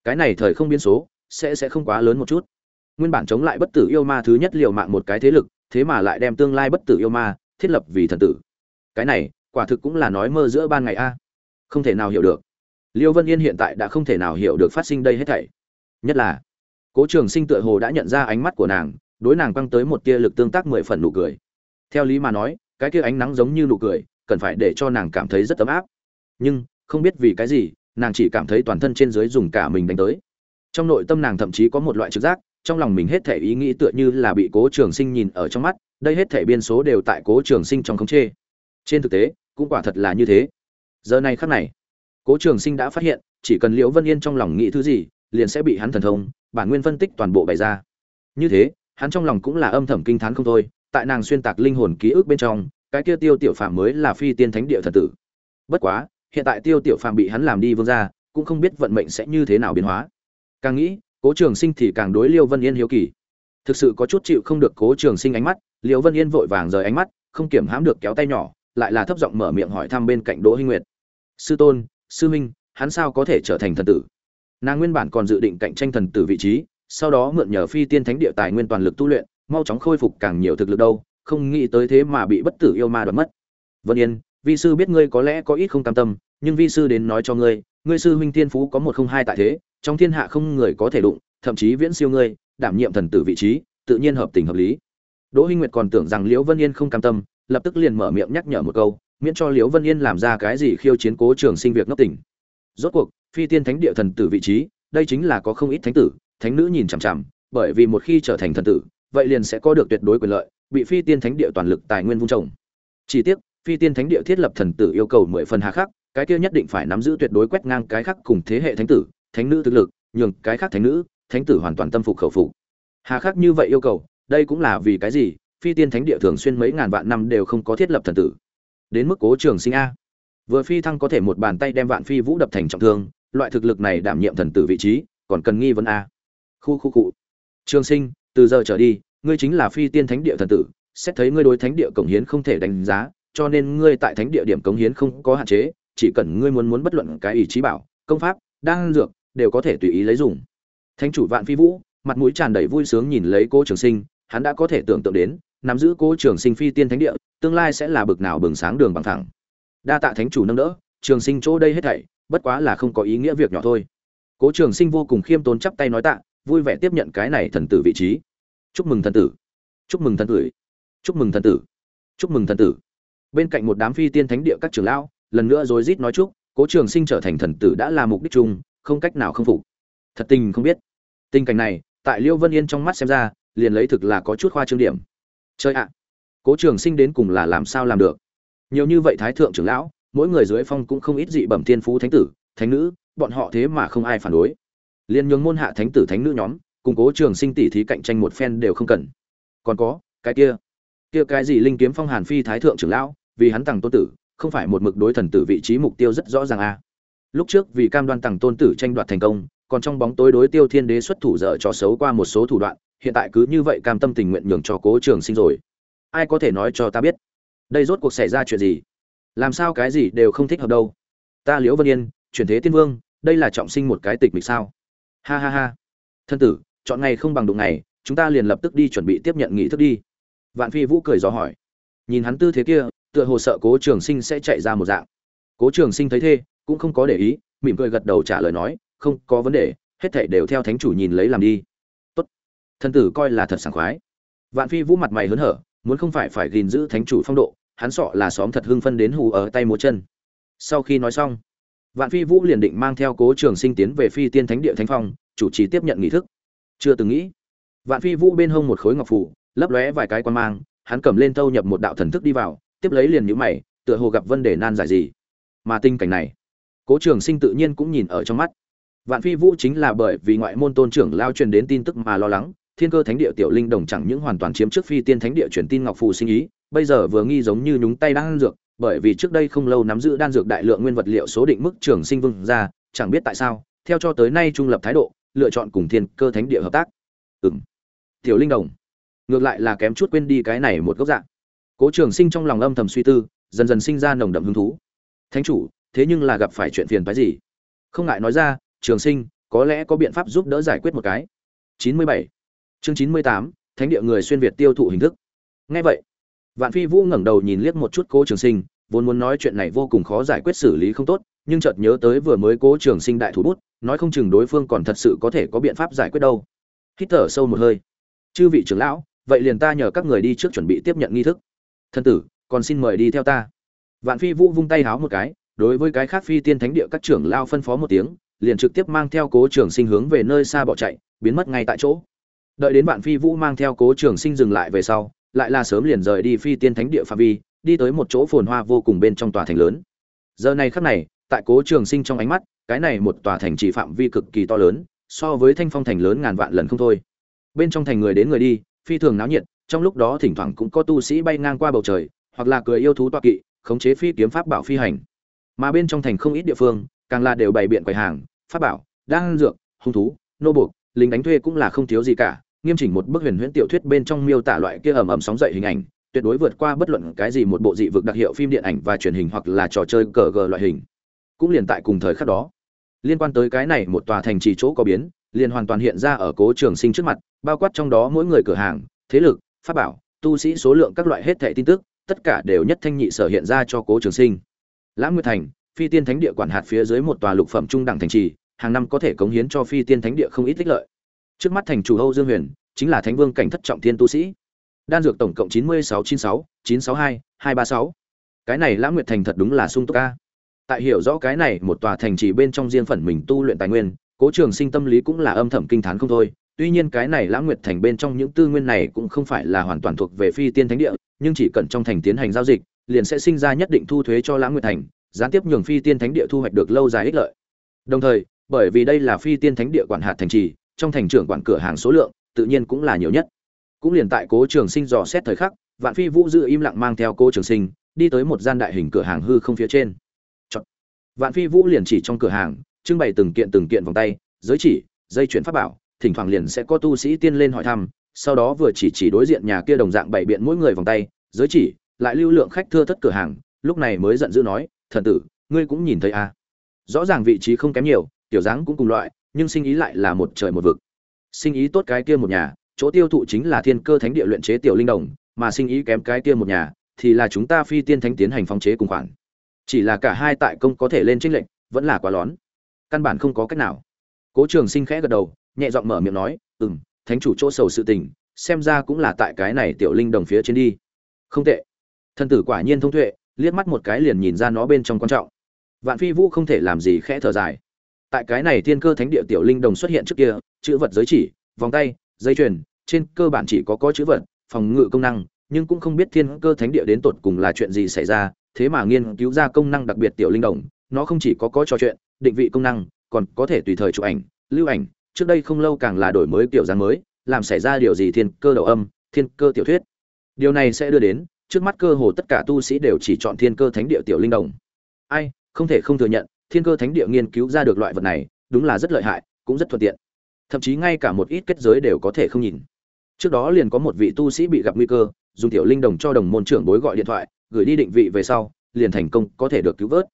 cái này thời không biến số, sẽ sẽ không quá lớn một chút. Nguyên bản chống lại bất tử yêu ma thứ nhất liều mạng một cái thế lực, thế mà lại đem tương lai bất tử yêu ma thiết lập vì thần tử. Cái này, quả thực cũng là nói mơ giữa ban ngày a không thể nào hiểu được. Liêu vân yên hiện tại đã không thể nào hiểu được phát sinh đây hết thảy. Nhất là, cố trường sinh tựa hồ đã nhận ra ánh mắt của nàng, đối nàng quăng tới một tia lực tương tác mười phần nụ cười. Theo lý mà nói, cái tia ánh nắng giống như nụ cười, cần phải để cho nàng cảm thấy rất ấm áp. Nhưng, không biết vì cái gì, nàng chỉ cảm thấy toàn thân trên dưới dùng cả mình đánh tới. Trong nội tâm nàng thậm chí có một loại trực giác, trong lòng mình hết thể ý nghĩ tựa như là bị cố trường sinh nhìn ở trong mắt, đây hết thể biên số đều tại cố trường sinh trong khống chê trên thực tế, cũng quả thật là như thế giờ này khắc này, cố trường sinh đã phát hiện, chỉ cần liễu vân yên trong lòng nghĩ thứ gì, liền sẽ bị hắn thần thông, bản nguyên phân tích toàn bộ bày ra. Như thế, hắn trong lòng cũng là âm thầm kinh t h á n không thôi, tại nàng xuyên tạc linh hồn ký ức bên trong, cái kia tiêu tiểu phạm mới là phi tiên thánh địa thần tử. Bất quá, hiện tại tiêu tiểu phạm bị hắn làm đi vương gia, cũng không biết vận mệnh sẽ như thế nào biến hóa. Càng nghĩ, cố trường sinh thì càng đối liêu vân yên hiếu kỳ. Thực sự có chút chịu không được cố trường sinh ánh mắt liêu vân yên vội vàng rời ánh mắt, không kiểm hãm được kéo tay nhỏ, lại là thấp giọng mở miệng hỏi thăm bên cạnh đỗ hinh nguyệt sư tôn, sư minh, hắn sao có thể trở thành thần tử? Nàng nguyên bản còn dự định cạnh tranh thần tử vị trí, sau đó mượn nhờ phi tiên thánh địa tài nguyên toàn lực tu luyện, mau chóng khôi phục càng nhiều thực lực đâu, không nghĩ tới thế mà bị bất tử yêu ma đoạt mất. Vân yên, vi sư biết ngươi có lẽ có ít không cam tâm, nhưng vi sư đến nói cho ngươi ngươi sư huynh thiên phú có một không hai tại thế, trong thiên hạ không người có thể đụng, thậm chí viễn siêu ngươi, đảm nhiệm thần tử vị trí, tự nhiên hợp tình hợp lý. Đỗ hinh nguyệt còn tưởng rằng liễu vân yên không cam tâm, lập tức liền mở miệng nhắc nhở một câu miễn cho liễu vân yên làm ra cái gì khiêu chiến cố trường sinh việc ngốc tỉnh rốt cuộc, phi tiên thánh địa thần tử vị trí, đây chính là có không ít thánh tử, thánh nữ nhìn chằm chằm, bởi vì một khi trở thành thần tử, vậy liền sẽ có được tuyệt đối quyền lợi, bị phi tiên thánh địa toàn lực tài nguyên vung trồng. Chỉ tiếc, phi tiên thánh địa thiết lập thần tử yêu cầu mười phần hà khắc, cái kia nhất định phải nắm giữ tuyệt đối quét ngang cái khác cùng thế hệ thánh tử, thánh nữ thực lực, nhường cái khác thánh nữ, thánh tử hoàn toàn tâm phục khẩu phục. Hà khắc như vậy yêu cầu, đây cũng là vì cái gì? Phi tiên thánh địa thường xuyên mấy ngàn vạn năm đều không có thiết lập thần tử đến mức cố trường sinh a. Vừa phi thăng có thể một bàn tay đem vạn phi vũ đập thành trọng thương, loại thực lực này đảm nhiệm thần tử vị trí, còn cần nghi vấn a. Khu khu cụ trường sinh, từ giờ trở đi, ngươi chính là phi tiên thánh địa thần tử, xét thấy ngươi đối thánh địa cống hiến không thể đánh giá, cho nên ngươi tại thánh địa điểm cống hiến không có hạn chế, chỉ cần ngươi muốn muốn bất luận cái ý chí bảo, công pháp, đan dược, đều có thể tùy ý lấy dùng. Thánh chủ vạn phi vũ, mặt mũi tràn đầy vui sướng nhìn lấy cô trường sinh, hắn đã có thể tưởng tượng đến nắm giữ cố trường sinh phi tiên thánh địa, tương lai sẽ là bực nào bừng sáng đường bằng thẳng. Đa tạ thánh chủ nâng đỡ, trường sinh chỗ đây hết thảy, bất quá là không có ý nghĩa việc nhỏ thôi. Cố trường sinh vô cùng khiêm tốn chắp tay nói tạ, vui vẻ tiếp nhận cái này thần tử vị trí. Chúc mừng thần tử. Chúc mừng thần tử. Chúc mừng thần tử. Chúc mừng thần tử. Bên cạnh một đám phi tiên thánh địa các trưởng lão, lần nữa rối rít nói chúc, cố trường sinh trở thành thần tử đã là mục đích chung, không cách nào không phục. Thật tình không biết. Tình cảnh này, tại liêu vân yên trong mắt xem ra, liền lấy thực là có chút khoa trương điểm chơi ạ, cố trường sinh đến cùng là làm sao làm được? Nhiều như vậy thái thượng trưởng lão, mỗi người dưới phong cũng không ít dị bẩm thiên phú thánh tử, thánh nữ, bọn họ thế mà không ai phản đối. Liên nhường môn hạ thánh tử thánh nữ nhóm, cùng cố trường sinh tỷ thí cạnh tranh một phen đều không cần. Còn có, cái kia kia cái gì linh kiếm phong hàn phi thái thượng trưởng lão, vì hắn tặng tôn tử, không phải một mực đối thần tử vị trí mục tiêu rất rõ ràng a à. lúc trước vì cam đoan tặng tôn tử tranh đoạt thành công, còn trong bóng tối đối tiêu thiên đế xuất thủ dở trò xấu qua một số thủ đoạn hiện tại cứ như vậy cam tâm tình nguyện nhường cho cố trường sinh rồi. Ai có thể nói cho ta biết? Đây rốt cuộc xảy ra chuyện gì? Làm sao cái gì đều không thích hợp đâu? Ta liễu vân yên, chuyển thế tiên vương, đây là trọng sinh một cái tịch mịch sao? Ha ha ha. Thân tử, chọn ngày không bằng đụng ngày, chúng ta liền lập tức đi chuẩn bị tiếp nhận nghị thức đi. Vạn phi vũ cười gió hỏi. Nhìn hắn tư thế kia, tựa hồ sợ cố trường sinh sẽ chạy ra một dạng. Cố trường sinh thấy thế, cũng không có để ý, mỉm cười gật đầu trả lời nói, không có vấn đề, hết thảy đều theo thánh chủ nhìn lấy làm đi thân tử coi là thật sảng khoái. Vạn phi vũ mặt mày hớn hở, muốn không phải phải gìn giữ thánh chủ phong độ, hắn sọ là xóm thật hưng phân đến hù ở tay múa chân. Sau khi nói xong, vạn phi vũ liền định mang theo cố trường sinh tiến về phi tiên thánh địa thánh phong, chủ trì tiếp nhận nghi thức. Chưa từng nghĩ, vạn phi vũ bên hông một khối ngọc phủ, lấp lóe vài cái quan mang, hắn cầm lên thâu nhập một đạo thần thức đi vào, tiếp lấy liền nhũ mày, tựa hồ gặp vấn đề nan giải gì. Mà tình cảnh này, cố trường sinh tự nhiên cũng nhìn ở trong mắt. Vạn phi vũ chính là bởi vì ngoại môn tôn trưởng lao truyền đến tin tức mà lo lắng thiên cơ thánh địa tiểu linh đồng chẳng những hoàn toàn chiếm trước phi tiên thánh địa truyền tin ngọc phù sinh ý, bây giờ vừa nghi giống như nhúng tay đan dược, bởi vì trước đây không lâu nắm giữ đan dược đại lượng nguyên vật liệu số định mức trường sinh vương ra, chẳng biết tại sao, theo cho tới nay trung lập thái độ, lựa chọn cùng thiên cơ thánh địa hợp tác. Ừng tiểu linh đồng. Ngược lại là kém chút quên đi cái này một gốc dạng. Cố trường sinh trong lòng âm thầm suy tư, dần dần sinh ra nồng đậm hứng thú. Thánh chủ, thế nhưng là gặp phải chuyện phiền phái gì? Không ngại nói ra, trường sinh, có lẽ có biện pháp giúp đỡ giải quyết một cái. Chín mươi bảy chương chín mươi tám, thánh địa người xuyên việt tiêu thụ hình thức. Ngay vậy, vạn phi vũ ngẩng đầu nhìn liếc một chút cố trường sinh, vốn muốn nói chuyện này vô cùng khó giải quyết xử lý không tốt, nhưng chợt nhớ tới vừa mới cố trường sinh đại thủ bút, nói không chừng đối phương còn thật sự có thể có biện pháp giải quyết đâu. Hít thở sâu một hơi. Chư vị trưởng lão, vậy liền ta nhờ các người đi trước chuẩn bị tiếp nhận nghi thức. Thân tử, còn xin mời đi theo ta. Vạn phi vũ vung tay háo một cái, đối với cái khác phi tiên thánh địa các trưởng lao phân phó một tiếng, liền trực tiếp mang theo cố trường sinh hướng về nơi xa bỏ chạy, biến mất ngay tại chỗ đợi đến bạn phi vũ mang theo cố trường sinh dừng lại về sau, lại là sớm liền rời đi phi tiên thánh địa phạm vi, đi tới một chỗ phồn hoa vô cùng bên trong tòa thành lớn. Giờ này khắc này, tại cố trường sinh trong ánh mắt, cái này một tòa thành chỉ phạm vi cực kỳ to lớn, so với thanh phong thành lớn ngàn vạn lần không thôi. Bên trong thành người đến người đi, phi thường náo nhiệt, trong lúc đó thỉnh thoảng cũng có tu sĩ bay ngang qua bầu trời, hoặc là cười yêu thú toa kỵ, khống chế phi kiếm pháp bảo phi hành. Mà bên trong thành không ít địa phương, càng là đều bày biện quầy hàng, pháp bảo, đan dược, hung thú, nô buộc, lính đánh thuê cũng là không thiếu gì cả nghiêm chỉnh một bức huyền huyễn tiểu thuyết bên trong miêu tả loại kia ầm ầm sóng dậy hình ảnh, tuyệt đối vượt qua bất luận cái gì một bộ dị vực đặc hiệu phim điện ảnh và truyền hình hoặc là trò chơi cờ gờ loại hình. Cũng liền tại cùng thời khắc đó, liên quan tới cái này một tòa thành trì chỗ có biến, liền hoàn toàn hiện ra ở cố trường sinh trước mặt, bao quát trong đó mỗi người cửa hàng, thế lực, pháp bảo, tu sĩ số lượng các loại hết thảy tin tức, tất cả đều nhất thanh nhị sở hiện ra cho cố trường sinh. Lãng nguyệt thành, phi tiên thánh địa quản hạt phía dưới một tòa lục phẩm trung đẳng thành trì, hàng năm có thể cống hiến cho phi tiên thánh địa không ít tích lợi trước mắt thành chủ âu dương huyền, chính là thánh vương cảnh thất trọng thiên tu sĩ. Đan dược tổng cộng chín mươi sáu chín sáu chín sáu hai hai ba sáu. Cái này lãng nguyệt thành thật đúng là sung túc ca. Tại hiểu rõ cái này, một tòa thành trì bên trong riêng phần mình tu luyện tài nguyên, cố trường sinh tâm lý cũng là âm thầm kinh thán không thôi. Tuy nhiên cái này lãng nguyệt thành bên trong những tư nguyên này cũng không phải là hoàn toàn thuộc về phi tiên thánh địa, nhưng chỉ cần trong thành tiến hành giao dịch, liền sẽ sinh ra nhất định thu thuế cho lãng nguyệt thành, gián tiếp nhường phi tiên thánh địa thu hoạch được lâu dài ích lợi. Đồng thời, bởi vì đây là phi tiên thánh địa quản hạt thành trì trong thành trưởng quản cửa hàng số lượng, tự nhiên cũng là nhiều nhất cũng liền tại cố trường sinh dò xét thời khắc, vạn phi vũ giữ im lặng mang theo cố trường sinh, đi tới một gian đại hình cửa hàng hư không phía trên Chọn. vạn phi vũ liền chỉ trong cửa hàng, trưng bày từng kiện từng kiện vòng tay, giới chỉ, dây chuyển pháp bảo, thỉnh thoảng liền sẽ có tu sĩ tiên lên hỏi thăm, sau đó vừa chỉ chỉ đối diện nhà kia đồng dạng bày biện mỗi người vòng tay, giới chỉ, lại lưu lượng khách thưa thất cửa hàng, lúc này mới giận dữ nói, thần tử, ngươi cũng nhìn thấy à. rõ ràng vị trí không kém nhiều, tiểu dáng cũng cùng loại nhưng sinh ý lại là một trời một vực. Sinh ý tốt cái kia một nhà, chỗ tiêu thụ chính là thiên cơ thánh địa luyện chế tiểu linh đồng, mà sinh ý kém cái kia một nhà, thì là chúng ta phi tiên thánh tiến hành phong chế cùng khoản. Chỉ là cả hai tại công có thể lên trích lệnh vẫn là quá lón. Căn bản không có cách nào. Cố trường sinh khẽ gật đầu, nhẹ giọng mở miệng nói ừ m thánh chủ chỗ sầu sự tình, xem ra cũng là tại cái này tiểu linh đồng phía trên đi. Không tệ. Thân tử quả nhiên thông tuệ, liếc mắt một cái liền nhìn ra nó bên trong quan trọng. Vạn phi vũ không thể làm gì khẽ thở dài tại cái này thiên cơ thánh địa tiểu linh đồng xuất hiện trước kia, chữ vật giới chỉ, vòng tay, dây chuyền, trên cơ bản chỉ có có chữ vật, phòng ngự công năng, nhưng cũng không biết thiên cơ thánh địa đến tột cùng là chuyện gì xảy ra, thế mà nghiên cứu ra công năng đặc biệt tiểu linh đồng, nó không chỉ có có trò chuyện, định vị công năng, còn có thể tùy thời chụp ảnh, lưu ảnh, trước đây không lâu càng là đổi mới kiểu dáng mới, làm xảy ra điều gì thiên cơ đầu âm, thiên cơ tiểu thuyết. Điều này sẽ đưa đến, trước mắt cơ hồ tất cả tu sĩ đều chỉ chọn thiên cơ thánh địa tiểu linh đồng. Ai, không thể không thừa nhận thiên cơ thánh địa nghiên cứu ra được loại vật này, đúng là rất lợi hại, cũng rất thuận tiện. Thậm chí ngay cả một ít kết giới đều có thể không nhìn. Trước đó liền có một vị tu sĩ bị gặp nguy cơ, dùng tiểu linh đồng cho đồng môn trưởng bối gọi điện thoại, gửi đi định vị về sau, liền thành công có thể được cứu vớt.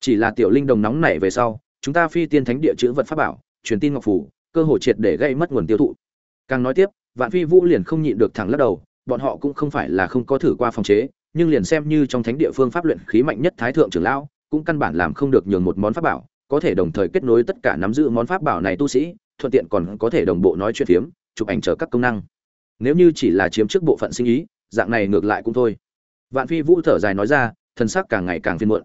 Chỉ là tiểu linh đồng nóng nảy về sau, chúng ta phi tiên thánh địa chữ vật pháp bảo, truyền tin ngọc phủ, cơ hội triệt để gây mất nguồn tiêu thụ. Càng nói tiếp, vạn phi vũ liền không nhịn được thẳng lắc đầu, bọn họ cũng không phải là không có thử qua phòng chế, nhưng liền xem như trong thánh địa phương pháp luyện khí mạnh nhất thái thượng trưởng lão cũng căn bản làm không được nhường một món pháp bảo, có thể đồng thời kết nối tất cả nắm giữ món pháp bảo này tu sĩ, thuận tiện còn có thể đồng bộ nói chuyện phiếm, chụp ảnh chờ các công năng. Nếu như chỉ là chiếm trước bộ phận sinh ý, dạng này ngược lại cũng thôi. Vạn phi vũ thở dài nói ra thân xác càng ngày càng phiên muộn.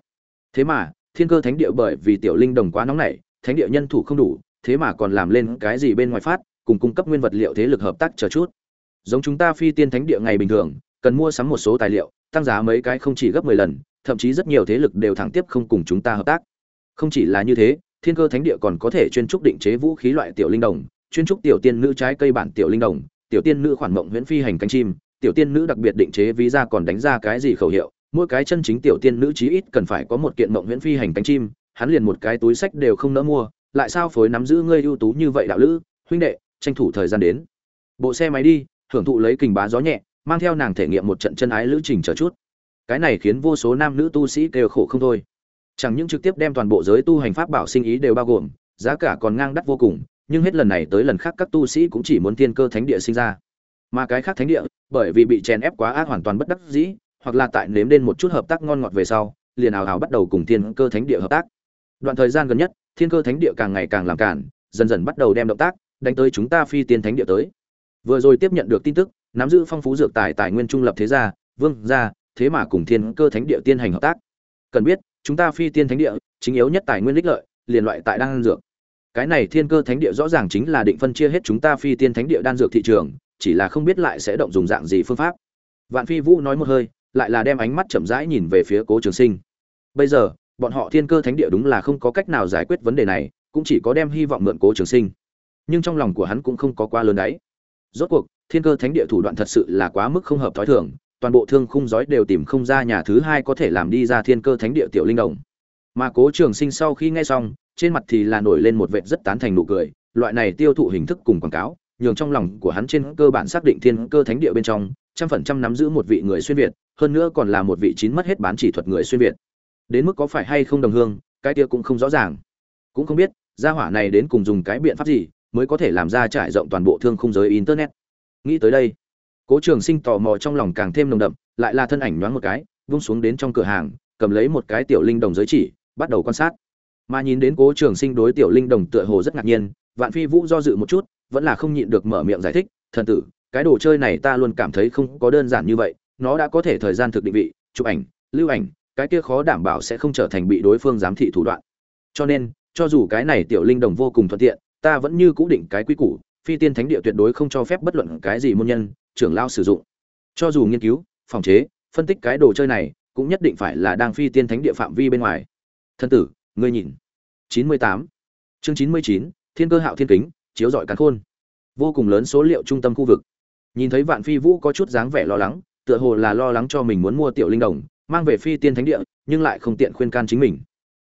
Thế mà, thiên cơ thánh địa bởi vì tiểu linh đồng quá nóng nảy, thánh địa nhân thủ không đủ, thế mà còn làm lên cái gì bên ngoài phát, cùng cung cấp nguyên vật liệu thế lực hợp tác chờ chút. Giống chúng ta phi tiên thánh địa ngày bình thường, cần mua sắm một số tài liệu, tăng giá mấy cái không chỉ gấp mười lần thậm chí rất nhiều thế lực đều thẳng tiếp không cùng chúng ta hợp tác. Không chỉ là như thế, thiên cơ thánh địa còn có thể chuyên trúc định chế vũ khí loại tiểu linh đồng, chuyên trúc tiểu tiên nữ trái cây bản tiểu linh đồng, tiểu tiên nữ khoản mộng nguyễn phi hành cánh chim, tiểu tiên nữ đặc biệt định chế ví ra còn đánh ra cái gì khẩu hiệu, mỗi cái chân chính tiểu tiên nữ chí ít cần phải có một kiện mộng nguyễn phi hành cánh chim, hắn liền một cái túi sách đều không nỡ mua, lại sao phối nắm giữ ngươi ưu tú như vậy đạo lữ, huynh đệ, tranh thủ thời gian đến. Bộ xe máy đi, hưởng thụ lấy kình bá gió nhẹ, mang theo nàng thể nghiệm một trận chân ái lữ trình chờ chút cái này khiến vô số nam nữ tu sĩ kêu khổ không thôi. Chẳng những trực tiếp đem toàn bộ giới tu hành pháp bảo sinh ý đều bao gồm, giá cả còn ngang đắt vô cùng, nhưng hết lần này tới lần khác các tu sĩ cũng chỉ muốn tiên cơ thánh địa sinh ra. Mà cái khác thánh địa, bởi vì bị chèn ép quá ác hoàn toàn bất đắc dĩ, hoặc là tại nếm đến một chút hợp tác ngon ngọt về sau, liền ảo hào bắt đầu cùng thiên cơ thánh địa hợp tác. Đoạn thời gian gần nhất, thiên cơ thánh địa càng ngày càng làm cản, dần dần bắt đầu đem động tác đánh tới chúng ta phi tiên thánh địa tới. Vừa rồi tiếp nhận được tin tức, nắm giữ phong phú dược tài tài nguyên trung lập thế gia, vương gia thế mà cùng thiên cơ thánh địa tiên hành hợp tác. Cần biết, chúng ta phi tiên thánh địa, chính yếu nhất tài nguyên đích lợi, liền loại tại đan dược. Cái này thiên cơ thánh địa rõ ràng chính là định phân chia hết chúng ta phi tiên thánh địa đan dược thị trường, chỉ là không biết lại sẽ động dùng dạng gì phương pháp. Vạn phi vũ nói một hơi, lại là đem ánh mắt chậm rãi nhìn về phía cố trường sinh. Bây giờ, bọn họ thiên cơ thánh địa đúng là không có cách nào giải quyết vấn đề này, cũng chỉ có đem hy vọng mượn cố trường sinh. Nhưng trong lòng của hắn cũng không có quá lớn đáy rốt cuộc, thiên cơ thánh địa thủ đoạn thật sự là quá mức không hợp thói thường toàn bộ thương khung giói đều tìm không ra nhà thứ hai có thể làm đi ra thiên cơ thánh địa tiểu linh đồng. Mà cố trường sinh sau khi nghe xong, trên mặt thì là nổi lên một vệt rất tán thành nụ cười, loại này tiêu thụ hình thức cùng quảng cáo, nhường trong lòng của hắn trên cơ bản xác định thiên cơ thánh địa bên trong, trăm phần trăm nắm giữ một vị người xuyên việt, hơn nữa còn là một vị chín mất hết bán chỉ thuật người xuyên việt. Đến mức có phải hay không đồng hương, cái kia cũng không rõ ràng. Cũng không biết, gia hỏa này đến cùng dùng cái biện pháp gì, mới có thể làm ra trải rộng toàn bộ thương khung giới internet. Nghĩ tới đây cố trường sinh tò mò trong lòng càng thêm nồng đậm, lại là thân ảnh nhoáng một cái, vung xuống đến trong cửa hàng, cầm lấy một cái tiểu linh đồng giới chỉ, bắt đầu quan sát. Mà nhìn đến cố trường sinh đối tiểu linh đồng tựa hồ rất ngạc nhiên, vạn phi vũ do dự một chút, vẫn là không nhịn được mở miệng giải thích, thần tử, cái đồ chơi này ta luôn cảm thấy không có đơn giản như vậy, nó đã có thể thời gian thực định vị, chụp ảnh, lưu ảnh, cái kia khó đảm bảo sẽ không trở thành bị đối phương giám thị thủ đoạn. Cho nên, cho dù cái này tiểu linh đồng vô cùng thuận tiện, ta vẫn như cũ định cái quy củ, phi tiên thánh địa tuyệt đối không cho phép bất luận cái gì môn nhân trưởng lao sử dụng. Cho dù nghiên cứu, phòng chế, phân tích cái đồ chơi này, cũng nhất định phải là đang phi tiên thánh địa phạm vi bên ngoài. Thân tử, ngươi nhìn. Chín mươi tám. Chương chín mươi chín, thiên cơ hạo thiên kính, chiếu rọi cắn khôn. Vô cùng lớn số liệu trung tâm khu vực. Nhìn thấy vạn phi vũ có chút dáng vẻ lo lắng, tựa hồ là lo lắng cho mình muốn mua tiểu linh đồng, mang về phi tiên thánh địa, nhưng lại không tiện khuyên can chính mình.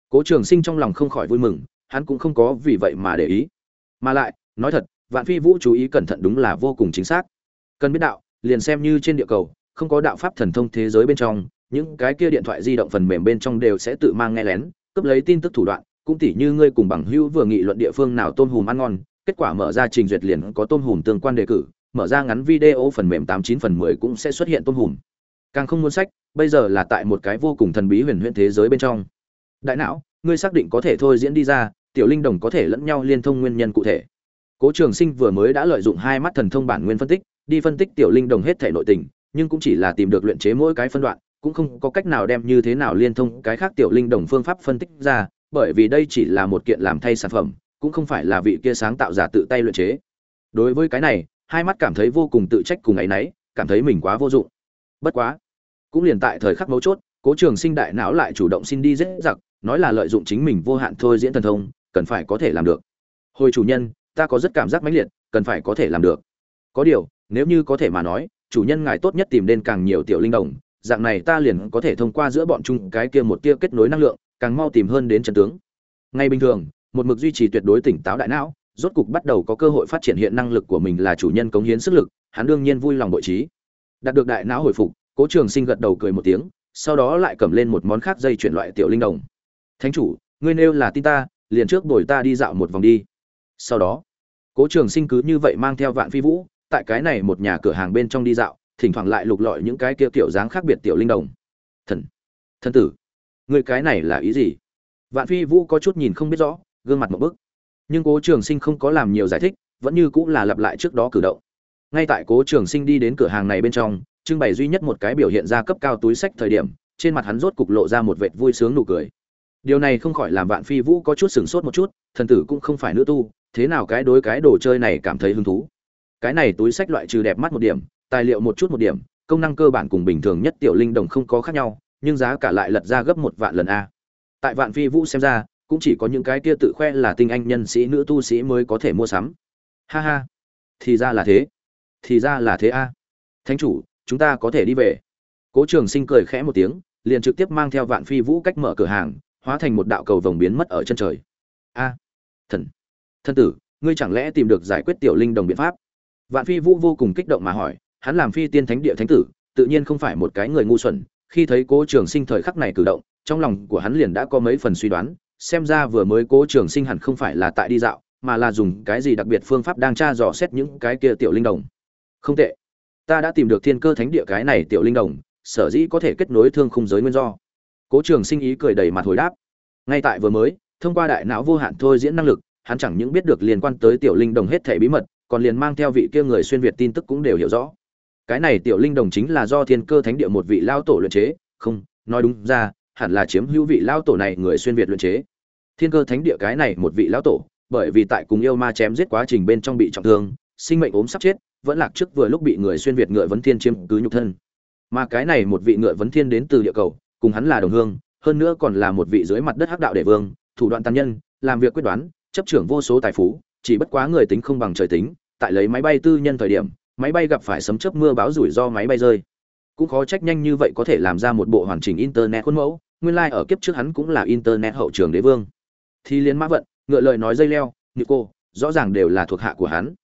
Cố trường sinh trong lòng không khỏi vui mừng, hắn cũng không có vì vậy mà để ý. Mà lại, nói thật, vạn phi vũ chú ý cẩn thận đúng là vô cùng chính xác cần biết đạo, liền xem như trên địa cầu, không có đạo pháp thần thông thế giới bên trong, những cái kia điện thoại di động phần mềm bên trong đều sẽ tự mang nghe lén, cướp lấy tin tức thủ đoạn, cũng tỉ như ngươi cùng bằng hữu vừa nghị luận địa phương nào tôm hùm ăn ngon, kết quả mở ra trình duyệt liền có tôm hùm tương quan đề cử, mở ra ngắn video phần mềm tám chín phần mười cũng sẽ xuất hiện tôm hùm. Càng không muốn sách, bây giờ là tại một cái vô cùng thần bí huyền huyễn thế giới bên trong. Đại não, ngươi xác định có thể thôi diễn đi ra, tiểu linh đồng có thể lẫn nhau liên thông nguyên nhân cụ thể. Cố trường sinh vừa mới đã lợi dụng hai mắt thần thông bản nguyên phân tích đi phân tích tiểu linh đồng hết thể nội tình, nhưng cũng chỉ là tìm được luyện chế mỗi cái phân đoạn, cũng không có cách nào đem như thế nào liên thông cái khác tiểu linh đồng phương pháp phân tích ra, bởi vì đây chỉ là một kiện làm thay sản phẩm, cũng không phải là vị kia sáng tạo giả tự tay luyện chế. Đối với cái này, hai mắt cảm thấy vô cùng tự trách cùng ấ y n ấ y cảm thấy mình quá vô dụng. Bất quá, cũng liền tại thời khắc mấu chốt, cố trường sinh đại não lại chủ động xin đi dễ giặc, nói là lợi dụng chính mình vô hạn thôi diễn thần thông, cần phải có thể làm được. Hồi chủ nhân, ta có rất cảm giác mãnh liệt, cần phải có thể làm được. Có điều nếu như có thể mà nói, chủ nhân ngài tốt nhất tìm đến càng nhiều tiểu linh đồng, dạng này ta liền có thể thông qua giữa bọn chúng cái kia một tia kết nối năng lượng, càng mau tìm hơn đến chân tướng. Ngay bình thường, một mực duy trì tuyệt đối tỉnh táo đại não, rốt cục bắt đầu có cơ hội phát triển hiện năng lực của mình là chủ nhân cống hiến sức lực, hắn đương nhiên vui lòng bội trí đạt được đại não hồi phục, cố trường sinh gật đầu cười một tiếng, sau đó lại cầm lên một món khác dây chuyển loại tiểu linh đồng. Thánh chủ, ngươi nêu là tin ta, liền trước đổi ta đi dạo một vòng đi. Sau đó, cố trường sinh cứ như vậy mang theo vạn phi vũ tại cái này một nhà cửa hàng bên trong đi dạo, thỉnh thoảng lại lục lọi những cái kia kiểu dáng khác biệt tiểu linh đồng. Thần thân tử, người cái này là ý gì? Vạn phi vũ có chút nhìn không biết rõ, gương mặt một bức. Nhưng cố trường sinh không có làm nhiều giải thích, vẫn như cũng là lặp lại trước đó cử động. Ngay tại cố trường sinh đi đến cửa hàng này bên trong, trưng bày duy nhất một cái biểu hiện ra cấp cao túi sách thời điểm, trên mặt hắn rốt cục lộ ra một vệt vui sướng nụ cười. Điều này không khỏi làm vạn phi vũ có chút sửng sốt một chút, thần tử cũng không phải nữ tu, thế nào cái đối cái đồ chơi này cảm thấy hứng thú cái này túi sách loại trừ đẹp mắt một điểm, tài liệu một chút một điểm, công năng cơ bản cùng bình thường nhất tiểu linh đồng không có khác nhau, nhưng giá cả lại lật ra gấp một vạn lần a. Tại vạn phi vũ xem ra, cũng chỉ có những cái kia tự khoe là tinh anh nhân sĩ, nữ tu sĩ mới có thể mua sắm. Ha ha. Thì ra là thế. Thì ra là thế a. Thánh chủ, chúng ta có thể đi về. Cố trường sinh cười khẽ một tiếng, liền trực tiếp mang theo vạn phi vũ cách mở cửa hàng, hóa thành một đạo cầu vồng biến mất ở chân trời. A. Thần. Thân tử, ngươi chẳng lẽ tìm được giải quyết tiểu linh đồng biện pháp? Vạn phi vũ vô cùng kích động mà hỏi, hắn làm phi tiên thánh địa thánh tử, tự nhiên không phải một cái người ngu xuẩn. Khi thấy cố trường sinh thời khắc này cử động, trong lòng của hắn liền đã có mấy phần suy đoán, xem ra vừa mới cố trường sinh hẳn không phải là tại đi dạo, mà là dùng cái gì đặc biệt phương pháp đang tra dò xét những cái kia tiểu linh đồng. Không tệ. Ta đã tìm được thiên cơ thánh địa cái này tiểu linh đồng, sở dĩ có thể kết nối thương khung giới nguyên do. Cố trường sinh ý cười đầy mặt hồi đáp. Ngay tại vừa mới, thông qua đại não vô hạn thôi diễn năng lực, hắn chẳng những biết được liên quan tới tiểu linh đồng hết thảy bí mật còn liền mang theo vị kia người xuyên việt tin tức cũng đều hiểu rõ. Cái này tiểu linh đồng chính là do thiên cơ thánh địa một vị lao tổ luyện chế, không, nói đúng ra, hẳn là chiếm hữu vị lao tổ này người xuyên việt luyện chế. Thiên cơ thánh địa cái này một vị lao tổ, bởi vì tại cùng yêu ma chém giết quá trình bên trong bị trọng thương, sinh mệnh ốm sắp chết, vẫn lạc trước vừa lúc bị người xuyên việt ngựa vấn thiên chiếm cứ nhục thân. Mà cái này một vị ngựa vấn thiên đến từ địa cầu, cùng hắn là đồng hương, hơn nữa còn là một vị dưới mặt đất hắc đạo đệ vương, thủ đoạn tàn nhân, làm việc quyết đoán, chấp trưởng vô số tài phú, chỉ bất quá người tính không bằng trời tính tại lấy máy bay tư nhân thời điểm, máy bay gặp phải sấm chớp mưa báo rủi ro máy bay rơi. Cũng khó trách nhanh như vậy có thể làm ra một bộ hoàn chỉnh internet khuôn mẫu, nguyên lai ở kiếp trước hắn cũng là internet hậu trường đế vương. Thì liên mã vận, ngựa lời nói dây leo như cô, rõ ràng đều là thuộc hạ của hắn.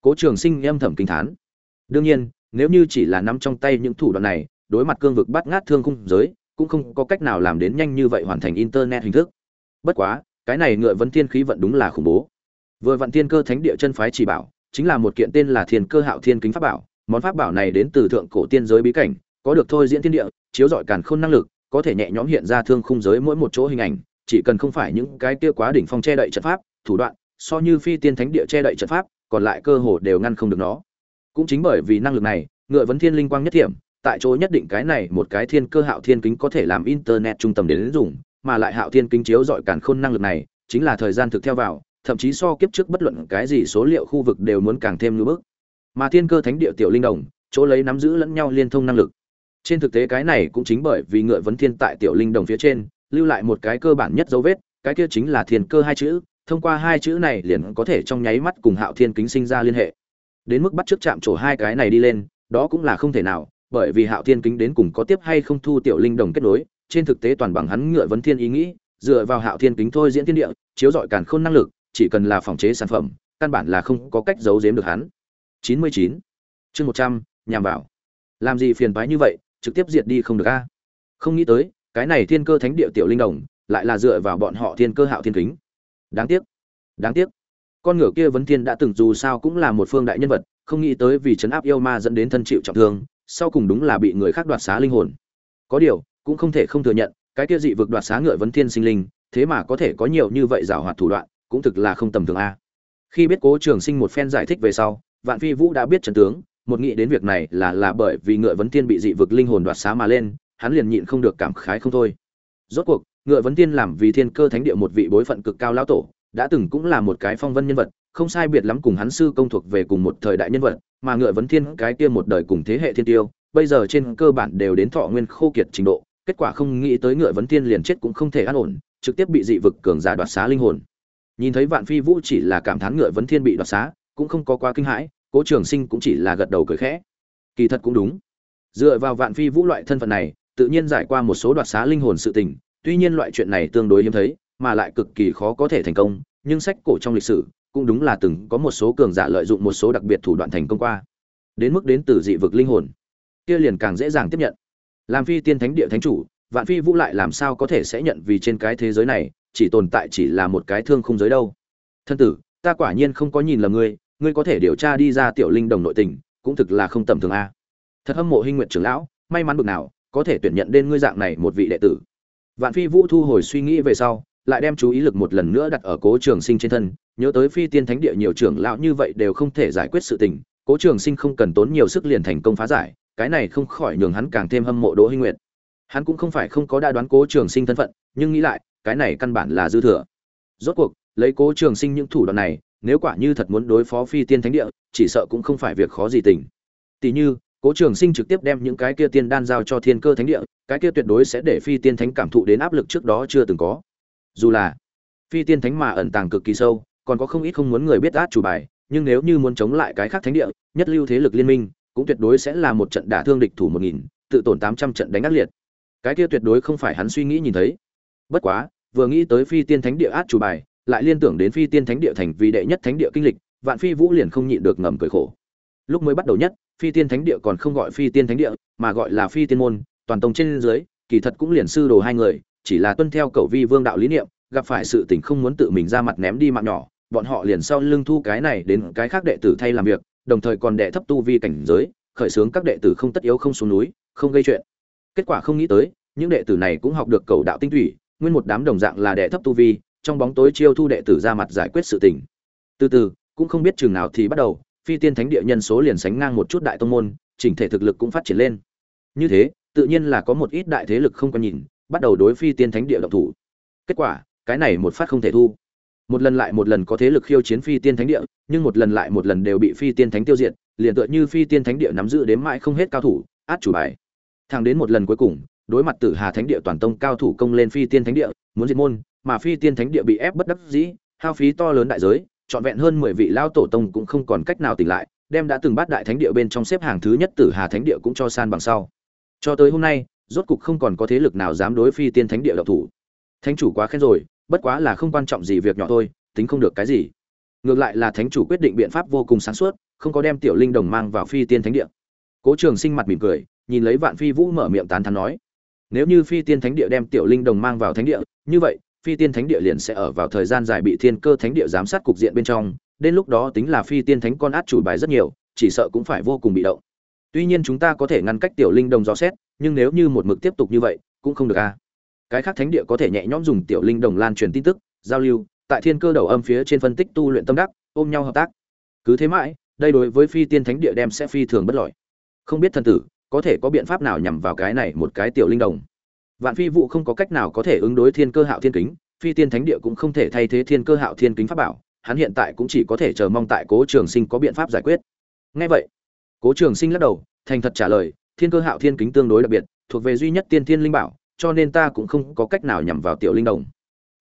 Cố trường sinh âm thầm kinh thán. Đương nhiên, nếu như chỉ là nắm trong tay những thủ đoạn này, đối mặt cương vực bắt ngát thương khung giới, cũng không có cách nào làm đến nhanh như vậy hoàn thành internet hình thức. Bất quá, cái này ngựa vấn thiên khí vận đúng là khủng bố. Vừa vận thiên cơ thánh địa chân phái chỉ bảo chính là một kiện tên là thiên cơ hạo thiên kính pháp bảo. Món pháp bảo này đến từ thượng cổ tiên giới bí cảnh, có được thôi diễn thiên địa, chiếu rọi càn khôn năng lực, có thể nhẹ nhõm hiện ra thương khung giới mỗi một chỗ hình ảnh. Chỉ cần không phải những cái kia quá đỉnh phong che đậy trận pháp, thủ đoạn, so như phi tiên thánh địa che đậy trận pháp, còn lại cơ hồ đều ngăn không được nó. Cũng chính bởi vì năng lực này, ngựa vấn thiên linh quang nhất thiểm, tại chỗ nhất định cái này một cái thiên cơ hạo thiên kính có thể làm internet trung tâm đến dùng, mà lại hạo thiên kính chiếu rọi càn khôn năng lực này, chính là thời gian thực theo vào thậm chí so kiếp trước bất luận cái gì số liệu khu vực đều muốn càng thêm ngưỡng bức. Mà thiên cơ thánh địa tiểu linh đồng, chỗ lấy nắm giữ lẫn nhau liên thông năng lực. Trên thực tế cái này cũng chính bởi vì ngựa vấn thiên tại tiểu linh đồng phía trên, lưu lại một cái cơ bản nhất dấu vết, cái kia chính là thiên cơ hai chữ, thông qua hai chữ này liền có thể trong nháy mắt cùng hạo thiên kính sinh ra liên hệ. Đến mức bắt trước chạm trổ hai cái này đi lên, đó cũng là không thể nào, bởi vì hạo thiên kính đến cùng có tiếp hay không thu tiểu linh đồng kết nối, trên thực tế toàn bằng hắn ngựa vấn thiên ý nghĩ, dựa vào hạo thiên kính thôi diễn thiên địa, chiếu dọi càn khôn năng lực chỉ cần là phòng chế sản phẩm căn bản là không có cách giấu giếm được hắn. 99. chương 100, nhằm vào. Làm gì phiền toái như vậy trực tiếp diệt đi không được a? Không nghĩ tới cái này thiên cơ thánh địa tiểu linh đồng lại là dựa vào bọn họ thiên cơ hạo thiên kính. Đáng tiếc. Đáng tiếc. Con ngựa kia vấn thiên đã từng dù sao cũng là một phương đại nhân vật không nghĩ tới vì chấn áp yêu ma dẫn đến thân chịu trọng thương sau cùng đúng là bị người khác đoạt xá linh hồn. Có điều cũng không thể không thừa nhận cái kia dị vực đoạt xá ngựa vấn thiên sinh linh thế mà có thể có nhiều như vậy giảo hoạt thủ đoạn cũng thực là không tầm thường a. Khi biết cố trường sinh một phen giải thích về sau, vạn phi vũ đã biết trận tướng, một nghĩ đến việc này là là bởi vì ngựa vấn tiên bị dị vực linh hồn đoạt xá mà lên, hắn liền nhịn không được cảm khái không thôi. Rốt cuộc, ngựa vấn tiên làm vì thiên cơ thánh địa một vị bối phận cực cao lão tổ, đã từng cũng là một cái phong vân nhân vật, không sai biệt lắm cùng hắn sư công thuộc về cùng một thời đại nhân vật, mà ngựa vấn thiên cái kia một đời cùng thế hệ thiên tiêu, bây giờ trên cơ bản đều đến thọ nguyên khô kiệt trình độ, kết quả không nghĩ tới ngựa vấn thiên liền chết cũng không thể an ổn, trực tiếp bị dị vực cường giả đoạt xá linh hồn nhìn thấy vạn phi vũ chỉ là cảm thán ngựa vấn thiên bị đoạt xá, cũng không có quá kinh hãi, cố trường sinh cũng chỉ là gật đầu cười khẽ. Kỳ thật cũng đúng. Dựa vào vạn phi vũ loại thân phận này, tự nhiên giải qua một số đoạt xá linh hồn sự tình, tuy nhiên loại chuyện này tương đối hiếm thấy, mà lại cực kỳ khó có thể thành công, nhưng sách cổ trong lịch sử cũng đúng là từng có một số cường giả lợi dụng một số đặc biệt thủ đoạn thành công qua. Đến mức đến từ dị vực linh hồn, kia liền càng dễ dàng tiếp nhận. Làm phi tiên thánh địa thánh chủ, vạn phi vũ lại làm sao có thể sẽ nhận vì trên cái thế giới này chỉ tồn tại chỉ là một cái thương không giới đâu. Thân tử, ta quả nhiên không có nhìn lầm ngươi ngươi có thể điều tra đi ra tiểu linh đồng nội tình, cũng thực là không tầm thường a. Thật hâm mộ hinh nguyện trưởng lão, may mắn bực nào, có thể tuyển nhận đến ngươi dạng này một vị đệ tử. Vạn phi vũ thu hồi suy nghĩ về sau, lại đem chú ý lực một lần nữa đặt ở cố trường sinh trên thân, nhớ tới phi tiên thánh địa nhiều trưởng lão như vậy đều không thể giải quyết sự tình, cố trường sinh không cần tốn nhiều sức liền thành công phá giải, cái này không khỏi nhường hắn càng thêm hâm mộ đỗ hinh nguyệt. Hắn cũng không phải không có đa đoán cố trường sinh thân phận, nhưng nghĩ lại cái này căn bản là dư thừa. Rốt cuộc, lấy cố trường sinh những thủ đoạn này, nếu quả như thật muốn đối phó phi tiên thánh địa, chỉ sợ cũng không phải việc khó gì tình. Tỷ như, cố trường sinh trực tiếp đem những cái kia tiên đan giao cho thiên cơ thánh địa, cái kia tuyệt đối sẽ để phi tiên thánh cảm thụ đến áp lực trước đó chưa từng có. Dù là, phi tiên thánh mà ẩn tàng cực kỳ sâu, còn có không ít không muốn người biết át chủ bài, nhưng nếu như muốn chống lại cái khác thánh địa, nhất lưu thế lực liên minh, cũng tuyệt đối sẽ là một trận đả thương địch thủ một nghìn, tự tổn tám trăm trận đánh ác liệt. Cái kia tuyệt đối không phải hắn suy nghĩ nhìn thấy. Bất quá vừa nghĩ tới phi tiên thánh địa át chủ bài, lại liên tưởng đến phi tiên thánh địa thành vì đệ nhất thánh địa kinh lịch, vạn phi vũ liền không nhịn được ngầm cười khổ. Lúc mới bắt đầu nhất, phi tiên thánh địa còn không gọi phi tiên thánh địa, mà gọi là phi tiên môn, toàn tông trên dưới, kỳ thật cũng liền sư đồ hai người, chỉ là tuân theo cầu vi vương đạo lý niệm, gặp phải sự tình không muốn tự mình ra mặt ném đi mạng nhỏ, bọn họ liền sau lưng thu cái này đến cái khác đệ tử thay làm việc, đồng thời còn đệ thấp tu vi cảnh giới, khởi xướng các đệ tử không tất yếu không xuống núi, không gây chuyện. Kết quả không nghĩ tới, những đệ tử này cũng học được cầu đạo tinh thủy nguyên một đám đồng dạng là đệ thấp tu vi, trong bóng tối chiêu thu đệ tử ra mặt giải quyết sự tình. Từ từ, cũng không biết chừng nào thì bắt đầu, phi tiên thánh địa nhân số liền sánh ngang một chút đại tông môn, chỉnh thể thực lực cũng phát triển lên. Như thế, tự nhiên là có một ít đại thế lực không có nhìn, bắt đầu đối phi tiên thánh địa động thủ. Kết quả, cái này một phát không thể thu. Một lần lại một lần có thế lực khiêu chiến phi tiên thánh địa, nhưng một lần lại một lần đều bị phi tiên thánh tiêu diệt, liền tựa như phi tiên thánh địa nắm giữ đến mãi không hết cao thủ, át chủ bài. Thẳng đến một lần cuối cùng đối mặt tử hà thánh địa toàn tông cao thủ công lên phi tiên thánh địa, muốn diệt môn, mà phi tiên thánh địa bị ép bất đắc dĩ, hao phí to lớn đại giới, trọn vẹn hơn mười vị lao tổ tông cũng không còn cách nào tỉnh lại, đem đã từng bắt đại thánh địa bên trong xếp hàng thứ nhất tử hà thánh địa cũng cho san bằng sau. Cho tới hôm nay, rốt cục không còn có thế lực nào dám đối phi tiên thánh địa độc thủ. Thánh chủ quá khen rồi, bất quá là không quan trọng gì việc nhỏ thôi, tính không được cái gì. Ngược lại là thánh chủ quyết định biện pháp vô cùng sáng suốt, không có đem tiểu linh đồng mang vào phi tiên thánh địa. Cố trường sinh mặt mỉm cười, nhìn lấy vạn phi vũ mở miệng tán thán nói nếu như phi tiên thánh địa đem tiểu linh đồng mang vào thánh địa, như vậy, phi tiên thánh địa liền sẽ ở vào thời gian dài bị thiên cơ thánh địa giám sát cục diện bên trong, đến lúc đó tính là phi tiên thánh con át chủ bài rất nhiều, chỉ sợ cũng phải vô cùng bị động. Tuy nhiên chúng ta có thể ngăn cách tiểu linh đồng dò xét, nhưng nếu như một mực tiếp tục như vậy, cũng không được a cái khác thánh địa có thể nhẹ nhõm dùng tiểu linh đồng lan truyền tin tức, giao lưu, tại thiên cơ đầu âm phía trên phân tích tu luyện tâm đắc, ôm nhau hợp tác. Cứ thế mãi, đây đối với phi tiên thánh địa đem sẽ phi thường bất lợi. Không biết thần tử có thể có biện pháp nào nhằm vào cái này một cái tiểu linh đồng? Vạn phi vụ không có cách nào có thể ứng đối thiên cơ hạo thiên kính, phi tiên thánh địa cũng không thể thay thế thiên cơ hạo thiên kính pháp bảo, hắn hiện tại cũng chỉ có thể chờ mong tại cố trường sinh có biện pháp giải quyết. Ngay vậy, cố trường sinh lắc đầu, thành thật trả lời, thiên cơ hạo thiên kính tương đối đặc biệt, thuộc về duy nhất tiên thiên linh bảo, cho nên ta cũng không có cách nào nhằm vào tiểu linh đồng.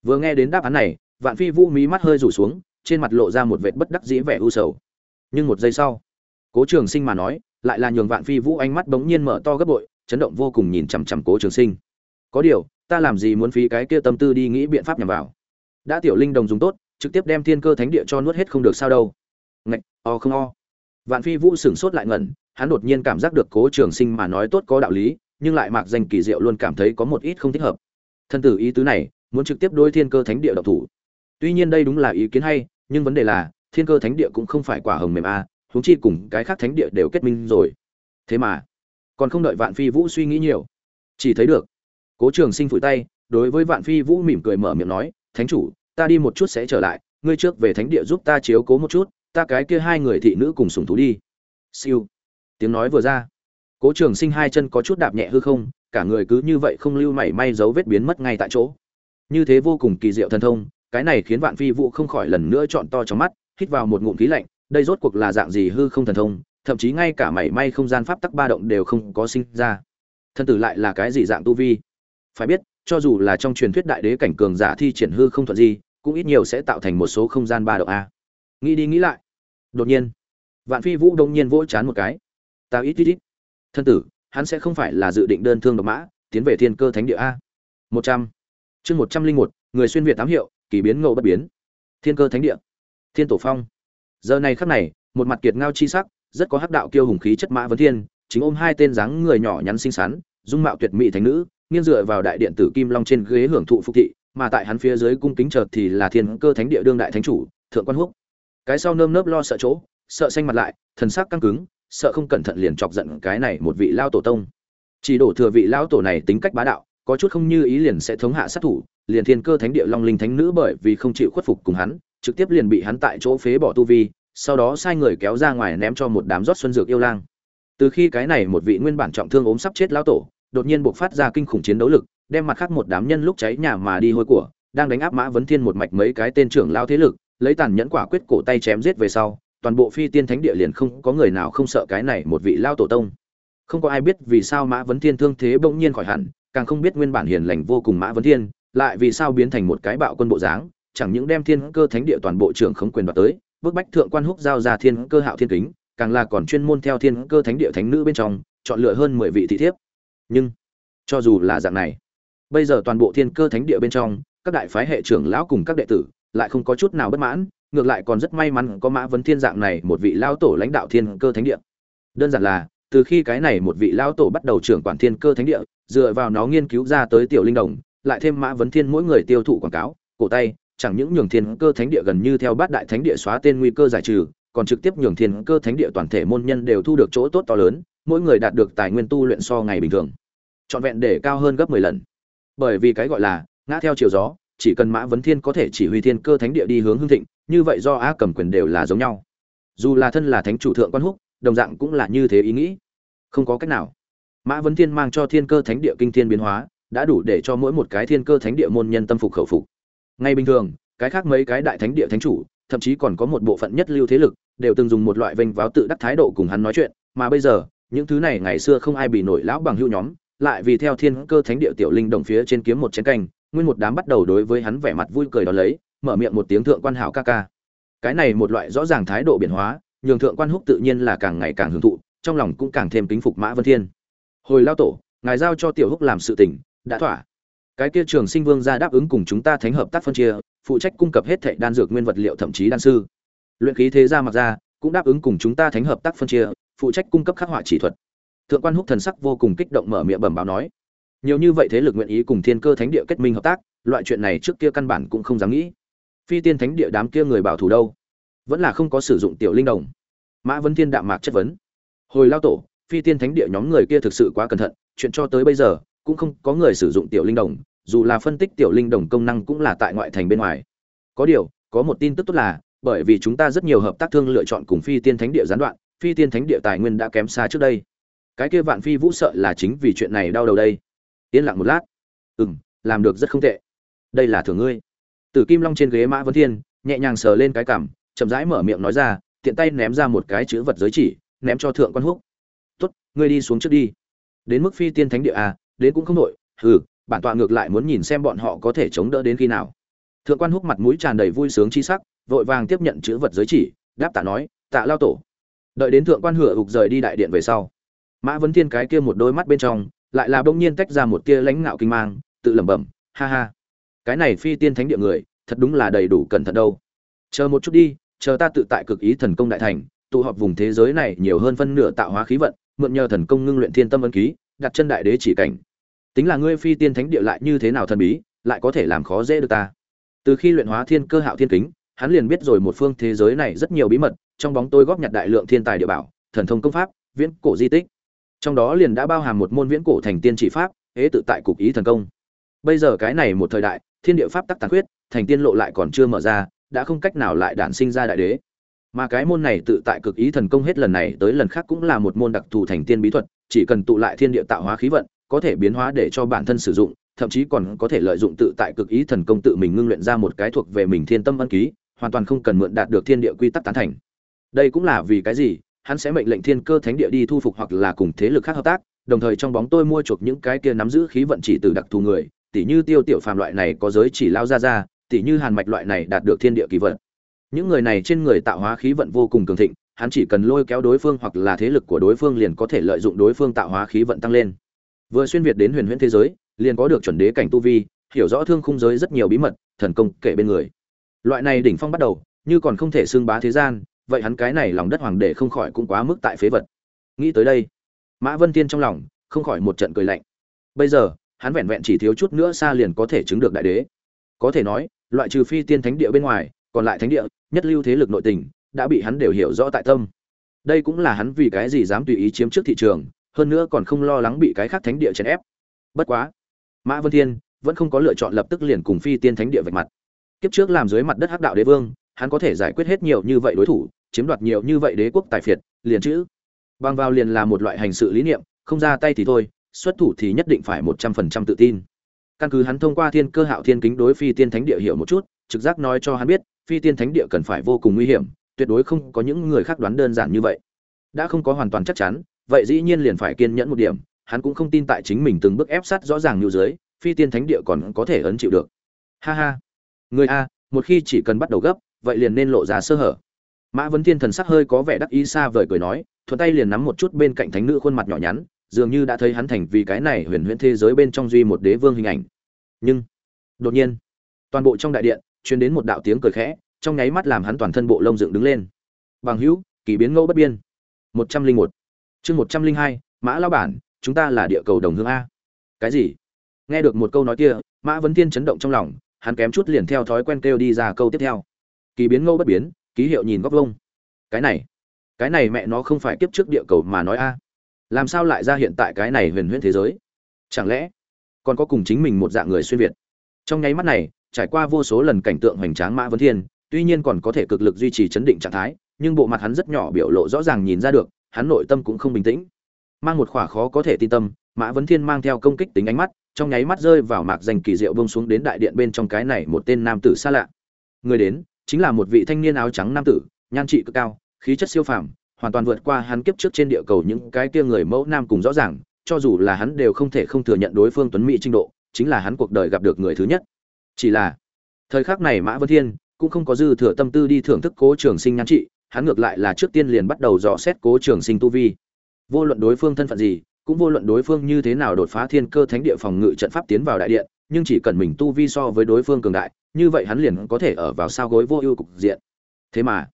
Vừa nghe đến đáp án này, vạn phi vũ mí mắt hơi rủ xuống, trên mặt lộ ra một vệt bất đắc dĩ vẻ u sầu. Nhưng một giây sau, cố trường sinh mà nói lại là nhường vạn phi vũ ánh mắt bỗng nhiên mở to gấp bội chấn động vô cùng nhìn chằm chằm cố trường sinh. Có điều ta làm gì muốn phí cái kia tâm tư đi nghĩ biện pháp nhằm vào? Đã tiểu linh đồng dùng tốt trực tiếp đem thiên cơ thánh địa cho nuốt hết không được sao đâu. Ngạch o không o. Vạn phi vũ sửng sốt lại ngẩn hắn đột nhiên cảm giác được cố trường sinh mà nói tốt có đạo lý nhưng lại mạc danh kỳ diệu luôn cảm thấy có một ít không thích hợp. Thân tử ý tứ này muốn trực tiếp đối thiên cơ thánh địa độc thủ. Tuy nhiên đây đúng là ý kiến hay nhưng vấn đề là thiên cơ thánh địa cũng không phải quả hồng mềm a à, huống chi cùng cái khác thánh địa đều kết minh rồi. Thế mà, còn không đợi vạn phi vũ suy nghĩ nhiều, chỉ thấy được, cố trường sinh phủi tay, đối với vạn phi vũ mỉm cười mở miệng nói, thánh chủ, ta đi một chút sẽ trở lại, ngươi trước về thánh địa giúp ta chiếu cố một chút, ta cái kia hai người thị nữ cùng sùng thú đi. Siêu. Tiếng nói vừa ra, cố trường sinh hai chân có chút đạp nhẹ hư không, cả người cứ như vậy không lưu mảy may dấu vết biến mất ngay tại chỗ. Như thế vô cùng kỳ diệu thần thông, cái này khiến vạn phi vũ không khỏi lần nữa chọn to trong mắt, hít vào một ngụm khí lạnh đây rốt cuộc là dạng gì hư không thần thông, thậm chí ngay cả mảy may không gian pháp tắc ba động đều không có sinh ra. Thân tử lại là cái gì dạng tu vi? Phải biết, cho dù là trong truyền thuyết đại đế cảnh cường giả thi triển hư không thuận gì cũng ít nhiều sẽ tạo thành một số không gian ba động a. Nghĩ đi nghĩ lại. Đột nhiên, vạn phi vũ đông nhiên vỗ chán một cái. Ta ít ít ít. Thân tử, hắn sẽ không phải là dự định đơn thương độc mã, tiến về thiên cơ thánh địa a. Một trăm. Chương một trăm linh một, người xuyên việt tám hiệu, kỳ biến ngộ bất biến. Thiên cơ thánh địa. Thiên tổ phong giờ này khắc này, một mặt kiệt ngao chi sắc, rất có hắc đạo kiêu hùng khí chất mã vấn thiên, chính ôm hai tên dáng người nhỏ nhắn xinh xắn, dung mạo tuyệt mỹ thánh nữ, nghiêng dựa vào đại điện tử kim long trên ghế hưởng thụ phục thị, mà tại hắn phía dưới cung kính chợt thì là thiên cơ thánh địa đương đại thánh chủ, thượng quan húc. Cái sau nơm nớp lo sợ chỗ, sợ xanh mặt lại, thần sắc căng cứng, sợ không cẩn thận liền chọc giận cái này một vị lao tổ tông. Chỉ đổ thừa vị lao tổ này tính cách bá đạo, có chút không như ý liền sẽ thống hạ sát thủ, liền thiên cơ thánh địa long linh thánh nữ bởi vì không chịu khuất phục cùng hắn trực tiếp liền bị hắn tại chỗ phế bỏ tu vi, sau đó sai người kéo ra ngoài ném cho một đám rót xuân dược yêu lang. Từ khi cái này một vị nguyên bản trọng thương ốm sắp chết lão tổ, đột nhiên buộc phát ra kinh khủng chiến đấu lực, đem mặt khác một đám nhân lúc cháy nhà mà đi hôi của, đang đánh áp mã vấn thiên một mạch mấy cái tên trưởng lao thế lực, lấy tàn nhẫn quả quyết cổ tay chém giết về sau, toàn bộ phi tiên thánh địa liền không có người nào không sợ cái này một vị lao tổ tông. Không có ai biết vì sao mã vấn thiên thương thế bỗng nhiên khỏi hẳn, càng không biết nguyên bản hiền lành vô cùng mã vấn thiên, lại vì sao biến thành một cái bạo quân bộ dáng chẳng những đem thiên cơ thánh địa toàn bộ trưởng khống quyền đoạt tới, bức bách thượng quan húc giao ra thiên cơ hạo thiên kính, càng là còn chuyên môn theo thiên cơ thánh địa thánh nữ bên trong, chọn lựa hơn mười vị thị thiếp. Nhưng, cho dù là dạng này, bây giờ toàn bộ thiên cơ thánh địa bên trong, các đại phái hệ trưởng lão cùng các đệ tử lại không có chút nào bất mãn, ngược lại còn rất may mắn có mã vấn thiên dạng này một vị lao tổ lãnh đạo thiên cơ thánh địa. Đơn giản là, từ khi cái này một vị lao tổ bắt đầu trưởng quản thiên cơ thánh địa, dựa vào nó nghiên cứu ra tới tiểu linh đồng, lại thêm mã vấn thiên mỗi người tiêu thụ quảng cáo, cổ tay chẳng những nhường thiên cơ thánh địa gần như theo bát đại thánh địa xóa tên nguy cơ giải trừ, còn trực tiếp nhường thiên cơ thánh địa toàn thể môn nhân đều thu được chỗ tốt to lớn, mỗi người đạt được tài nguyên tu luyện so ngày bình thường. Trọn vẹn để cao hơn gấp 10 lần. Bởi vì cái gọi là, ngã theo chiều gió, chỉ cần mã vấn thiên có thể chỉ huy thiên cơ thánh địa đi hướng hưng thịnh, như vậy do á cầm quyền đều là giống nhau. Dù là thân là thánh chủ thượng quan húc, đồng dạng cũng là như thế ý nghĩ. Không có cách nào. Mã vấn thiên mang cho thiên cơ thánh địa kinh thiên biến hóa, đã đủ để cho mỗi một cái thiên cơ thánh địa môn nhân tâm phục khẩu phục ngay bình thường, cái khác mấy cái đại thánh địa thánh chủ, thậm chí còn có một bộ phận nhất lưu thế lực, đều từng dùng một loại vênh váo tự đắc thái độ cùng hắn nói chuyện, mà bây giờ, những thứ này ngày xưa không ai bị nổi lão bằng hữu nhóm, lại vì theo thiên cơ thánh địa tiểu linh đồng phía trên kiếm một chén canh, nguyên một đám bắt đầu đối với hắn vẻ mặt vui cười đó lấy, mở miệng một tiếng thượng quan hảo ca ca. Cái này một loại rõ ràng thái độ biển hóa, nhường thượng quan húc tự nhiên là càng ngày càng hưởng thụ, trong lòng cũng càng thêm kính phục mã vân thiên. Hồi lao tổ, ngài giao cho tiểu húc làm sự tình, đã thỏa cái kia trường sinh vương gia đáp ứng cùng chúng ta thánh hợp tác phân chia, phụ trách cung cấp hết thệ đan dược nguyên vật liệu thậm chí đan sư. Luyện khí thế gia mặc gia cũng đáp ứng cùng chúng ta thánh hợp tác phân chia, phụ trách cung cấp khắc họa chỉ thuật. Thượng quan húc thần sắc vô cùng kích động mở miệng bẩm báo nói, nhiều như vậy thế lực nguyện ý cùng thiên cơ thánh địa kết minh hợp tác, loại chuyện này trước kia căn bản cũng không dám nghĩ. Phi tiên thánh địa đám kia người bảo thủ đâu? Vẫn là không có sử dụng tiểu linh đồng. Mã vấn thiên đạm mạc chất vấn. Hồi lao tổ, phi tiên thánh địa nhóm người kia thực sự quá cẩn thận, chuyện cho tới bây giờ cũng không có người sử dụng tiểu linh đồng dù là phân tích tiểu linh đồng công năng cũng là tại ngoại thành bên ngoài. Có điều có một tin tức tốt là bởi vì chúng ta rất nhiều hợp tác thương lựa chọn cùng phi tiên thánh địa gián đoạn phi tiên thánh địa tài nguyên đã kém xa trước đây. Cái kia vạn phi vũ sợ là chính vì chuyện này đau đầu đây. Yên lặng một lát. Ừm, làm được rất không tệ. Đây là thưởng ngươi. Tử kim long trên ghế mã vân thiên nhẹ nhàng sờ lên cái cằm chậm rãi mở miệng nói ra tiện tay ném ra một cái chữ vật giới chỉ ném cho thượng quan húc. Tốt ngươi đi xuống trước đi. Đến mức phi tiên thánh địa à đến cũng không nội hừ, bản tọa ngược lại muốn nhìn xem bọn họ có thể chống đỡ đến khi nào. Thượng quan húc mặt mũi tràn đầy vui sướng chi sắc, vội vàng tiếp nhận chữ vật giới chỉ, đáp tạ nói, tạ lao tổ. Đợi đến thượng quan hửa ục rời đi đại điện về sau, mã vấn thiên cái kia một đôi mắt bên trong, lại là bỗng nhiên tách ra một tia lãnh ngạo kinh mang, tự lẩm bẩm, ha ha. Cái này phi tiên thánh địa người, thật đúng là đầy đủ cẩn thận đâu. Chờ một chút đi, chờ ta tự tại cực ý thần công đại thành, tụ họp vùng thế giới này nhiều hơn phân nửa tạo hóa khí vận, mượn nhờ thần công ngưng luyện thiên tâm ân ký đặt chân đại đế chỉ cảnh. Tính là ngươi phi tiên thánh địa lại như thế nào thần bí, lại có thể làm khó dễ được ta. Từ khi luyện hóa thiên cơ hạo thiên kính, hắn liền biết rồi một phương thế giới này rất nhiều bí mật, trong bóng tôi góp nhặt đại lượng thiên tài địa bảo, thần thông công pháp, viễn cổ di tích. Trong đó liền đã bao hàm một môn viễn cổ thành tiên chỉ pháp hễ tự tại cục ý thần công. Bây giờ cái này một thời đại, thiên địa pháp tắc tàn khuyết, thành tiên lộ lại còn chưa mở ra, đã không cách nào lại đản sinh ra đại đế. Mà cái môn này tự tại cực ý thần công hết lần này tới lần khác cũng là một môn đặc thù thành tiên bí thuật chỉ cần tụ lại thiên địa tạo hóa khí vận, có thể biến hóa để cho bản thân sử dụng, thậm chí còn có thể lợi dụng tự tại cực ý thần công tự mình ngưng luyện ra một cái thuộc về mình thiên tâm ân ký, hoàn toàn không cần mượn đạt được thiên địa quy tắc tán thành. Đây cũng là vì cái gì? Hắn sẽ mệnh lệnh thiên cơ thánh địa đi thu phục hoặc là cùng thế lực khác hợp tác, đồng thời trong bóng tôi mua chuộc những cái kia nắm giữ khí vận chỉ từ đặc thù người, tỉ như tiêu tiểu phàm loại này có giới chỉ lao ra ra tỉ như hàn mạch loại này đạt được thiên địa kỳ vận. Những người này trên người tạo hóa khí vận vô cùng cường thịnh hắn chỉ cần lôi kéo đối phương hoặc là thế lực của đối phương liền có thể lợi dụng đối phương tạo hóa khí vận tăng lên. Vừa xuyên việt đến huyền huyễn thế giới, liền có được chuẩn đế cảnh tu vi, hiểu rõ thương khung giới rất nhiều bí mật, thần công kể bên người. Loại này đỉnh phong bắt đầu, như còn không thể xưng bá thế gian, vậy hắn cái này lòng đất hoàng đệ không khỏi cũng quá mức tại phế vật. Nghĩ tới đây, mã vân tiên trong lòng không khỏi một trận cười lạnh. Bây giờ, hắn vẹn vẹn chỉ thiếu chút nữa xa liền có thể chứng được đại đế. Có thể nói, loại trừ phi tiên thánh địa bên ngoài, còn lại thánh địa, nhất lưu thế lực nội tình đã bị hắn đều hiểu rõ tại tâm. Đây cũng là hắn vì cái gì dám tùy ý chiếm trước thị trường, hơn nữa còn không lo lắng bị cái khác thánh địa chèn ép. Bất quá, mã vân thiên vẫn không có lựa chọn lập tức liền cùng phi tiên thánh địa vạch mặt. Kiếp trước làm dưới mặt đất hắc đạo đế vương, hắn có thể giải quyết hết nhiều như vậy đối thủ, chiếm đoạt nhiều như vậy đế quốc tài phiệt, liền chữ. Bằng vào liền là một loại hành sự lý niệm, không ra tay thì thôi, xuất thủ thì nhất định phải một trăm phần trăm tự tin. Căn cứ hắn thông qua thiên cơ hạo thiên kính đối phi tiên thánh địa hiểu một chút, trực giác nói cho hắn biết, phi tiên thánh địa cần phải vô cùng nguy hiểm tuyệt đối không có những người khác đoán đơn giản như vậy. Đã không có hoàn toàn chắc chắn, vậy dĩ nhiên liền phải kiên nhẫn một điểm, hắn cũng không tin tại chính mình từng bước ép sát rõ ràng như dưới, phi tiên thánh địa còn có thể ấn chịu được. Ha ha. Người a, một khi chỉ cần bắt đầu gấp, vậy liền nên lộ ra sơ hở. Mã vấn thiên thần sắc hơi có vẻ đắc ý xa vời cười nói, thuận tay liền nắm một chút bên cạnh thánh nữ khuôn mặt nhỏ nhắn, dường như đã thấy hắn thành vì cái này huyền huyễn thế giới bên trong duy một đế vương hình ảnh. Nhưng, đột nhiên, toàn bộ trong đại điện, truyền đến một đạo tiếng cười khẽ trong nháy mắt làm hắn toàn thân bộ lông dựng đứng lên. Bằng hữu, kỳ biến ngẫu bất biên. một trăm linh một. Chương một trăm linh hai, mã lao bản, chúng ta là địa cầu đồng hương a. Cái gì? Nghe được một câu nói kia, mã vấn thiên chấn động trong lòng, hắn kém chút liền theo thói quen kêu đi ra câu tiếp theo. Kỳ biến ngẫu bất biến ký hiệu nhìn góc vông cái này cái này mẹ nó không phải kiếp trước địa cầu mà nói a. Làm sao lại ra hiện tại cái này huyền huyễn thế giới? Chẳng lẽ còn có cùng chính mình một dạng người xuyên việt? Trong nháy mắt này, trải qua vô số lần cảnh tượng hoành tráng mã vấn thiên tuy nhiên còn có thể cực lực duy trì chấn định trạng thái, nhưng bộ mặt hắn rất nhỏ biểu lộ rõ ràng nhìn ra được, hắn nội tâm cũng không bình tĩnh. Mang một khỏa khó có thể tin tâm, mã vấn thiên mang theo công kích tính ánh mắt, trong nháy mắt rơi vào mạc danh kỳ diệu bông xuống đến đại điện bên trong cái này một tên nam tử xa lạ. Người đến, chính là một vị thanh niên áo trắng nam tử, nhan trị cực cao, khí chất siêu phàm, hoàn toàn vượt qua hắn kiếp trước trên địa cầu những cái kia người mẫu nam cùng rõ ràng, cho dù là hắn đều không thể không thừa nhận đối phương tuấn mỹ trình độ, chính là hắn cuộc đời gặp được người thứ nhất. Chỉ là, thời khắc này mã vân thiên cũng không có dư thừa tâm tư đi thưởng thức cố trường sinh nhan trị, hắn ngược lại là trước tiên liền bắt đầu dò xét cố trường sinh tu vi. Vô luận đối phương thân phận gì, cũng vô luận đối phương như thế nào đột phá thiên cơ thánh địa phòng ngự trận pháp tiến vào đại điện, nhưng chỉ cần mình tu vi so với đối phương cường đại, như vậy hắn liền có thể ở vào sao gối vô ưu cục diện. Thế mà,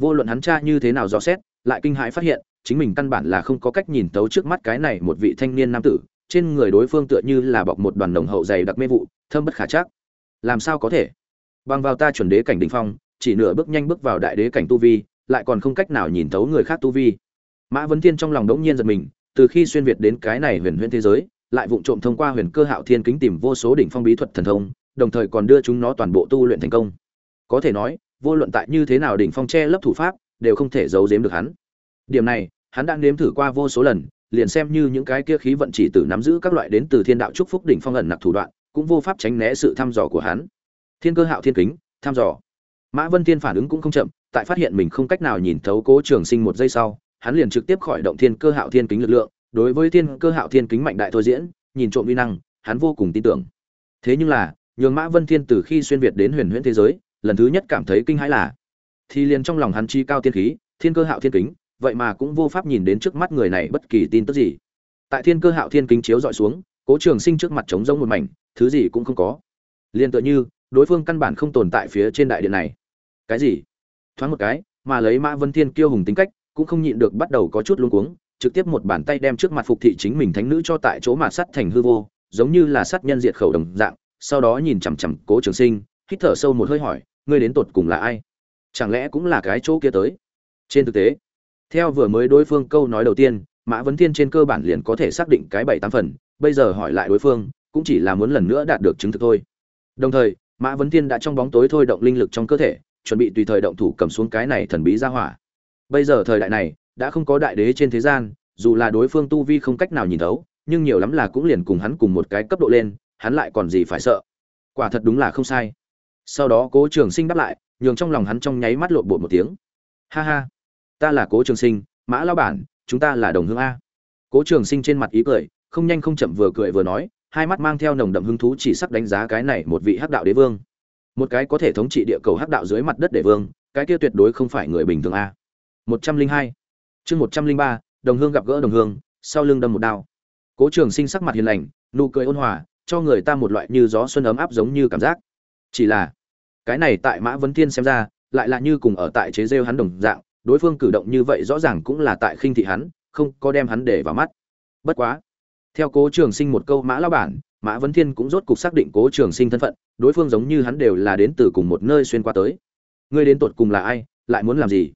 vô luận hắn tra như thế nào dò xét, lại kinh hãi phát hiện, chính mình căn bản là không có cách nhìn tấu trước mắt cái này một vị thanh niên nam tử, trên người đối phương tựa như là bọc một đoàn nồng hậu dày đặc mê vụ thơm bất khả chắc. Làm sao có thể? Bằng vào ta chuẩn đế cảnh đỉnh phong, chỉ nửa bước nhanh bước vào đại đế cảnh tu vi, lại còn không cách nào nhìn thấu người khác tu vi. Mã vấn thiên trong lòng đống nhiên giật mình, từ khi xuyên việt đến cái này huyền huyền thế giới, lại vụng trộm thông qua huyền cơ hạo thiên kính tìm vô số đỉnh phong bí thuật thần thông, đồng thời còn đưa chúng nó toàn bộ tu luyện thành công. Có thể nói, vô luận tại như thế nào đỉnh phong che lấp thủ pháp, đều không thể giấu giếm được hắn. Điểm này, hắn đã nếm thử qua vô số lần, liền xem như những cái kia khí vận chỉ tử nắm giữ các loại đến từ thiên đạo trúc phúc đỉnh phong ẩn nặc thủ đoạn, cũng vô pháp tránh né sự thăm dò của hắn thiên cơ hạo thiên kính thăm dò. Mã vân thiên phản ứng cũng không chậm, tại phát hiện mình không cách nào nhìn thấu cố trường sinh một giây sau, hắn liền trực tiếp khỏi động thiên cơ hạo thiên kính lực lượng, đối với thiên cơ hạo thiên kính mạnh đại thôi diễn, nhìn trộm uy năng, hắn vô cùng tin tưởng. Thế nhưng là, nhường mã vân thiên từ khi xuyên việt đến huyền huyễn thế giới, lần thứ nhất cảm thấy kinh hãi là, thì liền trong lòng hắn chi cao thiên khí, thiên cơ hạo thiên kính, vậy mà cũng vô pháp nhìn đến trước mắt người này bất kỳ tin tức gì. Tại thiên cơ hạo thiên kính chiếu dọi xuống, cố trường sinh trước mặt trống rỗng một mảnh, thứ gì cũng không có. Liền tựa như đối phương căn bản không tồn tại phía trên đại điện này. Cái gì? Thoáng một cái, mà lấy mã vân thiên kiêu hùng tính cách, cũng không nhịn được bắt đầu có chút luống cuống, trực tiếp một bàn tay đem trước mặt phục thị chính mình thánh nữ cho tại chỗ mà sắt thành hư vô, giống như là sát nhân diệt khẩu đồng dạng, sau đó nhìn chằm chằm cố trường sinh, hít thở sâu một hơi hỏi, ngươi đến tột cùng là ai? Chẳng lẽ cũng là cái chỗ kia tới? Trên thực tế, theo vừa mới đối phương câu nói đầu tiên, mã vấn thiên trên cơ bản liền có thể xác định cái bảy tám phần, bây giờ hỏi lại đối phương, cũng chỉ là muốn lần nữa đạt được chứng thực thôi. Đồng thời mã vấn thiên đã trong bóng tối thôi động linh lực trong cơ thể, chuẩn bị tùy thời động thủ cầm xuống cái này thần bí ra hỏa. Bây giờ thời đại này, đã không có đại đế trên thế gian, dù là đối phương tu vi không cách nào nhìn thấu, nhưng nhiều lắm là cũng liền cùng hắn cùng một cái cấp độ lên, hắn lại còn gì phải sợ? Quả thật đúng là không sai. Sau đó cố trường sinh đáp lại, nhường trong lòng hắn trong nháy mắt lộn bột một tiếng. Ha ha, ta là cố trường sinh, mã lao bản, chúng ta là đồng hương a. Cố trường sinh trên mặt ý cười, không nhanh không chậm vừa cười vừa nói hai mắt mang theo nồng đậm hứng thú chỉ sắc đánh giá cái này một vị hắc đạo đế vương. Một cái có thể thống trị địa cầu hắc đạo dưới mặt đất đế vương, cái kia tuyệt đối không phải người bình thường a. Một trăm linh hai. Chương một trăm linh ba, đồng hương gặp gỡ đồng hương, sau lưng đâm một đao. Cố trường sinh sắc mặt hiền lành, nụ cười ôn hòa, cho người ta một loại như gió xuân ấm áp giống như cảm giác. Chỉ là, cái này tại mã vấn thiên xem ra, lại là như cùng ở tại chế rêu hắn đồng dạng, đối phương cử động như vậy rõ ràng cũng là tại khinh thị hắn, không có đem hắn để vào mắt. Bất quá theo cố trường sinh một câu mã lao bản, mã vấn thiên cũng rốt cục xác định cố trường sinh thân phận, đối phương giống như hắn đều là đến từ cùng một nơi xuyên qua tới. Ngươi đến tột cùng là ai, lại muốn làm gì?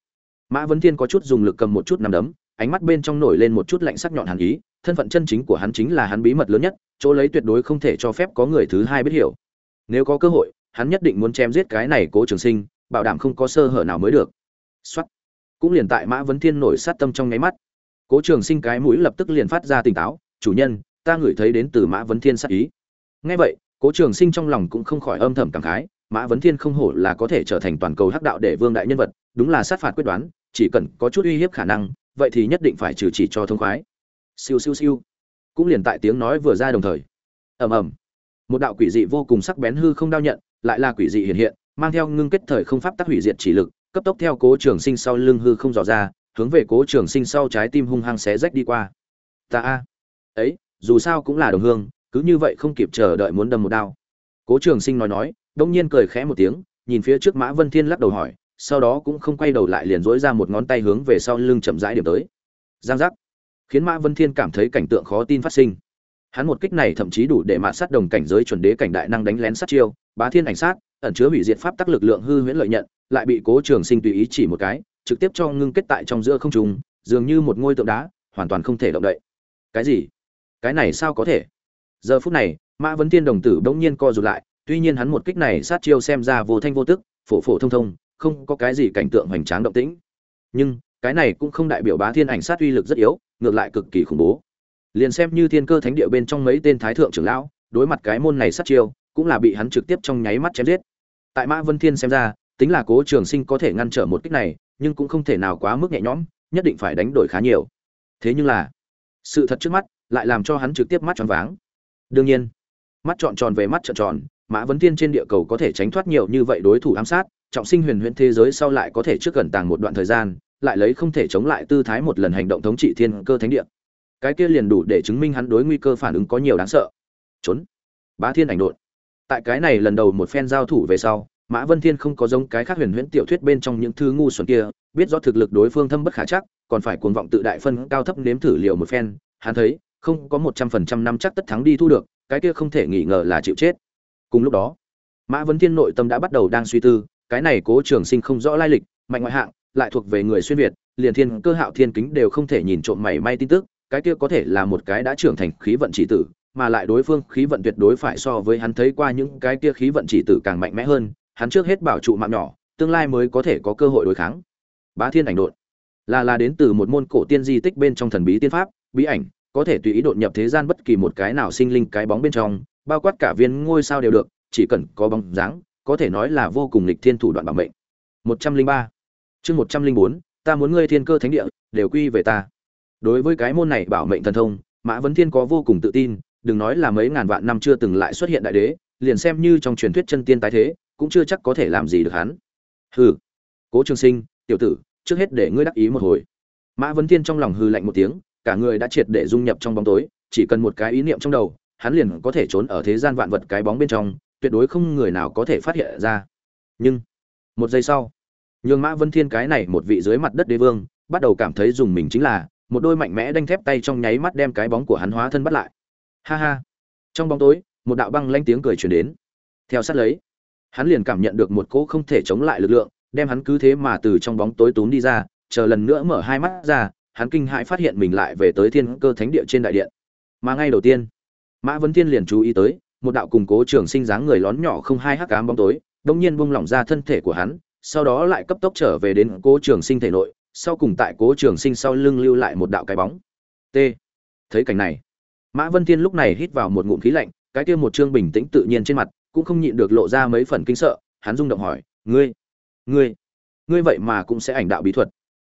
Mã vấn thiên có chút dùng lực cầm một chút nằm đấm, ánh mắt bên trong nổi lên một chút lạnh sắc nhọn hàn ý, thân phận chân chính của hắn chính là hắn bí mật lớn nhất, chỗ lấy tuyệt đối không thể cho phép có người thứ hai biết hiểu. Nếu có cơ hội, hắn nhất định muốn chém giết cái này cố trường sinh, bảo đảm không có sơ hở nào mới được. Xuất cũng liền tại mã vấn thiên nổi sát tâm trong nháy mắt, cố trường sinh cái mũi lập tức liền phát ra tỉnh táo chủ nhân, ta ngửi thấy đến từ mã vấn thiên sắc ý. Ngay vậy, cố trường sinh trong lòng cũng không khỏi âm thầm cảm khái, mã vấn thiên không hổ là có thể trở thành toàn cầu hắc đạo để vương đại nhân vật, đúng là sát phạt quyết đoán, chỉ cần có chút uy hiếp khả năng, vậy thì nhất định phải trừ chỉ cho thông khoái. Siêu siêu siêu. Cũng liền tại tiếng nói vừa ra đồng thời. Ầm ầm. Một đạo quỷ dị vô cùng sắc bén hư không đao nhận, lại là quỷ dị hiện hiện, mang theo ngưng kết thời không pháp tác hủy diệt chỉ lực, cấp tốc theo cố trường sinh sau lưng hư không dò ra, hướng về cố trường sinh sau trái tim hung hăng xé rách đi qua. Ta a ấy, dù sao cũng là đồng hương, cứ như vậy không kịp chờ đợi muốn đâm một đao. Cố trường sinh nói nói, đông nhiên cười khẽ một tiếng, nhìn phía trước mã vân thiên lắc đầu hỏi, sau đó cũng không quay đầu lại liền dỗi ra một ngón tay hướng về sau lưng chậm rãi điểm tới. Giang giác. Khiến mã vân thiên cảm thấy cảnh tượng khó tin phát sinh. Hắn một kích này thậm chí đủ để mạ sát đồng cảnh giới chuẩn đế cảnh đại năng đánh lén sát chiêu, bá thiên ảnh sát, ẩn chứa hủy diệt pháp tắc lực lượng hư huyễn lợi nhận, lại bị cố trường sinh tùy ý chỉ một cái, trực tiếp cho ngưng kết tại trong giữa không trung, dường như một ngôi tượng đá, hoàn toàn không thể động đậy. Cái gì? Cái này sao có thể? Giờ phút này, mã vấn thiên đồng tử bỗng nhiên co rụt lại, tuy nhiên hắn một kích này sát chiêu xem ra vô thanh vô tức, phổ phổ thông thông, không có cái gì cảnh tượng hoành tráng động tĩnh. Nhưng, cái này cũng không đại biểu bá thiên ảnh sát uy lực rất yếu, ngược lại cực kỳ khủng bố. Liền xem như thiên cơ thánh địa bên trong mấy tên thái thượng trưởng lão, đối mặt cái môn này sát chiêu, cũng là bị hắn trực tiếp trong nháy mắt chém giết. Tại mã vân thiên xem ra, tính là cố trường sinh có thể ngăn trở một kích này, nhưng cũng không thể nào quá mức nhẹ nhõm, nhất định phải đánh đổi khá nhiều. Thế nhưng là, sự thật trước mắt lại làm cho hắn trực tiếp mắt tròn váng. Đương nhiên, mắt tròn tròn về mắt tròn tròn, mã vấn thiên trên địa cầu có thể tránh thoát nhiều như vậy đối thủ ám sát, trọng sinh huyền huyễn thế giới sau lại có thể trước gần tàng một đoạn thời gian, lại lấy không thể chống lại tư thái một lần hành động thống trị thiên cơ thánh địa. Cái kia liền đủ để chứng minh hắn đối nguy cơ phản ứng có nhiều đáng sợ. Trốn. Bá thiên ảnh đột. Tại cái này lần đầu một phen giao thủ về sau, mã vân thiên không có giống cái khác huyền huyễn tiểu thuyết bên trong những thứ ngu xuẩn kia, biết rõ thực lực đối phương thâm bất khả chắc, còn phải cuồng vọng tự đại phân cao thấp nếm thử liệu một phen, hắn thấy không có một trăm phần trăm năm chắc tất thắng đi thu được, cái kia không thể nghi ngờ là chịu chết. Cùng lúc đó, mã vấn thiên nội tâm đã bắt đầu đang suy tư, cái này cố trường sinh không rõ lai lịch, mạnh ngoại hạng, lại thuộc về người xuyên việt, liền thiên cơ hạo thiên kính đều không thể nhìn trộm mảy may tin tức, cái kia có thể là một cái đã trưởng thành khí vận chỉ tử, mà lại đối phương khí vận tuyệt đối phải so với hắn thấy qua những cái kia khí vận chỉ tử càng mạnh mẽ hơn, hắn trước hết bảo trụ mạng nhỏ, tương lai mới có thể có cơ hội đối kháng. Bá thiên ảnh đột. Là là đến từ một môn cổ tiên di tích bên trong thần bí tiên pháp, bí ảnh có thể tùy ý đột nhập thế gian bất kỳ một cái nào sinh linh cái bóng bên trong, bao quát cả viên ngôi sao đều được, chỉ cần có bóng dáng, có thể nói là vô cùng lịch thiên thủ đoạn bảo mệnh. Một trăm linh ba. Chương một trăm linh bốn, ta muốn ngươi thiên cơ thánh địa, đều quy về ta. Đối với cái môn này bảo mệnh thần thông, mã vấn thiên có vô cùng tự tin, đừng nói là mấy ngàn vạn năm chưa từng lại xuất hiện đại đế, liền xem như trong truyền thuyết chân tiên tái thế, cũng chưa chắc có thể làm gì được hắn. Hừ. Cố trường sinh, tiểu tử, trước hết để ngươi đắc ý một hồi. Mã vấn thiên trong lòng hừ lạnh một tiếng cả người đã triệt để dung nhập trong bóng tối, chỉ cần một cái ý niệm trong đầu, hắn liền có thể trốn ở thế gian vạn vật cái bóng bên trong, tuyệt đối không người nào có thể phát hiện ra. Nhưng, một giây sau, nhường mã vân thiên cái này một vị dưới mặt đất đế vương, bắt đầu cảm thấy dùng mình chính là, một đôi mạnh mẽ đanh thép tay trong nháy mắt đem cái bóng của hắn hóa thân bắt lại. Ha ha. Trong bóng tối, một đạo băng lanh tiếng cười truyền đến. Theo sát lấy, hắn liền cảm nhận được một cỗ không thể chống lại lực lượng, đem hắn cứ thế mà từ trong bóng tối túm đi ra, chờ lần nữa mở hai mắt ra hắn kinh hãi phát hiện mình lại về tới thiên cơ thánh địa trên đại điện. Mà ngay đầu tiên, mã vấn thiên liền chú ý tới, một đạo củng cố trường sinh dáng người lón nhỏ không hai hắc ám bóng tối đông nhiên bung lỏng ra thân thể của hắn, sau đó lại cấp tốc trở về đến cố trường sinh thể nội, sau cùng tại cố trường sinh sau lưng lưu lại một đạo cái bóng. T. Thấy cảnh này, mã vân thiên lúc này hít vào một ngụm khí lạnh, cái kia một trương bình tĩnh tự nhiên trên mặt, cũng không nhịn được lộ ra mấy phần kinh sợ, hắn rung động hỏi, ngươi ngươi ngươi vậy mà cũng sẽ ảnh đạo bí thuật?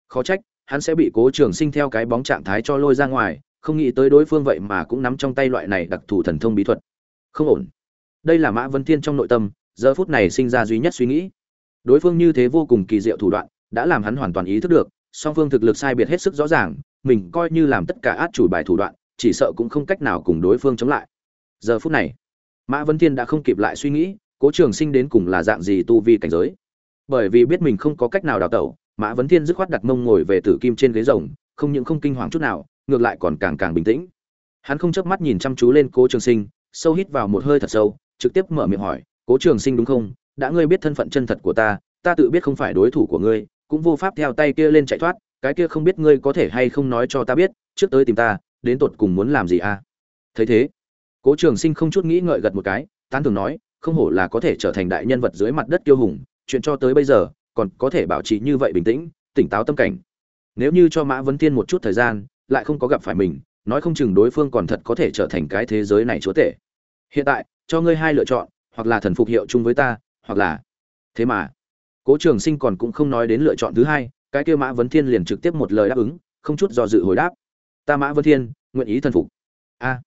Khó trách hắn sẽ bị cố trường sinh theo cái bóng trạng thái cho lôi ra ngoài, không nghĩ tới đối phương vậy mà cũng nắm trong tay loại này đặc thù thần thông bí thuật. Không ổn. Đây là mã vân thiên trong nội tâm, giờ phút này sinh ra duy nhất suy nghĩ. Đối phương như thế vô cùng kỳ diệu thủ đoạn, đã làm hắn hoàn toàn ý thức được, song phương thực lực sai biệt hết sức rõ ràng, mình coi như làm tất cả át chủ bài thủ đoạn, chỉ sợ cũng không cách nào cùng đối phương chống lại. Giờ phút này, mã vân thiên đã không kịp lại suy nghĩ, cố trường sinh đến cùng là dạng gì tu vi cảnh giới. Bởi vì biết mình không có cách nào đào tẩu mã vấn thiên dứt khoát đặt mông ngồi về tử kim trên ghế rồng, không những không kinh hoàng chút nào, ngược lại còn càng càng bình tĩnh. Hắn không chớp mắt nhìn chăm chú lên cố trường sinh, sâu hít vào một hơi thật sâu, trực tiếp mở miệng hỏi, cố trường sinh đúng không? Đã ngươi biết thân phận chân thật của ta ta tự biết không phải đối thủ của ngươi, cũng vô pháp theo tay kia lên chạy thoát, cái kia không biết ngươi có thể hay không nói cho ta biết, trước tới tìm ta, đến tột cùng muốn làm gì à? Thấy thế, cố trường sinh không chút nghĩ ngợi gật một cái, tán thường nói, không hổ là có thể trở thành đại nhân vật dưới mặt đất kiêu hùng, chuyện cho tới bây giờ còn có thể bảo trì như vậy bình tĩnh, tỉnh táo tâm cảnh. Nếu như cho mã vấn thiên một chút thời gian, lại không có gặp phải mình, nói không chừng đối phương còn thật có thể trở thành cái thế giới này chúa tể. Hiện tại, cho ngươi hai lựa chọn, hoặc là thần phục hiệu chung với ta, hoặc là thế mà, cố trường sinh còn cũng không nói đến lựa chọn thứ hai, cái kêu mã vấn thiên liền trực tiếp một lời đáp ứng, không chút do dự hồi đáp. Ta mã vấn thiên, nguyện ý thần phục. A.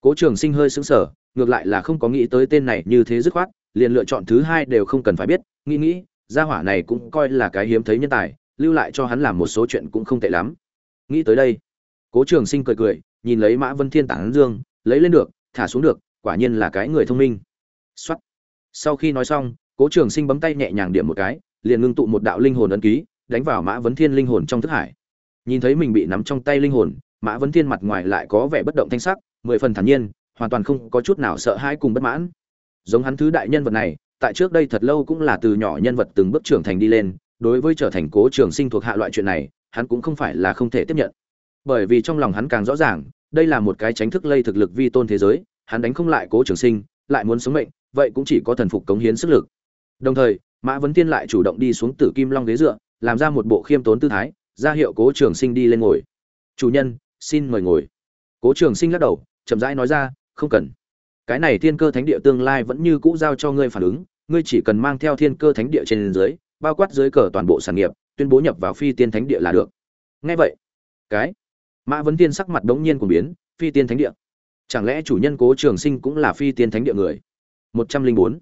Cố trường sinh hơi sững sờ, ngược lại là không có nghĩ tới tên này như thế dứt khoát, liền lựa chọn thứ hai đều không cần phải biết, nghĩ nghĩ gia hỏa này cũng coi là cái hiếm thấy nhân tài, lưu lại cho hắn làm một số chuyện cũng không tệ lắm. Nghĩ tới đây, cố trường sinh cười cười, nhìn lấy mã vân thiên tản dương, lấy lên được, thả xuống được, quả nhiên là cái người thông minh. Xuất sau khi nói xong, cố trường sinh bấm tay nhẹ nhàng điểm một cái, liền ngưng tụ một đạo linh hồn ấn ký, đánh vào mã vấn thiên linh hồn trong thức hải. Nhìn thấy mình bị nắm trong tay linh hồn, mã vấn thiên mặt ngoài lại có vẻ bất động thanh sắc, mười phần thản nhiên, hoàn toàn không có chút nào sợ hãi cùng bất mãn. Giống hắn thứ đại nhân vật này tại trước đây thật lâu cũng là từ nhỏ nhân vật từng bước trưởng thành đi lên, đối với trở thành cố trường sinh thuộc hạ loại chuyện này, hắn cũng không phải là không thể tiếp nhận. Bởi vì trong lòng hắn càng rõ ràng, đây là một cái tránh thức lây thực lực vi tôn thế giới, hắn đánh không lại cố trường sinh, lại muốn sống mệnh, vậy cũng chỉ có thần phục cống hiến sức lực. Đồng thời, mã vấn tiên lại chủ động đi xuống tử kim long ghế dựa, làm ra một bộ khiêm tốn tư thái, ra hiệu cố trường sinh đi lên ngồi. Chủ nhân, xin mời ngồi. Cố trường sinh lắc đầu, chậm rãi nói ra, không cần cái này thiên cơ thánh địa tương lai vẫn như cũ giao cho ngươi phản ứng, ngươi chỉ cần mang theo thiên cơ thánh địa trên dưới, bao quát dưới cờ toàn bộ sản nghiệp, tuyên bố nhập vào phi tiên thánh địa là được. Ngay vậy, cái mã vấn tiên sắc mặt đống nhiên của biến, phi tiên thánh địa. Chẳng lẽ chủ nhân cố trường sinh cũng là phi tiên thánh địa người? Một trăm linh bốn.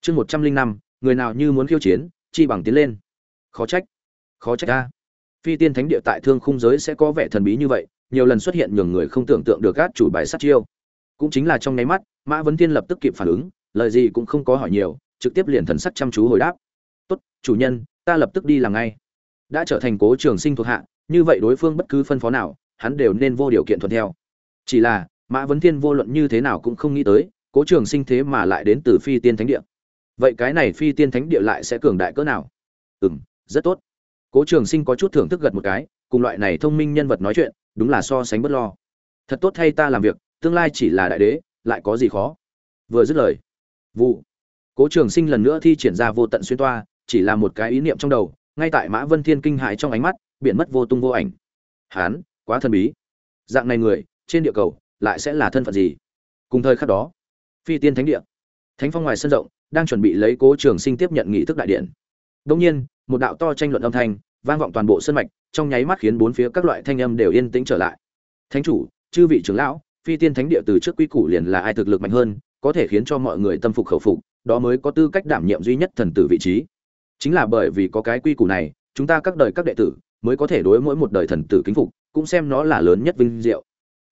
Chương một trăm linh năm, người nào như muốn khiêu chiến, chi bằng tiến lên. Khó trách khó trách ta. Phi tiên thánh địa tại thương khung giới sẽ có vẻ thần bí như vậy, nhiều lần xuất hiện nhường người không tưởng tượng được gác chủ bài sát chiêu. Cũng chính là trong nháy mắt mã vấn thiên lập tức kịp phản ứng, lời gì cũng không có hỏi nhiều, trực tiếp liền thần sắc chăm chú hồi đáp. Tốt, chủ nhân, ta lập tức đi làm ngay. Đã trở thành cố trường sinh thuộc hạ, như vậy đối phương bất cứ phân phó nào, hắn đều nên vô điều kiện thuận theo. Chỉ là, mã vấn thiên vô luận như thế nào cũng không nghĩ tới, cố trường sinh thế mà lại đến từ phi tiên thánh địa. Vậy cái này phi tiên thánh địa lại sẽ cường đại cỡ nào? Ừ m rất tốt. Cố trường sinh có chút thưởng thức gật một cái, cùng loại này thông minh nhân vật nói chuyện, đúng là so sánh bất lo. Thật tốt thay ta làm việc, tương lai chỉ là đại đế lại có gì khó? Vừa dứt lời vụ cố trường sinh lần nữa thi triển ra vô tận xuyên toa, chỉ là một cái ý niệm trong đầu, ngay tại mã vân thiên kinh hại trong ánh mắt, biển mất vô tung vô ảnh. Hán, quá thần bí. Dạng này người, trên địa cầu, lại sẽ là thân phận gì? Cùng thời khắc đó, phi tiên thánh địa, thánh phong ngoài sân rộng, đang chuẩn bị lấy cố trường sinh tiếp nhận nghị thức đại điện. Đông nhiên, một đạo to tranh luận âm thanh, vang vọng toàn bộ sân mạch, trong nháy mắt khiến bốn phía các loại thanh âm đều yên tĩnh trở lại. Thánh chủ, chư vị trưởng lão phi tiên thánh địa từ trước quy củ liền là ai thực lực mạnh hơn, có thể khiến cho mọi người tâm phục khẩu phục, đó mới có tư cách đảm nhiệm duy nhất thần tử vị trí. Chính là bởi vì có cái quy củ này, chúng ta các đời các đệ tử mới có thể đối mỗi một đời thần tử kính phục, cũng xem nó là lớn nhất vinh diệu.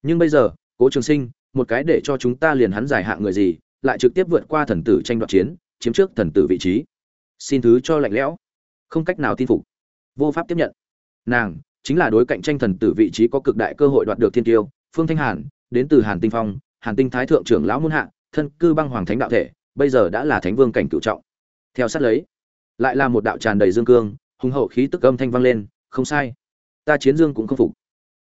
Nhưng bây giờ, cố trường sinh, một cái để cho chúng ta liền hắn giải hạng người gì, lại trực tiếp vượt qua thần tử tranh đoạt chiến, chiếm trước thần tử vị trí. Xin thứ cho lạnh lẽo. Không cách nào tin phục. Vô pháp tiếp nhận. Nàng, chính là đối cạnh tranh thần tử vị trí có cực đại cơ hội đoạt được thiên tiêu, phương thanh hàn đến từ hàn tinh phong, hàn tinh thái thượng trưởng lão muôn hạ, thân cư băng hoàng thánh đạo thể, bây giờ đã là thánh vương cảnh cựu trọng. Theo sát lấy, lại là một đạo tràn đầy dương cương, hùng hậu khí tức âm thanh vang lên, không sai, ta chiến dương cũng không phục.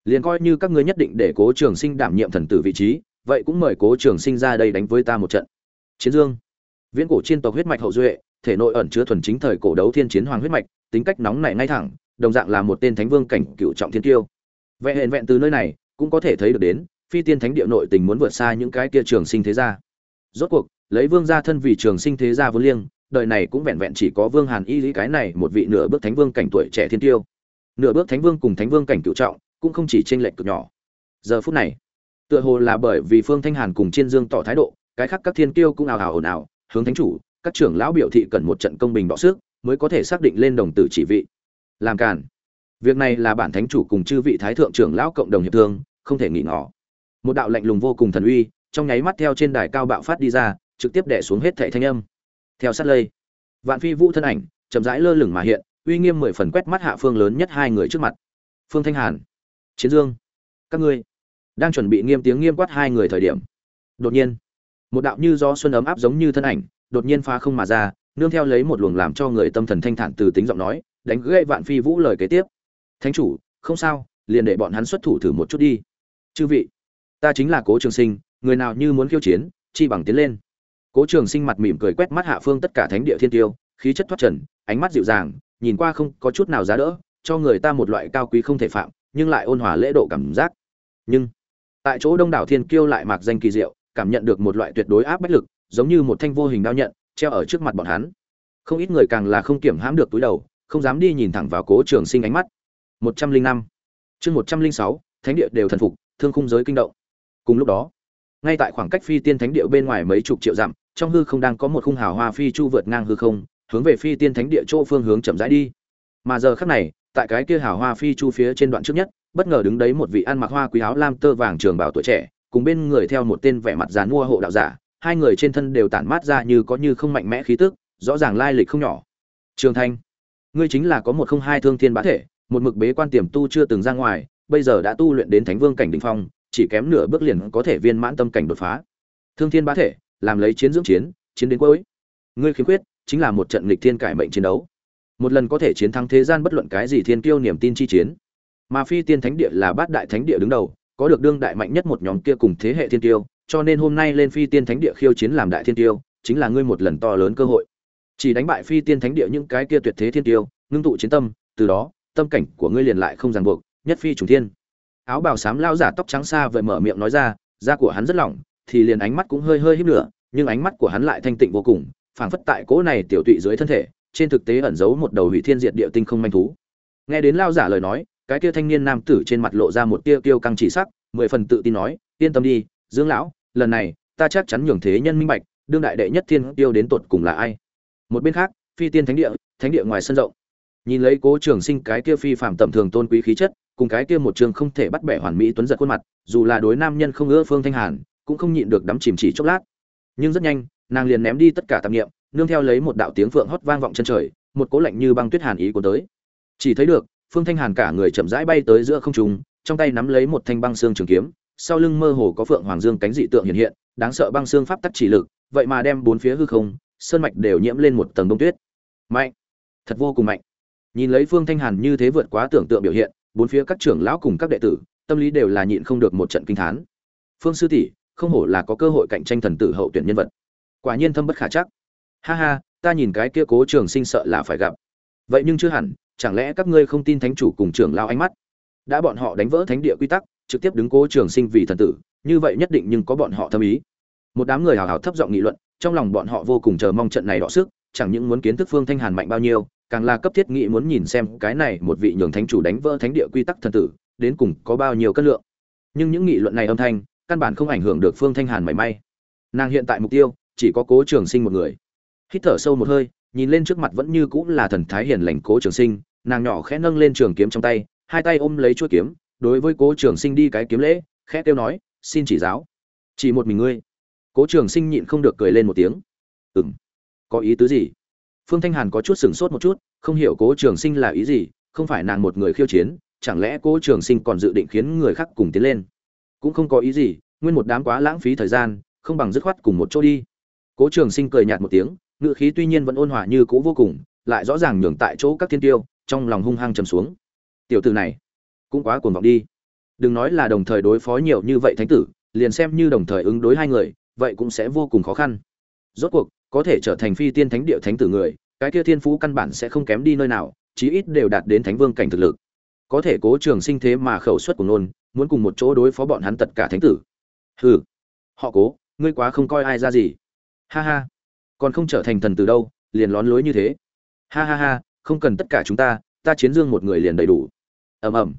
Liền coi như các ngươi nhất định để cố trường sinh đảm nhiệm thần tử vị trí, vậy cũng mời cố trường sinh ra đây đánh với ta một trận. Chiến dương. Viễn cổ chiên tộc huyết mạch hậu duệ, thể nội ẩn chứa thuần chính thời cổ đấu thiên chiến hoàng huyết mạch, tính cách nóng nảy ngay thẳng, đồng dạng là một tên thánh vương cảnh cựu trọng thiên tiêu. Vẹn hẹn vẹn từ nơi này, cũng có thể thấy được đến phi tiên thánh địa nội tình muốn vượt xa những cái kia trường sinh thế gia. Rốt cuộc, lấy vương gia thân vì trường sinh thế gia vô liêng, đời này cũng vẹn vẹn chỉ có vương hàn y lý cái này một vị nửa bước thánh vương cảnh tuổi trẻ thiên tiêu. Nửa bước thánh vương cùng thánh vương cảnh cựu trọng, cũng không chỉ trên lệch cực nhỏ. Giờ phút này, tựa hồ là bởi vì phương thanh hàn cùng chiên dương tỏ thái độ, cái khác các thiên tiêu cũng ào ào ồn ào, hướng thánh chủ, các trưởng lão biểu thị cần một trận công bình đọ sức, mới có thể xác định lên đồng tử chỉ vị. Làm cản việc này là bản thánh chủ cùng chư vị thái thượng trưởng lão cộng đồng hiệp thương, không thể nghỉ ngỏ một đạo lạnh lùng vô cùng thần uy, trong nháy mắt theo trên đài cao bạo phát đi ra, trực tiếp đẻ xuống hết thảy thanh âm. Theo sát lây, vạn phi vũ thân ảnh chậm rãi lơ lửng mà hiện, uy nghiêm mười phần quét mắt hạ phương lớn nhất hai người trước mặt. Phương thanh hàn, chiến dương, các ngươi đang chuẩn bị nghiêm tiếng nghiêm quát hai người thời điểm. Đột nhiên, một đạo như do xuân ấm áp giống như thân ảnh đột nhiên pha không mà ra, nương theo lấy một luồng làm cho người tâm thần thanh thản từ tính giọng nói, đánh gãy vạn phi vũ lời kế tiếp. Thánh chủ, không sao, liền để bọn hắn xuất thủ thử một chút đi. Chư vị ta chính là cố trường sinh, người nào như muốn khiêu chiến, chi bằng tiến lên. Cố trường sinh mặt mỉm cười quét mắt hạ phương tất cả thánh địa thiên tiêu, khí chất thoát trần, ánh mắt dịu dàng, nhìn qua không có chút nào giá đỡ, cho người ta một loại cao quý không thể phạm, nhưng lại ôn hòa lễ độ cảm giác. Nhưng, tại chỗ đông đảo thiên kiêu lại mặc danh kỳ diệu, cảm nhận được một loại tuyệt đối áp bách lực, giống như một thanh vô hình đao nhận, treo ở trước mặt bọn hắn. Không ít người càng là không kiểm hãm được túi đầu, không dám đi nhìn thẳng vào cố trường sinh ánh mắt. Một trăm linh năm. Chương một trăm linh sáu, thánh địa đều thần phục, thương khung giới kinh động cùng lúc đó, ngay tại khoảng cách phi tiên thánh địa bên ngoài mấy chục triệu dặm, trong hư không đang có một khung hào hoa phi chu vượt ngang hư không, hướng về phi tiên thánh địa chỗ phương hướng chậm rãi đi. Mà giờ khắc này, tại cái kia hào hoa phi chu phía trên đoạn trước nhất, bất ngờ đứng đấy một vị ăn mặc hoa quý áo lam tơ vàng trường bảo tuổi trẻ, cùng bên người theo một tên vẻ mặt dàn mua hộ đạo giả, hai người trên thân đều tản mát ra như có như không mạnh mẽ khí tức, rõ ràng lai lịch không nhỏ. Trường thanh, ngươi chính là có một không hai thương thiên bá thể, một mực bế quan tiềm tu chưa từng ra ngoài, bây giờ đã tu luyện đến thánh vương cảnh đỉnh phong chỉ kém nửa bước liền có thể viên mãn tâm cảnh đột phá. Thương thiên bá thể, làm lấy chiến dưỡng chiến chiến đến cuối. Ngươi khiếm khuyết, chính là một trận nghịch thiên cải mệnh chiến đấu. Một lần có thể chiến thắng thế gian bất luận cái gì thiên kiêu niềm tin chi chiến. Mà phi tiên thánh địa là bát đại thánh địa đứng đầu, có được đương đại mạnh nhất một nhóm kia cùng thế hệ thiên tiêu cho nên hôm nay lên phi tiên thánh địa khiêu chiến làm đại thiên tiêu chính là ngươi một lần to lớn cơ hội. Chỉ đánh bại phi tiên thánh địa những cái kia tuyệt thế thiên tiêu ngưng tụ chiến tâm, từ đó, tâm cảnh của ngươi liền lại không ràng buộc, nhất phi trùng thiên áo bào xám lao giả tóc trắng xa vợi mở miệng nói ra, da của hắn rất lỏng, thì liền ánh mắt cũng hơi hơi híp lửa, nhưng ánh mắt của hắn lại thanh tịnh vô cùng, phảng phất tại cỗ này tiểu tụy dưới thân thể, trên thực tế ẩn giấu một đầu hủy thiên diệt địa tinh không manh thú. Nghe đến lao giả lời nói, cái kia thanh niên nam tử trên mặt lộ ra một tia tiêu căng chỉ sắc, mười phần tự tin nói, yên tâm đi, dương lão, lần này, ta chắc chắn nhường thế nhân minh bạch, đương đại đệ nhất thiên tiêu đến tột cùng là ai. Một bên khác, phi tiên thánh địa thánh địa ngoài sân rộng. Nhìn lấy cố trường sinh cái kia phi phạm tầm thường tôn quý khí chất cùng cái kia một trường không thể bắt bẻ hoàn mỹ tuấn giật khuôn mặt, dù là đối nam nhân không ưa phương thanh hàn, cũng không nhịn được đắm chìm chỉ chốc lát. Nhưng rất nhanh, nàng liền ném đi tất cả tạp niệm, nương theo lấy một đạo tiếng phượng hót vang vọng chân trời, một cố lạnh như băng tuyết hàn ý của tới. Chỉ thấy được, phương thanh hàn cả người chậm rãi bay tới giữa không trung, trong tay nắm lấy một thanh băng xương trường kiếm, sau lưng mơ hồ có phượng hoàng dương cánh dị tượng hiện hiện, đáng sợ băng xương pháp tắc chỉ lực, vậy mà đem bốn phía hư không, sơn mạch đều nhiễm lên một tầng đông tuyết. Mạnh! Thật vô cùng mạnh! Nhìn lấy phương thanh hàn như thế vượt quá tưởng tượng biểu hiện bốn phía các trưởng lão cùng các đệ tử, tâm lý đều là nhịn không được một trận kinh thán. Phương sư tỷ, không hổ là có cơ hội cạnh tranh thần tử hậu tuyển nhân vật. Quả nhiên thâm bất khả chắc. Ha ha, ta nhìn cái kia cố trường sinh sợ là phải gặp. Vậy nhưng chưa hẳn, chẳng lẽ các ngươi không tin thánh chủ cùng trưởng lao ánh mắt? Đã bọn họ đánh vỡ thánh địa quy tắc, trực tiếp đứng cố trường sinh vì thần tử, như vậy nhất định nhưng có bọn họ thâm ý. Một đám người hào hào thấp giọng nghị luận, trong lòng bọn họ vô cùng chờ mong trận này đọ sức, chẳng những muốn kiến thức phương thanh hàn mạnh bao nhiêu càng là cấp thiết nghị muốn nhìn xem cái này một vị nhường thánh chủ đánh vỡ thánh địa quy tắc thần tử, đến cùng có bao nhiêu cân lượng. Nhưng những nghị luận này âm thanh, căn bản không ảnh hưởng được phương thanh hàn mảy may. Nàng hiện tại mục tiêu, chỉ có cố trường sinh một người. Hít thở sâu một hơi, nhìn lên trước mặt vẫn như cũng là thần thái hiền lành cố trường sinh, nàng nhỏ khẽ nâng lên trường kiếm trong tay, hai tay ôm lấy chuôi kiếm, đối với cố trường sinh đi cái kiếm lễ, khẽ kêu nói, xin chỉ giáo. Chỉ một mình ngươi. Cố trường sinh nhịn không được cười lên một tiếng. Ừm. Có ý tứ gì? Phương thanh hàn có chút sửng sốt một chút, không hiểu cố trường sinh là ý gì, không phải nàng một người khiêu chiến, chẳng lẽ cố trường sinh còn dự định khiến người khác cùng tiến lên? Cũng không có ý gì, nguyên một đám quá lãng phí thời gian, không bằng dứt khoát cùng một chỗ đi. Cố trường sinh cười nhạt một tiếng ngự khí tuy nhiên vẫn ôn hòa như cũ vô cùng, lại rõ ràng nhường tại chỗ các thiên tiêu, trong lòng hung hăng trầm xuống. Tiểu tử này, cũng quá cuồng vọng đi. Đừng nói là đồng thời đối phó nhiều như vậy thánh tử, liền xem như đồng thời ứng đối hai người, vậy cũng sẽ vô cùng khó khăn. Rốt cuộc có thể trở thành phi tiên thánh địa thánh tử người, cái kia thiên phú căn bản sẽ không kém đi nơi nào, chí ít đều đạt đến thánh vương cảnh thực lực. Có thể cố trường sinh thế mà khẩu suất của nôn muốn cùng một chỗ đối phó bọn hắn tất cả thánh tử. Hừ, họ cố, ngươi quá không coi ai ra gì. Ha ha, còn không trở thành thần từ đâu, liền lón lối như thế. Ha ha ha, không cần tất cả chúng ta ta chiến dương một người liền đầy đủ. Ầm ầm.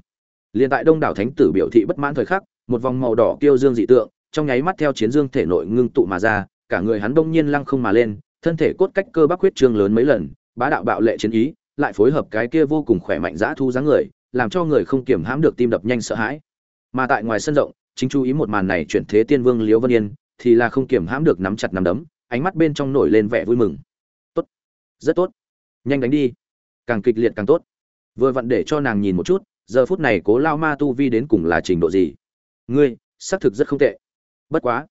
Liền tại đông đảo thánh tử biểu thị bất mãn thời khắc, một vòng màu đỏ kêu dương dị tượng, trong nháy mắt theo chiến dương thể nội ngưng tụ mà ra cả người hắn đông nhiên lăng không mà lên, thân thể cốt cách cơ bắp huyết trương lớn mấy lần, bá đạo bạo lệ chiến ý, lại phối hợp cái kia vô cùng khỏe mạnh dã thu dáng người, làm cho người không kiểm hãm được tim đập nhanh sợ hãi. Mà tại ngoài sân rộng, chính chú ý một màn này chuyển thế tiên vương liễu vân yên, thì là không kiểm hãm được nắm chặt nắm đấm, ánh mắt bên trong nổi lên vẻ vui mừng. Tốt, rất tốt. Nhanh đánh đi. Càng kịch liệt càng tốt. Vừa vặn để cho nàng nhìn một chút, giờ phút này cố lao ma tu vi đến cùng là trình độ gì. Ngươi, xác thực rất không tệ. Bất quá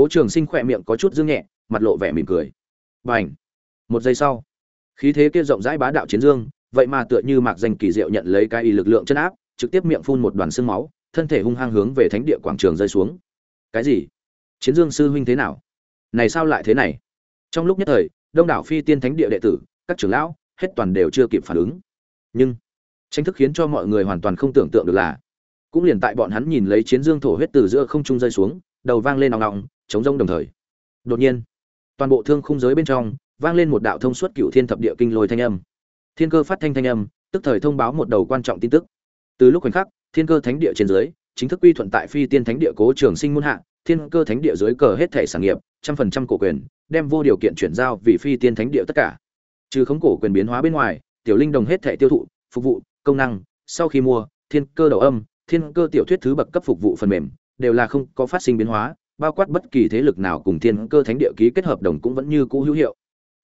cố trường sinh khỏe miệng có chút dương nhẹ, mặt lộ vẻ mỉm cười. B à n h một giây sau, khí thế kia rộng rãi bá đạo chiến dương, vậy mà tựa như mạc danh kỳ diệu nhận lấy cái y lực lượng chân áp, trực tiếp miệng phun một đoàn xương máu, thân thể hung hăng hướng về thánh địa quảng trường rơi xuống. Cái gì? Chiến dương sư huynh thế nào? Này sao lại thế này? Trong lúc nhất thời, đông đảo phi tiên thánh địa đệ tử, các trưởng lão, hết toàn đều chưa kịp phản ứng. Nhưng, tranh thức khiến cho mọi người hoàn toàn không tưởng tượng được là, cũng liền tại bọn hắn nhìn lấy chiến dương thổ huyết từ giữa không trung rơi xuống, đầu vang lên nòng nòng chống rông đồng thời. Đột nhiên, toàn bộ thương khung giới bên trong vang lên một đạo thông suốt cựu thiên thập địa kinh lôi thanh âm. Thiên cơ phát thanh thanh âm, tức thời thông báo một đầu quan trọng tin tức. Từ lúc khoảnh khắc, thiên cơ thánh địa trên dưới, chính thức quy thuận tại phi tiên thánh địa cố trường sinh muôn hạ, thiên cơ thánh địa dưới cờ hết thể sản nghiệp, trăm phần trăm cổ quyền, đem vô điều kiện chuyển giao vì phi tiên thánh địa tất cả. Trừ khống cổ quyền biến hóa bên ngoài, tiểu linh đồng hết thể tiêu thụ, phục vụ, công năng, sau khi mua, thiên cơ đầu âm, thiên cơ tiểu thuyết thứ bậc cấp phục vụ phần mềm, đều là không có phát sinh biến hóa bao quát bất kỳ thế lực nào cùng thiên cơ thánh địa ký kết hợp đồng cũng vẫn như cũ hữu hiệu.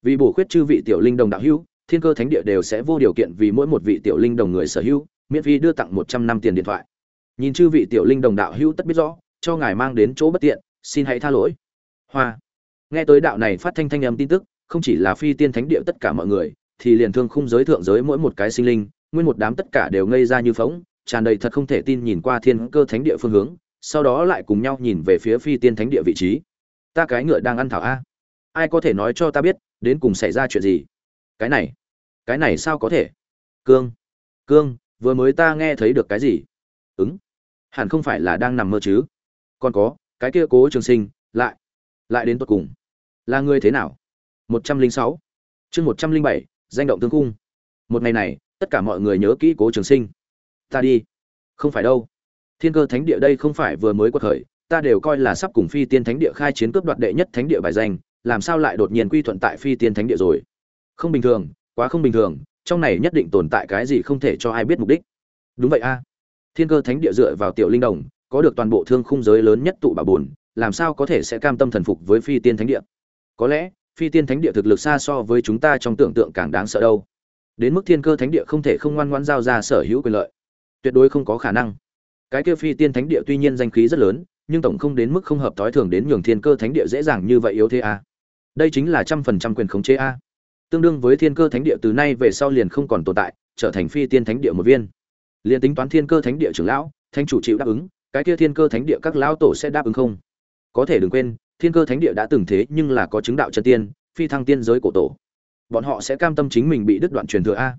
Vì bổ khuyết chư vị tiểu linh đồng đạo hữu, thiên cơ thánh địa đều sẽ vô điều kiện vì mỗi một vị tiểu linh đồng người sở hữu, miễn phí đưa tặng một trăm năm tiền điện thoại. Nhìn chư vị tiểu linh đồng đạo hữu tất biết rõ, cho ngài mang đến chỗ bất tiện, xin hãy tha lỗi. Hoa. Nghe tới đạo này phát thanh thanh âm tin tức, không chỉ là phi tiên thánh địa tất cả mọi người, thì liền thương khung giới thượng giới mỗi một cái sinh linh, nguyên một đám tất cả đều ngây ra như phóng tràn đầy thật không thể tin nhìn qua thiên cơ thánh địa phương hướng sau đó lại cùng nhau nhìn về phía phi tiên thánh địa vị trí. Ta cái ngựa đang ăn thảo a. Ai có thể nói cho ta biết, đến cùng xảy ra chuyện gì? Cái này cái này sao có thể? Cương cương, vừa mới ta nghe thấy được cái gì? Ứng, hẳn không phải là đang nằm mơ chứ? Còn có, cái kia cố trường sinh, lại lại đến tột cùng. Là người thế nào? Một trăm linh sáu. Chương một trăm linh bảy, danh động tương cung. Một ngày này, tất cả mọi người nhớ kỹ cố trường sinh. Ta đi. Không phải đâu thiên cơ thánh địa đây không phải vừa mới quật khởi, ta đều coi là sắp cùng phi tiên thánh địa khai chiến cướp đoạt đệ nhất thánh địa bài danh, làm sao lại đột nhiên quy thuận tại phi tiên thánh địa rồi? Không bình thường, quá không bình thường, trong này nhất định tồn tại cái gì không thể cho ai biết mục đích. Đúng vậy a. Thiên cơ thánh địa dựa vào tiểu linh đồng, có được toàn bộ thương khung giới lớn nhất tụ bảo bồn, làm sao có thể sẽ cam tâm thần phục với phi tiên thánh địa? Có lẽ, phi tiên thánh địa thực lực xa so với chúng ta trong tưởng tượng càng đáng sợ đâu. Đến mức thiên cơ thánh địa không thể không ngoan ngoãn giao ra sở hữu quyền lợi. Tuyệt đối không có khả năng cái kia phi tiên thánh địa tuy nhiên danh khí rất lớn, nhưng tổng không đến mức không hợp thói thường đến nhường thiên cơ thánh địa dễ dàng như vậy yếu thế a. Đây chính là trăm phần trăm quyền khống chế a. Tương đương với thiên cơ thánh địa từ nay về sau liền không còn tồn tại, trở thành phi tiên thánh địa một viên. Liền tính toán thiên cơ thánh địa trưởng lão, thánh chủ chịu đáp ứng, cái kia thiên cơ thánh địa các lão tổ sẽ đáp ứng không? Có thể đừng quên, thiên cơ thánh địa đã từng thế nhưng là có chứng đạo chân tiên, phi thăng tiên giới cổ tổ. Bọn họ sẽ cam tâm chính mình bị đứt đoạn truyền thừa a.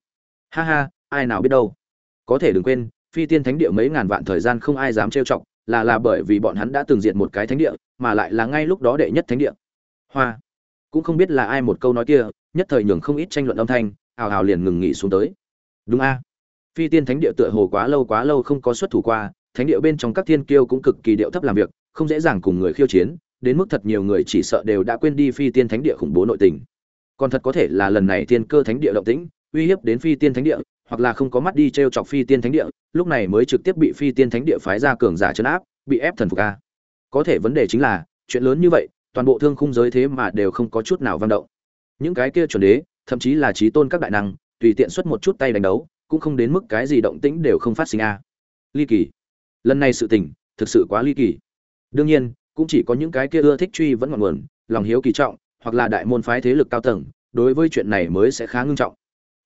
Ha ha, ai nào biết đâu. Có thể đừng quên phi tiên thánh địa mấy ngàn vạn thời gian không ai dám trêu chọc, là là bởi vì bọn hắn đã từng diệt một cái thánh địa, mà lại là ngay lúc đó đệ nhất thánh địa. Hoa. Cũng không biết là ai một câu nói kia, nhất thời nhường không ít tranh luận âm thanh ào ào liền ngừng nghỉ xuống tới. Đúng a. Phi tiên thánh địa tựa hồ quá lâu quá lâu không có xuất thủ qua, thánh địa bên trong các thiên kiêu cũng cực kỳ điệu thấp làm việc, không dễ dàng cùng người khiêu chiến, đến mức thật nhiều người chỉ sợ đều đã quên đi phi tiên thánh địa khủng bố nội tình. Còn thật có thể là lần này thiên cơ thánh địa động tĩnh, uy hiếp đến phi tiên thánh địa hoặc là không có mắt đi t r e o chọc phi tiên thánh địa, lúc này mới trực tiếp bị phi tiên thánh địa phái ra cường giả chấn áp, bị ép thần phục a. Có thể vấn đề chính là, chuyện lớn như vậy, toàn bộ thương khung giới thế mà đều không có chút nào văn động. Những cái kia chuẩn đế, thậm chí là trí tôn các đại năng, tùy tiện xuất một chút tay đánh đấu, cũng không đến mức cái gì động tĩnh đều không phát sinh a. Ly kỳ. Lần này sự tình, thực sự quá ly kỳ. Đương nhiên, cũng chỉ có những cái kia ưa thích truy vẫn ngọn nguồn, lòng hiếu kỳ trọng, hoặc là đại môn phái thế lực cao tầng, đối với chuyện này mới sẽ khá ngưng trọng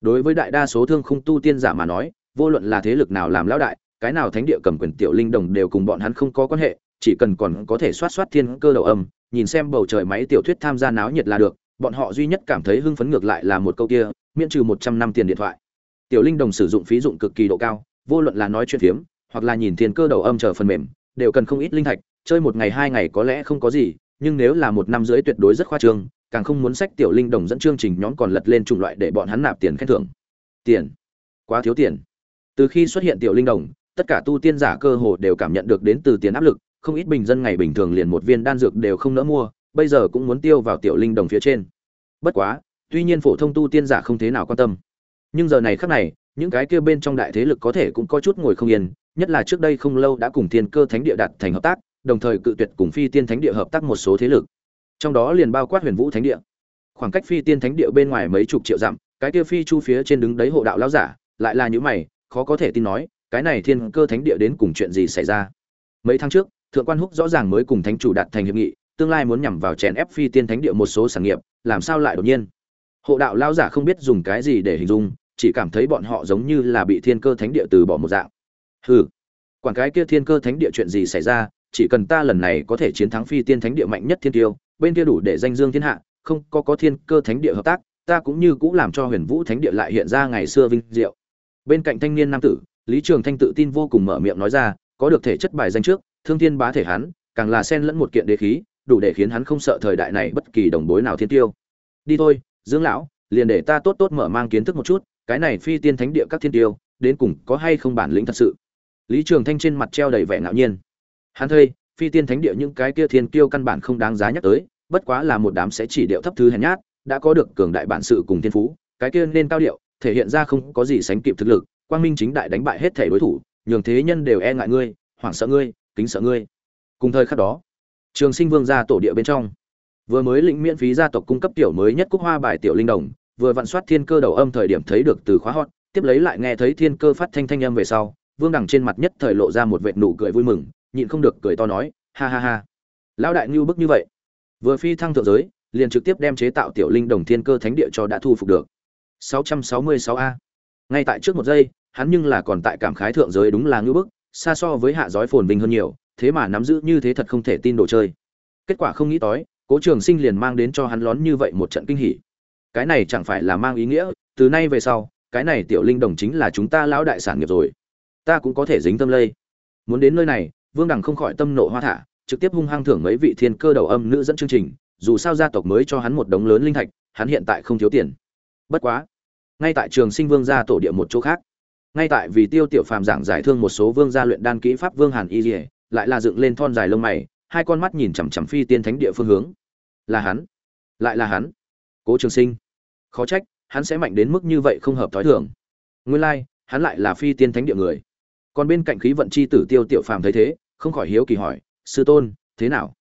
đối với đại đa số thương khung tu tiên giả mà nói, vô luận là thế lực nào làm lão đại, cái nào thánh địa cầm quyền tiểu linh đồng đều cùng bọn hắn không có quan hệ, chỉ cần còn có thể soát soát thiên cơ đầu âm, nhìn xem bầu trời máy tiểu thuyết tham gia náo nhiệt là được, bọn họ duy nhất cảm thấy hưng phấn ngược lại là một câu kia, miễn trừ một trăm năm tiền điện thoại. Tiểu linh đồng sử dụng phí dụng cực kỳ độ cao, vô luận là nói chuyện phiếm, hoặc là nhìn thiên cơ đầu âm chờ phần mềm, đều cần không ít linh thạch, chơi một ngày hai ngày có lẽ không có gì, nhưng nếu là một năm dưới tuyệt đối rất khoa trương càng không muốn sách tiểu linh đồng dẫn chương trình nhóm còn lật lên chủng loại để bọn hắn nạp tiền khen thưởng. Tiền. Quá thiếu tiền. Từ khi xuất hiện tiểu linh đồng, tất cả tu tiên giả cơ hồ đều cảm nhận được đến từ tiền áp lực, không ít bình dân ngày bình thường liền một viên đan dược đều không nỡ mua, bây giờ cũng muốn tiêu vào tiểu linh đồng phía trên. Bất quá, tuy nhiên phổ thông tu tiên giả không thế nào quan tâm. Nhưng giờ này khác này, những cái kia bên trong đại thế lực có thể cũng có chút ngồi không yên, nhất là trước đây không lâu đã cùng thiên cơ thánh địa đạt thành hợp tác, đồng thời cự tuyệt cùng phi tiên thánh địa hợp tác một số thế lực trong đó liền bao quát huyền vũ thánh địa. Khoảng cách phi tiên thánh địa bên ngoài mấy chục triệu dặm, cái kia phi chu phía trên đứng đấy hộ đạo lão giả, lại là những mày, khó có thể tin nói, cái này thiên cơ thánh địa đến cùng chuyện gì xảy ra? Mấy tháng trước, thượng quan húc rõ ràng mới cùng thánh chủ đạt thành hiệp nghị, tương lai muốn nhằm vào chèn ép phi tiên thánh địa một số sản nghiệp, làm sao lại đột nhiên? Hộ đạo lão giả không biết dùng cái gì để hình dung, chỉ cảm thấy bọn họ giống như là bị thiên cơ thánh địa từ bỏ một dạng. Hừ, quản cái kia thiên cơ thánh địa chuyện gì xảy ra chỉ cần ta lần này có thể chiến thắng phi tiên thánh địa mạnh nhất thiên tiêu, bên kia đủ để danh dương thiên hạ, không có có thiên cơ thánh địa hợp tác, ta cũng như cũng làm cho huyền vũ thánh địa lại hiện ra ngày xưa vinh diệu. Bên cạnh thanh niên nam tử, lý trường thanh tự tin vô cùng mở miệng nói ra, có được thể chất bài danh trước, thương thiên bá thể hắn, càng là xen lẫn một kiện đế khí, đủ để khiến hắn không sợ thời đại này bất kỳ đồng bối nào thiên tiêu. Đi thôi, dương lão, liền để ta tốt tốt mở mang kiến thức một chút, cái này phi tiên thánh địa các thiên tiêu, đến cùng có hay không bản lĩnh thật sự? Lý trường thanh trên mặt treo đầy vẻ ngạo nhiên hắn thây phi tiên thánh địa những cái kia thiên kiêu căn bản không đáng giá nhắc tới, bất quá là một đám sẽ chỉ điệu thấp thứ hèn nhát, đã có được cường đại bản sự cùng thiên phú, cái kia nên cao điệu, thể hiện ra không có gì sánh kịp thực lực, quang minh chính đại đánh bại hết thể đối thủ, nhường thế nhân đều e ngại ngươi, hoảng sợ ngươi, kính sợ ngươi. Cùng thời khắc đó, trường sinh vương ra tổ địa bên trong, vừa mới lĩnh miễn phí gia tộc cung cấp tiểu mới nhất cúc hoa bài tiểu linh đồng, vừa vặn soát thiên cơ đầu âm thời điểm thấy được từ khóa hot, tiếp lấy lại nghe thấy thiên cơ phát thanh thanh âm về sau, vương đằng trên mặt nhất thời lộ ra một vệt nụ cười vui mừng nhịn không được cười to nói, ha ha ha. Lão đại ngưu bức như vậy. Vừa phi thăng thượng giới, liền trực tiếp đem chế tạo tiểu linh đồng thiên cơ thánh địa cho đã thu phục được. 666 a. Ngay tại trước một giây, hắn nhưng là còn tại cảm khái thượng giới đúng là ngưu bức, xa so với hạ giới phồn vinh hơn nhiều, thế mà nắm giữ như thế thật không thể tin đồ chơi. Kết quả không nghĩ tới, cố trường sinh liền mang đến cho hắn lón như vậy một trận kinh hỉ. Cái này chẳng phải là mang ý nghĩa, từ nay về sau, cái này tiểu linh đồng chính là chúng ta lão đại sản nghiệp rồi. Ta cũng có thể dính tâm lây. Muốn đến nơi này vương đằng không khỏi tâm nộ hoa thả trực tiếp hung hăng thưởng mấy vị thiên cơ đầu âm nữ dẫn chương trình dù sao gia tộc mới cho hắn một đống lớn linh thạch hắn hiện tại không thiếu tiền. Bất quá ngay tại trường sinh vương gia tổ địa một chỗ khác ngay tại vì tiêu tiểu phàm giảng giải thương một số vương gia luyện đan kỹ pháp vương hàn y dỉa lại là dựng lên thon dài lông mày hai con mắt nhìn chằm chằm phi tiên thánh địa phương hướng. Là hắn lại là hắn. Cố trường sinh khó trách hắn sẽ mạnh đến mức như vậy không hợp thói thường. Nguyên lai like, hắn lại là phi tiên thánh địa người. Còn bên cạnh khí vận chi tử tiêu tiểu phàm thấy thế không khỏi hiếu kỳ hỏi, sư tôn, thế nào?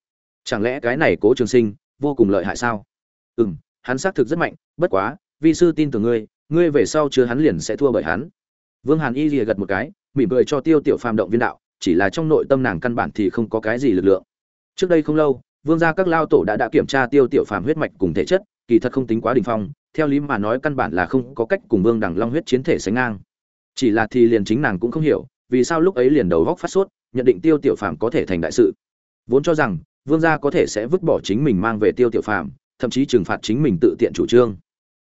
Chẳng lẽ cái này cố trường sinh vô cùng lợi hại sao? Ừ m hắn xác thực rất mạnh, bất quá vì sư tin tưởng ngươi ngươi về sau chưa hắn liền sẽ thua bởi hắn. Vương hàn y rìa gật một cái, mỉm cười cho tiêu tiểu phàm động viên đạo, chỉ là trong nội tâm nàng căn bản thì không có cái gì lực lượng. Trước đây không lâu, vương gia các lao tổ đã đã kiểm tra tiêu tiểu phàm huyết mạch cùng thể chất, kỳ thật không tính quá đình phong, theo lý mà nói căn bản là không có cách cùng vương đẳng long huyết chiến thể sánh ngang. Chỉ là thì liền chính nàng cũng không hiểu, vì sao lúc ấy liền đầu góc phát sốt nhận định tiêu tiểu phàm có thể thành đại sự. Vốn cho rằng, vương gia có thể sẽ vứt bỏ chính mình mang về tiêu tiểu phàm, thậm chí trừng phạt chính mình tự tiện chủ trương.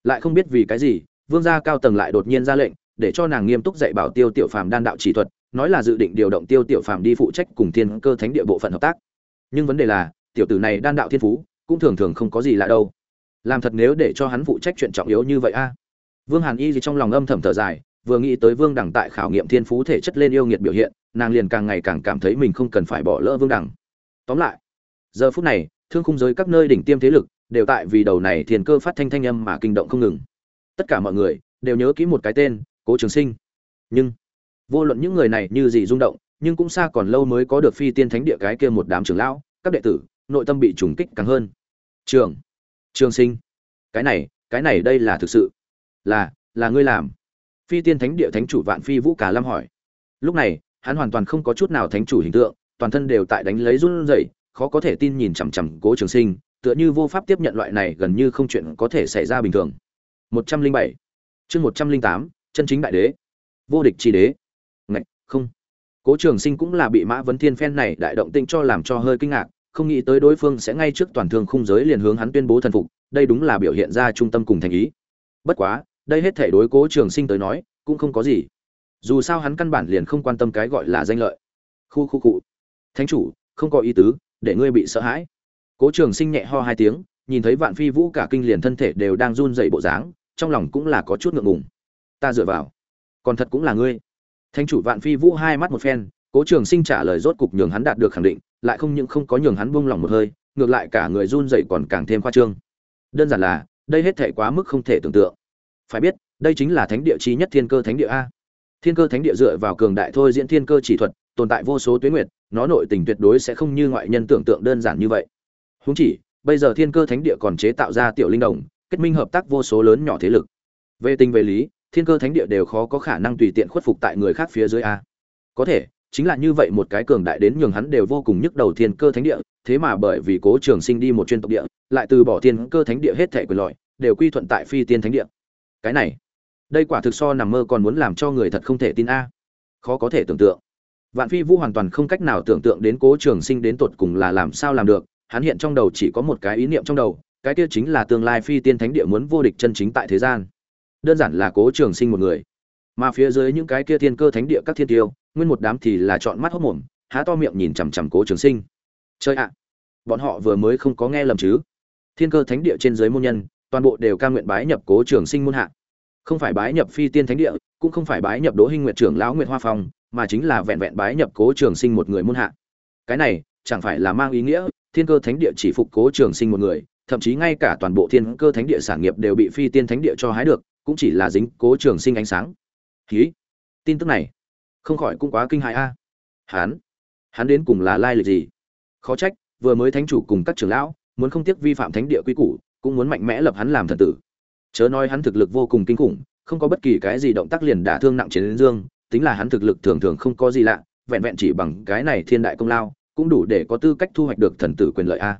Lại không biết vì cái gì, vương gia cao tầng lại đột nhiên ra lệnh, để cho nàng nghiêm túc dạy bảo tiêu tiểu phàm đan đạo chỉ thuật, nói là dự định điều động tiêu tiểu phàm đi phụ trách cùng thiên cơ thánh địa bộ phận hợp tác. Nhưng vấn đề là, tiểu tử này đan đạo thiên phú, cũng thường thường không có gì lạ đâu. Làm thật nếu để cho hắn phụ trách chuyện trọng yếu như vậy a. Vương hàn y gì trong lòng âm thầm thở dài vừa nghĩ tới vương đẳng tại khảo nghiệm thiên phú thể chất lên yêu nghiệt biểu hiện, nàng liền càng ngày càng cảm thấy mình không cần phải bỏ lỡ vương đẳng tóm lại, giờ phút này, thương khung giới các nơi đỉnh tiêm thế lực đều tại vì đầu này thiên cơ phát thanh thanh âm mà kinh động không ngừng. Tất cả mọi người đều nhớ kỹ một cái tên, cố trường sinh. Nhưng, vô luận những người này như gì rung động, nhưng cũng xa còn lâu mới có được phi tiên thánh địa cái kia một đám trưởng lão, các đệ tử, nội tâm bị trùng kích càng hơn. Trường trường sinh. Cái này cái này đây là thực sự. Là là ngươi làm phi tiên thánh địa thánh chủ vạn phi vũ cả lâm hỏi. Lúc này, hắn hoàn toàn không có chút nào thánh chủ hình tượng, toàn thân đều tại đánh lấy run rẩy, khó có thể tin nhìn chằm chằm cố trường sinh, tựa như vô pháp tiếp nhận loại này gần như không chuyện có thể xảy ra bình thường. Một trăm linh bảy. Chương một trăm linh tám, chân chính đại đế. Vô địch chi đế. Ngạch, không. Cố trường sinh cũng là bị mã vấn thiên phen này đại động tinh cho làm cho hơi kinh ngạc, không nghĩ tới đối phương sẽ ngay trước toàn thương khung giới liền hướng hắn tuyên bố thần phục, đây đúng là biểu hiện ra trung tâm cùng thành ý. Bất quá đây hết thể đối cố trường sinh tới nói, cũng không có gì. Dù sao hắn căn bản liền không quan tâm cái gọi là danh lợi. Khu khu cụ thánh chủ, không có ý tứ, để ngươi bị sợ hãi. Cố trường sinh nhẹ ho hai tiếng, nhìn thấy vạn phi vũ cả kinh liền thân thể đều đang run dậy bộ dáng, trong lòng cũng là có chút ngượng ngùng. Ta dựa vào. Còn thật cũng là ngươi. Thánh chủ vạn phi vũ hai mắt một phen, cố trường sinh trả lời rốt cục nhường hắn đạt được khẳng định, lại không những không có nhường hắn buông lòng một hơi, ngược lại cả người run dậy còn càng thêm khoa trương. Đơn giản là, đây hết thể quá mức không thể tưởng tượng phải biết, đây chính là thánh địa chi nhất thiên cơ thánh địa a. Thiên cơ thánh địa dựa vào cường đại thôi diễn thiên cơ chỉ thuật, tồn tại vô số tuyến nguyệt, nó nội tình tuyệt đối sẽ không như ngoại nhân tưởng tượng đơn giản như vậy. Húng chỉ, bây giờ thiên cơ thánh địa còn chế tạo ra tiểu linh đồng, kết minh hợp tác vô số lớn nhỏ thế lực. Về tình về lý, thiên cơ thánh địa đều khó có khả năng tùy tiện khuất phục tại người khác phía dưới a. Có thể, chính là như vậy một cái cường đại đến nhường hắn đều vô cùng nhức đầu thiên cơ thánh địa, thế mà bởi vì cố trường sinh đi một chuyên tộc địa, lại từ bỏ thiên cơ thánh địa hết thể quyền lợi, đều quy thuận tại phi tiên thánh địa cái này, đây quả thực so nằm mơ còn muốn làm cho người thật không thể tin a. Khó có thể tưởng tượng. Vạn phi vũ hoàn toàn không cách nào tưởng tượng đến cố trường sinh đến tột cùng là làm sao làm được. Hắn hiện trong đầu chỉ có một cái ý niệm trong đầu, cái kia chính là tương lai phi tiên thánh địa muốn vô địch chân chính tại thế gian. Đơn giản là cố trường sinh một người. Mà phía dưới những cái kia thiên cơ thánh địa các thiên tiêu, nguyên một đám thì là chọn mắt hốc mồm, há to miệng nhìn chằm chằm cố trường sinh. Chơi ạ, bọn họ vừa mới không có nghe lầm chứ. Thiên cơ thánh địa trên dưới môn nhân toàn bộ đều ca nguyện bái nhập cố trường sinh môn hạ. Không phải bái nhập phi tiên thánh địa, cũng không phải bái nhập đỗ hinh nguyện trưởng lão nguyện hoa phong, mà chính là vẹn vẹn bái nhập cố trường sinh một người môn hạ. Cái này, chẳng phải là mang ý nghĩa, thiên cơ thánh địa chỉ phục cố trường sinh một người, thậm chí ngay cả toàn bộ thiên cơ thánh địa sản nghiệp đều bị phi tiên thánh địa cho hái được, cũng chỉ là dính cố trường sinh ánh sáng. Ký tin tức này, không khỏi cũng quá kinh hại a. Hắn hắn đến cùng là lai lịch gì? Khó trách, vừa mới thánh chủ cùng các trưởng lão, muốn không tiếc vi phạm thánh địa quy củ cũng muốn mạnh mẽ lập hắn làm thần tử. Chớ nói hắn thực lực vô cùng kinh khủng, không có bất kỳ cái gì động tác liền đả thương nặng chiến dương, tính là hắn thực lực thường thường không có gì lạ, vẹn vẹn chỉ bằng cái này thiên đại công lao, cũng đủ để có tư cách thu hoạch được thần tử quyền lợi a.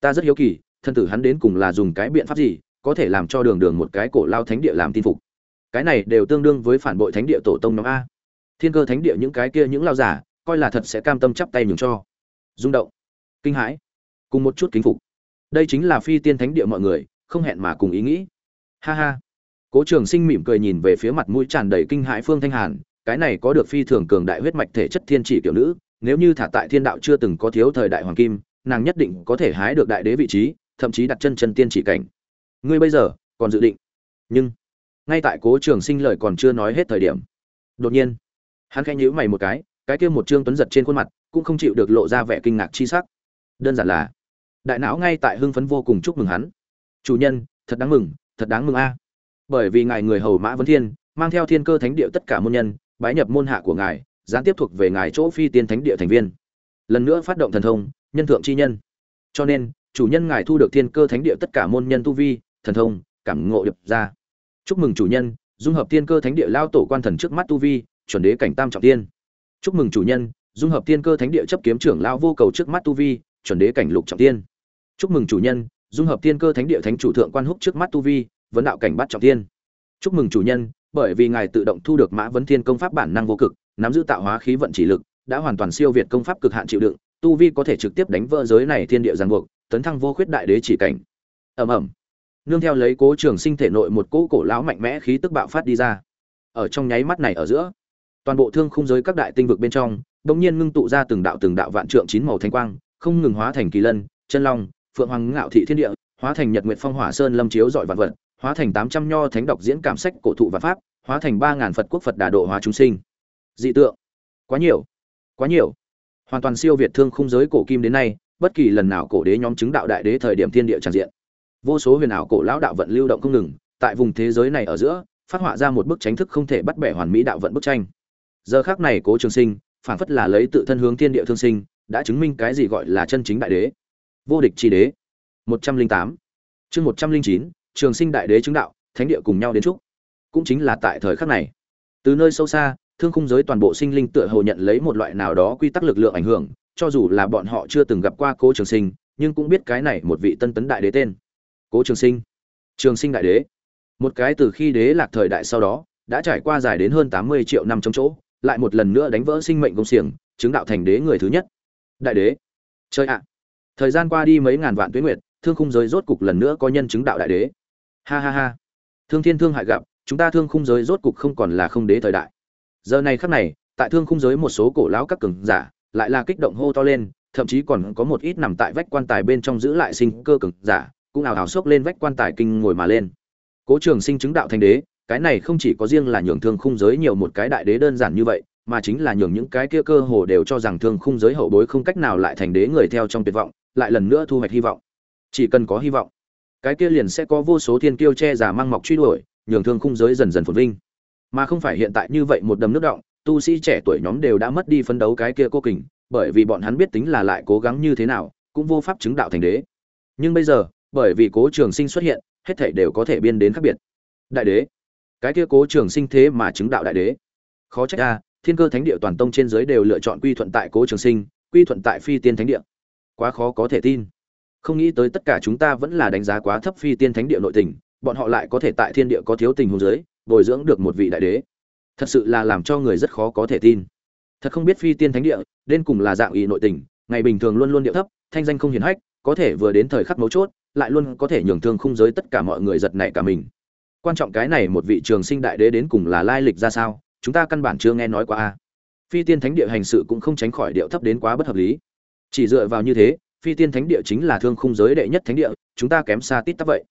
Ta rất hiếu kỳ, thần tử hắn đến cùng là dùng cái biện pháp gì, có thể làm cho đường đường một cái cổ lao thánh địa làm tin phục. Cái này đều tương đương với phản bội thánh địa tổ tông nhóm a. Thiên cơ thánh địa những cái kia những lao giả, coi là thật sẽ cam tâm chắp tay nhường cho. Rung động. Kinh hãi. Cùng một chút kính phục đây chính là phi tiên thánh địa mọi người, không hẹn mà cùng ý nghĩ. Ha ha. Cố trường sinh mỉm cười nhìn về phía mặt mũi tràn đầy kinh hãi phương thanh hàn, cái này có được phi thường cường đại huyết mạch thể chất thiên chỉ kiểu nữ, nếu như thả tại thiên đạo chưa từng có thiếu thời đại hoàng kim, nàng nhất định có thể hái được đại đế vị trí, thậm chí đặt chân chân tiên chỉ cảnh. Ngươi bây giờ còn dự định. Nhưng, ngay tại cố trường sinh lời còn chưa nói hết thời điểm, đột nhiên, hắn khẽ nhíu mày một cái cái kia một trương tuấn giật trên khuôn mặt cũng không chịu được lộ ra vẻ kinh ngạc chi sắc. Đơn giản là đại não ngay tại hưng phấn vô cùng chúc mừng hắn. Chủ nhân, thật đáng mừng, thật đáng mừng a. Bởi vì ngài người hầu mã vấn thiên, mang theo thiên cơ thánh địa tất cả môn nhân, bái nhập môn hạ của ngài, gián tiếp thuộc về ngài chỗ phi tiên thánh địa thành viên. Lần nữa phát động thần thông, nhân thượng chi nhân. Cho nên, chủ nhân ngài thu được thiên cơ thánh địa tất cả môn nhân tu vi, thần thông, cảm ngộ điệp ra. Chúc mừng chủ nhân, dung hợp thiên cơ thánh địa lao tổ quan thần trước mắt tu vi, chuẩn đế cảnh tam trọng tiên. Chúc mừng chủ nhân, dung hợp thiên cơ thánh địa chấp kiếm trưởng lao vô cầu trước mắt tu vi, chuẩn đế cảnh lục trọng tiên chúc mừng chủ nhân, dung hợp thiên cơ thánh địa thánh chủ thượng quan húc trước mắt tu vi, vấn đạo cảnh bắt trọng tiên chúc mừng chủ nhân, bởi vì ngài tự động thu được mã vấn thiên công pháp bản năng vô cực, nắm giữ tạo hóa khí vận chỉ lực, đã hoàn toàn siêu việt công pháp cực hạn chịu đựng, tu vi có thể trực tiếp đánh vỡ giới này thiên địa giang buộc, tấn thăng vô khuyết đại đế chỉ cảnh. Ầm ầm. Nương theo lấy cố trường sinh thể nội một cỗ cổ lão mạnh mẽ khí tức bạo phát đi ra. Ở trong nháy mắt này ở giữa, toàn bộ thương khung giới các đại tinh vực bên trong, đột nhiên ngưng tụ ra từng đạo từng đạo vạn trượng chín màu thanh quang, không ngừng hóa thành kỳ lân, chân long phượng hoàng ngạo thị thiên địa, hóa thành nhật nguyệt phong hỏa sơn lâm chiếu giỏi vạn vật, hóa thành tám trăm nho thánh đọc diễn cảm sách cổ thụ và pháp, hóa thành ba ngàn phật quốc phật đà độ hóa chúng sinh. Dị tượng. Quá nhiều. Quá nhiều. Hoàn toàn siêu việt thương khung giới cổ kim đến nay, bất kỳ lần nào cổ đế nhóm chứng đạo đại đế thời điểm thiên địa tràn diện. Vô số huyền ảo cổ lão đạo vận lưu động không ngừng, tại vùng thế giới này ở giữa, phát họa ra một bức tranh thức không thể bắt bẻ hoàn mỹ đạo vận bức tranh. Giờ khác này cố trường sinh phản phất là lấy tự thân hướng thiên địa thương sinh, đã chứng minh cái gì gọi là chân chính đại đế vô địch chi đế. Một trăm linh tám. Chương một trăm linh chín, trường sinh đại đế chứng đạo, thánh địa cùng nhau đến trúc cũng chính là tại thời khắc này. Từ nơi sâu xa, thương khung giới toàn bộ sinh linh tựa hồ nhận lấy một loại nào đó quy tắc lực lượng ảnh hưởng, cho dù là bọn họ chưa từng gặp qua cố trường sinh, nhưng cũng biết cái này một vị tân tấn đại đế tên. Cố trường sinh. Trường sinh đại đế. Một cái từ khi đế lạc thời đại sau đó, đã trải qua dài đến hơn tám mươi triệu năm trong chỗ, lại một lần nữa đánh vỡ sinh mệnh công xiềng, chứng đạo thành đế người thứ nhất. Đại đế. Chơi ạ thời gian qua đi mấy ngàn vạn tuyến nguyệt, thương khung giới rốt cục lần nữa có nhân chứng đạo đại đế. Ha ha ha. Thương thiên thương hại gặp, chúng ta thương khung giới rốt cục không còn là không đế thời đại. Giờ này khắc này, tại thương khung giới một số cổ lão các cường giả, lại là kích động hô to lên, thậm chí còn có một ít nằm tại vách quan tài bên trong giữ lại sinh cơ cường giả, cũng ảo ảo xốc lên vách quan tài kinh ngồi mà lên. Cố trường sinh chứng đạo thành đế, cái này không chỉ có riêng là nhường thương khung giới nhiều một cái đại đế đơn giản như vậy, mà chính là nhường những cái kia cơ hồ đều cho rằng thương khung giới hậu bối không cách nào lại thành đế người theo trong tuyệt vọng lại lần nữa thu hoạch hy vọng. Chỉ cần có hy vọng, cái kia liền sẽ có vô số thiên kiêu che giả mang mọc truy đuổi, nhường thương khung giới dần dần phồn vinh. Mà không phải hiện tại như vậy một đầm nước động, tu sĩ trẻ tuổi nhóm đều đã mất đi phấn đấu cái kia cô kình, bởi vì bọn hắn biết tính là lại cố gắng như thế nào, cũng vô pháp chứng đạo thành đế. Nhưng bây giờ, bởi vì cố trường sinh xuất hiện, hết thảy đều có thể biên đến khác biệt. Đại đế, cái kia cố trường sinh thế mà chứng đạo đại đế. Khó trách a, thiên cơ thánh địa toàn tông trên dưới đều lựa chọn quy thuận tại cố trường sinh, quy thuận tại phi tiên thánh địa quá khó có thể tin. Không nghĩ tới tất cả chúng ta vẫn là đánh giá quá thấp phi tiên thánh địa nội tình, bọn họ lại có thể tại thiên địa có thiếu tình hôn giới bồi dưỡng được một vị đại đế. Thật sự là làm cho người rất khó có thể tin. Thật không biết phi tiên thánh địa, đến cùng là dạng ý nội tình, ngày bình thường luôn luôn điệu thấp, thanh danh không hiển hách, có thể vừa đến thời khắc mấu chốt, lại luôn có thể nhường thương khung giới tất cả mọi người giật nảy cả mình. Quan trọng cái này một vị trường sinh đại đế đến cùng là lai lịch ra sao, chúng ta căn bản chưa nghe nói qua a. Phi tiên thánh địa hành sự cũng không tránh khỏi điệu thấp đến quá bất hợp lý chỉ dựa vào như thế, phi tiên thánh địa chính là thương khung giới đệ nhất thánh địa, chúng ta kém xa tít tắp vậy.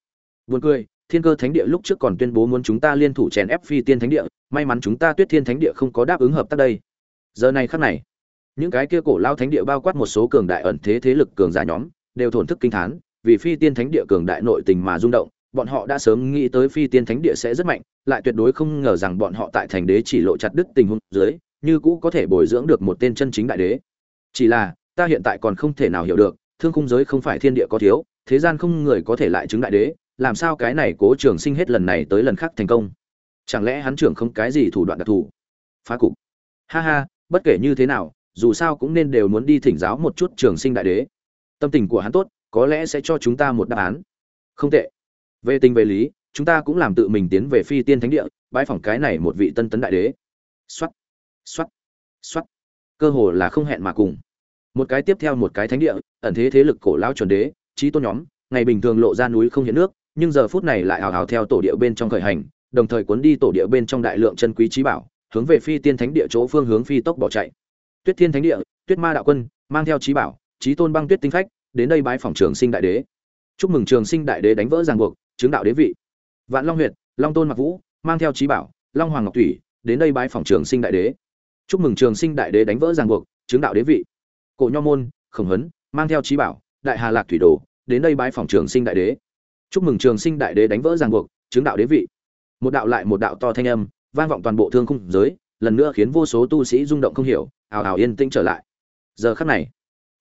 Buồn cười, thiên cơ thánh địa lúc trước còn tuyên bố muốn chúng ta liên thủ chèn ép phi tiên thánh địa, may mắn chúng ta tuyết thiên thánh địa không có đáp ứng hợp tác đây. Giờ này khắc này, những cái kia cổ lao thánh địa bao quát một số cường đại ẩn thế thế lực cường giả nhóm, đều thổn thức kinh thán, vì phi tiên thánh địa cường đại nội tình mà rung động, bọn họ đã sớm nghĩ tới phi tiên thánh địa sẽ rất mạnh, lại tuyệt đối không ngờ rằng bọn họ tại thành đế chỉ lộ chặt đứt tình huống dưới, như cũ có thể bồi dưỡng được một tên chân chính đại đế. Chỉ là ta hiện tại còn không thể nào hiểu được, thương khung giới không phải thiên địa có thiếu, thế gian không người có thể lại chứng đại đế, làm sao cái này cố trường sinh hết lần này tới lần khác thành công? Chẳng lẽ hắn trưởng không cái gì thủ đoạn đặc thù? Phá cục. Ha ha, bất kể như thế nào, dù sao cũng nên đều muốn đi thỉnh giáo một chút trường sinh đại đế. Tâm tình của hắn tốt, có lẽ sẽ cho chúng ta một đáp án. Không tệ. Về tình về lý, chúng ta cũng làm tự mình tiến về phi tiên thánh địa bãi phỏng cái này một vị tân tấn đại đế. Xoắt xoắt xoắt cơ hồ là không hẹn mà cùng một cái tiếp theo một cái thánh địa, ẩn thế thế lực cổ lao chuẩn đế trí tôn nhóm, ngày bình thường lộ ra núi không hiện nước, nhưng giờ phút này lại hào hào theo tổ địa bên trong khởi hành, đồng thời cuốn đi tổ địa bên trong đại lượng chân quý trí bảo, hướng về phi tiên thánh địa chỗ phương hướng phi tốc bỏ chạy. Tuyết thiên thánh địa, tuyết ma đạo quân, mang theo trí bảo trí tôn băng tuyết tinh phách, đến đây bái phòng trường sinh đại đế. Chúc mừng trường sinh đại đế đánh vỡ ràng buộc, chứng đạo đế vị. Vạn long huyệt, long tôn mặc vũ, mang theo trí bảo, long hoàng ngọc thủy, đến đây bái phòng trường sinh đại đế. Chúc mừng trường sinh đại đế đánh vỡ ràng buộc, chứng đạo đế vị cổ nho môn, khổng hấn, mang theo trí bảo, đại hà lạc thủy đồ, đến đây bái phòng trường sinh đại đế. Chúc mừng trường sinh đại đế đánh vỡ ràng buộc, chứng đạo đế vị. Một đạo lại một đạo to thanh âm, vang vọng toàn bộ thương khung giới, lần nữa khiến vô số tu sĩ rung động không hiểu, ào ào yên tĩnh trở lại. Giờ khắc này,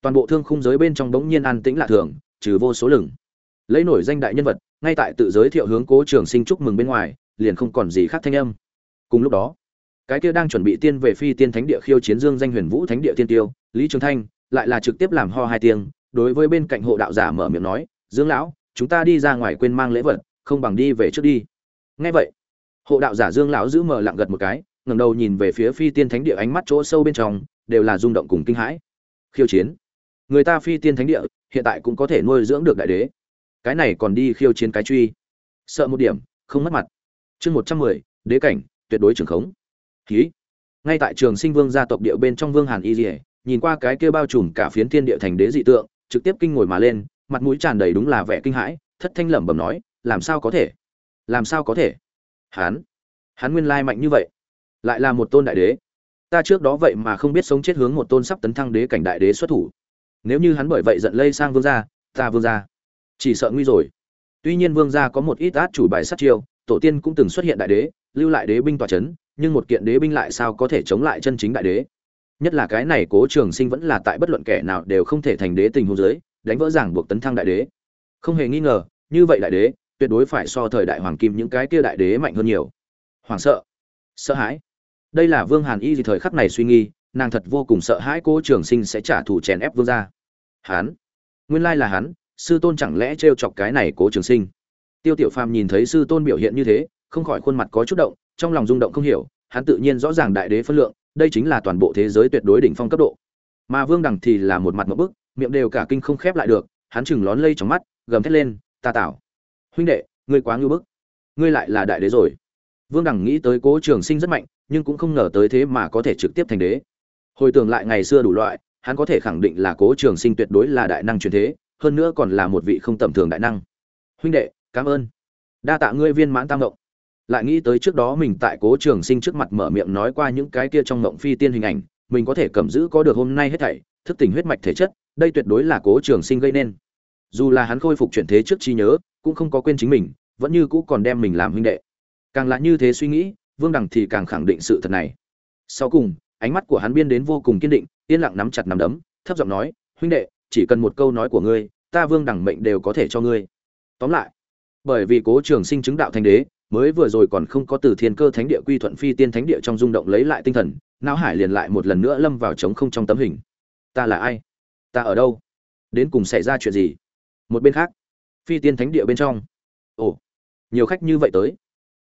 toàn bộ thương khung giới bên trong bỗng nhiên an tĩnh lạ thường, trừ vô số lừng lấy nổi danh đại nhân vật, ngay tại tự giới thiệu hướng cố trường sinh chúc mừng bên ngoài, liền không còn gì khác thanh âm. Cùng lúc đó, cái kia đang chuẩn bị tiên về phi tiên thánh địa khiêu chiến dương danh huyền vũ thánh địa tiên tiêu lý trường thanh lại là trực tiếp làm ho hai tiếng, đối với bên cạnh hộ đạo giả mở miệng nói, dương lão, chúng ta đi ra ngoài quên mang lễ vật, không bằng đi về trước đi. Ngay vậy, hộ đạo giả dương lão giữ mở lặng gật một cái, ngẩng đầu nhìn về phía phi tiên thánh địa ánh mắt chỗ sâu bên trong, đều là rung động cùng kinh hãi. Khiêu chiến. Người ta phi tiên thánh địa, hiện tại cũng có thể nuôi dưỡng được đại đế. Cái này còn đi khiêu chiến cái truy. Sợ một điểm, không mất mặt. Chương một trăm mười, đế cảnh, tuyệt đối trường khống. Ký ngay tại trường sinh vương gia tộc địa bên trong vương hàn y dỉa nhìn qua cái kia bao trùm cả phiến thiên địa thành đế dị tượng, trực tiếp kinh ngồi mà lên, mặt mũi tràn đầy đúng là vẻ kinh hãi, thất thanh lẩm bẩm nói, làm sao có thể? Làm sao có thể? Hắn hắn nguyên lai mạnh như vậy, lại là một tôn đại đế. Ta trước đó vậy mà không biết sống chết hướng một tôn sắp tấn thăng đế cảnh đại đế xuất thủ. Nếu như hắn bởi vậy giận lây sang vương gia, ta vương gia chỉ sợ nguy rồi. Tuy nhiên vương gia có một ít át chủ bài sát chiêu, tổ tiên cũng từng xuất hiện đại đế, lưu lại đế binh tòa chấn, nhưng một kiện đế binh lại sao có thể chống lại chân chính đại đế? Nhất là cái này cố trường sinh vẫn là tại bất luận kẻ nào đều không thể thành đế tình hôn giới đánh vỡ giảng buộc tấn thăng đại đế. Không hề nghi ngờ, như vậy đại đế, tuyệt đối phải so thời đại hoàng kim những cái kia đại đế mạnh hơn nhiều. Hoàng sợ. Sợ hãi. Đây là vương hàn y gì thời khắc này suy nghi, nàng thật vô cùng sợ hãi cố trường sinh sẽ trả thù chèn ép vương gia. Hắn. Nguyên lai là hắn, sư tôn chẳng lẽ trêu chọc cái này cố trường sinh? Tiêu tiểu phàm nhìn thấy sư tôn biểu hiện như thế, không khỏi khuôn mặt có chút động, trong lòng rung động không hiểu, hắn tự nhiên rõ ràng đại đế phân lượng đây chính là toàn bộ thế giới tuyệt đối đỉnh phong cấp độ. Mà vương đằng thì là một mặt một bức miệng đều cả kinh không khép lại được hắn chừng lón lây trong mắt gầm thét lên ta tạo, huynh đệ ngươi quá ngưu bức. Ngươi lại là đại đế rồi. Vương đằng nghĩ tới cố trường sinh rất mạnh nhưng cũng không ngờ tới thế mà có thể trực tiếp thành đế. Hồi tưởng lại ngày xưa đủ loại hắn có thể khẳng định là cố trường sinh tuyệt đối là đại năng truyền thế hơn nữa còn là một vị không tầm thường đại năng. Huynh đệ cảm ơn. Đa tạ ngươi viên mãn tam ngộng lại nghĩ tới trước đó mình tại cố trường sinh trước mặt mở miệng nói qua những cái kia trong mộng phi tiên hình ảnh, mình có thể cầm giữ có được hôm nay hết thảy, thức tỉnh huyết mạch thể chất, đây tuyệt đối là cố trường sinh gây nên. Dù là hắn khôi phục chuyển thế trước trí nhớ, cũng không có quên chính mình, vẫn như cũ còn đem mình làm huynh đệ. Càng là như thế suy nghĩ, vương đằng thì càng khẳng định sự thật này. Sau cùng, ánh mắt của hắn biên đến vô cùng kiên định, yên lặng nắm chặt nắm đấm, thấp giọng nói, huynh đệ, chỉ cần một câu nói của ngươi, ta vương đẳng mệnh đều có thể cho ngươi. Tóm lại, bởi vì cố trường sinh chứng đạo thành đế mới vừa rồi còn không có từ thiên cơ thánh địa quy thuận phi tiên thánh địa trong rung động lấy lại tinh thần, não hải liền lại một lần nữa lâm vào trống không trong tấm hình. Ta là ai? Ta ở đâu? Đến cùng xảy ra chuyện gì? Một bên khác, phi tiên thánh địa bên trong. Ồ, nhiều khách như vậy tới.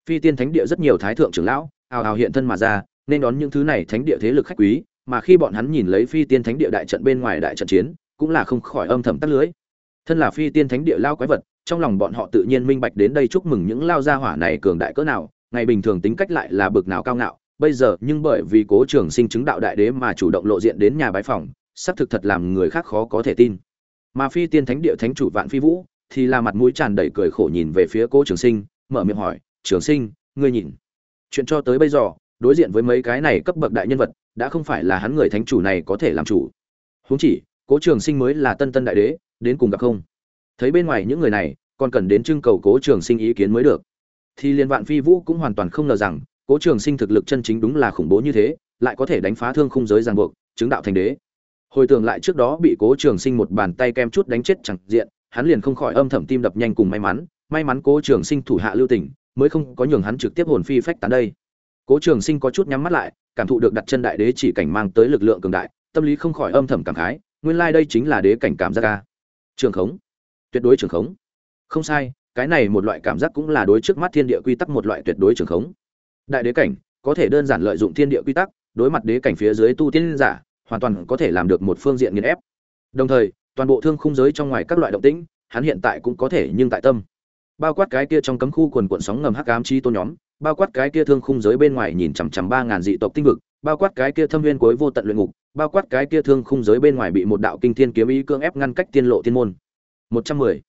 Phi tiên thánh địa rất nhiều thái thượng trưởng lão ào ào hiện thân mà ra, nên đón những thứ này thánh địa thế lực khách quý, mà khi bọn hắn nhìn lấy phi tiên thánh địa đại trận bên ngoài đại trận chiến, cũng là không khỏi âm thầm tắt lưới thân là phi tiên thánh địa lao quái vật, trong lòng bọn họ tự nhiên minh bạch đến đây chúc mừng những lao gia hỏa này cường đại cỡ nào, ngày bình thường tính cách lại là bực nào cao ngạo, bây giờ nhưng bởi vì cố trường sinh chứng đạo đại đế mà chủ động lộ diện đến nhà bái phòng, xác thực thật làm người khác khó có thể tin. Mà phi tiên thánh địa thánh chủ vạn phi vũ thì là mặt mũi tràn đầy cười khổ nhìn về phía cố trường sinh, mở miệng hỏi, trường sinh, ngươi nhìn, chuyện cho tới bây giờ, đối diện với mấy cái này cấp bậc đại nhân vật, đã không phải là hắn người thánh chủ này có thể làm chủ. Huống chỉ, cố trường sinh mới là tân tân đại đế đến cùng gặp không? Thấy bên ngoài những người này, còn cần đến trưng cầu cố trường sinh ý kiến mới được. Thì liên vạn phi vũ cũng hoàn toàn không ngờ rằng, cố trường sinh thực lực chân chính đúng là khủng bố như thế, lại có thể đánh phá thương khung giới ràng buộc, chứng đạo thành đế. Hồi tưởng lại trước đó bị cố trường sinh một bàn tay kem chút đánh chết chẳng diện, hắn liền không khỏi âm thầm tim đập nhanh cùng may mắn may mắn cố trường sinh thủ hạ lưu tình, mới không có nhường hắn trực tiếp hồn phi phách tán đây. Cố trường sinh có chút nhắm mắt lại, cảm thụ được đặt chân đại đế chỉ cảnh mang tới lực lượng cường đại, tâm lý không khỏi âm thầm cảm khái, nguyên lai đây chính là đế cảnh cảm giác ca trường khống. Tuyệt đối trường khống. Không sai, cái này một loại cảm giác cũng là đối trước mắt thiên địa quy tắc một loại tuyệt đối trường khống. Đại đế cảnh, có thể đơn giản lợi dụng thiên địa quy tắc, đối mặt đế cảnh phía dưới tu tiên giả, hoàn toàn có thể làm được một phương diện nghiền ép. Đồng thời, toàn bộ thương khung giới trong ngoài các loại động tĩnh, hắn hiện tại cũng có thể nhưng tại tâm. Bao quát cái kia trong cấm khu quần cuộn sóng ngầm hắc ám chi tôn nhóm, bao quát cái kia thương khung giới bên ngoài nhìn chằm chằm ba ngàn dị tộc tinh vực bao quát cái kia thâm viên cuối vô tận luyện ngục, bao quát cái kia thương khung giới bên ngoài bị một đạo kinh thiên kiếm ý cưỡng ép ngăn cách tiên lộ tiên môn. Một trăm mười.